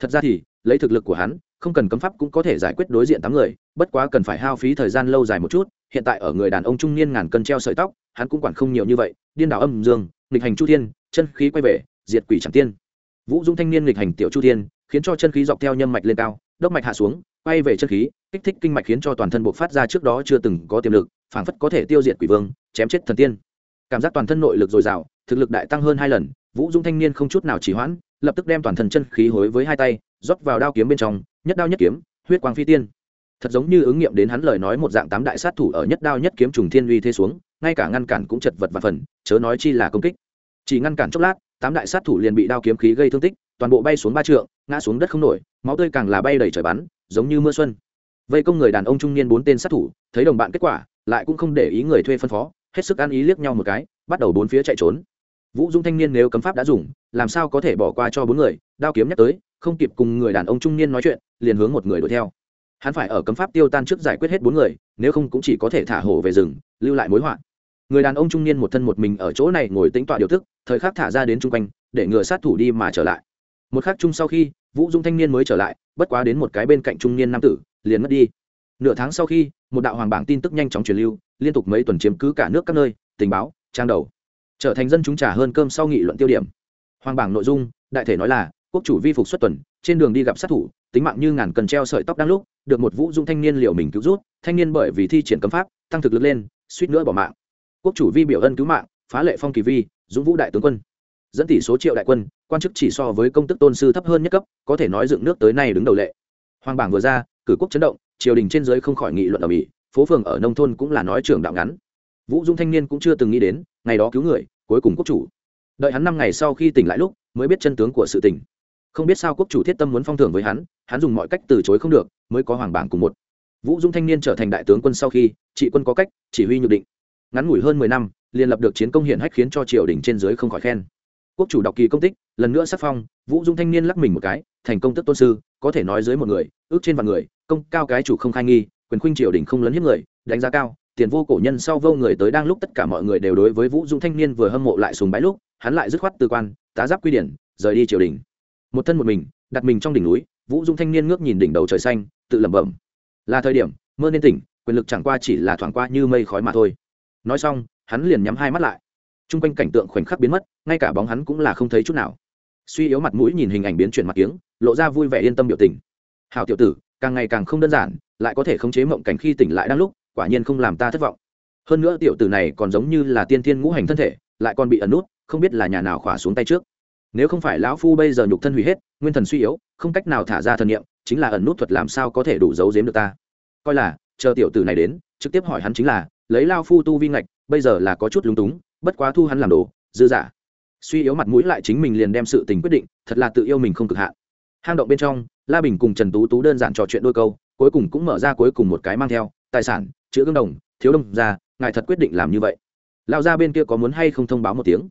Thật ra thì, lấy thực lực của hắn, không cần cấm pháp cũng có thể giải quyết đối diện tám người, bất quá cần phải hao phí thời gian lâu dài một chút, hiện tại ở người đàn ông trung niên ngàn cân treo sợi tóc, hắn cũng quản không nhiều như vậy, điên đảo âm dương, nghịch hành chu thiên, chân khí quay về, diệt quỷ chẳng tiên vũ dung thanh niên nghịch hành tiểu chu thiên, khiến cho chân khí dọc theo nhâm mạch lên cao, đốc mạch hạ xuống, quay về chân khí, kích thích kinh mạch khiến cho toàn thân buộc phát ra trước đó chưa từng có tiềm lực, phảng phất có thể tiêu diệt quỷ vương, chém chết thần tiên. Cảm giác toàn thân nội lực dồi dào, thực lực đại tăng hơn hai lần, vũ dung thanh niên không chút nào chỉ hoãn, lập tức đem toàn thân chân khí hối với hai tay, rót vào đao kiếm bên trong, nhất đao nhất kiếm, huyết quang phi tiên. Thật giống như ứng nghiệm đến hắn lời nói một dạng tám đại sát thủ ở nhất đao nhất kiếm trùng thiên uy thế xuống, ngay cả ngăn cản cũng chật vật và phần, chớ nói chi là công kích. Chỉ ngăn cản chốc lát tám đại sát thủ liền bị đao kiếm khí gây thương tích, toàn bộ bay xuống ba trượng, ngã xuống đất không nổi, máu tươi càng là bay đầy trời bắn, giống như mưa xuân. Vây công người đàn ông trung niên bốn tên sát thủ, thấy đồng bạn kết quả, lại cũng không để ý người thuê phân phó, hết sức ăn ý liếc nhau một cái, bắt đầu bốn phía chạy trốn. Vũ dung thanh niên nếu cấm pháp đã dùng, làm sao có thể bỏ qua cho bốn người, đao kiếm nhắc tới, không kịp cùng người đàn ông trung niên nói chuyện, liền hướng một người đuổi theo. Hắn phải ở cấm pháp tiêu tan trước giải quyết hết bốn người, nếu không cũng chỉ có thể thả hổ về rừng, lưu lại mối họa người đàn ông trung niên một thân một mình ở chỗ này ngồi tính tọa điều thức, thời khắc thả ra đến chung quanh, để ngừa sát thủ đi mà trở lại. Một khắc chung sau khi, vũ dung thanh niên mới trở lại, bất quá đến một cái bên cạnh trung niên nam tử, liền mất đi. Nửa tháng sau khi, một đạo hoàng bảng tin tức nhanh chóng truyền lưu, liên tục mấy tuần chiếm cứ cả nước các nơi, tình báo, trang đầu. Trở thành dân chúng trả hơn cơm sau nghị luận tiêu điểm. Hoàng bảng nội dung, đại thể nói là, quốc chủ vi phục xuất tuần, trên đường đi gặp sát thủ, tính mạng như ngàn cần treo sợi tóc đang lúc, được một vũ dung thanh niên liệu mình cứu rút, thanh niên bởi vì thi triển cấm pháp, tăng thực lực lên, suýt nữa bỏ mạng quốc chủ vi biểu ân cứu mạng, phá lệ phong kỳ vi, dũng vũ đại tướng quân. Dẫn tỷ số triệu đại quân, quan chức chỉ so với công tức tôn sư thấp hơn nhất cấp, có thể nói dựng nước tới nay đứng đầu lệ. Hoàng bảng vừa ra, cử quốc chấn động, triều đình trên dưới không khỏi nghị luận ở mỹ, phố phường ở nông thôn cũng là nói trường đạo ngắn. Vũ dung thanh niên cũng chưa từng nghĩ đến, ngày đó cứu người, cuối cùng quốc chủ. Đợi hắn năm ngày sau khi tỉnh lại lúc, mới biết chân tướng của sự tình. Không biết sao quốc chủ thiết tâm muốn phong thưởng với hắn hắn dùng mọi cách từ chối không được, mới có hoàng bảng cùng một. Vũ Dung thanh niên trở thành đại tướng quân sau khi, trị quân có cách, chỉ huy nhược định ngắn ngủi hơn mười năm, liền lập được chiến công hiển hách khiến cho triều đình trên dưới không khỏi khen. Quốc chủ đọc kỳ công tích, lần nữa sắc phong, vũ dung thanh niên lắc mình một cái, thành công tức tôn sư, có thể nói dưới một người, ước trên vạn người, công cao cái chủ không khai nghi, quyền khuynh triều đình không lấn hiếp người, đánh giá cao, tiền vô cổ nhân sau vô người tới đang lúc tất cả mọi người đều đối với vũ dung thanh niên vừa hâm mộ lại sùng bái lúc, hắn lại dứt khoát tư quan, tá giáp quy điển, rời đi triều đình. Một thân một mình, đặt mình trong đỉnh núi, vũ dung thanh niên ngước nhìn đỉnh đầu trời xanh, tự lẩm bẩm. Là thời điểm, mơ nên tỉnh, quyền lực chẳng qua chỉ là thoảng qua như mây khói mà thôi nói xong, hắn liền nhắm hai mắt lại. T r u n g quanh cảnh tượng khoảnh khắc biến mất, ngay cả bóng hắn cũng là không thấy chút nào. Suy yếu mặt mũi nhìn hình ảnh biến chuyển mặt kiếng, lộ ra vui vẻ yên tâm biểu tình. Hào tiểu tử, càng ngày càng không đơn giản, lại có thể khống chế mộng cảnh khi tỉnh lại đang lúc, quả nhiên không làm ta thất vọng. Hơn nữa tiểu tử này còn giống như là tiên thiên ngũ hành thân thể, lại còn bị ẩn nút, không biết là nhà nào khỏa xuống tay trước. Nếu không phải lão phu bây giờ nhục thân hủy hết, nguyên thần suy yếu, không cách nào thả ra thần nghiệm chính là ẩn nút thuật làm sao có thể đủ giấu giếm được ta? Coi là, chờ tiểu tử này đến trực tiếp hỏi hắn chính là, lấy lao phu tu vi ngạch, bây giờ là có chút lúng túng, bất quá thu hắn làm đồ, dư giả. Suy yếu mặt mũi lại chính mình liền đem sự tình quyết định, thật là tự yêu mình không cực hạn. Hang động bên trong, la bình cùng trần tú tú đơn giản trò chuyện đôi câu, cuối cùng cũng mở ra cuối cùng một cái mang theo, tài sản, chữ gương đồng, thiếu đông ra, ngài thật quyết định làm như vậy. Lao ra bên kia có muốn hay không thông báo một tiếng.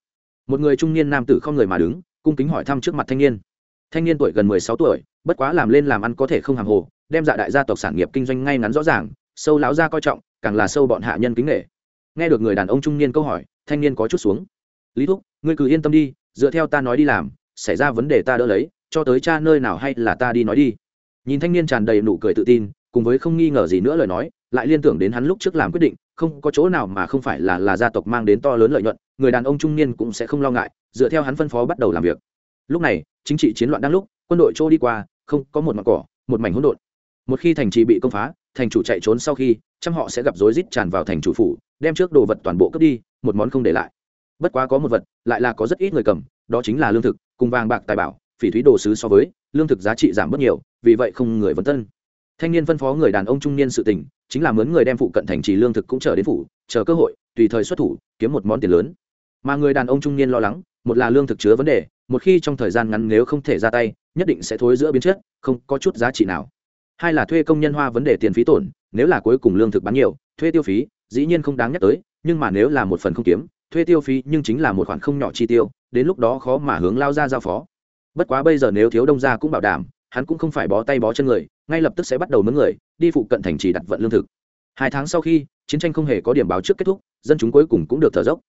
Một người trung niên nam tử không người mà đứng, cung kính hỏi thăm trước mặt thanh niên. Thanh niên tuổi gần mười sáu tuổi, bất quá làm lên làm ăn có thể không hàng hồ, đem dạ đại gia tộc sản nghiệp kinh doanh ngay ngắn rõ ràng sâu lão gia coi trọng, càng là sâu bọn hạ nhân kính nghệ nghe được người đàn ông trung niên câu hỏi, thanh niên có chút xuống. Lý thúc, ngươi cứ yên tâm đi, dựa theo ta nói đi làm, xảy ra vấn đề ta đỡ lấy, cho tới cha nơi nào hay là ta đi nói đi. Nhìn thanh niên tràn đầy nụ cười tự tin, cùng với không nghi ngờ gì nữa lời nói, lại liên tưởng đến hắn lúc trước làm quyết định, không có chỗ nào mà không phải là là gia tộc mang đến to lớn lợi nhuận, người đàn ông trung niên cũng sẽ không lo ngại, dựa theo hắn phân phó bắt đầu làm việc. Lúc này, chính trị chiến loạn đang lúc, quân đội trôi đi qua, không có một mặt cỏ, một mảnh hỗn độn. Một khi thành trì bị công phá thành chủ chạy trốn sau khi, trăm họ sẽ gặp rối rít tràn vào thành chủ phủ, đem trước đồ vật toàn bộ cướp đi, một món không để lại. Bất quá có một vật, lại là có rất ít người cầm, đó chính là lương thực, cùng vàng bạc tài bảo, phỉ thúy đồ sứ so với, lương thực giá trị giảm bớt nhiều, vì vậy không người vấn tân. Thanh niên phân phó người đàn ông trung niên sự tình, chính là mướn người đem phụ cận thành trì lương thực cũng chờ đến phủ, chờ cơ hội, tùy thời xuất thủ, kiếm một món tiền lớn. Mà người đàn ông trung niên lo lắng, một là lương thực chứa vấn đề, một khi trong thời gian ngắn nếu không thể ra tay, nhất định sẽ thối giữa biến chất, không có chút giá trị nào hai là thuê công nhân hoa vấn đề tiền phí tổn, nếu là cuối cùng lương thực bán nhiều, thuê tiêu phí, dĩ nhiên không đáng nhắc tới, nhưng mà nếu là một phần không kiếm, thuê tiêu phí nhưng chính là một khoản không nhỏ chi tiêu, đến lúc đó khó mà hướng lao ra giao phó. Bất quá bây giờ nếu thiếu đông gia cũng bảo đảm, hắn cũng không phải bó tay bó chân người, ngay lập tức sẽ bắt đầu mướn người, đi phụ cận thành trì đặt vận lương thực. Hai tháng sau khi, chiến tranh không hề có điểm báo trước kết thúc, dân chúng cuối cùng cũng được thở dốc.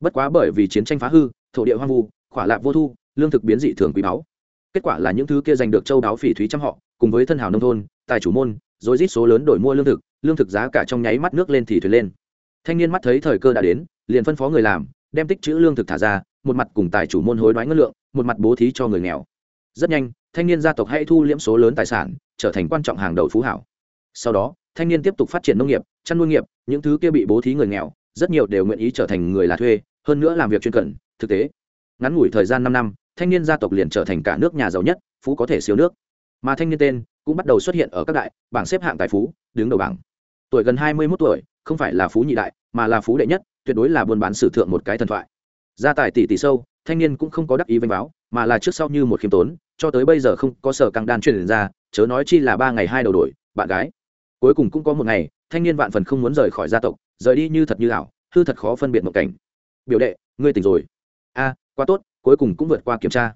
Bất quá bởi vì chiến tranh phá hư, thổ địa hoang vu, khỏa lạc vô thu, lương thực biến dị thường quý báu. Kết quả là những thứ kia giành được châu đáo phỉ thúy trăm họ cùng với thân hào nông thôn, tài chủ môn, rồi rít số lớn đổi mua lương thực lương thực giá cả trong nháy mắt nước lên thì thuyền lên. Thanh niên mắt thấy thời cơ đã đến, liền phân phó người làm, đem tích chữ lương thực thả ra, một mặt cùng tài chủ môn hối đoái ngân lượng, một mặt bố thí cho người nghèo. Rất nhanh, thanh niên gia tộc hãy thu liễm số lớn tài sản, trở thành quan trọng hàng đầu phú hảo. Sau đó, thanh niên tiếp tục phát triển nông nghiệp, chăn nuôi nghiệp, những thứ kia bị bố thí người nghèo, rất nhiều đều nguyện ý trở thành người là thuê, hơn nữa làm việc chuyên cần. thực tế. Ngắn ngủi thời gian năm năm, thanh niên gia tộc liền trở thành cả nước nhà giàu nhất, phú có thể siêu nước mà thanh niên tên cũng bắt đầu xuất hiện ở các đại bảng xếp hạng tài phú, đứng đầu bảng. Tuổi gần hai mươi 21 tuổi, không phải là phú nhị đại, mà là phú đệ nhất, tuyệt đối là buôn bán sử thượng một cái thần thoại. Gia tài tỷ tỷ sâu, thanh niên cũng không có đắc ý vinh báo, mà là trước sau như một khiêm tốn, cho tới bây giờ không có sở căng đan truyền ra, chớ nói chi là ba ngày hai đầu đổi, bạn gái. Cuối cùng cũng có một ngày, thanh niên vạn phần không muốn rời khỏi gia tộc, rời đi như thật như ảo, hư thật khó phân biệt một cảnh. Biểu đệ, ngươi tỉnh rồi. A, quá tốt, cuối cùng cũng vượt qua kiểm tra.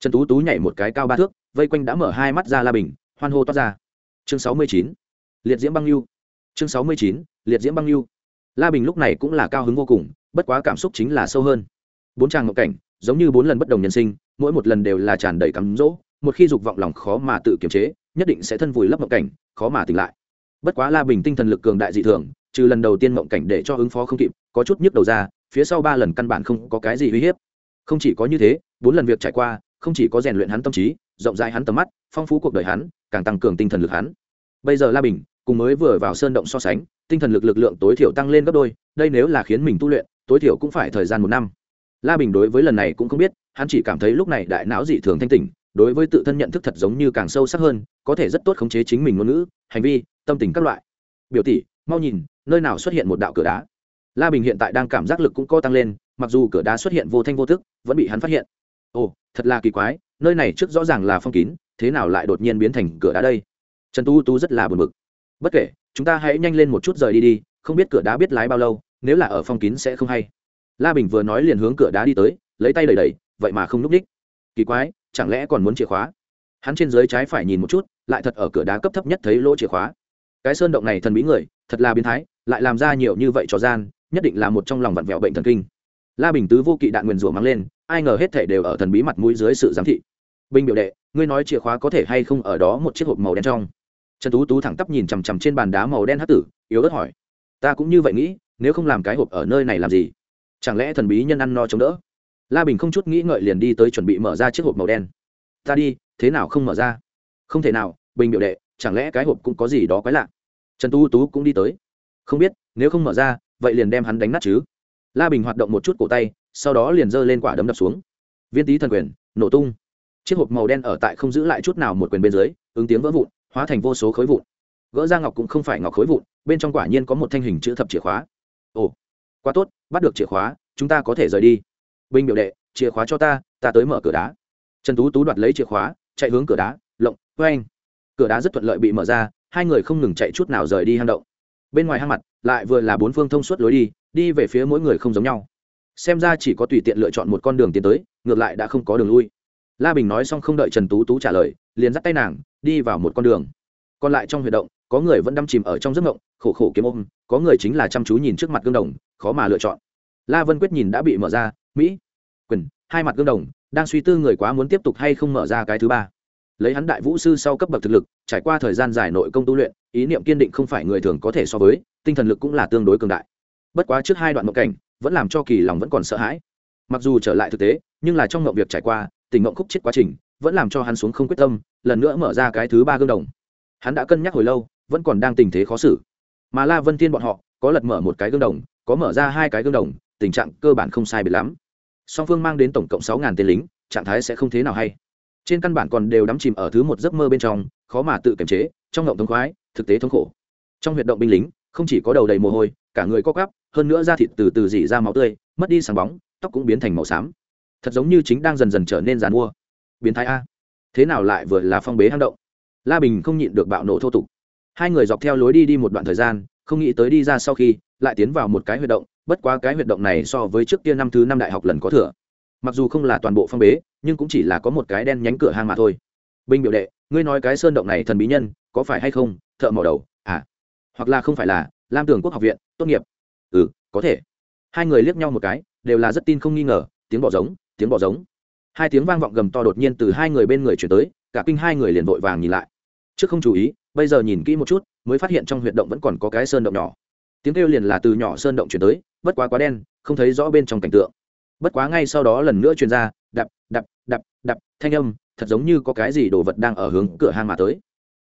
Trần tú tú nhảy một cái cao ba thước vây quanh đã mở hai mắt ra la bình, hoan hô toát ra. Chương sáu mươi chín, liệt diễm băng lưu. Chương sáu mươi chín, liệt diễm băng lưu. La bình lúc này cũng là cao hứng vô cùng, bất quá cảm xúc chính là sâu hơn. Bốn tràng ngộ cảnh, giống như bốn lần bất đồng nhân sinh, mỗi một lần đều là tràn đầy cắm rỗ một khi dục vọng lòng khó mà tự kiềm chế, nhất định sẽ thân vùi lấp ngộ cảnh, khó mà tỉnh lại. Bất quá la bình tinh thần lực cường đại dị thường, trừ lần đầu tiên ngộ cảnh để cho ứng phó không kịp, có chút nhức đầu ra, phía sau ba lần căn bản không có cái gì uy hiếp. Không chỉ có như thế, bốn lần việc trải qua không chỉ có rèn luyện hắn tâm trí, rộng rãi hắn tầm mắt, phong phú cuộc đời hắn, càng tăng cường tinh thần lực hắn. Bây giờ la bình cùng mới vừa vào sơn động so sánh, tinh thần lực lực lượng tối thiểu tăng lên gấp đôi, đây nếu là khiến mình tu luyện, tối thiểu cũng phải thời gian một năm. La bình đối với lần này cũng không biết, hắn chỉ cảm thấy lúc này đại não dị thường thanh tỉnh, đối với tự thân nhận thức thật giống như càng sâu sắc hơn, có thể rất tốt khống chế chính mình ngôn ngữ, hành vi, tâm tình các loại. Biểu tỷ, mau nhìn, nơi nào xuất hiện một đạo cửa đá. La bình hiện tại đang cảm giác lực cũng co tăng lên, mặc dù cửa đá xuất hiện vô thanh vô thức vẫn bị hắn phát hiện ồ, thật là kỳ quái, nơi này trước rõ ràng là phong kín, thế nào lại đột nhiên biến thành cửa đá đây? Trần tú tú rất là buồn bực. Bất kể, chúng ta hãy nhanh lên một chút rời đi đi, không biết cửa đá biết lái bao lâu, nếu là ở phong kín sẽ không hay. La bình vừa nói liền hướng cửa đá đi tới, lấy tay đẩy đẩy, vậy mà không núp đích. Kỳ quái, chẳng lẽ còn muốn chìa khóa? Hắn trên dưới trái phải nhìn một chút, lại thật ở cửa đá cấp thấp nhất thấy lỗ chìa khóa. Cái sơn động này thần bí người, thật là biến thái, lại làm ra nhiều như vậy cho gian, nhất định là một trong lòng vặn vẹo bệnh thần kinh. La bình tứ vô kỵ đạn nguyền rủa mắng lên ai ngờ hết thể đều ở thần bí mặt mũi dưới sự giám thị. Bình biểu đệ, ngươi nói chìa khóa có thể hay không ở đó một chiếc hộp màu đen trong? Trần tú tú thẳng tắp nhìn chằm chằm trên bàn đá màu đen hắc tử, yếu ớt hỏi. Ta cũng như vậy nghĩ, nếu không làm cái hộp ở nơi này làm gì? Chẳng lẽ thần bí nhân ăn no chống đỡ? La bình không chút nghĩ ngợi liền đi tới chuẩn bị mở ra chiếc hộp màu đen. Ta đi, thế nào không mở ra? Không thể nào, bình biểu đệ, chẳng lẽ cái hộp cũng có gì đó quái lạ? Trần tú tú cũng đi tới. Không biết, nếu không mở ra, vậy liền đem hắn đánh nát chứ. La bình hoạt động một chút cổ tay sau đó liền giơ lên quả đấm đập xuống. Viên tý thần quyền, nổ tung. Chiếc hộp màu đen ở tại không giữ lại chút nào một quyền bên dưới, ứng tiếng vỡ vụn, hóa thành vô số khối vụn. Gỡ ra ngọc cũng không phải ngọc khối vụn, bên trong quả nhiên có một thanh hình chữ thập chìa khóa. Ồ, quá tốt, bắt được chìa khóa, chúng ta có thể rời đi. Binh biểu đệ, chìa khóa cho ta ta tới mở cửa đá. Trần tú tú đoạt lấy chìa khóa, chạy hướng cửa đá, lộng vê anh cửa đá rất thuận lợi bị mở ra, hai người không ngừng chạy chút nào rời đi hang động. Bên ngoài hang mặt, lại vừa là bốn phương thông suốt lối đi đi về phía mỗi người không giống nhau xem ra chỉ có tùy tiện lựa chọn một con đường tiến tới, ngược lại đã không có đường lui. La bình nói xong không đợi trần tú tú trả lời, liền dắt tay nàng, đi vào một con đường. Còn lại trong huy động, có người vẫn đâm chìm ở trong giấc mộng, khổ khổ kiếm ôm, có người chính là chăm chú nhìn trước mặt gương đồng, khó mà lựa chọn. La vân quyết nhìn đã bị mở ra, mỹ quyền hai mặt gương đồng, đang suy tư người quá muốn tiếp tục hay không mở ra cái thứ ba. Lấy hắn đại vũ sư sau cấp bậc thực lực, trải qua thời gian dài nội công tu luyện, ý niệm kiên định không phải người thường có thể so với, tinh thần lực cũng là tương đối cường đại. Bất quá trước hai đoạn mộng cảnh vẫn làm cho kỳ lòng vẫn còn sợ hãi. Mặc dù trở lại thực tế, nhưng là trong ngộng việc trải qua, tình ngộng khúc chết quá trình, vẫn làm cho hắn xuống không quyết tâm, lần nữa mở ra cái thứ ba gương đồng. Hắn đã cân nhắc hồi lâu, vẫn còn đang tình thế khó xử. Mà la vân Thiên bọn họ, có lật mở một cái gương đồng, có mở ra hai cái gương đồng, tình trạng cơ bản không sai biệt lắm. Song phương mang đến tổng cộng sáu ngàn tên lính, trạng thái sẽ không thế nào hay. Trên căn bản còn đều đắm chìm ở thứ một giấc mơ bên trong, khó mà tự kiềm chế, trong ngộng thống khoái, thực tế thống khổ. Trong huyệt động binh lính, không chỉ có đầu đầy mồ hôi, cả người co cắp hơn nữa da thịt từ từ dỉ ra máu tươi, mất đi sáng bóng, tóc cũng biến thành màu xám. Thật giống như chính đang dần dần trở nên dàn mua biến thái a. Thế nào lại vừa là phong bế hang động? La bình không nhịn được bạo nổ thô tục. Hai người dọc theo lối đi đi một đoạn thời gian, không nghĩ tới đi ra sau khi, lại tiến vào một cái huyệt động, bất quá cái huyệt động này so với trước kia năm thứ năm đại học lần có thừa. Mặc dù không là toàn bộ phong bế, nhưng cũng chỉ là có một cái đen nhánh cửa hang mà thôi. Binh biểu đệ, ngươi nói cái sơn động này thần bí nhân, có phải hay không? Thợ mỏ đầu à. Hoặc là không phải là, lam tường quốc học viện, tốt nghiệp ừ có thể. Hai người liếc nhau một cái, đều là rất tin không nghi ngờ, tiếng bỏ giống, tiếng bỏ giống. Hai tiếng vang vọng gầm to đột nhiên từ hai người bên người chuyển tới, cả kinh hai người liền vội vàng nhìn lại. Trước không chú ý, bây giờ nhìn kỹ một chút, mới phát hiện trong huyệt động vẫn còn có cái sơn động nhỏ. Tiếng kêu liền là từ nhỏ sơn động chuyển tới, bất quá quá đen, không thấy rõ bên trong cảnh tượng. Bất quá ngay sau đó lần nữa truyền ra, đập đập đập đập, thanh âm, thật giống như có cái gì đồ vật đang ở hướng cửa hang mà tới.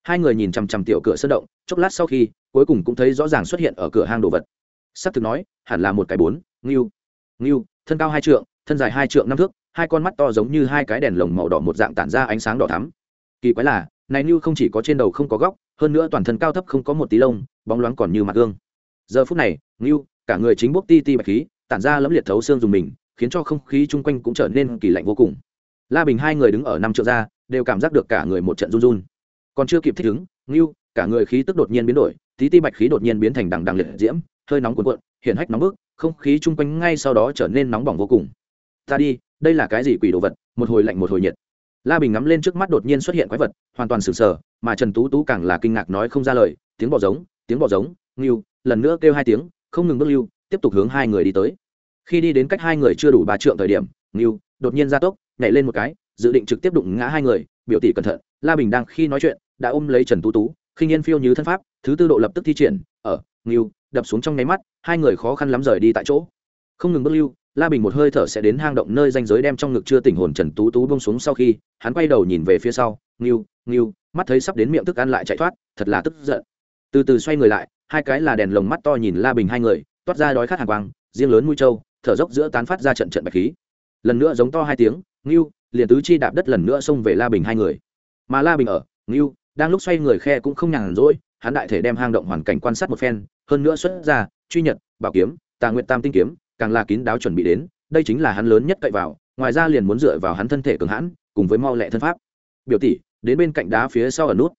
Hai người nhìn chằm chằm tiểu cửa sơn động, chốc lát sau khi, cuối cùng cũng thấy rõ ràng xuất hiện ở cửa hang đồ vật sắp thực nói, hẳn là một cái bốn, ngưu. Ngưu, thân cao hai trượng, thân dài hai trượng năm thước, hai con mắt to giống như hai cái đèn lồng màu đỏ một dạng tản ra ánh sáng đỏ thắm. Kỳ quái là, này ngưu không chỉ có trên đầu không có góc, hơn nữa toàn thân cao thấp không có một tí lông, bóng loáng còn như mặt gương. Giờ phút này, ngưu, cả người chính bốc ti ti bạch khí, tản ra lẫm liệt thấu xương dùng mình, khiến cho không khí chung quanh cũng trở nên kỳ lạnh vô cùng. La bình hai người đứng ở năm trượng ra, đều cảm giác được cả người một trận run run. Còn chưa kịp thích ứng, ngưu, cả người khí tức đột nhiên biến đổi, tí ti bạch khí đột nhiên biến thành đằng đằng liệt diễm hơi nóng cuộn cuộn hiện hách nóng bức, không khí chung quanh ngay sau đó trở nên nóng bỏng vô cùng. Ta đi, đây là cái gì quỷ đồ vật? Một hồi lạnh một hồi nhiệt. La bình ngắm lên trước mắt đột nhiên xuất hiện quái vật, hoàn toàn sừng sờ, mà trần tú tú càng là kinh ngạc nói không ra lời, tiếng bò giống, tiếng bò giống, ngưu, lần nữa kêu hai tiếng, không ngừng bước lưu, tiếp tục hướng hai người đi tới. Khi đi đến cách hai người chưa đủ ba trượng thời điểm, ngưu, đột nhiên ra tốc, nhảy lên một cái, dự định trực tiếp đụng ngã hai người, biểu tỷ cẩn thận, la bình đang khi nói chuyện, đã ôm lấy trần tú tú, khinh yên phiêu như thân pháp, thứ tư độ lập tức thi triển, ở, ngưu đập xuống trong nháy mắt, hai người khó khăn lắm rời đi tại chỗ. Không ngừng bước lưu, la bình một hơi thở sẽ đến hang động nơi danh giới đem trong ngực chưa tỉnh hồn trần tú tú bông xuống sau khi, hắn quay đầu nhìn về phía sau, ngưu ngưu, mắt thấy sắp đến miệng thức ăn lại chạy thoát, thật là tức giận. Từ từ xoay người lại, hai cái là đèn lồng mắt to nhìn la bình hai người, toát ra đói khát hàng quang, riêng lớn mũi trâu, thở dốc giữa tán phát ra trận trận bạch khí. Lần nữa giống to hai tiếng, ngưu, liền tứ chi đạp đất lần nữa xông về la bình hai người. Mà la bình ở, ngưu, đang lúc xoay người khe cũng không nhàn rỗi hắn đại thể đem hang động hoàn cảnh quan sát một phen, hơn nữa xuất ra, truy nhật, bảo kiếm, tà nguyện tam tinh kiếm, càng là kín đáo chuẩn bị đến, đây chính là hắn lớn nhất cậy vào, ngoài ra liền muốn dựa vào hắn thân thể cường hãn, cùng với mau lẹ thân pháp. Biểu tỷ, đến bên cạnh đá phía sau ở nút.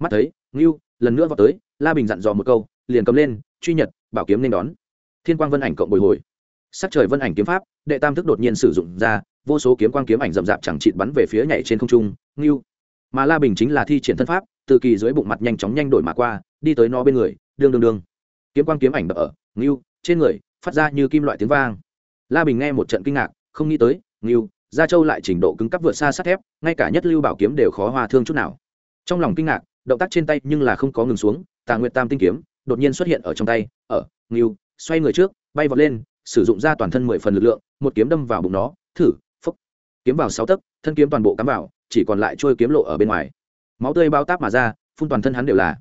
Mắt thấy, ngưu, lần nữa vào tới, la bình dặn dò một câu, liền cầm lên, truy nhật, bảo kiếm nên đón. Thiên quang vân ảnh cộng bồi hồi. Sắc trời vân ảnh kiếm pháp, đệ tam thức đột nhiên sử dụng ra, vô số kiếm quang kiếm ảnh rậm rạp chẳng chịt bắn về phía nhảy trên không trung, ngưu. Mà la bình chính là thi triển thân pháp từ kỳ dưới bụng mặt nhanh chóng nhanh đổi mà qua, đi tới nó bên người, đương đương đương. Kiếm quang kiếm ảnh đập ở, ngưu, trên người, phát ra như kim loại tiếng vang. La bình nghe một trận kinh ngạc, không nghĩ tới, ngưu, gia châu lại trình độ cứng cấp vượt xa sắt thép, ngay cả nhất lưu bảo kiếm đều khó hòa thương chút nào. Trong lòng kinh ngạc, động tác trên tay nhưng là không có ngừng xuống, tà nguyệt tam tinh kiếm, đột nhiên xuất hiện ở trong tay, ở, ngưu, xoay người trước, bay vọt lên, sử dụng ra toàn thân mười phần lực lượng, một kiếm đâm vào bụng nó, thử phúc kiếm vào sáu tấc, thân kiếm toàn bộ cắm vào, chỉ còn lại trôi kiếm lộ ở bên ngoài máu tươi bao táp mà ra, phun toàn thân hắn đều là.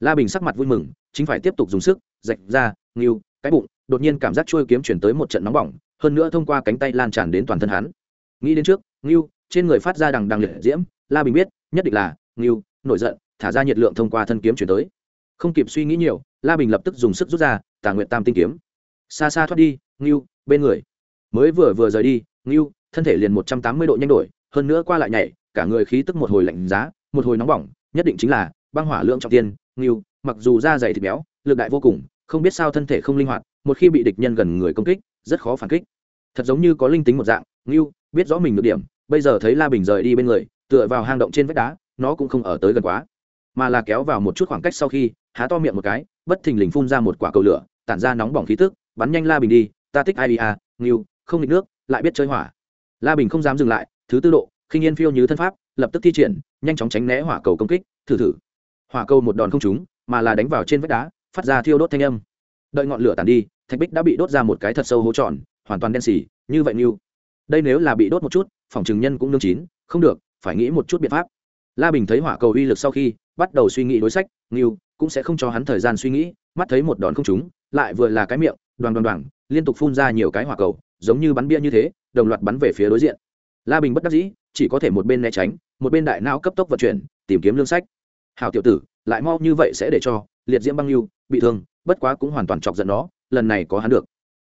La bình sắc mặt vui mừng, chính phải tiếp tục dùng sức, rạch ra nghiêu cái bụng, đột nhiên cảm giác trôi kiếm chuyển tới một trận nóng bỏng, hơn nữa thông qua cánh tay lan tràn đến toàn thân hắn. Nghĩ đến trước nghiêu trên người phát ra đằng đằng liệt diễm, la bình biết, nhất định là nghiêu nổi giận, thả ra nhiệt lượng thông qua thân kiếm chuyển tới. Không kịp suy nghĩ nhiều, la bình lập tức dùng sức rút ra, tà nguyện tam tinh kiếm. Xa xa thoát đi, ngưu, bên người. Mới vừa vừa rời đi, ngưu, thân thể liền một trăm tám mươi độ nhanh đổi, hơn nữa qua lại nhảy, cả người khí tức một hồi lạnh giá một hồi nóng bỏng, nhất định chính là băng hỏa lượng trọng tiên, ngưu, mặc dù da dày thịt béo, lực đại vô cùng, không biết sao thân thể không linh hoạt, một khi bị địch nhân gần người công kích, rất khó phản kích. Thật giống như có linh tính một dạng, ngưu, biết rõ mình được điểm, bây giờ thấy la bình rời đi bên người, tựa vào hang động trên vách đá, nó cũng không ở tới gần quá. Mà là kéo vào một chút khoảng cách sau khi, há to miệng một cái, bất thình lình phun ra một quả cầu lửa, tản ra nóng bỏng khí tức, bắn nhanh la bình đi, ta thích ai à ngưu, không nghịch nước, lại biết chơi hỏa. La bình không dám dừng lại, thứ tư độ, khinh yên phiêu như thân pháp lập tức thi triển, nhanh chóng tránh né hỏa cầu công kích, thử thử. Hỏa cầu một đòn không trúng, mà là đánh vào trên vách đá, phát ra thiêu đốt thanh âm. Đợi ngọn lửa tàn đi, thạch bích đã bị đốt ra một cái thật sâu hố tròn, hoàn toàn đen xỉ, như vậy như. Đây nếu là bị đốt một chút, phòng trừng nhân cũng nương chín, không được, phải nghĩ một chút biện pháp. La bình thấy hỏa cầu uy lực sau khi, bắt đầu suy nghĩ đối sách nghiêu cũng sẽ không cho hắn thời gian suy nghĩ, mắt thấy một đòn không trúng, lại vừa là cái miệng, đoàn đoàn đoàn, liên tục phun ra nhiều cái hỏa cầu, giống như bắn bia như thế, đồng loạt bắn về phía đối diện. La bình bất đắc dĩ, chỉ có thể một bên né tránh một bên đại não cấp tốc vận chuyển, tìm kiếm lương sách. Hào tiểu tử, lại mau như vậy sẽ để cho, liệt diễm băng lưu, bị thương, bất quá cũng hoàn toàn chọc giận nó, lần này có hắn được.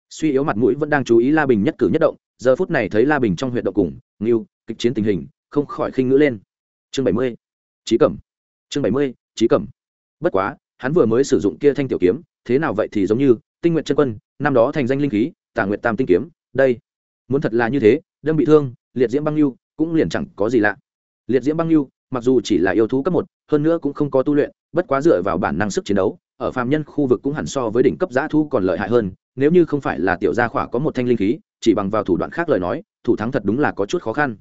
Suy yếu mặt mũi vẫn đang chú ý la bình nhất cử nhất động, giờ phút này thấy la bình trong huyện động cùng, ngưu, kịch chiến tình hình, không khỏi khinh ngữ lên. Chương bảy mươi trí cẩm. Chương bảy mươi trí cẩm. Bất quá, hắn vừa mới sử dụng kia thanh tiểu kiếm, thế nào vậy thì giống như, tinh nguyện chân quân, năm đó thành danh linh khí, tả nguyện tam tinh kiếm, đây. Muốn thật là như thế, đâm bị thương, liệt diễm băng lưu, cũng liền chẳng có gì lạ liệt diễm băng lưu, mặc dù chỉ là yêu thú cấp một, hơn nữa cũng không có tu luyện, bất quá dựa vào bản năng sức chiến đấu, ở phàm nhân khu vực cũng hẳn so với đỉnh cấp giã thu còn lợi hại hơn, nếu như không phải là tiểu gia khỏa có một thanh linh khí, chỉ bằng vào thủ đoạn khác lời nói, thủ thắng thật đúng là có chút khó khăn.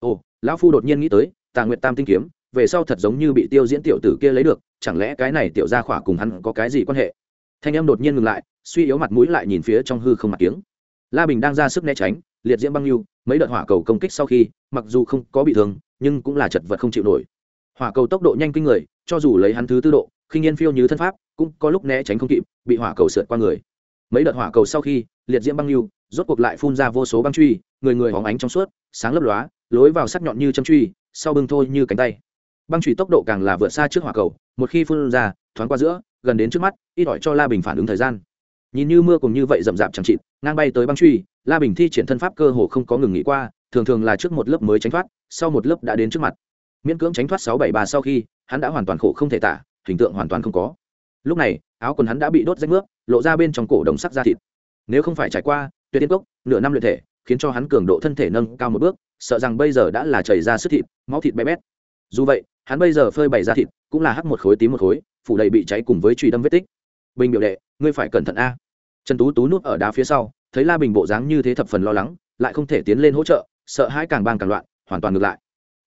Ồ, lão phu đột nhiên nghĩ tới, tà nguyệt tam tinh kiếm, về sau thật giống như bị tiêu diễn tiểu tử kia lấy được, chẳng lẽ cái này tiểu gia khỏa cùng hắn có cái gì quan hệ? Thanh em đột nhiên ngừng lại, suy yếu mặt mũi lại nhìn phía trong hư không mặt tiếng la bình đang ra sức né tránh liệt diễm băng lưu, mấy đợt hỏa cầu công kích sau khi, mặc dù không có bị thương, nhưng cũng là chật vật không chịu nổi. Hỏa cầu tốc độ nhanh kinh người, cho dù lấy hắn thứ tư độ, khinh yên phiêu như thân pháp, cũng có lúc né tránh không kịp, bị hỏa cầu sượt qua người. Mấy đợt hỏa cầu sau khi, liệt diễm băng lưu, rốt cuộc lại phun ra vô số băng truy, người người hóng ánh trong suốt, sáng lấp lóa, lối vào sắc nhọn như châm truy, sau bưng thôi như cánh tay. Băng truy tốc độ càng là vượt xa trước hỏa cầu, một khi phun ra, thoáng qua giữa, gần đến trước mắt, ít ỏi cho la bình phản ứng thời gian nhìn như mưa cùng như vậy rậm rạp chẳng chịt, ngang bay tới băng truy, la bình thi triển thân pháp cơ hồ không có ngừng nghỉ qua, thường thường là trước một lớp mới tránh thoát, sau một lớp đã đến trước mặt. Miễn cưỡng tránh thoát sáu bảy ba sau khi, hắn đã hoàn toàn khổ không thể tả, hình tượng hoàn toàn không có. Lúc này, áo quần hắn đã bị đốt rách nước, lộ ra bên trong cổ đồng sắc da thịt. Nếu không phải trải qua, tuyệt tiên cốc, nửa năm luyện thể, khiến cho hắn cường độ thân thể nâng cao một bước, sợ rằng bây giờ đã là chảy ra sức thịt, máu thịt bé bét. Dù vậy, hắn bây giờ phơi bày ra thịt, cũng là hắc một khối tím một khối, phủ đầy bị cháy cùng với truy đâm vết tích. Bình biểu đệ, ngươi phải cẩn thận a trần tú tú núp ở đá phía sau, thấy la bình bộ dáng như thế thập phần lo lắng, lại không thể tiến lên hỗ trợ, sợ hãi càng bang càng loạn, hoàn toàn ngược lại.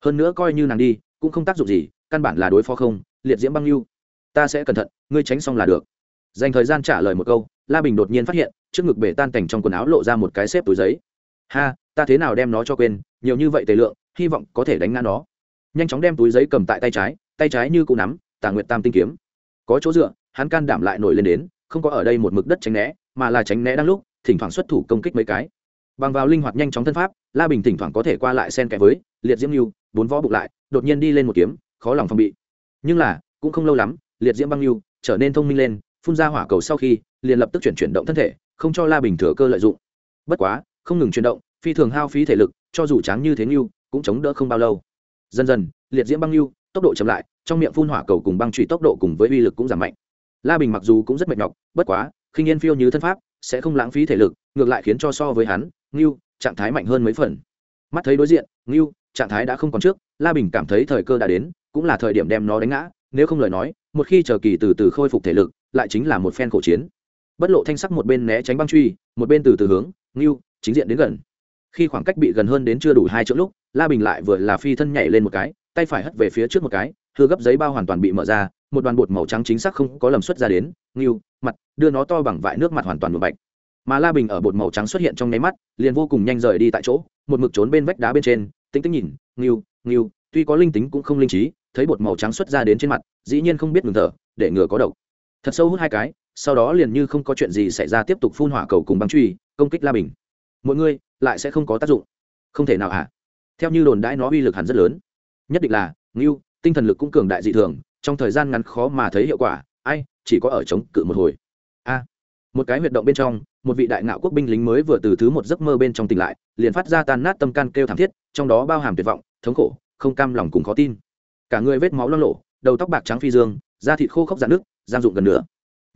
Hơn nữa coi như nàng đi, cũng không tác dụng gì, căn bản là đối phó không, liệt diễm băng lưu. Ta sẽ cẩn thận, ngươi tránh xong là được. Dành thời gian trả lời một câu, la bình đột nhiên phát hiện, trước ngực bể tan cảnh trong quần áo lộ ra một cái xếp túi giấy. Ha, ta thế nào đem nó cho quên, nhiều như vậy tề lượng, hy vọng có thể đánh ngã nó. Nhanh chóng đem túi giấy cầm tại tay trái tay trái như cụ nắm, tà nguyệt tam tinh kiếm. Có chỗ dựa, hắn can đảm lại nổi lên đến, không có ở đây một mực đất tránh né mà là tránh né đang lúc, thỉnh thoảng xuất thủ công kích mấy cái. Bằng vào linh hoạt nhanh chóng thân pháp, la bình thỉnh thoảng có thể qua lại sen kẽ với liệt diễm lưu bốn võ bụng lại, đột nhiên đi lên một kiếm, khó lòng phòng bị. Nhưng là, cũng không lâu lắm, liệt diễm băng lưu trở nên thông minh lên, phun ra hỏa cầu sau khi, liền lập tức chuyển chuyển động thân thể, không cho la bình thừa cơ lợi dụng. Bất quá, không ngừng chuyển động, phi thường hao phí thể lực, cho dù tráng như thế lưu cũng chống đỡ không bao lâu. Dần dần, liệt diễm băng lưu tốc độ chậm lại, trong miệng phun hỏa cầu cùng băng truy tốc độ cùng với uy lực cũng giảm mạnh. La bình mặc dù cũng rất mệt nhọc, bất quá khinh yên phiêu như thân pháp, sẽ không lãng phí thể lực, ngược lại khiến cho so với hắn, ngưu, trạng thái mạnh hơn mấy phần. Mắt thấy đối diện, ngưu, trạng thái đã không còn trước, la bình cảm thấy thời cơ đã đến, cũng là thời điểm đem nó đánh ngã, nếu không lời nói, một khi chờ kỳ từ từ khôi phục thể lực, lại chính là một phen khổ chiến. Bất lộ thanh sắc một bên né tránh băng truy, một bên từ từ hướng, ngưu, chính diện đến gần. Khi khoảng cách bị gần hơn đến chưa đủ hai chỗ lúc, la bình lại vừa là phi thân nhảy lên một cái, tay phải hất về phía trước một cái, hư gấp giấy bao hoàn toàn bị mở ra một đoàn bột màu trắng chính xác không có lầm xuất ra đến, ngưu, mặt, đưa nó to bằng vại nước mặt hoàn toàn một bạch. Mà la bình ở bột màu trắng xuất hiện trong nháy mắt, liền vô cùng nhanh rời đi tại chỗ, một mực trốn bên vách đá bên trên tính tính nhìn, ngưu ngưu, tuy có linh tính cũng không linh trí, thấy bột màu trắng xuất ra đến trên mặt, dĩ nhiên không biết ngừng thở, để ngừa có độc. Thật sâu hút hai cái, sau đó liền như không có chuyện gì xảy ra tiếp tục phun hỏa cầu cùng băng truy, công kích la bình. Mỗi người, lại sẽ không có tác dụng. Không thể nào hả? À? theo như đồn đãi nó uy lực hẳn rất lớn. Nhất định là, ngưu, tinh thần lực cũng cường đại dị thường trong thời gian ngắn khó mà thấy hiệu quả, ai, chỉ có ở chống cự một hồi. A, một cái huyệt động bên trong, một vị đại ngạo quốc binh lính mới vừa từ thứ một giấc mơ bên trong tỉnh lại, liền phát ra tan nát tâm can kêu thảm thiết, trong đó bao hàm tuyệt vọng, thống khổ, không cam lòng cùng khó tin. Cả người vết máu lo lộ đầu tóc bạc trắng phi dương, da thịt khô khốc dạn nước giang dụng gần nữa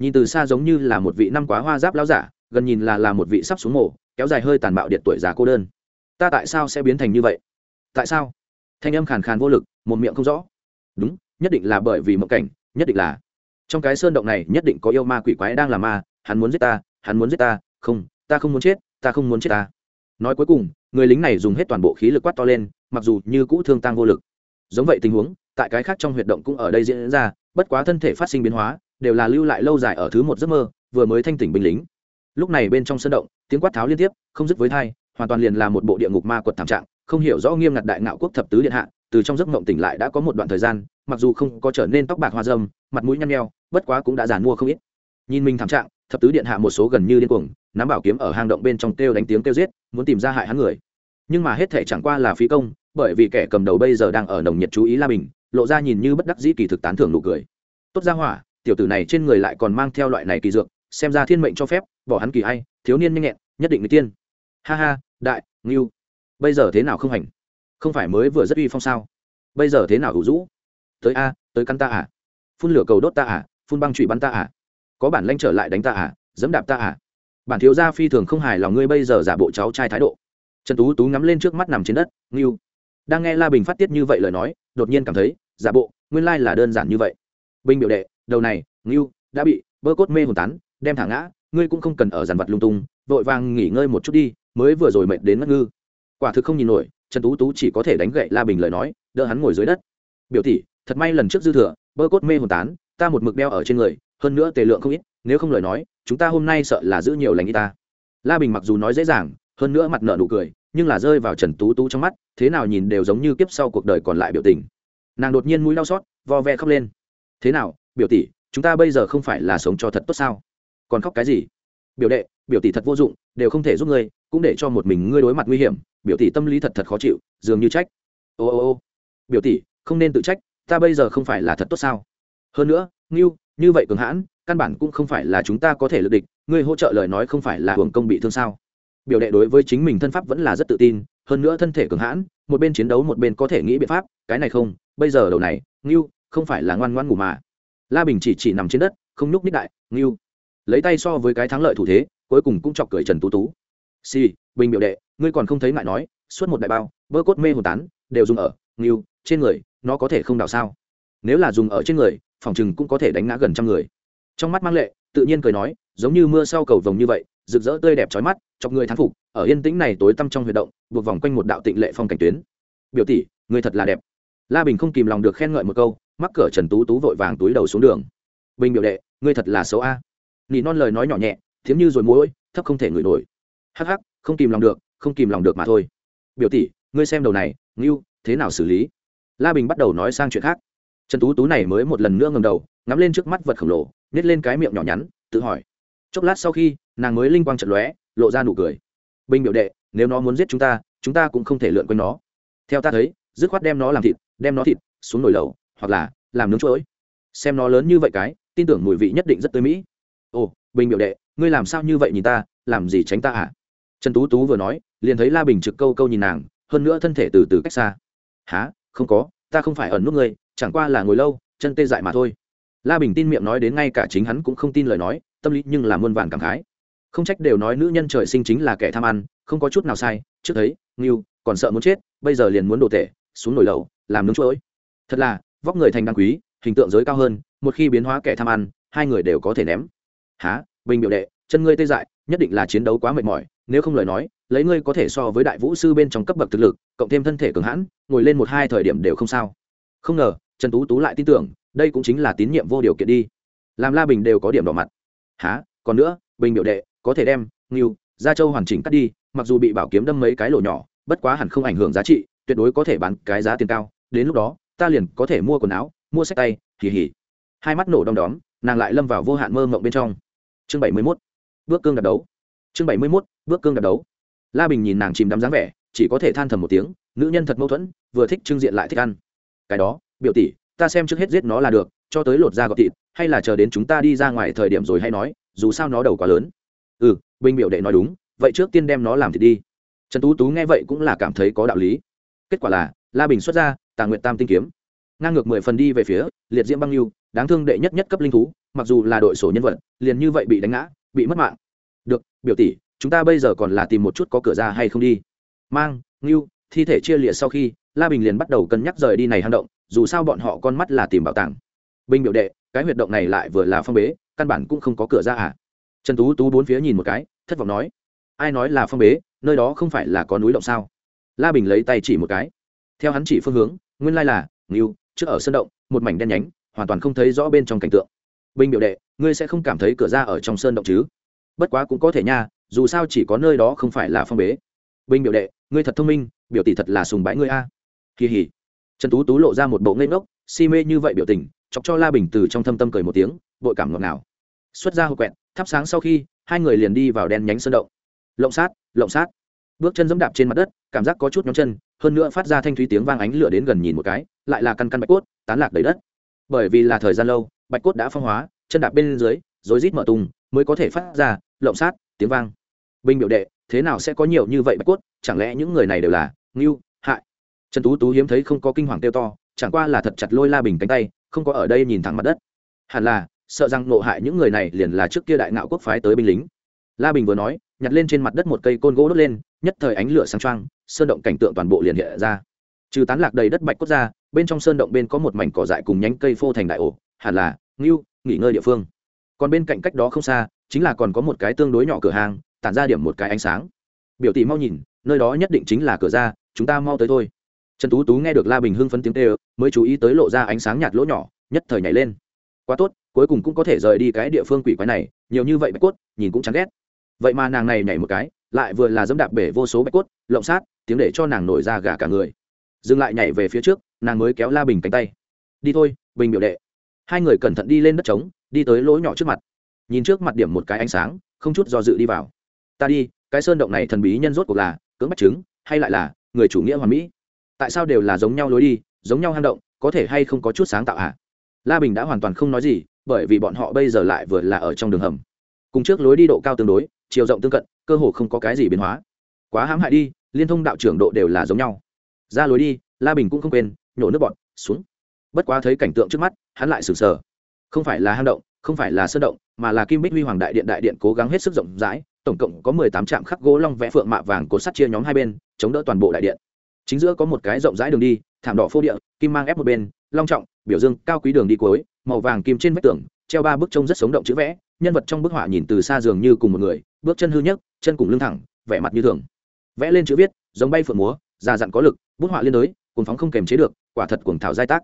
nhìn từ xa giống như là một vị năm quá hoa giáp lão giả, gần nhìn là là một vị sắp xuống mổ, kéo dài hơi tàn bạo điện tuổi già cô đơn. Ta tại sao sẽ biến thành như vậy? Tại sao? Thanh âm khàn khàn vô lực, một miệng không rõ. Đúng nhất định là bởi vì mộng cảnh, nhất định là. Trong cái sơn động này, nhất định có yêu ma quỷ quái đang là ma, hắn muốn giết ta, hắn muốn giết ta, không ta không muốn chết, ta không muốn chết ta. Nói cuối cùng, người lính này dùng hết toàn bộ khí lực quát to lên, mặc dù như cũ thương tăng vô lực. Giống vậy tình huống, tại cái khác trong huyệt động cũng ở đây diễn ra, bất quá thân thể phát sinh biến hóa, đều là lưu lại lâu dài ở thứ một giấc mơ, vừa mới thanh tỉnh binh lính. Lúc này bên trong sân động, tiếng quát tháo liên tiếp, không dứt với thai, hoàn toàn liền là một bộ địa ngục ma quật thảm trạng, không hiểu rõ nghiêm ngặt đại ngạo quốc thập tứ điện hạ, từ trong giấc mộng tỉnh lại đã có một đoạn thời gian mặc dù không có trở nên tóc bạc hoa dâm, mặt mũi nhăn nheo, bất quá cũng đã giàn mua không ít. Nhìn mình thảm trạng, thập tứ điện hạ một số gần như điên cuồng, nắm bảo kiếm ở hang động bên trong kêu đánh tiếng kêu giết, muốn tìm ra hại hắn người. Nhưng mà hết thể chẳng qua là phí công, bởi vì kẻ cầm đầu bây giờ đang ở nồng nhiệt chú ý la bình, lộ ra nhìn như bất đắc dĩ kỳ thực tán thưởng nụ cười. Tốt ra hỏa, tiểu tử này trên người lại còn mang theo loại này kỳ dược, xem ra thiên mệnh cho phép, bỏ hắn kỳ hay, thiếu niên nhanh nhẹn, nhất định người tiên. Ha ha, đại, ngưu, bây giờ thế nào không hành? Không phải mới vừa rất uy phong sao? Bây giờ thế nào hữu rũ tới a, tới căn ta à? Phun lửa cầu đốt ta à? Phun băng trụy bắn ta à? Có bản lanh trở lại đánh ta à? Dẫm đạp ta à? Bản thiếu gia phi thường không hài lòng ngươi bây giờ giả bộ cháu trai thái độ. Trần tú tú ngắm lên trước mắt nằm trên đất, ngưu. Đang nghe la bình phát tiết như vậy lời nói, đột nhiên cảm thấy, giả bộ, nguyên lai là đơn giản như vậy. Bình biểu đệ, đầu này, ngưu, đã bị, bơ cốt mê hồn tán, đem thả ngã, ngươi cũng không cần ở dàn vật lung tung, vội vàng nghỉ ngơi một chút đi, mới vừa rồi mệt đến ngất ngư. Quả thực không nhìn nổi, trần tú tú chỉ có thể đánh gậy la bình lời nói, đỡ hắn ngồi dưới đất. Biểu tỷ thật may lần trước dư thừa, bơ cốt mê hồn tán, ta một mực đeo ở trên người, hơn nữa tề lượng không ít, nếu không lời nói, chúng ta hôm nay sợ là giữ nhiều lành y ta. La bình mặc dù nói dễ dàng, hơn nữa mặt nợ nụ cười, nhưng là rơi vào trần tú tú trong mắt, thế nào nhìn đều giống như kiếp sau cuộc đời còn lại biểu tình. Nàng đột nhiên mũi đau xót, vo ve khóc lên. Thế nào, biểu tỷ, chúng ta bây giờ không phải là sống cho thật tốt sao? Còn khóc cái gì? Biểu đệ, biểu tỷ thật vô dụng, đều không thể giúp ngươi, cũng để cho một mình ngươi đối mặt nguy hiểm, biểu tỷ tâm lý thật thật khó chịu, dường như trách. Ô ô ô, biểu tỷ, không nên tự trách ta bây giờ không phải là thật tốt sao? Hơn nữa, ngưu, như vậy cường hãn, căn bản cũng không phải là chúng ta có thể lực địch, ngươi hỗ trợ lời nói không phải là hưởng công bị thương sao? Biểu đệ đối với chính mình thân pháp vẫn là rất tự tin, hơn nữa thân thể cường hãn, một bên chiến đấu một bên có thể nghĩ biện pháp, cái này không, bây giờ đầu này, ngưu, không phải là ngoan ngoan ngủ mà. La bình chỉ chỉ nằm trên đất, không nhúc ních đại, ngưu. Lấy tay so với cái thắng lợi thủ thế, cuối cùng cũng chọc cười trần tú tú. Si bình biểu đệ, ngươi còn không thấy ngại nói, suốt một đại bao, bơ cốt mê hồn tán, đều dùng ở, ngưu, trên người nó có thể không đào sao? Nếu là dùng ở trên người, phòng chừng cũng có thể đánh ngã gần trăm người. Trong mắt mang lệ, tự nhiên cười nói, giống như mưa sau cầu vồng như vậy, rực rỡ tươi đẹp trói mắt, chọc người thán phục, ở yên tĩnh này tối tăm trong huy động, buộc vòng quanh một đạo tịnh lệ phong cảnh tuyến. Biểu tỷ, người thật là đẹp. La bình không kìm lòng được khen ngợi một câu, mắc cỡ trần tú tú vội vàng túi đầu xuống đường. Bình biểu đệ ngươi thật là xấu a. Nỉ non lời nói nhỏ nhẹ, thiếm như rồi mũi thấp không thể ngửi nổi. Hắc hắc, không kìm lòng được, không kìm lòng được mà thôi. Biểu tỷ, ngươi xem đầu này, ngưu, thế nào xử lý? La bình bắt đầu nói sang chuyện khác. Trần tú tú này mới một lần nữa ngầm đầu, ngắm lên trước mắt vật khổng lồ nhét lên cái miệng nhỏ nhắn, tự hỏi. Chốc lát sau khi, nàng mới linh quang trận lóe, lộ ra nụ cười. Bình biểu đệ, nếu nó muốn giết chúng ta chúng ta cũng không thể lượn quanh nó. Theo ta thấy, dứt khoát đem nó làm thịt, đem nó thịt xuống nồi lẩu, hoặc là làm nướng chuỗi xem nó lớn như vậy cái, tin tưởng mùi vị nhất định rất tươi mỹ. Ồ, bình biểu đệ, ngươi làm sao như vậy nhìn ta, làm gì tránh ta à? Trần tú tú vừa nói, liền thấy la bình trực câu câu nhìn nàng, hơn nữa thân thể từ từ cách xa. Há không có ta không phải ẩn nút ngươi chẳng qua là ngồi lâu chân tê dại mà thôi. La bình tin miệng nói đến ngay cả chính hắn cũng không tin lời nói tâm lý nhưng là muôn vàn cảm khái. Không trách đều nói nữ nhân trời sinh chính là kẻ tham ăn không có chút nào sai trước thấy nghiêu còn sợ muốn chết bây giờ liền muốn đổ tệ xuống nồi lầu, làm nướng chuỗi thật là vóc người thành đăng quý hình tượng giới cao hơn một khi biến hóa kẻ tham ăn hai người đều có thể ném. Há bình biểu đệ chân ngươi tê dại nhất định là chiến đấu quá mệt mỏi nếu không lời nói, lấy ngươi có thể so với đại vũ sư bên trong cấp bậc thực lực, cộng thêm thân thể cường hãn, ngồi lên một hai thời điểm đều không sao. Không ngờ, trần tú tú lại tin tưởng, đây cũng chính là tín nhiệm vô điều kiện đi. Làm la bình đều có điểm đỏ mặt. Há còn nữa, bình biểu đệ, có thể đem, ngưu, gia châu hoàn chỉnh cắt đi, mặc dù bị bảo kiếm đâm mấy cái lỗ nhỏ, bất quá hẳn không ảnh hưởng giá trị, tuyệt đối có thể bán cái giá tiền cao. Đến lúc đó, ta liền có thể mua quần áo, mua sách tay kỳ hỉ hai mắt nổ đom đóm, nàng lại lâm vào vô hạn mơ mộng bên trong. Chương bảy mươi mốt. Bước cương đặt đấu chương bảy mươi mốt, bước cương đạp đấu. La bình nhìn nàng chìm đắm dáng vẻ, chỉ có thể than thầm một tiếng, nữ nhân thật mâu thuẫn, vừa thích trưng diện lại thích ăn. Cái đó, biểu tỷ, ta xem trước hết giết nó là được, cho tới lột da gọt thịt, hay là chờ đến chúng ta đi ra ngoài thời điểm rồi hay nói, dù sao nó đầu quá lớn. Ừ bình biểu đệ nói đúng, vậy trước tiên đem nó làm thịt đi. Trần tú tú nghe vậy cũng là cảm thấy có đạo lý. Kết quả là, la bình xuất ra tàng nguyện tam tinh kiếm. Ngang ngược mười phần đi về phía, liệt diễm băng lưu đáng thương đệ nhất nhất cấp linh thú, mặc dù là đội sổ nhân vật, liền như vậy bị đánh ngã, bị mất mạng được, biểu tỷ, chúng ta bây giờ còn là tìm một chút có cửa ra hay không đi. Mang, ngưu, thi thể chia liệt sau khi, la bình liền bắt đầu cân nhắc rời đi này hang động, dù sao bọn họ con mắt là tìm bảo tàng. Bình biểu đệ, cái huyệt động này lại vừa là phong bế, căn bản cũng không có cửa ra à? Trần tú tú bốn phía nhìn một cái, thất vọng nói, ai nói là phong bế, nơi đó không phải là có núi động sao? La bình lấy tay chỉ một cái. Theo hắn chỉ phương hướng, nguyên lai là, ngưu, trước ở sân động, một mảnh đen nhánh, hoàn toàn không thấy rõ bên trong cảnh tượng. Bình biểu đệ, ngươi sẽ không cảm thấy cửa ra ở trong sơn động chứ? Bất quá cũng có thể nha, dù sao chỉ có nơi đó không phải là phong bế. Bình biểu đệ, ngươi thật thông minh, biểu tỷ thật là sùng bái ngươi a. Kỳ hỉ. Trần tú tú lộ ra một bộ ngây ngốc, si mê như vậy biểu tình, chọc cho la bình từ trong thâm tâm cười một tiếng, bội cảm ngọt ngào. Xuất ra hộp quẹt, thắp sáng sau khi, hai người liền đi vào đen nhánh sơn động. Lộng sát lộng sát. Bước chân dẫm đạp trên mặt đất, cảm giác có chút nhóm chân, hơn nữa phát ra thanh thúy tiếng vang ánh lửa đến gần nhìn một cái, lại là căn căn bạch cốt, tán lạc đầy đất. Bởi vì là thời gian lâu, bạch cốt đã phong hóa, chân đạp bên dưới rồi rít mở tung mới có thể phát ra, lộng sát, tiếng vang. Binh biểu đệ, thế nào sẽ có nhiều như vậy bạch cốt? Chẳng lẽ những người này đều là ngưu hại trần tú tú hiếm thấy không có kinh hoàng tiêu to, chẳng qua là thật chặt lôi la bình cánh tay, không có ở đây nhìn thẳng mặt đất. Hẳn là, sợ rằng nộ hại những người này liền là trước kia đại ngạo quốc phái tới binh lính. La bình vừa nói, nhặt lên trên mặt đất một cây côn gỗ đốt lên, nhất thời ánh lửa sáng trăng sơn động cảnh tượng toàn bộ liền hiện ra. Trừ tán lạc đầy đất bạch cốt ra, bên trong sơn động bên có một mảnh cỏ dại cùng nhánh cây phô thành đại ổ. Hẳn là, ngưu, nghỉ ngơi địa phương còn bên cạnh cách đó không xa, chính là còn có một cái tương đối nhỏ cửa hàng, tản ra điểm một cái ánh sáng. Biểu tỷ mau nhìn, nơi đó nhất định chính là cửa ra, chúng ta mau tới thôi. Trần tú tú nghe được la bình hưng phấn tiếng tê mới chú ý tới lộ ra ánh sáng nhạt lỗ nhỏ, nhất thời nhảy lên. Quá tốt, cuối cùng cũng có thể rời đi cái địa phương quỷ quái này, nhiều như vậy bạch cốt, nhìn cũng chán ghét. Vậy mà nàng này nhảy một cái, lại vừa là dẫm đạp bể vô số bạch cốt, lộng sát, tiếng để cho nàng nổi ra gà cả người. Dừng lại nhảy về phía trước, nàng mới kéo la bình cánh tay. Đi thôi, bình biểu đệ. Hai người cẩn thận đi lên đất trống đi tới lỗ nhỏ trước mặt. Nhìn trước mặt điểm một cái ánh sáng, không chút do dự đi vào. Ta đi, cái sơn động này thần bí nhân rốt cuộc là cưỡng bắt chứng, hay lại là người chủ nghĩa hoàn mỹ? Tại sao đều là giống nhau lối đi, giống nhau hang động, có thể hay không có chút sáng tạo hả? À? la bình đã hoàn toàn không nói gì, bởi vì bọn họ bây giờ lại vừa là ở trong đường hầm. Cùng trước lối đi độ cao tương đối, chiều rộng tương cận, cơ hồ không có cái gì biến hóa. Quá hãm hại đi, liên thông đạo trưởng độ đều là giống nhau. Ra lối đi, la bình cũng không quên, nhổ nước bọn xuống. Bất quá thấy cảnh tượng trước mắt, hắn lại sừng sờ không phải là hang động, không phải là sơn động, mà là kim bích huy hoàng đại điện đại điện cố gắng hết sức rộng rãi, tổng cộng có mười tám trạm khắc gỗ long vẽ phượng mạ vàng cột sắt chia nhóm hai bên, chống đỡ toàn bộ đại điện. Chính giữa có một cái rộng rãi đường đi, thảm đỏ phô địa, kim mang ép một bên, long trọng, biểu dương cao quý đường đi cuối, màu vàng kim trên vách tường, treo ba bức trông rất sống động chữ vẽ, nhân vật trong bức họa nhìn từ xa dường như cùng một người, bước chân hư nhất chân cùng lưng thẳng, vẻ mặt như thường. Vẽ lên chữ viết, giống bay phượng múa, già dặn có lực, bút họa liên đới cuồng phóng không kềm chế được, quả thật cuồng thảo giai tác.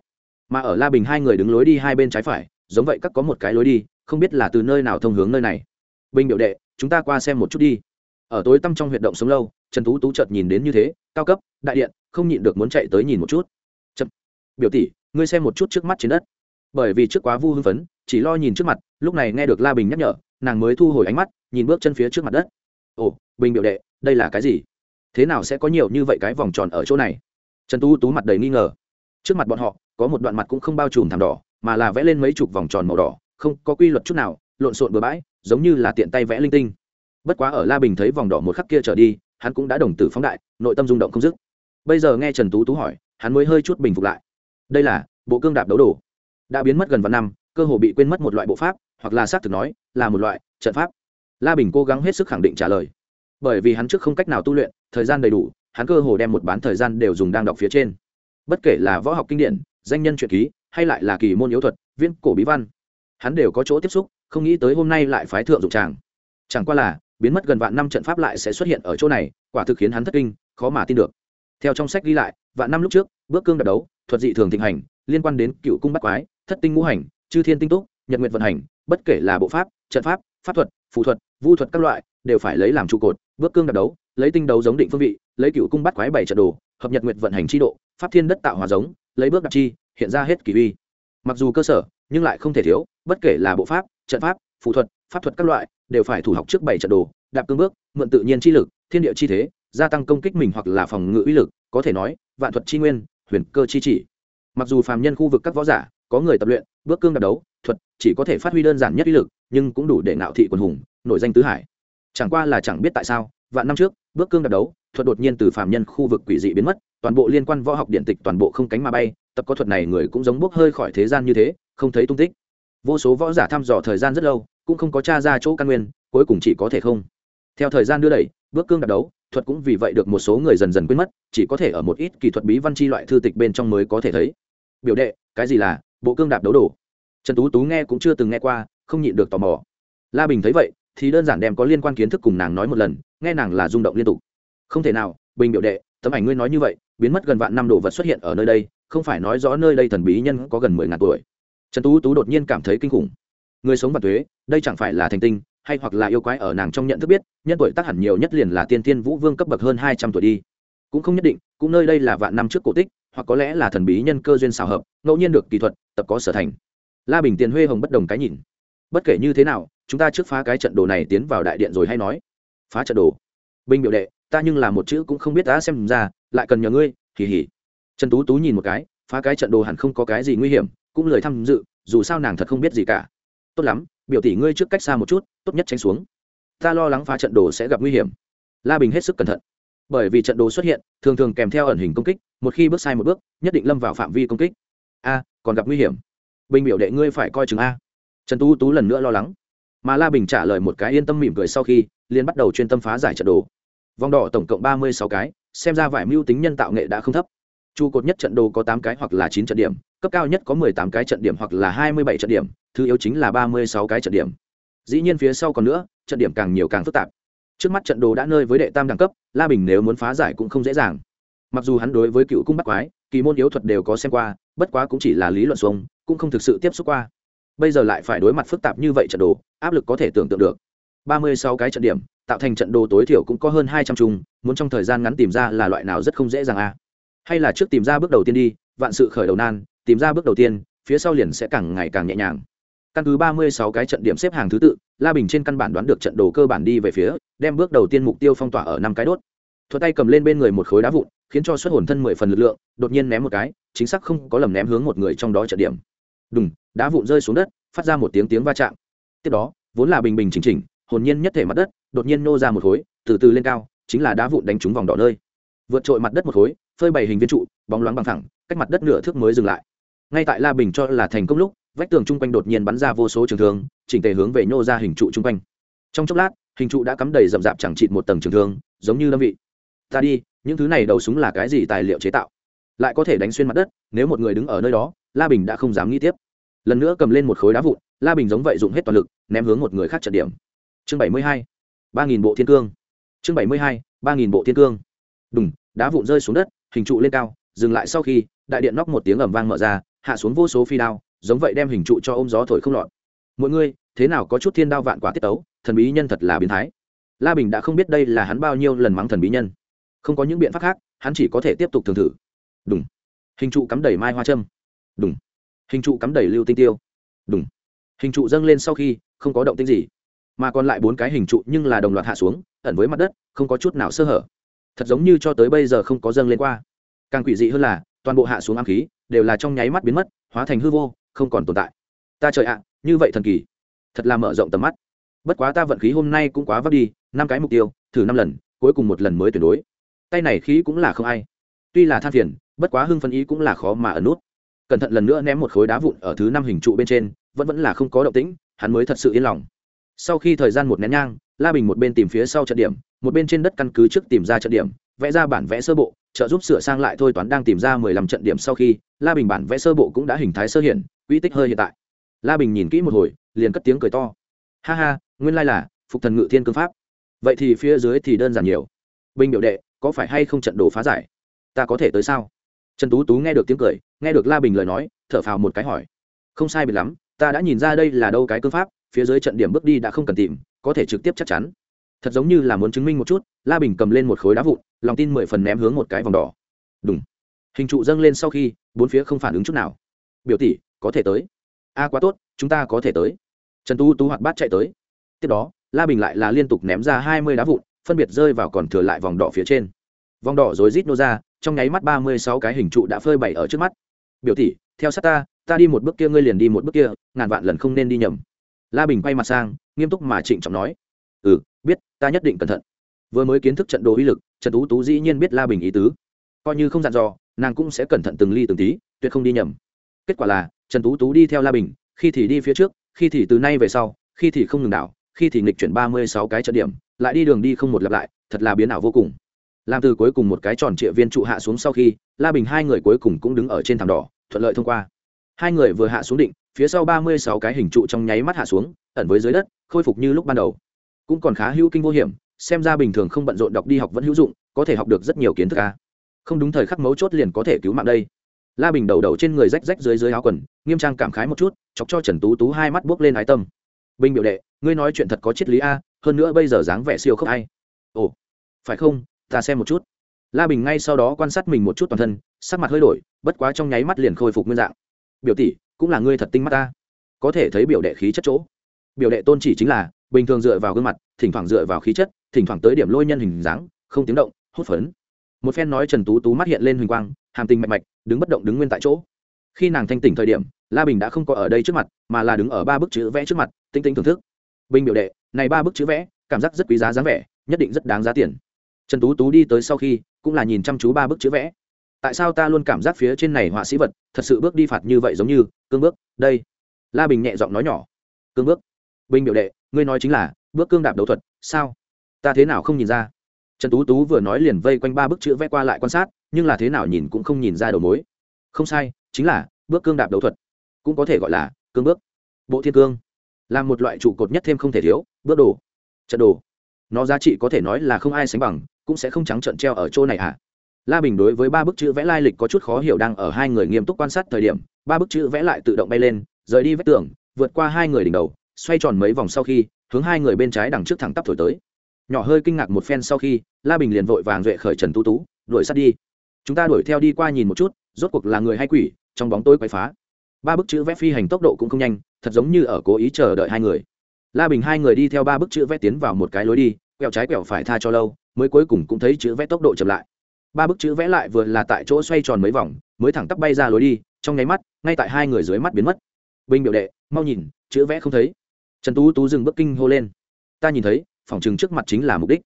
Mà ở la bình hai người đứng lối đi hai bên trái phải giống vậy các có một cái lối đi, không biết là từ nơi nào thông hướng nơi này. Bình biểu đệ, chúng ta qua xem một chút đi. Ở tối tăm trong huyệt động sống lâu, trần tú tú chợt nhìn đến như thế, cao cấp, đại điện, không nhịn được muốn chạy tới nhìn một chút. Chậm. biểu tỷ, ngươi xem một chút trước mắt trên đất. Bởi vì trước quá vu hưng phấn, chỉ lo nhìn trước mặt, lúc này nghe được la bình nhắc nhở, nàng mới thu hồi ánh mắt, nhìn bước chân phía trước mặt đất. Ồ, bình biểu đệ, đây là cái gì? Thế nào sẽ có nhiều như vậy cái vòng tròn ở chỗ này? Trần tú tú mặt đầy nghi ngờ. Trước mặt bọn họ, có một đoạn mặt cũng không bao trùm thảm đỏ mà là vẽ lên mấy chục vòng tròn màu đỏ, không có quy luật chút nào, lộn xộn bừa bãi, giống như là tiện tay vẽ linh tinh. Bất quá ở la bình thấy vòng đỏ một khắc kia trở đi, hắn cũng đã đồng tử phóng đại, nội tâm rung động không dứt. Bây giờ nghe trần tú tú hỏi, hắn mới hơi chút bình phục lại. Đây là bộ cương đạp đấu đồ. Đã biến mất gần vạn năm, cơ hồ bị quên mất một loại bộ pháp, hoặc là xác thực nói, là một loại trận pháp. La bình cố gắng hết sức khẳng định trả lời. Bởi vì hắn trước không cách nào tu luyện, thời gian đầy đủ, hắn cơ hồ đem một bán thời gian đều dùng đang đọc phía trên. Bất kể là võ học kinh điển, danh nhân truyện ký hay lại là kỳ môn yếu thuật viên cổ bí văn. Hắn đều có chỗ tiếp xúc, không nghĩ tới hôm nay lại phái thượng dụng tràng chẳng qua là, biến mất gần vạn năm trận pháp lại sẽ xuất hiện ở chỗ này, quả thực khiến hắn thất kinh, khó mà tin được. Theo trong sách ghi lại, vạn năm lúc trước, bước cương đạp đấu, thuật dị thường thịnh hành, liên quan đến cựu cung bắt quái, thất tinh ngũ hành, chư thiên tinh túc, nhật nguyện vận hành, bất kể là bộ pháp, trận pháp pháp thuật, phù thuật, vu thuật các loại, đều phải lấy làm trụ cột, bước cương đạp đấu, lấy tinh đấu giống định phương vị, lấy cựu cung bắt quái bảy trận đồ, hợp nhật nguyện vận hành chi độ, pháp thiên đất tạo hòa giống lấy bước đặc chi, hiện ra hết kỳ uy. Mặc dù cơ sở, nhưng lại không thể thiếu, bất kể là bộ pháp, trận pháp, phù thuật, pháp thuật các loại, đều phải thủ học trước bảy trận đồ, đạp cương bước, mượn tự nhiên chi lực, thiên địa chi thế, gia tăng công kích mình hoặc là phòng ngự uy lực, có thể nói, vạn thuật chi nguyên, huyền cơ chi chỉ. Mặc dù phàm nhân khu vực các võ giả, có người tập luyện, bước cương đạp đấu, thuật, chỉ có thể phát huy đơn giản nhất uy lực, nhưng cũng đủ để nạo thị quần hùng, nổi danh tứ hải. Chẳng qua là chẳng biết tại sao, vạn năm trước, bước cương đạp đấu, thuật đột nhiên từ phàm nhân khu vực quỷ dị biến mất toàn bộ liên quan võ học điện tịch toàn bộ không cánh mà bay, tập có thuật này người cũng giống bốc hơi khỏi thế gian như thế, không thấy tung tích. Vô số võ giả thăm dò thời gian rất lâu, cũng không có t r a ra chỗ căn nguyên, cuối cùng chỉ có thể không. Theo thời gian đưa đẩy, bước cương đạp đấu, thuật cũng vì vậy được một số người dần dần quên mất, chỉ có thể ở một ít kỹ thuật bí văn chi loại thư tịch bên trong mới có thể thấy. Biểu đệ, cái gì là bộ cương đạp đấu đồ? Trần tú tú nghe cũng chưa từng nghe qua, không nhịn được tò mò. La bình thấy vậy, thì đơn giản đem có liên quan kiến thức cùng nàng nói một lần, nghe nàng là rung động liên tục. Không thể nào, bình biểu đệ tấm ảnh ngươi nói như vậy, biến mất gần vạn năm đồ vật xuất hiện ở nơi đây, không phải nói rõ nơi đây thần bí nhân có gần mười ngàn tuổi. Trần tú tú đột nhiên cảm thấy kinh khủng. Người sống và thuế đây chẳng phải là thành tinh, hay hoặc là yêu quái ở nàng trong nhận thức biết, nhân tuổi tác hẳn nhiều nhất liền là tiên tiên vũ vương cấp bậc hơn hai trăm tuổi đi. Cũng không nhất định, cũng nơi đây là vạn năm trước cổ tích, hoặc có lẽ là thần bí nhân cơ duyên xào hợp, ngẫu nhiên được kỹ thuật, tập có sở thành. La bình tiền huê hồng bất đồng cái nhìn. Bất kể như thế nào, chúng ta trước phá cái trận đồ này tiến vào đại điện rồi hay nói. Phá trận đồ. Binh biểu đệ ta nhưng là một chữ cũng không biết ta xem ra, lại cần nhờ ngươi kỳ hỉ trần tú tú nhìn một cái, phá cái trận đồ hẳn không có cái gì nguy hiểm, cũng lời tham dự, dù sao nàng thật không biết gì cả. Tốt lắm, biểu tỷ ngươi trước cách xa một chút, tốt nhất tránh xuống. Ta lo lắng phá trận đồ sẽ gặp nguy hiểm. La bình hết sức cẩn thận. Bởi vì trận đồ xuất hiện, thường thường kèm theo ẩn hình công kích, một khi bước sai một bước, nhất định lâm vào phạm vi công kích. A, còn gặp nguy hiểm. Bình biểu đệ ngươi phải coi chừng a. Trần tú tú lần nữa lo lắng. Mà la bình trả lời một cái yên tâm mỉm cười sau khi liên bắt đầu chuyên tâm phá giải trận đồ vòng đỏ tổng cộng ba mươi sáu cái, xem ra vải mưu tính nhân tạo nghệ đã không thấp. Trụ cột nhất trận đồ có tám cái hoặc là chín trận điểm, cấp cao nhất có mười tám cái trận điểm hoặc là hai mươi bảy trận điểm, thứ yếu chính là ba mươi sáu cái trận điểm. Dĩ nhiên phía sau còn nữa, trận điểm càng nhiều càng phức tạp. Trước mắt trận đồ đã nơi với đệ tam đẳng cấp, la bình nếu muốn phá giải cũng không dễ dàng. Mặc dù hắn đối với cựu cung bắt quái, kỳ môn yếu thuật đều có xem qua, bất quá cũng chỉ là lý luận xuống cũng không thực sự tiếp xúc qua. Bây giờ lại phải đối mặt phức tạp như vậy trận đồ, áp lực có thể tưởng tượng được. ba mươi sáu cái trận điểm tạo thành trận đồ tối thiểu cũng có hơn hai trăm chung, muốn trong thời gian ngắn tìm ra là loại nào rất không dễ dàng a hay là trước tìm ra bước đầu tiên đi, vạn sự khởi đầu nan, tìm ra bước đầu tiên, phía sau liền sẽ càng ngày càng nhẹ nhàng. Căn cứ ba mươi sáu cái trận điểm xếp hàng thứ tự, la bình trên căn bản đoán được trận đồ cơ bản đi về phía, đem bước đầu tiên mục tiêu phong tỏa ở năm cái đốt. Thuật tay cầm lên bên người một khối đá vụn, khiến cho xuất hồn thân mười phần lực lượng, đột nhiên ném một cái, chính xác không có lầm ném hướng một người trong đó trận điểm. Đùng, đá vụn rơi xuống đất, phát ra một tiếng tiếng va chạm. Tiếp đó, vốn là bình bình chỉnh chỉnh hồn nhiên nhất thể mặt đất, đột nhiên nô ra một khối, từ từ lên cao, chính là đá vụn đánh trúng vòng đỏ nơi. Vượt trội mặt đất một khối, phơi bày hình viên trụ, bóng loáng bằng thẳng, cách mặt đất nửa thước mới dừng lại. Ngay tại la bình cho là thành công lúc, vách tường chung quanh đột nhiên bắn ra vô số trường thương, chỉnh tề hướng về nhô ra hình trụ chung quanh. Trong chốc lát, hình trụ đã cắm đầy rậm rạp chẳng chịt một tầng trường thương, giống như lâm vị. Ta đi, những thứ này đầu súng là cái gì tài liệu chế tạo? Lại có thể đánh xuyên mặt đất, nếu một người đứng ở nơi đó, la bình đã không dám nghĩ tiếp. Lần nữa cầm lên một khối đá vụn, la bình giống vậy dùng hết toàn lực, ném hướng một người khác trận điểm chương bảy mươi hai, ba nghìn bộ thiên cương. Chương bảy mươi hai, ba nghìn bộ thiên cương. Đùng, đá vụn rơi xuống đất, hình trụ lên cao, dừng lại sau khi, đại điện nóc một tiếng ẩm vang mở ra, hạ xuống vô số phi đao, giống vậy đem hình trụ cho ôm gió thổi không lọt. Mọi người, thế nào có chút thiên đao vạn quả tiết tấu, thần bí nhân thật là biến thái. La bình đã không biết đây là hắn bao nhiêu lần mắng thần bí nhân. Không có những biện pháp khác, hắn chỉ có thể tiếp tục thường thử. Đúng hình trụ cắm đầy mai hoa trâm đúng hình trụ cắm đầy lưu tinh tiêu. Đúng hình trụ dâng lên sau khi, không có động tinh gì mà còn lại bốn cái hình trụ nhưng là đồng loạt hạ xuống, ẩn với mặt đất, không có chút nào sơ hở. Thật giống như cho tới bây giờ không có dâng lên qua. Càng quỷ dị hơn là, toàn bộ hạ xuống ám khí, đều là trong nháy mắt biến mất, hóa thành hư vô, không còn tồn tại. Ta trời ạ, như vậy thần kỳ. Thật là mở rộng tầm mắt. Bất quá ta vận khí hôm nay cũng quá vấp đi, năm cái mục tiêu, thử năm lần, cuối cùng một lần mới tuyệt đối. Tay này khí cũng là không ai. Tuy là than phiền, bất quá hưng phân ý cũng là khó mà ẩn nút. Cẩn thận lần nữa ném một khối đá vụn ở thứ năm hình trụ bên trên, vẫn vẫn là không có động tĩnh, hắn mới thật sự yên lòng sau khi thời gian một nén nhang, la bình một bên tìm phía sau trận điểm, một bên trên đất căn cứ trước tìm ra trận điểm, vẽ ra bản vẽ sơ bộ, trợ giúp sửa sang lại thôi toán đang tìm ra mười lăm trận điểm sau khi, la bình bản vẽ sơ bộ cũng đã hình thái sơ hiện, quy tích hơi hiện tại. La bình nhìn kỹ một hồi, liền cất tiếng cười to. Ha ha, nguyên lai là, phục thần ngự thiên cương pháp. Vậy thì phía dưới thì đơn giản nhiều. Bình biểu đệ, có phải hay không trận đồ phá giải? Ta có thể tới sao? Trần tú tú nghe được tiếng cười, nghe được la bình lời nói, thở phào một cái hỏi. Không sai biệt lắm, ta đã nhìn ra đây là đâu cái cương pháp phía dưới trận điểm bước đi đã không cần tìm, có thể trực tiếp chắc chắn. Thật giống như là muốn chứng minh một chút, la bình cầm lên một khối đá vụn, lòng tin mười phần ném hướng một cái vòng đỏ. Đúng hình trụ dâng lên sau khi, bốn phía không phản ứng chút nào. Biểu tỷ, có thể tới. A, quá tốt, chúng ta có thể tới. Trần tú tú hoạt bát chạy tới. Tiếp đó, la bình lại là liên tục ném ra hai mươi đá vụn, phân biệt rơi vào còn thừa lại vòng đỏ phía trên. Vòng đỏ rồi rít nô ra, trong nháy mắt ba mươi sáu cái hình trụ đã phơi bày ở trước mắt. Biểu tỷ, theo sát ta ta đi một bước kia, ngươi liền đi một bước kia, ngàn vạn lần không nên đi nhầm la bình quay mặt sang, nghiêm túc mà trịnh trọng nói ừ biết, ta nhất định cẩn thận. Vừa mới kiến thức trận đồ uy lực trần tú tú dĩ nhiên biết la bình ý tứ. Coi như không dặn dò, nàng cũng sẽ cẩn thận từng ly từng tí, tuyệt không đi nhầm. Kết quả là trần tú tú đi theo la bình, khi thì đi phía trước, khi thì từ nay về sau, khi thì không ngừng đảo, khi thì nghịch chuyển ba mươi sáu cái trận điểm, lại đi đường đi không một lặp lại, thật là biến ảo vô cùng. Làm từ cuối cùng một cái tròn trịa viên trụ hạ xuống sau khi, la bình hai người cuối cùng cũng đứng ở trên thảm đỏ, thuận lợi thông qua hai người vừa hạ xuống định, phía sau ba mươi sáu cái hình trụ trong nháy mắt hạ xuống, ẩn với dưới đất, khôi phục như lúc ban đầu. Cũng còn khá hữu kinh vô hiểm, xem ra bình thường không bận rộn đọc đi học vẫn hữu dụng, có thể học được rất nhiều kiến thức ca không đúng thời khắc mấu chốt liền có thể cứu mạng đây. La bình đầu đầu trên người rách rách dưới dưới áo quần, nghiêm trang cảm khái một chút, chọc cho trần tú tú hai mắt buốc lên ái tâm. Bình biểu đệ, ngươi nói chuyện thật có triết lý a, hơn nữa bây giờ dáng vẻ siêu không ai. Ồ, phải không? Ta xem một chút. La bình ngay sau đó quan sát mình một chút toàn thân, sắc mặt hơi đổi, bất quá trong nháy mắt liền khôi phục nguyên dạng biểu tỷ, cũng là ngươi thật tinh mắt ta. Có thể thấy biểu đệ khí chất chỗ. Biểu đệ tôn chỉ chính là, bình thường dựa vào gương mặt, thỉnh thoảng dựa vào khí chất, thỉnh thoảng tới điểm lôi nhân hình dáng, không tiếng động hốt phấn. Một phen nói trần tú tú mắt hiện lên huỳnh quang, hàm tình mạch mạch, đứng bất động đứng nguyên tại chỗ. Khi nàng thanh tỉnh thời điểm, la bình đã không có ở đây trước mặt, mà là đứng ở ba bức chữ vẽ trước mặt, tinh tinh thưởng thức. Bình biểu đệ, này ba bức chữ vẽ, cảm giác rất quý giá dáng vẻ, nhất định rất đáng giá tiền. Trần tú tú đi tới sau khi, cũng là nhìn chăm chú ba bức chữ vẽ tại sao ta luôn cảm giác phía trên này họa sĩ vật thật sự bước đi phạt như vậy giống như cương bước đây la bình nhẹ giọng nói nhỏ cương bước bình biểu đệ ngươi nói chính là bước cương đạp đấu thuật sao ta thế nào không nhìn ra trần tú tú vừa nói liền vây quanh ba bức chữ vẽ qua lại quan sát nhưng là thế nào nhìn cũng không nhìn ra đầu mối không sai chính là bước cương đạp đấu thuật cũng có thể gọi là cương bước bộ thiên cương là một loại trụ cột nhất thêm không thể thiếu bước đồ trận đồ nó giá trị có thể nói là không ai sánh bằng cũng sẽ không trắng trận treo ở chỗ này hả la bình đối với ba bức chữ vẽ lai lịch có chút khó hiểu đang ở hai người nghiêm túc quan sát thời điểm, ba bức chữ vẽ lại tự động bay lên, rời đi vách tường, vượt qua hai người đỉnh đầu, xoay tròn mấy vòng sau khi, hướng hai người bên trái đằng trước thẳng tắp thổi tới. Nhỏ hơi kinh ngạc một phen sau khi, la bình liền vội vàng duệ khởi trần tú tú, đuổi sát đi. Chúng ta đuổi theo đi qua nhìn một chút, rốt cuộc là người hay quỷ, trong bóng tối quay phá. Ba bức chữ vẽ phi hành tốc độ cũng không nhanh, thật giống như ở cố ý chờ đợi hai người. La bình hai người đi theo ba bức chữ vẽ tiến vào một cái lối đi, quẹo trái quẹo phải tha cho lâu, mới cuối cùng cũng thấy chữ vẽ tốc độ chậm lại ba bức chữ vẽ lại vừa là tại chỗ xoay tròn mấy vòng, mới thẳng tắp bay ra lối đi, trong nháy mắt, ngay tại hai người dưới mắt biến mất. Bình biểu đệ, mau nhìn, chữ vẽ không thấy. Trần tú tú dừng bước kinh hô lên. Ta nhìn thấy, phòng chừng trước mặt chính là mục đích.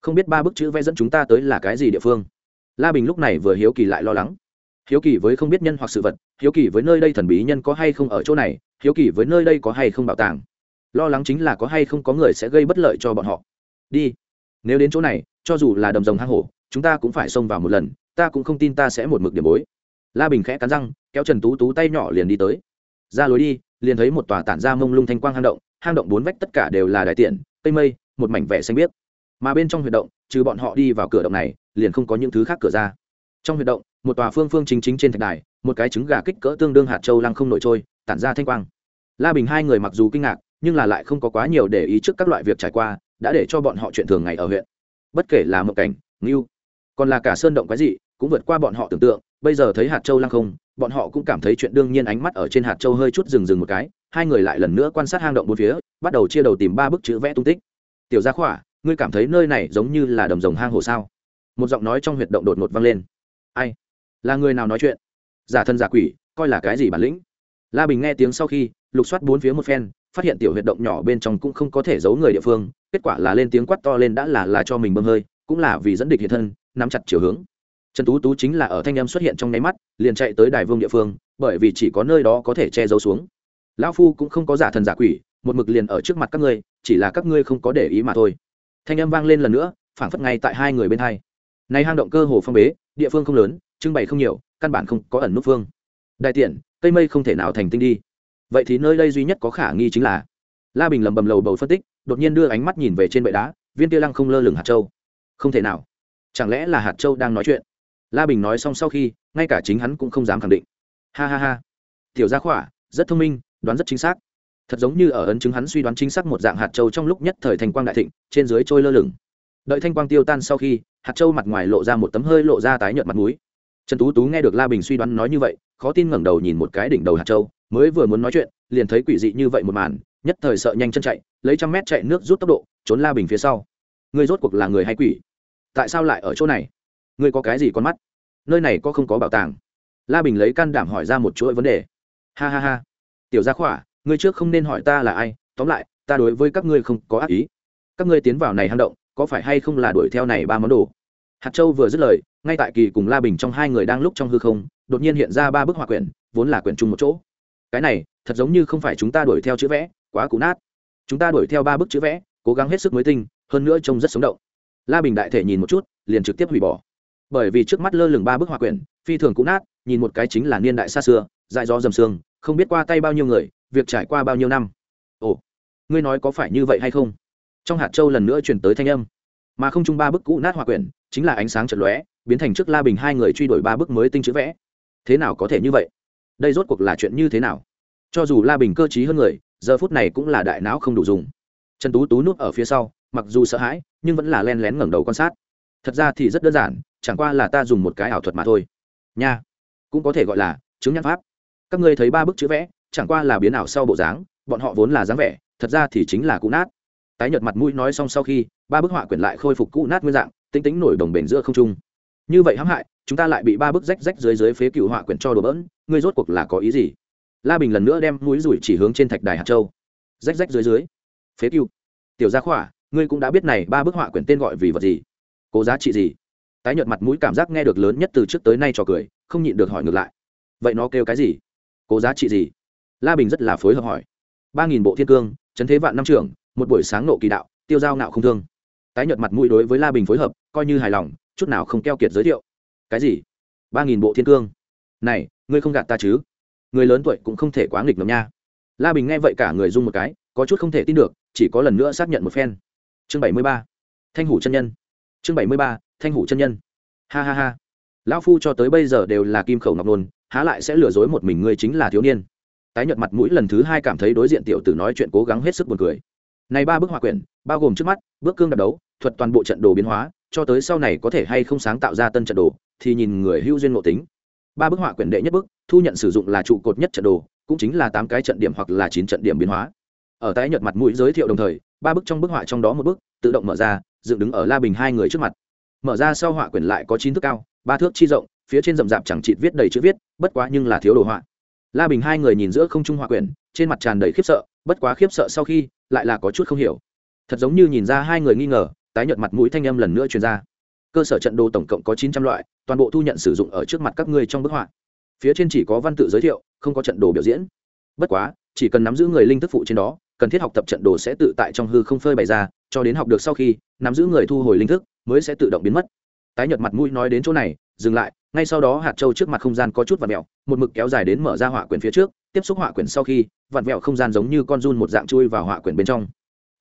Không biết ba bức chữ vẽ dẫn chúng ta tới là cái gì địa phương. La bình lúc này vừa hiếu kỳ lại lo lắng. Hiếu kỳ với không biết nhân hoặc sự vật, hiếu kỳ với nơi đây thần bí nhân có hay không ở chỗ này, hiếu kỳ với nơi đây có hay không bảo tàng. Lo lắng chính là có hay không có người sẽ gây bất lợi cho bọn họ. Đi. Nếu đến chỗ này, cho dù là đầm rồng hang hổ chúng ta cũng phải xông vào một lần, ta cũng không tin ta sẽ một mực điểm bối. La bình khẽ cắn răng, kéo trần tú tú tay nhỏ liền đi tới. Ra lối đi, liền thấy một tòa tản ra mông lung thanh quang hang động hang động bốn vách tất cả đều là đại tiện, cây mây, một mảnh vẻ xanh biếc. Mà bên trong huyệt động, trừ bọn họ đi vào cửa động này, liền không có những thứ khác cửa ra. Trong huyệt động, một tòa phương phương chính chính trên thạch đài, một cái trứng gà kích cỡ tương đương hạt châu lăng không nổi trôi, tản ra thanh quang. La bình hai người mặc dù kinh ngạc, nhưng là lại không có quá nhiều để ý trước các loại việc trải qua, đã để cho bọn họ chuyện thường ngày ở huyện. Bất kể là mộng cảnh, ngưu còn là cả sơn động cái gì cũng vượt qua bọn họ tưởng tượng, bây giờ thấy hạt châu lăng không, bọn họ cũng cảm thấy chuyện đương nhiên ánh mắt ở trên hạt châu hơi chút rừng rừng một cái, hai người lại lần nữa quan sát hang động bốn phía, bắt đầu chia đầu tìm ba bức chữ vẽ tung tích. Tiểu gia khỏa, ngươi cảm thấy nơi này giống như là đầm rồng hang hồ sao? Một giọng nói trong huyệt động đột ngột vang lên. Ai? Là người nào nói chuyện? Giả thân giả quỷ, coi là cái gì bản lĩnh? La bình nghe tiếng sau khi, lục soát bốn phía một phen, phát hiện tiểu huyệt động nhỏ bên trong cũng không có thể giấu người địa phương, kết quả là lên tiếng quát to lên đã là là cho mình bơm hơi, cũng là vì dẫn địch hiện thân nắm chặt chiều hướng. Trần tú tú chính là ở thanh em xuất hiện trong nháy mắt, liền chạy tới đài vương địa phương, bởi vì chỉ có nơi đó có thể che giấu xuống. Lão phu cũng không có giả thần giả quỷ, một mực liền ở trước mặt các ngươi, chỉ là các ngươi không có để ý mà thôi. Thanh âm vang lên lần nữa, phảng phất ngay tại hai người bên hai. Này hang động cơ hồ phong bế, địa phương không lớn, trưng bày không nhiều, căn bản không có ẩn nút phương. Đại tiện, cây mây không thể nào thành tinh đi. Vậy thì nơi đây duy nhất có khả nghi chính là, la bình lầm bầm lầu bầu phân tích, đột nhiên đưa ánh mắt nhìn về trên bệ đá, viên tia lăng không lơ lửng hạt châu. Không thể nào chẳng lẽ là hạt châu đang nói chuyện? La bình nói xong sau khi, ngay cả chính hắn cũng không dám khẳng định. Ha ha ha. Tiểu gia khỏa, rất thông minh, đoán rất chính xác. Thật giống như ở ấn chứng hắn suy đoán chính xác một dạng hạt châu trong lúc nhất thời thành quang đại thịnh, trên dưới trôi lơ lửng. Đợi thanh quang tiêu tan sau khi, hạt châu mặt ngoài lộ ra một tấm hơi lộ ra tái nhợt mặt mũi. Trần tú tú nghe được la bình suy đoán nói như vậy, khó tin ngẩng đầu nhìn một cái đỉnh đầu hạt châu, mới vừa muốn nói chuyện, liền thấy quỷ dị như vậy một màn, nhất thời sợ nhanh chân chạy, lấy trăm mét chạy nước rút tốc độ, trốn la bình phía sau. Ngươi rốt cuộc là người hay quỷ? Tại sao lại ở chỗ này? Ngươi có cái gì con mắt? Nơi này có không có bảo tàng? La bình lấy can đảm hỏi ra một chuỗi vấn đề. Ha ha ha. Tiểu gia khỏa, ngươi trước không nên hỏi ta là ai, tóm lại, ta đối với các ngươi không có ác ý. Các ngươi tiến vào này hang động, có phải hay không là đuổi theo này ba món đồ? Hạt châu vừa dứt lời, ngay tại kỳ cùng la bình trong hai người đang lúc trong hư không, đột nhiên hiện ra ba bức họa quyển, vốn là quyển chung một chỗ. Cái này, thật giống như không phải chúng ta đuổi theo chữ vẽ, quá cũ nát. Chúng ta đuổi theo ba bức chữ vẽ, cố gắng hết sức mới tinh, hơn nữa trông rất sống động la bình đại thể nhìn một chút, liền trực tiếp hủy bỏ. Bởi vì trước mắt lơ lửng ba bức họa quyển, phi thường cũ nát, nhìn một cái chính là niên đại xa xưa, dại do dầm xương không biết qua tay bao nhiêu người, việc trải qua bao nhiêu năm. Ồ, ngươi nói có phải như vậy hay không? Trong hạt châu lần nữa chuyển tới thanh âm. Mà không chung ba bức cũ nát họa quyển, chính là ánh sáng chật lóe, biến thành trước la bình hai người truy đuổi ba bức mới tinh chữ vẽ. Thế nào có thể như vậy? Đây rốt cuộc là chuyện như thế nào? Cho dù la bình cơ t hơn người, giờ phút này cũng là đại não không đủ dùng. Trần tú tú núp ở phía sau mặc dù sợ hãi, nhưng vẫn là len lén ngẩng đầu quan sát. Thật ra thì rất đơn giản, chẳng qua là ta dùng một cái ảo thuật mà thôi. Nha, cũng có thể gọi là chứng nhãn pháp. Các ngươi thấy ba bức chữ vẽ, chẳng qua là biến ảo sau bộ dáng, bọn họ vốn là dáng vẻ, thật ra thì chính là cũ nát. Tái nhợt mặt mũi nói xong sau khi, ba bức họa quyển lại khôi phục cũ nát nguyên dạng tính tính nổi đồng bền giữa không trung. Như vậy hãm hại, chúng ta lại bị ba bức rách rách dưới dưới phế cựu họa quyển cho đồ bỡn, ngươi rốt cuộc là có ý gì? La bình lần nữa đem mũi rủi chỉ hướng trên thạch đài hạt châu. Rách rách dưới dưới. Phế cựu. Tiểu gia khỏa ngươi cũng đã biết này, ba bức họa quyển tên gọi vì vật gì? Cố giá trị gì? Tái nhợt mặt mũi cảm giác nghe được lớn nhất từ trước tới nay cho cười, không nhịn được hỏi ngược lại. Vậy nó kêu cái gì? Cố giá trị gì? La bình rất là phối hợp hỏi. Ba nghìn bộ thiên cương, chấn thế vạn năm trưởng, một buổi sáng nộ kỳ đạo, tiêu giao ngạo không thương. Tái nhợt mặt mũi đối với la bình phối hợp, coi như hài lòng, chút nào không keo kiệt giới thiệu. Cái gì? Ba nghìn bộ thiên cương? Này, ngươi không gạt ta chứ? Người lớn tuổi cũng không thể quá nghịch ngầm nha. La bình nghe vậy cả người rung một cái, có chút không thể tin được, chỉ có lần nữa xác nhận một phen chương bảy mươi ba, thanh hủ chân nhân. Chương bảy mươi ba, thanh hủ chân nhân. Ha ha ha. Lão phu cho tới bây giờ đều là kim khẩu ngọc nôn, há lại sẽ lừa dối một mình ngươi chính là thiếu niên. Tái nhợt mặt mũi lần thứ hai cảm thấy đối diện tiểu tử nói chuyện cố gắng hết sức buồn cười. Này ba bức họa quyển, bao gồm trước mắt bước cương đạp đấu, thuật toàn bộ trận đồ biến hóa, cho tới sau này có thể hay không sáng tạo ra tân trận đồ, thì nhìn người hưu duyên ngộ tính. Ba bức họa quyển đệ nhất bức, thu nhận sử dụng là trụ cột nhất trận đồ, cũng chính là tám cái trận điểm hoặc là chín trận điểm biến hóa. Ở tái nhợt mặt mũi giới thiệu đồng thời ba bức trong bức họa trong đó một bức, tự động mở ra, dựng đứng ở la bình hai người trước mặt. Mở ra sau họa quyển lại có chín thước cao, ba thước chi rộng, phía trên rậm rạp chẳng chịt viết đầy chữ viết, bất quá nhưng là thiếu đồ họa. La bình hai người nhìn giữa không trung họa quyển, trên mặt tràn đầy khiếp sợ, bất quá khiếp sợ sau khi, lại là có chút không hiểu. Thật giống như nhìn ra hai người nghi ngờ, tái nhợt mặt mũi thanh âm lần nữa truyền ra. Cơ sở trận đồ tổng cộng có chín trăm loại, toàn bộ thu nhận sử dụng ở trước mặt các ngươi trong bức họa. Phía trên chỉ có văn tự giới thiệu, không có trận đồ biểu diễn. Bất quá, chỉ cần nắm giữ người linh thức phụ trên đó cần thiết học tập trận đồ sẽ tự tại trong hư không phơi bày ra, cho đến học được sau khi, nắm giữ người thu hồi linh thức, mới sẽ tự động biến mất. Tái nhợt mặt mũi nói đến chỗ này, dừng lại, ngay sau đó hạt châu trước mặt không gian có chút vặn mẹo một mực kéo dài đến mở ra hỏa quyển phía trước, tiếp xúc hỏa quyển sau khi, vặn mẹo không gian giống như con run một dạng chui vào hỏa quyển bên trong.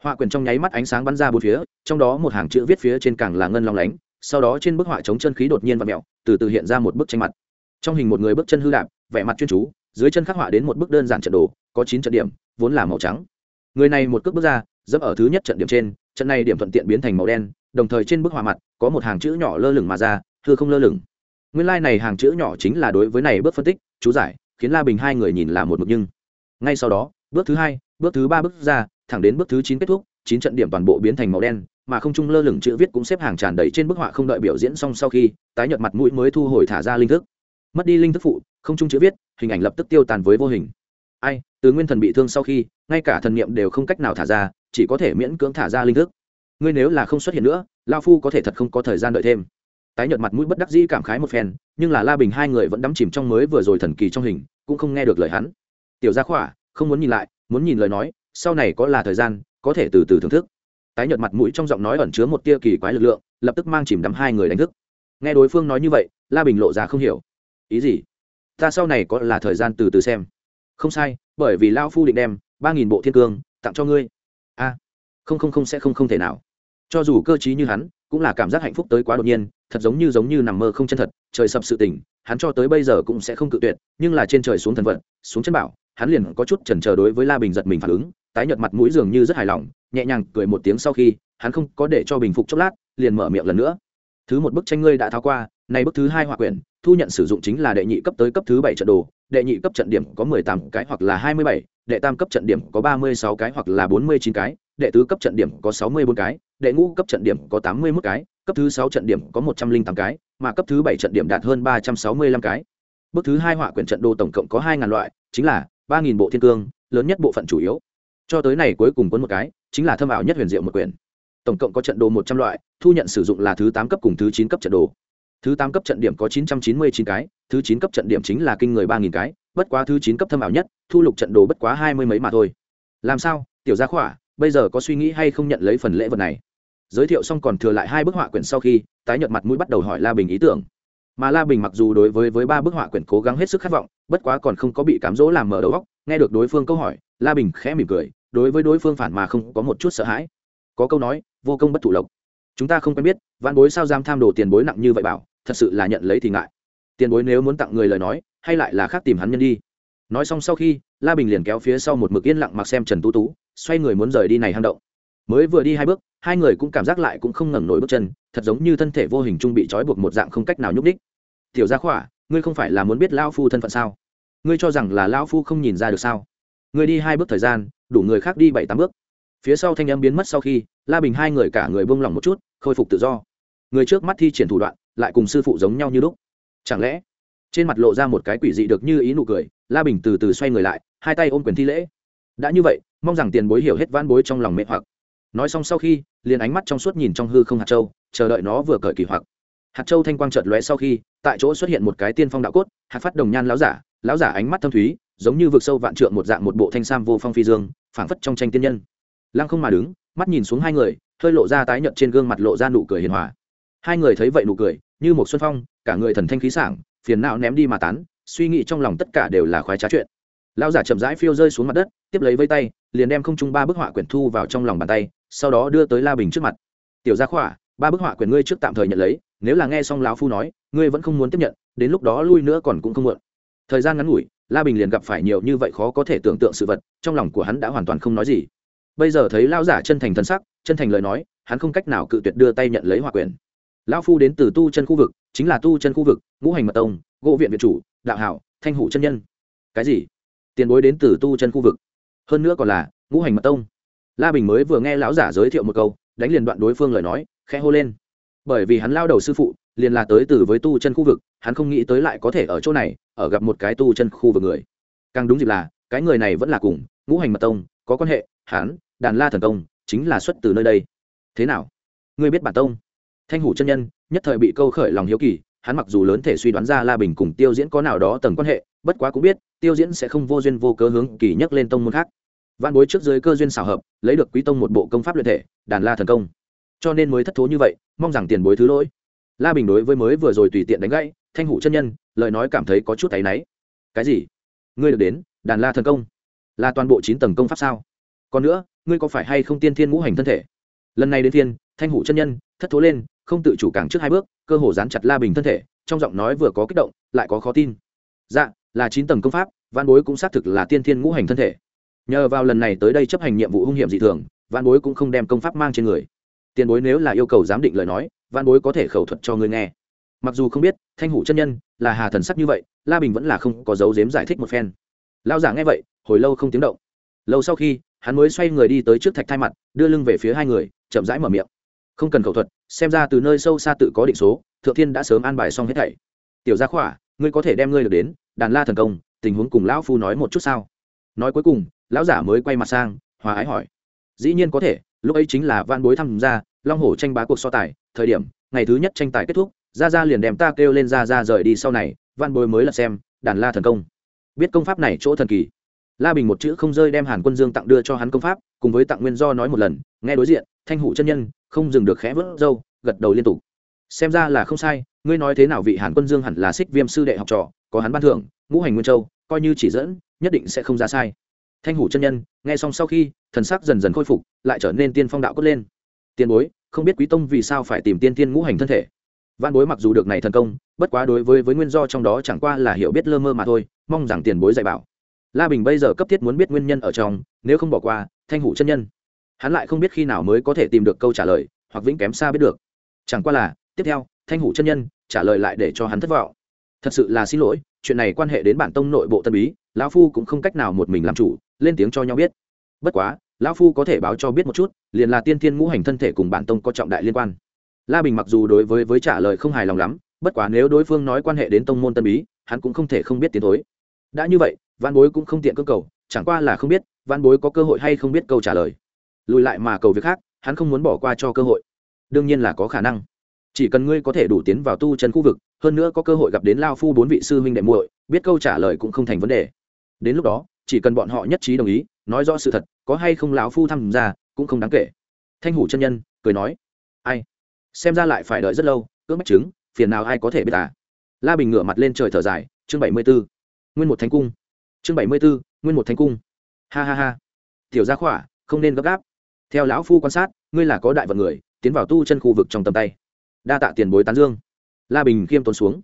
Hỏa quyển trong nháy mắt ánh sáng bắn ra bốn phía, trong đó một hàng chữ viết phía trên càng là ngân long lánh, sau đó trên bức họa chống chân khí đột nhiên vặn mẹo từ từ hiện ra một bức tranh mặt. Trong hình một người bước chân hư đạp, vẻ mặt chuyên chú, dưới chân khắc họa đến một bức đơn giản trận đồ, có chín trận điểm, vốn là màu trắng người này một cước bước ra, dẫm ở thứ nhất trận điểm trên, trận này điểm thuận tiện biến thành màu đen, đồng thời trên bức họa mặt có một hàng chữ nhỏ lơ lửng mà ra, thưa không lơ lửng. Nguyên lai、like、này hàng chữ nhỏ chính là đối với này bước phân tích, chú giải, khiến la bình hai người nhìn là một mực nhưng. Ngay sau đó, bước thứ hai, bước thứ ba bước ra, thẳng đến bước thứ chín kết thúc, chín trận điểm toàn bộ biến thành màu đen, mà không trung lơ lửng chữ viết cũng xếp hàng tràn đầy trên bức họa không đợi biểu diễn xong sau khi, tái nhợt mặt mũi mới thu hồi thả ra linh thức. Mất đi linh thức phụ, không trung chữ viết, hình ảnh lập tức tiêu tàn với vô hình. Ai, từ nguyên thần bị thương sau khi ngay cả thần niệm đều không cách nào thả ra, chỉ có thể miễn cưỡng thả ra linh thức. Ngươi nếu là không xuất hiện nữa lao phu có thể thật không có thời gian đợi thêm. Tái nhợt mặt mũi bất đắc dĩ cảm khái một phen, nhưng là la bình hai người vẫn đắm chìm trong mới vừa rồi thần kỳ trong hình, cũng không nghe được lời hắn. Tiểu gia khỏa, không muốn nhìn lại, muốn nhìn lời nói, sau này có là thời gian, có thể từ từ thưởng thức. Tái nhợt mặt mũi trong giọng nói ẩn chứa một tia kỳ quái lực lượng, lập tức mang chìm đắm hai người đánh thức. Nghe đối phương nói như vậy, la bình lộ ra không hiểu. Ý gì? Ta sau này có là thời gian từ từ xem không sai, bởi vì lao phu định đem ba nghìn bộ thiên cương tặng cho ngươi. A, không không không sẽ không không thể nào. Cho dù cơ t như hắn, cũng là cảm giác hạnh phúc tới quá đột nhiên, thật giống như giống như nằm mơ không chân thật, trời sập sự tỉnh hắn cho tới bây giờ cũng sẽ không cự tuyệt, nhưng là trên trời xuống thần vận, xuống chân bảo, hắn liền có chút chần chờ đối với la bình giật mình phản ứng, tái nhợt mặt mũi dường như rất hài lòng, nhẹ nhàng cười một tiếng sau khi, hắn không có để cho bình phục chốc lát, liền mở miệng lần nữa. Thứ một bức tranh ngươi đã tháo qua, nay bức thứ hai hòa quyển, thu nhận sử dụng chính là đệ nhị cấp tới cấp thứ bảy trận đồ đệ nhị cấp trận điểm có mười tám cái hoặc là hai mươi bảy, đệ tam cấp trận điểm có ba mươi sáu cái hoặc là bốn mươi chín cái, đệ tứ cấp trận điểm có sáu mươi bốn cái, đệ ngũ cấp trận điểm có tám mươi mốt cái, cấp thứ sáu trận điểm có một trăm linh tám cái, mà cấp thứ bảy trận điểm đạt hơn ba trăm sáu mươi lăm cái. Bước thứ hai họa quyển trận đồ tổng cộng có hai ngàn loại, chính là ba nghìn bộ thiên cương, lớn nhất bộ phận chủ yếu. Cho tới này cuối cùng cuốn một cái, chính là thâm ảo nhất huyền diệu một quyển. Tổng cộng có trận đồ một trăm loại, thu nhận sử dụng là thứ tám cấp cùng thứ chín cấp trận đồ thứ tám cấp trận điểm có chín trăm chín mươi chín cái, thứ chín cấp trận điểm chính là kinh người ba nghìn cái, bất quá thứ chín cấp thâm ảo nhất, thu lục trận đồ bất quá hai mươi mấy mà thôi. Làm sao? Tiểu gia khỏa, bây giờ có suy nghĩ hay không nhận lấy phần lễ vật này? Giới thiệu xong còn thừa lại hai bức họa quyển sau khi, tái nhợt mặt mũi bắt đầu hỏi la bình ý tưởng. Mà la bình mặc dù đối với với ba bức họa quyển cố gắng hết sức khát vọng, bất quá còn không có bị cám dỗ làm mở đầu góc nghe được đối phương câu hỏi, la bình khẽ mỉm cười, đối với đối phương phản mà không có một chút sợ hãi. Có câu nói, vô công bất thủ lộc chúng ta không quen biết vạn bối sao giam tham đồ tiền bối nặng như vậy bảo, thật sự là nhận lấy thì ngại. Tiền bối nếu muốn tặng người lời nói, hay lại là khác tìm hắn nhân đi. Nói xong sau khi, la bình liền kéo phía sau một mực yên lặng mặc xem trần tú tú, xoay người muốn rời đi này hang động. Mới vừa đi hai bước, hai người cũng cảm giác lại cũng không ngẩng nổi bước chân, thật giống như thân thể vô hình trung bị trói buộc một dạng không cách nào nhúc ních tiểu gia khỏa, ngươi không phải là muốn biết lao phu thân phận sao? Ngươi cho rằng là lao phu không nhìn ra được sao? Ngươi đi hai bước thời gian, đủ người khác đi bảy tám bước phía sau thanh âm biến mất sau khi, la bình hai người cả người buông lỏng một chút, khôi phục tự do. Người trước mắt thi triển thủ đoạn, lại cùng sư phụ giống nhau như lúc. Chẳng lẽ, trên mặt lộ ra một cái quỷ dị được như ý nụ cười, la bình từ từ xoay người lại, hai tay ôm quyền thi lễ. Đã như vậy, mong rằng tiền bối hiểu hết van bối trong lòng mẹ hoặc. Nói xong sau khi, liền ánh mắt trong suốt nhìn trong hư không hạt châu, chờ đợi nó vừa cởi kỳ hoặc. Hạt châu thanh quang chợt lóe sau khi, tại chỗ xuất hiện một cái tiên phong đạo cốt, hạt phát đồng nhan láo giả láo giả ánh mắt thâm thúy, giống như vực sâu vạn trượng một dạng một bộ thanh sam vô phong phi dương, phảng phất trong tranh tiên nhân lăng không mà đứng, mắt nhìn xuống hai người, hơi lộ ra tái nhợt trên gương mặt lộ ra nụ cười hiền hòa. Hai người thấy vậy nụ cười, như một xuân phong, cả người thần thanh khí sảng, phiền não ném đi mà tán, suy nghĩ trong lòng tất cả đều là khoái trá chuyện. Lão giả chậm rãi phiêu rơi xuống mặt đất, tiếp lấy vây tay, liền đem không trung ba bức họa quyển thu vào trong lòng bàn tay, sau đó đưa tới la bình trước mặt. Tiểu gia khỏa, ba bức họa quyển ngươi trước tạm thời nhận lấy, nếu là nghe xong lão phu nói, ngươi vẫn không muốn tiếp nhận, đến lúc đó lui nữa còn cũng không muộn. Thời gian ngắn ngủi, la bình liền gặp phải nhiều như vậy khó có thể tưởng tượng sự vật, trong lòng của hắn đã hoàn toàn không nói gì bây giờ thấy lão giả chân thành thân sắc, chân thành lời nói, hắn không cách nào cự tuyệt đưa tay nhận lấy hòa quyển lão phu đến từ tu chân khu vực, chính là tu chân khu vực, ngũ hành mật tông, gỗ viện việt chủ, đạo hảo, thanh hủ chân nhân. Cái gì? Tiền bối đến từ tu chân khu vực. Hơn nữa còn là ngũ hành mật tông. La bình mới vừa nghe lão giả giới thiệu một câu, đánh liền đoạn đối phương lời nói, khẽ hô lên. Bởi vì hắn lao đầu sư phụ, liền là tới từ với tu chân khu vực, hắn không nghĩ tới lại có thể ở chỗ này, ở gặp một cái tu chân khu vực người. Càng đúng dịp là, cái người này vẫn là cùng ngũ hành mật tông có quan hệ, hắn đàn la thần công chính là xuất từ nơi đây. Thế nào? Ngươi biết bản tông? Thanh hủ chân nhân, nhất thời bị câu khởi lòng hiếu kỳ, hắn mặc dù lớn thể suy đoán ra la bình cùng tiêu diễn có nào đó tầng quan hệ, bất quá cũng biết, tiêu diễn sẽ không vô duyên vô cớ hướng kỳ nhắc lên tông môn khác. Văn bối trước dưới cơ duyên xảo hợp, lấy được quý tông một bộ công pháp luyện thể, đàn la thần công cho nên mới thất thố như vậy, mong rằng tiền bối thứ lỗi. La bình đối với mới vừa rồi tùy tiện đánh gãy, thanh hủ chân nhân, lời nói cảm thấy có chút thấy náy. Cái gì? Ngươi được đến, đàn la thần công là toàn bộ chín tầng công pháp sao? Còn nữa ngươi có phải hay không tiên thiên ngũ hành thân thể? Lần này đến thiên thanh hủ chân nhân, thất thố lên, không tự chủ càng trước hai bước, cơ hồ dán chặt la bình thân thể, trong giọng nói vừa có kích động, lại có khó tin. Dạ là chín tầng công pháp văn bối cũng xác thực là tiên thiên ngũ hành thân thể. Nhờ vào lần này tới đây chấp hành nhiệm vụ hung hiểm dị thường văn bối cũng không đem công pháp mang trên người. Tiền bối nếu là yêu cầu giám định lời nói văn bối có thể khẩu thuật cho ngươi nghe. Mặc dù không biết, thanh hủ chân nhân, là hà thần sắc như vậy, la bình vẫn là không có dấu dếm giải thích một phen. Lao giả nghe vậy, hồi lâu không tiếng động. Lâu sau khi hắn mới xoay người đi tới trước thạch thai mặt, đưa lưng về phía hai người, chậm rãi mở miệng. Không cần khẩu thuật, xem ra từ nơi sâu xa tự có định số, thượng thiên đã sớm an bài xong hết thảy. Tiểu gia khỏa, ngươi có thể đem ngươi được đến, đàn la thần công, tình huống cùng lão phu nói một chút sao? Nói cuối cùng, lão giả mới quay mặt sang, hòa ái hỏi. Dĩ nhiên có thể, lúc ấy chính là van bối tham gia long hổ tranh bá cuộc so tài, thời điểm, ngày thứ nhất tranh tài kết thúc ra ra liền đem ta kêu lên ra ra rời đi sau này văn bối mới là xem, đàn la thần công. Biết công pháp này chỗ thần kỳ la bình một chữ không rơi đem hàn quân dương tặng đưa cho hắn công pháp, cùng với tặng nguyên do nói một lần, nghe đối diện, thanh hủ chân nhân, không dừng được khẽ vớt râu, gật đầu liên tục. Xem ra là không sai, ngươi nói thế nào vị hàn quân dương hẳn là xích viêm sư đệ học trò, có hắn ban thưởng, ngũ hành nguyên châu, coi như chỉ dẫn, nhất định sẽ không ra sai. Thanh hủ chân nhân, nghe xong sau khi, thần sắc dần dần khôi phục, lại trở nên tiên phong đạo cốt lên. Tiền bối, không biết quý tông vì sao phải tìm tiên tiên ngũ hành thân thể. Văn bối mặc dù được này thần công, bất quá đối với với nguyên do trong đó chẳng qua là hiểu biết lơ mơ mà thôi, mong rằng tiền bối dạy bảo la bình bây giờ cấp thiết muốn biết nguyên nhân ở trong, nếu không bỏ qua, thanh hủ chân nhân. Hắn lại không biết khi nào mới có thể tìm được câu trả lời, hoặc vĩnh kém xa biết được. Chẳng qua là, tiếp theo, thanh hủ chân nhân trả lời lại để cho hắn thất vọng. Thật sự là xin lỗi, chuyện này quan hệ đến bản tông nội bộ tân bí, lão phu cũng không cách nào một mình làm chủ, lên tiếng cho nhau biết. Bất quá, lão phu có thể báo cho biết một chút, liền là tiên thiên ngũ hành thân thể cùng bản tông có trọng đại liên quan. La bình mặc dù đối với với trả lời không hài lòng lắm, bất quá nếu đối phương nói quan hệ đến tông môn tân bí, hắn cũng không thể không biết tiến thối. Đã như vậy văn bối cũng không tiện cơ cầu, chẳng qua là không biết văn bối có cơ hội hay không biết câu trả lời. Lùi lại mà cầu việc khác, hắn không muốn bỏ qua cho cơ hội. Đương nhiên là có khả năng. Chỉ cần ngươi có thể đủ tiến vào tu chân khu vực, hơn nữa có cơ hội gặp đến lao phu bốn vị sư huynh đệ muội, biết câu trả lời cũng không thành vấn đề. Đến lúc đó, chỉ cần bọn họ nhất trí đồng ý, nói rõ sự thật, có hay không lão phu tham gia, cũng không đáng kể. Thanh hủ chân nhân, cười nói, ai? Xem ra lại phải đợi rất lâu, ước mách chứng, phiền nào ai có thể biết à? La bình ngửa mặt lên trời thở dài, chương bảy mươi b ố nguyên một thánh cung chương bảy mươi bốn, nguyên một thánh cung. Ha ha ha. Tiểu gia khỏa, không nên gấp gáp. Theo lão phu quan sát, ngươi là có đại vật người, tiến vào tu chân khu vực trong tầm tay. Đa tạ tiền bối tán dương. La bình khiêm tốn xuống.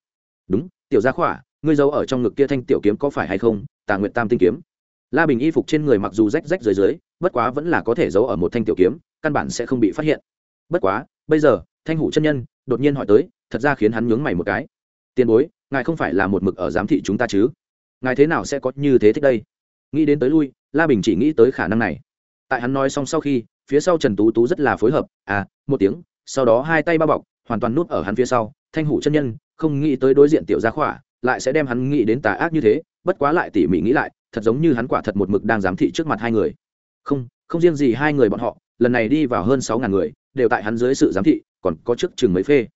Đúng, tiểu gia khỏa, ngươi giấu ở trong ngực kia thanh tiểu kiếm có phải hay không? Tà nguyện tam tinh kiếm. La bình y phục trên người mặc dù rách rách dưới dưới, bất quá vẫn là có thể giấu ở một thanh tiểu kiếm, căn bản sẽ không bị phát hiện. Bất quá, bây giờ, thanh hủ chân nhân, đột nhiên hỏi tới, thật ra khiến hắn nhướng mày một cái. Tiền bối, ngài không phải là một mực ở giám thị chúng ta chứ? Ngài thế nào sẽ có như thế thích đây? Nghĩ đến tới lui, la bình chỉ nghĩ tới khả năng này. Tại hắn nói xong sau khi, phía sau trần tú tú rất là phối hợp à một tiếng, sau đó hai tay bao bọc, hoàn toàn nút ở hắn phía sau, thanh hủ chân nhân, không nghĩ tới đối diện tiểu gia khỏa, lại sẽ đem hắn nghĩ đến tà ác như thế, bất quá lại tỉ mỉ nghĩ lại, thật giống như hắn quả thật một mực đang giám thị trước mặt hai người. Không không riêng gì hai người bọn họ, lần này đi vào hơn sáu ngàn người, đều tại hắn dưới sự giám thị, còn có trước chừng mấy phê.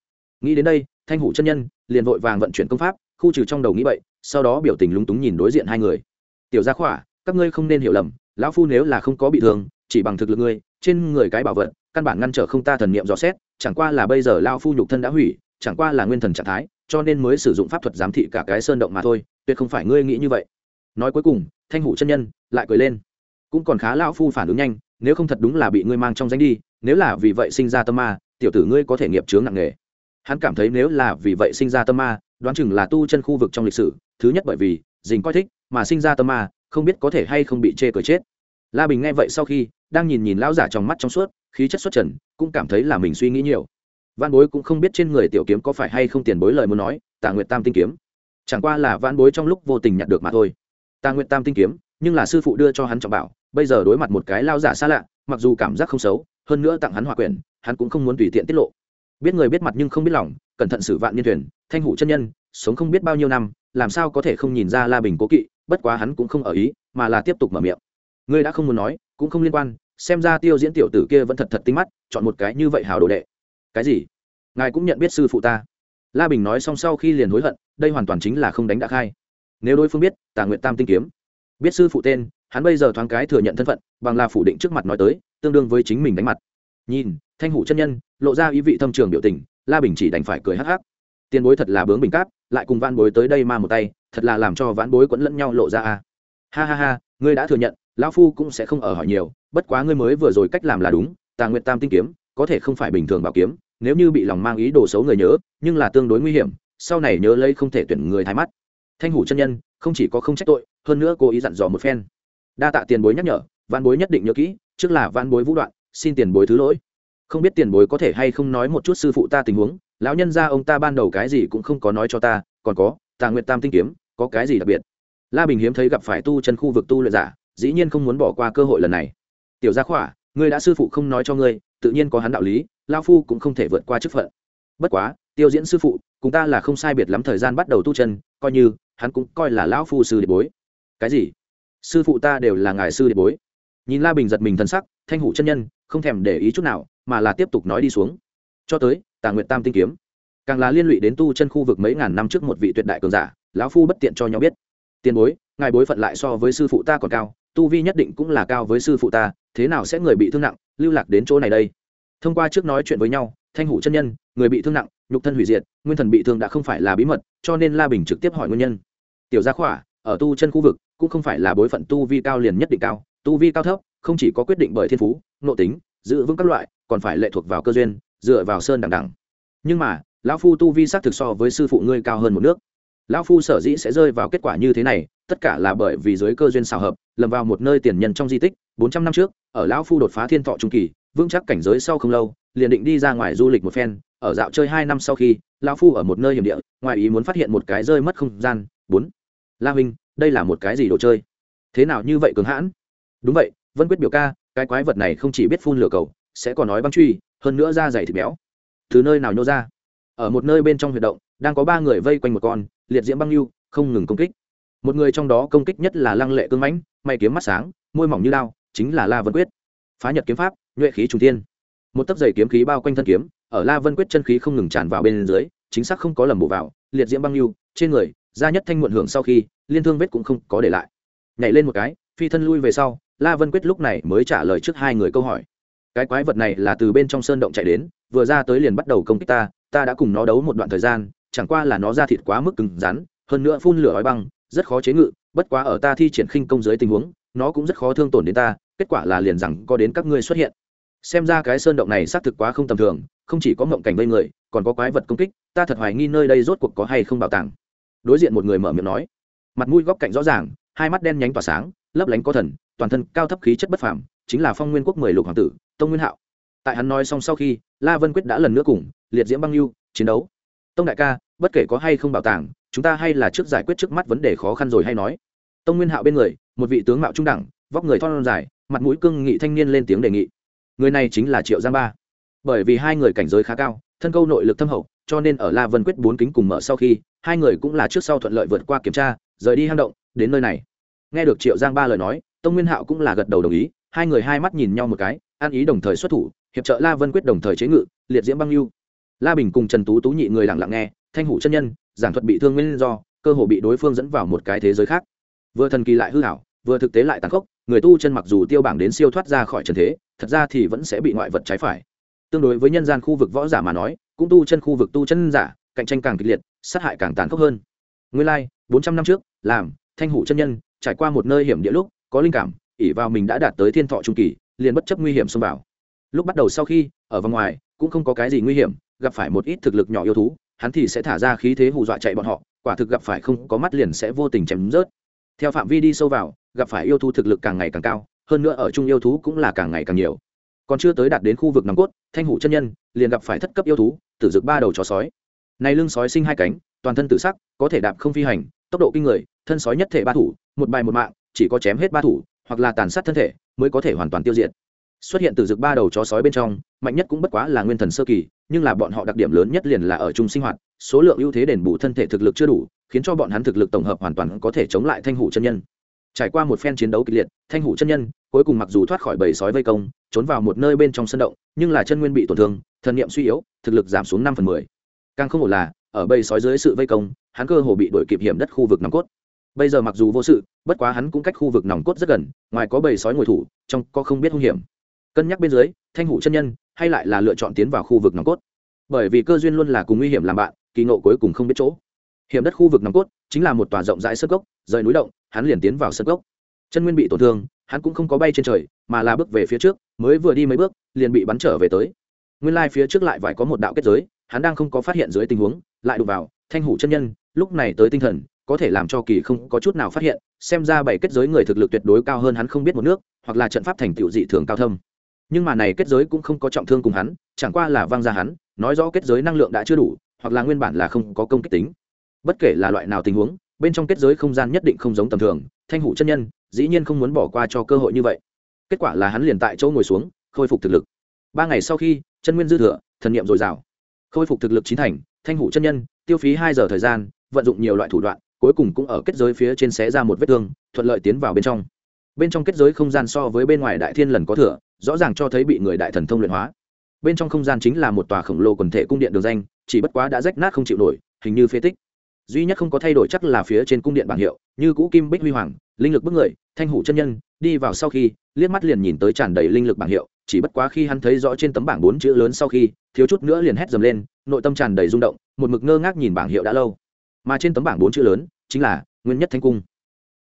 Nghĩ đến đây, thanh hủ chân nhân liền vội vàng vận chuyển công pháp khu trừ trong đầu nghĩ vậy, sau đó biểu tình lúng túng nhìn đối diện hai người. Tiểu gia khỏa, các ngươi không nên hiểu lầm, lão phu nếu là không có bị thương, chỉ bằng thực lực ngươi, trên người cái bảo vật, căn bản ngăn trở không ta thần niệm dò xét, chẳng qua là bây giờ lao phu nhục thân đã hủy, chẳng qua là nguyên thần trạng thái, cho nên mới sử dụng pháp thuật giám thị cả cái sơn động mà thôi, tuyệt không phải ngươi nghĩ như vậy. Nói cuối cùng, thanh hủ chân nhân lại cười lên. Cũng còn khá lão phu phản ứng nhanh, nếu không thật đúng là bị ngươi mang trong danh đi, nếu là vì vậy sinh ra tâm ma, tiểu tử ngươi có thể nghiệp chướng nặng nề hắn cảm thấy nếu là vì vậy sinh ra tâm ma, đoán chừng là tu chân khu vực trong lịch sử, thứ nhất bởi vì, dình coi thích, mà sinh ra tâm ma, không biết có thể hay không bị chê cờ chết. La bình nghe vậy sau khi, đang nhìn nhìn lão giả trong mắt trong suốt, khí chất xuất trần, cũng cảm thấy là mình suy nghĩ nhiều. Văn bối cũng không biết trên người tiểu kiếm có phải hay không tiền bối lời muốn nói tà nguyệt tam tinh kiếm. Chẳng qua là văn bối trong lúc vô tình nhặt được mà thôi. Tà nguyệt tam tinh kiếm, nhưng là sư phụ đưa cho hắn trọng bảo, bây giờ đối mặt một cái lao giả xa lạ, mặc dù cảm giác không xấu, hơn nữa tặng hắn hòa quyền hắn cũng không muốn tùy tiện tiết lộ biết người biết mặt nhưng không biết lòng, cẩn thận xử vạn niên thuyền, thanh hủ chân nhân, sống không biết bao nhiêu năm, làm sao có thể không nhìn ra la bình cố kỵ, bất quá hắn cũng không ở ý, mà là tiếp tục mở miệng. Ngươi đã không muốn nói, cũng không liên quan, xem ra tiêu diễn tiểu tử kia vẫn thật thật tinh mắt, chọn một cái như vậy hào đồ đệ. Cái gì? Ngài cũng nhận biết sư phụ ta. La bình nói xong sau khi liền hối hận, đây hoàn toàn chính là không đánh đã khai. Nếu đối phương biết, tà nguyện tam tinh kiếm. Biết sư phụ tên, hắn bây giờ thoáng cái thừa nhận thân phận, bằng là phủ định trước mặt nói tới, tương đương với chính mình đánh mặt. Nhìn thanh hủ chân nhân lộ ra ý vị thâm trường biểu tình la bình chỉ đành phải cười hắc hắc. Tiền bối thật là bướng bình cát, lại cùng vãn bối tới đây ma một tay thật là làm cho vãn bối quẫn lẫn nhau lộ ra a. Ha ha ha ngươi đã thừa nhận lão phu cũng sẽ không ở hỏi nhiều bất quá ngươi mới vừa rồi cách làm là đúng tà nguyện tam tinh kiếm có thể không phải bình thường bảo kiếm nếu như bị lòng mang ý đồ xấu người nhớ nhưng là tương đối nguy hiểm sau này nhớ lấy không thể tuyển người thái mắt. Thanh hủ chân nhân không chỉ có không trách tội hơn nữa cố ý dặn dò một phen. Đa tạ tiền bối nhắc nhở văn bối nhất định nhớ kỹ trước là văn bối vũ đoạn xin tiền bối thứ lỗi không biết tiền bối có thể hay không nói một chút sư phụ ta tình huống, lão nhân ra ông ta ban đầu cái gì cũng không có nói cho ta, còn có, tà nguyện tam tinh kiếm, có cái gì đặc biệt? La bình hiếm thấy gặp phải tu chân khu vực tu luyện giả, dĩ nhiên không muốn bỏ qua cơ hội lần này. Tiểu gia khỏa, ngươi đã sư phụ không nói cho ngươi, tự nhiên có hắn đạo lý lao phu cũng không thể vượt qua chức phận. Bất quá, tiêu diễn sư phụ, cùng ta là không sai biệt lắm thời gian bắt đầu tu chân, coi như, hắn cũng coi là lão phu sư đệ bối. Cái gì? Sư phụ ta đều là ngài sư đệ bối. Nhìn la bình giật mình thân sắc, thanh hủ chân nhân, không thèm để ý chút nào mà là tiếp tục nói đi xuống. Cho tới, tà nguyện tam tinh kiếm. Càng là liên lụy đến tu chân khu vực mấy ngàn năm trước một vị tuyệt đại cường giả, lão phu bất tiện cho nhau biết. Tiền bối, ngài bối phận lại so với sư phụ ta còn cao, tu vi nhất định cũng là cao với sư phụ ta, thế nào sẽ người bị thương nặng, lưu lạc đến chỗ này đây? Thông qua trước nói chuyện với nhau, thanh hủ chân nhân, người bị thương nặng, nhục thân hủy diệt, nguyên thần bị thương đã không phải là bí mật, cho nên la bình trực tiếp hỏi nguyên nhân. Tiểu gia khỏa, ở tu chân khu vực, cũng không phải là bối phận tu vi cao liền nhất định cao, tu vi cao thấp, không chỉ có quyết định bởi thiên phú, nội tính, giữ vững các loại còn phải lệ thuộc vào cơ duyên, dựa vào sơn đẳng đẳng. Nhưng mà, lão phu tu vi xác thực so với sư phụ ngươi cao hơn một nước. Lão phu sở dĩ sẽ rơi vào kết quả như thế này, tất cả là bởi vì dưới cơ duyên xào hợp, lầm vào một nơi tiền nhân trong di tích, bốn trăm năm trước, ở lão phu đột phá thiên thọ trung kỳ, vững chắc cảnh giới sau không lâu, liền định đi ra ngoài du lịch một phen, ở dạo chơi hai năm sau khi, lão phu ở một nơi hiểm địa, ngoài ý muốn phát hiện một cái rơi mất không gian, bốn. La huynh, đây là một cái gì đồ chơi? Thế nào như vậy cường hãn? Đúng vậy, vân quyết biểu ca, cái quái vật này không chỉ biết phun lửa cầu sẽ còn nói băng truy, hơn nữa da dày thịt béo. Từ nơi nào nhô ra? Ở một nơi bên trong huyệt động, đang có ba người vây quanh một con, liệt diễm băng lưu, không ngừng công kích. Một người trong đó công kích nhất là lăng lệ cương mãnh, mày kiếm mắt sáng, môi mỏng như lao, chính là la vân quyết. Phá nhật kiếm pháp, nhuệ khí trung tiên một tấc dày kiếm khí bao quanh thân kiếm, ở la vân quyết chân khí không ngừng tràn vào bên dưới, chính xác không có lầm bổ vào, liệt diễm băng lưu, trên người, da nhất thanh muộn hưởng sau khi, liên thương vết cũng không có để lại. Nhảy lên một cái, phi thân lui về sau, la vân quyết lúc này mới trả lời trước hai người câu hỏi cái quái vật này là từ bên trong sơn động chạy đến, vừa ra tới liền bắt đầu công kích ta ta đã cùng nó đấu một đoạn thời gian, chẳng qua là nó ra thịt quá mức cứng rắn, hơn nữa phun lửa ói băng, rất khó chế ngự, bất quá ở ta thi triển khinh công dưới tình huống, nó cũng rất khó thương tổn đến ta, kết quả là liền rằng có đến các ngươi xuất hiện. Xem ra cái sơn động này xác thực quá không tầm thường, không chỉ có mộng cảnh vây người, còn có quái vật công kích, ta thật hoài nghi nơi đây rốt cuộc có hay không bảo tàng. Đối diện một người mở miệng nói. Mặt mũi góc cạnh rõ ràng, hai mắt đen nhánh tỏa sáng, lấp lánh có thần, toàn thân cao thấp khí chất bất phàm, chính là phong nguyên quốc mười lục hoàng tử tông nguyên hạo tại hắn nói xong sau khi la vân quyết đã lần nữa cùng liệt diễm băng lưu chiến đấu tông đại ca bất kể có hay không bảo tàng chúng ta hay là trước giải quyết trước mắt vấn đề khó khăn rồi hay nói tông nguyên hạo bên người một vị tướng mạo trung đẳng vóc người thon dài mặt mũi cưng nghị thanh niên lên tiếng đề nghị người này chính là triệu giang ba bởi vì hai người cảnh giới khá cao thân câu nội lực thâm hậu cho nên ở la vân quyết bốn kính cùng mở sau khi hai người cũng là trước sau thuận lợi vượt qua kiểm tra rời đi hang động đến nơi này nghe được triệu giang ba lời nói tông nguyên hạo cũng là gật đầu đồng ý hai người hai mắt nhìn nhau một cái An ý đồng thời xuất thủ, hiệp trợ la vân quyết đồng thời chế ngự, liệt diễm băng lưu. La bình cùng trần tú tú nhị người lặng lặng nghe, thanh hủ chân nhân, giảng thuật bị thương nguyên do, cơ hồ bị đối phương dẫn vào một cái thế giới khác. Vừa thần kỳ lại hư hảo, vừa thực tế lại tàn khốc, người tu chân mặc dù tiêu bảng đến siêu thoát ra khỏi trần thế, thật ra thì vẫn sẽ bị ngoại vật trái phải. Tương đối với nhân gian khu vực võ giả mà nói, cũng tu chân khu vực tu chân giả, cạnh tranh càng kịch liệt, sát hại càng tàn khốc hơn. Nguyên lai, bốn trăm năm trước, làm, thanh hủ chân nhân, trải qua một nơi hiểm địa lúc, có linh cảm ỉ vào mình đã đạt tới thiên thọ trung kỳ liền bất chấp nguy hiểm xông vào. Lúc bắt đầu sau khi, ở vòng ngoài, cũng không có cái gì nguy hiểm, gặp phải một ít thực lực nhỏ yêu thú, hắn thì sẽ thả ra khí thế hù dọa chạy bọn họ, quả thực gặp phải không có mắt liền sẽ vô tình chém rớt. Theo phạm vi đi sâu vào, gặp phải yêu thú thực lực càng ngày càng cao, hơn nữa ở chung yêu thú cũng là càng ngày càng nhiều. Còn chưa tới đạt đến khu vực nòng cốt, thanh hủ chân nhân, liền gặp phải thất cấp yêu thú, tử dực ba đầu chó sói. Này lưng sói sinh hai cánh, toàn thân tự sắc, có thể đạp không phi hành, tốc độ kinh người, thân sói nhất thể ba thủ, một bài một mạng, chỉ có chém hết ba thủ, hoặc là tàn sát thân thể mới có thể hoàn toàn tiêu diệt. Xuất hiện từ dược ba đầu chó sói bên trong, mạnh nhất cũng bất quá là nguyên thần sơ kỳ, nhưng là bọn họ đặc điểm lớn nhất liền là ở chung sinh hoạt, số lượng ưu thế đền bù thân thể thực lực chưa đủ, khiến cho bọn hắn thực lực tổng hợp hoàn toàn có thể chống lại thanh hủ chân nhân. Trải qua một phen chiến đấu kịch liệt, thanh hủ chân nhân, cuối cùng mặc dù thoát khỏi bầy sói vây công, trốn vào một nơi bên trong sân động, nhưng là chân nguyên bị tổn thương, thần niệm suy yếu, thực lực giảm xuống năm phần mười. Càng không ổn là, ở bầy sói dưới sự vây công, hắn cơ hồ bị đổi kịp hiểm đất khu vực nòng cốt bây giờ mặc dù vô sự, bất quá hắn cũng cách khu vực nòng cốt rất gần, ngoài có bầy sói ngồi thủ, trong có không biết hung hiểm. Cân nhắc bên dưới, thanh hủ chân nhân, hay lại là lựa chọn tiến vào khu vực nòng cốt? Bởi vì cơ duyên luôn là cùng nguy hiểm làm bạn, kỳ ngộ cuối cùng không biết chỗ. Hiểm đất khu vực nòng cốt chính là một tòa rộng rãi sơ cốc, rời núi động, hắn liền tiến vào sơ cốc. Chân nguyên bị tổn thương, hắn cũng không có bay trên trời, mà là bước về phía trước, mới vừa đi mấy bước, liền bị bắn trở về tới. Nguyên lai phía trước lại phải có một đạo kết giới, hắn đang không có phát hiện dưới tình huống, lại đụng vào, thanh hủ chân nhân, lúc này tới tinh thần có thể làm cho kỳ không có chút nào phát hiện, xem ra bảy kết giới người thực lực tuyệt đối cao hơn hắn không biết một nước, hoặc là trận pháp thành tựu dị thường cao thâm. Nhưng mà này kết giới cũng không có trọng thương cùng hắn, chẳng qua là văng ra hắn, nói rõ kết giới năng lượng đã chưa đủ, hoặc là nguyên bản là không có công kích tính. Bất kể là loại nào tình huống, bên trong kết giới không gian nhất định không giống tầm thường, thanh hủ chân nhân, dĩ nhiên không muốn bỏ qua cho cơ hội như vậy. Kết quả là hắn liền tại chỗ ngồi xuống, khôi phục thực lực. Ba ngày sau khi, chân nguyên dư thừa, thần niệm dồi dào. Khôi phục thực lực chín thành, thanh hủ chân nhân, tiêu phí hai giờ thời gian, vận dụng nhiều loại thủ đoạn cuối cùng cũng ở kết giới phía trên xé ra một vết thương, thuận lợi tiến vào bên trong. Bên trong kết giới không gian so với bên ngoài đại thiên lần có thừa, rõ ràng cho thấy bị người đại thần thông luyện hóa. Bên trong không gian chính là một tòa khổng lồ quần thể cung điện đường danh, chỉ bất quá đã rách nát không chịu nổi, hình như phế tích. Duy nhất không có thay đổi chắc là phía trên cung điện bảng hiệu, như cũ kim bích huy hoàng, linh lực bức người, thanh hủ chân nhân, đi vào sau khi, liếc mắt liền nhìn tới tràn đầy linh lực bảng hiệu, chỉ bất quá khi hắn thấy rõ trên tấm bảng bốn chữ lớn sau khi, thiếu chút nữa liền hét dầm lên, nội tâm tràn đầy rung động, một mực ngơ ngác nhìn bảng hiệu đã lâu mà trên tấm bảng bốn chữ lớn chính là nguyên nhất thanh cung.